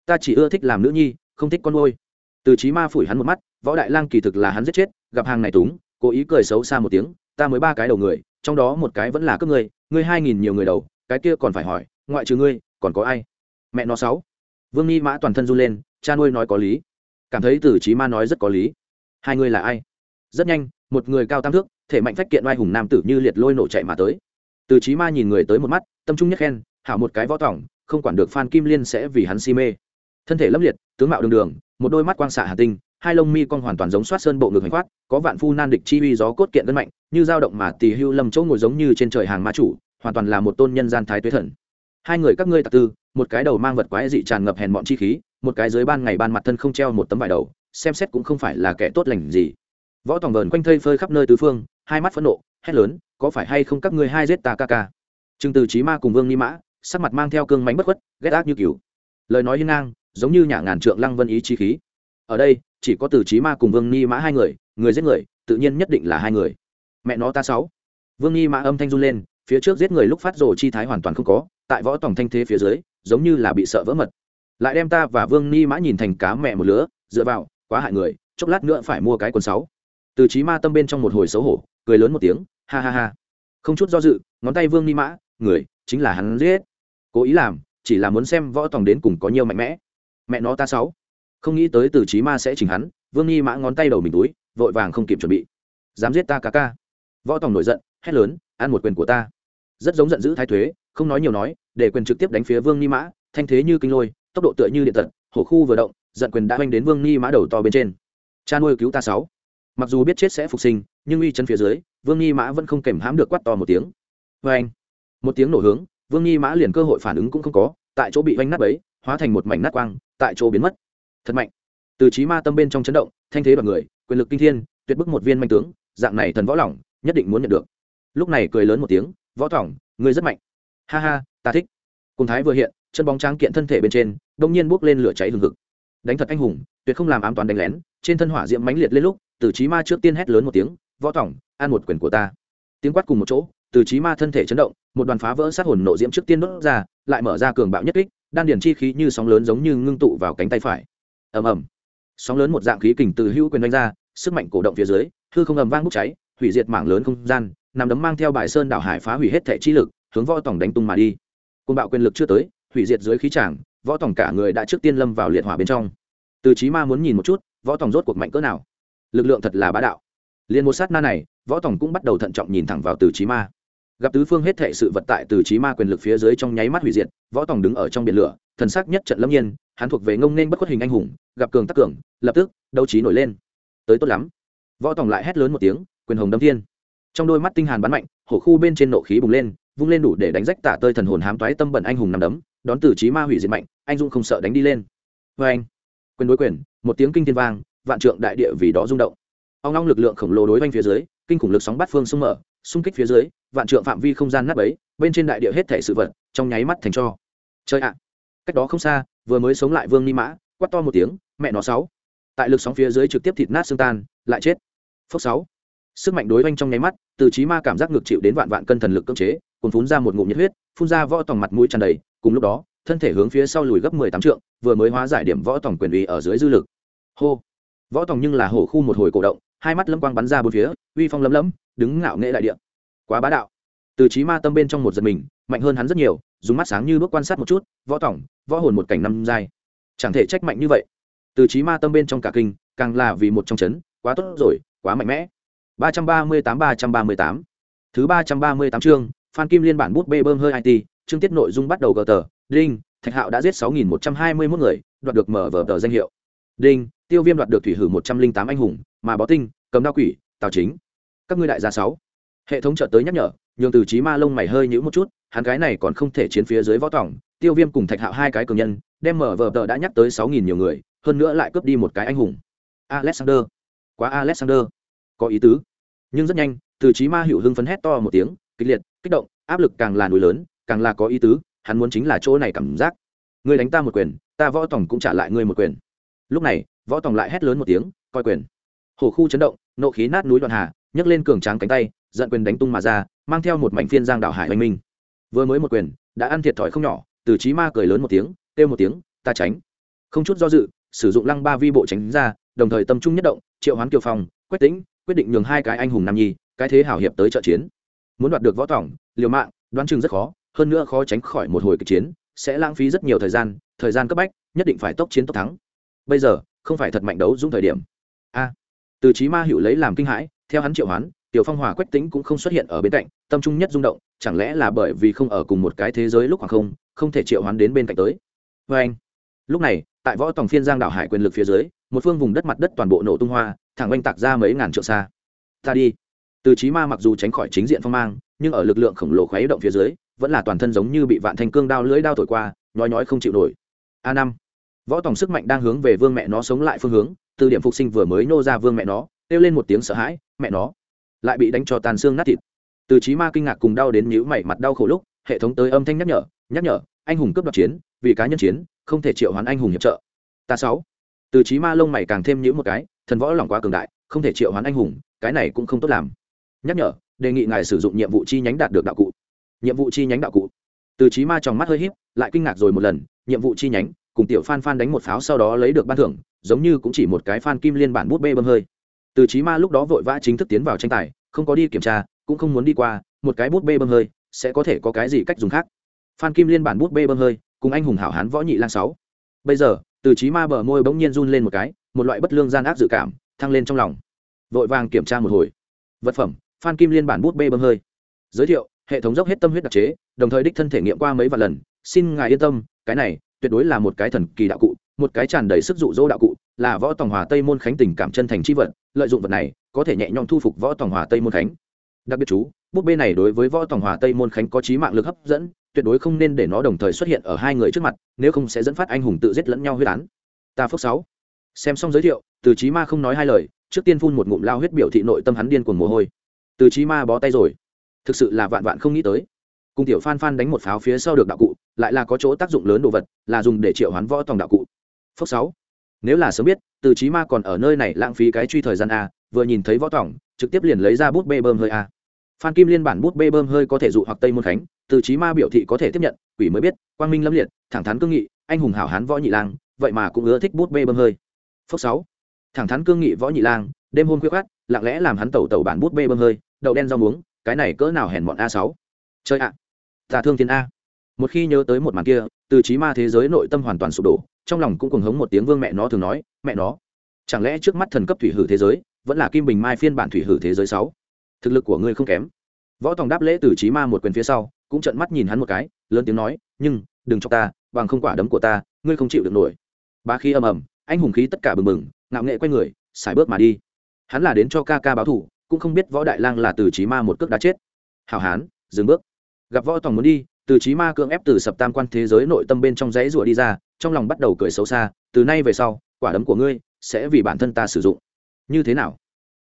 ta chỉ ưa thích làm nữ nhi, không thích con nuôi từ trí ma phủi hắn một mắt võ đại lang kỳ thực là hắn giết chết, gặp hàng này túng, cố ý cười xấu xa một tiếng, ta mới ba cái đầu người, trong đó một cái vẫn là cướp người ngươi hai nghìn nhiều người đầu, cái kia còn phải hỏi, ngoại trừ ngươi, còn có ai? Mẹ nó sáu. Vương nghi mã toàn thân run lên, cha nuôi nói có lý. Cảm thấy từ trí ma nói rất có lý. Hai người là ai? Rất nhanh, một người cao tam thước, thể mạnh phách kiện oai hùng nam tử như liệt lôi nổ chạy mà tới. Từ trí ma nhìn người tới một mắt, tâm trung nhất khen, hảo một cái võ tỏng không quản được phan kim liên sẽ vì hắn si mê. Thân thể lâm liệt, tướng mạo đường đường, một đôi mắt quang xạ hà tinh hai lông mi con hoàn toàn giống soát sơn bộ ngực hành khoát có vạn phu nan địch chi uy gió cốt kiện gân mạnh, như dao động mà tỳ hưu lâm chỗ ngồi giống như trên trời hàng ma chủ, hoàn toàn là một tôn nhân gian thái tuế thần. Hai người các ngươi tạc tư, một cái đầu mang vật quái dị tràn ngập hèn bọn chi khí, một cái dưới ban ngày ban mặt thân không treo một tấm vải đầu, xem xét cũng không phải là kẻ tốt lành gì. Võ tòng vờn quanh thây phơi khắp nơi tứ phương, hai mắt phẫn nộ, hét lớn, có phải hay không các ngươi hai giết ta ca ca? Trừng từ trí ma cùng vương ni mã, sắc mặt mang theo cương mánh bất khuất, ghét ác như cứu lời nói hiên ngang, giống như nhà ngàn trượng lăng vân ý chi khí. Ở đây chỉ có từ trí ma cùng vương ni mã hai người người giết người, tự nhiên nhất định là hai người. Mẹ nó ta sáu. Vương ni mã âm thanh run lên, phía trước giết người lúc phát rồ chi thái hoàn toàn không có, tại võ tổng thanh thế phía dưới, giống như là bị sợ vỡ mật. Lại đem ta và vương ni mã nhìn thành cá mẹ một lứa, dựa vào, quá hại người, chốc lát nữa phải mua cái quần sáu. Từ trí ma tâm bên trong một hồi xấu hổ, cười lớn một tiếng, ha ha ha. Không chút do dự, ngón tay vương ni mã, người, chính là hắn giết. Cố ý làm, chỉ là muốn xem võ tòng đến cùng có nhiều mạnh mẽ. Mẹ nó ta sáu không nghĩ tới từ trí ma sẽ chỉnh hắn, vương nghi mã ngón tay đầu mình túi, vội vàng không kịp chuẩn bị. Dám giết ta ca ca. Võ tòng nổi giận, hét lớn, ăn một quyền của ta. Rất giống giận dữ thái thuế, không nói nhiều nói, để quyền trực tiếp đánh phía vương nghi mã, thanh thế như kinh lôi, tốc độ tựa như điện tật, hổ khu vừa động, giận quyền đã oanh đến vương nghi mã đầu to bên trên. Cha nuôi cứu ta sáu. Mặc dù biết chết sẽ phục sinh, nhưng uy chân phía dưới, vương nghi mã vẫn không kèm hãm được quắt to một tiếng. Vê anh, một tiếng nổ hướng, vương nghi mã liền cơ hội phản ứng cũng không có, tại chỗ bị oanh nát ấy hóa thành một mảnh nát quang, tại chỗ biến mất thật mạnh. Từ trí ma tâm bên trong chấn động, thanh thế đoàn người, quyền lực kinh thiên, tuyệt bức một viên manh tướng, dạng này thần võ lỏng, nhất định muốn nhận được. Lúc này cười lớn một tiếng, võ thỏng, ngươi rất mạnh. Ha ha, ta thích. Cùng thái vừa hiện, chân bóng tráng kiện thân thể bên trên, đông nhiên bốc lên lửa cháy hừng hực. Đánh thật anh hùng, tuyệt không làm ám toán đánh lén, trên thân hỏa diễm mãnh liệt lên lúc, từ trí ma trước tiên hét lớn một tiếng, võ thỏng, ăn một quyền của ta. Tiếng quát cùng một chỗ, từ trí ma thân thể chấn động, một đoàn phá vỡ sát hồn nộ diễm trước tiên đốt ra, lại mở ra cường bạo nhất kích, đan điển chi khí như sóng lớn giống như ngưng tụ vào cánh tay phải ầm ầm. Sóng lớn một dạng khí kình từ hữu quyền đánh ra, sức mạnh cổ động phía dưới, hư không ầm vang bốc cháy, hủy diệt mảng lớn không gian, nằm đấm mang theo bài sơn đảo hải phá hủy hết thể chi lực, hướng võ tổng đánh tung mà đi. Côn bạo quyền lực chưa tới, hủy diệt dưới khí tràng, võ tổng cả người đã trước tiên lâm vào liệt hỏa bên trong. Từ chí ma muốn nhìn một chút, võ tổng rốt cuộc mạnh cỡ nào? Lực lượng thật là bá đạo. Liền một sát na này, võ tổng cũng bắt đầu thận trọng nhìn thẳng vào từ chí ma gặp tứ phương hết thệ sự vật tại từ trí ma quyền lực phía dưới trong nháy mắt hủy diệt, võ tổng đứng ở trong biển lửa, thần sắc nhất trận lâm nhiên, hắn thuộc về ngông nên bất khuất hình anh hùng, gặp cường tắc cường, lập tức, đấu trí nổi lên. Tới tốt lắm. Võ tổng lại hét lớn một tiếng, quyền hồng đâm thiên. Trong đôi mắt tinh hàn bắn mạnh, hổ khu bên trên nộ khí bùng lên, vung lên đủ để đánh rách tả tơi thần hồn hám toái tâm bẩn anh hùng nằm đấm, đón từ trí ma hủy diệt mạnh, anh dung không sợ đánh đi lên. Vê anh. Quyền đối quyền, một tiếng kinh thiên vang, vạn trượng đại địa vì đó rung động. Ông long lực lượng khổng lồ đối oanh phía dưới, kinh khủng lực sóng bắt phương xung mở xung kích phía dưới, vạn trượng phạm vi không gian nắp ấy bên trên đại địa hết thể sự vật, trong nháy mắt thành cho. Chơi ạ. Cách đó không xa, vừa mới sống lại vương ni mã, quát to một tiếng, mẹ nó sáu. Tại lực sóng phía dưới trực tiếp thịt nát xương tan, lại chết. Phốc sáu. Sức mạnh đối oanh trong nháy mắt, từ trí ma cảm giác ngược chịu đến vạn vạn cân thần lực cưỡng chế cùng phun ra một ngụm nhiệt huyết, phun ra võ tòng mặt mũi tràn đầy, cùng lúc đó, thân thể hướng phía sau lùi gấp mười tám trượng, vừa mới hóa giải điểm võ tòng quyền uy ở dưới dư lực. Hô. Võ tòng nhưng là hổ khu một hồi cổ động hai mắt lâm quang bắn ra bốn phía, uy phong lấm lấm, đứng ngạo nghệ đại địa. Quá bá đạo. Từ trí ma tâm bên trong một giật mình, mạnh hơn hắn rất nhiều, dùng mắt sáng như bước quan sát một chút, võ tổng, võ hồn một cảnh năm giai. Chẳng thể trách mạnh như vậy. Từ trí ma tâm bên trong cả kinh, càng là vì một trong chấn, quá tốt rồi, quá mạnh mẽ. ba trăm ba mươi tám, ba trăm ba mươi tám. Thứ ba trăm ba mươi tám chương, phan kim liên bản bút bê bơm hơi it chương tiết nội dung bắt đầu gờ tờ. Đinh, thạch hạo đã giết sáu nghìn một trăm hai mươi mốt người, đoạt được mở vở tờ danh hiệu. Đinh tiêu viêm đoạt được thủy hử một trăm linh tám anh hùng, mà bó tinh, cầm đao quỷ, tào chính. Các ngươi đại gia sáu. Hệ thống trợ tới nhắc nhở, nhường từ trí ma lông mày hơi nhữ một chút, hắn cái này còn không thể chiến phía dưới võ tỏng tiêu viêm cùng thạch hạo hai cái cường nhân, đem mở vở tờ đã nhắc tới sáu nghìn nhiều người, hơn nữa lại cướp đi một cái anh hùng. Alexander. Quá alexander. Có ý tứ. Nhưng rất nhanh, từ trí ma hữu hưng phấn hét to một tiếng, kịch liệt, kích động, áp lực càng là núi lớn, càng là có ý tứ, hắn muốn chính là chỗ này cảm giác. Ngươi đánh ta một quyền, ta võ tòng cũng trả lại ngươi một quyền. Lúc này võ tòng lại hét lớn một tiếng coi quyền. Hồ khu chấn động nộ khí nát núi đoạn hà nhấc lên cường tráng cánh tay giận quyền đánh tung mà ra mang theo một mảnh phiên giang đảo hải oanh minh. Vừa mới một quyền đã ăn thiệt thòi không nhỏ từ trí ma cười lớn một tiếng kêu một tiếng ta tránh. Không chút do dự sử dụng lăng ba vi bộ tránh ra đồng thời tâm trung nhất động triệu hoán kiều phong quách tĩnh quyết định nhường hai cái anh hùng nam nhi cái thế hảo hiệp tới trợ chiến. Muốn đoạt được võ tòng, liều mạng đoán chừng rất khó hơn nữa khó tránh khỏi một hồi kịch chiến sẽ lãng phí rất nhiều thời gian thời gian cấp bách nhất định phải tốc chiến tốc thắng. Bây giờ không phải thật mạnh đấu dũng thời điểm. A. Từ trí ma hữu lấy làm kinh hãi, theo hắn triệu hoán, tiểu phong hòa quách tính cũng không xuất hiện ở bên cạnh, tâm trung nhất rung động, chẳng lẽ là bởi vì không ở cùng một cái thế giới lúc hoặc không không thể triệu hoán đến bên cạnh tới? Vê anh, lúc này, tại võ tòng phiên giang đảo hải quyền lực phía dưới, một phương vùng đất mặt đất toàn bộ nổ tung hoa, thẳng oanh tạc ra mấy ngàn trượng xa. Ta đi. Từ trí ma mặc dù tránh khỏi chính diện phong mang, nhưng ở lực lượng khổng lồ khuấy động phía dưới, vẫn là toàn thân giống như bị vạn thanh cương đao lưỡi đao thổi qua, nhói nhói không chịu nổi. A năm võ tòng sức mạnh đang hướng về vương mẹ nó sống lại phương hướng, từ điểm phục sinh vừa mới nô ra vương mẹ nó, kêu lên một tiếng sợ hãi, mẹ nó! Lại bị đánh cho tàn xương nát thịt. Từ trí ma kinh ngạc cùng đau đến nhíu mày mặt đau khổ lúc, hệ thống tới âm thanh nhắc nhở nhắc nhở, anh hùng cướp đoạt chiến, vì cá nhân chiến, không thể triệu hoán anh hùng hiệp trợ. Ta sáu. Từ trí ma lông mày càng thêm nhíu một cái, thần võ lòng quá cường đại, không thể triệu hoán anh hùng, cái này cũng không tốt làm. Nhắc nhở, đề nghị ngài sử dụng nhiệm vụ chi nhánh đạt được đạo cụ. Nhiệm vụ chi nhánh đạo cụ. Từ trí ma trong mắt hơi híp, lại kinh ngạc rồi một lần, nhiệm vụ chi nhánh cùng tiểu phan phan đánh một pháo sau đó lấy được ban thưởng, giống như cũng chỉ một cái phan kim liên bản bút bê bơm hơi. Từ trí ma lúc đó vội vã chính thức tiến vào tranh tài, không có đi kiểm tra, cũng không muốn đi qua, một cái bút bê bơm hơi, sẽ có thể có cái gì cách dùng khác. Phan kim liên bản bút bê bơm hơi, cùng anh hùng hảo hán võ nhị lang sáu. Bây giờ, từ trí ma bờ môi bỗng nhiên run lên một cái, một loại bất lương gian ác dự cảm, thăng lên trong lòng. Vội vàng kiểm tra một hồi. Vật phẩm, phan kim liên bản bút bê bơm hơi. Giới thiệu, hệ thống dốc hết tâm huyết đặc chế, đồng thời đích thân thể nghiệm qua mấy vài lần. Xin ngài yên tâm, cái này tuyệt đối là một cái thần kỳ đạo cụ, một cái tràn đầy sức dụ dỗ đạo cụ, là võ tòng hòa tây môn khánh tình cảm chân thành c h i vật, lợi dụng vật này, có thể nhẹ nhõm thu phục võ tòng hòa tây môn khánh. Đặc biệt chú bút bê này đối với võ tòng hòa tây môn khánh có trí mạng lực hấp dẫn, tuyệt đối không nên để nó đồng thời xuất hiện ở hai người trước mặt, nếu không sẽ dẫn phát anh hùng tự giết lẫn nhau huyết án. Ta phước sáu. Xem xong giới thiệu, từ trí ma không nói hai lời, trước tiên phun một ngụm lao huyết biểu thị nội tâm hắn điên cuồng mồ hôi. Từ trí ma bó tay rồi. Thực sự là vạn vạn không nghĩ tới. Cùng tiểu phan phan đánh một pháo phía sau được đạo cụ lại là có chỗ tác dụng lớn đồ vật, là dùng để triệu hoán võ tòng đạo cụ. Phước sáu. Nếu là sớm biết, từ chí ma còn ở nơi này lãng phí cái truy thời gian a, vừa nhìn thấy võ tòng, trực tiếp liền lấy ra bút bê bơm hơi a. Phan kim liên bản bút bê bơm hơi có thể dụ hoặc tây môn khánh, từ chí ma biểu thị có thể tiếp nhận, quỷ mới biết, quang minh lâm liệt, thẳng thắn cương nghị, anh hùng hảo hán võ nhị lang, vậy mà cũng ưa thích bút bê bơm hơi. Phước sáu. Thẳng thắn cương nghị võ nhị lang, đêm hôm khuya khát lặng lẽ làm hắn tẩu tẩu bản bút bê bơm hơi, đậu đen rau muống, cái này cỡ nào hèn bọn a sáu. Chơi ạ. À. thương thiên a một khi nhớ tới một màn kia, từ trí ma thế giới nội tâm hoàn toàn sụp đổ, trong lòng cũng cùng hống một tiếng vương mẹ nó thường nói, mẹ nó, chẳng lẽ trước mắt thần cấp thủy hử thế giới vẫn là kim bình mai phiên bản thủy hử thế giới sáu? Thực lực của ngươi không kém. Võ tòng đáp lễ từ trí ma một quyền phía sau, cũng trợn mắt nhìn hắn một cái, lớn tiếng nói, nhưng, đừng cho ta, bằng không quả đấm của ta, ngươi không chịu được nổi. Ba khi ầm ầm, anh hùng khí tất cả bừng bừng, ngạo nghệ quay người xài bước mà đi. Hắn là đến cho ca ca báo thủ, cũng không biết võ đại lang là từ trí ma một cước đá chết. Hảo hán, dừng bước. Gặp võ tòng muốn đi từ trí ma cưỡng ép từ sập tam quan thế giới nội tâm bên trong dãy rủa đi ra, trong lòng bắt đầu cười xấu xa, từ nay về sau, quả đấm của ngươi sẽ vì bản thân ta sử dụng. Như thế nào?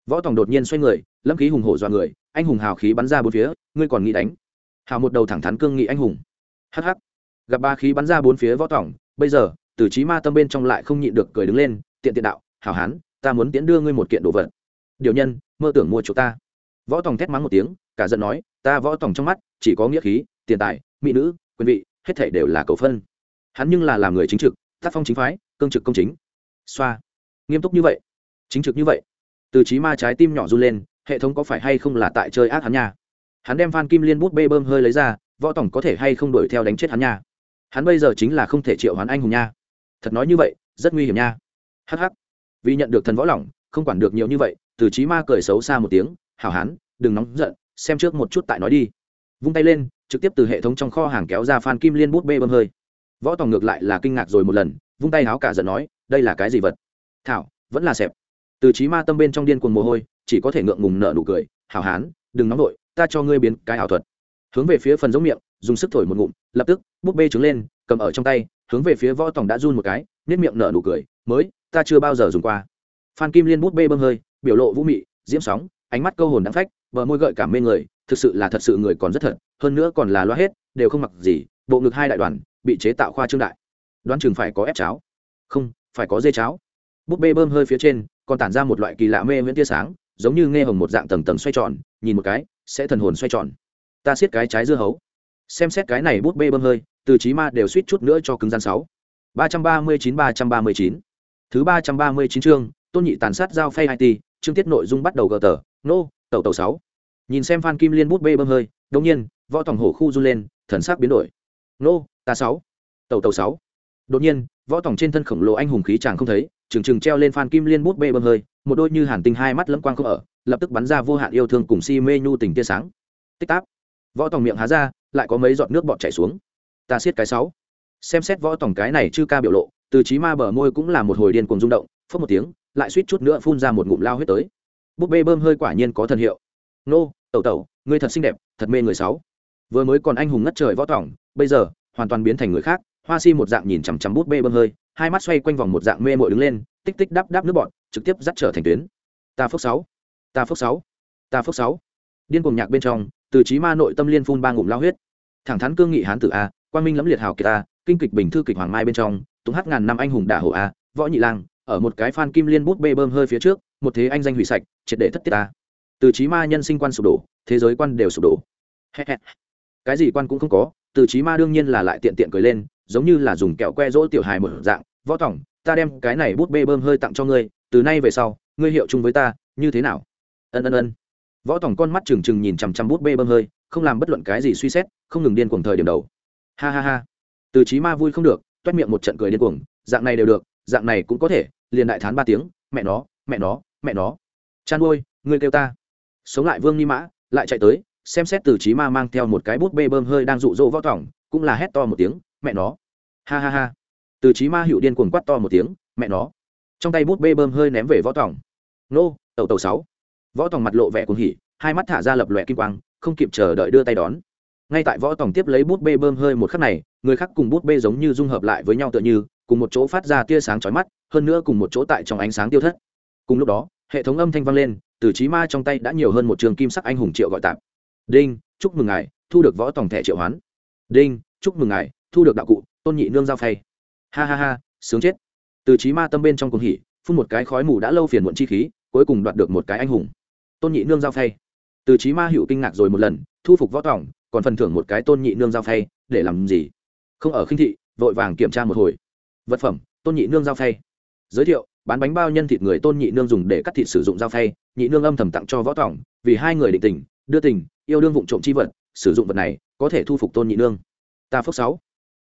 Võ tòng đột nhiên xoay người, lâm khí hùng hổ dọa người, anh hùng hào khí bắn ra bốn phía, ngươi còn nghĩ đánh? Hào một đầu thẳng thắn cương nghị anh hùng. Hh gặp ba khí bắn ra bốn phía võ tòng, bây giờ, từ trí ma tâm bên trong lại không nhịn được cười đứng lên, tiện tiện đạo hào hán, ta muốn tiễn đưa ngươi một kiện đồ vật. Điều nhân, mơ tưởng mua chỗ ta. Võ tòng thét mắng một tiếng, cả giận nói, ta võ tòng trong mắt chỉ có nghĩa khí tiền tài, mỹ nữ, quyền vị, hết thể đều là cầu phân. Hắn nhưng là làm người chính trực, tác phong chính phái, cương trực công chính. Xoa. Nghiêm túc như vậy. Chính trực như vậy. Từ trí ma trái tim nhỏ run lên, hệ thống có phải hay không là tại chơi ác hắn nha? Hắn đem phan kim liên bút bê bơm hơi lấy ra, võ tổng có thể hay không đuổi theo đánh chết hắn nha? Hắn bây giờ chính là không thể triệu hoán anh hùng nha. Thật nói như vậy, rất nguy hiểm nha. Hh vì nhận được thần võ lỏng, không quản được nhiều như vậy, từ trí ma cười xấu xa một tiếng, hảo hán, đừng nóng giận, xem trước một chút tại nói đi. Vung tay lên trực tiếp từ hệ thống trong kho hàng kéo ra phan kim liên bút bê bơm hơi. Võ tòng ngược lại là kinh ngạc rồi một lần, vung tay háo cả giận nói, đây là cái gì vật? Thảo, vẫn là xẹp. Từ trí ma tâm bên trong điên cuồng mồ hôi, chỉ có thể ngượng ngùng nợ nụ cười, hảo hán, đừng nóng vội, ta cho ngươi biến cái ảo thuật. Hướng về phía phần giống miệng, dùng sức thổi một ngụm, lập tức, bút bê trứng lên, cầm ở trong tay, hướng về phía võ tòng đã run một cái nếp miệng nở nụ cười, mới, ta chưa bao giờ dùng qua. Phan kim liên bút bê bơm hơi, biểu lộ vũ mị, diễm sóng, ánh mắt câu hồn đáng phách vợ môi gợi cảm mê người thực sự là thật sự người còn rất thật, hơn nữa còn là loa hết, đều không mặc gì, bộ ngực hai đại đoàn, bị chế tạo khoa trương đại. Đoán chừng phải có ép cháo. Không, phải có dê cháo. Búp bê bơm hơi phía trên, còn tản ra một loại kỳ lạ mê miễn tia sáng, giống như nghe hồng một dạng tầng tầng xoay tròn, nhìn một cái, sẽ thần hồn xoay tròn. Ta siết cái trái dưa hấu. Xem xét cái này bút bê bơm hơi, từ trí ma đều suýt chút nữa cho cứng gian sáu. ba trăm ba mươi chín, ba trăm ba mươi chín. Thứ ba trăm ba mươi chín chương, tôn nhị tàn sát giao phay hai ti chương tiết nội dung bắt đầu gờ tờ. Nô tàu tàu sáu nhìn xem phan kim liên bút bê bơm hơi đông nhiên, võ tòng hổ khu run lên, thần sắc biến đổi. Nô, ta sáu. Tàu tàu sáu. Đột nhiên, võ tòng trên thân khổng lồ anh hùng khí chàng không thấy, trừng trừng treo lên phan kim liên bút bê bơm hơi, một đôi như hàn tinh hai mắt lẫm quang không ở, lập tức bắn ra vô hạn yêu thương cùng si mê nhu tình tia sáng. Tích táp võ tòng miệng há ra, lại có mấy giọt nước bọt chảy xuống. Ta siết cái sáu. Xem xét võ tòng cái này chư ca biểu lộ, từ trí ma bờ môi cũng là một hồi điên cuồng rung động phớt một tiếng, lại suýt chút nữa phun ra một ngụm lao huyết tới. Búp bê bơm hơi quả nhiên có thần hiệu nô, tẩu tẩu, ngươi thật xinh đẹp, thật mê người sáu. Vừa mới còn anh hùng ngất trời võ tỏng, bây giờ, hoàn toàn biến thành người khác, hoa si một dạng nhìn chằm chằm bút bê bơm hơi, hai mắt xoay quanh vòng một dạng mê mội đứng lên, tích tích đắp đắp nước bọn trực tiếp dắt trở thành tuyến. Ta phước sáu, ta phước sáu, ta phước sáu. Điên cuồng nhạc bên trong, từ trí ma nội tâm liên phun ba ngụm lao huyết. Thẳng thắn cương nghị hán tử a, quang minh lẫm liệt hào kiệt a, kinh kịch bình thư kịch hoàng mai bên trong, túng hát ngàn năm anh hùng đả hộ a, võ nhị lang, ở một cái phan kim liên bút bê bơm hơi phía trước, một thế anh danh hủy sạch, triệt để thất tiết ta từ trí ma nhân sinh quan sụp đổ, thế giới quan đều sụp đổ. Cái gì quan cũng không có, từ trí ma đương nhiên là lại tiện tiện cười lên, giống như là dùng kẹo que dỗ tiểu hài một dạng, võ tỏng ta đem cái này bút bê bơm hơi tặng cho ngươi, từ nay về sau, ngươi hiệu chung với ta, như thế nào? Ân ân ân. Võ tỏng con mắt trừng trừng nhìn chằm chằm bút bê bơm hơi, không làm bất luận cái gì suy xét, không ngừng điên cuồng thời điểm đầu. Ha ha ha. Từ trí ma vui không được, toét miệng một trận cười điên cuồng, dạng này đều được, dạng này cũng có thể, liền đại thán ba tiếng, mẹ nó mẹ nó mẹ nó. Chan ôi, ngươi kêu ta sống lại vương ni mã, lại chạy tới, xem xét từ trí ma mang theo một cái bút bê bơm hơi đang rụ rỗ võ thỏng cũng là hét to một tiếng, mẹ nó! Ha ha ha. Từ trí ma hiệu điên cuồng quát to một tiếng, mẹ nó! Trong tay bút bê bơm hơi ném về võ thỏng nô, tẩu tẩu sáu. Võ thỏng mặt lộ vẻ cuồng hỉ, hai mắt thả ra lập lòe kim quang, không kịp chờ đợi đưa tay đón. Ngay tại võ tòng tiếp lấy bút bê bơm hơi một khắc này, người khác cùng bút bê giống như dung hợp lại với nhau tựa như, cùng một chỗ phát ra tia sáng chói mắt, hơn nữa cùng một chỗ tại trong ánh sáng tiêu thất. Cùng lúc đó, hệ thống âm thanh vang lên từ trí ma trong tay đã nhiều hơn một trường kim sắc anh hùng triệu gọi tạp. Đinh, chúc mừng ngài, thu được võ tòng thẻ triệu hoán. Đinh, chúc mừng ngài, thu được đạo cụ, tôn nhị nương giao phay. Ha ha ha, sướng chết. Từ trí ma tâm bên trong cùng hỉ, phun một cái khói mù đã lâu phiền muộn chi khí, cuối cùng đoạt được một cái anh hùng. Tôn nhị nương giao phay. Từ trí ma hữu kinh ngạc rồi một lần, thu phục võ tòng, còn phần thưởng một cái tôn nhị nương giao phay, để làm gì? Không ở khinh thị, vội vàng kiểm tra một hồi. Vật phẩm, tôn nhị nương giao phay. Giới thiệu, bán bánh bao nhân thịt người tôn nhị nương dùng để cắt thịt sử dụng giao phay nhị nương âm thầm tặng cho võ tòng, vì hai người định tình, đưa tình, yêu đương vụ trộm chi vật, sử dụng vật này, có thể thu phục tôn nhị nương. Ta phước sáu.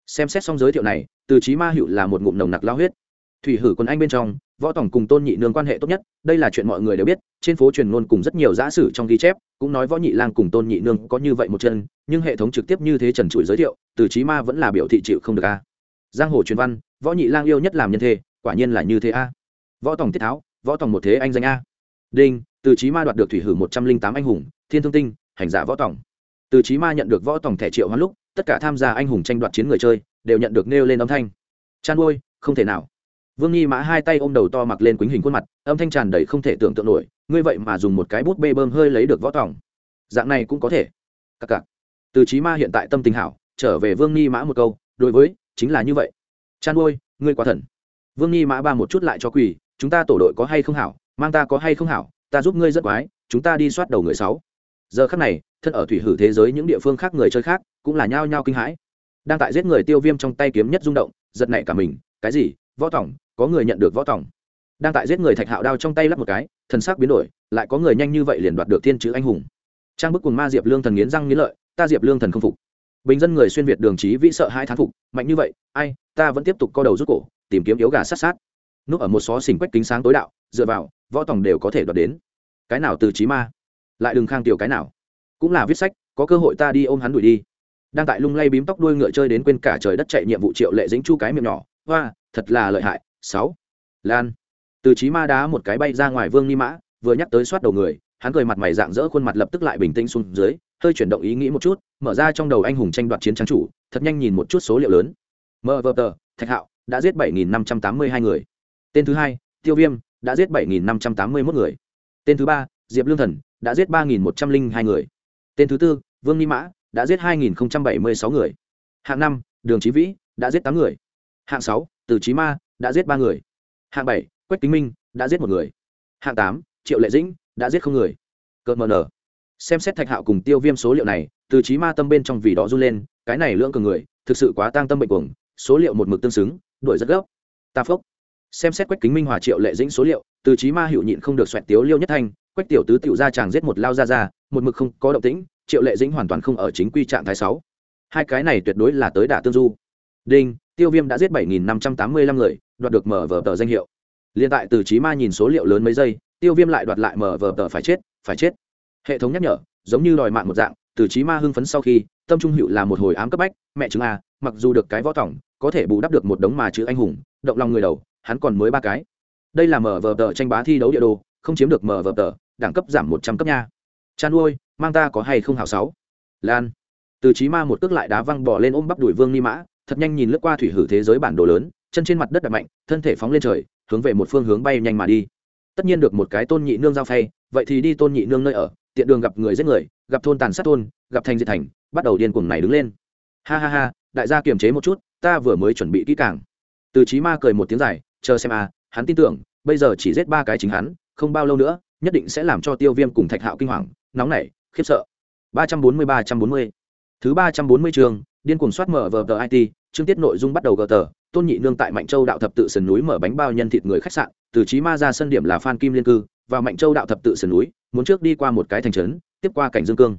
Xem xét xong giới thiệu này, từ trí ma hữu là một ngụm nồng nặc lao huyết. Thủy hử quân anh bên trong, võ tổng cùng tôn nhị nương quan hệ tốt nhất, đây là chuyện mọi người đều biết, trên phố truyền ngôn cùng rất nhiều giả sử trong ghi chép, cũng nói võ nhị lang cùng tôn nhị nương có như vậy một chân, nhưng hệ thống trực tiếp như thế trần trụi giới thiệu, từ trí ma vẫn là biểu thị chịu không được a. Giang hồ truyền văn, võ nhị lang yêu nhất làm nhân thế quả nhiên là như thế a. Võ tổng tiết tháo, võ tổng một thế anh danh a đinh, từ trí ma đoạt được thủy hử một trăm linh tám anh hùng, thiên thương tinh, hành giả võ tổng từ trí ma nhận được võ tổng thẻ triệu hoán lúc, tất cả tham gia anh hùng tranh đoạt chiến người chơi, đều nhận được nêu lên âm thanh. Chăn ôi không thể nào. Vương nghi mã hai tay ôm đầu to mặc lên quýnh hình khuôn mặt, âm thanh tràn đầy không thể tưởng tượng nổi, ngươi vậy mà dùng một cái bút bê bơm hơi lấy được võ tòng. Dạng này cũng có thể. Cặc cặc. Từ trí ma hiện tại tâm tình hảo, trở về vương nghi mã một câu, đối với, chính là như vậy. Chăn ôi ngươi quá thần. Vương nghi mã ba một chút lại cho quỳ, chúng ta tổ đội có hay không hảo? Mang ta có hay không hảo, ta giúp ngươi rất quái, chúng ta đi soát đầu người sáu. Giờ khắc này, thân ở thủy hử thế giới những địa phương khác người chơi khác cũng là nhao nhao kinh hãi. Đang tại giết người tiêu viêm trong tay kiếm nhất rung động, giật nảy cả mình, cái gì? Võ tỏng có người nhận được võ tỏng đang tại giết người thạch hạo đao trong tay lắp một cái, thần sắc biến đổi, lại có người nhanh như vậy liền đoạt được thiên chữ anh hùng. Trang bức cùng ma diệp lương thần nghiến răng nghiến lợi, ta diệp lương thần không phục. Bình dân người xuyên việt đường trí vĩ sợ hai thán phục, mạnh như vậy, ai, ta vẫn tiếp tục co đầu rút cổ, tìm kiếm yếu gà sát sát. Núp ở một xó xỉnh quách kính sáng tối đạo, dựa vào võ tòng đều có thể đoạt đến. Cái nào từ trí ma? Lại đừng khang tiểu cái nào. Cũng là viết sách, có cơ hội ta đi ôm hắn đuổi đi. Đang tại lung lay bím tóc đuôi ngựa chơi đến quên cả trời đất chạy nhiệm vụ triệu lệ dính chu cái miệng nhỏ, hoa, thật là lợi hại. Sáu. Lan. Từ trí ma đá một cái bay ra ngoài vương ni mã, vừa nhắc tới soát đầu người, hắn cười mặt mày dạng dỡ khuôn mặt lập tức lại bình tĩnh xuống dưới, hơi chuyển động ý nghĩ một chút, mở ra trong đầu anh hùng tranh đoạt chiến trang chủ, thật nhanh nhìn một chút số liệu lớn. Mờ vờ tờ thạch hạo, đã giết 7.582 người. Tên thứ hai, tiêu viêm đã giết 7.581 người. Tên thứ ba, diệp lương thần, đã giết 3.102 người. Tên thứ tư, vương ni mã, đã giết 2.076 người. Hạng năm, đường trí vĩ, đã giết tám người. Hạng sáu, từ trí ma, đã giết ba người. Hạng bảy, quách kính minh, đã giết một người. Hạng tám, triệu lệ dĩnh, đã giết không người. Cợt mờ nở. Xem xét thạch hạo cùng tiêu viêm số liệu này, từ trí ma tâm bên trong vì đó run lên, cái này lưỡng cường người, thực sự quá tang tâm bệnh cuồng, số liệu một mực tương xứng, đuổi rất gấp. Ta phốc xem xét quách kính minh hòa triệu lệ dĩnh số liệu, từ trí ma hiệu nhịn không được xoẹt tiếu liêu nhất thanh, quách tiểu tứ tiểu ra chàng giết một lao ra ra một mực không có động tĩnh, triệu lệ dĩnh hoàn toàn không ở chính quy trạng thái sáu. Hai cái này tuyệt đối là tới đả tương du. Đinh, tiêu viêm đã giết bảy nghìn năm trăm tám mươi lăm người, đoạt được mở vở tờ danh hiệu. Liên tại từ trí ma nhìn số liệu lớn mấy giây, tiêu viêm lại đoạt lại mở vở tờ phải chết phải chết. Hệ thống nhắc nhở, giống như đòi mạng một dạng, từ trí ma hưng phấn sau khi, tâm trung hữu là một hồi ám cấp bách, mẹ chứng a, mặc dù được cái võ tỏng có thể bù đắp được một đống mà chữ anh hùng, động lòng người đầu hắn còn mới ba cái. Đây là mở vờ tờ tranh bá thi đấu địa đồ, không chiếm được mở vờ tờ đẳng cấp giảm một trăm cấp nha. Chan ôi mang ta có hay không hào sáu? Lan. Từ trí ma một cước lại đá văng bỏ lên ôm bắp đuổi vương ni mã, thật nhanh nhìn lướt qua thủy hử thế giới bản đồ lớn, chân trên mặt đất đập mạnh, thân thể phóng lên trời, hướng về một phương hướng bay nhanh mà đi. Tất nhiên được một cái tôn nhị nương giao phay, vậy thì đi tôn nhị nương nơi ở, tiện đường gặp người giết người, gặp thôn tàn sát thôn, gặp thành diệt thành, bắt đầu điên cuồng này đứng lên. Ha ha ha, đại gia kiềm chế một chút, ta vừa mới chuẩn bị kỹ càng. Từ trí ma cười một tiếng dài chờ xem a hắn tin tưởng, bây giờ chỉ giết ba cái chính hắn, không bao lâu nữa, nhất định sẽ làm cho tiêu viêm cùng thạch hạo kinh hoàng, nóng nảy, khiếp sợ. ba trăm bốn mươi ba trăm bốn mươi. Thứ ba trăm bốn mươi trường, điên cuồng soát mở vờ tờ it chương tiết nội dung bắt đầu gờ tờ, tôn nhị nương tại mạnh châu đạo thập tự sườn núi mở bánh bao nhân thịt người khách sạn, từ trí ma ra sân điểm là phan kim liên cư và mạnh châu đạo thập tự sườn núi, muốn trước đi qua một cái thành trấn, tiếp qua cảnh dương cương.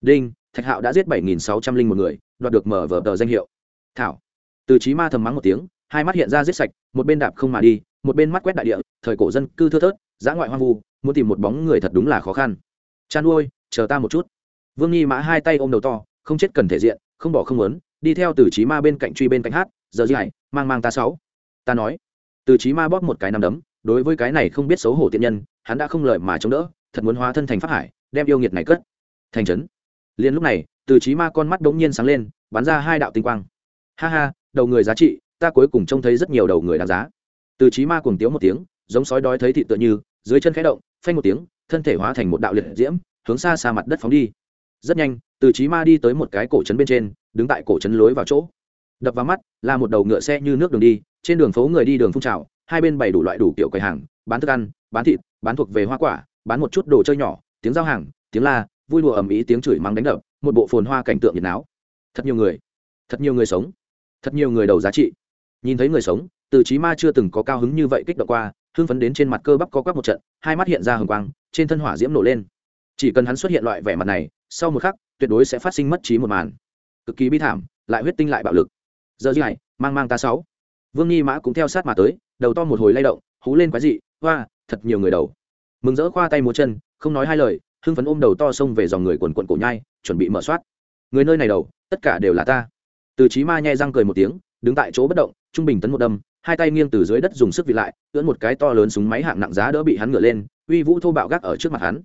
Đinh, thạch hạo đã giết bảy nghìn sáu trăm linh một người, đoạt được mở vở tờ danh hiệu. Thảo. Từ trí ma thầm mắng một tiếng hai mắt hiện ra giết sạch, một bên đạp không mà đi, một bên mắt quét đại địa, thời cổ dân cư thưa thớt giã ngoại hoang vu, muốn tìm một bóng người thật đúng là khó khăn. Chan nuôi chờ ta một chút. Vương nghi mã hai tay ôm đầu to, không chết cần thể diện, không bỏ không muốn, đi theo từ trí ma bên cạnh truy bên cạnh hát, giờ gì hải mang mang ta sáu. Ta nói. Từ trí ma bóp một cái nằm đấm, đối với cái này không biết xấu hổ tiện nhân, hắn đã không lợi mà chống đỡ, thật muốn hóa thân thành pháp hải, đem yêu nghiệt này cất. Thành trấn. Liền lúc này, từ trí ma con mắt đống nhiên sáng lên, bắn ra hai đạo tinh quang. Ha ha, đầu người giá trị ta cuối cùng trông thấy rất nhiều đầu người đáng giá. Từ trí ma cuồng tiếu một tiếng, giống sói đói thấy thị tựa như, dưới chân khẽ động, phanh một tiếng, thân thể hóa thành một đạo liệt diễm, hướng xa xa mặt đất phóng đi. Rất nhanh, từ trí ma đi tới một cái cổ trấn bên trên, đứng tại cổ trấn lối vào chỗ. Đập vào mắt, là một đầu ngựa xe như nước đường đi, trên đường phố người đi đường phun trào, hai bên bày đủ loại đủ kiểu quầy hàng, bán thức ăn, bán thịt, bán thuộc về hoa quả, bán một chút đồ chơi nhỏ, tiếng giao hàng, tiếng la, vui đùa ầm ĩ tiếng chửi mắng đánh đập, một bộ phồn hoa cảnh tượng nhiệt náo. Thật nhiều người, thật nhiều người sống, thật nhiều người đầu giá trị nhìn thấy người sống, từ trí ma chưa từng có cao hứng như vậy kích động qua, hưng phấn đến trên mặt cơ bắp co quắp một trận, hai mắt hiện ra hừng quang, trên thân hỏa diễm nổ lên. Chỉ cần hắn xuất hiện loại vẻ mặt này, sau một khắc, tuyệt đối sẽ phát sinh mất trí một màn. Cực kỳ bi thảm, lại huyết tinh lại bạo lực. Giờ gì này mang mang ta sáu. Vương nghi mã cũng theo sát mà tới, đầu to một hồi lay động, hú lên quái dị, hoa, thật nhiều người đầu. Mừng rỡ khoa tay múa chân, không nói hai lời, hưng phấn ôm đầu to xông về dòng người quần quận cổ nhai, chuẩn bị mở soát. Người nơi này đầu, tất cả đều là ta. Từ trí ma nhai răng cười một tiếng, đứng tại chỗ bất động trung bình tấn một đâm, hai tay nghiêng từ dưới đất dùng sức vị lại, ưỡn một cái to lớn súng máy hạng nặng giá đỡ bị hắn ngựa lên, uy vũ thô bạo gác ở trước mặt hắn.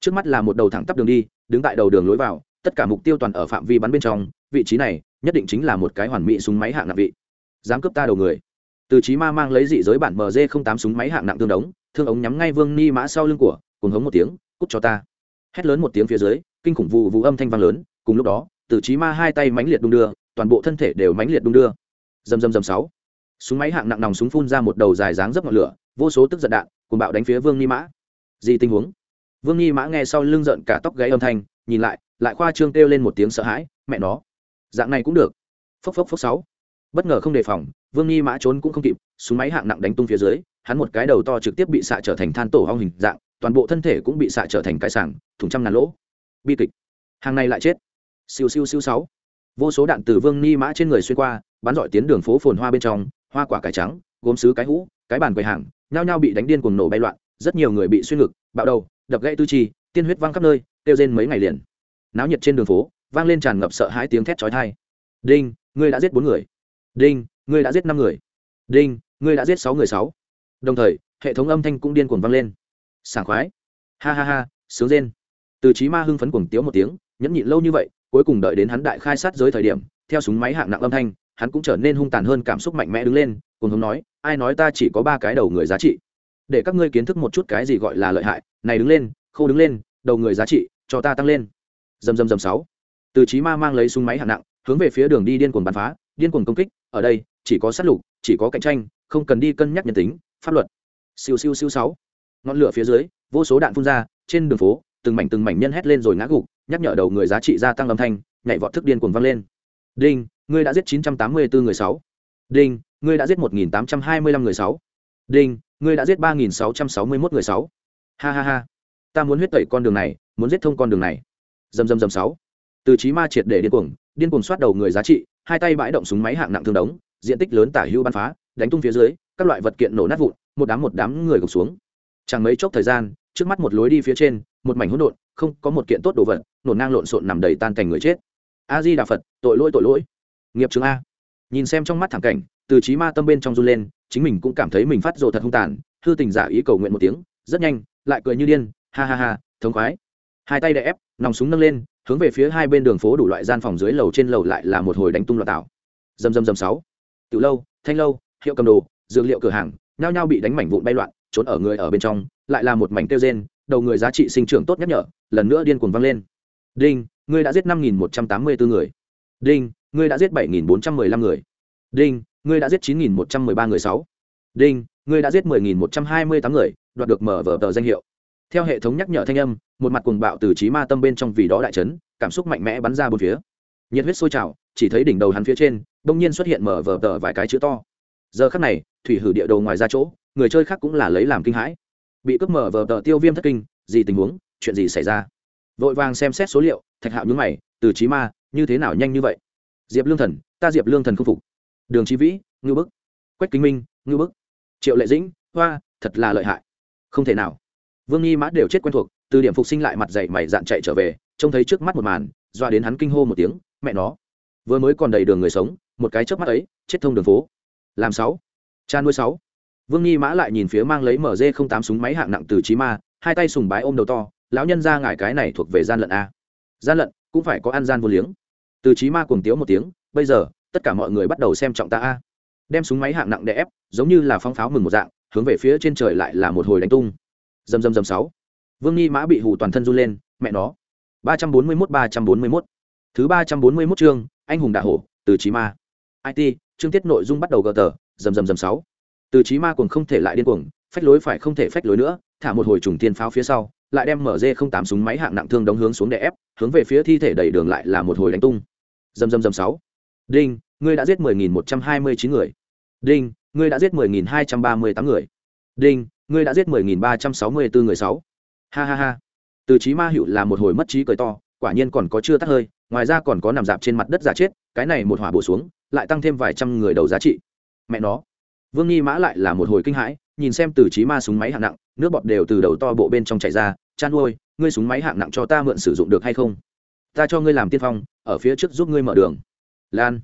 Trước mắt là một đầu thẳng tắp đường đi, đứng tại đầu đường lối vào, tất cả mục tiêu toàn ở phạm vi bắn bên trong, vị trí này nhất định chính là một cái hoàn mỹ súng máy hạng nặng vị. Dám cướp ta đầu người. Từ trí ma mang lấy dị giới bản mg tám súng máy hạng nặng tương đống, thương ống nhắm ngay vương ni mã sau lưng của cùng hống một tiếng, cút cho ta. Hét lớn một tiếng phía dưới, kinh khủng vụ vụ âm thanh vang lớn, cùng lúc đó, từ trí ma hai tay mãnh liệt đung đưa, toàn bộ thân thể đều mãnh liệt đung đưa dầm dầm dầm sáu. Súng máy hạng nặng nòng súng phun ra một đầu dài dáng dấp ngọn lửa, vô số tức giận đạn cùng bạo đánh phía vương nghi mã. Gì tình huống? Vương nghi mã nghe sau lưng giận cả tóc gáy âm thanh, nhìn lại lại khoa trương kêu lên một tiếng sợ hãi, mẹ nó, dạng này cũng được. Phốc phốc phốc sáu. Bất ngờ không đề phòng, vương nghi mã trốn cũng không kịp, súng máy hạng nặng đánh tung phía dưới, hắn một cái đầu to trực tiếp bị xạ trở thành than tổ hong hình dạng, toàn bộ thân thể cũng bị xạ trở thành cái sảng, thủng trăm ngàn lỗ. Bi kịch. Hàng này lại chết. Siêu siêu siêu sáu. Vô số đạn từ vương ni mã trên người xuyên qua bắn dọi tiến đường phố phồn hoa bên trong, hoa quả cải trắng, gốm sứ cái hũ, cái bàn quầy hàng, nhao nhao bị đánh điên cuồng nổ bay loạn, rất nhiều người bị xuyên ngực, bạo đầu, đập gãy tư chi, tiên huyết văng khắp nơi, kêu rên mấy ngày liền. Náo nhiệt trên đường phố, vang lên tràn ngập sợ hãi tiếng thét chói tai. Đinh, ngươi đã giết bốn người. Đinh, ngươi đã giết năm người. Đinh, ngươi đã giết sáu người sáu. Đồng thời, hệ thống âm thanh cũng điên cuồng vang lên. Sảng khoái. Ha ha ha, sướng rên. Từ trí ma hưng phấn cuồng tiếu một tiếng, nhẫn nhịn lâu như vậy, cuối cùng đợi đến hắn đại khai sát giới thời điểm, theo súng máy hạng nặng âm thanh hắn cũng trở nên hung tàn hơn cảm xúc mạnh mẽ đứng lên, cùng hống nói, ai nói ta chỉ có ba cái đầu người giá trị? Để các ngươi kiến thức một chút cái gì gọi là lợi hại, này đứng lên, khô đứng lên, đầu người giá trị, cho ta tăng lên. Dầm dầm dầm sáu. Từ trí ma mang lấy súng máy hạng nặng, hướng về phía đường đi điên cuồng bắn phá, điên cuồng công kích, ở đây, chỉ có sát lục, chỉ có cạnh tranh, không cần đi cân nhắc nhân tính, pháp luật. Siêu siêu siêu sáu. Ngọn lửa phía dưới, vô số đạn phun ra, trên đường phố, từng mảnh từng mảnh nhân hét lên rồi ngã gục, nhắc nhở đầu người giá trị gia tăng âm thanh, nhảy vọt thức điên cuồng vang lên. Đinh ngươi đã giết 984 người sáu. Đinh, ngươi đã giết 1825 người sáu. Đinh, ngươi đã giết 3661 người sáu. Ha ha ha. Ta muốn huyết tẩy con đường này, muốn giết thông con đường này. Dầm dầm dầm sáu. Từ trí ma triệt để điên cuồng điên cuồng soát đầu người giá trị, hai tay bãi động súng máy hạng nặng thương đống, diện tích lớn tả hưu bắn phá, đánh tung phía dưới, các loại vật kiện nổ nát vụn, một đám một đám người gục xuống. Chẳng mấy chốc thời gian, trước mắt một lối đi phía trên, một mảnh hỗn độn, không có một kiện tốt đồ vật, nổ ngang lộn xộn nằm đầy tan cảnh người chết. A di đà phật, tội lỗi tội lỗi nghiệp trường a. Nhìn xem trong mắt thẳng cảnh, từ trí ma tâm bên trong run lên, chính mình cũng cảm thấy mình phát rồ thật hung tàn, hư tình giả ý cầu nguyện một tiếng, rất nhanh, lại cười như điên, ha ha ha, thống khoái. Hai tay đè ép, nòng súng nâng lên, hướng về phía hai bên đường phố đủ loại gian phòng dưới lầu trên lầu lại là một hồi đánh tung loạn tạo. Dầm dầm dầm sáu. Tiểu lâu, thanh lâu, hiệu cầm đồ, dược liệu cửa hàng, nhao nhao bị đánh mảnh vụn bay loạn, trốn ở người ở bên trong, lại là một mảnh tiêu rên, đầu người giá trị sinh trưởng tốt nhắc nhở, lần nữa điên cuồng vang lên. Đinh, ngươi đã giết năm nghìn một trăm tám mươi bốn người. Đinh ngươi đã giết bảy nghìn bốn trăm mười lăm người. Đinh, ngươi đã giết chín nghìn một trăm mười ba người sáu. Đinh, ngươi đã giết mười nghìn một trăm hai mươi tám người, đoạt được mở vở tờ danh hiệu. Theo hệ thống nhắc nhở thanh âm, một mặt cuồng bạo từ trí ma tâm bên trong vì đó đại chấn, cảm xúc mạnh mẽ bắn ra bốn phía. Nhiệt huyết sôi trào, chỉ thấy đỉnh đầu hắn phía trên đông nhiên xuất hiện mở vở tờ vài cái chữ to. Giờ khắc này, thủy hử địa đồ ngoài ra chỗ, người chơi khác cũng là lấy làm kinh hãi. Bị cướp mở vở tờ tiêu viêm thất kinh, gì tình huống, chuyện gì xảy ra? Vội vàng xem xét số liệu, thạch hạo nhúng mày, từ trí ma, như thế nào nhanh như vậy? Diệp lương thần, ta diệp lương thần không phục. Đường trí vĩ ngư bức. Quách kính minh ngư bức. Triệu lệ dĩnh, hoa, thật là lợi hại. Không thể nào. Vương nghi mã đều chết quen thuộc, từ điểm phục sinh lại mặt dậy mày dạn chạy trở về, trông thấy trước mắt một màn, doa đến hắn kinh hô một tiếng, mẹ nó, vừa mới còn đầy đường người sống, một cái chớp mắt ấy, chết thông đường phố. Làm sáu. Cha nuôi sáu. Vương nghi mã lại nhìn phía mang lấy mg không tám súng máy hạng nặng từ trí ma, hai tay sùng bái ôm đầu to, lão nhân ra ngài cái này thuộc về gian lận a. Gian lận cũng phải có ăn gian vô liếng từ trí ma cuồng tiếu một tiếng, bây giờ, tất cả mọi người bắt đầu xem trọng ta a. Đem súng máy hạng nặng đè ép, giống như là phong pháo mừng một dạng, hướng về phía trên trời lại là một hồi đánh tung. Dầm dầm dầm sáu. Vương nghi mã bị hù toàn thân run lên, mẹ nó. ba trăm bốn mươi mốt, ba trăm bốn mươi mốt. Thứ ba trăm bốn mươi mốt chương, anh hùng đạ hổ, từ trí ma. It chương tiết nội dung bắt đầu gờ tờ dầm dầm dầm sáu. Từ trí ma cuồng không thể lại điên cuồng, phách lối phải không thể phách lối nữa, thả một hồi trùng tiên pháo phía sau, lại đem mở dê không tám súng máy hạng nặng thương đóng hướng xuống để ép, hướng về phía thi thể đẩy đường lại là một hồi đánh tung dầm dầm dầm sáu. Đinh, ngươi đã giết mười nghìn một trăm hai mươi chín người. Đinh, ngươi đã giết mười nghìn hai trăm ba mươi tám người. Đinh, ngươi đã giết mười nghìn ba trăm sáu mươi bốn người sáu. Ha ha ha. Từ trí ma hữu là một hồi mất trí cười to, quả nhiên còn có chưa tắt hơi, ngoài ra còn có nằm dạp trên mặt đất giả chết, cái này một hỏa bổ xuống, lại tăng thêm vài trăm người đầu giá trị. Mẹ nó. Vương nghi mã lại là một hồi kinh hãi, nhìn xem từ trí ma súng máy hạng nặng, nước bọt đều từ đầu to bộ bên trong chảy ra, chan nuôi ngươi súng máy hạng nặng cho ta mượn sử dụng được hay không? Ta cho ngươi làm tiên phong ở phía trước giúp ngươi mở đường. Lan.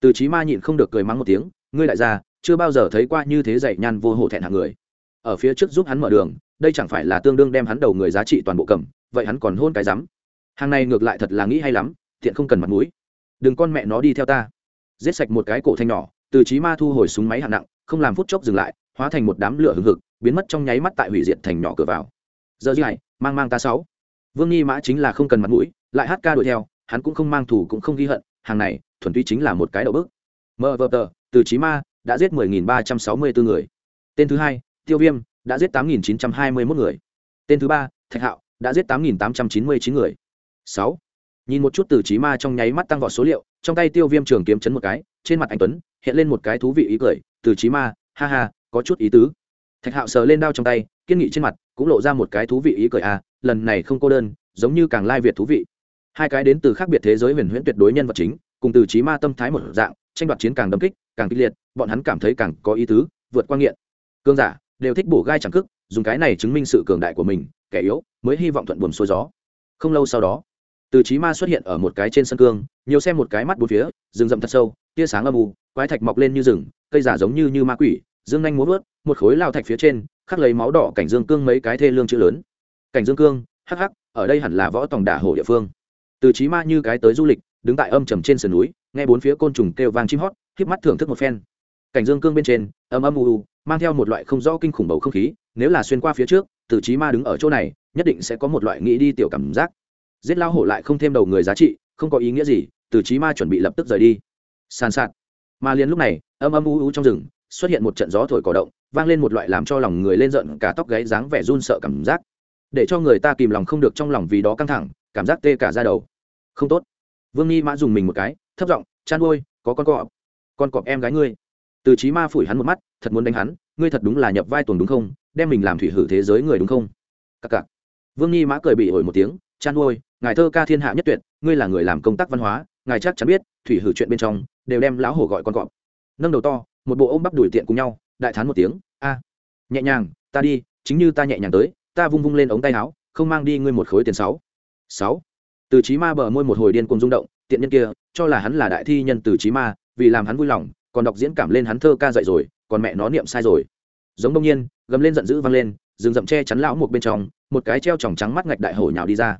Từ trí ma nhịn không được cười mắng một tiếng ngươi đại gia, chưa bao giờ thấy qua như thế dạy nhan vô hổ thẹn hạng người. Ở phía trước giúp hắn mở đường đây chẳng phải là tương đương đem hắn đầu người giá trị toàn bộ cầm vậy hắn còn hôn cái rắm. Hàng này ngược lại thật là nghĩ hay lắm thiện không cần mặt mũi. Đừng con mẹ nó đi theo ta. Giết sạch một cái cổ thanh nhỏ từ trí ma thu hồi súng máy hạng nặng không làm phút chốc dừng lại hóa thành một đám lửa hừng hực biến mất trong nháy mắt tại hủy diệt thành nhỏ cửa vào. Giờ này, mang mang ta sáu. Vương nghi mã chính là không cần mặt mũi lại hát ca đuổi theo hắn cũng không mang thủ cũng không ghi hận, hàng này, thuần túy chính là một cái đầu bước mờ vờ tờ, từ trí ma, đã giết 10.364 người. Tên thứ hai, tiêu viêm, đã giết 8.921 người. Tên thứ ba, thạch hạo, đã giết 8.899 người. Sáu, nhìn một chút từ trí ma trong nháy mắt tăng vọt số liệu, trong tay tiêu viêm trường kiếm chấn một cái, trên mặt anh tuấn, hiện lên một cái thú vị ý cười, từ trí ma, ha ha, có chút ý tứ. Thạch hạo sờ lên đao trong tay, kiên nghị trên mặt, cũng lộ ra một cái thú vị ý cười à lần này không cô đơn, giống như càng lai việt thú vị hai cái đến từ khác biệt thế giới huyền huyễn tuyệt đối nhân vật chính, cùng từ trí ma tâm thái một dạng, tranh đoạt chiến càng đâm kích, càng kịch liệt, bọn hắn cảm thấy càng có ý tứ, vượt qua nghiện. Cương giả đều thích bổ gai chẳng cức dùng cái này chứng minh sự cường đại của mình, kẻ yếu mới hy vọng thuận buồm xuôi gió. Không lâu sau đó, từ trí ma xuất hiện ở một cái trên sân cương, nhiều xem một cái mắt bốn phía, rừng rậm thật sâu, tia sáng âm u, quái thạch mọc lên như rừng, cây giả giống như như ma quỷ, dương nhanh múa vớt, một khối lao thạch phía trên, khắc lấy máu đỏ cảnh dương cương mấy cái thê lương chữ lớn. Cảnh dương cương, hắc hắc, ở đây hẳn là võ tòng đả hổ địa phương từ trí ma như cái tới du lịch, đứng tại âm trầm trên sườn núi, nghe bốn phía côn trùng kêu vang chim hót, híp mắt thưởng thức một phen. Cảnh dương cương bên trên, âm âm u u, mang theo một loại không rõ kinh khủng bầu không khí, nếu là xuyên qua phía trước, từ trí ma đứng ở chỗ này, nhất định sẽ có một loại nghĩ đi tiểu cảm giác. Giết lao hổ lại không thêm đầu người giá trị, không có ý nghĩa gì, từ trí ma chuẩn bị lập tức rời đi. Sàn sạt. Mà liền lúc này, âm âm u u trong rừng, xuất hiện một trận gió thổi cỏ động, vang lên một loại làm cho lòng người lên giận, cả tóc gáy dáng vẻ run sợ cảm giác. Để cho người ta kìm lòng không được trong lòng vì đó căng thẳng, cảm giác tê cả ra đầu không tốt. Vương nghi mã dùng mình một cái, thấp giọng chăn ôi có con cọp. Con cọp em gái ngươi. Từ trí ma phủi hắn một mắt, thật muốn đánh hắn, ngươi thật đúng là nhập vai tuồng đúng không? Đem mình làm thủy hử thế giới người đúng không? Cặc cặc. Vương nghi mã cười bị ổi một tiếng chăn ôi ngài thơ ca thiên hạ nhất tuyệt, ngươi là người làm công tác văn hóa, ngài chắc chắn biết, thủy hử chuyện bên trong, đều đem lão hổ gọi con cọp. Nâng đầu to, một bộ ôm bắp đuổi tiện cùng nhau, đại thán một tiếng, a, nhẹ nhàng, ta đi, chính như ta nhẹ nhàng tới, ta vung vung lên ống tay áo, không mang đi ngươi một khối tiền sáu. Sáu? Từ trí ma bờ môi một hồi điên cuồng rung động, tiện nhân kia, cho là hắn là đại thi nhân từ trí ma, vì làm hắn vui lòng, còn đọc diễn cảm lên hắn thơ ca dạy rồi, còn mẹ nó niệm sai rồi. Giống đông nhiên, gầm lên giận dữ vang lên, rừng rậm che chắn lão một bên trong, một cái treo tròng trắng mắt ngạch đại hổ nhào đi ra.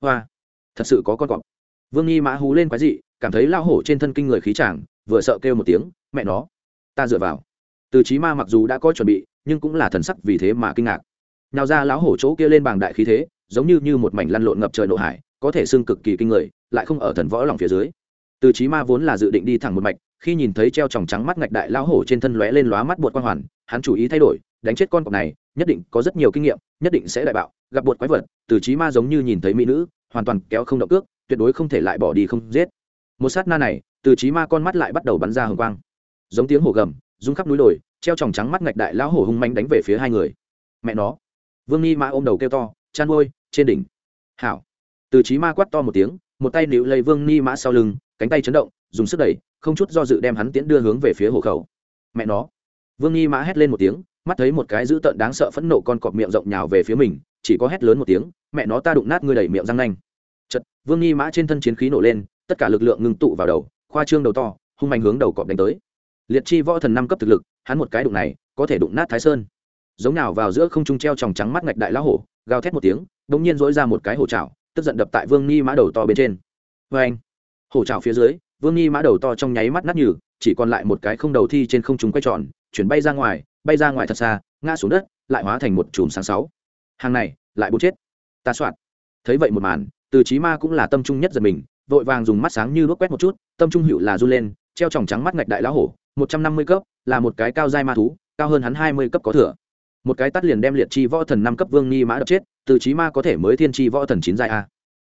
Hoa, thật sự có con cọp. Vương nghi mã hú lên quái dị, cảm thấy lão hổ trên thân kinh người khí chàng, vừa sợ kêu một tiếng, mẹ nó, ta dựa vào. Từ trí ma mặc dù đã có chuẩn bị, nhưng cũng là thần sắc vì thế mà kinh ngạc. Nào ra lão hổ chỗ kia lên bằng đại khí thế, giống như như một mảnh lăn lộn ngập trời nội hải có thể xưng cực kỳ kinh người, lại không ở thần võ lòng phía dưới. Từ trí ma vốn là dự định đi thẳng một mạch, khi nhìn thấy treo tròng trắng mắt ngạch đại lão hổ trên thân lóe lên lóa mắt bột quang hoàn, hắn chủ ý thay đổi, đánh chết con cọp này, nhất định có rất nhiều kinh nghiệm, nhất định sẽ đại bạo, gặp bột quái vật, từ trí ma giống như nhìn thấy mỹ nữ, hoàn toàn kéo không động cước, tuyệt đối không thể lại bỏ đi không giết. Một sát na này, từ trí ma con mắt lại bắt đầu bắn ra hồng quang. Giống tiếng hổ gầm, rung khắp núi đồi, treo tròng trắng mắt ngạch đại lão hổ hung manh đánh về phía hai người. Mẹ nó! Vương nghi ma ôm đầu kêu to, chan môi trên đỉnh. Hảo từ trí ma quát to một tiếng, một tay níu lấy vương ni mã sau lưng, cánh tay chấn động, dùng sức đẩy, không chút do dự đem hắn tiễn đưa hướng về phía hộ khẩu. Mẹ nó! Vương ni mã hét lên một tiếng, mắt thấy một cái dữ tợn đáng sợ phẫn nộ con cọp miệng rộng nhào về phía mình, chỉ có hét lớn một tiếng, mẹ nó, ta đụng nát ngươi đẩy miệng răng nanh. Chật vương nghi mã trên thân chiến khí nổ lên, tất cả lực lượng ngưng tụ vào đầu, khoa trương đầu to, hung mạnh hướng đầu cọp đánh tới. Liệt chi võ thần năm cấp thực lực, hắn một cái đụng này, có thể đụng nát thái sơn. Giống nào vào giữa không trung treo tròng trắng mắt ngạch đại lão hổ, gào thét một tiếng đ nhiên dỗi ra một cái hổ trào tức giận đập tại vương nghi mã đầu to bên trên. Vê anh, hổ trào phía dưới, vương nghi mã đầu to trong nháy mắt nát nhừ, chỉ còn lại một cái không đầu thi trên không trung quay tròn, chuyển bay ra ngoài, bay ra ngoài thật xa, ngã xuống đất, lại hóa thành một chùm sáng sáu. Hàng này, lại bố chết. Ta soạn. Thấy vậy một màn, từ trí ma cũng là tâm trung nhất giật mình, vội vàng dùng mắt sáng như đốt quét một chút, tâm trung hữu là run lên, treo tròng trắng mắt ngạch đại lão hổ, một trăm năm mươi cấp, là một cái cao dai ma thú, cao hơn hắn hai mươi cấp có thừa một cái tắt liền đem liệt chi võ thần năm cấp vương nghi mã đập chết, từ trí ma có thể mới thiên chi võ thần chín giai a.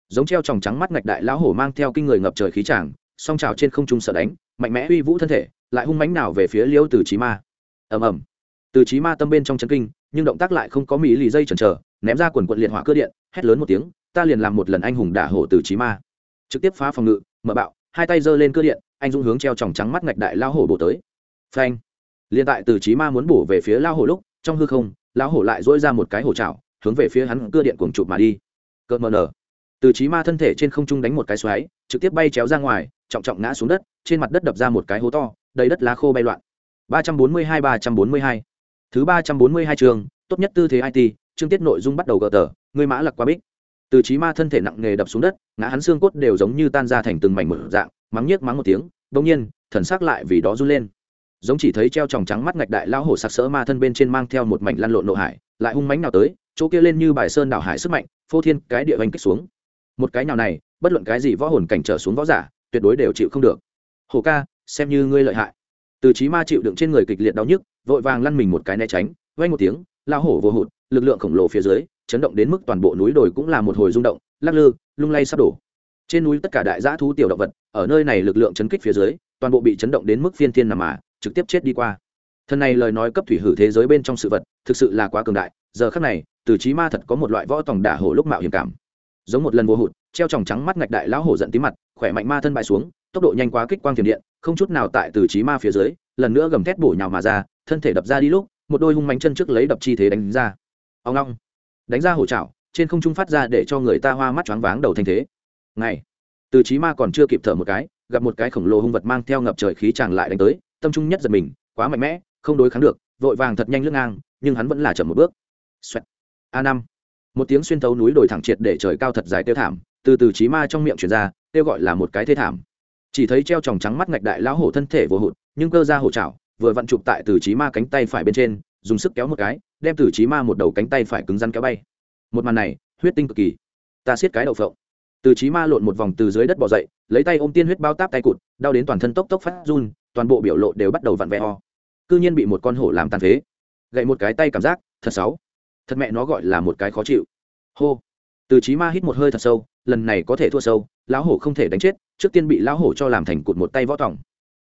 Giống treo tròng trắng mắt ngạch đại lão hổ mang theo kinh người ngập trời khí tràng, song trào trên không trung sợ đánh, mạnh mẽ uy vũ thân thể, lại hung mánh nào về phía liêu từ trí ma. Ầm ầm. Từ trí ma tâm bên trong chân kinh, nhưng động tác lại không có mỹ lì dây chần chờ, ném ra quần quận liệt hỏa cơ điện, hét lớn một tiếng, ta liền làm một lần anh hùng đả hổ từ trí ma. Trực tiếp phá phòng ngự, mở bạo, hai tay giơ lên cơ điện, anh dũng hướng treo tròng trắng mắt ngạch đại lao hổ bổ tới. Phanh. Liền tại từ trí ma muốn bổ về phía lao hổ lúc trong hư không, lão hổ lại dỗi ra một cái hổ trào hướng về phía hắn cưa điện cuồng chụp mà đi. Cợt mờ nở. Từ trí ma thân thể trên không trung đánh một cái xoáy, trực tiếp bay chéo ra ngoài, trọng trọng ngã xuống đất, trên mặt đất đập ra một cái hố to, đầy đất lá khô bay loạn. Ba trăm bốn mươi hai, ba trăm bốn mươi hai. Thứ ba trăm bốn mươi hai trường, tốt nhất tư thế it chương tiết nội dung bắt đầu gỡ tờ, người mã lặc qua bích. Từ trí ma thân thể nặng nề đập xuống đất, ngã hắn xương cốt đều giống như tan ra thành từng mảnh mở dạng, mắng nhiếc mắng một tiếng đông nhiên, thần sắc lại vì đó run lên giống chỉ thấy treo tròng trắng mắt ngạch đại lao hổ sặc sỡ ma thân bên trên mang theo một mảnh lăn lộn nộ hải, lại hung mánh nào tới, chỗ kia lên như bài sơn đảo hải sức mạnh, phô thiên cái địa oanh kích xuống. Một cái nào này, bất luận cái gì võ hồn cảnh trở xuống võ giả, tuyệt đối đều chịu không được. Hổ ca, xem như ngươi lợi hại. Từ trí ma chịu đựng trên người kịch liệt đau nhức, vội vàng lăn mình một cái né tránh vay một tiếng lao hổ vô hụt, lực lượng khổng lồ phía dưới, chấn động đến mức toàn bộ núi đồi cũng là một hồi rung động, lắc lư, lung lay sắp đổ. Trên núi tất cả đại giã thú tiểu động vật, ở nơi này lực lượng chấn kích phía dưới, toàn bộ bị chấn động đến mức phiên thiên nằm mà trực tiếp chết đi qua. Thân này lời nói cấp thủy hử thế giới bên trong sự vật thực sự là quá cường đại giờ khắc này từ trí ma thật có một loại võ tòng đả hổ lúc mạo hiểm cảm. Giống một lần vô hụt treo tròng trắng mắt ngạch đại lão hổ giận tí mặt khỏe mạnh ma thân bại xuống tốc độ nhanh quá kích quang thiểm điện không chút nào tại từ trí ma phía dưới lần nữa gầm thét bổ nhào mà ra thân thể đập ra đi lúc một đôi hung mánh chân trước lấy đập chi thế đánh ra. Ông long đánh ra hổ chảo, trên không trung phát ra để cho người ta hoa mắt choáng váng đầu thanh thế. Ngày từ trí ma còn chưa kịp thở một cái gặp một cái khổng lồ hung vật mang theo ngập trời khí tràng lại đánh tới tâm trung nhất giật mình, quá mạnh mẽ, không đối kháng được, vội vàng thật nhanh lưng ngang, nhưng hắn vẫn là chậm một bước. Xoẹt. a năm. Một tiếng xuyên thấu núi đồi thẳng triệt để trời cao thật dài tiêu thảm, từ từ trí ma trong miệng truyền ra tiêu gọi là một cái thê thảm. Chỉ thấy treo tròng trắng mắt ngạch đại lão hổ thân thể vô hụt, nhưng cơ ra hổ chảo, vừa vặn chụp tại từ trí ma cánh tay phải bên trên, dùng sức kéo một cái, đem từ trí ma một đầu cánh tay phải cứng rắn kéo bay. Một màn này, huyết tinh cực kỳ. Ta siết cái đậu phộng. Từ trí ma lộn một vòng từ dưới đất bỏ dậy lấy tay ôm tiên huyết bao táp tay cụt, đau đến toàn thân tốc tốc phát run, toàn bộ biểu lộ đều bắt đầu vặn vẹ ho cư nhiên bị một con hổ làm tàn phế. Gậy một cái tay cảm giác, thật xấu. Thật mẹ nó gọi là một cái khó chịu. Hô. Từ trí ma hít một hơi thật sâu, lần này có thể thua sâu, lão hổ không thể đánh chết, trước tiên bị lão hổ cho làm thành cụt một tay võ tỏng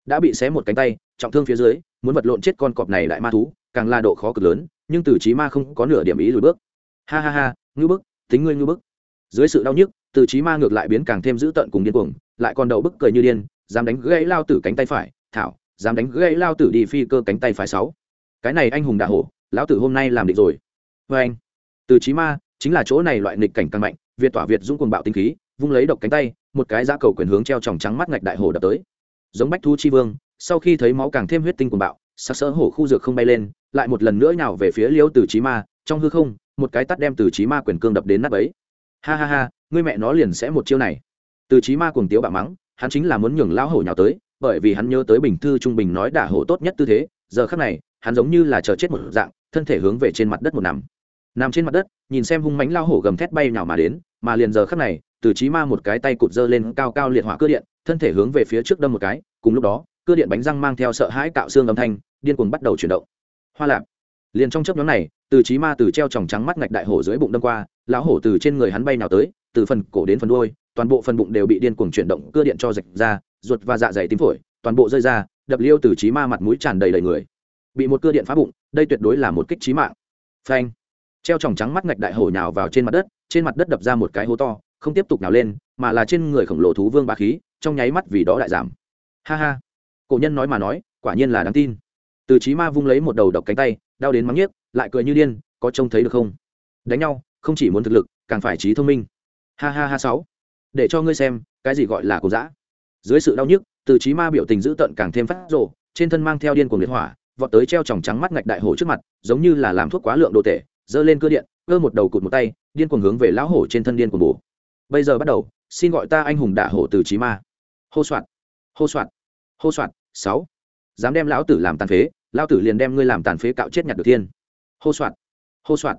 đã bị xé một cánh tay, trọng thương phía dưới, muốn vật lộn chết con cọp này lại ma thú, càng là độ khó cực lớn, nhưng từ trí ma không có nửa điểm ý lùi bước. Ha ha ha, ngư bức, tính ngươi ngư bức. Dưới sự đau nhức, từ trí ma ngược lại biến càng thêm dữ tợn cùng điên cuồng lại còn đầu bức cười như điên, dám đánh gãy lao tử cánh tay phải, thảo, dám đánh gãy lao tử đi phi cơ cánh tay phải sáu. Cái này anh hùng đạ hổ, lão tử hôm nay làm định rồi. Vê anh, từ chí ma, chính là chỗ này loại nghịch cảnh càng mạnh, việt tỏa việt dũng cuồng bạo tinh khí, vung lấy độc cánh tay, một cái giã cầu quyền hướng treo tròng trắng mắt ngạch đại hồ đập tới. Giống bách thu chi vương, sau khi thấy máu càng thêm huyết tinh cuồng bạo, sắc sỡ hổ khu dược không bay lên, lại một lần nữa nhào về phía liêu từ chí ma, trong hư không, một cái tắt đem từ chí ma quyền cương đập đến nát ấy ha ha ha, ngươi mẹ nó liền sẽ một chiêu này từ trí ma cuồng tiếu bạo mắng, hắn chính là muốn nhường lão hổ nhào tới, bởi vì hắn nhớ tới bình thư trung bình nói đả hổ tốt nhất tư thế, giờ khắc này, hắn giống như là chờ chết một dạng, thân thể hướng về trên mặt đất một nằm. Nằm trên mặt đất, nhìn xem hung mánh lao hổ gầm thét bay nào mà đến, mà liền giờ khắc này, từ trí ma một cái tay cụt dơ lên cao cao liệt hỏa cơ điện, thân thể hướng về phía trước đâm một cái, cùng lúc đó cơ điện bánh răng mang theo sợ hãi cạo xương âm thanh, điên cuồng bắt đầu chuyển động. Hoa lạp. Liền trong chấp nhóm này, từ trí ma từ treo tròng trắng mắt ngạch đại hổ dưới bụng đâm qua, lão hổ từ trên người hắn bay nào tới, từ phần cổ đến phần đuôi toàn bộ phần bụng đều bị điên cuồng chuyển động cơ điện cho rạch ra, ruột và dạ dày tím phổi, toàn bộ rơi ra, đập liêu từ trí ma mặt mũi tràn đầy đầy người. Bị một cơ điện phá bụng, đây tuyệt đối là một kích trí mạng. Phanh. Treo tròng trắng mắt ngạch đại hổ nhào vào trên mặt đất, trên mặt đất đập ra một cái hố to, không tiếp tục nào lên, mà là trên người khổng lồ thú vương ba khí, trong nháy mắt vì đó lại giảm. Ha ha. Cổ nhân nói mà nói, quả nhiên là đáng tin. Từ trí ma vung lấy một đầu độc cánh tay, đau đến mắng nhiếc, lại cười như điên, có trông thấy được không? Đánh nhau, không chỉ muốn thực lực, càng phải trí thông minh. Ha ha ha sáu để cho ngươi xem, cái gì gọi là cổ dã. Dưới sự đau nhức, từ trí ma biểu tình dữ tợn càng thêm phát rộ trên thân mang theo điên cuồng liệt hỏa, vọt tới treo tròng trắng mắt ngạch đại hổ trước mặt, giống như là làm thuốc quá lượng đồ tể, giơ lên cơ điện, cơ một đầu cụt một tay, điên cuồng hướng về lão hổ trên thân điên cuồng bổ. Bây giờ bắt đầu, xin gọi ta anh hùng đả hổ từ trí ma. Hô soạn hô soạn hô soạn sáu. Dám đem lão tử làm tàn phế, lão tử liền đem ngươi làm tàn phế cạo chết nhặt được thiên. Hô soạn hô soạn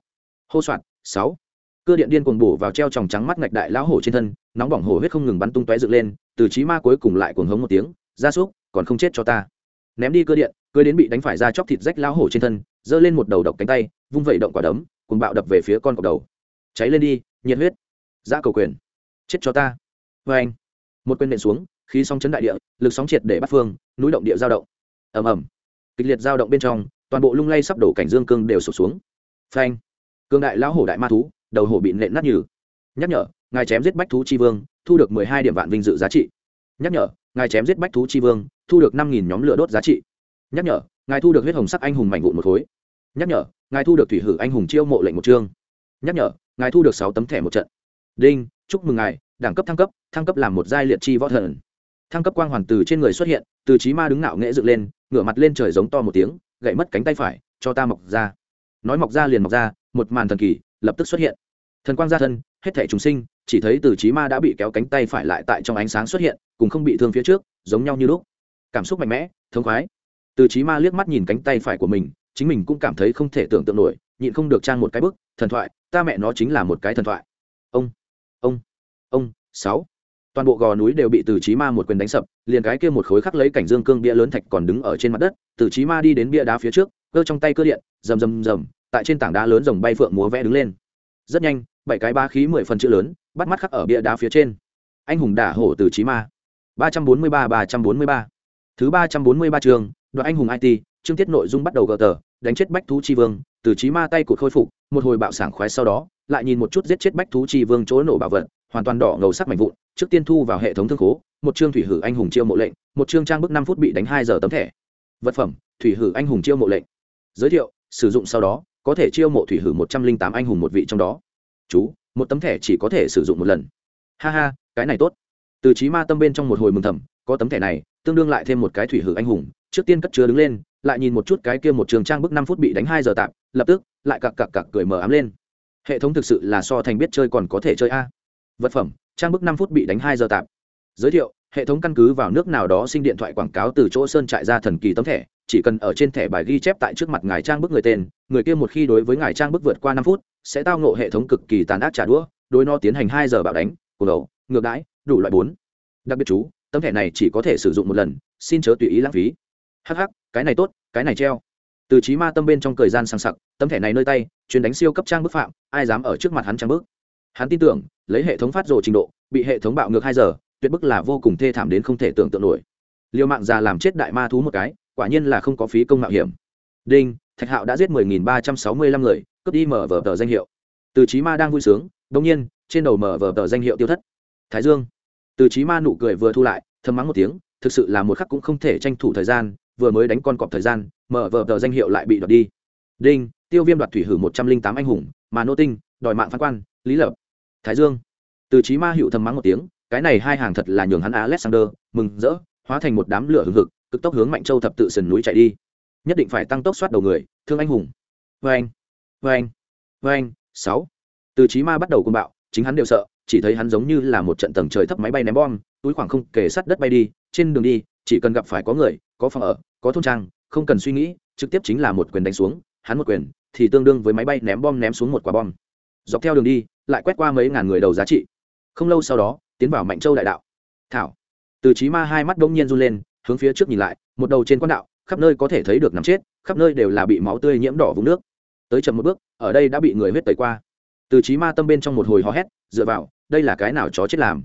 hô soạn sáu cơ điện điên cuồng bổ vào treo tròng trắng mắt ngạch đại lão hổ trên thân, nóng bỏng hổ huyết không ngừng bắn tung tóe dựng lên, từ trí ma cuối cùng lại cuồng hống một tiếng ra súc, còn không chết cho ta. Ném đi cơ điện, cưới đến bị đánh phải ra chóc thịt rách lão hổ trên thân, giơ lên một đầu độc cánh tay, vung vẩy động quả đấm cùng bạo đập về phía con cọp đầu. Cháy lên đi, nhiệt huyết. Ra cầu quyền. Chết cho ta. Vê anh, một quyền nện xuống, khí sóng chấn đại địa, lực sóng triệt để bắt phương, núi động địa giao động. Ầm ầm. Kịch liệt giao động bên trong, toàn bộ lung lay sắp đổ cảnh dương cương đều sụp xuống. Phanh. Cương đại lão hổ đại ma thú đầu hổ bị nện nát nhừ. Nhắc nhở, ngài chém giết bách thú chi vương, thu được mười hai điểm vạn vinh dự giá trị. Nhắc nhở, ngài chém giết bách thú chi vương, thu được năm nghìn nhóm lửa đốt giá trị. Nhắc nhở, ngài thu được huyết hồng sắc anh hùng mảnh vụn một khối. Nhắc nhở, ngài thu được thủy hử anh hùng chiêu mộ lệnh một chương. Nhắc nhở, ngài thu được sáu tấm thẻ một trận. Đinh, chúc mừng ngài, đẳng cấp thăng cấp thăng cấp làm một giai liệt chi võ thần. Thăng cấp quang hoàn từ trên người xuất hiện, từ trí ma đứng nạo nghễ dựng lên, ngửa mặt lên trời giống to một tiếng, gậy mất cánh tay phải, cho ta mọc ra. Nói mọc ra liền mọc ra, một màn thần kỳ lập tức xuất hiện. Thần quang gia thân, hết thể chúng sinh, chỉ thấy từ trí ma đã bị kéo cánh tay phải lại tại trong ánh sáng xuất hiện, cùng không bị thương phía trước, giống nhau như lúc. Cảm xúc mạnh mẽ, thống khoái. Từ trí ma liếc mắt nhìn cánh tay phải của mình, chính mình cũng cảm thấy không thể tưởng tượng nổi, nhịn không được trang một cái bức, thần thoại, ta mẹ nó chính là một cái thần thoại. Ông ông ông, sáu. Toàn bộ gò núi đều bị từ trí ma một quyền đánh sập, liền cái kia một khối khắc lấy cảnh dương cương bia lớn thạch còn đứng ở trên mặt đất, từ trí ma đi đến bia đá phía trước, cơ trong tay cơ điện, rầm rầm rầm tại trên tảng đá lớn rồng bay phượng múa vẽ đứng lên. Rất nhanh, bảy cái ba khí mười phần chữ lớn, bắt mắt khắc ở bia đá phía trên. Anh hùng đả hổ từ trí ma. Ba trăm bốn mươi ba ba trăm bốn mươi ba. Thứ ba trăm bốn mươi ba trường đoạn anh hùng it chương tiết nội dung bắt đầu gờ tờ, đánh chết bách thú chi vương, từ trí ma tay cụt khôi phục, một hồi bạo sảng khoái sau đó, lại nhìn một chút giết chết bách thú chi vương chỗ nổ bảo vật, hoàn toàn đỏ ngầu sắc mạnh vụn, trước tiên thu vào hệ thống thương khố, một chương thủy hử anh hùng chiêu mộ lệnh, một chương trang bức năm phút bị đánh hai giờ tấm thẻ. Vật phẩm, thủy hử anh hùng chiêu mộ lệnh. Giới thiệu, sử dụng sau đó có thể chiêu mộ thủy hử một trăm linh tám anh hùng một vị trong đó. Chú, một tấm thẻ chỉ có thể sử dụng một lần. Ha ha, cái này tốt. Từ trí ma tâm bên trong một hồi mừng thầm, có tấm thẻ này, tương đương lại thêm một cái thủy hử anh hùng, trước tiên cất chứa đứng lên, lại nhìn một chút cái kia một trường trang bức năm phút bị đánh hai giờ tạm, lập tức, lại cặc cặc cặc cười mờ ám lên. Hệ thống thực sự là so thành biết chơi còn có thể chơi a. Vật phẩm, trang bức năm phút bị đánh hai giờ tạm. Giới thiệu hệ thống căn cứ vào nước nào đó sinh điện thoại quảng cáo từ chỗ sơn trại ra thần kỳ tấm thẻ chỉ cần ở trên thẻ bài ghi chép tại trước mặt ngài trang bức người tên người kia một khi đối với ngài trang bức vượt qua năm phút sẽ tao ngộ hệ thống cực kỳ tàn ác trả đũa đối nó tiến hành hai giờ bạo đánh cổ đầu ngược đãi đủ loại bốn. Đặc biệt chú tấm thẻ này chỉ có thể sử dụng một lần xin chớ tùy ý lãng phí. Hắc hắc, cái này tốt cái này treo. Từ trí ma tâm bên trong thời gian sang sặc tấm thẻ này nơi tay chuyến đánh siêu cấp trang bức phạm ai dám ở trước mặt hắn trang bức? Hắn tin tưởng lấy hệ thống phát rồ trình độ bị hệ thống bạo ngược hai giờ tuyệt bức là vô cùng thê thảm đến không thể tưởng tượng nổi. Liều mạng già làm chết đại ma thú một cái, quả nhiên là không có phí công mạo hiểm. Đinh, thạch hạo đã giết mười nghìn ba trăm sáu mươi lăm người, cướp đi mở vở tờ danh hiệu. Từ trí ma đang vui sướng đông nhiên, trên đầu mở vở tờ danh hiệu tiêu thất. Thái dương. Từ trí ma nụ cười vừa thu lại, thầm mắng một tiếng, thực sự là một khắc cũng không thể tranh thủ thời gian, vừa mới đánh con cọp thời gian, mở vở tờ danh hiệu lại bị đoạt đi. Đinh, tiêu viêm đoạt thủy hử một trăm linh tám anh hùng, mà nô tinh, đòi mạng phán quan, lý lập. Thái dương. Từ trí ma hiệu thầm mắng một tiếng cái này hai hàng thật là nhường hắn alexander mừng rỡ, hóa thành một đám lửa hừng hực, cực tốc hướng mạnh châu thập tự sườn núi chạy đi. Nhất định phải tăng tốc soát đầu người, thương anh hùng. Vê anh vê anh vê anh sáu. Từ trí ma bắt đầu côn bạo, chính hắn đều sợ, chỉ thấy hắn giống như là một trận tầng trời thấp máy bay ném bom, túi khoảng không kề sát đất bay đi, trên đường đi, chỉ cần gặp phải có người, có phòng ở, có thôn trang, không cần suy nghĩ, trực tiếp chính là một quyền đánh xuống, hắn một quyền, thì tương đương với máy bay ném bom ném xuống một quả bom. Dọc theo đường đi, lại quét qua mấy ngàn người đầu giá trị. Không lâu sau đó tiến vào mạnh châu đại đạo. Thảo. Từ trí ma hai mắt đông nhiên run lên, hướng phía trước nhìn lại, một đầu trên quan đạo, khắp nơi có thể thấy được nằm chết, khắp nơi đều là bị máu tươi nhiễm đỏ vùng nước. Tới chậm một bước, ở đây đã bị người huyết tẩy qua. Từ trí ma tâm bên trong một hồi hò hét, dựa vào, đây là cái nào chó chết làm?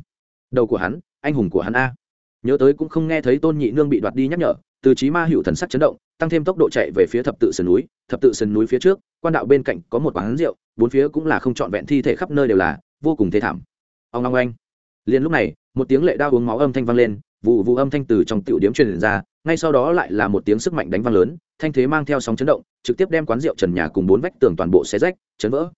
Đầu của hắn, anh hùng của hắn a. Nhớ tới cũng không nghe thấy tôn nhị nương bị đoạt đi nhắc nhở, từ trí ma hữu thần sắc chấn động, tăng thêm tốc độ chạy về phía thập tự sườn núi, thập tự sườn núi phía trước, quan đạo bên cạnh có một quán rượu, bốn phía cũng là không trọn vẹn thi thể khắp nơi đều là, vô cùng thê thảm. Ông long anh liền lúc này, một tiếng lệ đao uống máu âm thanh vang lên vụ vụ âm thanh từ trong tiểu điếm truyền ra, ngay sau đó lại là một tiếng sức mạnh đánh vang lớn, thanh thế mang theo sóng chấn động, trực tiếp đem quán rượu trần nhà cùng bốn vách tường toàn bộ xé rách, chấn vỡ.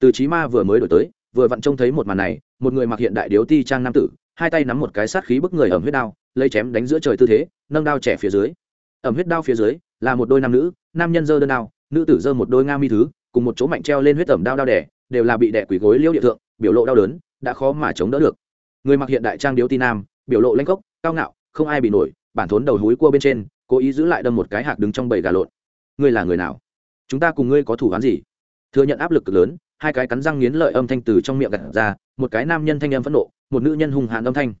Từ trí ma vừa mới đổi tới, vừa vặn trông thấy một màn này, một người mặc hiện đại điếu ti trang nam tử, hai tay nắm một cái sát khí bức người ẩm huyết đao, lấy chém đánh giữa trời tư thế, nâng đao trẻ phía dưới. Ẩm huyết đao phía dưới, là một đôi nam nữ, nam nhân dơ đơn đao, nữ tử dơ một đôi nga mi thứ, cùng một chỗ mạnh treo lên huyết ẩm đao đao đẻ, đều là bị đẻ quỷ gối liêu địa thượng, biểu lộ đau đớn, đã khó mà chống đỡ được người mặc hiện đại trang điếu ti nam, biểu lộ lanh cốc cao ngạo, không ai bị nổi, bản thốn đầu húi cua bên trên, cố ý giữ lại đâm một cái hạc đứng trong bầy gà lộn. Ngươi là người nào? Chúng ta cùng ngươi có thủ án gì? Thừa nhận áp lực cực lớn, hai cái cắn răng nghiến lợi âm thanh từ trong miệng gặt ra, một cái nam nhân thanh âm phẫn nộ, một nữ nhân hung hãn âm thanh.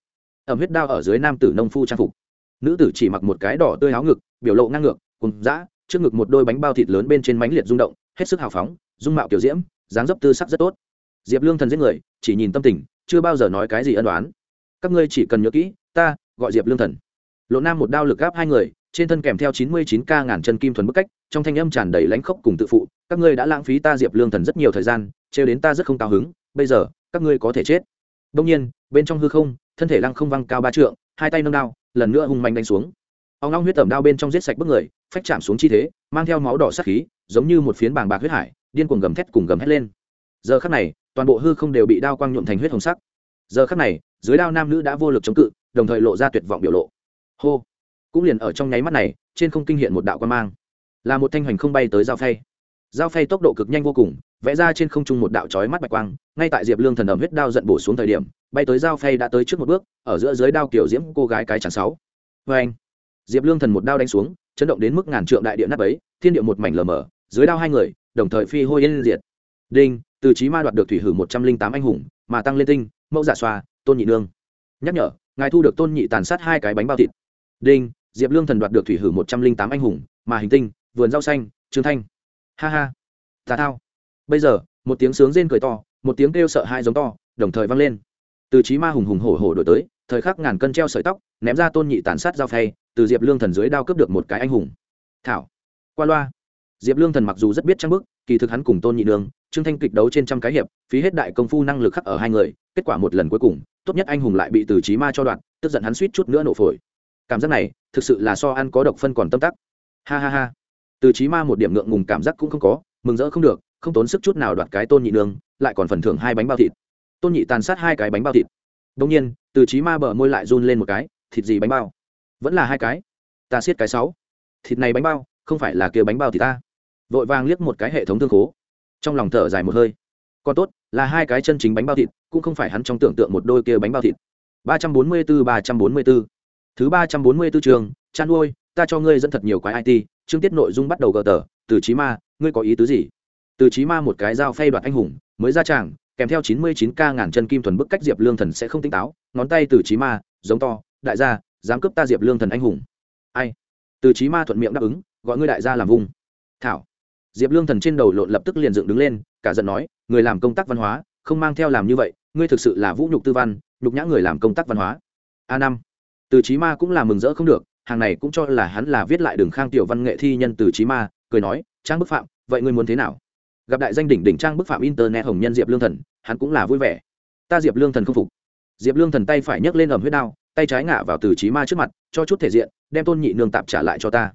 Ẩm huyết đao ở dưới nam tử nông phu trang phục. Nữ tử chỉ mặc một cái đỏ tươi áo ngực, biểu lộ ngang ngược cùng dã, trước ngực một đôi bánh bao thịt lớn bên trên mánh liệt rung động, hết sức hào phóng, dung mạo kiểu diễm, dáng dấp tư sắc rất tốt. Diệp lương thần giết người, chỉ nhìn tâm tình chưa bao giờ nói cái gì ân đoán các ngươi chỉ cần nhớ kỹ, ta, gọi diệp lương thần. Lộ nam một đao lực gáp hai người, trên thân kèm theo chín mươi chín k ngàn chân kim thuần bức cách, trong thanh âm tràn đầy lãnh khốc cùng tự phụ, các ngươi đã lãng phí ta diệp lương thần rất nhiều thời gian, trêu đến ta rất không cao hứng, bây giờ, các ngươi có thể chết. Đông nhiên, bên trong hư không, thân thể lăng không văng cao ba trượng, hai tay nâng đao, lần nữa hung mạnh đánh xuống. Ông long huyết tẩm đao bên trong giết sạch bức người, phách chạm xuống chi thế, mang theo máu đỏ sắc khí, giống như một phiến bàng bạc huyết hải, điên cuồng gầm thét cùng gầm hét lên. Giờ khắc này toàn bộ hư không đều bị đao quang nhuộm thành huyết hồng sắc. Giờ khắc này, dưới đao nam nữ đã vô lực chống cự, đồng thời lộ ra tuyệt vọng biểu lộ. Hô! Cũng liền ở trong nháy mắt này, trên không kinh hiện một đạo quan mang. Là một thanh hoành không bay tới dao phay. Dao phay tốc độ cực nhanh vô cùng, vẽ ra trên không trung một đạo chói mắt bạch quang, ngay tại diệp lương thần ẩm huyết đao giận bổ xuống thời điểm, bay tới dao phay đã tới trước một bước, ở giữa dưới đao kiểu diễm cô gái cái chẳng sáu. Vê anh diệp lương thần một đao đánh xuống, chấn động đến mức ngàn trượng đại điện nắp ấy thiên địa một mảnh lờ mờ, dưới đao hai người, đồng thời phi hôi yên diệt. Đinh! Từ trí ma đoạt được thủy hử một trăm linh tám anh hùng, mà tăng lên tinh, mẫu giả xoa, tôn nhị nương. Nhắc nhở, ngài thu được tôn nhị tàn sát hai cái bánh bao thịt. Đinh, diệp lương thần đoạt được thủy hử một trăm linh tám anh hùng, mà hình tinh, vườn rau xanh, trương thanh. Ha ha. Tà thao. Bây giờ, một tiếng sướng rên cười to, một tiếng kêu sợ hai giống to, đồng thời vang lên. Từ trí ma hùng hùng hổ hổ đổi tới, thời khắc ngàn cân treo sợi tóc, ném ra tôn nhị tàn sát dao phay, từ diệp lương thần dưới đao cướp được một cái anh hùng. Thảo. Qua loa. Diệp lương thần mặc dù rất biết trang bức, kỳ thực hắn cùng tôn nhị nương trương thanh kịch đấu trên trăm cái hiệp, phí hết đại công phu năng lực khắc ở hai người, kết quả một lần cuối cùng, tốt nhất anh hùng lại bị từ trí ma cho đoạn, tức giận hắn suýt chút nữa nổ phổi. Cảm giác này, thực sự là so ăn có độc phân còn tâm tắc. Ha ha ha. Từ trí ma một điểm ngượng ngùng cảm giác cũng không có, mừng rỡ không được, không tốn sức chút nào đoạt cái tôn nhị nương, lại còn phần thưởng hai bánh bao thịt. Tôn nhị tàn sát hai cái bánh bao thịt. Đông nhiên, từ trí ma bờ môi lại run lên một cái, thịt gì bánh bao? Vẫn là hai cái. Ta siết cái sáu. Thịt này bánh bao, không phải là kia bánh bao thì ta. Vội vàng liếc một cái hệ thống thương khố trong lòng thở dài một hơi. Còn tốt, là hai cái chân chính bánh bao thịt, cũng không phải hắn trong tưởng tượng một đôi kia bánh bao thịt. Ba trăm bốn mươi bốn ba trăm bốn mươi bốn thứ ba trăm bốn mươi bốn trường chăn nuôi ta cho ngươi dẫn thật nhiều quái it chương tiết nội dung bắt đầu gờ tờ, từ trí ma, ngươi có ý tứ gì? Từ trí ma một cái dao phay đoạt anh hùng, mới ra tràng, kèm theo chín mươi chín k ngàn chân kim thuần bức cách diệp lương thần sẽ không tỉnh táo, ngón tay từ trí ma, giống to, đại gia, dám cướp ta diệp lương thần anh hùng. Ai? Từ trí ma thuận miệng đáp ứng, gọi ngươi đại gia làm vùng thảo diệp lương thần trên đầu lộn lập tức liền dựng đứng lên, cả giận nói, người làm công tác văn hóa, không mang theo làm như vậy, ngươi thực sự là vũ nhục tư văn, nhục nhã người làm công tác văn hóa. A năm, từ Chí ma cũng là mừng rỡ không được, hàng này cũng cho là hắn là viết lại đường khang tiểu văn nghệ thi nhân từ Chí ma, cười nói, trang bức phạm, vậy ngươi muốn thế nào? Gặp đại danh đỉnh đỉnh trang bức phạm internet hồng nhân diệp lương thần, hắn cũng là vui vẻ. Ta diệp lương thần không phục. Diệp lương thần tay phải nhấc lên ẩm huyết đao, tay trái ngã vào từ Chí ma trước mặt, cho chút thể diện, đem tôn nhị nương tạm trả lại cho ta.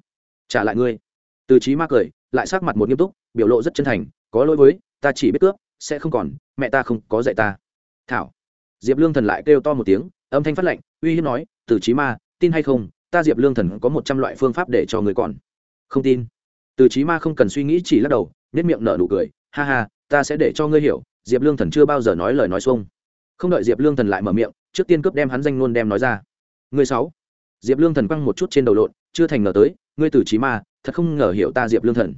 Trả lại ngươi. Từ Chí ma cười lại sắc mặt một nghiêm túc, biểu lộ rất chân thành, có lỗi với, ta chỉ biết cướp, sẽ không còn, mẹ ta không có dạy ta. Thảo. Diệp lương thần lại kêu to một tiếng, âm thanh phát lệnh, uy hiếp nói từ trí ma, tin hay không, ta diệp lương thần có một trăm loại phương pháp để cho người còn. Không tin. Từ trí ma không cần suy nghĩ, chỉ lắc đầu nếp miệng nở nụ cười, ha ha, ta sẽ để cho ngươi hiểu, diệp lương thần chưa bao giờ nói lời nói xuông. Không đợi diệp lương thần lại mở miệng, trước tiên cướp đem hắn danh nôn đem nói ra. Người sáu. Diệp lương thần quăng một chút trên đầu lộn, chưa thành ngờ tới, ngươi từ trí ma thật không ngờ hiểu ta diệp lương thần.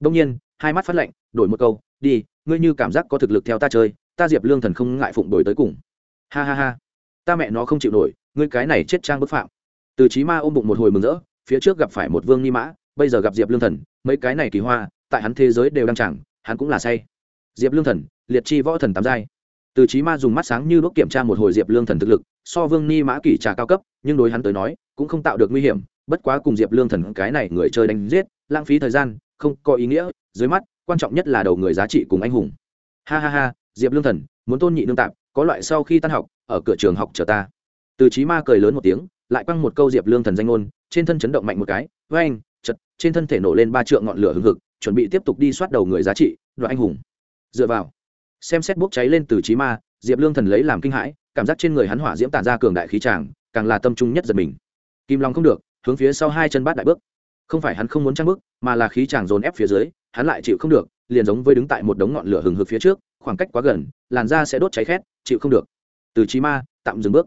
Đông nhiên, hai mắt phát lạnh, đổi một câu, đi, ngươi như cảm giác có thực lực theo ta chơi, ta diệp lương thần không ngại phụng đổi tới cùng. Ha ha ha. Ta mẹ nó không chịu nổi, ngươi cái này chết trang bức phạm. Từ trí ma ôm bụng một hồi mừng rỡ, phía trước gặp phải một vương ni mã, bây giờ gặp diệp lương thần, mấy cái này kỳ hoa, tại hắn thế giới đều đang chẳng, hắn cũng là say. Diệp lương thần, liệt chi võ thần tám giai. Từ trí ma dùng mắt sáng như đốt kiểm tra một hồi diệp lương thần thực lực, so vương ni mã kỷ trà cao cấp, nhưng đối hắn tới nói, cũng không tạo được nguy hiểm bất quá cùng diệp lương thần cái này người chơi đánh giết, lãng phí thời gian, không có ý nghĩa, dưới mắt, quan trọng nhất là đầu người giá trị cùng anh hùng. Ha ha ha, diệp lương thần, muốn tôn nhị nương tạm có loại sau khi tan học, ở cửa trường học chờ ta. Từ trí ma cười lớn một tiếng, lại quăng một câu diệp lương thần danh ngôn, trên thân chấn động mạnh một cái với anh chật, trên thân thể nổ lên ba trượng ngọn lửa hừng hực, chuẩn bị tiếp tục đi soát đầu người giá trị đoạn anh hùng. Dựa vào, xem xét bốc cháy lên từ trí ma, diệp lương thần lấy làm kinh hãi, cảm giác trên người hắn hỏa diễm tản ra cường đại khí tràng, càng là tâm trung nhất giật mình. Kim long không được hướng phía sau hai chân bát đại bước. Không phải hắn không muốn trang bước, mà là khí chàng dồn ép phía dưới, hắn lại chịu không được, liền giống với đứng tại một đống ngọn lửa hừng hực phía trước, khoảng cách quá gần, làn da sẽ đốt cháy khét, chịu không được. Từ trí ma, tạm dừng bước.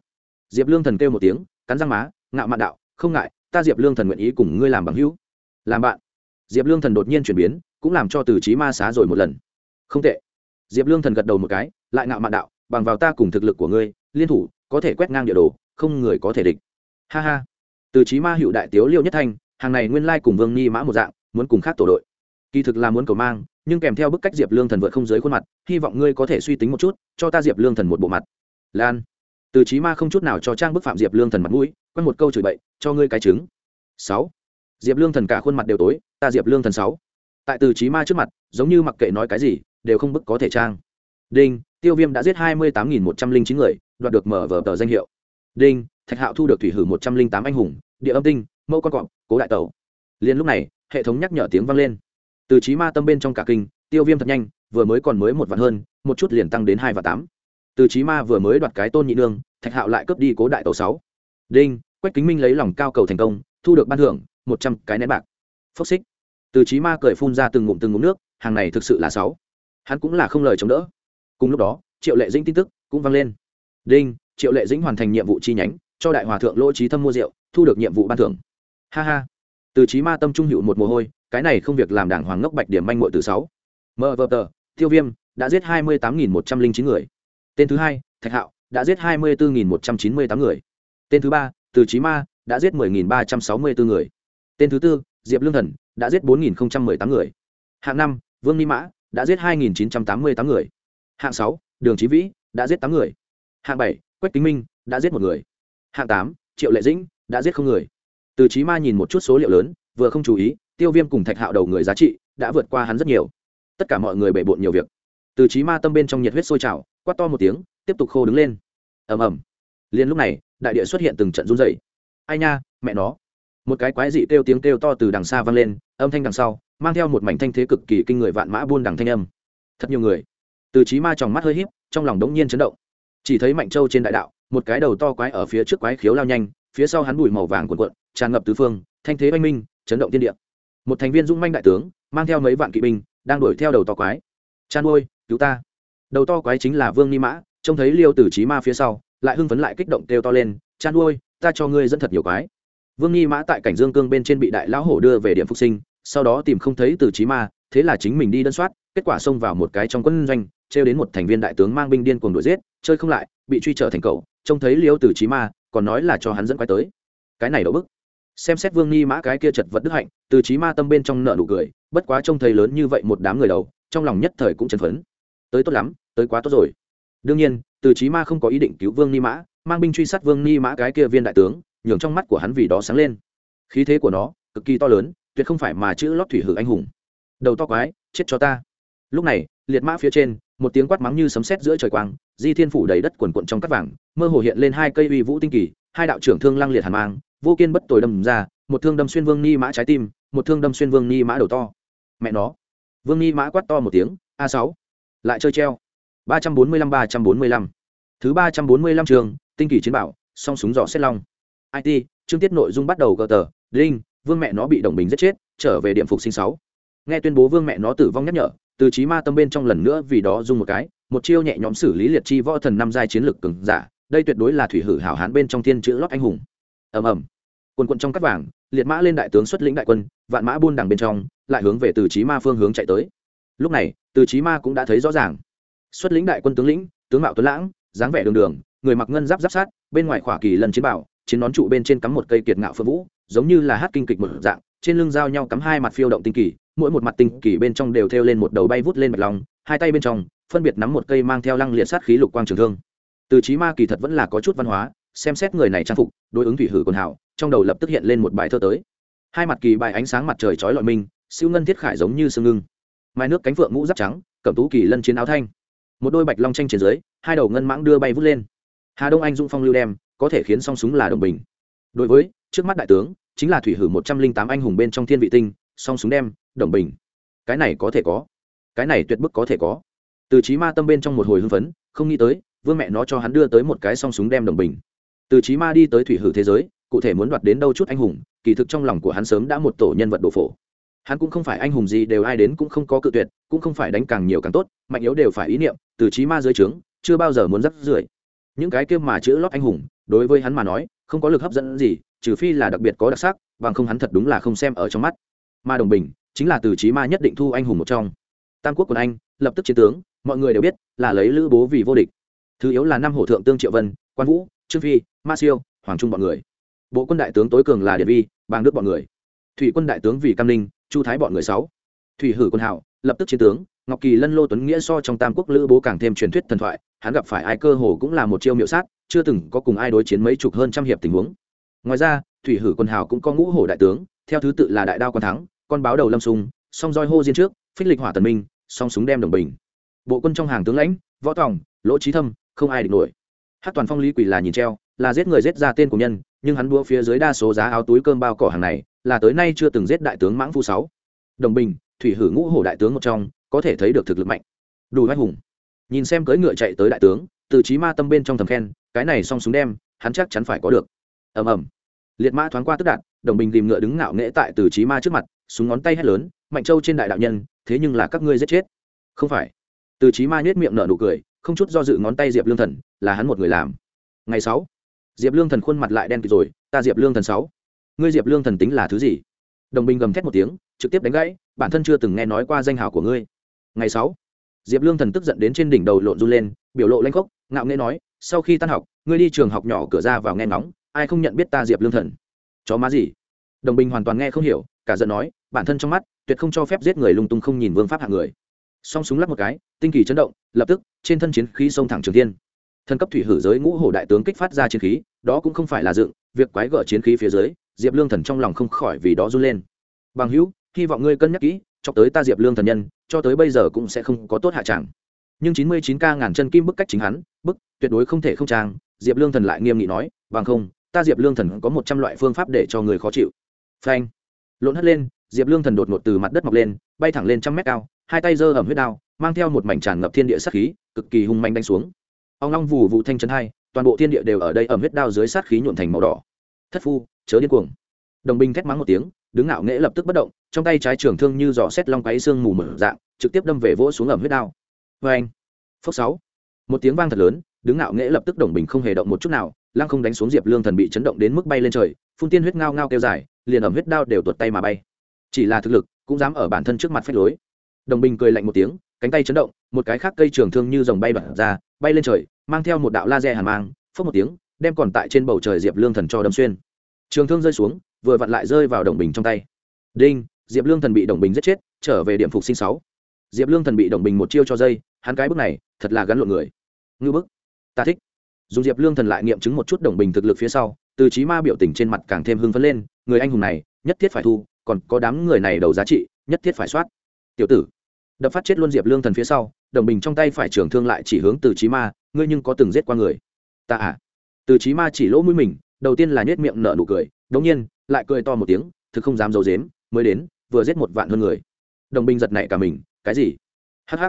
Diệp lương thần kêu một tiếng, cắn răng má, ngạo mạn đạo, không ngại, ta diệp lương thần nguyện ý cùng ngươi làm bằng hữu. Làm bạn. Diệp lương thần đột nhiên chuyển biến, cũng làm cho từ trí ma xá rồi một lần. Không tệ. Diệp lương thần gật đầu một cái, lại ngạo mạn đạo, bằng vào ta cùng thực lực của ngươi, liên thủ, có thể quét ngang địa đồ, không người có thể địch. Ha ha từ trí ma hiệu đại tiếu liêu nhất thanh, hàng này nguyên lai cùng vương nghi mã một dạng, muốn cùng khác tổ đội. Kỳ thực là muốn cầu mang, nhưng kèm theo bức cách diệp lương thần vượt không dưới khuôn mặt, hy vọng ngươi có thể suy tính một chút, cho ta diệp lương thần một bộ mặt. Lan. Từ trí ma không chút nào cho trang bức phạm diệp lương thần mặt mũi quen một câu chửi bậy, cho ngươi cái trứng. Sáu. Diệp lương thần cả khuôn mặt đều tối, ta diệp lương thần sáu. Tại từ trí ma trước mặt, giống như mặc kệ nói cái gì, đều không bức có thể trang. Đinh, tiêu viêm đã giết hai mươi tám nghìn một trăm linh chín người, đoạt được mở vở tờ danh hiệu. Đinh thạch hạo thu được thủy hử một trăm linh tám anh hùng, địa âm tinh, mẫu con cọp, cố đại tẩu. Liền lúc này, hệ thống nhắc nhở tiếng vang lên. Từ trí ma tâm bên trong cả kinh, tiêu viêm thật nhanh, vừa mới còn mới một vạn hơn, một chút liền tăng đến hai và tám. Từ trí ma vừa mới đoạt cái tôn nhị nương, thạch hạo lại cướp đi cố đại tẩu sáu. Đinh, quách kính minh lấy lòng cao cầu thành công, thu được ban thưởng, một trăm cái nén bạc. Phốc xích. Từ trí ma cười phun ra từng ngụm từng ngụm nước, hàng này thực sự là sáu. Hắn cũng là không lời chống đỡ. Cùng lúc đó, triệu lệ dĩnh tin tức cũng vang lên. Đinh, triệu lệ dĩnh hoàn thành nhiệm vụ chi nhánh cho đại hòa thượng lỗ trí thâm mua rượu, thu được nhiệm vụ ban thưởng. Ha ha. Từ trí ma tâm trung hữu một mồ hôi, cái này không việc làm đảng hoàng ngốc bạch điểm manh mội từ sáu. Mờ vờ tờ tiêu viêm, đã giết hai mươi tám nghìn một trăm linh chín người. Tên thứ hai, thạch hạo, đã giết hai mươi bốn nghìn một trăm chín mươi tám người. Tên thứ ba, từ trí ma, đã giết mười nghìn ba trăm sáu mươi bốn người. Tên thứ tư, diệp lương thần, đã giết bốn nghìn không trăm mười tám người. Hạng năm, vương ni mã, đã giết hai nghìn chín trăm tám mươi tám người. Hạng sáu, đường trí vĩ, đã giết tám người. Hạng bảy, quách kính minh, đã giết một người hạng tám, triệu lệ dĩnh, đã giết không người. Từ trí ma nhìn một chút số liệu lớn, vừa không chú ý, tiêu viêm cùng thạch hạo đầu người giá trị đã vượt qua hắn rất nhiều. Tất cả mọi người bể bộn nhiều việc. Từ trí ma tâm bên trong nhiệt huyết sôi trào, quát to một tiếng, tiếp tục khô đứng lên. Ầm ầm. Liền lúc này, đại địa xuất hiện từng trận run dày ai nha, mẹ nó. Một cái quái dị kêu tiếng kêu to từ đằng xa vang lên, âm thanh đằng sau, mang theo một mảnh thanh thế cực kỳ kinh người vạn mã buôn đằng thanh âm. Thật nhiều người. Từ trí ma tròng mắt hơi híp, trong lòng đống nhiên chấn động. Chỉ thấy mạnh châu trên đại đạo một cái đầu to quái ở phía trước quái khiếu lao nhanh, phía sau hắn bụi màu vàng cuộn cuộn, tràn ngập tứ phương, thanh thế oanh minh, chấn động tiên địa. Một thành viên dung manh đại tướng, mang theo mấy vạn kỵ binh, đang đuổi theo đầu to quái. Chan ôi cứu ta. Đầu to quái chính là vương ni mã, trông thấy liêu tử trí ma phía sau, lại hưng phấn lại kích động kêu to lên, chan ôi ta cho ngươi dẫn thật nhiều quái. Vương ni mã tại cảnh dương cương bên trên bị đại lão hổ đưa về điểm phục sinh, sau đó tìm không thấy tử trí ma, thế là chính mình đi đơn soát, kết quả xông vào một cái trong quân doanh, trêu đến một thành viên đại tướng mang binh điên cuồng đuổi giết, chơi không lại, bị truy trở thành cậu trông thấy liêu từ trí ma, còn nói là cho hắn dẫn quái tới. Cái này đậu bức. Xem xét vương ni mã cái kia chật vật đức hạnh từ trí ma tâm bên trong nợ nụ cười, bất quá trông thấy lớn như vậy một đám người đầu, trong lòng nhất thời cũng chấn phấn. Tới tốt lắm, tới quá tốt rồi. Đương nhiên từ trí ma không có ý định cứu vương ni mã, mang binh truy sát vương ni mã cái kia viên đại tướng, nhường trong mắt của hắn vì đó sáng lên. Khí thế của nó, cực kỳ to lớn, tuyệt không phải mà chữ lót thủy hử anh hùng. Đầu to quái, chết cho ta. Lúc này, liệt mã phía trên, một tiếng quát mắng như sấm sét giữa trời quang di thiên phủ đầy đất quần quận trong cắt vàng, mơ hồ hiện lên hai cây uy vũ tinh kỳ, hai đạo trưởng thương lăng liệt hàn mang, vô kiên bất tồi đâm ra, một thương đâm xuyên vương ni mã trái tim, một thương đâm xuyên vương ni mã đầu to. Mẹ nó. Vương ni mã quát to một tiếng, a sáu. Lại chơi treo. ba trăm bốn mươi lăm, ba trăm bốn mươi lăm. Thứ ba trăm bốn mươi lăm trường, tinh kỳ chiến bảo, song súng giỏ xét long. It chương tiết nội dung bắt đầu gờ tờ đinh vương mẹ nó bị đồng bình giết chết, trở về điểm phục sinh sáu. Nghe tuyên bố vương mẹ nó tử vong nhắc nhở, từ trí ma tâm bên trong lần nữa vì đó dùng một cái một chiêu nhẹ nhõm xử lý liệt chi võ thần năm giai chiến lực cường giả, đây tuyệt đối là thủy hử hảo hán bên trong thiên chữ lót anh hùng. Ầm ầm. Quần quận trong cắt vàng, liệt mã lên đại tướng xuất lĩnh đại quân, vạn mã buôn đằng bên trong, lại hướng về từ chí ma phương hướng chạy tới. Lúc này, từ chí ma cũng đã thấy rõ ràng. Xuất lĩnh đại quân tướng lĩnh, tướng mạo tuấn lãng, dáng vẻ đường đường, người mặc ngân giáp giáp sát, bên ngoài khỏa kỳ lần chiến bảo, chiến nón trụ bên trên cắm một cây kiệt ngạo phượng vũ, giống như là hát kinh kịch một dạng, trên lưng giao nhau cắm hai mặt phiêu động tinh kỳ, mỗi một mặt tinh kỳ bên trong đều thêu lên một đầu bay vút lên bạch lòng hai tay bên trong phân biệt nắm một cây mang theo lăng liệt sát khí lục quang trường thương. Từ trí ma kỳ thật vẫn là có chút văn hóa, xem xét người này trang phục, đối ứng thủy hử quần hảo trong đầu lập tức hiện lên một bài thơ tới. Hai mặt kỳ bài ánh sáng mặt trời chói lọi minh siêu ngân thiết khải giống như sương ngưng. Mai nước cánh phượng mũ giáp trắng, cẩm tú kỳ lân chiến áo thanh. Một đôi bạch long tranh trên dưới, hai đầu ngân mãng đưa bay vút lên. Hà đông anh dụng phong lưu đem, có thể khiến song súng là đồng bình. Đối với, trước mắt đại tướng, chính là thủy hử một trăm linh tám anh hùng bên trong thiên vị tinh, song súng đem, đồng bình. Cái này có thể có. Cái này tuyệt bức có thể có từ trí ma tâm bên trong một hồi hưng phấn, không nghĩ tới, vương mẹ nó cho hắn đưa tới một cái song súng đem đồng bình. Từ trí ma đi tới thủy hử thế giới, cụ thể muốn đoạt đến đâu chút anh hùng, kỳ thực trong lòng của hắn sớm đã một tổ nhân vật đồ phổ. Hắn cũng không phải anh hùng gì đều ai đến cũng không có cự tuyệt, cũng không phải đánh càng nhiều càng tốt, mạnh yếu đều phải ý niệm, từ trí ma dưới trướng, chưa bao giờ muốn dắt rưởi. Những cái kia mà chữ lót anh hùng, đối với hắn mà nói, không có lực hấp dẫn gì, trừ phi là đặc biệt có đặc sắc, bằng không hắn thật đúng là không xem ở trong mắt. Ma đồng bình, chính là từ trí ma nhất định thu anh hùng một trong. Tam quốc quân anh, lập tức chiến tướng mọi người đều biết là lấy lữ bố vì vô địch. Thứ yếu là năm hổ thượng tương triệu vân, quan vũ, trương phi, ma siêu, hoàng trung bọn người. Bộ quân đại tướng tối cường là điện vi bang đức bọn người. Thủy quân đại tướng vì cam ninh, chu thái bọn người sáu. Thủy hử quân hảo, lập tức chiến tướng, ngọc kỳ lân lô tuấn nghĩa so trong tam quốc lữ bố càng thêm truyền thuyết thần thoại, hắn gặp phải ai cơ hồ cũng là một chiêu miệu sát, chưa từng có cùng ai đối chiến mấy chục hơn trăm hiệp tình huống. Ngoài ra, thủy hử quân hào cũng có ngũ hổ đại tướng, theo thứ tự là đại đao quan thắng, con báo đầu lâm sung song roi hô diên trước, phích lịch hỏa tần minh, song súng đem đồng bình bộ quân trong hàng tướng lãnh, võ tòng, lỗ trí thâm, không ai địch nổi. Hát toàn phong lý quỷ là nhìn treo, là giết người giết ra tên của nhân, nhưng hắn đua phía dưới đa số giá áo túi cơm bao cỏ hàng này, là tới nay chưa từng giết đại tướng mãng phu sáu. Đồng bình, thủy hử ngũ hổ đại tướng một trong, có thể thấy được thực lực mạnh. Đủ anh hùng. Nhìn xem cưỡi ngựa chạy tới đại tướng, từ trí ma tâm bên trong thầm khen, cái này song súng đem, hắn chắc chắn phải có được. Ầm ầm. Liệt mã thoáng qua tức đạn, đồng bình tìm ngựa đứng ngạo nghễ tại từ trí ma trước mặt, súng ngón tay hét lớn, mạnh châu trên đại đạo nhân, thế nhưng là các ngươi giết chết. Không phải từ trí ma nhếch miệng nở nụ cười, không chút do dự ngón tay diệp lương thần, là hắn một người làm. Ngày sáu, diệp lương thần khuôn mặt lại đen kịt rồi, ta diệp lương thần sáu. Ngươi diệp lương thần tính là thứ gì? Đồng bình gầm thét một tiếng, trực tiếp đánh gãy, bản thân chưa từng nghe nói qua danh hào của ngươi. Ngày sáu, diệp lương thần tức giận đến trên đỉnh đầu lộn run lên, biểu lộ lanh khốc, ngạo nghễ nói, sau khi tan học, ngươi đi trường học nhỏ cửa ra vào nghe ngóng, ai không nhận biết ta diệp lương thần? Chó má gì? Đồng bình hoàn toàn nghe không hiểu, cả giận nói, bản thân trong mắt, tuyệt không cho phép giết người lung tung không nhìn vương pháp hạng người song súng lắp một cái, tinh kỳ chấn động, lập tức, trên thân chiến khí xông thẳng trường thiên. Thân cấp thủy hử giới ngũ hổ đại tướng kích phát ra chiến khí, đó cũng không phải là dựng, việc quái gở chiến khí phía dưới, diệp lương thần trong lòng không khỏi vì đó run lên. Bằng hữu, hy vọng ngươi cân nhắc kỹ, cho tới ta diệp lương thần nhân, cho tới bây giờ cũng sẽ không có tốt hạ tràng nhưng chín mươi chín ca ngàn chân kim bức cách chính hắn, bức, tuyệt đối không thể không trang, diệp lương thần lại nghiêm nghị nói, bằng không, ta diệp lương thần có một trăm loại phương pháp để cho người khó chịu. Phanh. Lộn hất lên, diệp lương thần đột ngột từ mặt đất mọc lên, bay thẳng lên trăm mét cao hai tay giơ ẩm huyết đao, mang theo một mảnh tràn ngập thiên địa sát khí, cực kỳ hung manh đánh xuống. Ông long vù vụ thanh chân hai, toàn bộ thiên địa đều ở đây ẩm huyết đao dưới sát khí nhuộn thành màu đỏ. Thất phu, chớ điên cuồng. Đồng binh thét mắng một tiếng, đứng ngạo nghễ lập tức bất động, trong tay trái trường thương như giỏ xét long quáy xương mù mở dạng, trực tiếp đâm về vỗ xuống ẩm huyết đao. Vê anh, phốc sáu. Một tiếng vang thật lớn, đứng ngạo nghễ lập tức đồng bình không hề động một chút nào, lăng không đánh xuống diệp lương thần bị chấn động đến mức bay lên trời, phun tiên huyết ngao ngao kêu dài, liền ẩm huyết đao đều tuột tay mà bay. Chỉ là thực lực, cũng dám ở bản thân trước mặt phách lối đồng bình cười lạnh một tiếng, cánh tay chấn động, một cái khác cây trường thương như dòng bay bật ra, bay lên trời, mang theo một đạo laser hàn mang phớt một tiếng, đem còn tại trên bầu trời diệp lương thần cho đâm xuyên. Trường thương rơi xuống, vừa vặn lại rơi vào đồng bình trong tay. Đinh, diệp lương thần bị đồng bình giết chết, trở về điểm phục sinh sáu. Diệp lương thần bị đồng bình một chiêu cho dây, hắn cái bước này, thật là gắn lộn người. Ngư bức. Ta thích. Dùng diệp lương thần lại nghiệm chứng một chút đồng bình thực lực phía sau, từ trí ma biểu tình trên mặt càng thêm hưng phấn lên, người anh hùng này, nhất thiết phải thu, còn có đám người này đầu giá trị, nhất thiết phải soát. Tiểu tử đập phát chết luôn diệp lương thần phía sau đồng bình trong tay phải trưởng thương lại chỉ hướng từ trí ma ngươi nhưng có từng giết qua người ta à? từ trí ma chỉ lỗ mũi mình, đầu tiên là nhét miệng nở nụ cười, đống nhiên, lại cười to một tiếng, thực không dám giấu dếm mới đến, vừa giết một vạn hơn người. Đồng bình giật nảy cả mình, cái gì? Hh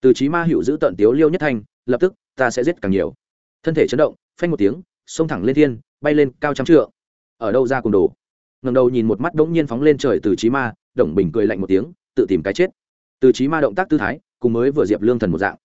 từ trí ma hữu giữ tận tiếu liêu nhất thanh, lập tức, ta sẽ giết càng nhiều. Thân thể chấn động, phanh một tiếng, xông thẳng lên thiên, bay lên cao trăm trượng. Ở đâu ra cùng đồ? Ngầm đầu nhìn một mắt đ ỗ n g nhiên phóng lên trời từ trí ma, đồng bình cười lạnh một tiếng, tự tìm cái chết từ trí ma động tác tư thái, cùng mới vừa diệp lương thần một dạng.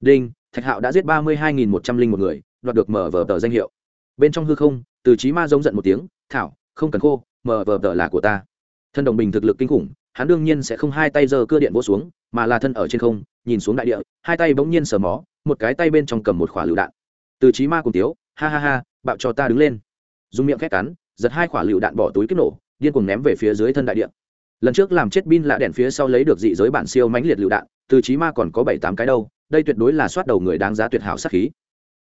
Đinh, thạch hạo đã giết ba mươi hai nghìn một trăm linh một người, đoạt được mở vở tờ danh hiệu. Bên trong hư không, từ trí ma giống giận một tiếng, thảo, không cần khô, mở vở tờ là của ta. Thân đồng bình thực lực kinh khủng, hắn đương nhiên sẽ không hai tay giơ cưa điện vỗ xuống, mà là thân ở trên không, nhìn xuống đại địa, hai tay bỗng nhiên sờ mó, một cái tay bên trong cầm một khỏa lựu đạn. Từ trí ma cùng tiếu, ha ha ha, bạo cho ta đứng lên. Dùng miệng khét cắn, giật hai quả lựu đạn bỏ túi kích nổ, điên cùng ném về phía dưới thân đại điện lần trước làm chết bin lạ đèn phía sau lấy được dị giới bản siêu mãnh liệt lựu đạn, từ trí ma còn có bảy tám cái đâu, đây tuyệt đối là soát đầu người đáng giá tuyệt hảo sát khí.